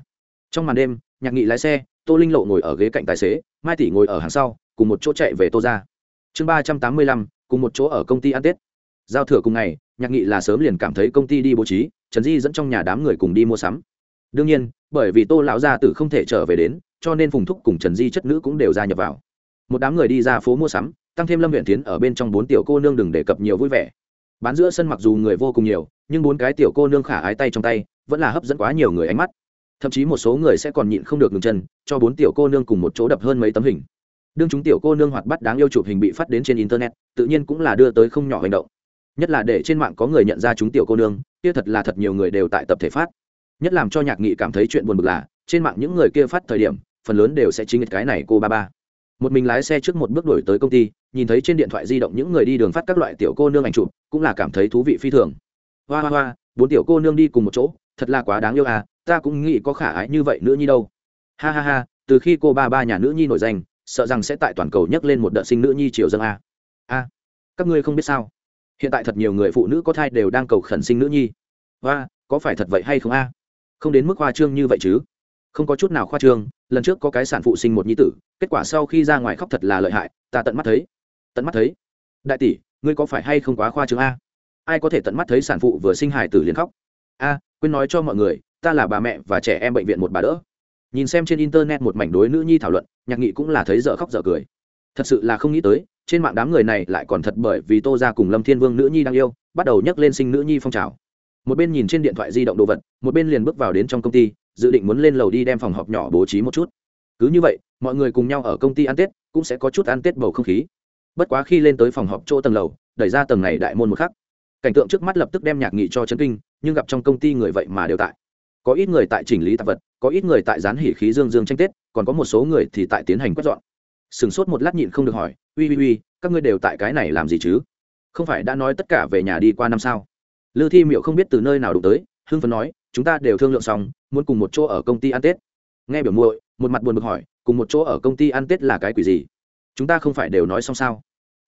Trong màn đêm, nhạc nghị lái xe, tô linh lộ ngồi ở ghế cạnh tài xế, mai tỷ ngồi ở hàng sau, cùng một chỗ chạy về tô ra chương ba trăm tám mươi lăm, cùng một chỗ ở công ty ăn tết. Giao thừa cùng ngày, nhạc nghị là sớm liền cảm thấy công ty đi bố trí, trần di dẫn trong nhà đám người cùng đi mua sắm đương nhiên, bởi vì tô lão gia tử không thể trở về đến, cho nên phùng thúc cùng trần di chất nữ cũng đều gia nhập vào. Một đám người đi ra phố mua sắm, tăng thêm lâm huyện tiến ở bên trong bốn tiểu cô nương đừng đề cập nhiều vui vẻ. Bán giữa sân mặc dù người vô cùng nhiều, nhưng bốn cái tiểu cô nương khả ái tay trong tay, vẫn là hấp dẫn quá nhiều người ánh mắt. Thậm chí một số người sẽ còn nhịn không được ngừng chân, cho bốn tiểu cô nương cùng một chỗ đập hơn mấy tấm hình. Đương chúng tiểu cô nương hoạt bắt đáng yêu chụp hình bị phát đến trên internet, tự nhiên cũng là đưa tới không nhỏ hành động. Nhất là để trên mạng có người nhận ra chúng tiểu cô nương, kia thật là thật nhiều người đều tại tập thể phát nhất làm cho nhạc nghị cảm thấy chuyện buồn bực là, trên mạng những người kia phát thời điểm, phần lớn đều sẽ chính cái này cô ba ba. Một mình lái xe trước một bước đổi tới công ty, nhìn thấy trên điện thoại di động những người đi đường phát các loại tiểu cô nương ảnh chụp, cũng là cảm thấy thú vị phi thường. Hoa hoa hoa, bốn tiểu cô nương đi cùng một chỗ, thật là quá đáng yêu à ta cũng nghĩ có khả ái như vậy nữa nhi đâu. Ha ha ha, từ khi cô ba ba nhà nữ nhi nổi danh, sợ rằng sẽ tại toàn cầu nhắc lên một đợt sinh nữ nhi triều dân a. A, các ngươi không biết sao? Hiện tại thật nhiều người phụ nữ có thai đều đang cầu khẩn sinh nữ nhi. Và có phải thật vậy hay không a? Không đến mức khoa trương như vậy chứ? Không có chút nào khoa trương, lần trước có cái sản phụ sinh một nhi tử, kết quả sau khi ra ngoài khóc thật là lợi hại, ta tận mắt thấy. Tận mắt thấy. Đại tỷ, ngươi có phải hay không quá khoa trương a? Ai có thể tận mắt thấy sản phụ vừa sinh hài tử liền khóc? A, quên nói cho mọi người, ta là bà mẹ và trẻ em bệnh viện một bà đỡ. Nhìn xem trên internet một mảnh đối nữ nhi thảo luận, nhạc nghị cũng là thấy dở khóc dở cười. Thật sự là không nghĩ tới, trên mạng đám người này lại còn thật bởi vì tô ra cùng lâm thiên vương nữ nhi đang yêu, bắt đầu nhắc lên sinh nữ nhi phong trào một bên nhìn trên điện thoại di động đồ vật, một bên liền bước vào đến trong công ty, dự định muốn lên lầu đi đem phòng họp nhỏ bố trí một chút. Cứ như vậy, mọi người cùng nhau ở công ty ăn tết, cũng sẽ có chút ăn tết bầu không khí. Bất quá khi lên tới phòng họp chỗ tầng lầu, đẩy ra tầng này đại môn một khắc, cảnh tượng trước mắt lập tức đem nhạc nghị cho chấn kinh, nhưng gặp trong công ty người vậy mà đều tại. Có ít người tại chỉnh lý tạp vật, có ít người tại dán hỉ khí dương dương tranh tết, còn có một số người thì tại tiến hành quét dọn. Sửng sốt một lát nhịn không được hỏi, uy uy uy, các ngươi đều tại cái này làm gì chứ? Không phải đã nói tất cả về nhà đi qua năm sao? Lư thi miệu không biết từ nơi nào đụng tới, hưng phấn nói, chúng ta đều thương lượng xong, muốn cùng một chỗ ở công ty ăn tết. Nghe biểu muội, một mặt buồn bực hỏi, cùng một chỗ ở công ty ăn tết là cái quỷ gì? Chúng ta không phải đều nói xong sao?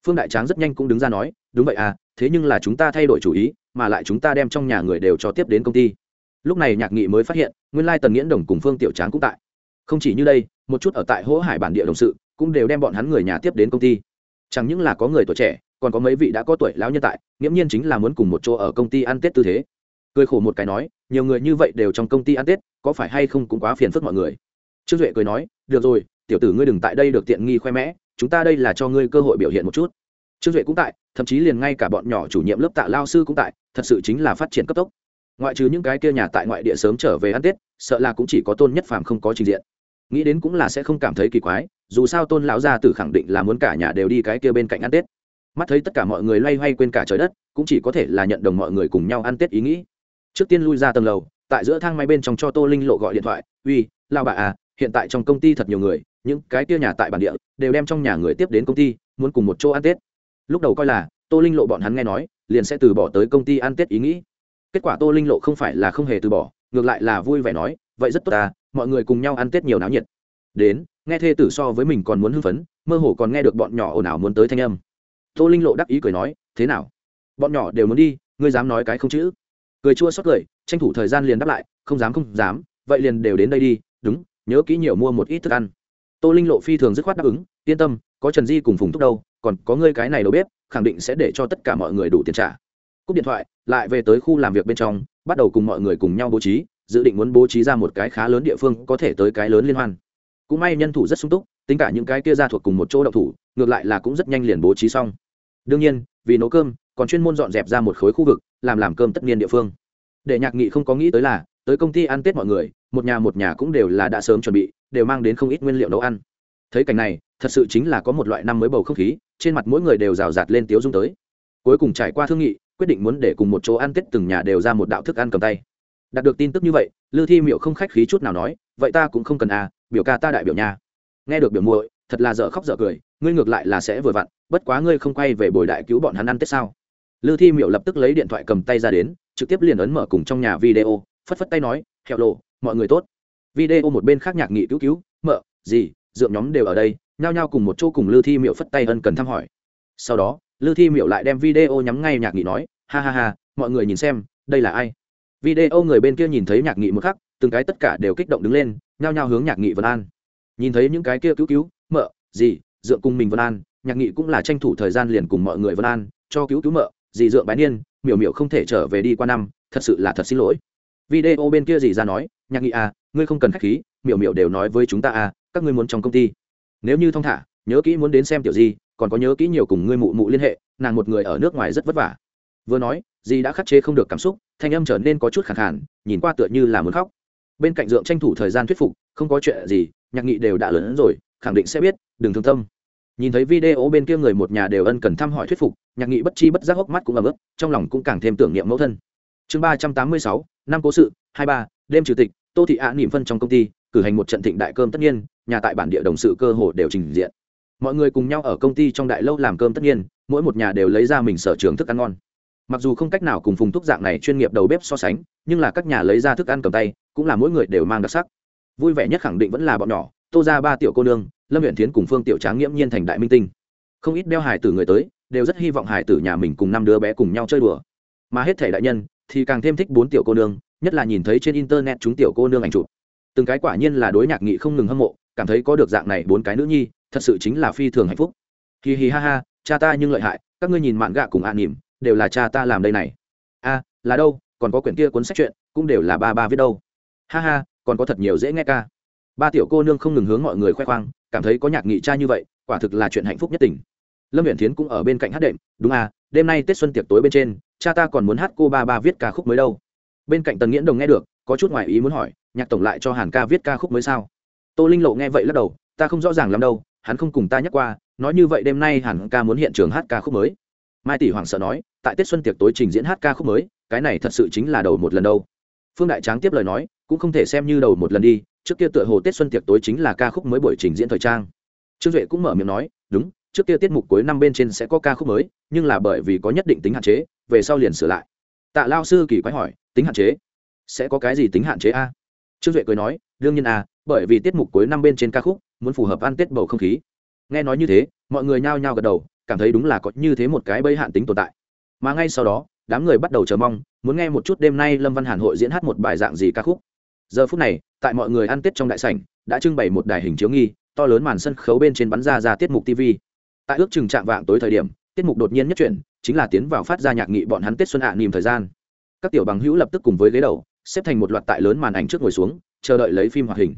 Phương đại tráng rất nhanh cũng đứng ra nói, đúng vậy à thế nhưng là chúng ta thay đổi chủ ý, mà lại chúng ta đem trong nhà người đều cho tiếp đến công ty. Lúc này nhạc nghị mới phát hiện, nguyên lai tần nghiễn đồng cùng phương tiểu tráng cũng tại. Không chỉ như đây, một chút ở tại hỗ hải bản địa đồng sự cũng đều đem bọn hắn người nhà tiếp đến công ty chẳng những là có người tuổi trẻ, còn có mấy vị đã có tuổi lão nhân tại, nghiễm nhiên chính là muốn cùng một chỗ ở công ty ăn tết tư thế. Cười khổ một cái nói, nhiều người như vậy đều trong công ty ăn tết, có phải hay không cũng quá phiền phức mọi người. Trương duệ cười nói, được rồi, tiểu tử ngươi đừng tại đây được tiện nghi khoe mẽ, chúng ta đây là cho ngươi cơ hội biểu hiện một chút. Trương duệ cũng tại, thậm chí liền ngay cả bọn nhỏ chủ nhiệm lớp tạ lao sư cũng tại, thật sự chính là phát triển cấp tốc. Ngoại trừ những cái kia nhà tại ngoại địa sớm trở về ăn tết, sợ là cũng chỉ có tôn nhất phàm không có trình diện. Nghĩ đến cũng là sẽ không cảm thấy kỳ quái dù sao tôn lão gia tử khẳng định là muốn cả nhà đều đi cái kia bên cạnh ăn tết. Mắt thấy tất cả mọi người loay hoay quên cả trời đất, cũng chỉ có thể là nhận đồng mọi người cùng nhau ăn tết ý nghĩ. Trước tiên lui ra tầng lầu, tại giữa thang máy bên trong cho tô linh lộ gọi điện thoại, uy lao bà à hiện tại trong công ty thật nhiều người, những cái kia nhà tại bản địa đều đem trong nhà người tiếp đến công ty, muốn cùng một chỗ ăn tết. Lúc đầu coi là, tô linh lộ bọn hắn nghe nói, liền sẽ từ bỏ tới công ty ăn tết ý nghĩ. Kết quả tô linh lộ không phải là không hề từ bỏ, ngược lại là vui vẻ nói, vậy rất tốt ta mọi người cùng nhau ăn tết nhiều náo nhiệt. Đến nghe thê tử so với mình còn muốn hưng phấn, mơ hồ còn nghe được bọn nhỏ ồn ào muốn tới thanh âm. Tô linh lộ đắc ý cười nói, thế nào? Bọn nhỏ đều muốn đi, ngươi dám nói cái không chữ? Cười chua xót cười, tranh thủ thời gian liền đáp lại, không dám không dám, vậy liền đều đến đây đi, đúng, nhớ kỹ nhiều mua một ít thức ăn. Tô linh lộ phi thường dứt khoát đáp ứng, yên tâm, có trần di cùng phùng thúc đâu, còn có ngươi cái này đâu biết khẳng định sẽ để cho tất cả mọi người đủ tiền trả. Cúp điện thoại, lại về tới khu làm việc bên trong, bắt đầu cùng mọi người cùng nhau bố trí, dự định muốn bố trí ra một cái khá lớn địa phương có thể tới cái lớn liên hoan cũng may nhân thủ rất sung túc, tính cả những cái kia ra thuộc cùng một chỗ đậu thủ, ngược lại là cũng rất nhanh liền bố trí xong. Đương nhiên, vì nấu cơm, còn chuyên môn dọn dẹp ra một khối khu vực, làm làm cơm tất niên địa phương. Để nhạc nghị không có nghĩ tới là, tới công ty ăn tết mọi người, một nhà một nhà cũng đều là đã sớm chuẩn bị, đều mang đến không ít nguyên liệu nấu ăn. Thấy cảnh này, thật sự chính là có một loại năm mới bầu không khí, trên mặt mỗi người đều rào rạt lên tiếu dung tới. Cuối cùng trải qua thương nghị, quyết định muốn để cùng một chỗ ăn tết từng nhà đều ra một đạo thức ăn cầm tay. Đạt được tin tức như vậy, lư thi miệu không khách khí chút nào nói, vậy ta cũng không cần à biểu ca ta đại biểu nha. Nghe được biểu muội, thật là dở khóc dở cười, ngươi ngược lại là sẽ vừa vặn, bất quá ngươi không quay về bồi đại cứu bọn hắn ăn tết sao? Lư thi miệu lập tức lấy điện thoại cầm tay ra đến, trực tiếp liền ấn mở cùng trong nhà video, phất phất tay nói, hẹo lộ, mọi người tốt. Video một bên khác nhạc nghị cứu cứu, mợ gì dượng nhóm đều ở đây, nhao nhao cùng một chỗ cùng lư thi miệu phất tay ân cần thăm hỏi. Sau đó, lư thi miệu lại đem video nhắm ngay nhạc nghị nói, ha ha ha, mọi người nhìn xem, đây là ai? Video người bên kia nhìn thấy nhạc nghị một khắc, từng cái tất cả đều kích động đứng lên nhao nhao hướng nhạc nghị vân an. Nhìn thấy những cái kia cứu cứu, mợ gì dượng cùng mình vân an, nhạc nghị cũng là tranh thủ thời gian liền cùng mọi người vân an, cho cứu cứu mợ, dì dượng bái niên, miểu miểu không thể trở về đi qua năm, thật sự là thật xin lỗi. Video bên kia dì ra nói, nhạc nghị à ngươi không cần khách khí, miểu miểu đều nói với chúng ta à các ngươi muốn trong công ty. Nếu như thong thả, nhớ kỹ muốn đến xem tiểu gì còn có nhớ kỹ nhiều cùng ngươi mụ mụ liên hệ, nàng một người ở nước ngoài rất vất vả. Vừa nói, dì đã khắc chế không được cảm xúc, thanh âm trở nên có chút khẳng khản nhìn qua tựa như là muốn khóc bên cạnh dượng tranh thủ thời gian thuyết phục, không có chuyện gì, nhạc nghị đều đã lớn hơn rồi, khẳng định sẽ biết, đừng thương tâm. Nhìn thấy video bên kia người một nhà đều ân cần thăm hỏi thuyết phục, nhạc nghị bất chi bất giác hốc mắt cũng ấm ức trong lòng cũng càng thêm tưởng niệm mẫu thân. Chương ba trăm tám mươi sáu, năm cố sự, hai ba, đêm chủ tịch, tô thị ạ nỉm phân trong công ty, cử hành một trận thịnh đại cơm tất nhiên, nhà tại bản địa đồng sự cơ hồ đều trình diện. Mọi người cùng nhau ở công ty trong đại lâu làm cơm tất nhiên, mỗi một nhà đều lấy ra mình sở trường thức ăn ngon. Mặc dù không cách nào cùng phùng thuốc dạng này chuyên nghiệp đầu bếp so sánh, nhưng là các nhà lấy ra thức ăn cầm tay cũng là mỗi người đều mang đặc sắc. Vui vẻ nhất khẳng định vẫn là bọn nhỏ, tô ra ba tiểu cô nương, lâm huyện thiến cùng phương tiểu tráng nghiễm nhiên thành đại minh tinh. Không ít đeo hải tử người tới, đều rất hy vọng hải tử nhà mình cùng năm đứa bé cùng nhau chơi đùa. Mà hết thể đại nhân, thì càng thêm thích bốn tiểu cô nương, nhất là nhìn thấy trên internet chúng tiểu cô nương ảnh chụp. Từng cái quả nhiên là đối nhạc nghị không ngừng hâm mộ, cảm thấy có được dạng này bốn cái nữ nhi, thật sự chính là phi thường hạnh phúc. Hì hì ha ha, cha ta nhưng lợi hại, các ngươi nhìn mạn gạ cùng an nỉm, đều là cha ta làm đây này. A, là đâu, còn có quyển kia cuốn sách chuyện, cũng đều là ba ba viết đâu ha ha, còn có thật nhiều dễ nghe ca. Ba tiểu cô nương không ngừng hướng mọi người khoe khoang, cảm thấy có nhạc nghị cha như vậy, quả thực là chuyện hạnh phúc nhất tình. Lâm huyện thiến cũng ở bên cạnh hát đệm, đúng à đêm nay tết xuân tiệc tối bên trên, cha ta còn muốn hát cô ba ba viết ca khúc mới đâu. Bên cạnh tần nghiễn đồng nghe được, có chút ngoại ý muốn hỏi, nhạc tổng lại cho hàn ca viết ca khúc mới sao? Tô linh lộ nghe vậy lắc đầu, ta không rõ ràng lắm đâu, hắn không cùng ta nhắc qua, nói như vậy đêm nay hàn ca muốn hiện trường hát ca khúc mới. Mai tỷ hoàng sợ nói, tại tết xuân tiệc tối trình diễn hát ca khúc mới, cái này thật sự chính là đầu một lần đâu. Phương đại tráng tiếp lời nói cũng không thể xem như đầu một lần đi, trước kia tựa hồ tết xuân tiệc tối chính là ca khúc mới buổi trình diễn thời trang. Trương duệ cũng mở miệng nói, đúng, trước kia tiết mục cuối năm bên trên sẽ có ca khúc mới, nhưng là bởi vì có nhất định tính hạn chế, về sau liền sửa lại. Tạ lao sư kỳ quái hỏi, tính hạn chế? Sẽ có cái gì tính hạn chế a? Trương duệ cười nói, đương nhiên a, bởi vì tiết mục cuối năm bên trên ca khúc muốn phù hợp ăn tết bầu không khí. Nghe nói như thế, mọi người nhao nhao gật đầu, cảm thấy đúng là có như thế một cái bẫy hạn tính tồn tại. Mà ngay sau đó, đám người bắt đầu chờ mong, muốn nghe một chút đêm nay lâm văn hàn hội diễn hát một bài dạng gì ca khúc giờ phút này, tại mọi người ăn tết trong đại sảnh, đã trưng bày một đài hình chiếu nghi, to lớn màn sân khấu bên trên bắn ra ra tiết mục tv tại ước chừng trạng vạng tối thời điểm, tiết mục đột nhiên nhất chuyển, chính là tiến vào phát ra nhạc nghị bọn hắn tết xuân hạ à nìm thời gian. Các tiểu bằng hữu lập tức cùng với ghế đầu, xếp thành một loạt tại lớn màn ảnh trước ngồi xuống, chờ đợi lấy phim hoạt hình.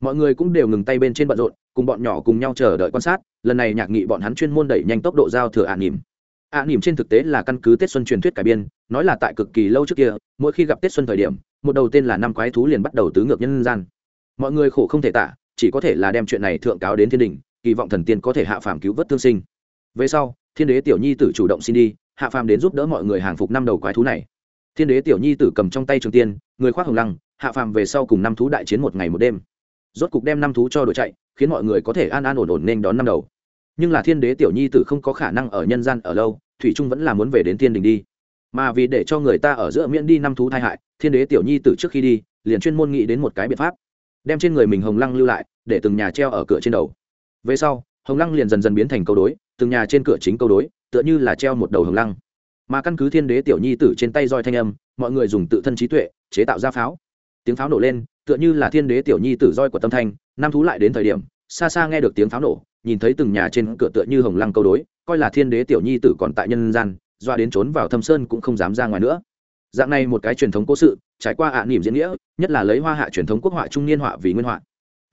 Mọi người cũng đều ngừng tay bên trên bận rộn, cùng bọn nhỏ cùng nhau chờ đợi quan sát, lần này nhạc nghị bọn hắn chuyên môn đẩy nhanh tốc độ giao thừa ạ à ạ à nỉm trên thực tế là căn cứ tết xuân truyền thuyết cải biên, nói là tại cực kỳ lâu trước kia, mỗi khi gặp tết xuân thời điểm, một đầu tên là năm quái thú liền bắt đầu tứ ngược nhân gian. Mọi người khổ không thể tả, chỉ có thể là đem chuyện này thượng cáo đến thiên đình, kỳ vọng thần tiên có thể hạ phàm cứu vớt thương sinh. Về sau, thiên đế tiểu nhi tử chủ động xin đi, hạ phàm đến giúp đỡ mọi người hàng phục năm đầu quái thú này. Thiên đế tiểu nhi tử cầm trong tay trường tiên, người khoác hồng lăng, hạ phàm về sau cùng năm thú đại chiến một ngày một đêm. Rốt cục đem năm thú cho đội chạy, khiến mọi người có thể an an ổn ổn nên đón năm đầu nhưng là thiên đế tiểu nhi tử không có khả năng ở nhân gian ở lâu, thủy trung vẫn là muốn về đến thiên đình đi. Mà vì để cho người ta ở giữa miễn đi năm thú tai hại, thiên đế tiểu nhi tử trước khi đi, liền chuyên môn nghĩ đến một cái biện pháp, đem trên người mình hồng lăng lưu lại, để từng nhà treo ở cửa trên đầu. Về sau, hồng lăng liền dần dần biến thành câu đối, từng nhà trên cửa chính câu đối, tựa như là treo một đầu hồng lăng. Mà căn cứ thiên đế tiểu nhi tử trên tay roi thanh âm, mọi người dùng tự thân trí tuệ, chế tạo ra pháo. Tiếng pháo nổ lên, tựa như là thiên đế tiểu nhi tử roi của tâm thanh, năm thú lại đến thời điểm, xa xa nghe được tiếng pháo nổ nhìn thấy từng nhà trên cửa tựa như hồng lăng câu đối, coi là thiên đế tiểu nhi tử còn tại nhân gian, doa đến trốn vào thâm sơn cũng không dám ra ngoài nữa. Dạng này một cái truyền thống cố sự, trải qua ạ à nỉm diễn nghĩa, nhất là lấy hoa hạ truyền thống quốc họa trung niên họa vì nguyên họa.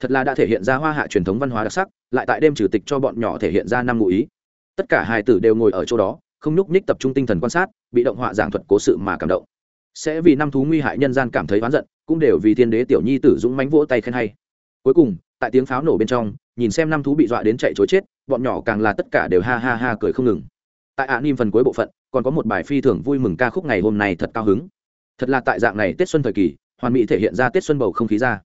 Thật là đã thể hiện ra hoa hạ truyền thống văn hóa đặc sắc, lại tại đêm trừ tịch cho bọn nhỏ thể hiện ra năm ngụ ý. Tất cả hài tử đều ngồi ở chỗ đó, không nhúc nhích tập trung tinh thần quan sát, bị động họa giảng thuật cố sự mà cảm động. Sẽ vì năm thú nguy hại nhân gian cảm thấy oán giận, cũng đều vì thiên đế tiểu nhi tử dũng mánh vỗ tay khen hay. Cuối cùng tại tiếng pháo nổ bên trong nhìn xem năm thú bị dọa đến chạy chối chết bọn nhỏ càng là tất cả đều ha ha ha cười không ngừng. Tại ạ à, nim phần cuối bộ phận còn có một bài phi thường vui mừng ca khúc ngày hôm nay thật cao hứng. Thật là tại dạng này tết xuân thời kỳ hoàn mỹ thể hiện ra tết xuân bầu không khí ra.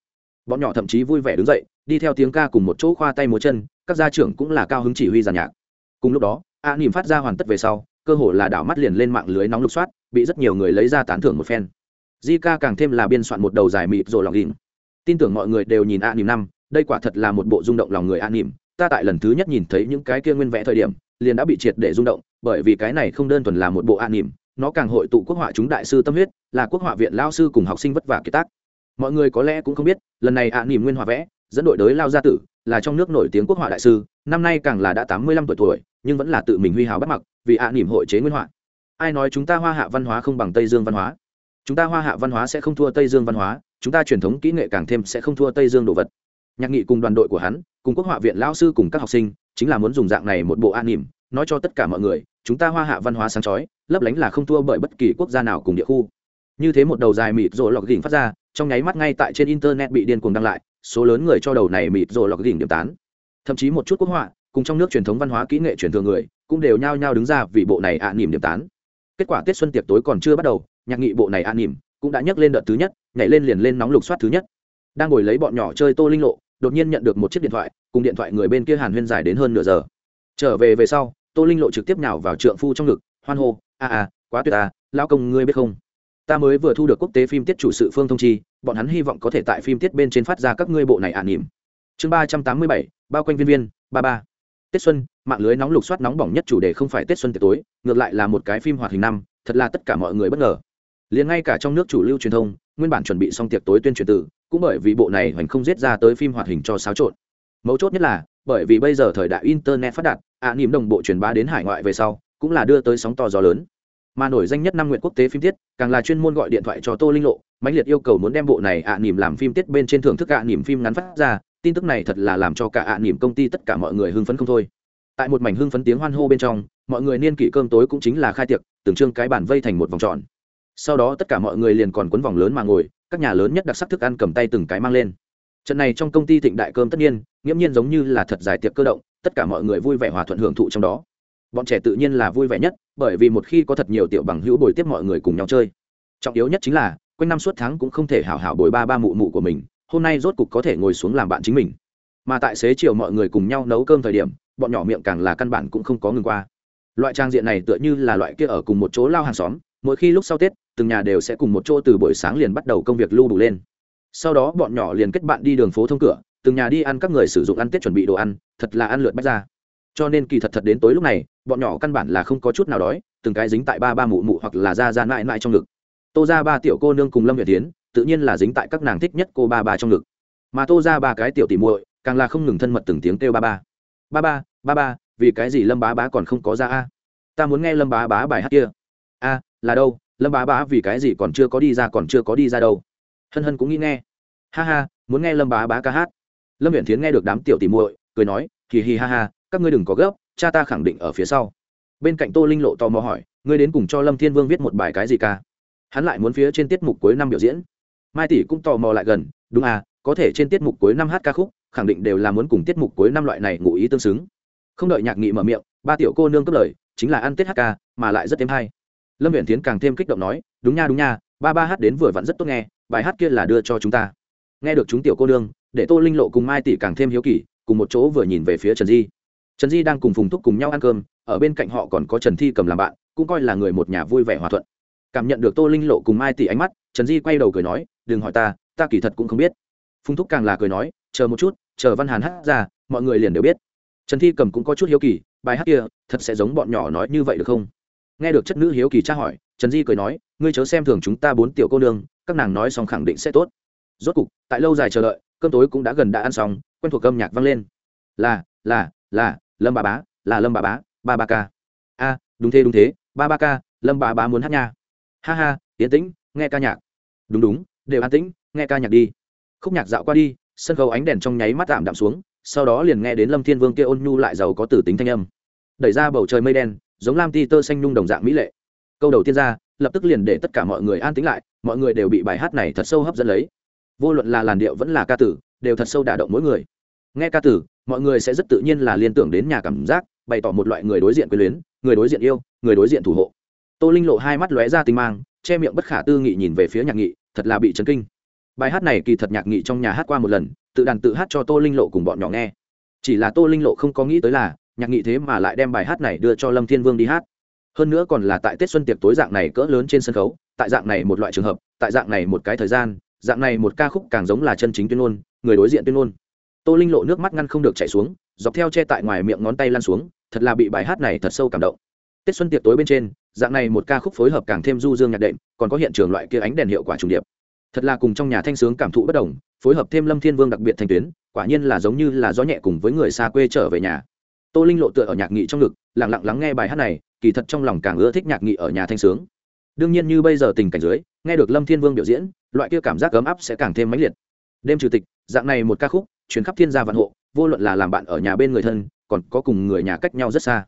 Bọn nhỏ thậm chí vui vẻ đứng dậy đi theo tiếng ca cùng một chỗ khoa tay múa chân các gia trưởng cũng là cao hứng chỉ huy giàn nhạc. Cùng lúc đó a nim phát ra hoàn tất về sau cơ hội là đảo mắt liền lên mạng lưới nóng lục soát bị rất nhiều người lấy ra tán thưởng một phen. Di ca càng thêm là biên soạn một đầu dài mịt rồi lòng đỉnh. Tin tưởng mọi người đều nhìn a nim năm đây quả thật là một bộ rung động lòng người an nỉm, ta tại lần thứ nhất nhìn thấy những cái kia nguyên vẽ thời điểm, liền đã bị triệt để rung động, bởi vì cái này không đơn thuần là một bộ an nỉm, nó càng hội tụ quốc họa chúng đại sư tâm huyết, là quốc họa viện lao sư cùng học sinh vất vả kiệt tác. Mọi người có lẽ cũng không biết, lần này an nỉm nguyên họa vẽ, dẫn đội đới lao gia tử, là trong nước nổi tiếng quốc họa đại sư, năm nay càng là đã tám mươi lăm tuổi tuổi, nhưng vẫn là tự mình huy hào bắt mặc, vì an nỉm hội chế nguyên họa. Ai nói chúng ta hoa hạ văn hóa không bằng tây dương văn hóa? Chúng ta hoa hạ văn hóa sẽ không thua tây dương văn hóa, chúng ta truyền thống kỹ nghệ càng thêm sẽ không thua tây dương đồ vật nhạc nghị cùng đoàn đội của hắn, cùng quốc họa viện lao sư cùng các học sinh, chính là muốn dùng dạng này một bộ an nỉm, nói cho tất cả mọi người, chúng ta hoa hạ văn hóa sáng chói, lấp lánh là không thua bởi bất kỳ quốc gia nào cùng địa khu. Như thế một đầu dài mịt rồi lọc đỉnh phát ra, trong nháy mắt ngay tại trên internet bị điên cuồng đăng lại, số lớn người cho đầu này mịt rồi lọc đỉnh điểm tán. Thậm chí một chút quốc họa, cùng trong nước truyền thống văn hóa kỹ nghệ truyền thừa người, cũng đều nhao nhao đứng ra vì bộ này ạ à nỉm điểm tán. Kết quả tết xuân tiệc tối còn chưa bắt đầu, nhạc nghị bộ này ạ à nỉm cũng đã nhấc lên đợt thứ nhất, nhảy lên liền lên nóng lục soát thứ nhất. Đang ngồi lấy bọn nhỏ chơi tô linh lộ đột nhiên nhận được một chiếc điện thoại, cùng điện thoại người bên kia hàn huyên dài đến hơn nửa giờ. Trở về về sau, tô linh lộ trực tiếp nhào vào trượng phu trong ngực, hoan hô, a a, quá tuyệt à lão công ngươi biết không? Ta mới vừa thu được quốc tế phim tiết chủ sự phương thông chi, bọn hắn hy vọng có thể tại phim tiết bên trên phát ra các ngươi bộ này ả nỉm chương ba trăm tám mươi bảy, bao quanh viên viên, ba ba. Tết xuân, mạng lưới nóng lục soát nóng bỏng nhất chủ đề không phải tết xuân tiệc tối, ngược lại là một cái phim hoạt hình năm, thật là tất cả mọi người bất ngờ. Liền ngay cả trong nước chủ lưu truyền thông, nguyên bản chuẩn bị xong tiệc tối tuyên truyền tử cũng bởi vì bộ này hoành không giết ra tới phim hoạt hình cho xáo trộn. Mấu chốt nhất là, bởi vì bây giờ thời đại internet phát đạt, ạ à, nỉm đồng bộ truyền bá đến hải ngoại về sau, cũng là đưa tới sóng to gió lớn. Mà nổi danh nhất năm nguyện quốc tế phim tiết, càng là chuyên môn gọi điện thoại cho tô linh lộ, mãnh liệt yêu cầu muốn đem bộ này ạ à, nỉm làm phim tiết bên trên thưởng thức ạ à, nỉm phim ngắn phát ra, tin tức này thật là làm cho cả ạ nỉm công ty tất cả mọi người hưng phấn không thôi. Tại một mảnh hưng phấn tiếng hoan hô bên trong, mọi người niên kỷ cơm tối cũng chính là khai tiệc, từng trương cái bàn vây thành một vòng tròn. Sau đó tất cả mọi người liền còn quấn vòng lớn mà ngồi các nhà lớn nhất đặc sắc thức ăn cầm tay từng cái mang lên. Trận này trong công ty thịnh đại cơm tất nhiên, nghiễm nhiên giống như là thật dài tiệc cơ động, tất cả mọi người vui vẻ hòa thuận hưởng thụ trong đó. Bọn trẻ tự nhiên là vui vẻ nhất, bởi vì một khi có thật nhiều tiểu bằng hữu bồi tiếp mọi người cùng nhau chơi. Trọng yếu nhất chính là, quanh năm suốt tháng cũng không thể hảo hảo bồi ba ba mụ mụ của mình, hôm nay rốt cục có thể ngồi xuống làm bạn chính mình. Mà tại xế chiều mọi người cùng nhau nấu cơm thời điểm, bọn nhỏ miệng càng là căn bản cũng không có ngừng qua. Loại trang diện này tựa như là loại kia ở cùng một chỗ lao hàng xóm, mỗi khi lúc sau tết từng nhà đều sẽ cùng một chỗ từ buổi sáng liền bắt đầu công việc lưu đủ lên. Sau đó bọn nhỏ liền kết bạn đi đường phố thông cửa, từng nhà đi ăn các người sử dụng ăn tết chuẩn bị đồ ăn, thật là ăn lượt bách ra. Cho nên kỳ thật thật đến tối lúc này, bọn nhỏ căn bản là không có chút nào đói, từng cái dính tại ba ba mụ mụ hoặc là ra ra mãi mãi trong ngực. Tô ra ba tiểu cô nương cùng lâm việt tiến tự nhiên là dính tại các nàng thích nhất cô ba ba trong ngực. Mà tô ra ba cái tiểu tỉ muội, càng là không ngừng thân mật từng tiếng kêu ba ba. Ba ba ba ba, vì cái gì lâm bá bá còn không có ra a? Ta muốn nghe lâm bá bá bài hát kia. A, là đâu? Lâm bá bá vì cái gì còn chưa có đi ra còn chưa có đi ra đâu. Hân hân cũng nghĩ nghe. Ha ha, muốn nghe lâm bá bá ca hát. Lâm viện thiến nghe được đám tiểu tìm muội, cười nói, hì hì ha ha, các ngươi đừng có gấp, cha ta khẳng định ở phía sau. Bên cạnh tô linh lộ tò mò hỏi, ngươi đến cùng cho lâm thiên vương viết một bài cái gì ca? Hắn lại muốn phía trên tiết mục cuối năm biểu diễn. Mai tỷ cũng tò mò lại gần, đúng à có thể trên tiết mục cuối năm hát ca khúc, khẳng định đều là muốn cùng tiết mục cuối năm loại này ngụ ý tương xứng. Không đợi nhạc nghị mở miệng, ba tiểu cô nương cấp lời, chính là ăn tết hát ca, mà lại rất thêm hay lâm viện tiến càng thêm kích động nói, đúng nha đúng nha, ba ba hát đến vừa vặn rất tốt nghe, bài hát kia là đưa cho chúng ta. Nghe được chúng tiểu cô nương, để tô linh lộ cùng mai tỷ càng thêm hiếu kỳ, cùng một chỗ vừa nhìn về phía trần di. Trần di đang cùng phùng thúc cùng nhau ăn cơm, ở bên cạnh họ còn có trần thi cầm làm bạn, cũng coi là người một nhà vui vẻ hòa thuận. Cảm nhận được tô linh lộ cùng mai tỷ ánh mắt, trần di quay đầu cười nói, đừng hỏi ta ta kỳ thật cũng không biết. Phùng thúc càng là cười nói, chờ một chút, chờ văn hàn hát ra, mọi người liền đều biết. Trần thi cầm cũng có chút hiếu kỳ, bài hát kia thật sẽ giống bọn nhỏ nói như vậy được không? Nghe được chất nữ hiếu kỳ tra hỏi, trần di cười nói, ngươi chớ xem thường chúng ta bốn tiểu cô nương, các nàng nói xong khẳng định sẽ tốt. Rốt cục, tại lâu dài chờ đợi, cơm tối cũng đã gần đã ăn xong, quen thuộc âm nhạc vang lên. Là là là, lâm bà bá, là lâm bà bá, ba ba ca. A, đúng thế đúng thế, ba ba ca, lâm bà bá muốn hát nha. Ha ha yên tĩnh, nghe ca nhạc. Đúng đúng, đều an tĩnh, nghe ca nhạc đi. Khúc nhạc dạo qua đi, sân khấu ánh đèn trong nháy mắt tạm đạm xuống, sau đó liền nghe đến lâm thiên vương kia ôn nhu lại giàu có tử tính thanh âm. Đẩy ra bầu trời mây đen giống lam ti tơ xanh nhung đồng dạng mỹ lệ. Câu đầu tiên ra, lập tức liền để tất cả mọi người an tĩnh lại, mọi người đều bị bài hát này thật sâu hấp dẫn lấy. Vô luận là làn điệu vẫn là ca tử, đều thật sâu đả động mỗi người. Nghe ca tử, mọi người sẽ rất tự nhiên là liên tưởng đến nhà cảm giác, bày tỏ một loại người đối diện quyền luyến, người đối diện yêu, người đối diện thủ hộ. Tô linh lộ hai mắt lóe ra tinh mang, che miệng bất khả tư nghị nhìn về phía nhạc nghị, thật là bị chấn kinh. Bài hát này kỳ thật nhạc nghị trong nhà hát qua một lần, tự đàn tự hát cho tô linh lộ cùng bọn nhỏ nghe. Chỉ là tô linh lộ không có nghĩ tới là nhạc nghị thế mà lại đem bài hát này đưa cho lâm thiên vương đi hát. Hơn nữa còn là tại tết xuân tiệc tối dạng này cỡ lớn trên sân khấu, tại dạng này một loại trường hợp, tại dạng này một cái thời gian, dạng này một ca khúc càng giống là chân chính tuyên ngôn, người đối diện tuyên ngôn. Tô linh lộ nước mắt ngăn không được chảy xuống, dọc theo che tại ngoài miệng ngón tay lan xuống, thật là bị bài hát này thật sâu cảm động. Tết xuân tiệc tối bên trên, dạng này một ca khúc phối hợp càng thêm du dương nhạc đệm, còn có hiện trường loại kia ánh đèn hiệu quả trùng điệp. Thật là cùng trong nhà thanh sướng cảm thụ bất đồng, phối hợp thêm lâm thiên vương đặc biệt thanh tuyến, quả nhiên là giống như là gió nhẹ cùng với người xa quê trở về nhà tô linh lộ tựa ở nhạc nghị trong ngực, lặng lặng lắng nghe bài hát này, kỳ thật trong lòng càng ưa thích nhạc nghị ở nhà thanh sướng. Đương nhiên như bây giờ tình cảnh dưới, nghe được lâm thiên vương biểu diễn, loại kia cảm giác ấm áp sẽ càng thêm mãnh liệt. Đêm chủ tịch, dạng này một ca khúc chuyến khắp thiên gia vạn hộ, vô luận là làm bạn ở nhà bên người thân, còn có cùng người nhà cách nhau rất xa.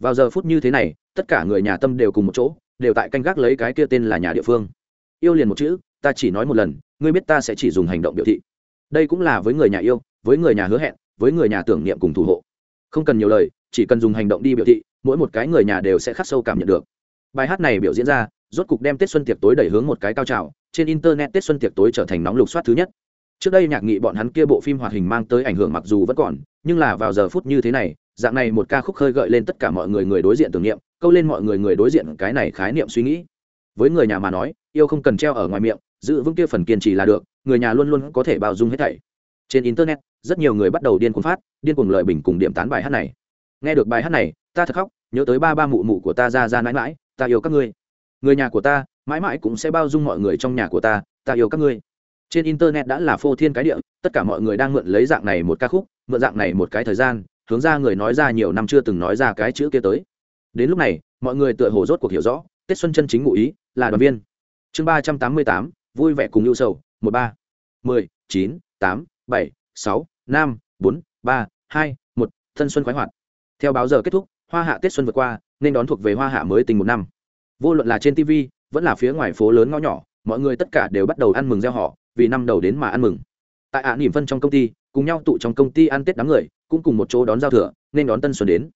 Vào giờ phút như thế này, tất cả người nhà tâm đều cùng một chỗ, đều tại canh gác lấy cái kia tên là nhà địa phương. Yêu liền một chữ, ta chỉ nói một lần, ngươi biết ta sẽ chỉ dùng hành động biểu thị. Đây cũng là với người nhà yêu, với người nhà hứa hẹn, với người nhà tưởng niệm cùng thủ hộ không cần nhiều lời, chỉ cần dùng hành động đi biểu thị, mỗi một cái người nhà đều sẽ khắc sâu cảm nhận được. Bài hát này biểu diễn ra, rốt cục đem tết xuân tiệc tối đẩy hướng một cái cao trào, trên internet tết xuân tiệc tối trở thành nóng lục soát thứ nhất. Trước đây nhạc nghị bọn hắn kia bộ phim hoạt hình mang tới ảnh hưởng mặc dù vẫn còn, nhưng là vào giờ phút như thế này, dạng này một ca khúc khơi gợi lên tất cả mọi người người đối diện tưởng niệm, câu lên mọi người người đối diện cái này khái niệm suy nghĩ. Với người nhà mà nói, yêu không cần treo ở ngoài miệng, giữ vững kia phần kiên trì là được, người nhà luôn luôn có thể bao dung hết thảy. Trên internet rất nhiều người bắt đầu điên cuồng phát, điên cuồng lời bình cùng điểm tán bài hát này. Nghe được bài hát này, ta thật khóc, nhớ tới ba ba mụ mụ của ta ra ra mãi mãi, ta yêu các ngươi. Người nhà của ta, mãi mãi cũng sẽ bao dung mọi người trong nhà của ta ta yêu các ngươi. Trên internet đã là phô thiên cái địa, tất cả mọi người đang mượn lấy dạng này một ca khúc, mượn dạng này một cái thời gian, hướng ra người nói ra nhiều năm chưa từng nói ra cái chữ kia tới. Đến lúc này, mọi người tựa hồ rốt cuộc hiểu rõ, tết xuân chân chính ngụ ý, là đoàn viên. Chương ba trăm tám mươi tám, vui vẻ cùng yêu sầu, một ba, mười, chín, tám, bảy, sáu năm bốn ba hai một thân xuân khoái hoạt. Theo báo giờ kết thúc hoa hạ tết xuân vừa qua nên đón thuộc về hoa hạ mới tình một năm. Vô luận là trên tv vẫn là phía ngoài phố lớn ngõ nhỏ mọi người tất cả đều bắt đầu ăn mừng gieo họ vì năm đầu đến mà ăn mừng. Tại ạ à, nỉm phân trong công ty cùng nhau tụ trong công ty ăn tết đám người cũng cùng một chỗ đón giao thừa nên đón tân xuân đến.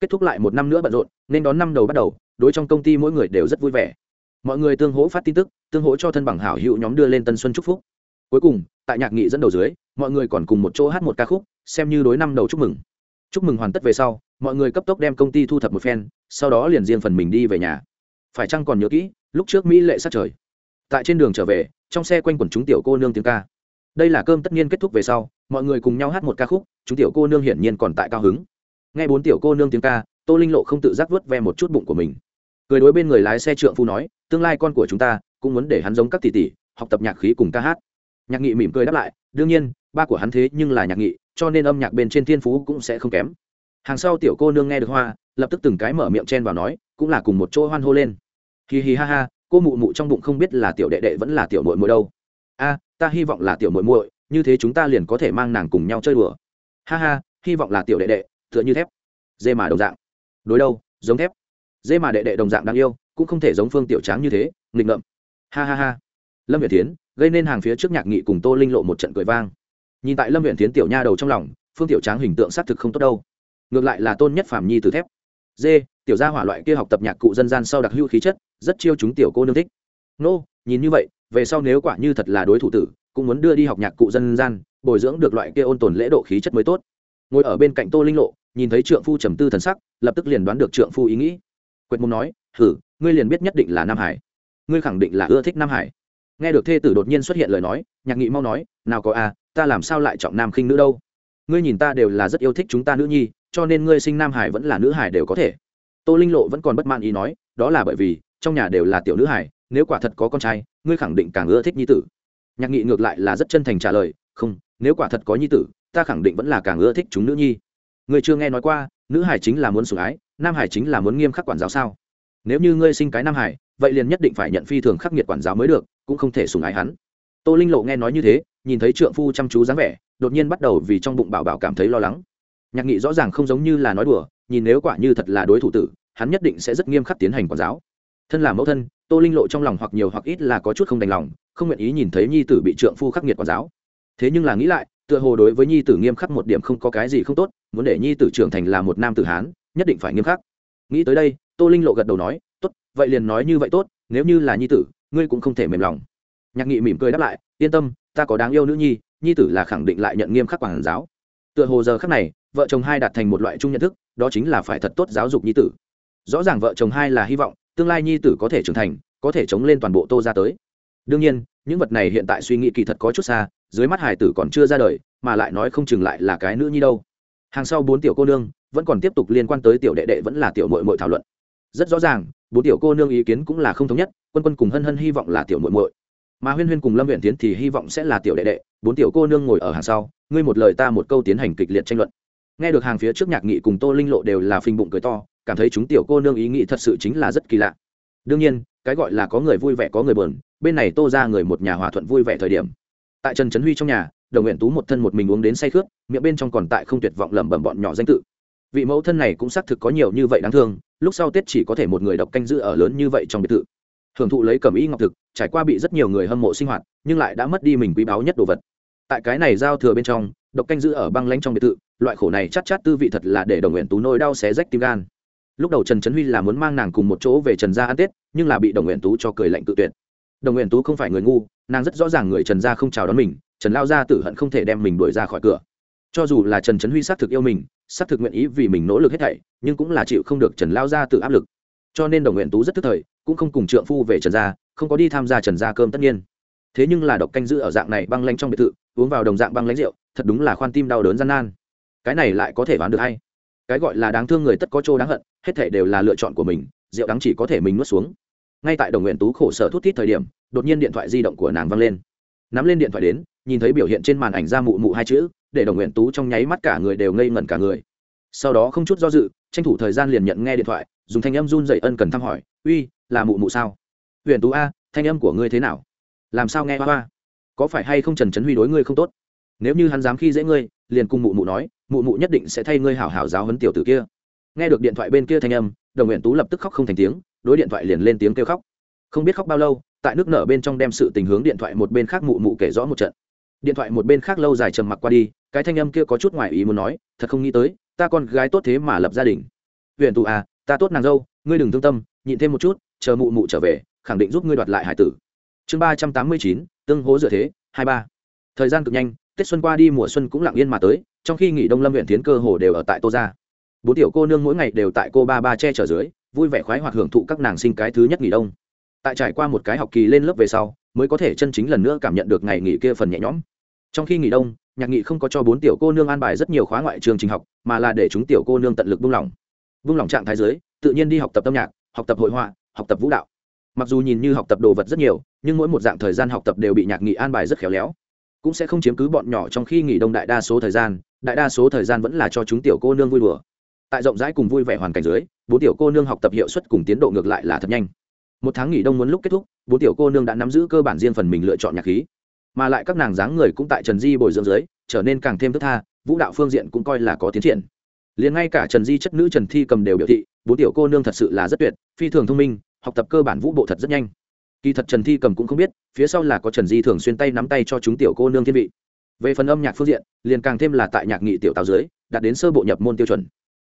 Kết thúc lại một năm nữa bận rộn nên đón năm đầu bắt đầu đối trong công ty mỗi người đều rất vui vẻ. Mọi người tương hỗ phát tin tức tương hỗ cho thân bằng hảo hữu nhóm đưa lên tân xuân chúc phúc cuối cùng, tại nhạc nghị dẫn đầu dưới, mọi người còn cùng một chỗ hát một ca khúc, xem như đối năm đầu chúc mừng. Chúc mừng hoàn tất về sau, mọi người cấp tốc đem công ty thu thập một phen, sau đó liền riêng phần mình đi về nhà. Phải chăng còn nhớ kỹ, lúc trước mỹ lệ sát trời. Tại trên đường trở về, trong xe quanh quẩn chúng tiểu cô nương tiếng ca. Đây là cơm tất nhiên kết thúc về sau, mọi người cùng nhau hát một ca khúc, chúng tiểu cô nương hiển nhiên còn tại cao hứng. Nghe bốn tiểu cô nương tiếng ca, tô linh lộ không tự giác vớt ve một chút bụng của mình. Cười đối bên người lái xe trượng phu nói, tương lai con của chúng ta, cũng muốn để hắn giống các tỷ tỷ, học tập nhạc khí cùng ca hát nhạc nghị mỉm cười đáp lại, đương nhiên, ba của hắn thế nhưng là nhạc nghị, cho nên âm nhạc bên trên thiên phú cũng sẽ không kém. Hàng sau tiểu cô nương nghe được hoa, lập tức từng cái mở miệng chen vào nói, cũng là cùng một chỗ hoan hô lên. Hì hì ha ha, cô mụ mụ trong bụng không biết là tiểu đệ đệ vẫn là tiểu muội muội đâu. A, ta hy vọng là tiểu muội muội, như thế chúng ta liền có thể mang nàng cùng nhau chơi đùa. Ha ha, hy vọng là tiểu đệ đệ, tựa như thép. Dê mà đồng dạng. Đối đâu, giống thép. Dê mà đệ đệ đồng dạng đáng yêu, cũng không thể giống phương tiểu tráng như thế, nghịch ngợm. Ha ha ha. Lâm việt tiến gây nên hàng phía trước nhạc nghị cùng tô linh lộ một trận cười vang. Nhìn tại lâm huyện tiến tiểu nha đầu trong lòng, phương tiểu tráng hình tượng xác thực không tốt đâu. Ngược lại là tôn nhất phạm nhi từ thép. D tiểu gia hỏa loại kia học tập nhạc cụ dân gian sau đặc hữu khí chất, rất chiêu chúng tiểu cô nương thích. Nô, nhìn như vậy, về sau nếu quả như thật là đối thủ tử, cũng muốn đưa đi học nhạc cụ dân gian, bồi dưỡng được loại kia ôn tồn lễ độ khí chất mới tốt. Ngồi ở bên cạnh tô linh lộ, nhìn thấy trượng phu trầm tư thần sắc, lập tức liền đoán được trượng phu ý nghĩ. Quệt mông nói thử ngươi liền biết nhất định là nam hải. Ngươi khẳng định là ưa thích nam hải nghe được thê tử đột nhiên xuất hiện lời nói nhạc nghị mau nói nào có a à, ta làm sao lại chọn nam khinh nữ đâu? Ngươi nhìn ta đều là rất yêu thích chúng ta nữ nhi cho nên ngươi sinh nam hải vẫn là nữ hải đều có thể. Tô linh lộ vẫn còn bất mãn ý nói đó là bởi vì trong nhà đều là tiểu nữ hải nếu quả thật có con trai ngươi khẳng định càng ưa thích nhi tử. Nhạc nghị ngược lại là rất chân thành trả lời không nếu quả thật có nhi tử ta khẳng định vẫn là càng ưa thích chúng nữ nhi. Ngươi chưa nghe nói qua nữ hải chính là muốn sủng ái nam hải chính là muốn nghiêm khắc quản giáo sao? Nếu như ngươi sinh cái nam hải vậy liền nhất định phải nhận phi thường khắc nghiệt quản giáo mới được cũng không thể sủng ái hắn. Tô linh lộ nghe nói như thế, nhìn thấy trượng phu chăm chú dáng vẻ, đột nhiên bắt đầu vì trong bụng bảo bảo cảm thấy lo lắng. Nhạc nghị rõ ràng không giống như là nói đùa, nhìn nếu quả như thật là đối thủ tử, hắn nhất định sẽ rất nghiêm khắc tiến hành quản giáo. Thân là mẫu thân, tô linh lộ trong lòng hoặc nhiều hoặc ít là có chút không đành lòng, không nguyện ý nhìn thấy nhi tử bị trượng phu khắc nghiệt quản giáo. Thế nhưng là nghĩ lại, tựa hồ đối với nhi tử nghiêm khắc một điểm không có cái gì không tốt, muốn để nhi tử trưởng thành là một nam tử hán, nhất định phải nghiêm khắc. Nghĩ tới đây, tô linh lộ gật đầu nói, tốt, vậy liền nói như vậy tốt, nếu như là nhi tử ngươi cũng không thể mềm lòng. Nhạc nghị mỉm cười đáp lại, yên tâm, ta có đáng yêu nữ nhi nhi tử là khẳng định lại nhận nghiêm khắc quản giáo. Tựa hồ giờ khắc này, vợ chồng hai đạt thành một loại chung nhận thức, đó chính là phải thật tốt giáo dục nhi tử. Rõ ràng vợ chồng hai là hy vọng, tương lai nhi tử có thể trưởng thành, có thể chống lên toàn bộ tô ra tới. Đương nhiên, những vật này hiện tại suy nghĩ kỳ thật có chút xa, dưới mắt hải tử còn chưa ra đời, mà lại nói không chừng lại là cái nữ nhi đâu. Hàng sau bốn tiểu cô nương, vẫn còn tiếp tục liên quan tới tiểu đệ đệ vẫn là tiểu mội mội thảo luận. Rất rõ ràng bốn tiểu cô nương ý kiến cũng là không thống nhất quân quân cùng hân hân hy vọng là tiểu muội muội, mà huyên huyên cùng lâm huyện tiến thì hy vọng sẽ là tiểu đệ đệ bốn tiểu cô nương ngồi ở hàng sau ngươi một lời ta một câu tiến hành kịch liệt tranh luận. Nghe được hàng phía trước nhạc nghị cùng tô linh lộ đều là phình bụng cười to cảm thấy chúng tiểu cô nương ý nghĩ thật sự chính là rất kỳ lạ. Đương nhiên cái gọi là có người vui vẻ có người buồn bên này tô ra người một nhà hòa thuận vui vẻ thời điểm. Tại trần trấn huy trong nhà đồng nguyện tú một thân một mình uống đến say khướt miệng bên trong còn tại không tuyệt vọng lẩm bẩm bọn nhỏ danh tự vị mẫu thân này cũng xác thực có nhiều như vậy đáng thương lúc sau tết chỉ có thể một người độc canh giữ ở lớn như vậy trong biệt thự. Hưởng thụ lấy cẩm y ngọc thực trải qua bị rất nhiều người hâm mộ sinh hoạt nhưng lại đã mất đi mình quý báu nhất đồ vật. Tại cái này giao thừa bên trong độc canh giữ ở băng lanh trong biệt thự loại khổ này chắc chát, chát tư vị thật là để đồng nguyện tú nỗi đau xé rách tim gan. Lúc đầu trần trấn huy là muốn mang nàng cùng một chỗ về trần gia ăn tết nhưng là bị đồng nguyện tú cho cười lạnh tự tuyệt. Đồng nguyện tú không phải người ngu nàng rất rõ ràng người trần gia không chào đón mình trần lao gia tử hận không thể đem mình đuổi ra khỏi cửa cho dù là trần trấn huy xác thực yêu mình, xác thực nguyện ý vì mình nỗ lực hết thảy, nhưng cũng là chịu không được trần lao gia tự áp lực. Cho nên đồng nguyện tú rất tức thời, cũng không cùng trượng phu về trần gia, không có đi tham gia trần gia cơm tất nhiên. Thế nhưng là độc canh giữ ở dạng này băng lanh trong biệt thự, uống vào đồng dạng băng lãnh rượu, thật đúng là khoan tim đau đớn gian nan. Cái này lại có thể đoán được hay? Cái gọi là đáng thương người tất có chỗ đáng hận, hết thể đều là lựa chọn của mình, rượu đáng chỉ có thể mình nuốt xuống. Ngay tại đồng nguyện tú khổ sở thút thít thời điểm, đột nhiên điện thoại di động của nàng văng lên. Nắm lên điện thoại đến, nhìn thấy biểu hiện trên màn ảnh ra mụ mụ hai chữ để đồng nguyện tú trong nháy mắt cả người đều ngây ngẩn cả người. Sau đó không chút do dự, tranh thủ thời gian liền nhận nghe điện thoại, dùng thanh âm run dậy ân cần thăm hỏi, uy, là mụ mụ sao? Huyện tú a, thanh âm của ngươi thế nào? Làm sao nghe hoa hoa? Có phải hay không trần trấn huy đối ngươi không tốt? Nếu như hắn dám khi dễ ngươi, liền cùng mụ mụ nói, mụ mụ nhất định sẽ thay ngươi hảo hảo giáo hấn tiểu tử kia. Nghe được điện thoại bên kia thanh âm, đồng nguyện tú lập tức khóc không thành tiếng, đối điện thoại liền lên tiếng kêu khóc. Không biết khóc bao lâu, tại nước nở bên trong đem sự tình hướng điện thoại một bên khác mụ mụ kể rõ một trận điện thoại một bên khác lâu dài trầm mặc qua đi, cái thanh âm kia có chút ngoài ý muốn nói, thật không nghĩ tới, ta con gái tốt thế mà lập gia đình. Huyện tụ à ta tốt nàng dâu, ngươi đừng thương tâm, nhịn thêm một chút, chờ mụ mụ trở về, khẳng định giúp ngươi đoạt lại hải tử. Chương ba trăm tám mươi chín, tương hố dựa thế, hai ba. Thời gian cực nhanh, tết xuân qua đi, mùa xuân cũng lặng yên mà tới, trong khi nghỉ đông lâm huyện tiến cơ hồ đều ở tại tô gia. Bốn tiểu cô nương mỗi ngày đều tại cô ba ba che chở dưới, vui vẻ khoái hoạt hưởng thụ các nàng sinh cái thứ nhất nghỉ đông. Tại trải qua một cái học kỳ lên lớp về sau, mới có thể chân chính lần nữa cảm nhận được ngày nghỉ kia phần nhẹ nhõm trong khi nghỉ đông, nhạc nghị không có cho bốn tiểu cô nương an bài rất nhiều khóa ngoại trường trình học, mà là để chúng tiểu cô nương tận lực buông lỏng. Buông lỏng trạng thái giới tự nhiên đi học tập âm nhạc, học tập hội họa, học tập vũ đạo. Mặc dù nhìn như học tập đồ vật rất nhiều, nhưng mỗi một dạng thời gian học tập đều bị nhạc nghị an bài rất khéo léo. Cũng sẽ không chiếm cứ bọn nhỏ trong khi nghỉ đông đại đa số thời gian, đại đa số thời gian vẫn là cho chúng tiểu cô nương vui đùa. Tại rộng rãi cùng vui vẻ hoàn cảnh dưới, bốn tiểu cô nương học tập hiệu suất cùng tiến độ ngược lại là thật nhanh. Một tháng nghỉ đông muốn lúc kết thúc, bốn tiểu cô nương đã nắm giữ cơ bản riêng phần mình lựa chọn nhạc khí mà lại các nàng dáng người cũng tại trần di bồi dưỡng dưới, trở nên càng thêm thức tha, vũ đạo phương diện cũng coi là có tiến triển. Liền ngay cả trần di chất nữ trần thi cầm đều biểu thị, bốn tiểu cô nương thật sự là rất tuyệt, phi thường thông minh, học tập cơ bản vũ bộ thật rất nhanh. Kỳ thật trần thi cầm cũng không biết, phía sau là có trần di thường xuyên tay nắm tay cho chúng tiểu cô nương thiên vị. Về phần âm nhạc phương diện, liền càng thêm là tại nhạc nghị tiểu tào dưới, đạt đến sơ bộ nhập môn tiêu chuẩn.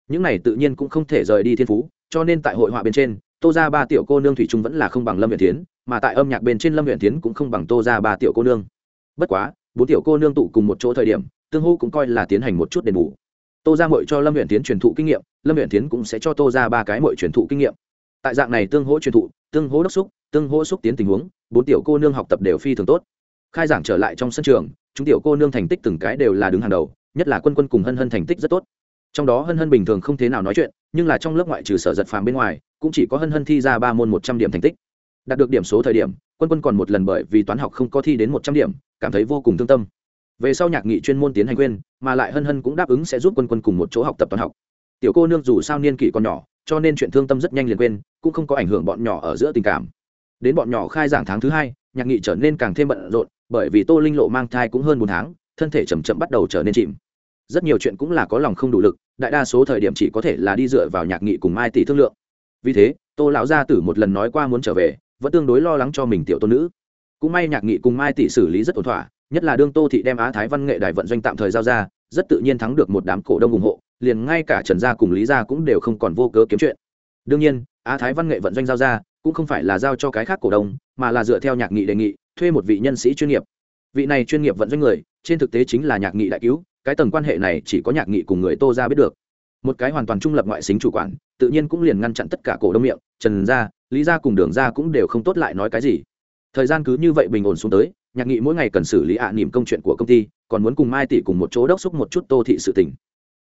Những này tự nhiên cũng không thể rời đi thiên phú, cho nên tại hội họa bên trên, tô ra ba tiểu cô nương thủy trung vẫn là không bằng lâm huyện tiến mà tại âm nhạc bên trên lâm huyện tiến cũng không bằng tô ra ba tiểu cô nương bất quá, bốn tiểu cô nương tụ cùng một chỗ thời điểm, tương hô cũng coi là tiến hành một chút đền bù. Tô ra mội cho lâm huyện tiến truyền thụ kinh nghiệm, lâm huyện tiến cũng sẽ cho tô ra ba cái mội truyền thụ kinh nghiệm. Tại dạng này tương hỗ truyền thụ, tương hỗ đốc xúc, tương hỗ xúc tiến tình huống, bốn tiểu cô nương học tập đều phi thường tốt. Khai giảng trở lại trong sân trường, chúng tiểu cô nương thành tích từng cái đều là đứng hàng đầu, nhất là quân quân cùng hân hân thành tích rất tốt. Trong đó hân hân bình thường không thế nào nói chuyện, nhưng là trong lớp ngoại trừ sở giật phàm bên ngoài, cũng chỉ có hân hân thi ra ba môn một trăm điểm thành tích. Đạt được điểm số thời điểm quân quân còn một lần bởi vì toán học không có thi đến một trăm điểm, cảm thấy vô cùng thương tâm. Về sau nhạc nghị chuyên môn tiến hành quên mà lại hân hân cũng đáp ứng sẽ giúp quân quân cùng một chỗ học tập toán học. Tiểu cô nương dù sao niên kỷ còn nhỏ, cho nên chuyện thương tâm rất nhanh liền quên, cũng không có ảnh hưởng bọn nhỏ ở giữa tình cảm. Đến bọn nhỏ khai giảng tháng thứ hai, nhạc nghị trở nên càng thêm bận rộn, bởi vì tô linh lộ mang thai cũng hơn bốn tháng, thân thể chầm chậm bắt đầu trở nên chìm. Rất nhiều chuyện cũng là có lòng không đủ lực, đại đa số thời điểm chỉ có thể là đi dựa vào nhạc nghị cùng mai tỷ thương lượng. Vì thế, tô lão gia tử một lần nói qua muốn trở về vẫn tương đối lo lắng cho mình tiểu tôn nữ. Cũng may nhạc nghị cùng mai tỷ xử lý rất ổn thỏa, nhất là đương tô thị đem á thái văn nghệ đài vận doanh tạm thời giao ra, rất tự nhiên thắng được một đám cổ đông ủng hộ, liền ngay cả trần gia cùng lý gia cũng đều không còn vô cớ kiếm chuyện. Đương nhiên, á thái văn nghệ vận doanh giao ra, cũng không phải là giao cho cái khác cổ đông, mà là dựa theo nhạc nghị đề nghị, thuê một vị nhân sĩ chuyên nghiệp. Vị này chuyên nghiệp vận doanh người, trên thực tế chính là nhạc nghị đại cứu, cái tầng quan hệ này chỉ có nhạc nghị cùng người tô ra biết được. Một cái hoàn toàn trung lập ngoại xính chủ quản, tự nhiên cũng liền ngăn chặn tất cả cổ đông miệng, trần gia lý gia cùng đường gia cũng đều không tốt lại nói cái gì. Thời gian cứ như vậy bình ổn xuống tới, nhạc nghị mỗi ngày cần xử lý ạ à niềm công chuyện của công ty, còn muốn cùng mai tỷ cùng một chỗ đốc xúc một chút tô thị sự tình.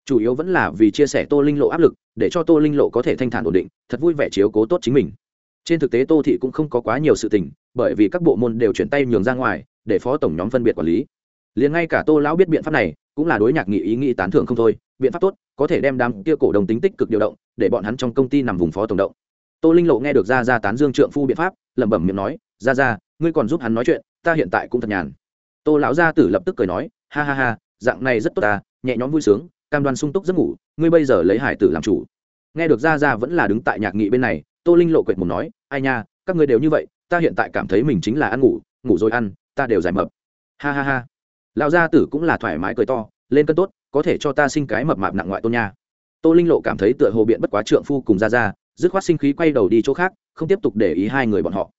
Chủ yếu vẫn là vì chia sẻ tô linh lộ áp lực, để cho tô linh lộ có thể thanh thản ổn định, thật vui vẻ chiếu cố tốt chính mình. Trên thực tế tô thị cũng không có quá nhiều sự tình, bởi vì các bộ môn đều chuyển tay nhường ra ngoài, để phó tổng nhóm phân biệt quản lý. Liền ngay cả tô lão biết biện pháp này, cũng là đối nhạc nghị ý nghĩ tán thưởng không thôi, biện pháp tốt, có thể đem đám kia cổ đồng tính tích cực điều động, để bọn hắn trong công ty nằm vùng phó tổng động tô linh lộ nghe được ra ra tán dương trượng phu biện pháp, lẩm bẩm miệng nói ra ra ngươi còn giúp hắn nói chuyện, ta hiện tại cũng thật nhàn. Tô lão gia tử lập tức cười nói, ha ha ha, dạng này rất tốt ta, nhẹ nhõm vui sướng, cam đoan sung túc giấc ngủ, ngươi bây giờ lấy hải tử làm chủ. Nghe được ra ra vẫn là đứng tại nhạc nghị bên này, tô linh lộ quệt mồm nói, ai nha, các ngươi đều như vậy, ta hiện tại cảm thấy mình chính là ăn ngủ ngủ rồi ăn, ta đều giải mập. Ha ha ha. Lão gia tử cũng là thoải mái cười to, lên cân tốt, có thể cho ta sinh cái mập mạp nặng ngoại tôn nha. Tô linh lộ cảm thấy tựa hồ biện bất quá trượng phu cùng ra ra dứt khoát sinh khí quay đầu đi chỗ khác, không tiếp tục để ý hai người bọn họ.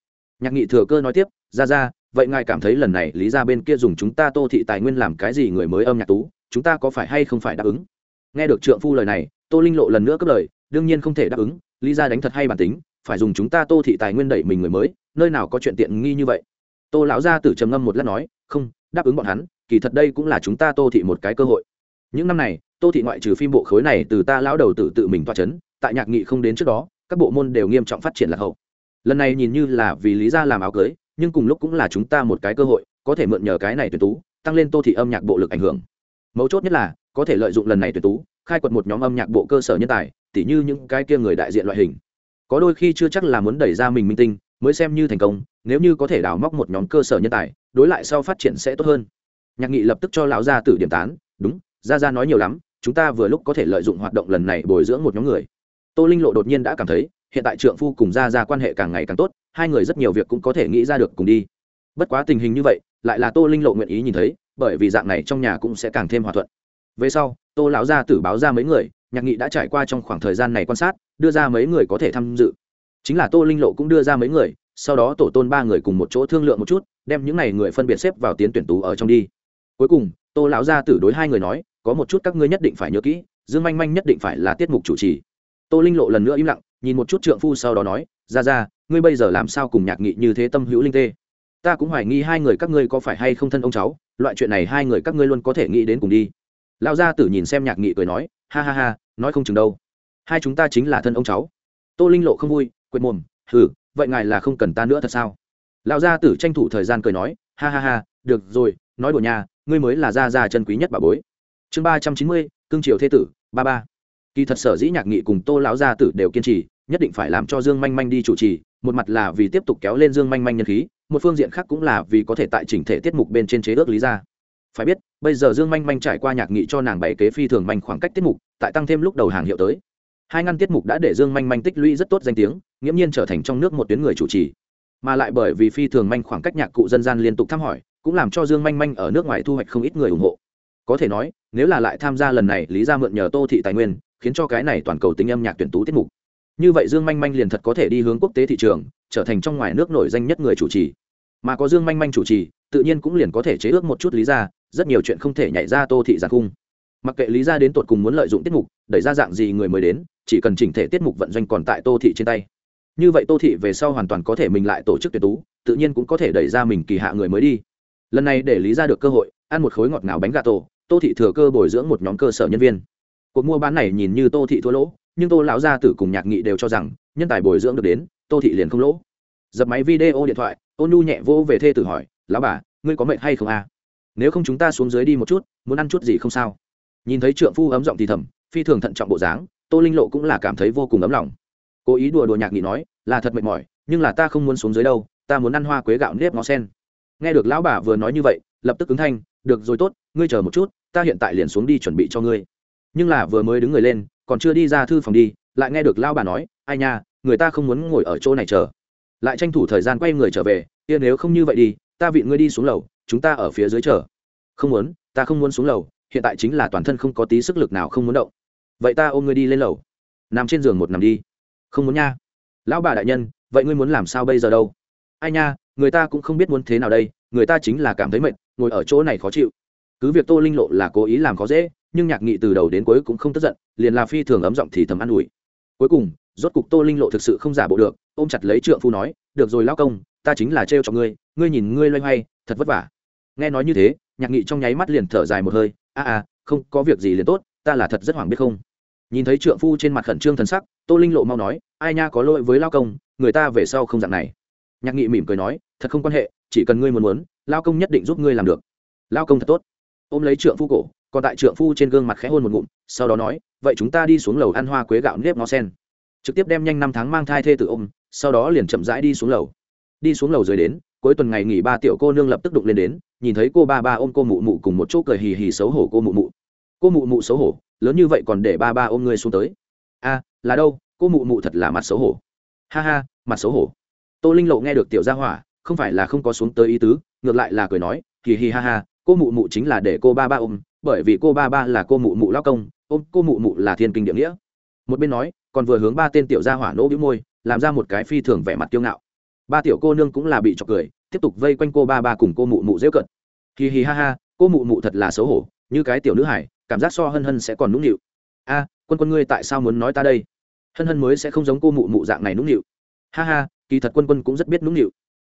Nhạc nghị thừa cơ nói tiếp, ra ra, vậy ngài cảm thấy lần này lý ra bên kia dùng chúng ta tô thị tài nguyên làm cái gì người mới âm nhạc tú, chúng ta có phải hay không phải đáp ứng? Nghe được trượng phu lời này, tô linh lộ lần nữa cất lời, đương nhiên không thể đáp ứng, lý ra đánh thật hay bản tính, phải dùng chúng ta tô thị tài nguyên đẩy mình người mới, nơi nào có chuyện tiện nghi như vậy? Tô lão gia tử trầm ngâm một lát nói, không, đáp ứng bọn hắn, kỳ thật đây cũng là chúng ta tô thị một cái cơ hội. Những năm này, tô thị ngoại trừ phim bộ khối này từ ta lão đầu tử tự mình toa c h ấ n tại nhạc nghị không đến trước đó, các bộ môn đều nghiêm trọng phát triển lạc hậu. Lần này nhìn như là vì lý ra làm áo cưới, nhưng cùng lúc cũng là chúng ta một cái cơ hội, có thể mượn nhờ cái này tuyển tú, tăng lên tô thị âm nhạc bộ lực ảnh hưởng. Mấu chốt nhất là, có thể lợi dụng lần này tuyển tú, khai quật một nhóm âm nhạc bộ cơ sở nhân tài, tỉ như những cái kia người đại diện loại hình. Có đôi khi chưa chắc là muốn đẩy ra mình minh tinh, mới xem như thành công, nếu như có thể đào móc một nhóm cơ sở nhân tài, đối lại sau phát triển sẽ tốt hơn. Nhạc nghị lập tức cho lão gia tử điểm tán, đúng, gia gia nói nhiều lắm, chúng ta vừa lúc có thể lợi dụng hoạt động lần này bồi dưỡng một nhóm người tô linh lộ đột nhiên đã cảm thấy, hiện tại trượng phu cùng gia gia quan hệ càng ngày càng tốt, hai người rất nhiều việc cũng có thể nghĩ ra được cùng đi. Bất quá tình hình như vậy, lại là tô linh lộ nguyện ý nhìn thấy, bởi vì dạng này trong nhà cũng sẽ càng thêm hòa thuận. Về sau, tô lão gia tử báo ra mấy người, nhạc nghị đã trải qua trong khoảng thời gian này quan sát, đưa ra mấy người có thể tham dự. Chính là tô linh lộ cũng đưa ra mấy người, sau đó tổ tôn ba người cùng một chỗ thương lượng một chút, đem những n à y người phân biệt xếp vào tiến tuyển tú ở trong đi. Cuối cùng, tô lão gia tử đối hai người nói, có một chút các ngươi nhất định phải nhớ kỹ, dương manh manh nhất định phải là tiết mục chủ trì tô linh lộ lần nữa im lặng, nhìn một chút trượng phu sau đó nói, ra ra, ngươi bây giờ làm sao cùng nhạc nghị như thế tâm hữu linh tê? Ta cũng hoài nghi hai người các ngươi có phải hay không thân ông cháu, loại chuyện này hai người các ngươi luôn có thể nghĩ đến cùng đi. Lão gia tử nhìn xem nhạc nghị cười nói, ha ha ha, nói không chừng đâu. Hai chúng ta chính là thân ông cháu. Tô linh lộ không vui, quệt mồm, hừ, vậy ngài là không cần ta nữa thật sao? Lão gia tử tranh thủ thời gian cười nói, ha ha ha, được rồi, nói đùa nhà ngươi mới là gia gia chân quý nhất bà bối. Chương ba trăm chín mươi, cương triều thế tử, ba ba kỳ thật sở dĩ nhạc nghị cùng tô lão gia tử đều kiên trì, nhất định phải làm cho dương manh manh đi chủ trì, một mặt là vì tiếp tục kéo lên dương manh manh nhân khí, một phương diện khác cũng là vì có thể tại chỉnh thể tiết mục bên trên chế ước lý ra. Phải biết, bây giờ dương manh manh trải qua nhạc nghị cho nàng bảy kế phi thường manh khoảng cách tiết mục, tại tăng thêm lúc đầu hàng hiệu tới. Hai ngăn tiết mục đã để dương manh manh tích lũy rất tốt danh tiếng, nghiễm nhiên trở thành trong nước một tuyến người chủ trì. Mà lại bởi vì phi thường manh khoảng cách nhạc cụ dân gian liên tục thăm hỏi, cũng làm cho dương manh manh ở nước ngoài thu hoạch không ít người ủng hộ. Có thể nói, nếu là lại tham gia lần này, lý ra mượn nhờ tô thị tài nguyên khiến cho cái này toàn cầu tính âm nhạc tuyển tú tiết mục. Như vậy dương manh manh liền thật có thể đi hướng quốc tế thị trường, trở thành trong ngoài nước nổi danh nhất người chủ trì. Mà có dương manh manh chủ trì, tự nhiên cũng liền có thể chế ước một chút lý ra rất nhiều chuyện không thể nhảy ra tô thị giàn cung. Mặc kệ lý ra đến tột cùng muốn lợi dụng tiết mục, đẩy ra dạng gì người mới đến, chỉ cần chỉnh thể tiết mục vận doanh còn tại tô thị trên tay. Như vậy tô thị về sau hoàn toàn có thể mình lại tổ chức tuyển tú, tự nhiên cũng có thể đẩy ra mình kỳ hạ người mới đi. Lần này để lý ra được cơ hội, ăn một khối ngọt ngào bánh gà tổ, tô thị thừa cơ bồi dưỡng một nhóm cơ sở nhân viên cuộc mua bán này nhìn như tô thị thua lỗ, nhưng tô lão gia tử cùng nhạc nghị đều cho rằng, nhân tài bồi dưỡng được đến, tô thị liền không lỗ. Dập máy video điện thoại, ôn nhu nhẹ vô về thê tử hỏi, lão bà, ngươi có mệnh hay không à nếu không chúng ta xuống dưới đi một chút, muốn ăn chút gì không sao? Nhìn thấy trượng phu ấm giọng thì thầm, phi thường thận trọng bộ dáng, tô linh lộ cũng là cảm thấy vô cùng ấm lòng. Cố ý đùa đùa nhạc nghị nói, là thật mệt mỏi, nhưng là ta không muốn xuống dưới đâu, ta muốn ăn hoa quế gạo nếp ngó sen. Nghe được lão bà vừa nói như vậy, lập tức ứng thanh, được rồi tốt, ngươi chờ một chút, ta hiện tại liền xuống đi chuẩn bị cho ngươi nhưng là vừa mới đứng người lên, còn chưa đi ra thư phòng đi, lại nghe được lão bà nói, ai nha, người ta không muốn ngồi ở chỗ này chờ. Lại tranh thủ thời gian quay người trở về, kia nếu không như vậy đi, ta vị ngươi đi xuống lầu, chúng ta ở phía dưới chờ. Không muốn, ta không muốn xuống lầu, hiện tại chính là toàn thân không có tí sức lực nào không muốn động. Vậy ta ôm ngươi đi lên lầu. Nằm trên giường một nằm đi. Không muốn nha. Lão bà đại nhân, vậy ngươi muốn làm sao bây giờ đâu? Ai nha, người ta cũng không biết muốn thế nào đây, người ta chính là cảm thấy mệt, ngồi ở chỗ này khó chịu. Cứ việc tô linh lộ là cố ý làm khó dễ nhưng nhạc nghị từ đầu đến cuối cũng không tức giận, liền là phi thường ấm giọng thì thầm an ủi. Cuối cùng, rốt cục tô linh lộ thực sự không giả bộ được, ôm chặt lấy trượng phu nói, được rồi lao công, ta chính là trêu cho ngươi ngươi nhìn ngươi loay hoay, thật vất vả. Nghe nói như thế, nhạc nghị trong nháy mắt liền thở dài một hơi, a a, không có việc gì liền tốt, ta là thật rất hoảng biết không? Nhìn thấy trượng phu trên mặt khẩn trương thần sắc, tô linh lộ mau nói, ai nha, có lỗi với lao công, người ta về sau không dạng này. Nhạc nghị mỉm cười nói, thật không quan hệ, chỉ cần ngươi muốn muốn lao công nhất định giúp ngươi làm được. Lao công thật tốt. Ôm lấy trượng phu cổ còn tại trượng phu trên gương mặt khẽ hôn một ngụm, sau đó nói, vậy chúng ta đi xuống lầu ăn hoa quế gạo nếp ngó sen. Trực tiếp đem nhanh năm tháng mang thai thê tự ôm, sau đó liền chậm rãi đi xuống lầu. Đi xuống lầu rồi đến, cuối tuần ngày nghỉ ba tiểu cô nương lập tức đụng lên đến, nhìn thấy cô ba ba ôm cô mụ mụ cùng một chỗ cười hì hì xấu hổ cô mụ mụ. Cô mụ mụ xấu hổ, lớn như vậy còn để ba ba ôm ngươi xuống tới. A, là đâu, cô mụ mụ thật là mặt xấu hổ. Ha ha, mặt xấu hổ. Tô linh lộ nghe được tiểu gia hỏa, không phải là không có xuống tới ý tứ, ngược lại là cười nói, hì hì ha ha, cô mụ mụ chính là để cô ba ba ôm bởi vì cô ba ba là cô mụ mụ lao công, ôm cô mụ mụ là thiên kinh địa nghĩa. Một bên nói, còn vừa hướng ba tên tiểu gia hỏa nỗ bĩu môi, làm ra một cái phi thường vẻ mặt kiêu ngạo. Ba tiểu cô nương cũng là bị chọc cười, tiếp tục vây quanh cô ba ba cùng cô mụ mụ dễ cận hì hì ha ha, cô mụ mụ thật là xấu hổ, như cái tiểu nữ hải cảm giác so hân hân sẽ còn nũng nịu. A, quân quân ngươi tại sao muốn nói ta đây? Hân hân mới sẽ không giống cô mụ mụ dạng này nũng nịu. Ha ha, kỳ thật quân quân cũng rất biết nũng nịu.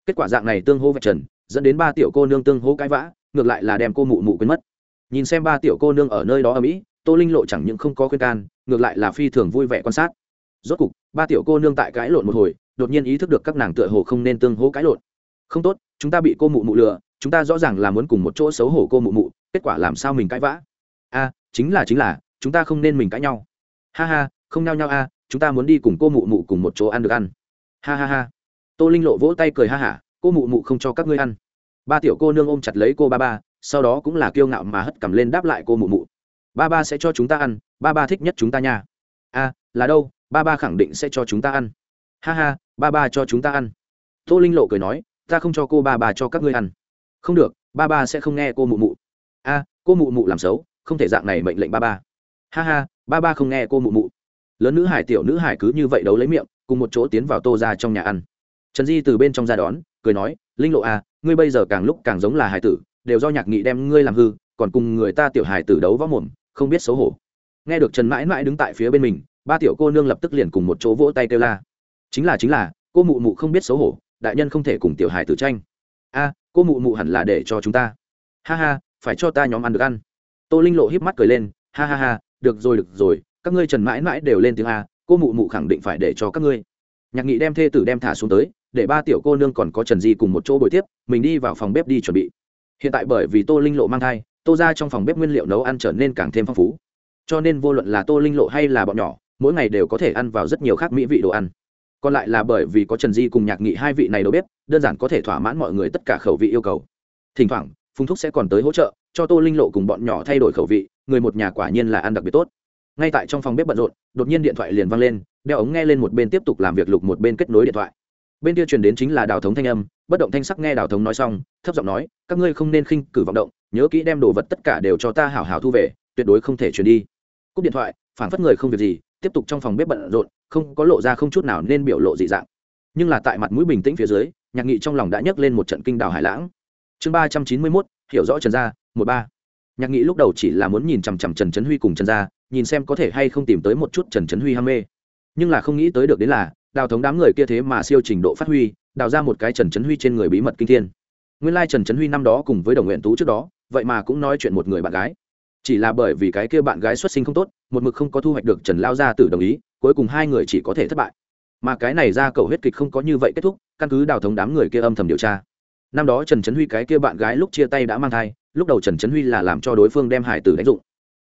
Kết quả dạng này tương hô vạch trần, dẫn đến ba tiểu cô nương tương hô cãi vã, ngược lại là đem cô mụ mụ quên mất nhìn xem ba tiểu cô nương ở nơi đó ở mỹ, tô linh lộ chẳng những không có khuyên can, ngược lại là phi thường vui vẻ quan sát. Rốt cục, ba tiểu cô nương tại cãi lộn một hồi, đột nhiên ý thức được các nàng tựa hồ không nên tương hỗ cãi lộn. Không tốt, chúng ta bị cô mụ mụ lừa, chúng ta rõ ràng là muốn cùng một chỗ xấu hổ cô mụ mụ, kết quả làm sao mình cãi vã? A chính là chính là, chúng ta không nên mình cãi nhau. Ha ha, không nhau nhau a à, chúng ta muốn đi cùng cô mụ mụ cùng một chỗ ăn được ăn. Ha ha ha. Tô linh lộ vỗ tay cười ha hả, cô mụ mụ không cho các ngươi ăn. Ba tiểu cô nương ôm chặt lấy cô ba ba sau đó cũng là kiêu ngạo mà hất cầm lên đáp lại cô mụ mụ. Ba ba sẽ cho chúng ta ăn, ba ba thích nhất chúng ta nha. A là đâu, ba ba khẳng định sẽ cho chúng ta ăn. Ha ha, ba ba cho chúng ta ăn. Tô linh lộ cười nói, ta không cho cô ba ba cho các ngươi ăn. Không được, ba ba sẽ không nghe cô mụ mụ. A cô mụ mụ làm xấu, không thể dạng này mệnh lệnh ba ba. Ha ha, ba ba không nghe cô mụ mụ. Lớn nữ hải tiểu nữ hải cứ như vậy đấu lấy miệng, cùng một chỗ tiến vào tô ra trong nhà ăn. Trần di từ bên trong ra đón, cười nói, linh lộ à ngươi bây giờ càng lúc càng giống là hải tử đều do nhạc nghị đem ngươi làm hư, còn cùng người ta tiểu hải tử đấu võ mồm, không biết xấu hổ. Nghe được trần mãi mãi đứng tại phía bên mình, ba tiểu cô nương lập tức liền cùng một chỗ vỗ tay kêu la. Chính là chính là, cô mụ mụ không biết xấu hổ, đại nhân không thể cùng tiểu hải tử tranh. A, cô mụ mụ hẳn là để cho chúng ta. Ha ha, phải cho ta nhóm ăn được ăn. Tô linh lộ híp mắt cười lên, ha ha ha, được rồi được rồi, các ngươi trần mãi mãi đều lên tiếng a, cô mụ mụ khẳng định phải để cho các ngươi. Nhạc nghị đem thê tử đem thả xuống tới, để ba tiểu cô nương còn có trần di cùng một chỗ buổi tiếp, mình đi vào phòng bếp đi chuẩn bị hiện tại bởi vì tô linh lộ mang thai, tô ra trong phòng bếp nguyên liệu nấu ăn trở nên càng thêm phong phú. Cho nên vô luận là tô linh lộ hay là bọn nhỏ, mỗi ngày đều có thể ăn vào rất nhiều khác mỹ vị đồ ăn. Còn lại là bởi vì có trần di cùng nhạc nghị hai vị này đầu bếp, đơn giản có thể thỏa mãn mọi người tất cả khẩu vị yêu cầu. Thỉnh thoảng, phùng thúc sẽ còn tới hỗ trợ, cho tô linh lộ cùng bọn nhỏ thay đổi khẩu vị, người một nhà quả nhiên là ăn đặc biệt tốt. Ngay tại trong phòng bếp bận rộn, đột nhiên điện thoại liền văng lên, đeo ống nghe lên một bên tiếp tục làm việc lục một bên kết nối điện thoại. Bên kia truyền đến chính là đào thống thanh âm, bất động thanh sắc nghe đào thống nói xong thấp giọng nói, các ngươi không nên khinh cử vọng động, nhớ kỹ đem đồ vật tất cả đều cho ta hảo hảo thu về, tuyệt đối không thể chuyển đi. Cúp điện thoại, phản phất người không việc gì, tiếp tục trong phòng bếp bận rộn, không có lộ ra không chút nào nên biểu lộ dị dạng. Nhưng là tại mặt mũi bình tĩnh phía dưới, nhạc nghị trong lòng đã nhấc lên một trận kinh đào hải lãng. Chương ba trăm chín mươi mốt, hiểu rõ trần gia, một ba. Nhạc nghị lúc đầu chỉ là muốn nhìn chằm chằm trần trấn huy cùng trần gia, nhìn xem có thể hay không tìm tới một chút trần trấn huy ham mê. Nhưng là không nghĩ tới được đến là, đào thống đám người kia thế mà siêu trình độ phát huy, đào ra một cái trần trấn huy trên người bí mật kinh thiên nguyên lai trần trấn huy năm đó cùng với đồng nguyện tú trước đó, vậy mà cũng nói chuyện một người bạn gái. Chỉ là bởi vì cái kia bạn gái xuất sinh không tốt, một mực không có thu hoạch được trần lao gia tử đồng ý, cuối cùng hai người chỉ có thể thất bại. Mà cái này ra cầu huyết kịch không có như vậy kết thúc, căn cứ đào thống đám người kia âm thầm điều tra. Năm đó trần trấn huy cái kia bạn gái lúc chia tay đã mang thai, lúc đầu trần trấn huy là làm cho đối phương đem hải tử đánh dụng.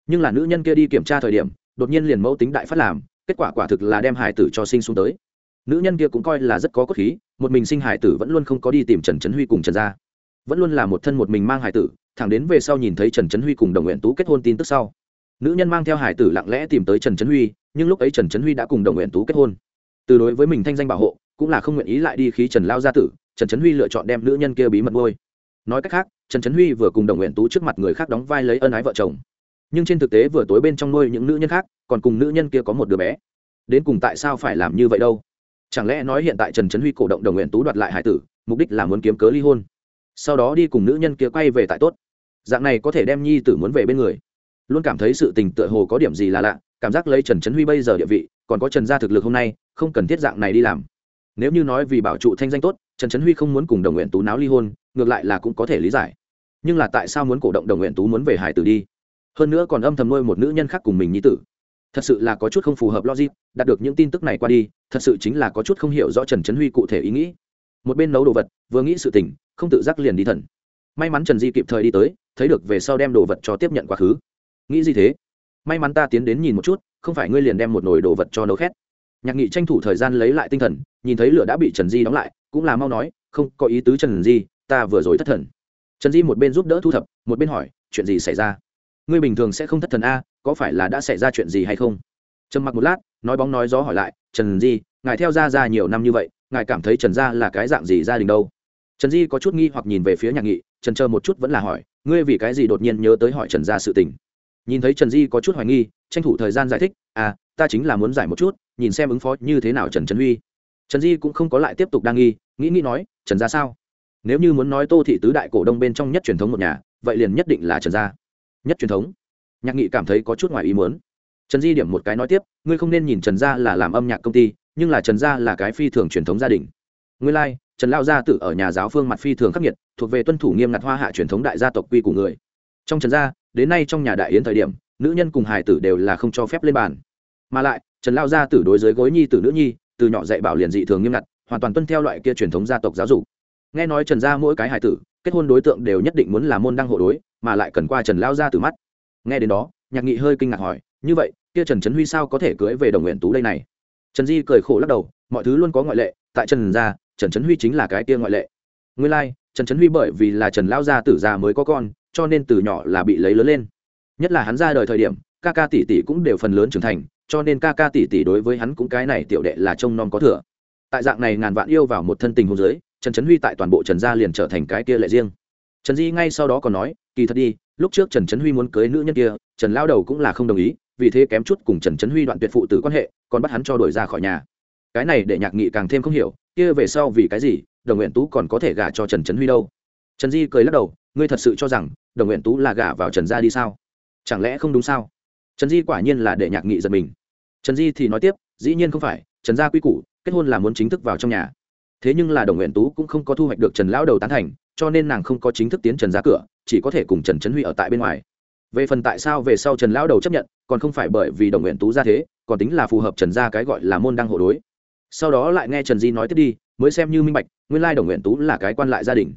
Nhưng là nữ nhân kia đi kiểm tra thời điểm, đột nhiên liền mẫu tính đại phát làm, kết quả quả thực là đem hải tử cho sinh xuống tới. Nữ nhân kia cũng coi là rất có cốt khí, một mình sinh hải tử vẫn luôn không có đi tìm trần trấn huy cùng trần gia vẫn luôn là một thân một mình mang hải tử, thẳng đến về sau nhìn thấy trần trấn huy cùng đồng nguyện tú kết hôn tin tức sau. Nữ nhân mang theo hải tử lặng lẽ tìm tới trần trấn huy, nhưng lúc ấy trần trấn huy đã cùng đồng nguyện tú kết hôn. Từ đối với mình thanh danh bảo hộ, cũng là không nguyện ý lại đi khí trần lao gia tử, trần trấn huy lựa chọn đem nữ nhân kia bí mật ngôi nói cách khác, trần trấn huy vừa cùng đồng nguyện tú trước mặt người khác đóng vai lấy ân ái vợ chồng. Nhưng trên thực tế vừa tối bên trong nuôi những nữ nhân khác, còn cùng nữ nhân kia có một đứa bé. Đến cùng tại sao phải làm như vậy đâu? Chẳng lẽ nói hiện tại trần trấn huy cổ động đồng nguyện tú đoạt lại hải tử, mục đích là muốn kiếm cớ ly hôn? Sau đó đi cùng nữ nhân kia quay về tại tốt. Dạng này có thể đem nhi tử muốn về bên người. Luôn cảm thấy sự tình tựa hồ có điểm gì là lạ, cảm giác lấy trần trấn huy bây giờ địa vị, còn có trần gia thực lực hôm nay, không cần thiết dạng này đi làm. Nếu như nói vì bảo trụ thanh danh tốt, trần trấn huy không muốn cùng đồng nguyện tú náo ly hôn, ngược lại là cũng có thể lý giải. Nhưng là tại sao muốn cổ động đồng nguyện tú muốn về hải tử đi? Hơn nữa còn âm thầm nuôi một nữ nhân khác cùng mình nhi tử. Thật sự là có chút không phù hợp logic, đạt được những tin tức này qua đi, thật sự chính là có chút không hiểu rõ trần trấn huy cụ thể ý nghĩ. Một bên nấu đồ vật, vừa nghĩ sự tình không tự giác liền đi thần. May mắn trần di kịp thời đi tới, thấy được về sau đem đồ vật cho tiếp nhận quá khứ. Nghĩ gì thế? May mắn ta tiến đến nhìn một chút, không phải ngươi liền đem một nồi đồ vật cho nấu khét. Nhạc nghị tranh thủ thời gian lấy lại tinh thần, nhìn thấy lửa đã bị trần di đóng lại, cũng là mau nói, không, có ý tứ trần di, ta vừa rồi thất thần. Trần di một bên giúp đỡ thu thập, một bên hỏi, chuyện gì xảy ra? Ngươi bình thường sẽ không thất thần a, có phải là đã xảy ra chuyện gì hay không? Trầm mặc một lát, nói bóng nói gió hỏi lại, trần di, ngài theo gia ra nhiều năm như vậy, ngài cảm thấy trần gia là cái dạng gì gia đình đâu? Trần di có chút nghi hoặc nhìn về phía nhạc nghị trần chờ một chút vẫn là hỏi ngươi vì cái gì đột nhiên nhớ tới hỏi trần gia sự tình? Nhìn thấy trần di có chút hoài nghi tranh thủ thời gian giải thích à ta chính là muốn giải một chút nhìn xem ứng phó như thế nào trần trần huy. Trần di cũng không có lại tiếp tục đa nghi nghĩ nghĩ nói trần gia sao? Nếu như muốn nói tô thị tứ đại cổ đông bên trong nhất truyền thống một nhà vậy liền nhất định là trần gia. Nhất truyền thống. Nhạc nghị cảm thấy có chút ngoài ý muốn. Trần di điểm một cái nói tiếp ngươi không nên nhìn trần gia là làm âm nhạc công ty nhưng là trần gia là cái phi thường truyền thống gia đình. Ngươi lai、like, trần lao gia tử ở nhà giáo phương mặt phi thường khắc nghiệt, thuộc về tuân thủ nghiêm ngặt hoa hạ truyền thống đại gia tộc quy của người. Trong trần gia, đến nay trong nhà đại yến thời điểm, nữ nhân cùng hải tử đều là không cho phép lên bàn. Mà lại, trần lao gia tử đối với gối nhi tử nữ nhi, từ nhỏ dạy bảo liền dị thường nghiêm ngặt, hoàn toàn tuân theo loại kia truyền thống gia tộc giáo dục. Nghe nói trần gia mỗi cái hải tử, kết hôn đối tượng đều nhất định muốn là môn đăng hộ đối, mà lại cần qua trần lao gia tử mắt. Nghe đến đó, nhạc nghị hơi kinh ngạc hỏi, như vậy, kia trần trấn huy sao có thể cưới về đồng nguyện tú đây này? Trần di cười khổ lắc đầu, mọi thứ luôn có ngoại lệ, tại trần gia trần trấn huy chính là cái kia ngoại lệ. Nguyên lai、like, trần trấn huy bởi vì là trần lao gia tử già mới có con cho nên từ nhỏ là bị lấy lớn lên. Nhất là hắn ra đời thời điểm ca ca tỷ tỷ cũng đều phần lớn trưởng thành cho nên ca ca tỷ tỷ đối với hắn cũng cái này tiểu đệ là trông nom có thừa. Tại dạng này ngàn vạn yêu vào một thân tình hôn giới trần trấn huy tại toàn bộ trần gia liền trở thành cái kia lệ riêng. Trần di ngay sau đó còn nói kỳ thật đi lúc trước trần trấn huy muốn cưới nữ nhân kia trần lao đầu cũng là không đồng ý vì thế kém chút cùng trần trấn huy đoạn tuyệt phụ tử quan hệ còn bắt hắn cho đổi ra khỏi nhà cái này để nhạc nghị càng thêm không hiểu, kia về sau vì cái gì, đồng nguyện tú còn có thể gả cho trần trấn huy đâu? Trần di cười lắc đầu, ngươi thật sự cho rằng đồng nguyện tú là gả vào trần gia đi sao? Chẳng lẽ không đúng sao? Trần di quả nhiên là để nhạc nghị giật mình. Trần di thì nói tiếp, dĩ nhiên không phải, trần gia quy củ, kết hôn là muốn chính thức vào trong nhà. Thế nhưng là đồng nguyện tú cũng không có thu hoạch được trần lão đầu tán thành, cho nên nàng không có chính thức tiến trần ra cửa, chỉ có thể cùng trần trấn huy ở tại bên ngoài. Về phần tại sao về sau trần lão đầu chấp nhận, còn không phải bởi vì đồng nguyện tú ra thế, còn tính là phù hợp trần gia cái gọi là môn đăng hộ đối sau đó lại nghe trần di nói tiếp đi, mới xem như minh bạch, nguyên lai đồng nguyện tú là cái quan lại gia đình.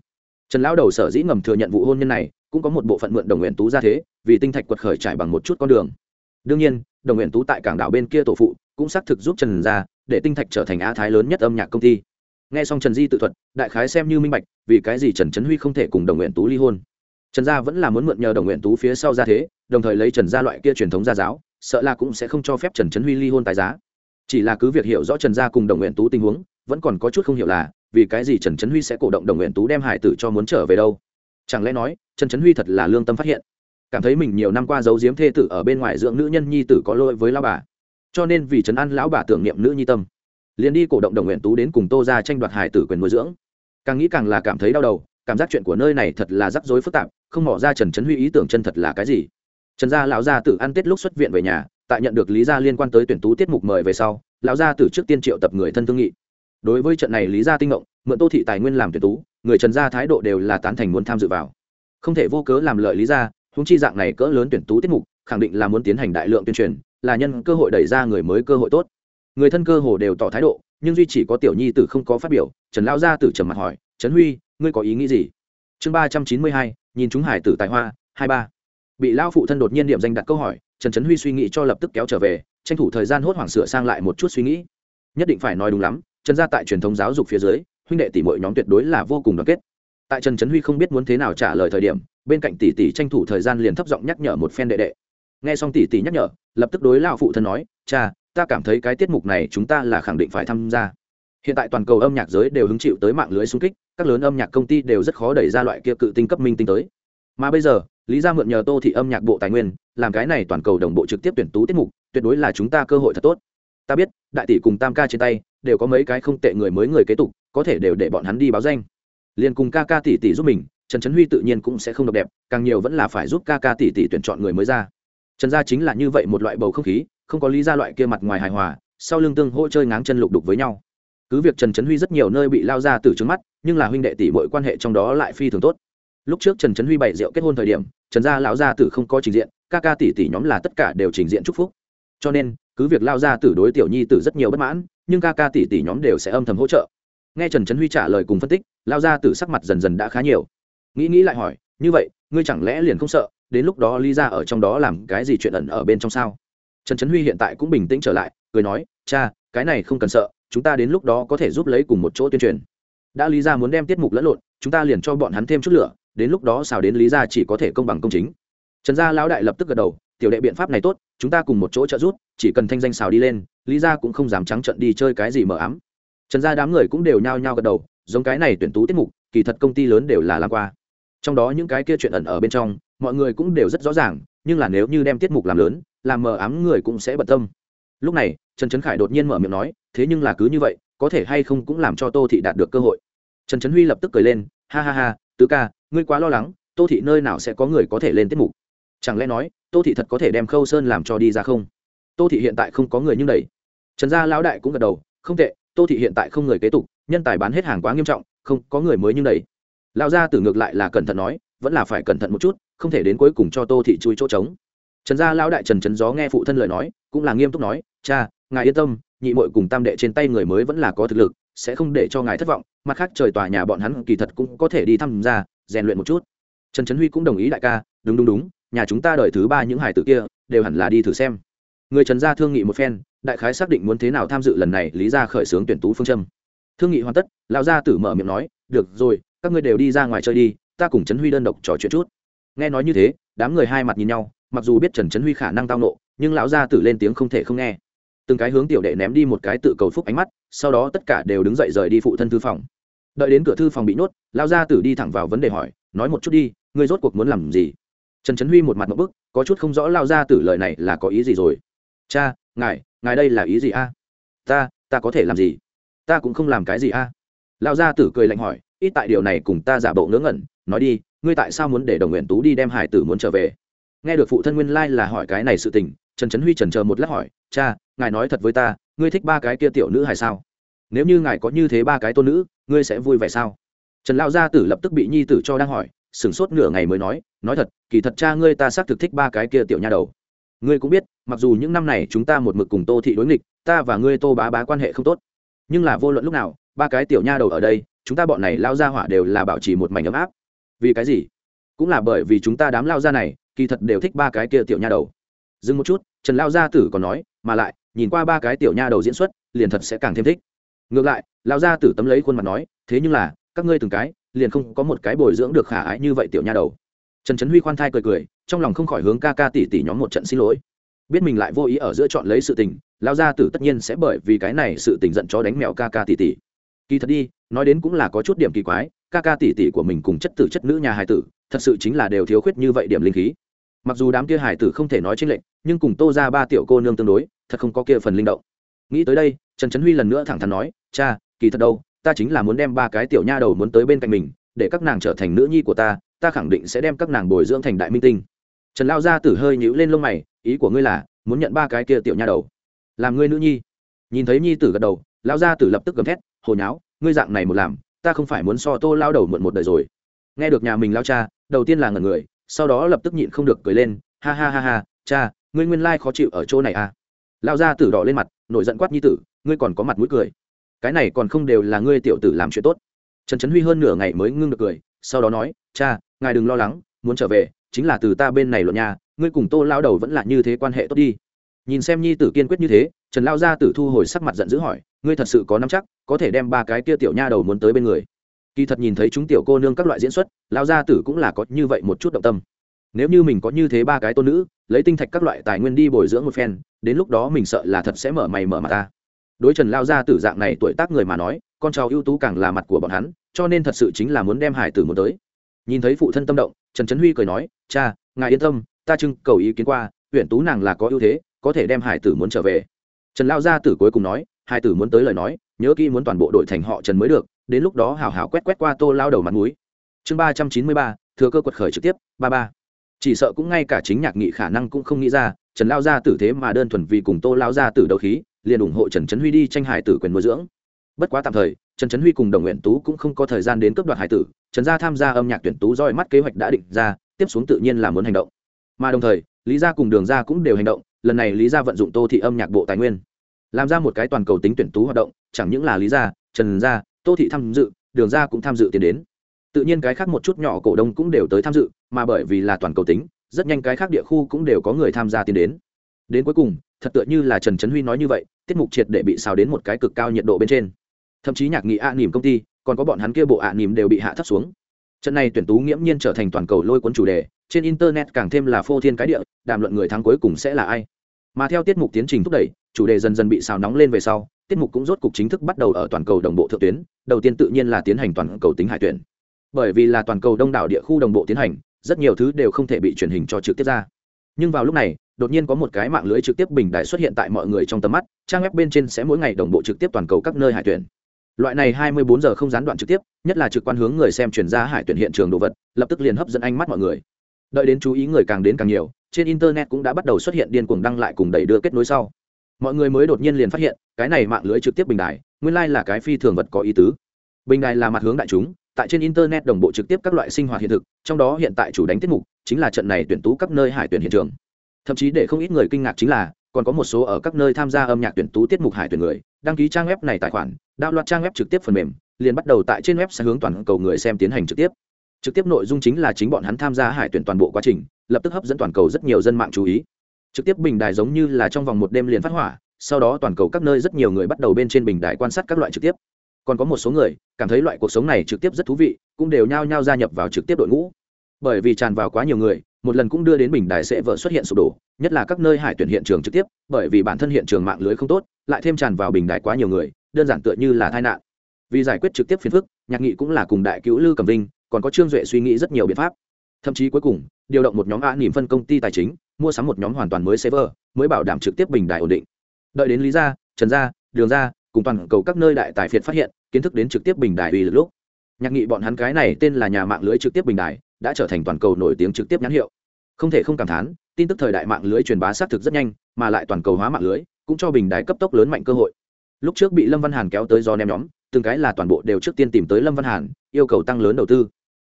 Trần lão đầu sở dĩ ngầm thừa nhận vụ hôn nhân này, cũng có một bộ phận mượn đồng nguyện tú ra thế, vì tinh thạch quật khởi trải bằng một chút con đường. Đương nhiên, đồng nguyện tú tại cảng đảo bên kia tổ phụ, cũng xác thực giúp trần gia, để tinh thạch trở thành á thái lớn nhất âm nhạc công ty. Nghe xong trần di tự thuật, đại khái xem như minh bạch, vì cái gì trần trấn huy không thể cùng đồng nguyện tú ly hôn. Trần gia vẫn là muốn mượn nhờ đồng nguyện tú phía sau ra thế, đồng thời lấy trần gia loại kia truyền thống gia giáo, sợ là cũng sẽ không cho phép trần trấn huy ly hôn tài giá chỉ là cứ việc hiểu rõ trần gia cùng đồng nguyện tú tình huống, vẫn còn có chút không hiểu là, vì cái gì trần trấn huy sẽ cổ động đồng nguyện tú đem hải tử cho muốn trở về đâu? Chẳng lẽ nói, trần trấn huy thật là lương tâm phát hiện? Cảm thấy mình nhiều năm qua giấu giếm thê tử ở bên ngoài dưỡng nữ nhân nhi tử có lỗi với lao bà. Cho nên vì trấn an lão bà tưởng niệm nữ nhi tâm, liền đi cổ động đồng nguyện tú đến cùng tô ra tranh đoạt hải tử quyền nuôi dưỡng. Càng nghĩ càng là cảm thấy đau đầu, cảm giác chuyện của nơi này thật là rắc rối phức tạp, không mỏ ra trần trấn huy ý tưởng chân thật là cái gì. Trần gia lão gia tử ăn tết lúc xuất viện về nhà tại nhận được lý gia liên quan tới tuyển tú tiết mục mời về sau, lão gia tử trước tiên triệu tập người thân thương nghị. Đối với trận này lý gia tinh ngộng, mượn tô thị tài nguyên làm tuyển tú, người trần gia thái độ đều là tán thành muốn tham dự vào. Không thể vô cớ làm lợi lý gia húng chi dạng này cỡ lớn tuyển tú tiết mục, khẳng định là muốn tiến hành đại lượng tuyên truyền, là nhân cơ hội đẩy ra người mới cơ hội tốt. Người thân cơ hồ đều tỏ thái độ, nhưng duy chỉ có tiểu nhi tử không có phát biểu, trần lão gia tử trầm mặt hỏi, trấn huy, ngươi có ý nghĩ gì? Chương ba trăm chín mươi hai, nhìn chúng hải tử tài hoa, hai ba. Bị lão phụ thân đột nhiên điểm danh đặt câu hỏi trần trấn huy suy nghĩ cho lập tức kéo trở về, tranh thủ thời gian hốt hoảng sửa sang lại một chút suy nghĩ. Nhất định phải nói đúng lắm, trần gia tại truyền thống giáo dục phía dưới, huynh đệ tỷ mọi nhóm tuyệt đối là vô cùng đoàn kết. Tại trần trấn huy không biết muốn thế nào trả lời thời điểm, bên cạnh tỷ tỷ tranh thủ thời gian liền thấp giọng nhắc nhở một phen đệ đệ. Nghe xong tỷ tỷ nhắc nhở, lập tức đối lao phụ thân nói, cha, ta cảm thấy cái tiết mục này chúng ta là khẳng định phải tham gia. Hiện tại toàn cầu âm nhạc giới đều hứng chịu tới mạng lưới xung kích, các lớn âm nhạc công ty đều rất khó đẩy ra loại kia cự tinh cấp minh tinh tới. Mà bây giờ lý ra mượn nhờ tô thị âm nhạc bộ tài nguyên, làm cái này toàn cầu đồng bộ trực tiếp tuyển tú tiết mục, tuyệt đối là chúng ta cơ hội thật tốt. Ta biết, đại tỷ cùng tam ca trên tay, đều có mấy cái không tệ người mới người kế tục, có thể đều để bọn hắn đi báo danh. Liền cùng ca ca tỷ tỷ giúp mình, trần trấn huy tự nhiên cũng sẽ không độc đẹp, càng nhiều vẫn là phải giúp ca ca tỷ tỷ tuyển chọn người mới ra. Trần gia chính là như vậy một loại bầu không khí, không có lý ra loại kia mặt ngoài hài hòa, sau lưng tương hỗ chơi ngáng chân lục đục với nhau. Cứ việc trần trấn huy rất nhiều nơi bị lao ra từ trước mắt, nhưng là huynh đệ tỷ mọi quan hệ trong đó lại phi thường tốt. Lúc trước trần trấn huy bày rượu kết hôn thời điểm trần gia lão gia tử không có trình diện, ca ca tỷ tỷ nhóm là tất cả đều trình diện chúc phúc. Cho nên, cứ việc lao gia tử đối tiểu nhi tử rất nhiều bất mãn, nhưng ca ca tỷ tỷ nhóm đều sẽ âm thầm hỗ trợ. Nghe trần trấn huy trả lời cùng phân tích lao gia tử sắc mặt dần dần đã khá nhiều. Nghĩ nghĩ lại hỏi, như vậy, ngươi chẳng lẽ liền không sợ, đến lúc đó lý ra ở trong đó làm cái gì chuyện ẩn ở bên trong sao? Trần trấn huy hiện tại cũng bình tĩnh trở lại, cười nói, cha, cái này không cần sợ, chúng ta đến lúc đó có thể giúp lấy cùng một chỗ tuyên truyền. Đã lý ra muốn đem tiết mục lẫn lộn, chúng ta liền cho bọn hắn thêm chút lửa đến lúc đó xào đến lý ra chỉ có thể công bằng công chính. Trần gia lão đại lập tức gật đầu tiểu đệ biện pháp này tốt chúng ta cùng một chỗ trợ rút, chỉ cần thanh danh xào đi lên lý ra cũng không dám trắng trận đi chơi cái gì mờ ám. Trần gia đám người cũng đều nhao nhao gật đầu giống cái này tuyển tú tiết mục kỳ thật công ty lớn đều là làm qua. Trong đó những cái kia chuyện ẩn ở bên trong mọi người cũng đều rất rõ ràng nhưng là nếu như đem tiết mục làm lớn làm mờ ám người cũng sẽ bận tâm. Lúc này trần trấn khải đột nhiên mở miệng nói thế nhưng là cứ như vậy có thể hay không cũng làm cho tô thị đạt được cơ hội. Trần trấn huy lập tức cười lên ha ha ha tứ ca ngươi quá lo lắng, tô thị nơi nào sẽ có người có thể lên tiết mục? Chẳng lẽ nói, tô thị thật có thể đem khâu sơn làm cho đi ra không? Tô thị hiện tại không có người như đầy trần gia lão đại cũng gật đầu, không tệ, tô thị hiện tại không người kế tục, nhân tài bán hết hàng quá nghiêm trọng, không có người mới như đầy lão gia tử ngược lại là cẩn thận nói, vẫn là phải cẩn thận một chút, không thể đến cuối cùng cho tô thị chui chỗ trống. Trần gia lão đại trần trấn gió nghe phụ thân lời nói, cũng là nghiêm túc nói, cha, ngài yên tâm, nhị mội cùng tam đệ trên tay người mới vẫn là có thực lực, sẽ không để cho ngài thất vọng, mặt khác trời tòa nhà bọn hắn kỳ thật cũng có thể đi thăm ra rèn luyện một chút. Trần trấn huy cũng đồng ý đại ca, đúng đúng đúng, nhà chúng ta đợi thứ ba những hải tử kia, đều hẳn là đi thử xem. Người trần gia thương nghị một phen, đại khái xác định muốn thế nào tham dự lần này, lý ra khởi xướng tuyển tú phương châm. Thương nghị hoàn tất, lão gia tử mở miệng nói, được rồi, các ngươi đều đi ra ngoài chơi đi, ta cùng trấn huy đơn độc trò chuyện chút. Nghe nói như thế, đám người hai mặt nhìn nhau, mặc dù biết trần trấn huy khả năng tao nộ nhưng lão gia tử lên tiếng không thể không nghe. Từng cái hướng tiểu đệ ném đi một cái tự cầu phúc ánh mắt, sau đó tất cả đều đứng dậy rời đi phụ thân thư phòng đợi đến cửa thư phòng bị nhốt, lao gia tử đi thẳng vào vấn đề hỏi, nói một chút đi, ngươi rốt cuộc muốn làm gì? Trần trấn huy một mặt một bức, có chút không rõ lao ra tử lời này là có ý gì rồi. Cha, ngài ngài đây là ý gì a? Ta ta có thể làm gì? Ta cũng không làm cái gì a. À? lao gia tử cười lạnh hỏi, ít tại điều này cùng ta giả bộ ngớ ngẩn, nói đi, ngươi tại sao muốn để đồng nguyện tú đi đem hải tử muốn trở về? Nghe được phụ thân nguyên lai là hỏi cái này sự tình, trần trấn huy trần chờ một lát hỏi, cha, ngài nói thật với ta, ngươi thích ba cái kia tiểu nữ hay sao? Nếu như ngài có như thế ba cái tôn nữ, ngươi sẽ vui vẻ sao? Trần lao gia tử lập tức bị nhi tử cho đang hỏi, sửng sốt nửa ngày mới nói nói thật, kỳ thật cha ngươi ta xác thực thích ba cái kia tiểu nha đầu. Ngươi cũng biết, mặc dù những năm này chúng ta một mực cùng tô thị đối nghịch, ta và ngươi tô bá bá quan hệ không tốt. Nhưng là vô luận lúc nào, ba cái tiểu nha đầu ở đây, chúng ta bọn này lao ra hỏa đều là bảo trì một mảnh ấm áp. Vì cái gì? Cũng là bởi vì chúng ta đám lao ra này, kỳ thật đều thích ba cái kia tiểu nha đầu. Dừng một chút, trần lao gia tử còn nói, mà lại, nhìn qua ba cái tiểu nha đầu diễn xuất, liền thật sẽ càng thêm thích ngược lại Lão gia tử tấm lấy khuôn mặt nói thế nhưng là các ngươi từng cái liền không có một cái bồi dưỡng được khả ái như vậy tiểu nha đầu. Trần trấn huy khoan thai cười cười trong lòng không khỏi hướng ca ca tỷ tỷ nhóm một trận xin lỗi. Biết mình lại vô ý ở giữa chọn lấy sự tình Lão gia tử tất nhiên sẽ bởi vì cái này sự tình giận chó đánh mèo ca ca tỷ tỷ. Kỳ thật đi nói đến cũng là có chút điểm kỳ quái ca ca tỷ tỷ của mình cùng chất tử chất nữ nhà hài tử thật sự chính là đều thiếu khuyết như vậy điểm linh khí. Mặc dù đám kia hài tử không thể nói trên lệnh, nhưng cùng tô ra ba tiểu cô nương tương đối thật không có kia phần linh động. Nghĩ tới đây trần trấn huy lần nữa thẳng thắn nói cha, kỳ thật đâu, ta chính là muốn đem ba cái tiểu nha đầu muốn tới bên cạnh mình, để các nàng trở thành nữ nhi của ta ta khẳng định sẽ đem các nàng bồi dưỡng thành đại minh tinh. Trần lao gia tử hơi nhíu lên lông mày, ý của ngươi là, muốn nhận ba cái kia tiểu nha đầu. Làm ngươi nữ nhi. Nhìn thấy nhi tử gật đầu, lao gia tử lập tức gầm thét, hồ nháo, ngươi dạng này một làm, ta không phải muốn so tô lao đầu muộn một đời rồi. Nghe được nhà mình lao cha, đầu tiên là ngẩn người, sau đó lập tức nhịn không được cười lên, ha ha ha ha, cha, ngươi nguyên lai khó chịu ở chỗ này à. Lao gia tử đỏ lên mặt, nổi giận quát nhi tử, ngươi còn có mặt mũi cười cái này còn không đều là ngươi tiểu tử làm chuyện tốt. Trần trấn huy hơn nửa ngày mới ngưng được cười, sau đó nói, cha, ngài đừng lo lắng, muốn trở về, chính là từ ta bên này luận nhà, ngươi cùng tô lao đầu vẫn là như thế quan hệ tốt đi. Nhìn xem nhi tử kiên quyết như thế, trần lao gia tử thu hồi sắc mặt giận dữ hỏi, ngươi thật sự có nắm chắc, có thể đem ba cái kia tiểu nha đầu muốn tới bên người? Kỳ thật nhìn thấy chúng tiểu cô nương các loại diễn xuất, lao gia tử cũng là có như vậy một chút động tâm. Nếu như mình có như thế ba cái tôn nữ, lấy tinh thạch các loại tài nguyên đi bồi dưỡng một phen, đến lúc đó mình sợ là thật sẽ mở mày mở mặt ta đối trần lao gia tử dạng này tuổi tác người mà nói, con cháu ưu tú càng là mặt của bọn hắn, cho nên thật sự chính là muốn đem hải tử muốn tới. Nhìn thấy phụ thân tâm động, trần trấn huy cười nói, cha, ngài yên tâm, ta trưng cầu ý kiến qua, huyện tú nàng là có ưu thế, có thể đem hải tử muốn trở về. Trần lao gia tử cuối cùng nói hải tử muốn tới lời nói, nhớ kỹ muốn toàn bộ đội thành họ trần mới được, đến lúc đó hào hào quét quét qua tô lao đầu mặt núi chương ba trăm chín mươi ba, thừa cơ quật khởi trực tiếp, ba ba. Chỉ sợ cũng ngay cả chính nhạc nghị khả năng cũng không nghĩ ra trần lao gia tử thế mà đơn thuần vì cùng tô lao gia tử đấu khí, liền ủng hộ trần trấn huy đi tranh hải tử quyền nuôi dưỡng. Bất quá tạm thời, trần trấn huy cùng đồng nguyện tú cũng không có thời gian đến cấp đoạt hải tử, trần gia tham gia âm nhạc tuyển tú roi mắt kế hoạch đã định ra, tiếp xuống tự nhiên là muốn hành động. Mà đồng thời, lý gia cùng đường gia cũng đều hành động, lần này lý gia vận dụng tô thị âm nhạc bộ tài nguyên, làm ra một cái toàn cầu tính tuyển tú hoạt động, chẳng những là lý gia, trần gia, tô thị tham dự, đường gia cũng tham dự tiến đến. Tự nhiên cái khác một chút nhỏ cổ đông cũng đều tới tham dự, mà bởi vì là toàn cầu tính rất nhanh cái khác địa khu cũng đều có người tham gia tiến đến. Đến cuối cùng, thật tựa như là trần trấn huy nói như vậy, tiết mục triệt để bị xào đến một cái cực cao nhiệt độ bên trên. Thậm chí nhạc nghị ạ à nỉm công ty, còn có bọn hắn kia bộ ạ à nỉm đều bị hạ thấp xuống. Trận này tuyển tú nghiễm nhiên trở thành toàn cầu lôi cuốn chủ đề, trên internet càng thêm là phô thiên cái địa, đàm luận người thắng cuối cùng sẽ là ai. Mà theo tiết mục tiến trình thúc đẩy, chủ đề dần dần bị xào nóng lên về sau, tiết mục cũng rốt cục chính thức bắt đầu ở toàn cầu đồng bộ thượng tuyến, đầu tiên tự nhiên là tiến hành toàn cầu tính hải tuyển. Bởi vì là toàn cầu đông đảo địa khu đồng bộ tiến hành rất nhiều thứ đều không thể bị truyền hình cho trực tiếp ra. Nhưng vào lúc này, đột nhiên có một cái mạng lưới trực tiếp bình đại xuất hiện tại mọi người trong tầm mắt, trang web bên trên sẽ mỗi ngày đồng bộ trực tiếp toàn cầu các nơi hải tuyển. Loại này 24 giờ không gián đoạn trực tiếp, nhất là trực quan hướng người xem chuyển ra hải tuyển hiện trường đồ vật, lập tức liền hấp dẫn ánh mắt mọi người. Đợi đến chú ý người càng đến càng nhiều, trên internet cũng đã bắt đầu xuất hiện điên cuồng đăng lại cùng đẩy đưa kết nối sau. Mọi người mới đột nhiên liền phát hiện, cái này mạng lưới trực tiếp bình đài, nguyên lai là cái phi thường vật có ý tứ. Bình đài là mặt hướng đại chúng tại trên internet đồng bộ trực tiếp các loại sinh hoạt hiện thực, trong đó hiện tại chủ đánh tiết mục chính là trận này tuyển tú các nơi hải tuyển hiện trường. Thậm chí để không ít người kinh ngạc chính là, còn có một số ở các nơi tham gia âm nhạc tuyển tú tiết mục hải tuyển người, đăng ký trang web này tài khoản, đạo loạt trang web trực tiếp phần mềm, liền bắt đầu tại trên web sẽ hướng toàn cầu người xem tiến hành trực tiếp. Trực tiếp nội dung chính là chính bọn hắn tham gia hải tuyển toàn bộ quá trình, lập tức hấp dẫn toàn cầu rất nhiều dân mạng chú ý. Trực tiếp bình đài giống như là trong vòng một đêm liền phát hỏa, sau đó toàn cầu các nơi rất nhiều người bắt đầu bên trên bình đài quan sát các loại trực tiếp còn có một số người, cảm thấy loại cuộc sống này trực tiếp rất thú vị, cũng đều nhao nhao gia nhập vào trực tiếp đội ngũ. Bởi vì tràn vào quá nhiều người, một lần cũng đưa đến bình đài sẽ vợ xuất hiện sụp đổ, nhất là các nơi hải tuyển hiện trường trực tiếp, bởi vì bản thân hiện trường mạng lưới không tốt, lại thêm tràn vào bình đài quá nhiều người, đơn giản tựa như là tai nạn. Vì giải quyết trực tiếp phiền phức, nhạc nghị cũng là cùng đại cứu lư cầm vinh, còn có trương duệ suy nghĩ rất nhiều biện pháp. Thậm chí cuối cùng, điều động một nhóm a nỉm phân công ty tài chính, mua sắm một nhóm hoàn toàn mới server, mới bảo đảm trực tiếp bình đài ổn định. Đợi đến lý gia, trần gia, đường gia cùng toàn cầu các nơi đại tài phiệt phát hiện, kiến thức đến trực tiếp bình đài uy lực lúc. Nhạc nghị bọn hắn cái này tên là nhà mạng lưới trực tiếp bình đài, đã trở thành toàn cầu nổi tiếng trực tiếp nhãn hiệu. Không thể không cảm thán, tin tức thời đại mạng lưới truyền bá xác thực rất nhanh, mà lại toàn cầu hóa mạng lưới, cũng cho bình đài cấp tốc lớn mạnh cơ hội. Lúc trước bị lâm văn hàn kéo tới do ném nhóm, từng cái là toàn bộ đều trước tiên tìm tới lâm văn hàn, yêu cầu tăng lớn đầu tư.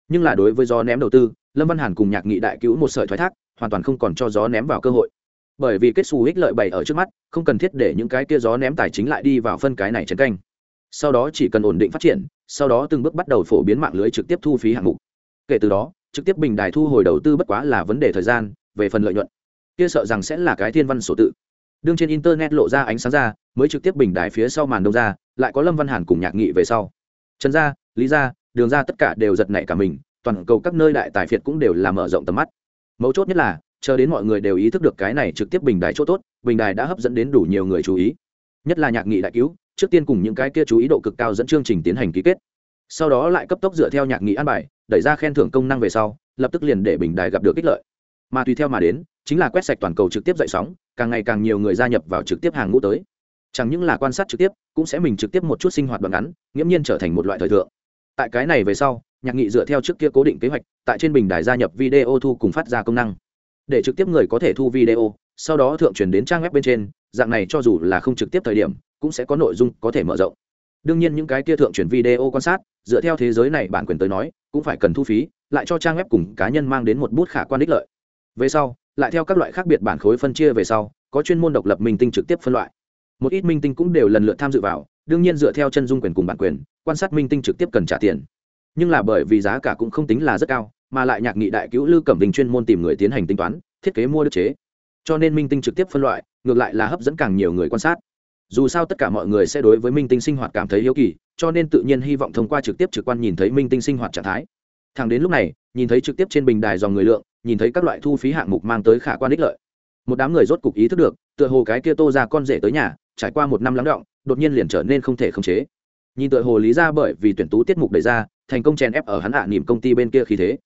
Nhưng là đối với gió ném đầu tư, lâm văn hàn cùng nhạc nghị đại cứu một sợi thoái thác, hoàn toàn không còn cho gió ném vào cơ hội bởi vì kết xù ích lợi bày ở trước mắt, không cần thiết để những cái kia gió ném tài chính lại đi vào phân cái này chấn canh. Sau đó chỉ cần ổn định phát triển, sau đó từng bước bắt đầu phổ biến mạng lưới trực tiếp thu phí hạng mục. Kể từ đó, trực tiếp bình đài thu hồi đầu tư bất quá là vấn đề thời gian, về phần lợi nhuận. Kia sợ rằng sẽ là cái thiên văn sổ tự. Đương trên internet lộ ra ánh sáng ra, mới trực tiếp bình đài phía sau màn đông ra, lại có lâm văn hàn cùng nhạc nghị về sau. Trần gia, lý gia, đường ra tất cả đều giật nảy cả mình, toàn cầu các nơi đại tài phiệt cũng đều làm mở rộng tầm mắt. Mấu chốt nhất là chờ đến mọi người đều ý thức được cái này trực tiếp bình đài chỗ tốt, bình đài đã hấp dẫn đến đủ nhiều người chú ý. Nhất là nhạc nghị đại cứu, trước tiên cùng những cái kia chú ý độ cực cao dẫn chương trình tiến hành ký kết. Sau đó lại cấp tốc dựa theo nhạc nghị an bài, đẩy ra khen thưởng công năng về sau, lập tức liền để bình đài gặp được ích lợi. Mà tùy theo mà đến, chính là quét sạch toàn cầu trực tiếp dậy sóng, càng ngày càng nhiều người gia nhập vào trực tiếp hàng ngũ tới. Chẳng những là quan sát trực tiếp, cũng sẽ mình trực tiếp một chút sinh hoạt đoạn ngắn, nghiễm nhiên trở thành một loại thời thượng. Tại cái này về sau, nhạc nghị dựa theo trước kia cố định kế hoạch, tại trên bình đài gia nhập video thu cùng phát ra công năng để trực tiếp người có thể thu video, sau đó thượng truyền đến trang web bên trên, dạng này cho dù là không trực tiếp thời điểm, cũng sẽ có nội dung có thể mở rộng. Đương nhiên những cái kia thượng truyền video quan sát, dựa theo thế giới này bản quyền tới nói, cũng phải cần thu phí, lại cho trang web cùng cá nhân mang đến một bút khả quan đích lợi. Về sau, lại theo các loại khác biệt bản khối phân chia về sau, có chuyên môn độc lập minh tinh trực tiếp phân loại. Một ít minh tinh cũng đều lần lượt tham dự vào, đương nhiên dựa theo chân dung quyền cùng bản quyền, quan sát minh tinh trực tiếp cần trả tiền. Nhưng là bởi vì giá cả cũng không tính là rất cao mà lại nhạc nghị đại cứu lư cẩm đình chuyên môn tìm người tiến hành tính toán, thiết kế mua đức chế. Cho nên minh tinh trực tiếp phân loại, ngược lại là hấp dẫn càng nhiều người quan sát. Dù sao tất cả mọi người sẽ đối với minh tinh sinh hoạt cảm thấy hiếu kỳ, cho nên tự nhiên hy vọng thông qua trực tiếp trực quan nhìn thấy minh tinh sinh hoạt trạng thái. Thẳng đến lúc này, nhìn thấy trực tiếp trên bình đài dòng người lượng, nhìn thấy các loại thu phí hạng mục mang tới khả quan ích lợi. Một đám người rốt cục ý thức được, tựa hồ cái kia tô ra con rể tới nhà, trải qua một năm lắng động, đột nhiên liền trở nên không thể khống chế. Nhìn tựa hồ lý ra bởi vì tuyển tú tiết mục đề ra, thành công chèn ép ở hắn hạ à niềm công ty bên kia khí thế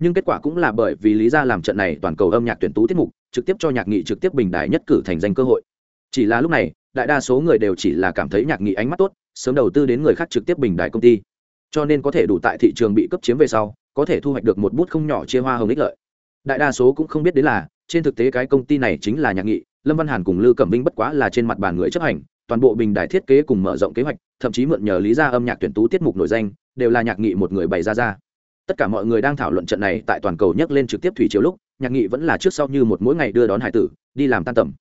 nhưng kết quả cũng là bởi vì lý ra làm trận này toàn cầu âm nhạc tuyển tú tiết mục, trực tiếp cho nhạc nghị trực tiếp bình đại nhất cử thành danh cơ hội. Chỉ là lúc này, đại đa số người đều chỉ là cảm thấy nhạc nghị ánh mắt tốt, sớm đầu tư đến người khác trực tiếp bình đại công ty. Cho nên có thể đủ tại thị trường bị cấp chiếm về sau, có thể thu hoạch được một bút không nhỏ chia hoa hồng ích lợi. Đại đa số cũng không biết đến là, trên thực tế cái công ty này chính là nhạc nghị, lâm văn hàn cùng lư cẩm vinh bất quá là trên mặt bàn người chấp hành, toàn bộ bình đại thiết kế cùng mở rộng kế hoạch, thậm chí mượn nhờ lý ra âm nhạc tuyển tú tiết mục nổi danh, đều là nhạc nghị một người bày ra ra tất cả mọi người đang thảo luận trận này tại toàn cầu nhắc lên trực tiếp thủy chiều lúc, nhạc nghị vẫn là trước sau như một mỗi ngày đưa đón hải tử, đi làm tan tầm.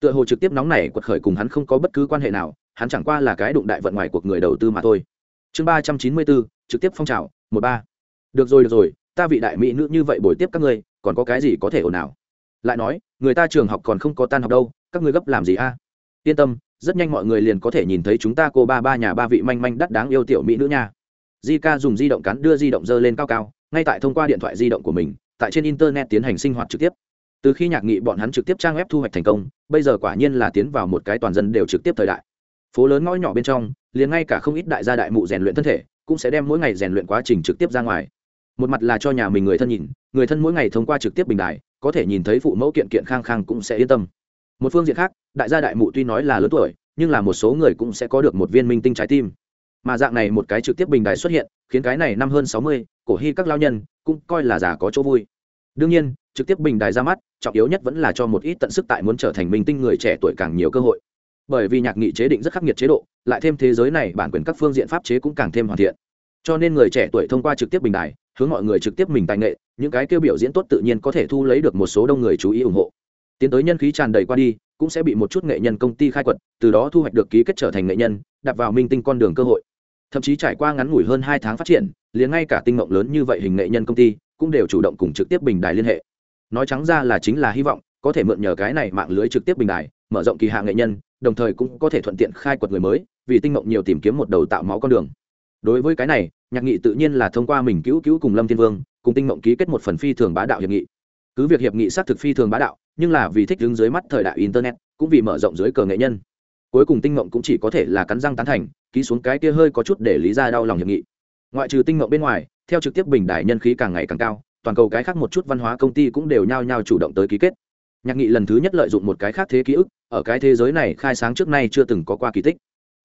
Tựa hồ trực tiếp nóng này quật khởi cùng hắn không có bất cứ quan hệ nào, hắn chẳng qua là cái đụng đại vận ngoài cuộc người đầu tư mà thôi. Chương ba trăm chín mươi bốn, trực tiếp phong trào, một ba. Được rồi được rồi, ta vị đại mỹ nữ như vậy bồi tiếp các ngươi, còn có cái gì có thể ồn ào? Lại nói, người ta trường học còn không có tan học đâu, các ngươi gấp làm gì a? Yên tâm, rất nhanh mọi người liền có thể nhìn thấy chúng ta cô ba ba nhà ba vị manh manh đắt đáng yêu tiểu mỹ nữ nha di ca dùng di động cắn đưa di động dơ lên cao cao, ngay tại thông qua điện thoại di động của mình, tại trên internet tiến hành sinh hoạt trực tiếp. Từ khi nhạc nghị bọn hắn trực tiếp trang web thu hoạch thành công, bây giờ quả nhiên là tiến vào một cái toàn dân đều trực tiếp thời đại. Phố lớn ngõ nhỏ bên trong, liền ngay cả không ít đại gia đại mụ rèn luyện thân thể, cũng sẽ đem mỗi ngày rèn luyện quá trình trực tiếp ra ngoài. Một mặt là cho nhà mình người thân nhìn, người thân mỗi ngày thông qua trực tiếp bình đài, có thể nhìn thấy phụ mẫu kiện kiện khang khang cũng sẽ yên tâm. Một phương diện khác, đại gia đại mụ tuy nói là lớn tuổi, nhưng là một số người cũng sẽ có được một viên minh tinh trái tim mà dạng này một cái trực tiếp bình đài xuất hiện, khiến cái này năm hơn sáu mươi, cổ hy các lao nhân cũng coi là già có chỗ vui. Đương nhiên, trực tiếp bình đài ra mắt, trọng yếu nhất vẫn là cho một ít tận sức tại muốn trở thành minh tinh người trẻ tuổi càng nhiều cơ hội. Bởi vì nhạc nghị chế định rất khắc nghiệt chế độ, lại thêm thế giới này bản quyền các phương diện pháp chế cũng càng thêm hoàn thiện. Cho nên người trẻ tuổi thông qua trực tiếp bình đài, hướng mọi người trực tiếp mình tài nghệ, những cái kêu biểu diễn tốt tự nhiên có thể thu lấy được một số đông người chú ý ủng hộ. Tiến tới nhân khí tràn đầy qua đi, cũng sẽ bị một chút nghệ nhân công ty khai quật, từ đó thu hoạch được ký kết trở thành nghệ nhân đặt vào minh tinh con đường cơ hội thậm chí trải qua ngắn ngủi hơn hai tháng phát triển, liền ngay cả tinh mộng lớn như vậy hình nghệ nhân công ty cũng đều chủ động cùng trực tiếp bình đài liên hệ. Nói trắng ra là chính là hy vọng, có thể mượn nhờ cái này mạng lưới trực tiếp bình đài, mở rộng kỳ hạ nghệ nhân, đồng thời cũng có thể thuận tiện khai quật người mới, vì tinh mộng nhiều tìm kiếm một đầu tạo máu con đường. Đối với cái này, nhạc nghị tự nhiên là thông qua mình cứu cứu cùng lâm thiên vương, cùng tinh mộng ký kết một phần phi thường bá đạo hiệp nghị. Cứ việc hiệp nghị xác thực phi thường bá đạo, nhưng là vì thích đứng dưới mắt thời đại internet, cũng vì mở rộng dưới cờ nghệ nhân cuối cùng tinh mộng cũng chỉ có thể là cắn răng tán thành, ký xuống cái kia hơi có chút để lý ra đau lòng hiệp nghị. Ngoại trừ tinh mộng bên ngoài, theo trực tiếp bình đại nhân khí càng ngày càng cao, toàn cầu cái khác một chút văn hóa công ty cũng đều nhao nhao chủ động tới ký kết. Nhạc nghị lần thứ nhất lợi dụng một cái khác thế ký ức, ở cái thế giới này khai sáng trước nay chưa từng có qua kỳ tích.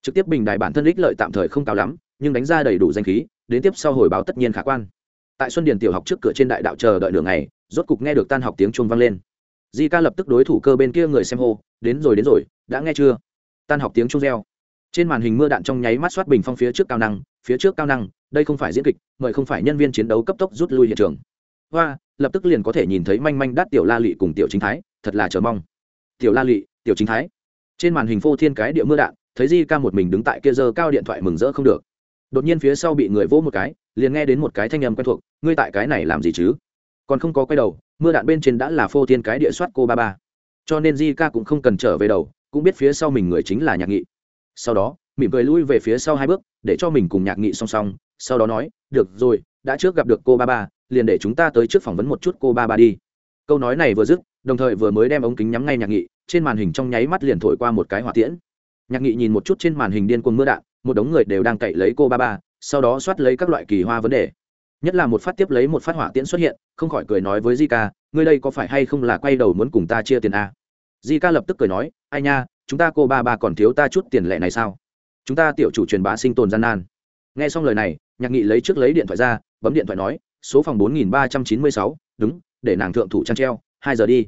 Trực tiếp bình đại bản thân ích lợi tạm thời không cao lắm, nhưng đánh ra đầy đủ danh khí, đến tiếp sau hồi báo tất nhiên khả quan. Tại xuân điền tiểu học trước cửa trên đại đạo chờ đợi đường này rốt cục nghe được tan học tiếng chuông vang lên. Di ca lập tức đối thủ cơ bên kia người xem hô, đến rồi đến rồi, đã nghe chưa? Tan học tiếng chuông reo. Trên màn hình mưa đạn trong nháy mắt xoát bình phong phía trước cao năng, phía trước cao năng, đây không phải diễn kịch, mời không phải nhân viên chiến đấu cấp tốc rút lui hiện trường. Hoa, lập tức liền có thể nhìn thấy manh manh đắt tiểu la lị cùng tiểu chính thái, thật là chờ mong. Tiểu la lị, tiểu chính thái. Trên màn hình phô thiên cái địa mưa đạn, thấy di ca một mình đứng tại kia giờ cao điện thoại mừng rỡ không được. Đột nhiên phía sau bị người vỗ một cái, liền nghe đến một cái thanh âm quen thuộc, ngươi tại cái này làm gì chứ? Còn không có quay đầu, mưa đạn bên trên đã là phô thiên cái địa soát cô ba ba. Cho nên di ca cũng không cần trở về đầu cũng biết phía sau mình người chính là nhạc nghị. Sau đó, mỉm cười lui về phía sau hai bước, để cho mình cùng nhạc nghị song song, sau đó nói, được rồi, đã trước gặp được cô ba ba, liền để chúng ta tới trước phỏng vấn một chút cô ba ba đi. Câu nói này vừa dứt, đồng thời vừa mới đem ống kính nhắm ngay nhạc nghị, trên màn hình trong nháy mắt liền thổi qua một cái hỏa tiễn. Nhạc nghị nhìn một chút trên màn hình điên cuồng mưa đạn, một đống người đều đang cậy lấy cô ba ba, sau đó soát lấy các loại kỳ hoa vấn đề. Nhất là một phát tiếp lấy một phát hỏa tiễn xuất hiện, không khỏi cười nói với di ca ngươi đây có phải hay không là quay đầu muốn cùng ta chia tiền a di ca lập tức cười nói, ai nha, chúng ta cô ba ba còn thiếu ta chút tiền lệ này sao? Chúng ta tiểu chủ truyền bá sinh tồn gian nan. Nghe xong lời này, nhạc nghị lấy trước lấy điện thoại ra, bấm điện thoại nói, số phòng bốn nghìn ba trăm chín mươi sáu, đúng, để nàng thượng thủ trang treo, hai giờ đi.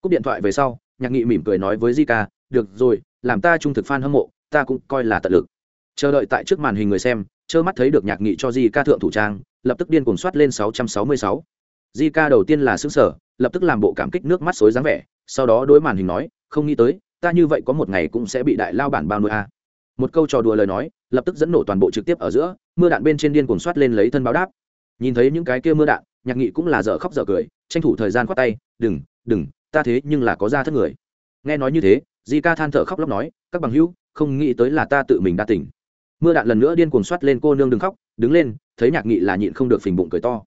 Cúp điện thoại về sau, nhạc nghị mỉm cười nói với di ca, được rồi, làm ta trung thực f a n hâm mộ, ta cũng coi là tận lực. Chờ đợi tại trước màn hình người xem, trơ mắt thấy được nhạc nghị cho di ca thượng thủ trang, lập tức điên cuồng soát lên sáu trăm sáu mươi sáu. Di ca đầu tiên là sững sở lập tức làm bộ cảm kích nước mắt xối dáng vẻ, sau đó đối màn hình nói, không nghĩ tới, ta như vậy có một ngày cũng sẽ bị đại lao bản bao nuôi a một câu trò đùa lời nói, lập tức dẫn nổ toàn bộ trực tiếp ở giữa, mưa đạn bên trên điên cuồng soát lên lấy thân báo đáp. Nhìn thấy những cái kia mưa đạn, nhạc nghị cũng là dở khóc dở cười, tranh thủ thời gian khoát tay, đừng đừng, ta thế nhưng là có ra thất người. Nghe nói như thế, di ca than thở khóc lóc nói, các bằng hữu, không nghĩ tới là ta tự mình đa tỉnh mưa đạn lần nữa điên cuồng soát lên cô nương đừng khóc, đứng lên, thấy nhạc nghị là nhịn không được phình bụng cười to.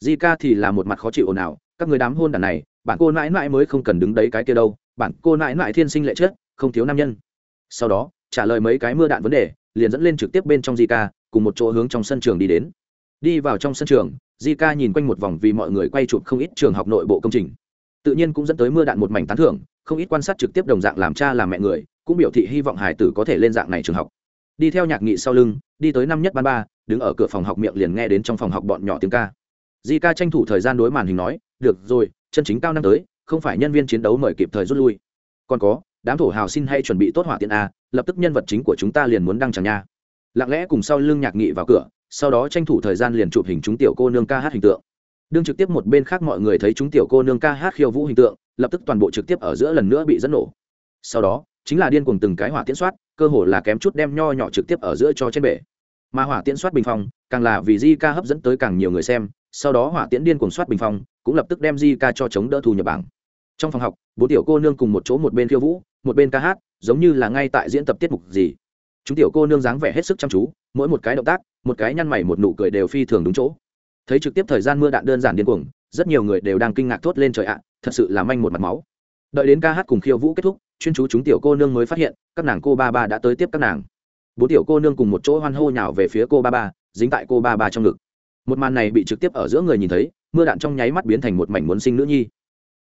Di ca thì là một mặt khó chịu ồn ào các người đám hôn đàn này, bạn cô mãi mãi mới không cần đứng đấy cái kia đâu, bạn cô mãi mãi thiên sinh lệ chết, không thiếu nam nhân. Sau đó, trả lời mấy cái mưa đạn vấn đề, liền dẫn lên trực tiếp bên trong di ca cùng một chỗ hướng trong sân trường đi đến. Đi vào trong sân trường di ca nhìn quanh một vòng vì mọi người quay chụp không ít trường học nội bộ công trình. Tự nhiên cũng dẫn tới mưa đạn một mảnh tán thưởng, không ít quan sát trực tiếp đồng dạng làm cha làm mẹ người, cũng biểu thị hy vọng hải tử có thể lên dạng này trường học. Đi theo nhạc nghị sau lưng, đi tới năm nhất ban ba, đứng ở cửa phòng học miệng liền nghe đến trong phòng học bọn nhỏ tiếng ca. Di ca tranh thủ thời gian đối màn hình nói được rồi, chân chính cao năm tới, không phải nhân viên chiến đấu mời kịp thời rút lui. Còn có, đám thổ hào xin hay chuẩn bị tốt hỏa tiện a, lập tức nhân vật chính của chúng ta liền muốn đăng chẳng nha. Lặng lẽ cùng sau lưng nhạc nghị vào cửa, sau đó tranh thủ thời gian liền chụp hình chúng tiểu cô nương ca hát hình tượng. Đương trực tiếp một bên khác mọi người thấy chúng tiểu cô nương ca hát khiêu vũ hình tượng, lập tức toàn bộ trực tiếp ở giữa lần nữa bị dẫn nổ. Sau đó, chính là điên cuồng từng cái hỏa tiễn soát, cơ hồ là kém chút đem nho nhỏ trực tiếp ở giữa cho trên bể. Mà hỏa tiễn soát bình phong, càng là vì di ca hấp dẫn tới càng nhiều người xem sau đó hỏa tiễn điên cuồng soát bình phong, cũng lập tức đem di ca cho chống đỡ thu nhập bảng. Trong phòng học, bốn tiểu cô nương cùng một chỗ một bên khiêu vũ, một bên ca hát, giống như là ngay tại diễn tập tiết mục gì. Chúng tiểu cô nương dáng vẻ hết sức chăm chú, mỗi một cái động tác, một cái nhăn mày một nụ cười đều phi thường đúng chỗ. Thấy trực tiếp thời gian mưa đạn đơn giản điên cuồng, rất nhiều người đều đang kinh ngạc thốt lên trời ạ, thật sự là manh một mặt máu. Đợi đến ca hát cùng khiêu vũ kết thúc, chuyên chú chúng tiểu cô nương mới phát hiện, các nàng cô ba ba đã tới tiếp các nàng. Bốn tiểu cô nương cùng một chỗ hoan hô nhào về phía cô ba ba, dính tại cô ba ba trong ngực một màn này bị trực tiếp ở giữa người nhìn thấy, mưa đạn trong nháy mắt biến thành một mảnh muốn sinh nữ nhi.